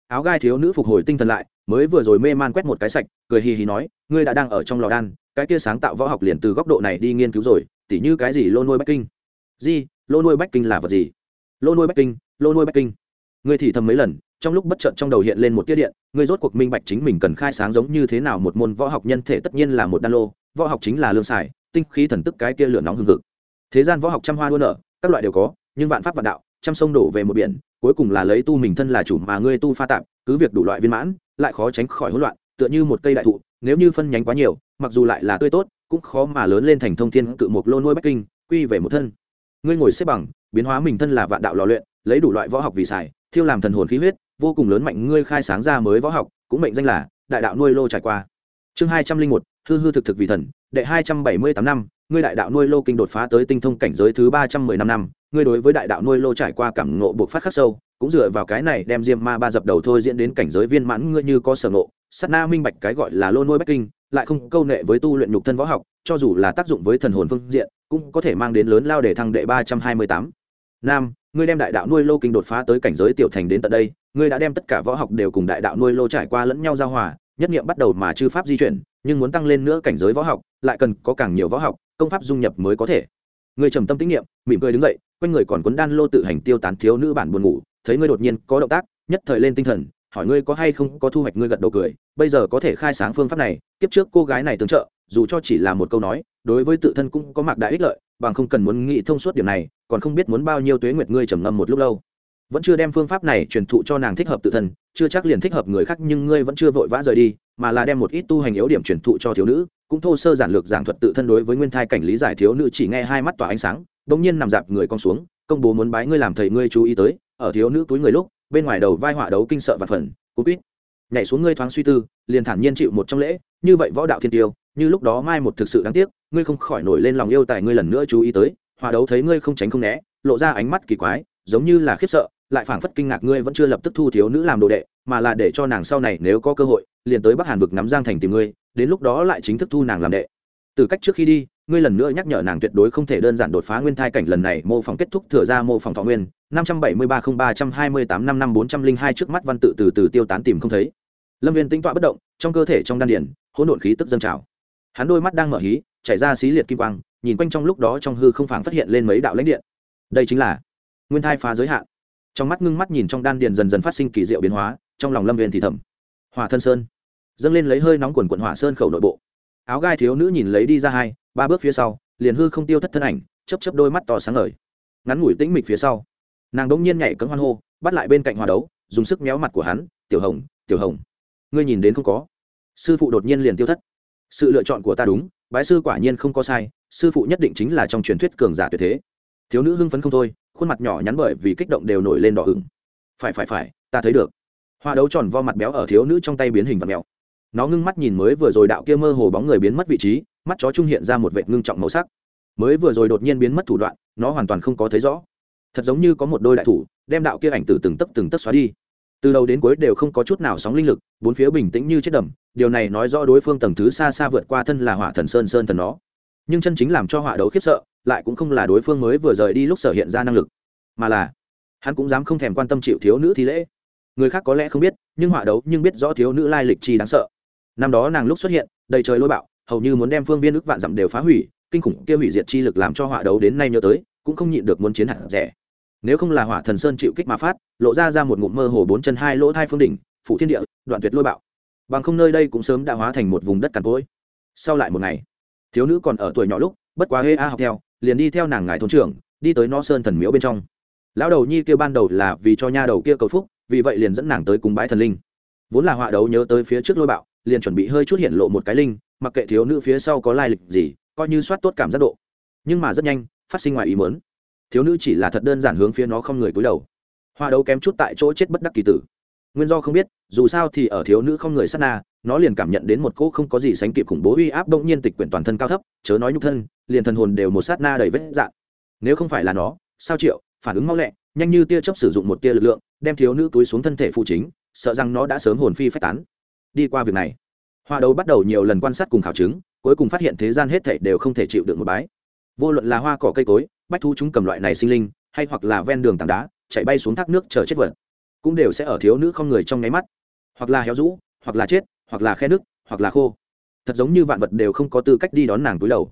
Áo gai thiếu nữ phục hồi tinh thần lại, mới vừa rồi mê man quét một cái sạch, cười hì hì nói, ngươi đã đang ở trong lò đan cái kia sáng tạo võ học liền từ góc độ này đi nghiên cứu rồi tỉ như cái gì lô nuôi bách kinh? Di lô nuôi bách kinh là vật gì? Lô nuôi bách kinh lô nuôi bách kinh. Ngươi thì thầm mấy lần trong lúc bất chợt trong đầu hiện lên một tiết điện ngươi rốt cuộc minh bạch chính mình cần khai sáng giống như thế nào một môn võ học nhân thể tất nhiên là một đan lô võ học chính là lương xài tinh khí thần tức cái kia lửa nóng hừng hực. Thế gian võ học trăm hoa đua nở các loại đều có nhưng vạn pháp vạn đạo trăm sông đổ về một biển cuối cùng là lấy tu mình thân là chủ mà ngươi tu pha tạp, cứ việc đủ loại viên mãn lại khó tránh khỏi hỗn loạn tựa như một cây đại thụ nếu như phân nhánh quá nhiều mặc dù lại là tươi tốt, cũng khó mà lớn lên thành thông thiên cự một lô nuôi bách kinh, quy về một thân. Ngươi ngồi xếp bằng, biến hóa mình thân là vạn đạo lò luyện, lấy đủ loại võ học vì xài, thiêu làm thần hồn khí huyết, vô cùng lớn mạnh ngươi khai sáng ra mới võ học, cũng mệnh danh là đại đạo nuôi lô trải qua. Chương hai trăm linh một, hư hư thực thực vì thần, đệ hai trăm bảy mươi tám năm, ngươi đại đạo nuôi lô kinh đột phá tới tinh thông cảnh giới thứ ba trăm mười năm năm, ngươi đối với đại đạo nuôi lô trải qua cảm ngộ buộc phát khắc sâu, cũng dựa vào cái này đem diêm ma ba dập đầu thôi diễn đến cảnh giới viên mãn ngươi như có sở ngộ, sát na minh bạch cái gọi là lô nuôi bách kinh lại không câu nệ với tu luyện nhục thân võ học, cho dù là tác dụng với thần hồn phương diện, cũng có thể mang đến lớn lao để thăng đệ ba trăm hai mươi tám. Nam, ngươi đem đại đạo nuôi lô kinh đột phá tới cảnh giới tiểu thành đến tận đây, ngươi đã đem tất cả võ học đều cùng đại đạo nuôi lô trải qua lẫn nhau giao hòa, nhất nghiệm bắt đầu mà chư pháp di chuyển, nhưng muốn tăng lên nữa cảnh giới võ học, lại cần có càng nhiều võ học, công pháp dung nhập mới có thể. Ngươi trầm tâm tĩnh niệm, mỉm cười đứng dậy, quanh người còn cuốn đan lô tự hành tiêu tán thiếu nữ bản buồn ngủ, thấy ngươi đột nhiên có động tác, nhất thời lên tinh thần hỏi ngươi có hay không có thu hoạch ngươi gật đầu cười, bây giờ có thể khai sáng phương pháp này, kiếp trước cô gái này tương trợ, dù cho chỉ là một câu nói, đối với tự thân cũng có mạc đại ích lợi, bằng không cần muốn nghĩ thông suốt điểm này, còn không biết muốn bao nhiêu tuế nguyệt ngươi trầm ngâm một lúc lâu. Vẫn chưa đem phương pháp này truyền thụ cho nàng thích hợp tự thân, chưa chắc liền thích hợp người khác nhưng ngươi vẫn chưa vội vã rời đi, mà là đem một ít tu hành yếu điểm truyền thụ cho thiếu nữ, cũng thô sơ giản lược giảng thuật tự thân đối với nguyên thai cảnh lý giải thiếu nữ chỉ nghe hai mắt tỏa ánh sáng, bỗng nhiên nằm dạp người con xuống, công bố muốn bái ngươi làm thầy ngươi chú ý tới, ở thiếu nữ túi người lúc bên ngoài đầu vai họa đấu kinh sợ và phần cú quýt. Nhảy xuống ngươi thoáng suy tư, liền thản nhiên chịu một trong lễ, như vậy võ đạo thiên tiêu, như lúc đó mai một thực sự đáng tiếc, ngươi không khỏi nổi lên lòng yêu tài ngươi lần nữa chú ý tới hòa đấu thấy ngươi không tránh không né, lộ ra ánh mắt kỳ quái, giống như là khiếp sợ, lại phảng phất kinh ngạc ngươi vẫn chưa lập tức thu thiếu nữ làm đồ đệ, mà là để cho nàng sau này nếu có cơ hội, liền tới bắc hàn vực nắm giang thành tìm ngươi, đến lúc đó lại chính thức thu nàng làm đệ. Từ cách trước khi đi ngươi lần nữa nhắc nhở nàng tuyệt đối không thể đơn giản đột phá nguyên thai cảnh lần này, mô phỏng kết thúc thừa ra mô phỏng thọ nguyên. Năm trăm bảy mươi ba không ba trăm hai mươi tám năm năm bốn trăm linh hai trước mắt văn tự từ từ tiêu tán tìm không thấy. Lâm viên tinh tọa bất động, trong cơ thể trong đan điển hỗn độn khí tức dâng trào. Hắn đôi mắt đang mở hí, chảy ra xí liệt kim quang, nhìn quanh trong lúc đó trong hư không phảng phát hiện lên mấy đạo lãnh điện. Đây chính là nguyên thai phá giới hạn. Trong mắt ngưng mắt nhìn trong đan điền dần dần phát sinh kỳ diệu biến hóa, trong lòng lâm viên thì thầm. Hỏa thân sơn. Dâng lên lấy hơi nóng quần quận hỏa sơn khẩu nội bộ. Áo gai thiếu nữ nhìn lấy đi ra hai ba bước phía sau, liền hư không tiêu thất thân ảnh chấp chấp đôi mắt to sáng ngời. Ngắn ngủi tĩnh mịch phía sau, nàng đỗng nhiên nhảy cấm hoan hô, bắt lại bên cạnh hòa đấu, dùng sức méo mặt của hắn, tiểu hồng tiểu hồng, ngươi nhìn đến không có? Sư phụ đột nhiên liền tiêu thất. Sự lựa chọn của ta đúng, bái sư quả nhiên không có sai, sư phụ nhất định chính là trong truyền thuyết cường giả tuyệt thế. Thiếu nữ hưng phấn không thôi, khuôn mặt nhỏ nhắn bởi vì kích động đều nổi lên đỏ ửng. Phải phải phải, ta thấy được. Hoa đấu tròn vo mặt béo ở thiếu nữ trong tay biến hình vật mèo. Nó ngưng mắt nhìn mới vừa rồi đạo kia mơ hồ bóng người biến mất vị trí mắt chó trung hiện ra một vệ ngưng trọng màu sắc. Mới vừa rồi đột nhiên biến mất thủ đoạn, nó hoàn toàn không có thấy rõ. Thật giống như có một đôi đại thủ, đem đạo kia ảnh từ từng tấc từng tấc xóa đi. Từ đầu đến cuối đều không có chút nào sóng linh lực, bốn phía bình tĩnh như chết đầm, điều này nói rõ đối phương tầng thứ xa xa vượt qua thân là hỏa thần sơn sơn thần nó. Nhưng chân chính làm cho hỏa đấu khiếp sợ, lại cũng không là đối phương mới vừa rời đi lúc sở hiện ra năng lực, mà là hắn cũng dám không thèm quan tâm chịu thiếu nữ thi lễ. Người khác có lẽ không biết, nhưng hỏa đấu nhưng biết rõ thiếu nữ lai lịch chi đáng sợ. Năm đó nàng lúc xuất hiện, đầy trời lôi bạo hầu như muốn đem phương viên ước vạn dặm đều phá hủy, kinh khủng kia hủy diệt chi lực làm cho hỏa đấu đến nay nhớ tới, cũng không nhịn được muốn chiến hẳn rẻ. Nếu không là hỏa thần sơn chịu kích mà phát, lộ ra ra một ngụm mơ hồ bốn chân hai lỗ thai phương đỉnh, phủ thiên địa, đoạn tuyệt lôi bạo. Bằng không nơi đây cũng sớm đã hóa thành một vùng đất cằn cỗi. Sau lại một ngày, thiếu nữ còn ở tuổi nhỏ lúc, bất quá hê a học theo, liền đi theo nàng ngài thôn trưởng, đi tới no sơn thần miếu bên trong. Lão đầu nhi kia ban đầu là vì cho nha đầu kia cầu phúc, vì vậy liền dẫn nàng tới cùng bãi thần linh. Vốn là họa đấu nhớ tới phía trước lôi bạo, liền chuẩn bị hơi chút hiện lộ một cái linh mặc kệ thiếu nữ phía sau có lai lịch gì, coi như soát tốt cảm giác độ. Nhưng mà rất nhanh, phát sinh ngoài ý mớn thiếu nữ chỉ là thật đơn giản hướng phía nó không người cúi đầu. Hoa đấu kém chút tại chỗ chết bất đắc kỳ tử. Nguyên do không biết, dù sao thì ở thiếu nữ không người sát na, nó liền cảm nhận đến một cỗ không có gì sánh kịp khủng bố uy áp động nhiên tịch quyển toàn thân cao thấp, chớ nói nhục thân, liền thần hồn đều một sát na đầy vết dạn nếu không phải là nó, sao triệu phản ứng mau lẹ, nhanh như tia chớp sử dụng một tia lực lượng, đem thiếu nữ túi xuống thân thể phụ chính, sợ rằng nó đã sớm hồn phi phách tán. Đi qua việc này hoa đấu bắt đầu nhiều lần quan sát cùng khảo chứng, cuối cùng phát hiện thế gian hết thảy đều không thể chịu được một bái. Vô luận là hoa, cỏ, cây cối, bách thú chúng cầm loại này sinh linh, hay hoặc là ven đường tảng đá, chạy bay xuống thác nước chờ chết vật cũng đều sẽ ở thiếu nữ không người trong nháy mắt. Hoặc là héo rũ, hoặc là chết, hoặc là khe nước, hoặc là khô. Thật giống như vạn vật đều không có tư cách đi đón nàng túi đầu.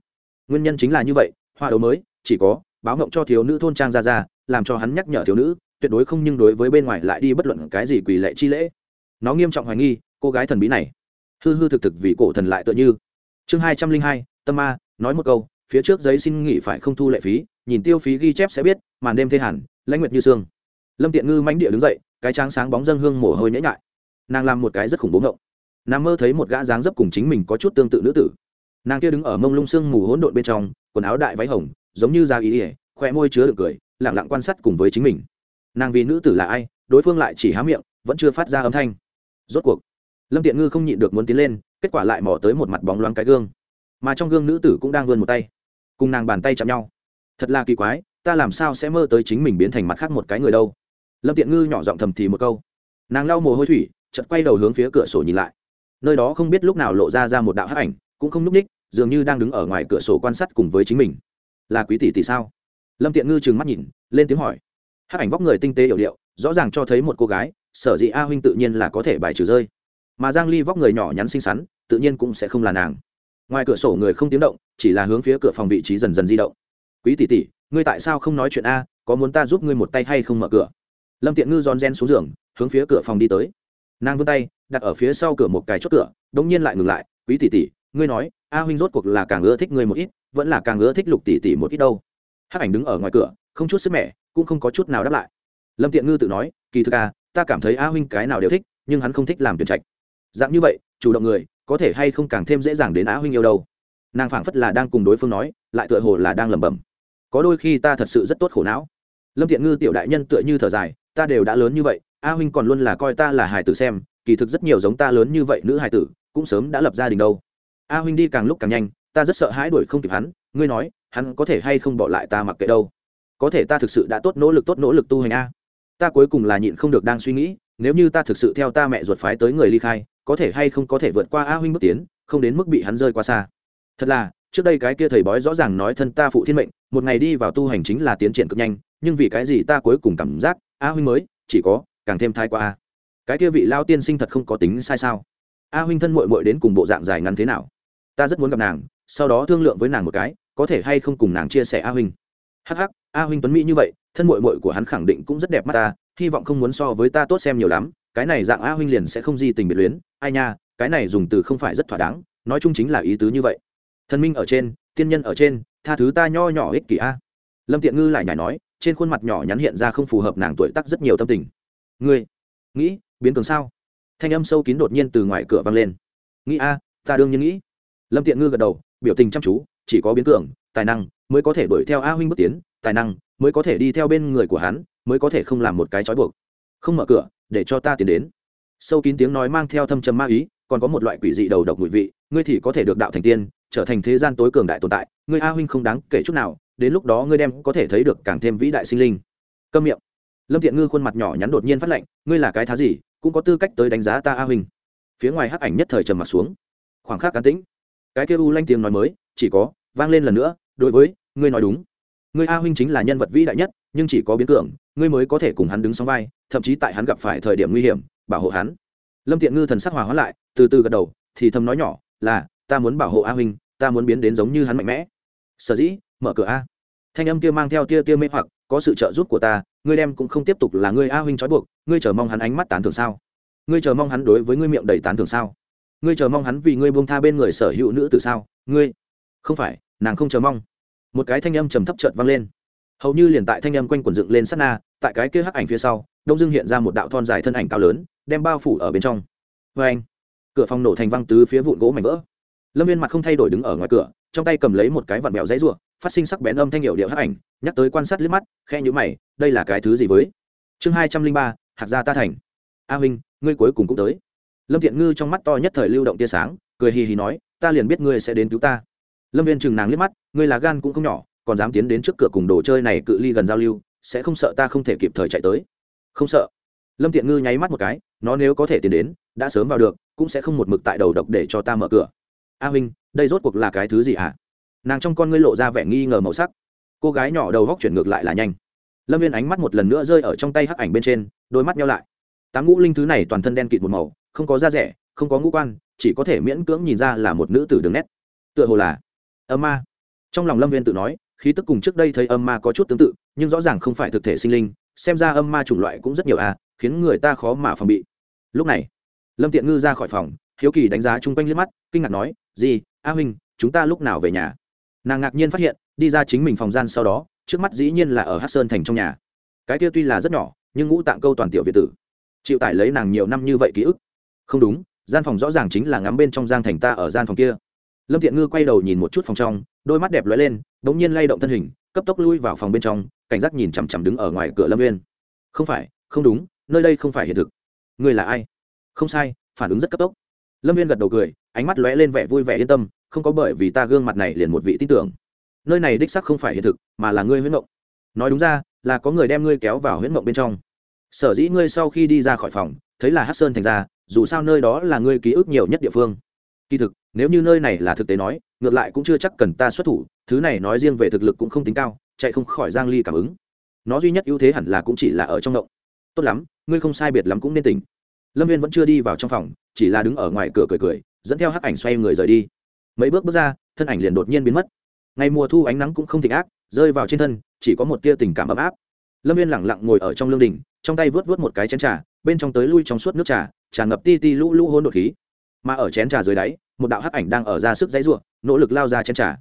Nguyên nhân chính là như vậy, hoa đấu mới, chỉ có báo ngộng cho thiếu nữ thôn trang ra ra, làm cho hắn nhắc nhở thiếu nữ, tuyệt đối không nhưng đối với bên ngoài lại đi bất luận cái gì quỷ lệ chi lễ. Nó nghiêm trọng hoài nghi cô gái thần bí này hư hư thực thực vì cổ thần lại tựa như. Chương hai trăm linh hai, tâm ma, nói một câu, phía trước giấy xin nghỉ phải không thu lệ phí, nhìn tiêu phí ghi chép sẽ biết, màn đêm thê hẳn, lãnh nguyệt như sương. Lâm tiện ngư mánh địa đứng dậy, cái tráng sáng bóng dân hương mồ hôi nhễ nhại. Nàng làm một cái rất khủng bố ngộng. Nàng mơ thấy một gã dáng dấp cùng chính mình có chút tương tự nữ tử. Nàng kia đứng ở mông lung sương mù hỗn độn bên trong, quần áo đại váy hồng, giống như da ý ỉa khoe môi chứa được cười lẳng lặng quan sát cùng với chính mình. Nàng vì nữ tử là ai, đối phương lại chỉ há miệng, vẫn chưa phát ra âm thanh. Rốt cuộc lâm tiện ngư không nhịn được muốn tiến lên, kết quả lại mò tới một mặt bóng loáng cái gương. Mà trong gương nữ tử cũng đang vươn một tay. Cùng nàng bàn tay chạm nhau. Thật là kỳ quái, ta làm sao sẽ mơ tới chính mình biến thành mặt khác một cái người đâu? Lâm tiện ngư nhỏ giọng thầm thì một câu. Nàng lau mồ hôi thủy chật quay đầu hướng phía cửa sổ nhìn lại. Nơi đó không biết lúc nào lộ ra ra một đạo hắc ảnh, cũng không núp ních, dường như đang đứng ở ngoài cửa sổ quan sát cùng với chính mình. Là quý tỷ tỷ sao? Lâm tiện ngư trừng mắt nhìn, lên tiếng hỏi. Hát ảnh vóc người tinh tế hiểu điệu, rõ ràng cho thấy một cô gái, sở dĩ a huynh tự nhiên là có thể bài trừ rơi mà giang ly vóc người nhỏ nhắn xinh xắn, tự nhiên cũng sẽ không là nàng. Ngoài cửa sổ người không tiếng động, chỉ là hướng phía cửa phòng vị trí dần dần di động. Quý tỷ tỷ, ngươi tại sao không nói chuyện a? Có muốn ta giúp ngươi một tay hay không mở cửa? Lâm tiện ngư giòn gen xuống giường, hướng phía cửa phòng đi tới. Nàng vươn tay, đặt ở phía sau cửa một cái chốt cửa, đống nhiên lại ngừng lại. Quý tỷ tỷ, ngươi nói, a huynh rốt cuộc là càng ưa thích ngươi một ít, vẫn là càng ưa thích lục tỷ tỷ một ít đâu. Hắc ảnh đứng ở ngoài cửa, không chút sức mẻ, cũng không có chút nào đáp lại. Lâm tiện ngư tự nói, kỳ thực a ta cảm thấy a huynh cái nào đều thích, nhưng hắn không thích làm tuyển trạch dạng như vậy, chủ động người, có thể hay không càng thêm dễ dàng đến á huynh yêu đâu. Nàng phảng phất là đang cùng đối phương nói, lại tựa hồ là đang lẩm bẩm. Có đôi khi ta thật sự rất tốt khổ não. Lâm thiện ngư tiểu đại nhân tựa như thở dài, ta đều đã lớn như vậy a huynh còn luôn là coi ta là hài tử xem, kỳ thực rất nhiều giống ta lớn như vậy nữ hài tử, cũng sớm đã lập gia đình đâu. A huynh đi càng lúc càng nhanh, ta rất sợ hãi đuổi không kịp hắn, ngươi nói, hắn có thể hay không bỏ lại ta mặc kệ đâu. Có thể ta thực sự đã tốt nỗ lực tốt nỗ lực tu hành a. Ta cuối cùng là nhịn không được đang suy nghĩ, nếu như ta thực sự theo ta mẹ ruột phái tới người ly khai có thể hay không có thể vượt qua a huynh bước tiến, không đến mức bị hắn rơi qua xa. Thật là, trước đây cái kia thầy bói rõ ràng nói thân ta phụ thiên mệnh, một ngày đi vào tu hành chính là tiến triển cực nhanh, nhưng vì cái gì ta cuối cùng cảm giác a huynh mới, chỉ có càng thêm thai qua a. Cái kia vị lao tiên sinh thật không có tính sai sao? A huynh thân mội mội đến cùng bộ dạng dài ngắn thế nào? Ta rất muốn gặp nàng, sau đó thương lượng với nàng một cái, có thể hay không cùng nàng chia sẻ a huynh. Hh a huynh tuấn mỹ như vậy, thân mội mội của hắn khẳng định cũng rất đẹp mắt ta, hy vọng không muốn so với ta tốt xem nhiều lắm cái này dạng a huynh liền sẽ không di tình biệt luyến. Ai nha, cái này dùng từ không phải rất thỏa đáng, nói chung chính là ý tứ như vậy. Thần minh ở trên, tiên nhân ở trên, tha thứ ta nho nhỏ ích kỷ a. Lâm tiện ngư lại nhảy nói, trên khuôn mặt nhỏ nhắn hiện ra không phù hợp nàng tuổi tác rất nhiều tâm tình. Ngươi, nghĩ, biến cường sao? Thanh âm sâu kín đột nhiên từ ngoài cửa vang lên. Nghĩ a, ta đương nhiên nghĩ. Lâm tiện ngư gật đầu, biểu tình chăm chú, chỉ có biến cường, tài năng, mới có thể đuổi theo a huynh bước tiến, tài năng, mới có thể đi theo bên người của hắn, mới có thể không làm một cái trói buộc. Không mở cửa để cho ta tiến đến. Sâu kín tiếng nói mang theo thâm trầm ma ý, còn có một loại quỷ dị đầu độc mùi vị, ngươi thì có thể được đạo thành tiên, trở thành thế gian tối cường đại tồn tại. Ngươi a huynh không đáng kể chút nào, đến lúc đó ngươi đem có thể thấy được càng thêm vĩ đại sinh linh. Câm miệng. Lâm thiện ngư khuôn mặt nhỏ nhắn đột nhiên phát lệnh ngươi là cái thá gì, cũng có tư cách tới đánh giá ta a huynh. Phía ngoài hắc ảnh nhất thời trầm mặt xuống. Khoảng khắc cán tĩnh. Cái kia u lanh tiếng nói mới, chỉ có, vang lên lần nữa, đối với, ngươi nói đúng. Ngươi a huynh chính là nhân vật vĩ đại nhất nhưng chỉ có biến cường ngươi mới có thể cùng hắn đứng sóng vai, thậm chí tại hắn gặp phải thời điểm nguy hiểm, bảo hộ hắn. Lâm Tiện ngư thần sắc hòa hóa lại, từ từ gật đầu, thì thầm nói nhỏ, là, ta muốn bảo hộ a huynh, ta muốn biến đến giống như hắn mạnh mẽ. Sở dĩ, mở cửa a. Thanh âm kia mang theo tia tia mê hoặc, có sự trợ giúp của ta, ngươi đem cũng không tiếp tục là ngươi a huynh trói buộc, ngươi chờ mong hắn ánh mắt tán thưởng sao? Ngươi chờ mong hắn đối với ngươi miệng đầy tán thưởng sao? Ngươi chờ mong hắn vì ngươi buông tha bên người sở hữu nữ từ sao? Ngươi, không phải, nàng không chờ mong. Một cái thanh âm trầm thấp chợt vang lên hầu như liền tại thanh âm quanh quần dựng lên sát na, tại cái kia hắc ảnh phía sau, đông dương hiện ra một đạo thon dài thân ảnh cao lớn, đem bao phủ ở bên trong. Vê anh, cửa phòng nổ thành văng tứ phía vụn gỗ mảnh vỡ. Lâm viên mặt không thay đổi đứng ở ngoài cửa, trong tay cầm lấy một cái vặn mèo dãy ruộng phát sinh sắc bén âm thanh hiệu điệu hắc ảnh, nhắc tới quan sát liếc mắt khe nhữ mày, đây là cái thứ gì với? Chương hai trăm linh ba hạt gia ta thành. A huynh, ngươi cuối cùng cũng tới. Lâm thiện ngư trong mắt to nhất thời lưu động tia sáng, cười hì hì nói, ta liền biết ngươi sẽ đến cứu ta. Lâm viên chừng nàng liếc mắt, ngươi là gan cũng không nhỏ còn dám tiến đến trước cửa cùng đồ chơi này cự ly gần giao lưu, sẽ không sợ ta không thể kịp thời chạy tới. Không sợ. Lâm thiện ngư nháy mắt một cái, nó nếu có thể tiến đến, đã sớm vào được, cũng sẽ không một mực tại đầu độc để cho ta mở cửa. A huynh đây rốt cuộc là cái thứ gì hả? À? nàng trong con ngươi lộ ra vẻ nghi ngờ màu sắc. Cô gái nhỏ đầu góc chuyển ngược lại là nhanh. Lâm viên ánh mắt một lần nữa rơi ở trong tay hắc ảnh bên trên, đôi mắt nhau lại. Tám ngũ linh thứ này toàn thân đen kịt một màu, không có da rẻ, không có ngũ quan, chỉ có thể miễn cưỡng nhìn ra là một nữ tử đường nét. Tựa hồ là, âm ma. Trong lòng lâm viên tự nói khí tức cùng trước đây thấy âm ma có chút tương tự, nhưng rõ ràng không phải thực thể sinh linh, xem ra âm ma chủng loại cũng rất nhiều à khiến người ta khó mà phòng bị. Lúc này, lâm tiện ngư ra khỏi phòng, hiếu kỳ đánh giá chung quanh liếc mắt, kinh ngạc nói, gì, a huynh, chúng ta lúc nào về nhà? Nàng ngạc nhiên phát hiện, đi ra chính mình phòng gian sau đó, trước mắt dĩ nhiên là ở hát sơn thành trong nhà. Cái kia tuy là rất nhỏ, nhưng ngũ tạng câu toàn tiểu việt tử. Chịu tải lấy nàng nhiều năm như vậy ký ức. Không đúng, gian phòng rõ ràng chính là ngắm bên trong giang thành ta ở gian phòng kia. Lâm thiện ngư quay đầu nhìn một chút phòng trong đôi mắt đẹp lóe lên đ ỗ n g nhiên lay động thân hình, cấp tốc lui vào phòng bên trong, cảnh giác nhìn chằm chằm đứng ở ngoài cửa lâm Nguyên. không phải, không đúng, nơi đây không phải hiện thực. Ngươi là ai? Không sai, phản ứng rất cấp tốc. Lâm viên gật đầu cười, ánh mắt lóe lên vẻ vui vẻ yên tâm, không có bởi vì ta gương mặt này liền một vị tin tưởng. Nơi này đích sắc không phải hiện thực, mà là ngươi huyễn mộng. Nói đúng ra, là có người đem ngươi kéo vào huyễn mộng bên trong. Sở dĩ ngươi sau khi đi ra khỏi phòng, thấy là hát sơn thành ra, dù sao nơi đó là ngươi ký ức nhiều nhất địa phương kỳ thực, nếu như nơi này là thực tế nói, ngược lại cũng chưa chắc cần ta xuất thủ, thứ này nói riêng về thực lực cũng không tính cao, chạy không khỏi giang ly cảm ứng. Nó duy nhất ưu thế hẳn là cũng chỉ là ở trong động. Tốt lắm, ngươi không sai biệt lắm cũng nên tỉnh. Lâm viên vẫn chưa đi vào trong phòng, chỉ là đứng ở ngoài cửa cười cười, dẫn theo hắc ảnh xoay người rời đi. Mấy bước bước ra, thân ảnh liền đột nhiên biến mất. Ngày mùa thu ánh nắng cũng không thịnh ác, rơi vào trên thân, chỉ có một tia tình cảm ấm áp. Lâm viên lẳng lặng ngồi ở trong lương đình trong tay vớt vớt một cái chén trà, bên trong tới lui trong suốt nước trà, tràn ngập ti ti lũ lũ hôn đột khí. Mà ở chén trà dưới đáy một đạo hắc ảnh đang ở ra sức dãy ruộng nỗ lực lao ra chén trà.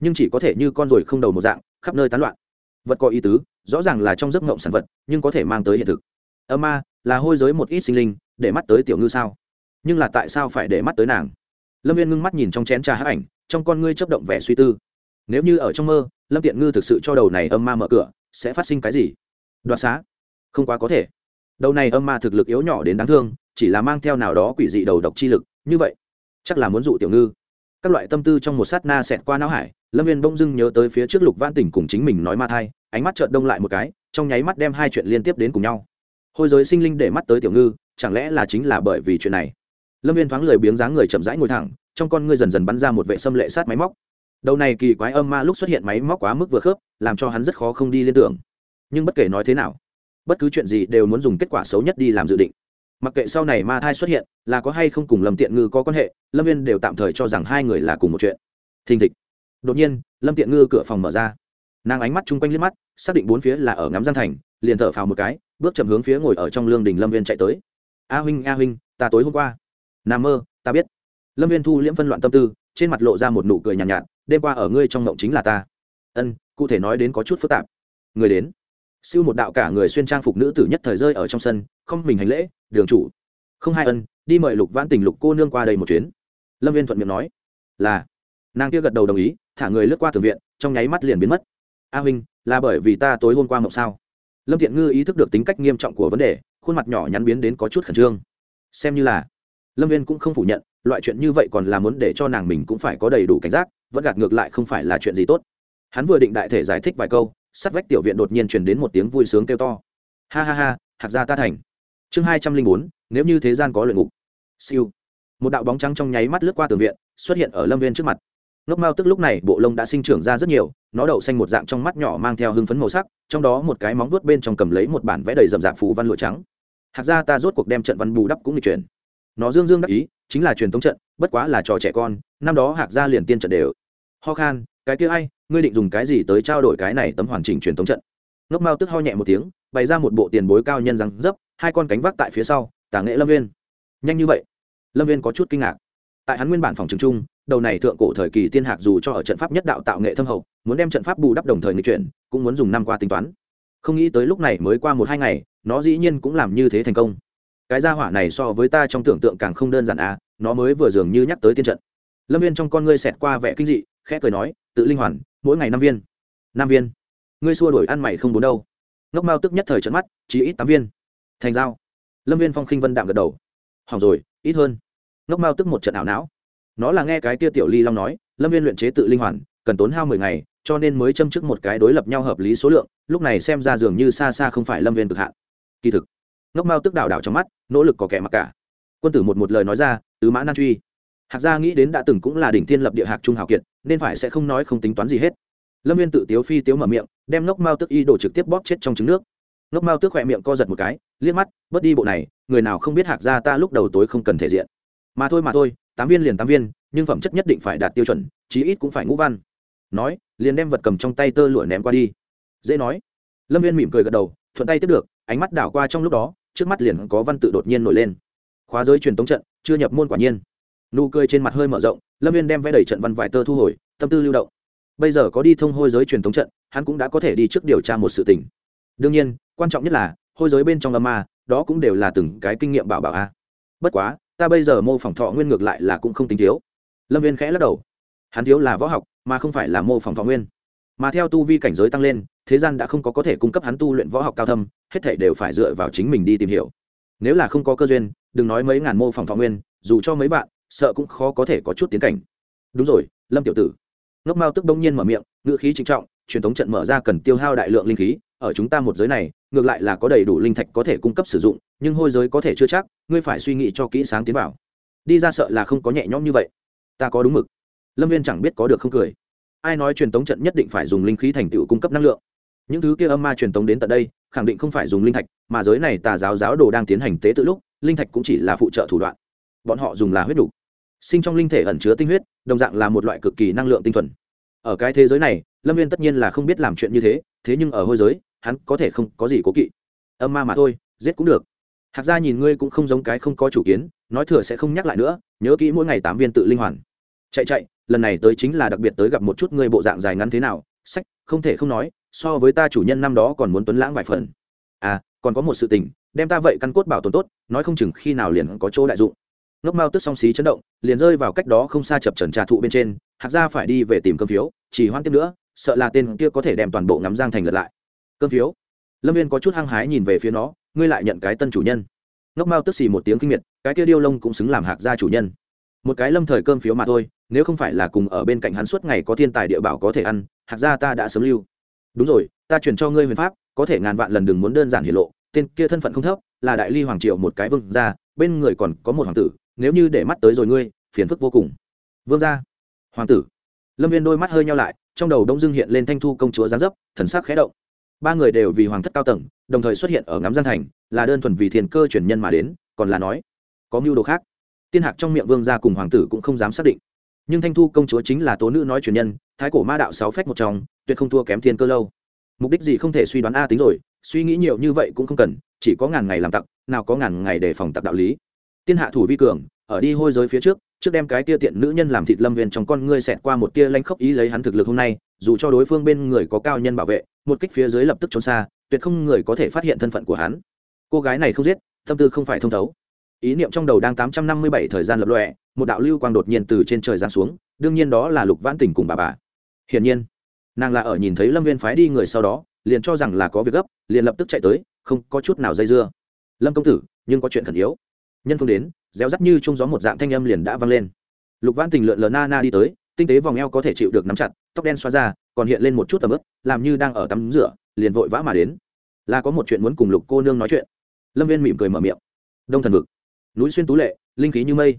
Nhưng chỉ có thể như con ruồi không đầu một dạng, khắp nơi tán loạn. Vật có ý tứ, rõ ràng là trong giấc ngộng sản vật, nhưng có thể mang tới hiện thực. Âm ma, là hôi giới một ít sinh linh, để mắt tới tiểu ngư sao? Nhưng là tại sao phải để mắt tới nàng? Lâm viên ngưng mắt nhìn trong chén trà hắc ảnh, trong con ngươi chấp động vẻ suy tư. Nếu như ở trong mơ, lâm tiện ngư thực sự cho đầu này âm ma mở cửa, sẽ phát sinh cái gì? Đoạt xá? Không quá có thể. Đầu này âm ma thực lực yếu nhỏ đến đáng thương, chỉ là mang theo nào đó quỷ dị đầu độc chi lực, như vậy chắc là muốn dụ tiểu ngư. Các loại tâm tư trong một sát na xẹt qua não hải, lâm viên bỗng dưng nhớ tới phía trước lục văn tỉnh cùng chính mình nói ma thai, ánh mắt trợt đông lại một cái, trong nháy mắt đem hai chuyện liên tiếp đến cùng nhau. Hôi giới sinh linh để mắt tới tiểu ngư, chẳng lẽ là chính là bởi vì chuyện này? Lâm viên thoáng lười biếng dáng người chậm rãi ngồi thẳng, trong con ngươi dần dần bắn ra một vệ xâm lệ sát máy móc. Đầu này kỳ quái âm ma lúc xuất hiện máy móc quá mức vừa khớp, làm cho hắn rất khó không đi liên tưởng. Nhưng bất kể nói thế nào, bất cứ chuyện gì đều muốn dùng kết quả xấu nhất đi làm dự định mặc kệ sau này ma thai xuất hiện là có hay không cùng lâm tiện ngư có quan hệ lâm viên đều tạm thời cho rằng hai người là cùng một chuyện. Thình thịch. Đột nhiên lâm tiện ngư cửa phòng mở ra. Nàng ánh mắt chung quanh liếc mắt xác định bốn phía là ở ngắm giang thành liền thở phào một cái bước chậm hướng phía ngồi ở trong lương đình lâm viên chạy tới. A huynh a huynh ta tối hôm qua. N mơ ta biết. Lâm viên thu liễm phân loạn tâm tư trên mặt lộ ra một nụ cười nhàn nhạt, nhạt đêm qua ở ngươi trong ngộng chính là ta. Ân cụ thể nói đến có chút phức tạp. Người đến siêu một đạo cả người xuyên trang phục nữ tử nhất thời rơi ở trong sân, không mình hành lễ, đường chủ. Không hai ân, đi mời lục vãn tình lục cô nương qua đây một chuyến. Lâm viên thuận miệng nói. Là. Nàng kia gật đầu đồng ý, thả người lướt qua tường viện, trong nháy mắt liền biến mất. A huynh, là bởi vì ta tối hôm qua mộng sao? Lâm thiện ngư ý thức được tính cách nghiêm trọng của vấn đề, khuôn mặt nhỏ nhắn biến đến có chút khẩn trương. Xem như là. Lâm viên cũng không phủ nhận, loại chuyện như vậy còn là muốn để cho nàng mình cũng phải có đầy đủ cảnh giác, vẫn gạt ngược lại không phải là chuyện gì tốt. Hắn vừa định đại thể giải thích vài câu sát vách tiểu viện đột nhiên truyền đến một tiếng vui sướng kêu to. Ha ha ha, hạc gia ta thành. Chương hai trăm linh bốn, nếu như thế gian có luyện ngục. Siêu. Một đạo bóng trắng trong nháy mắt lướt qua tường viện, xuất hiện ở lâm viên trước mặt. Ngốc mao tức lúc này, bộ lông đã sinh trưởng ra rất nhiều, nó đậu xanh một dạng trong mắt nhỏ mang theo hưng phấn màu sắc, trong đó một cái móng vuốt bên trong cầm lấy một bản vẽ đầy rậm rạp phù văn lụa trắng. Hạc ra ta rốt cuộc đem trận văn bù đắp cũng được chuyển. Nó dương dương đắc ý, chính là truyền thống trận, bất quá là trò trẻ con, năm đó hạc gia liền tiên trận đều. Ho khan, cái kia ai ngươi định dùng cái gì tới trao đổi cái này tấm hoàn chỉnh truyền thống trận? Ngốc mao tức ho nhẹ một tiếng bày ra một bộ tiền bối cao nhân răng dấp hai con cánh vác tại phía sau tả nghệ lâm viên nhanh như vậy? Lâm viên có chút kinh ngạc. Tại hắn nguyên bản phòng trường chung, đầu này thượng cổ thời kỳ tiên hạc dù cho ở trận pháp nhất đạo tạo nghệ thâm hậu muốn đem trận pháp bù đắp đồng thời nghịch chuyển cũng muốn dùng năm qua tính toán. Không nghĩ tới lúc này mới qua một hai ngày nó dĩ nhiên cũng làm như thế thành công. Cái gia hỏa này so với ta trong tưởng tượng càng không đơn giản à nó mới vừa dường như nhắc tới tiên trận. Lâm viên trong con ngươi xẹt qua vẻ kinh dị khẽ cười nói, tự linh hoàn, mỗi ngày năm viên. Năm viên? Ngươi xua đổi ăn mày không bốn đâu. Ngốc mao tức nhất thời trận mắt, chỉ ít tám viên. Thành giao. Lâm viên phong khinh vân đạm gật đầu. Hỏng rồi, ít hơn. Ngốc mao tức một trận ảo não. Nó là nghe cái tia tiểu ly long nói, lâm viên luyện chế tự linh hoàn, cần tốn hao mười ngày, cho nên mới châm chức một cái đối lập nhau hợp lý số lượng, lúc này xem ra dường như xa xa không phải lâm viên cực hạn. Kỳ thực, ngốc mao tức đảo đảo trong mắt, nỗ lực có kẻ mặc cả. Quân tử một một lời nói ra, tứ mã nan truy. Hạc gia nghĩ đến đã từng cũng là đỉnh thiên lập địa hạc trung hào kiệt nên phải sẽ không nói không tính toán gì hết. Lâm viên tự tiếu phi tiếu mở miệng, đem ngốc mao tức y đổ trực tiếp bóp chết trong trứng nước. Ngốc mao tức khỏe miệng co giật một cái, liếc mắt, bớt đi bộ này, người nào không biết hạc gia ta lúc đầu tối không cần thể diện. Mà thôi mà thôi, tám viên liền tám viên, nhưng phẩm chất nhất định phải đạt tiêu chuẩn, chí ít cũng phải ngũ văn. Nói, liền đem vật cầm trong tay tơ lụa ném qua đi. Dễ nói. Lâm viên mỉm cười gật đầu, thuận tay tiếp được, ánh mắt đảo qua trong lúc đó, trước mắt liền có văn tự đột nhiên nổi lên. Khóa giới truyền tống trận, chưa nhập môn quả nhiên. Nụ cười trên mặt hơi mở rộng, lâm viên đem vẽ đầy trận văn vải tơ thu hồi tâm tư lưu động. Bây giờ có đi thông hôi giới truyền thống trận, hắn cũng đã có thể đi trước điều tra một sự tình. Đương nhiên, quan trọng nhất là, hôi giới bên trong âm ma, đó cũng đều là từng cái kinh nghiệm bảo bảo a. Bất quá, ta bây giờ mô phỏng thọ nguyên ngược lại là cũng không tính thiếu. Lâm viên khẽ lắc đầu. Hắn thiếu là võ học, mà không phải là mô phỏng thọ nguyên. Mà theo tu vi cảnh giới tăng lên, thế gian đã không có có thể cung cấp hắn tu luyện võ học cao thâm, hết thể đều phải dựa vào chính mình đi tìm hiểu. Nếu là không có cơ duyên, đừng nói mấy ngàn mô phỏng thọ nguyên, dù cho mấy bạn sợ cũng khó có thể có chút tiến cảnh. Đúng rồi, lâm tiểu tử ngốc mao tức đông nhiên mở miệng, ngữ khí trinh trọng, truyền thống trận mở ra cần tiêu hao đại lượng linh khí, ở chúng ta một giới này, ngược lại là có đầy đủ linh thạch có thể cung cấp sử dụng, nhưng hôi giới có thể chưa chắc, ngươi phải suy nghĩ cho kỹ sáng tiến vào. Đi ra sợ là không có nhẹ nhõm như vậy. Ta có đúng mực. Lâm viên chẳng biết có được không cười. Ai nói truyền tống trận nhất định phải dùng linh khí thành tựu cung cấp năng lượng? Những thứ kia âm ma truyền tống đến tận đây, khẳng định không phải dùng linh thạch, mà giới này tà giáo giáo đồ đang tiến hành tế tự lúc, linh thạch cũng chỉ là phụ trợ thủ đoạn. Bọn họ dùng là huyết đủ sinh trong linh thể ẩn chứa tinh huyết, đồng dạng là một loại cực kỳ năng lượng tinh thuần. Ở cái thế giới này, lâm viên tất nhiên là không biết làm chuyện như thế thế nhưng ở hôi giới, hắn có thể không có gì cố kỵ. Âm ma mà thôi, giết cũng được. Hạc gia nhìn ngươi cũng không giống cái không có chủ kiến, nói thừa sẽ không nhắc lại nữa, nhớ kỹ mỗi ngày tám viên tự linh hoàn. Chạy chạy, lần này tới chính là đặc biệt tới gặp một chút ngươi bộ dạng dài ngắn thế nào, sách, không thể không nói, so với ta chủ nhân năm đó còn muốn tuấn lãng vài phần. À còn có một sự tình, đem ta vậy căn cốt bảo tồn tốt, nói không chừng khi nào liền có chỗ đại dụng ngốc mao tức song xí chấn động, liền rơi vào cách đó không xa chập trần trà thụ bên trên, hạc gia phải đi về tìm cơm phiếu, chỉ hoan tiếp nữa, sợ là tên kia có thể đem toàn bộ ngắm giang thành lật lại. Cơm phiếu. Lâm viên có chút hăng hái nhìn về phía nó, ngươi lại nhận cái tân chủ nhân. Ngốc mao tức xì một tiếng kinh miệt, cái kia điêu lông cũng xứng làm hạc gia chủ nhân. Một cái lâm thời cơm phiếu mà thôi, nếu không phải là cùng ở bên cạnh hắn suốt ngày có thiên tài địa bảo có thể ăn, hạc gia ta đã sớm lưu. Đúng rồi, ta chuyển cho ngươi huyền pháp, có thể ngàn vạn lần đừng muốn đơn giản hiển lộ, tên kia thân phận không thấp, là đại ly hoàng triệu một cái vương gia, bên người còn có một hoàng tử nếu như để mắt tới rồi ngươi, phiền phức vô cùng. Vương gia, hoàng tử. Lâm viên đôi mắt hơi nhau lại, trong đầu đông dương hiện lên thanh thu công chúa giáng dấp, thần sắc khẽ động. Ba người đều vì hoàng thất cao tầng, đồng thời xuất hiện ở ngắm giang thành, là đơn thuần vì thiền cơ chuyển nhân mà đến, còn là nói, có mưu đồ khác. Tiên hạc trong miệng vương gia cùng hoàng tử cũng không dám xác định. Nhưng thanh thu công chúa chính là tố nữ nói truyền nhân, thái cổ ma đạo sáu phách một trong, tuyệt không thua kém thiên cơ lâu. Mục đích gì không thể suy đoán a tính rồi, suy nghĩ nhiều như vậy cũng không cần, chỉ có ngàn ngày làm tặc, nào có ngàn ngày để phòng tặc đạo lý tiên hạ thủ vi cường, ở đi hôi giới phía trước trước đem cái tia tiện nữ nhân làm thịt lâm viên trong con ngươi xẹt qua một tia lanh khốc ý lấy hắn thực lực hôm nay, dù cho đối phương bên người có cao nhân bảo vệ, một kích phía dưới lập tức trốn xa, tuyệt không người có thể phát hiện thân phận của hắn. Cô gái này không giết, tâm tư không phải thông thấu. Ý niệm trong đầu đang tám trăm năm mươi bảy thời gian lập lọe một đạo lưu quang đột nhiên từ trên trời giáng xuống, đương nhiên đó là lục vãn tình cùng bà bà. Hiển nhiên, nàng là ở nhìn thấy lâm viên phái đi người sau đó, liền cho rằng là có việc gấp, liền lập tức chạy tới, không có chút nào dây dưa. Lâm công tử, nhưng có chuyện khẩn yếu nhân phương đến, réo rắt như trung gió một dạng thanh âm liền đã vang lên. Lục vãn tình lượn lờ na na đi tới, tinh tế vòng eo có thể chịu được nắm chặt, tóc đen xoa ra, còn hiện lên một chút tầm ướp làm như đang ở tắm rửa, liền vội vã mà đến. Là có một chuyện muốn cùng lục cô nương nói chuyện. Lâm viên mỉm cười mở miệng. Đông thần vực. Núi xuyên tú lệ, linh khí như mây.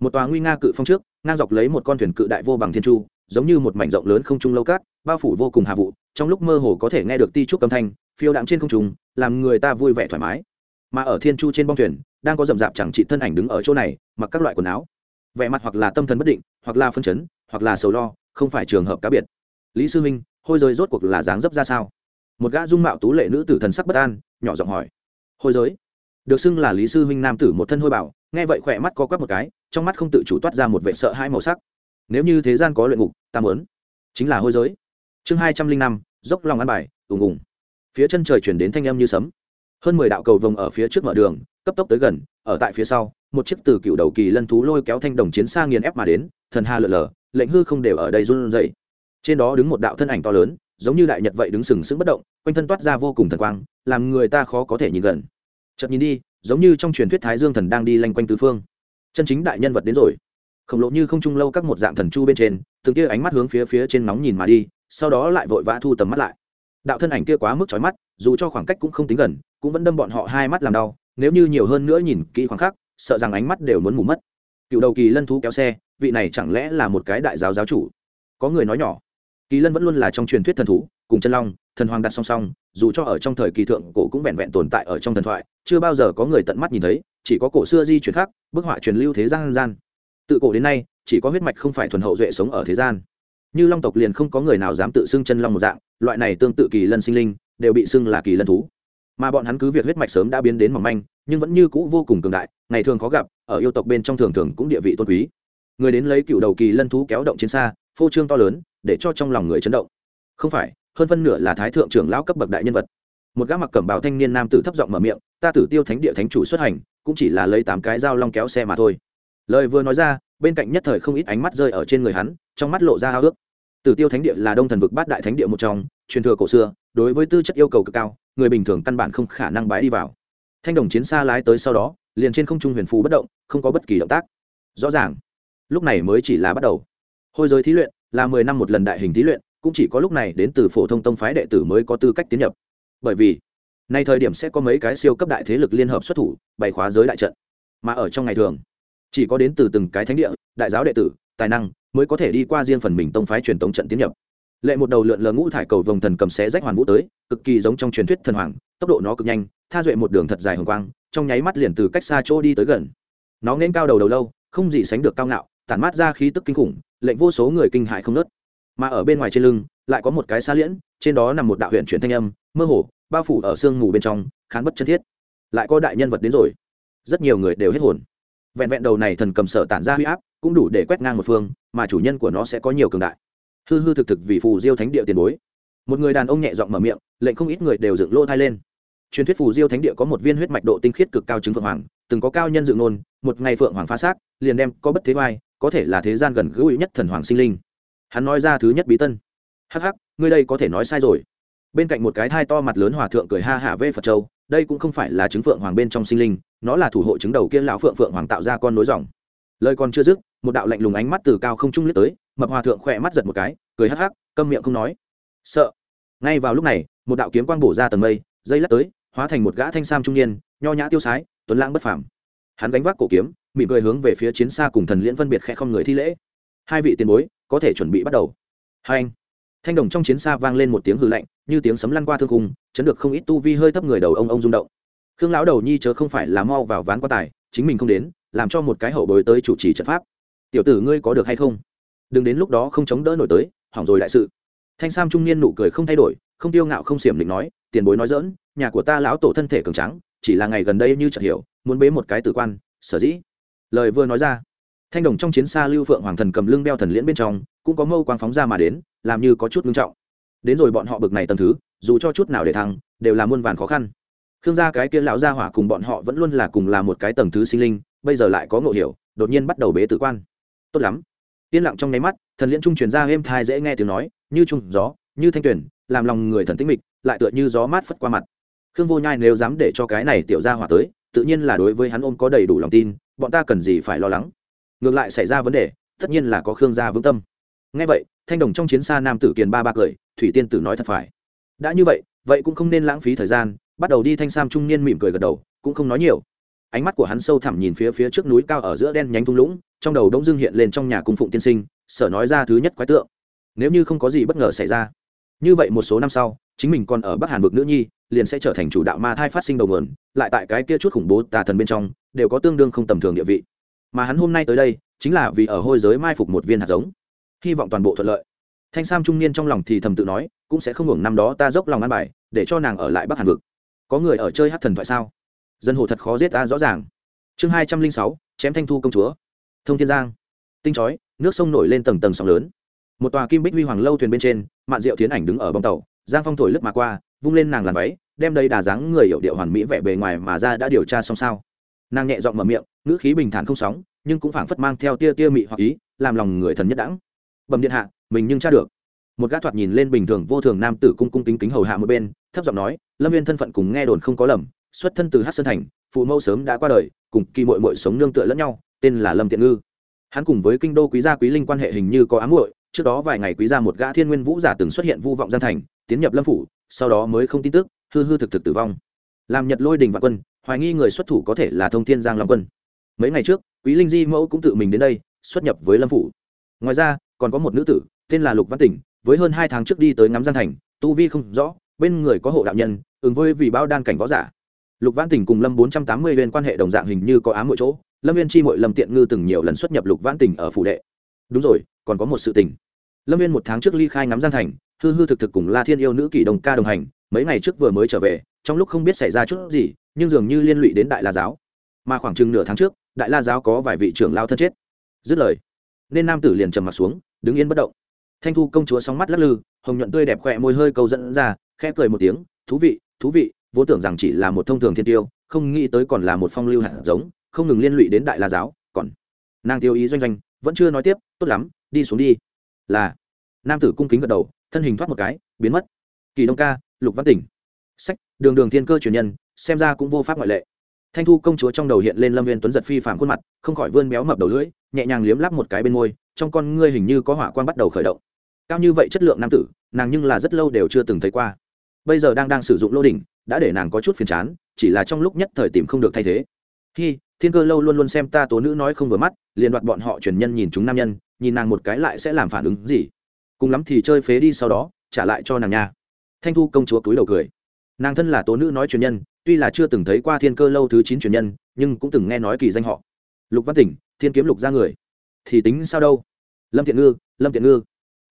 Một tòa nguy nga cự phong trước, ngang dọc lấy một con thuyền cự đại vô bằng thiên chu, giống như một mảnh rộng lớn không trung lâu cát, bao phủ vô cùng hà vụ, trong lúc mơ hồ có thể nghe được ti trúc âm thanh, phiêu đạm trên không trung, làm người ta vui vẻ thoải mái. Mà ở thiên chu trên bong thuyền đang có rậm rạp chẳng trị thân ảnh đứng ở chỗ này, mặc các loại quần áo. Vẻ mặt hoặc là tâm thần bất định, hoặc là phân chấn, hoặc là sầu lo, không phải trường hợp cá biệt. Lý sư minh hôi giới rốt cuộc là dáng dấp ra sao? Một gã dung mạo tú lệ nữ tử thần sắc bất an, nhỏ giọng hỏi. Hôi giới? Được xưng là lý sư huynh nam tử một thân hôi bảo nghe vậy khỏe mắt co quắp một cái, trong mắt không tự chủ toát ra một vệ sợ hai màu sắc. Nếu như thế gian có luyện ngục, ta muốn. Chính là hôi giới. Chương hai trăm linh năm, dốc lòng ăn bài, ùng ùng. Phía chân trời chuyển đến thanh âm như sấm. Hơn mười đạo cầu vồng ở phía trước mở đường cấp tốc tới gần, ở tại phía sau, một chiếc từ cựu đầu kỳ lân thú lôi kéo thanh đồng chiến xa nghiền ép mà đến, thần hà lượn lờ, lệnh hư không đều ở đây run dậy trên đó đứng một đạo thân ảnh to lớn, giống như đại nhật vậy đứng sừng sững bất động, quanh thân toát ra vô cùng thần quang, làm người ta khó có thể nhìn gần. Chợt nhìn đi, giống như trong truyền thuyết thái dương thần đang đi lanh quanh tứ phương. Chân chính đại nhân vật đến rồi. Khổng lồ như không trung lâu các một dạng thần chu bên trên, từng kia ánh mắt hướng phía phía trên nóng nhìn mà đi, sau đó lại vội vã thu tầm mắt lại. Đạo thân ảnh kia quá mức chói mắt, dù cho khoảng cách cũng không tính gần, cũng vẫn đâm bọn họ hai mắt làm đau nếu như nhiều hơn nữa nhìn kỹ khoảng khắc, sợ rằng ánh mắt đều muốn mù mất. Cựu đầu kỳ lân thú kéo xe, vị này chẳng lẽ là một cái đại giáo giáo chủ? Có người nói nhỏ, kỳ lân vẫn luôn là trong truyền thuyết thần thú, cùng chân long, thần hoàng đặt song song, dù cho ở trong thời kỳ thượng, cổ cũng vẹn vẹn tồn tại ở trong thần thoại, chưa bao giờ có người tận mắt nhìn thấy, chỉ có cổ xưa di chuyển khác, bức họa truyền lưu thế gian gian. Tự cổ đến nay, chỉ có huyết mạch không phải thuần hậu duệ sống ở thế gian. Như long tộc liền không có người nào dám tự xưng chân long một dạng, loại này tương tự kỳ lân sinh linh, đều bị xưng là kỳ lân thú mà bọn hắn cứ việc huyết mạch sớm đã biến đến mỏng manh, nhưng vẫn như cũ vô cùng cường đại, ngày thường khó gặp, ở yêu tộc bên trong thường thường cũng địa vị tôn quý. Người đến lấy cựu đầu kỳ lân thú kéo động chiến xa, phô trương to lớn, để cho trong lòng người chấn động. Không phải, hơn phân nửa là thái thượng trưởng lão cấp bậc đại nhân vật. Một gã mặc cẩm bào thanh niên nam tử thấp giọng mở miệng, ta tử tiêu thánh địa thánh chủ xuất hành, cũng chỉ là lấy tám cái dao long kéo xe mà thôi. Lời vừa nói ra, bên cạnh nhất thời không ít ánh mắt rơi ở trên người hắn, trong mắt lộ ra hao ước tử tiêu thánh địa là đông thần vực bát đại thánh địa một trong, truyền thừa cổ xưa đối với tư chất yêu cầu cực cao, người bình thường căn bản không khả năng bái đi vào. Thanh đồng chiến xa lái tới sau đó, liền trên không trung huyền phù bất động, không có bất kỳ động tác. Rõ ràng, lúc này mới chỉ là bắt đầu. Hôi giới thí luyện là mười năm một lần đại hình thí luyện, cũng chỉ có lúc này đến từ phổ thông tông phái đệ tử mới có tư cách tiến nhập. Bởi vì, nay thời điểm sẽ có mấy cái siêu cấp đại thế lực liên hợp xuất thủ, bày khóa giới đại trận. Mà ở trong ngày thường, chỉ có đến từ từng cái thánh địa, đại giáo đệ tử, tài năng mới có thể đi qua riêng phần mình tông phái truyền tống trận tiến nhập lệ một đầu lượn lờ ngũ thải cầu vồng thần cầm xé rách hoàn vũ tới, cực kỳ giống trong truyền thuyết thần hoàng, tốc độ nó cực nhanh, tha duệ một đường thật dài hồng quang, trong nháy mắt liền từ cách xa chỗ đi tới gần. Nó nên cao đầu đầu lâu, không gì sánh được cao ngạo, tản mát ra khí tức kinh khủng, lệnh vô số người kinh hại không nớt. Mà ở bên ngoài trên lưng, lại có một cái xa liễn, trên đó nằm một đạo huyện chuyển thanh âm, mơ hồ, bao phủ ở sương mù bên trong, khán bất chân thiết. Lại có đại nhân vật đến rồi. Rất nhiều người đều hết hồn. Vẹn vẹn đầu này thần cầm sở tản ra huy áp, cũng đủ để quét ngang một phương, mà chủ nhân của nó sẽ có nhiều cường đại hư hư thực thực vì phù diêu thánh địa tiền bối. Một người đàn ông nhẹ giọng mở miệng, lệnh không ít người đều dựng lỗ thai lên. Truyền thuyết phù diêu thánh địa có một viên huyết mạch độ tinh khiết cực cao chứng phượng hoàng, từng có cao nhân dựng nôn, một ngày phượng hoàng phá xác, liền đem có bất thế vai có thể là thế gian gần gũi nhất thần hoàng sinh linh. Hắn nói ra thứ nhất bí tân. Hắc hắc, ngươi đây có thể nói sai rồi. Bên cạnh một cái thai to mặt lớn hòa thượng cười ha hả vê phật châu, đây cũng không phải là chứng phượng hoàng bên trong sinh linh, nó là thủ hộ chứng đầu kia lão phượng phượng hoàng tạo ra con nối dòng. Lời còn chưa dứt một đạo lạnh lùng ánh mắt từ cao không trung lướt tới, mập hòa thượng khỏe mắt giật một cái, cười hắc hắc, câm miệng không nói. Sợ. Ngay vào lúc này, một đạo kiếm quang bổ ra tầng mây, dây lắc tới, hóa thành một gã thanh sam trung niên, nho nhã tiêu sái, tuấn lãng bất phàm. Hắn đánh vác cổ kiếm, mỉm cười hướng về phía chiến xa cùng thần liễn phân biệt khẽ không người thi lễ. Hai vị tiền bối, có thể chuẩn bị bắt đầu. Hai anh. Thanh đồng trong chiến xa vang lên một tiếng hư lạnh, như tiếng sấm lăn qua thương khung, chấn được không ít tu vi hơi thấp người đầu ông ông rung động. Khương lão đầu nhi chớ không phải là mau vào ván quan tài, chính mình không đến, làm cho một cái hậu bối tới chủ trì trận pháp tiểu tử ngươi có được hay không? Đừng đến lúc đó không chống đỡ nổi tới, hỏng rồi đại sự. Thanh sam trung niên nụ cười không thay đổi, không tiêu ngạo không xiểm định nói, tiền bối nói dỡn nhà của ta lão tổ thân thể cường trắng chỉ là ngày gần đây như chợt hiểu, muốn bế một cái tử quan, sở dĩ. Lời vừa nói ra, thanh đồng trong chiến xa lưu phượng hoàng thần cầm lưng đeo thần liễn bên trong, cũng có mâu quang phóng ra mà đến, làm như có chút ngưng trọng. Đến rồi bọn họ bực này tầm thứ, dù cho chút nào để thăng, đều là muôn vàn khó khăn. Khương gia cái kia lão gia hỏa cùng bọn họ vẫn luôn là cùng là một cái tầng thứ sinh linh, bây giờ lại có ngộ hiểu, đột nhiên bắt đầu bế tử quan tốt lắm. Yên lặng trong nháy mắt, thần liễn trung truyền ra êm thai dễ nghe tiếng nói, như trung gió, như thanh tuyển làm lòng người thần tĩnh mịch, lại tựa như gió mát phất qua mặt. Khương vô nhai nếu dám để cho cái này tiểu gia hỏa tới, tự nhiên là đối với hắn ôm có đầy đủ lòng tin, bọn ta cần gì phải lo lắng? Ngược lại xảy ra vấn đề, tất nhiên là có khương gia vững tâm. Ngay vậy, thanh đồng trong chiến xa nam tử kiền ba ba cười, thủy tiên tử nói thật phải. Đã như vậy vậy cũng không nên lãng phí thời gian, bắt đầu đi thanh sam trung niên mỉm cười gật đầu, cũng không nói nhiều ánh mắt của hắn sâu thẳm nhìn phía phía trước núi cao ở giữa đen nhánh thung lũng, trong đầu đông dương hiện lên trong nhà cung phụng tiên sinh, sở nói ra thứ nhất quái tượng. Nếu như không có gì bất ngờ xảy ra, như vậy một số năm sau, chính mình còn ở bắc hàn vực nữ nhi, liền sẽ trở thành chủ đạo ma thai phát sinh đầu nguồn, lại tại cái kia chút khủng bố tà thần bên trong, đều có tương đương không tầm thường địa vị. Mà hắn hôm nay tới đây, chính là vì ở hôi giới mai phục một viên hạt giống. Hy vọng toàn bộ thuận lợi. Thanh sam trung niên trong lòng thì thầm tự nói, cũng sẽ không hưởng năm đó ta dốc lòng ăn bài, để cho nàng ở lại bắc hàn vực. Có người ở chơi hát thần thoại sao? Dân hồ thật khó giết ta rõ ràng. Chương hai trăm linh sáu, chém thanh thu công chúa. Thông thiên giang. Tinh chói, nước sông nổi lên tầng tầng sóng lớn. Một tòa kim bích huy hoàng lâu thuyền bên trên, mạn diệu tiến ảnh đứng ở bông tàu, giang phong thổi lướt mà qua, vung lên nàng làn váy, đem đây đà dáng người hiệu điệu hoàn mỹ vẻ bề ngoài mà ra đã điều tra xong sao. Nàng nhẹ giọng mở miệng, ngữ khí bình thản không sóng, nhưng cũng phảng phất mang theo tia tia mị hoặc ý, làm lòng người thần nhất đẳng bẩm điện hạ, mình nhưng tra được. Một gã thoạt nhìn lên bình thường vô thường nam tử cung cung kính kính hầu hạ một bên, thấp giọng nói, lâm viên thân phận cùng nghe đồn không có lầm xuất thân từ hát sơn thành, phụ mẫu sớm đã qua đời, cùng kỳ mội mội sống nương tựa lẫn nhau, tên là lâm tiện ngư. Hắn cùng với kinh đô quý gia quý linh quan hệ hình như có ám muội, trước đó vài ngày quý gia một gã thiên nguyên vũ giả từng xuất hiện vu vọng gian thành, tiến nhập lâm phủ, sau đó mới không tin tức, hư hư thực thực tử vong. Làm nhật lôi đình vạn quân, hoài nghi người xuất thủ có thể là thông thiên giang long quân. Mấy ngày trước, quý linh di mẫu cũng tự mình đến đây, xuất nhập với lâm phủ. Ngoài ra, còn có một nữ tử, tên là lục văn tỉnh, với hơn hai tháng trước đi tới ngắm giang thành, tu vi không rõ, bên người có hộ đạo nhân, ứng với vì bao đan cảnh võ giả lục Vãn Tình cùng lâm bốn trăm tám mươi viên quan hệ đồng dạng hình như có ám mỗi chỗ, lâm viên chi mội lâm tiện ngư từng nhiều lần xuất nhập lục Vãn Tình ở phủ đệ. Đúng rồi, còn có một sự tình. Lâm viên một tháng trước ly khai ngắm giang thành, hư hư thực thực cùng la thiên yêu nữ kỷ đồng ca đồng hành, mấy ngày trước vừa mới trở về, trong lúc không biết xảy ra chút gì, nhưng dường như liên lụy đến đại la giáo. Mà khoảng chừng nửa tháng trước, đại la giáo có vài vị trưởng lao thân chết. Dứt lời, nên nam tử liền trầm mặt xuống, đứng yên bất động. Thanh thu công chúa sóng mắt lắc lư, hồng nhuận tươi đẹp khỏe môi hơi câu dẫn ra, khẽ cười một tiếng, thú vị thú vị vốn tưởng rằng chỉ là một thông thường thiên tiêu, không nghĩ tới còn là một phong lưu hạt giống, không ngừng liên lụy đến đại la giáo, còn nàng tiêu ý doanh doanh, vẫn chưa nói tiếp, tốt lắm, đi xuống đi. Là, nam tử cung kính gật đầu, thân hình thoát một cái, biến mất. Kỳ đông ca, lục văn tỉnh. Sách, đường đường thiên cơ truyền nhân, xem ra cũng vô pháp ngoại lệ. Thanh thu công chúa trong đầu hiện lên lâm viên tuấn giật phi phạm khuôn mặt, không khỏi vươn béo mập đầu lưỡi, nhẹ nhàng liếm lắp một cái bên môi, trong con ngươi hình như có hỏa quan bắt đầu khởi động. Cao như vậy chất lượng nam tử, nàng nhưng là rất lâu đều chưa từng thấy qua. Bây giờ đang đang sử dụng lô đỉnh đã để nàng có chút phiền chán, chỉ là trong lúc nhất thời tìm không được thay thế. Hi, thiên cơ lâu luôn luôn xem ta tố nữ nói không vừa mắt, liền đoạt bọn họ truyền nhân nhìn chúng nam nhân, nhìn nàng một cái lại sẽ làm phản ứng gì. Cùng lắm thì chơi phế đi sau đó, trả lại cho nàng nha. Thanh thu công chúa cúi đầu cười. Nàng thân là tố nữ nói truyền nhân, tuy là chưa từng thấy qua thiên cơ lâu thứ chín truyền nhân, nhưng cũng từng nghe nói kỳ danh họ. Lục văn tỉnh, thiên kiếm lục ra người. Thì tính sao đâu? Lâm thiện ngư, lâm thiện ngư.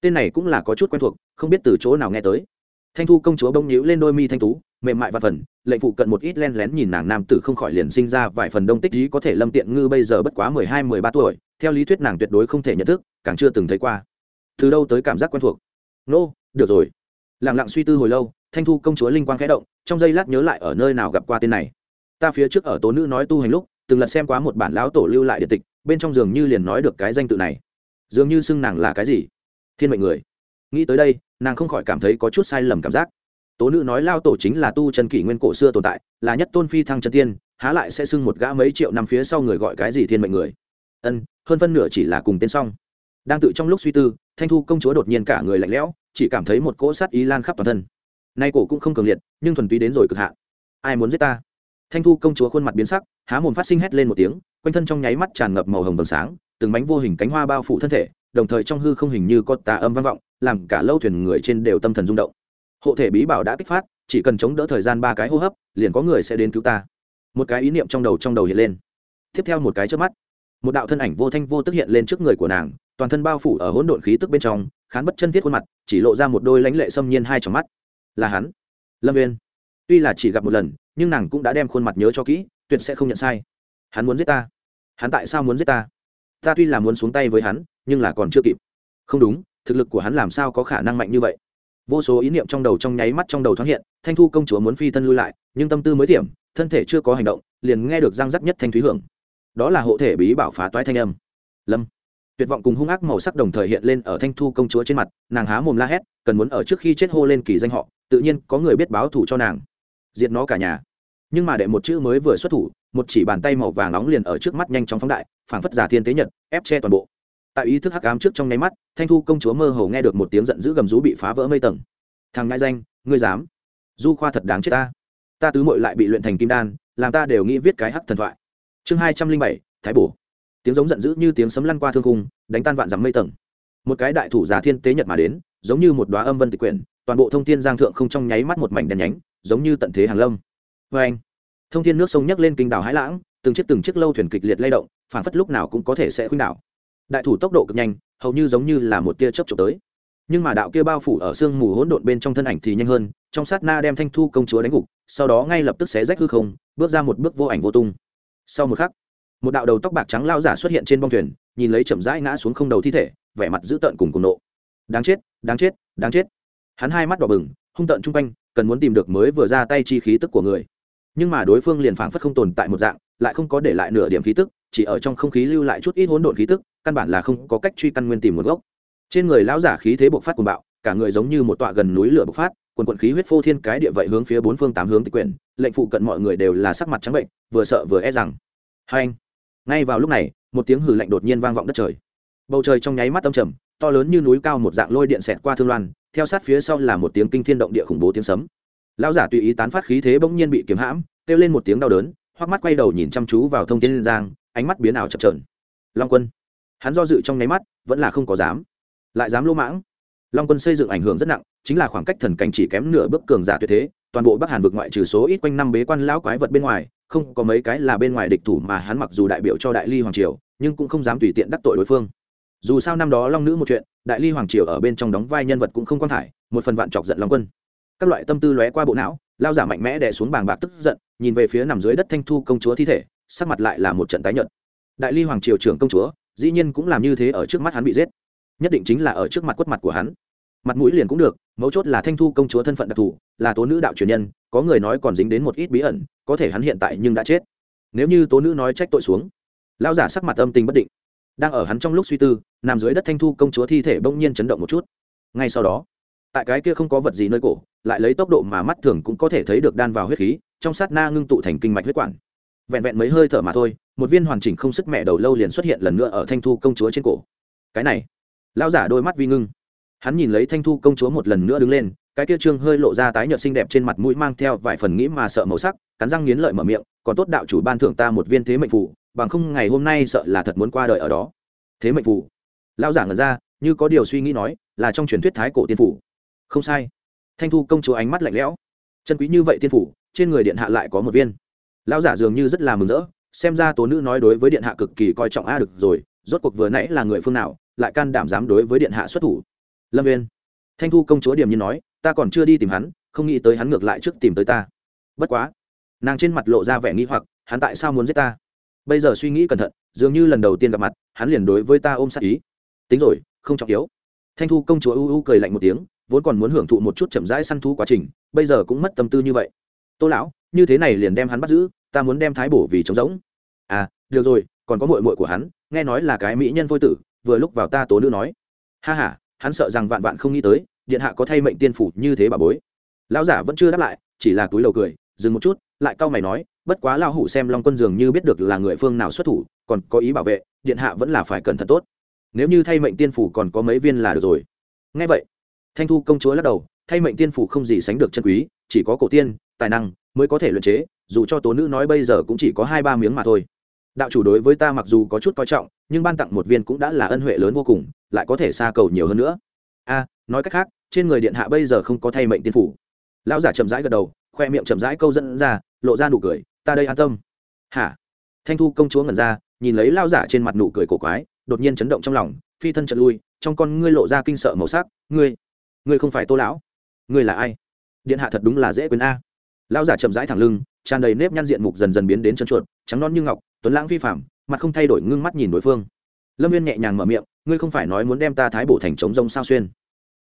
Tên này cũng là có chút quen thuộc, không biết từ chỗ nào nghe tới. Thanh thu công chúa bông nhíu lên đôi mi thanh tú mềm mại và phần lệnh phụ cận một ít len lén nhìn nàng nam tử không khỏi liền sinh ra vài phần đông tích ý có thể lâm tiện ngư bây giờ bất quá mười hai mười ba tuổi theo lý thuyết nàng tuyệt đối không thể nhận thức càng chưa từng thấy qua. Từ đâu tới cảm giác quen thuộc? Nô、no, được rồi. Lẳng lặng suy tư hồi lâu thanh thu công chúa linh quang khẽ động trong giây lát nhớ lại ở nơi nào gặp qua tên này. Ta phía trước ở tố nữ nói tu hành lúc từng lật xem quá một bản lão tổ lưu lại điện tịch bên trong giường như liền nói được cái danh tự này. Dường như xưng nàng là cái gì? Thiên mệnh người. Nghĩ tới đây nàng không khỏi cảm thấy có chút sai lầm cảm giác tố nữ nói lao tổ chính là tu chân kỷ nguyên cổ xưa tồn tại, là nhất tôn phi thăng chân tiên, há lại sẽ xưng một gã mấy triệu năm phía sau người gọi cái gì thiên mệnh người. Ân, hơn phân nửa chỉ là cùng tên xong đang tự trong lúc suy tư, thanh thu công chúa đột nhiên cả người lạnh lẽo, chỉ cảm thấy một cỗ sát ý lan khắp toàn thân. Nay cổ cũng không cường liệt, nhưng thuần túy đến rồi cực hạn. Ai muốn giết ta? Thanh thu công chúa khuôn mặt biến sắc, há mồm phát sinh hét lên một tiếng, quanh thân trong nháy mắt tràn ngập màu hồng vầng sáng, từng bánh vô hình cánh hoa bao phủ thân thể, đồng thời trong hư không hình như có tà âm vang vọng, làm cả lâu thuyền người trên đều tâm thần rung động hộ thể bí bảo đã kích phát, chỉ cần chống đỡ thời gian ba cái hô hấp, liền có người sẽ đến cứu ta. Một cái ý niệm trong đầu trong đầu hiện lên. Tiếp theo một cái trước mắt, một đạo thân ảnh vô thanh vô tức hiện lên trước người của nàng, toàn thân bao phủ ở hỗn độn khí tức bên trong, khán bất chân thiết khuôn mặt, chỉ lộ ra một đôi lãnh lệ xâm nhiên hai trong mắt. Là hắn. Lâm viên tuy là chỉ gặp một lần, nhưng nàng cũng đã đem khuôn mặt nhớ cho kỹ, tuyệt sẽ không nhận sai. Hắn muốn giết ta. Hắn tại sao muốn giết ta? Ta tuy là muốn xuống tay với hắn, nhưng là còn chưa kịp. Không đúng, thực lực của hắn làm sao có khả năng mạnh như vậy? Vô số ý niệm trong đầu trong nháy mắt trong đầu thoáng hiện, thanh thu công chúa muốn phi thân lui lại, nhưng tâm tư mới thiểm thân thể chưa có hành động, liền nghe được răng rắc nhất thanh thúy hưởng. Đó là hộ thể bí bảo phá toái thanh âm. Lâm. Tuyệt vọng cùng hung ác màu sắc đồng thời hiện lên ở thanh thu công chúa trên mặt, nàng há mồm la hét, cần muốn ở trước khi chết hô lên kỳ danh họ, tự nhiên có người biết báo thủ cho nàng. Diệt nó cả nhà. Nhưng mà đệ một chữ mới vừa xuất thủ, một chỉ bàn tay màu vàng nóng liền ở trước mắt nhanh chóng phóng đại, phảng phất giả thiên tế nhật, ép che toàn bộ tại ý thức hắc ám trước trong nháy mắt, thanh thu công chúa mơ hồ nghe được một tiếng giận dữ gầm rú bị phá vỡ mây tầng. Thằng ngại danh, ngươi dám? Du khoa thật đáng chết ta. Ta tứ mội lại bị luyện thành kim đan, làm ta đều nghĩ viết cái hắc thần thoại. Chương hai trăm linh bảy, thái bổ. Tiếng giống giận dữ như tiếng sấm lăn qua thương cung đánh tan vạn dặm mây tầng. Một cái đại thủ giả thiên tế nhật mà đến, giống như một đoá âm vân tịch quyển, toàn bộ thông thiên giang thượng không trong nháy mắt một mảnh đèn nhánh, giống như tận thế hàng lâm. Vê anh, thông thiên nước sông nhấc lên kinh đảo hãi lãng, từng chiếc từng chiếc lâu thuyền kịch liệt lay động, phản phất lúc nào cũng có thể sẽ khuynh đảo đại thủ tốc độ cực nhanh, hầu như giống như là một tia chớp trộm tới. Nhưng mà đạo kia bao phủ ở sương mù hỗn độn bên trong thân ảnh thì nhanh hơn, trong sát na đem thanh thu công chúa đánh gục, sau đó ngay lập tức xé rách hư không, bước ra một bước vô ảnh vô tung. Sau một khắc, một đạo đầu tóc bạc trắng lao giả xuất hiện trên bông thuyền, nhìn lấy chậm rãi ngã xuống không đầu thi thể, vẻ mặt dữ tợn cùng cùng nộ. Đáng chết đáng chết đáng chết. Hắn hai mắt đỏ bừng, hung tợn chung quanh, cần muốn tìm được mới vừa ra tay chi khí tức của người. Nhưng mà đối phương liền phảng phất không tồn tại một dạng, lại không có để lại nửa điểm khí tức, chỉ ở trong không khí lưu lại chút ít hỗn độn khí tức căn bản là không có cách truy căn nguyên tìm nguồn gốc. Trên người lão giả khí thế bộc phát cuồng bạo, cả người giống như một tọa gần núi lửa bộc phát, quần quận khí huyết phô thiên cái địa vậy hướng phía bốn phương tám hướng tịch quyển, lệnh phụ cận mọi người đều là sắc mặt trắng bệnh, vừa sợ vừa e rằng. Hai anh, ngay vào lúc này, một tiếng hử lạnh đột nhiên vang vọng đất trời. Bầu trời trong nháy mắt âm trầm, to lớn như núi cao một dạng lôi điện xẹt qua thương loan, theo sát phía sau là một tiếng kinh thiên động địa khủng bố tiếng sấm. Lão giả tùy ý tán phát khí thế bỗng nhiên bị kiếm hãm, kêu lên một tiếng đau đớn, hoắc mắt quay đầu nhìn chăm chú vào thông tin liên giang, ánh mắt biến ảo chập trờn long quân hắn do dự trong nháy mắt, vẫn là không có dám. Lại dám lô mãng. Long quân xây dựng ảnh hưởng rất nặng, chính là khoảng cách thần cảnh chỉ kém nửa bước cường giả tuyệt thế, toàn bộ bắc hàn vực ngoại trừ số ít quanh năm bế quan lão quái vật bên ngoài, không có mấy cái là bên ngoài địch thủ mà hắn mặc dù đại biểu cho đại ly hoàng triều, nhưng cũng không dám tùy tiện đắc tội đối phương. Dù sao năm đó long nữ một chuyện, đại ly hoàng triều ở bên trong đóng vai nhân vật cũng không quan thải, một phần vạn chọc giận long quân. Các loại tâm tư lóe qua bộ não, lao giả mạnh mẽ đè xuống bàng bạc tức giận, nhìn về phía nằm dưới đất thanh thu công chúa thi thể, sắc mặt lại là một trận tái nhợt. Đại ly hoàng triều trưởng công chúa dĩ nhiên cũng làm như thế ở trước mắt hắn bị giết. Nhất định chính là ở trước mặt quất mặt của hắn. Mặt mũi liền cũng được, mấu chốt là thanh thu công chúa thân phận đặc thù, là tố nữ đạo truyền nhân, có người nói còn dính đến một ít bí ẩn, có thể hắn hiện tại nhưng đã chết. Nếu như tố nữ nói trách tội xuống lao giả sắc mặt âm tình bất định. Đang ở hắn trong lúc suy tư, nằm dưới đất thanh thu công chúa thi thể bỗng nhiên chấn động một chút. Ngay sau đó, tại cái kia không có vật gì nơi cổ, lại lấy tốc độ mà mắt thường cũng có thể thấy được đan vào huyết khí, trong sát na ngưng tụ thành kinh mạch huyết quản vẹn vẹn mấy hơi thở mà thôi, một viên hoàn chỉnh không sức mẹ đầu lâu liền xuất hiện lần nữa ở thanh thu công chúa trên cổ. Cái này lao giả đôi mắt vi ngưng. Hắn nhìn lấy thanh thu công chúa một lần nữa đứng lên, cái kia trương hơi lộ ra tái nhợt xinh đẹp trên mặt mũi mang theo vài phần nghĩ mà sợ màu sắc, cắn răng nghiến lợi mở miệng, còn tốt đạo chủ ban thưởng ta một viên thế mệnh phù, bằng không ngày hôm nay sợ là thật muốn qua đời ở đó. Thế mệnh phù? Lao giả ngẩn ra, như có điều suy nghĩ nói, là trong truyền thuyết thái cổ tiên phủ không sai. Thanh thu công chúa ánh mắt lạnh lẽo. Chân quý như vậy tiên phủ trên người điện hạ lại có một viên lão giả dường như rất là mừng rỡ, xem ra tố nữ nói đối với điện hạ cực kỳ coi trọng. A, được rồi, rốt cuộc vừa nãy là người phương nào, lại can đảm dám đối với điện hạ xuất thủ? Lâm viên thanh thu công chúa điểm nhiên nói, ta còn chưa đi tìm hắn, không nghĩ tới hắn ngược lại trước tìm tới ta. Bất quá, nàng trên mặt lộ ra vẻ nghi hoặc, hắn tại sao muốn giết ta? Bây giờ suy nghĩ cẩn thận, dường như lần đầu tiên gặp mặt, hắn liền đối với ta ôm sát ý. Tính rồi, không trọng yếu. Thanh thu công chúa u u cười lạnh một tiếng, vốn còn muốn hưởng thụ một chút chậm rãi săn thú quá trình, bây giờ cũng mất tâm tư như vậy. Tô lão như thế này liền đem hắn bắt giữ, ta muốn đem thái bổ vì trống rỗng. À được rồi, còn có mội mội của hắn, nghe nói là cái mỹ nhân phôi tử, vừa lúc vào ta tố nữ nói. Ha h a hắn sợ rằng vạn vạn không nghĩ tới, điện hạ có thay mệnh tiên phủ như thế bà bối. Lão giả vẫn chưa đáp lại, chỉ là túi đầu cười, dừng một chút, lại cau mày nói, bất quá lão hủ xem long quân dường như biết được là người phương nào xuất thủ, còn có ý bảo vệ, điện hạ vẫn là phải cẩn thận tốt. Nếu như thay mệnh tiên phủ còn có mấy viên là được rồi. Ngay vậy, thanh thu công chúa lắc đầu, thay mệnh tiên phủ không gì sánh được chân quý, chỉ có cổ tiên, tài năng mới có thể luyện chế, dù cho tố nữ nói bây giờ cũng chỉ có hai ba miếng mà thôi. Đạo chủ đối với ta mặc dù có chút coi trọng, nhưng ban tặng một viên cũng đã là ân huệ lớn vô cùng, lại có thể xa cầu nhiều hơn nữa. A, nói cách khác, trên người điện hạ bây giờ không có thay mệnh tiên phủ. Lão giả chậm rãi gật đầu, khoe miệng chậm rãi câu dẫn ra, lộ ra nụ cười, ta đây an tâm. Hả? Thanh thu công chúa ngẩn ra, nhìn lấy lao giả trên mặt nụ cười cổ quái, đột nhiên chấn động trong lòng, phi thân chật lui, trong con ngươi lộ ra kinh sợ màu sắc, ngươi ngươi không phải tô lão? Ngươi là ai? Điện hạ thật đúng là dễ quên a lão giả chậm rãi thẳng lưng, tràn đầy nếp nhăn diện mục dần dần biến đến chân chuột trắng non như ngọc, tuấn lãng vi phạm mặt không thay đổi ngưng mắt nhìn đối phương. Lâm viên nhẹ nhàng mở miệng, ngươi không phải nói muốn đem ta thái bổ thành trống rông sao xuyên?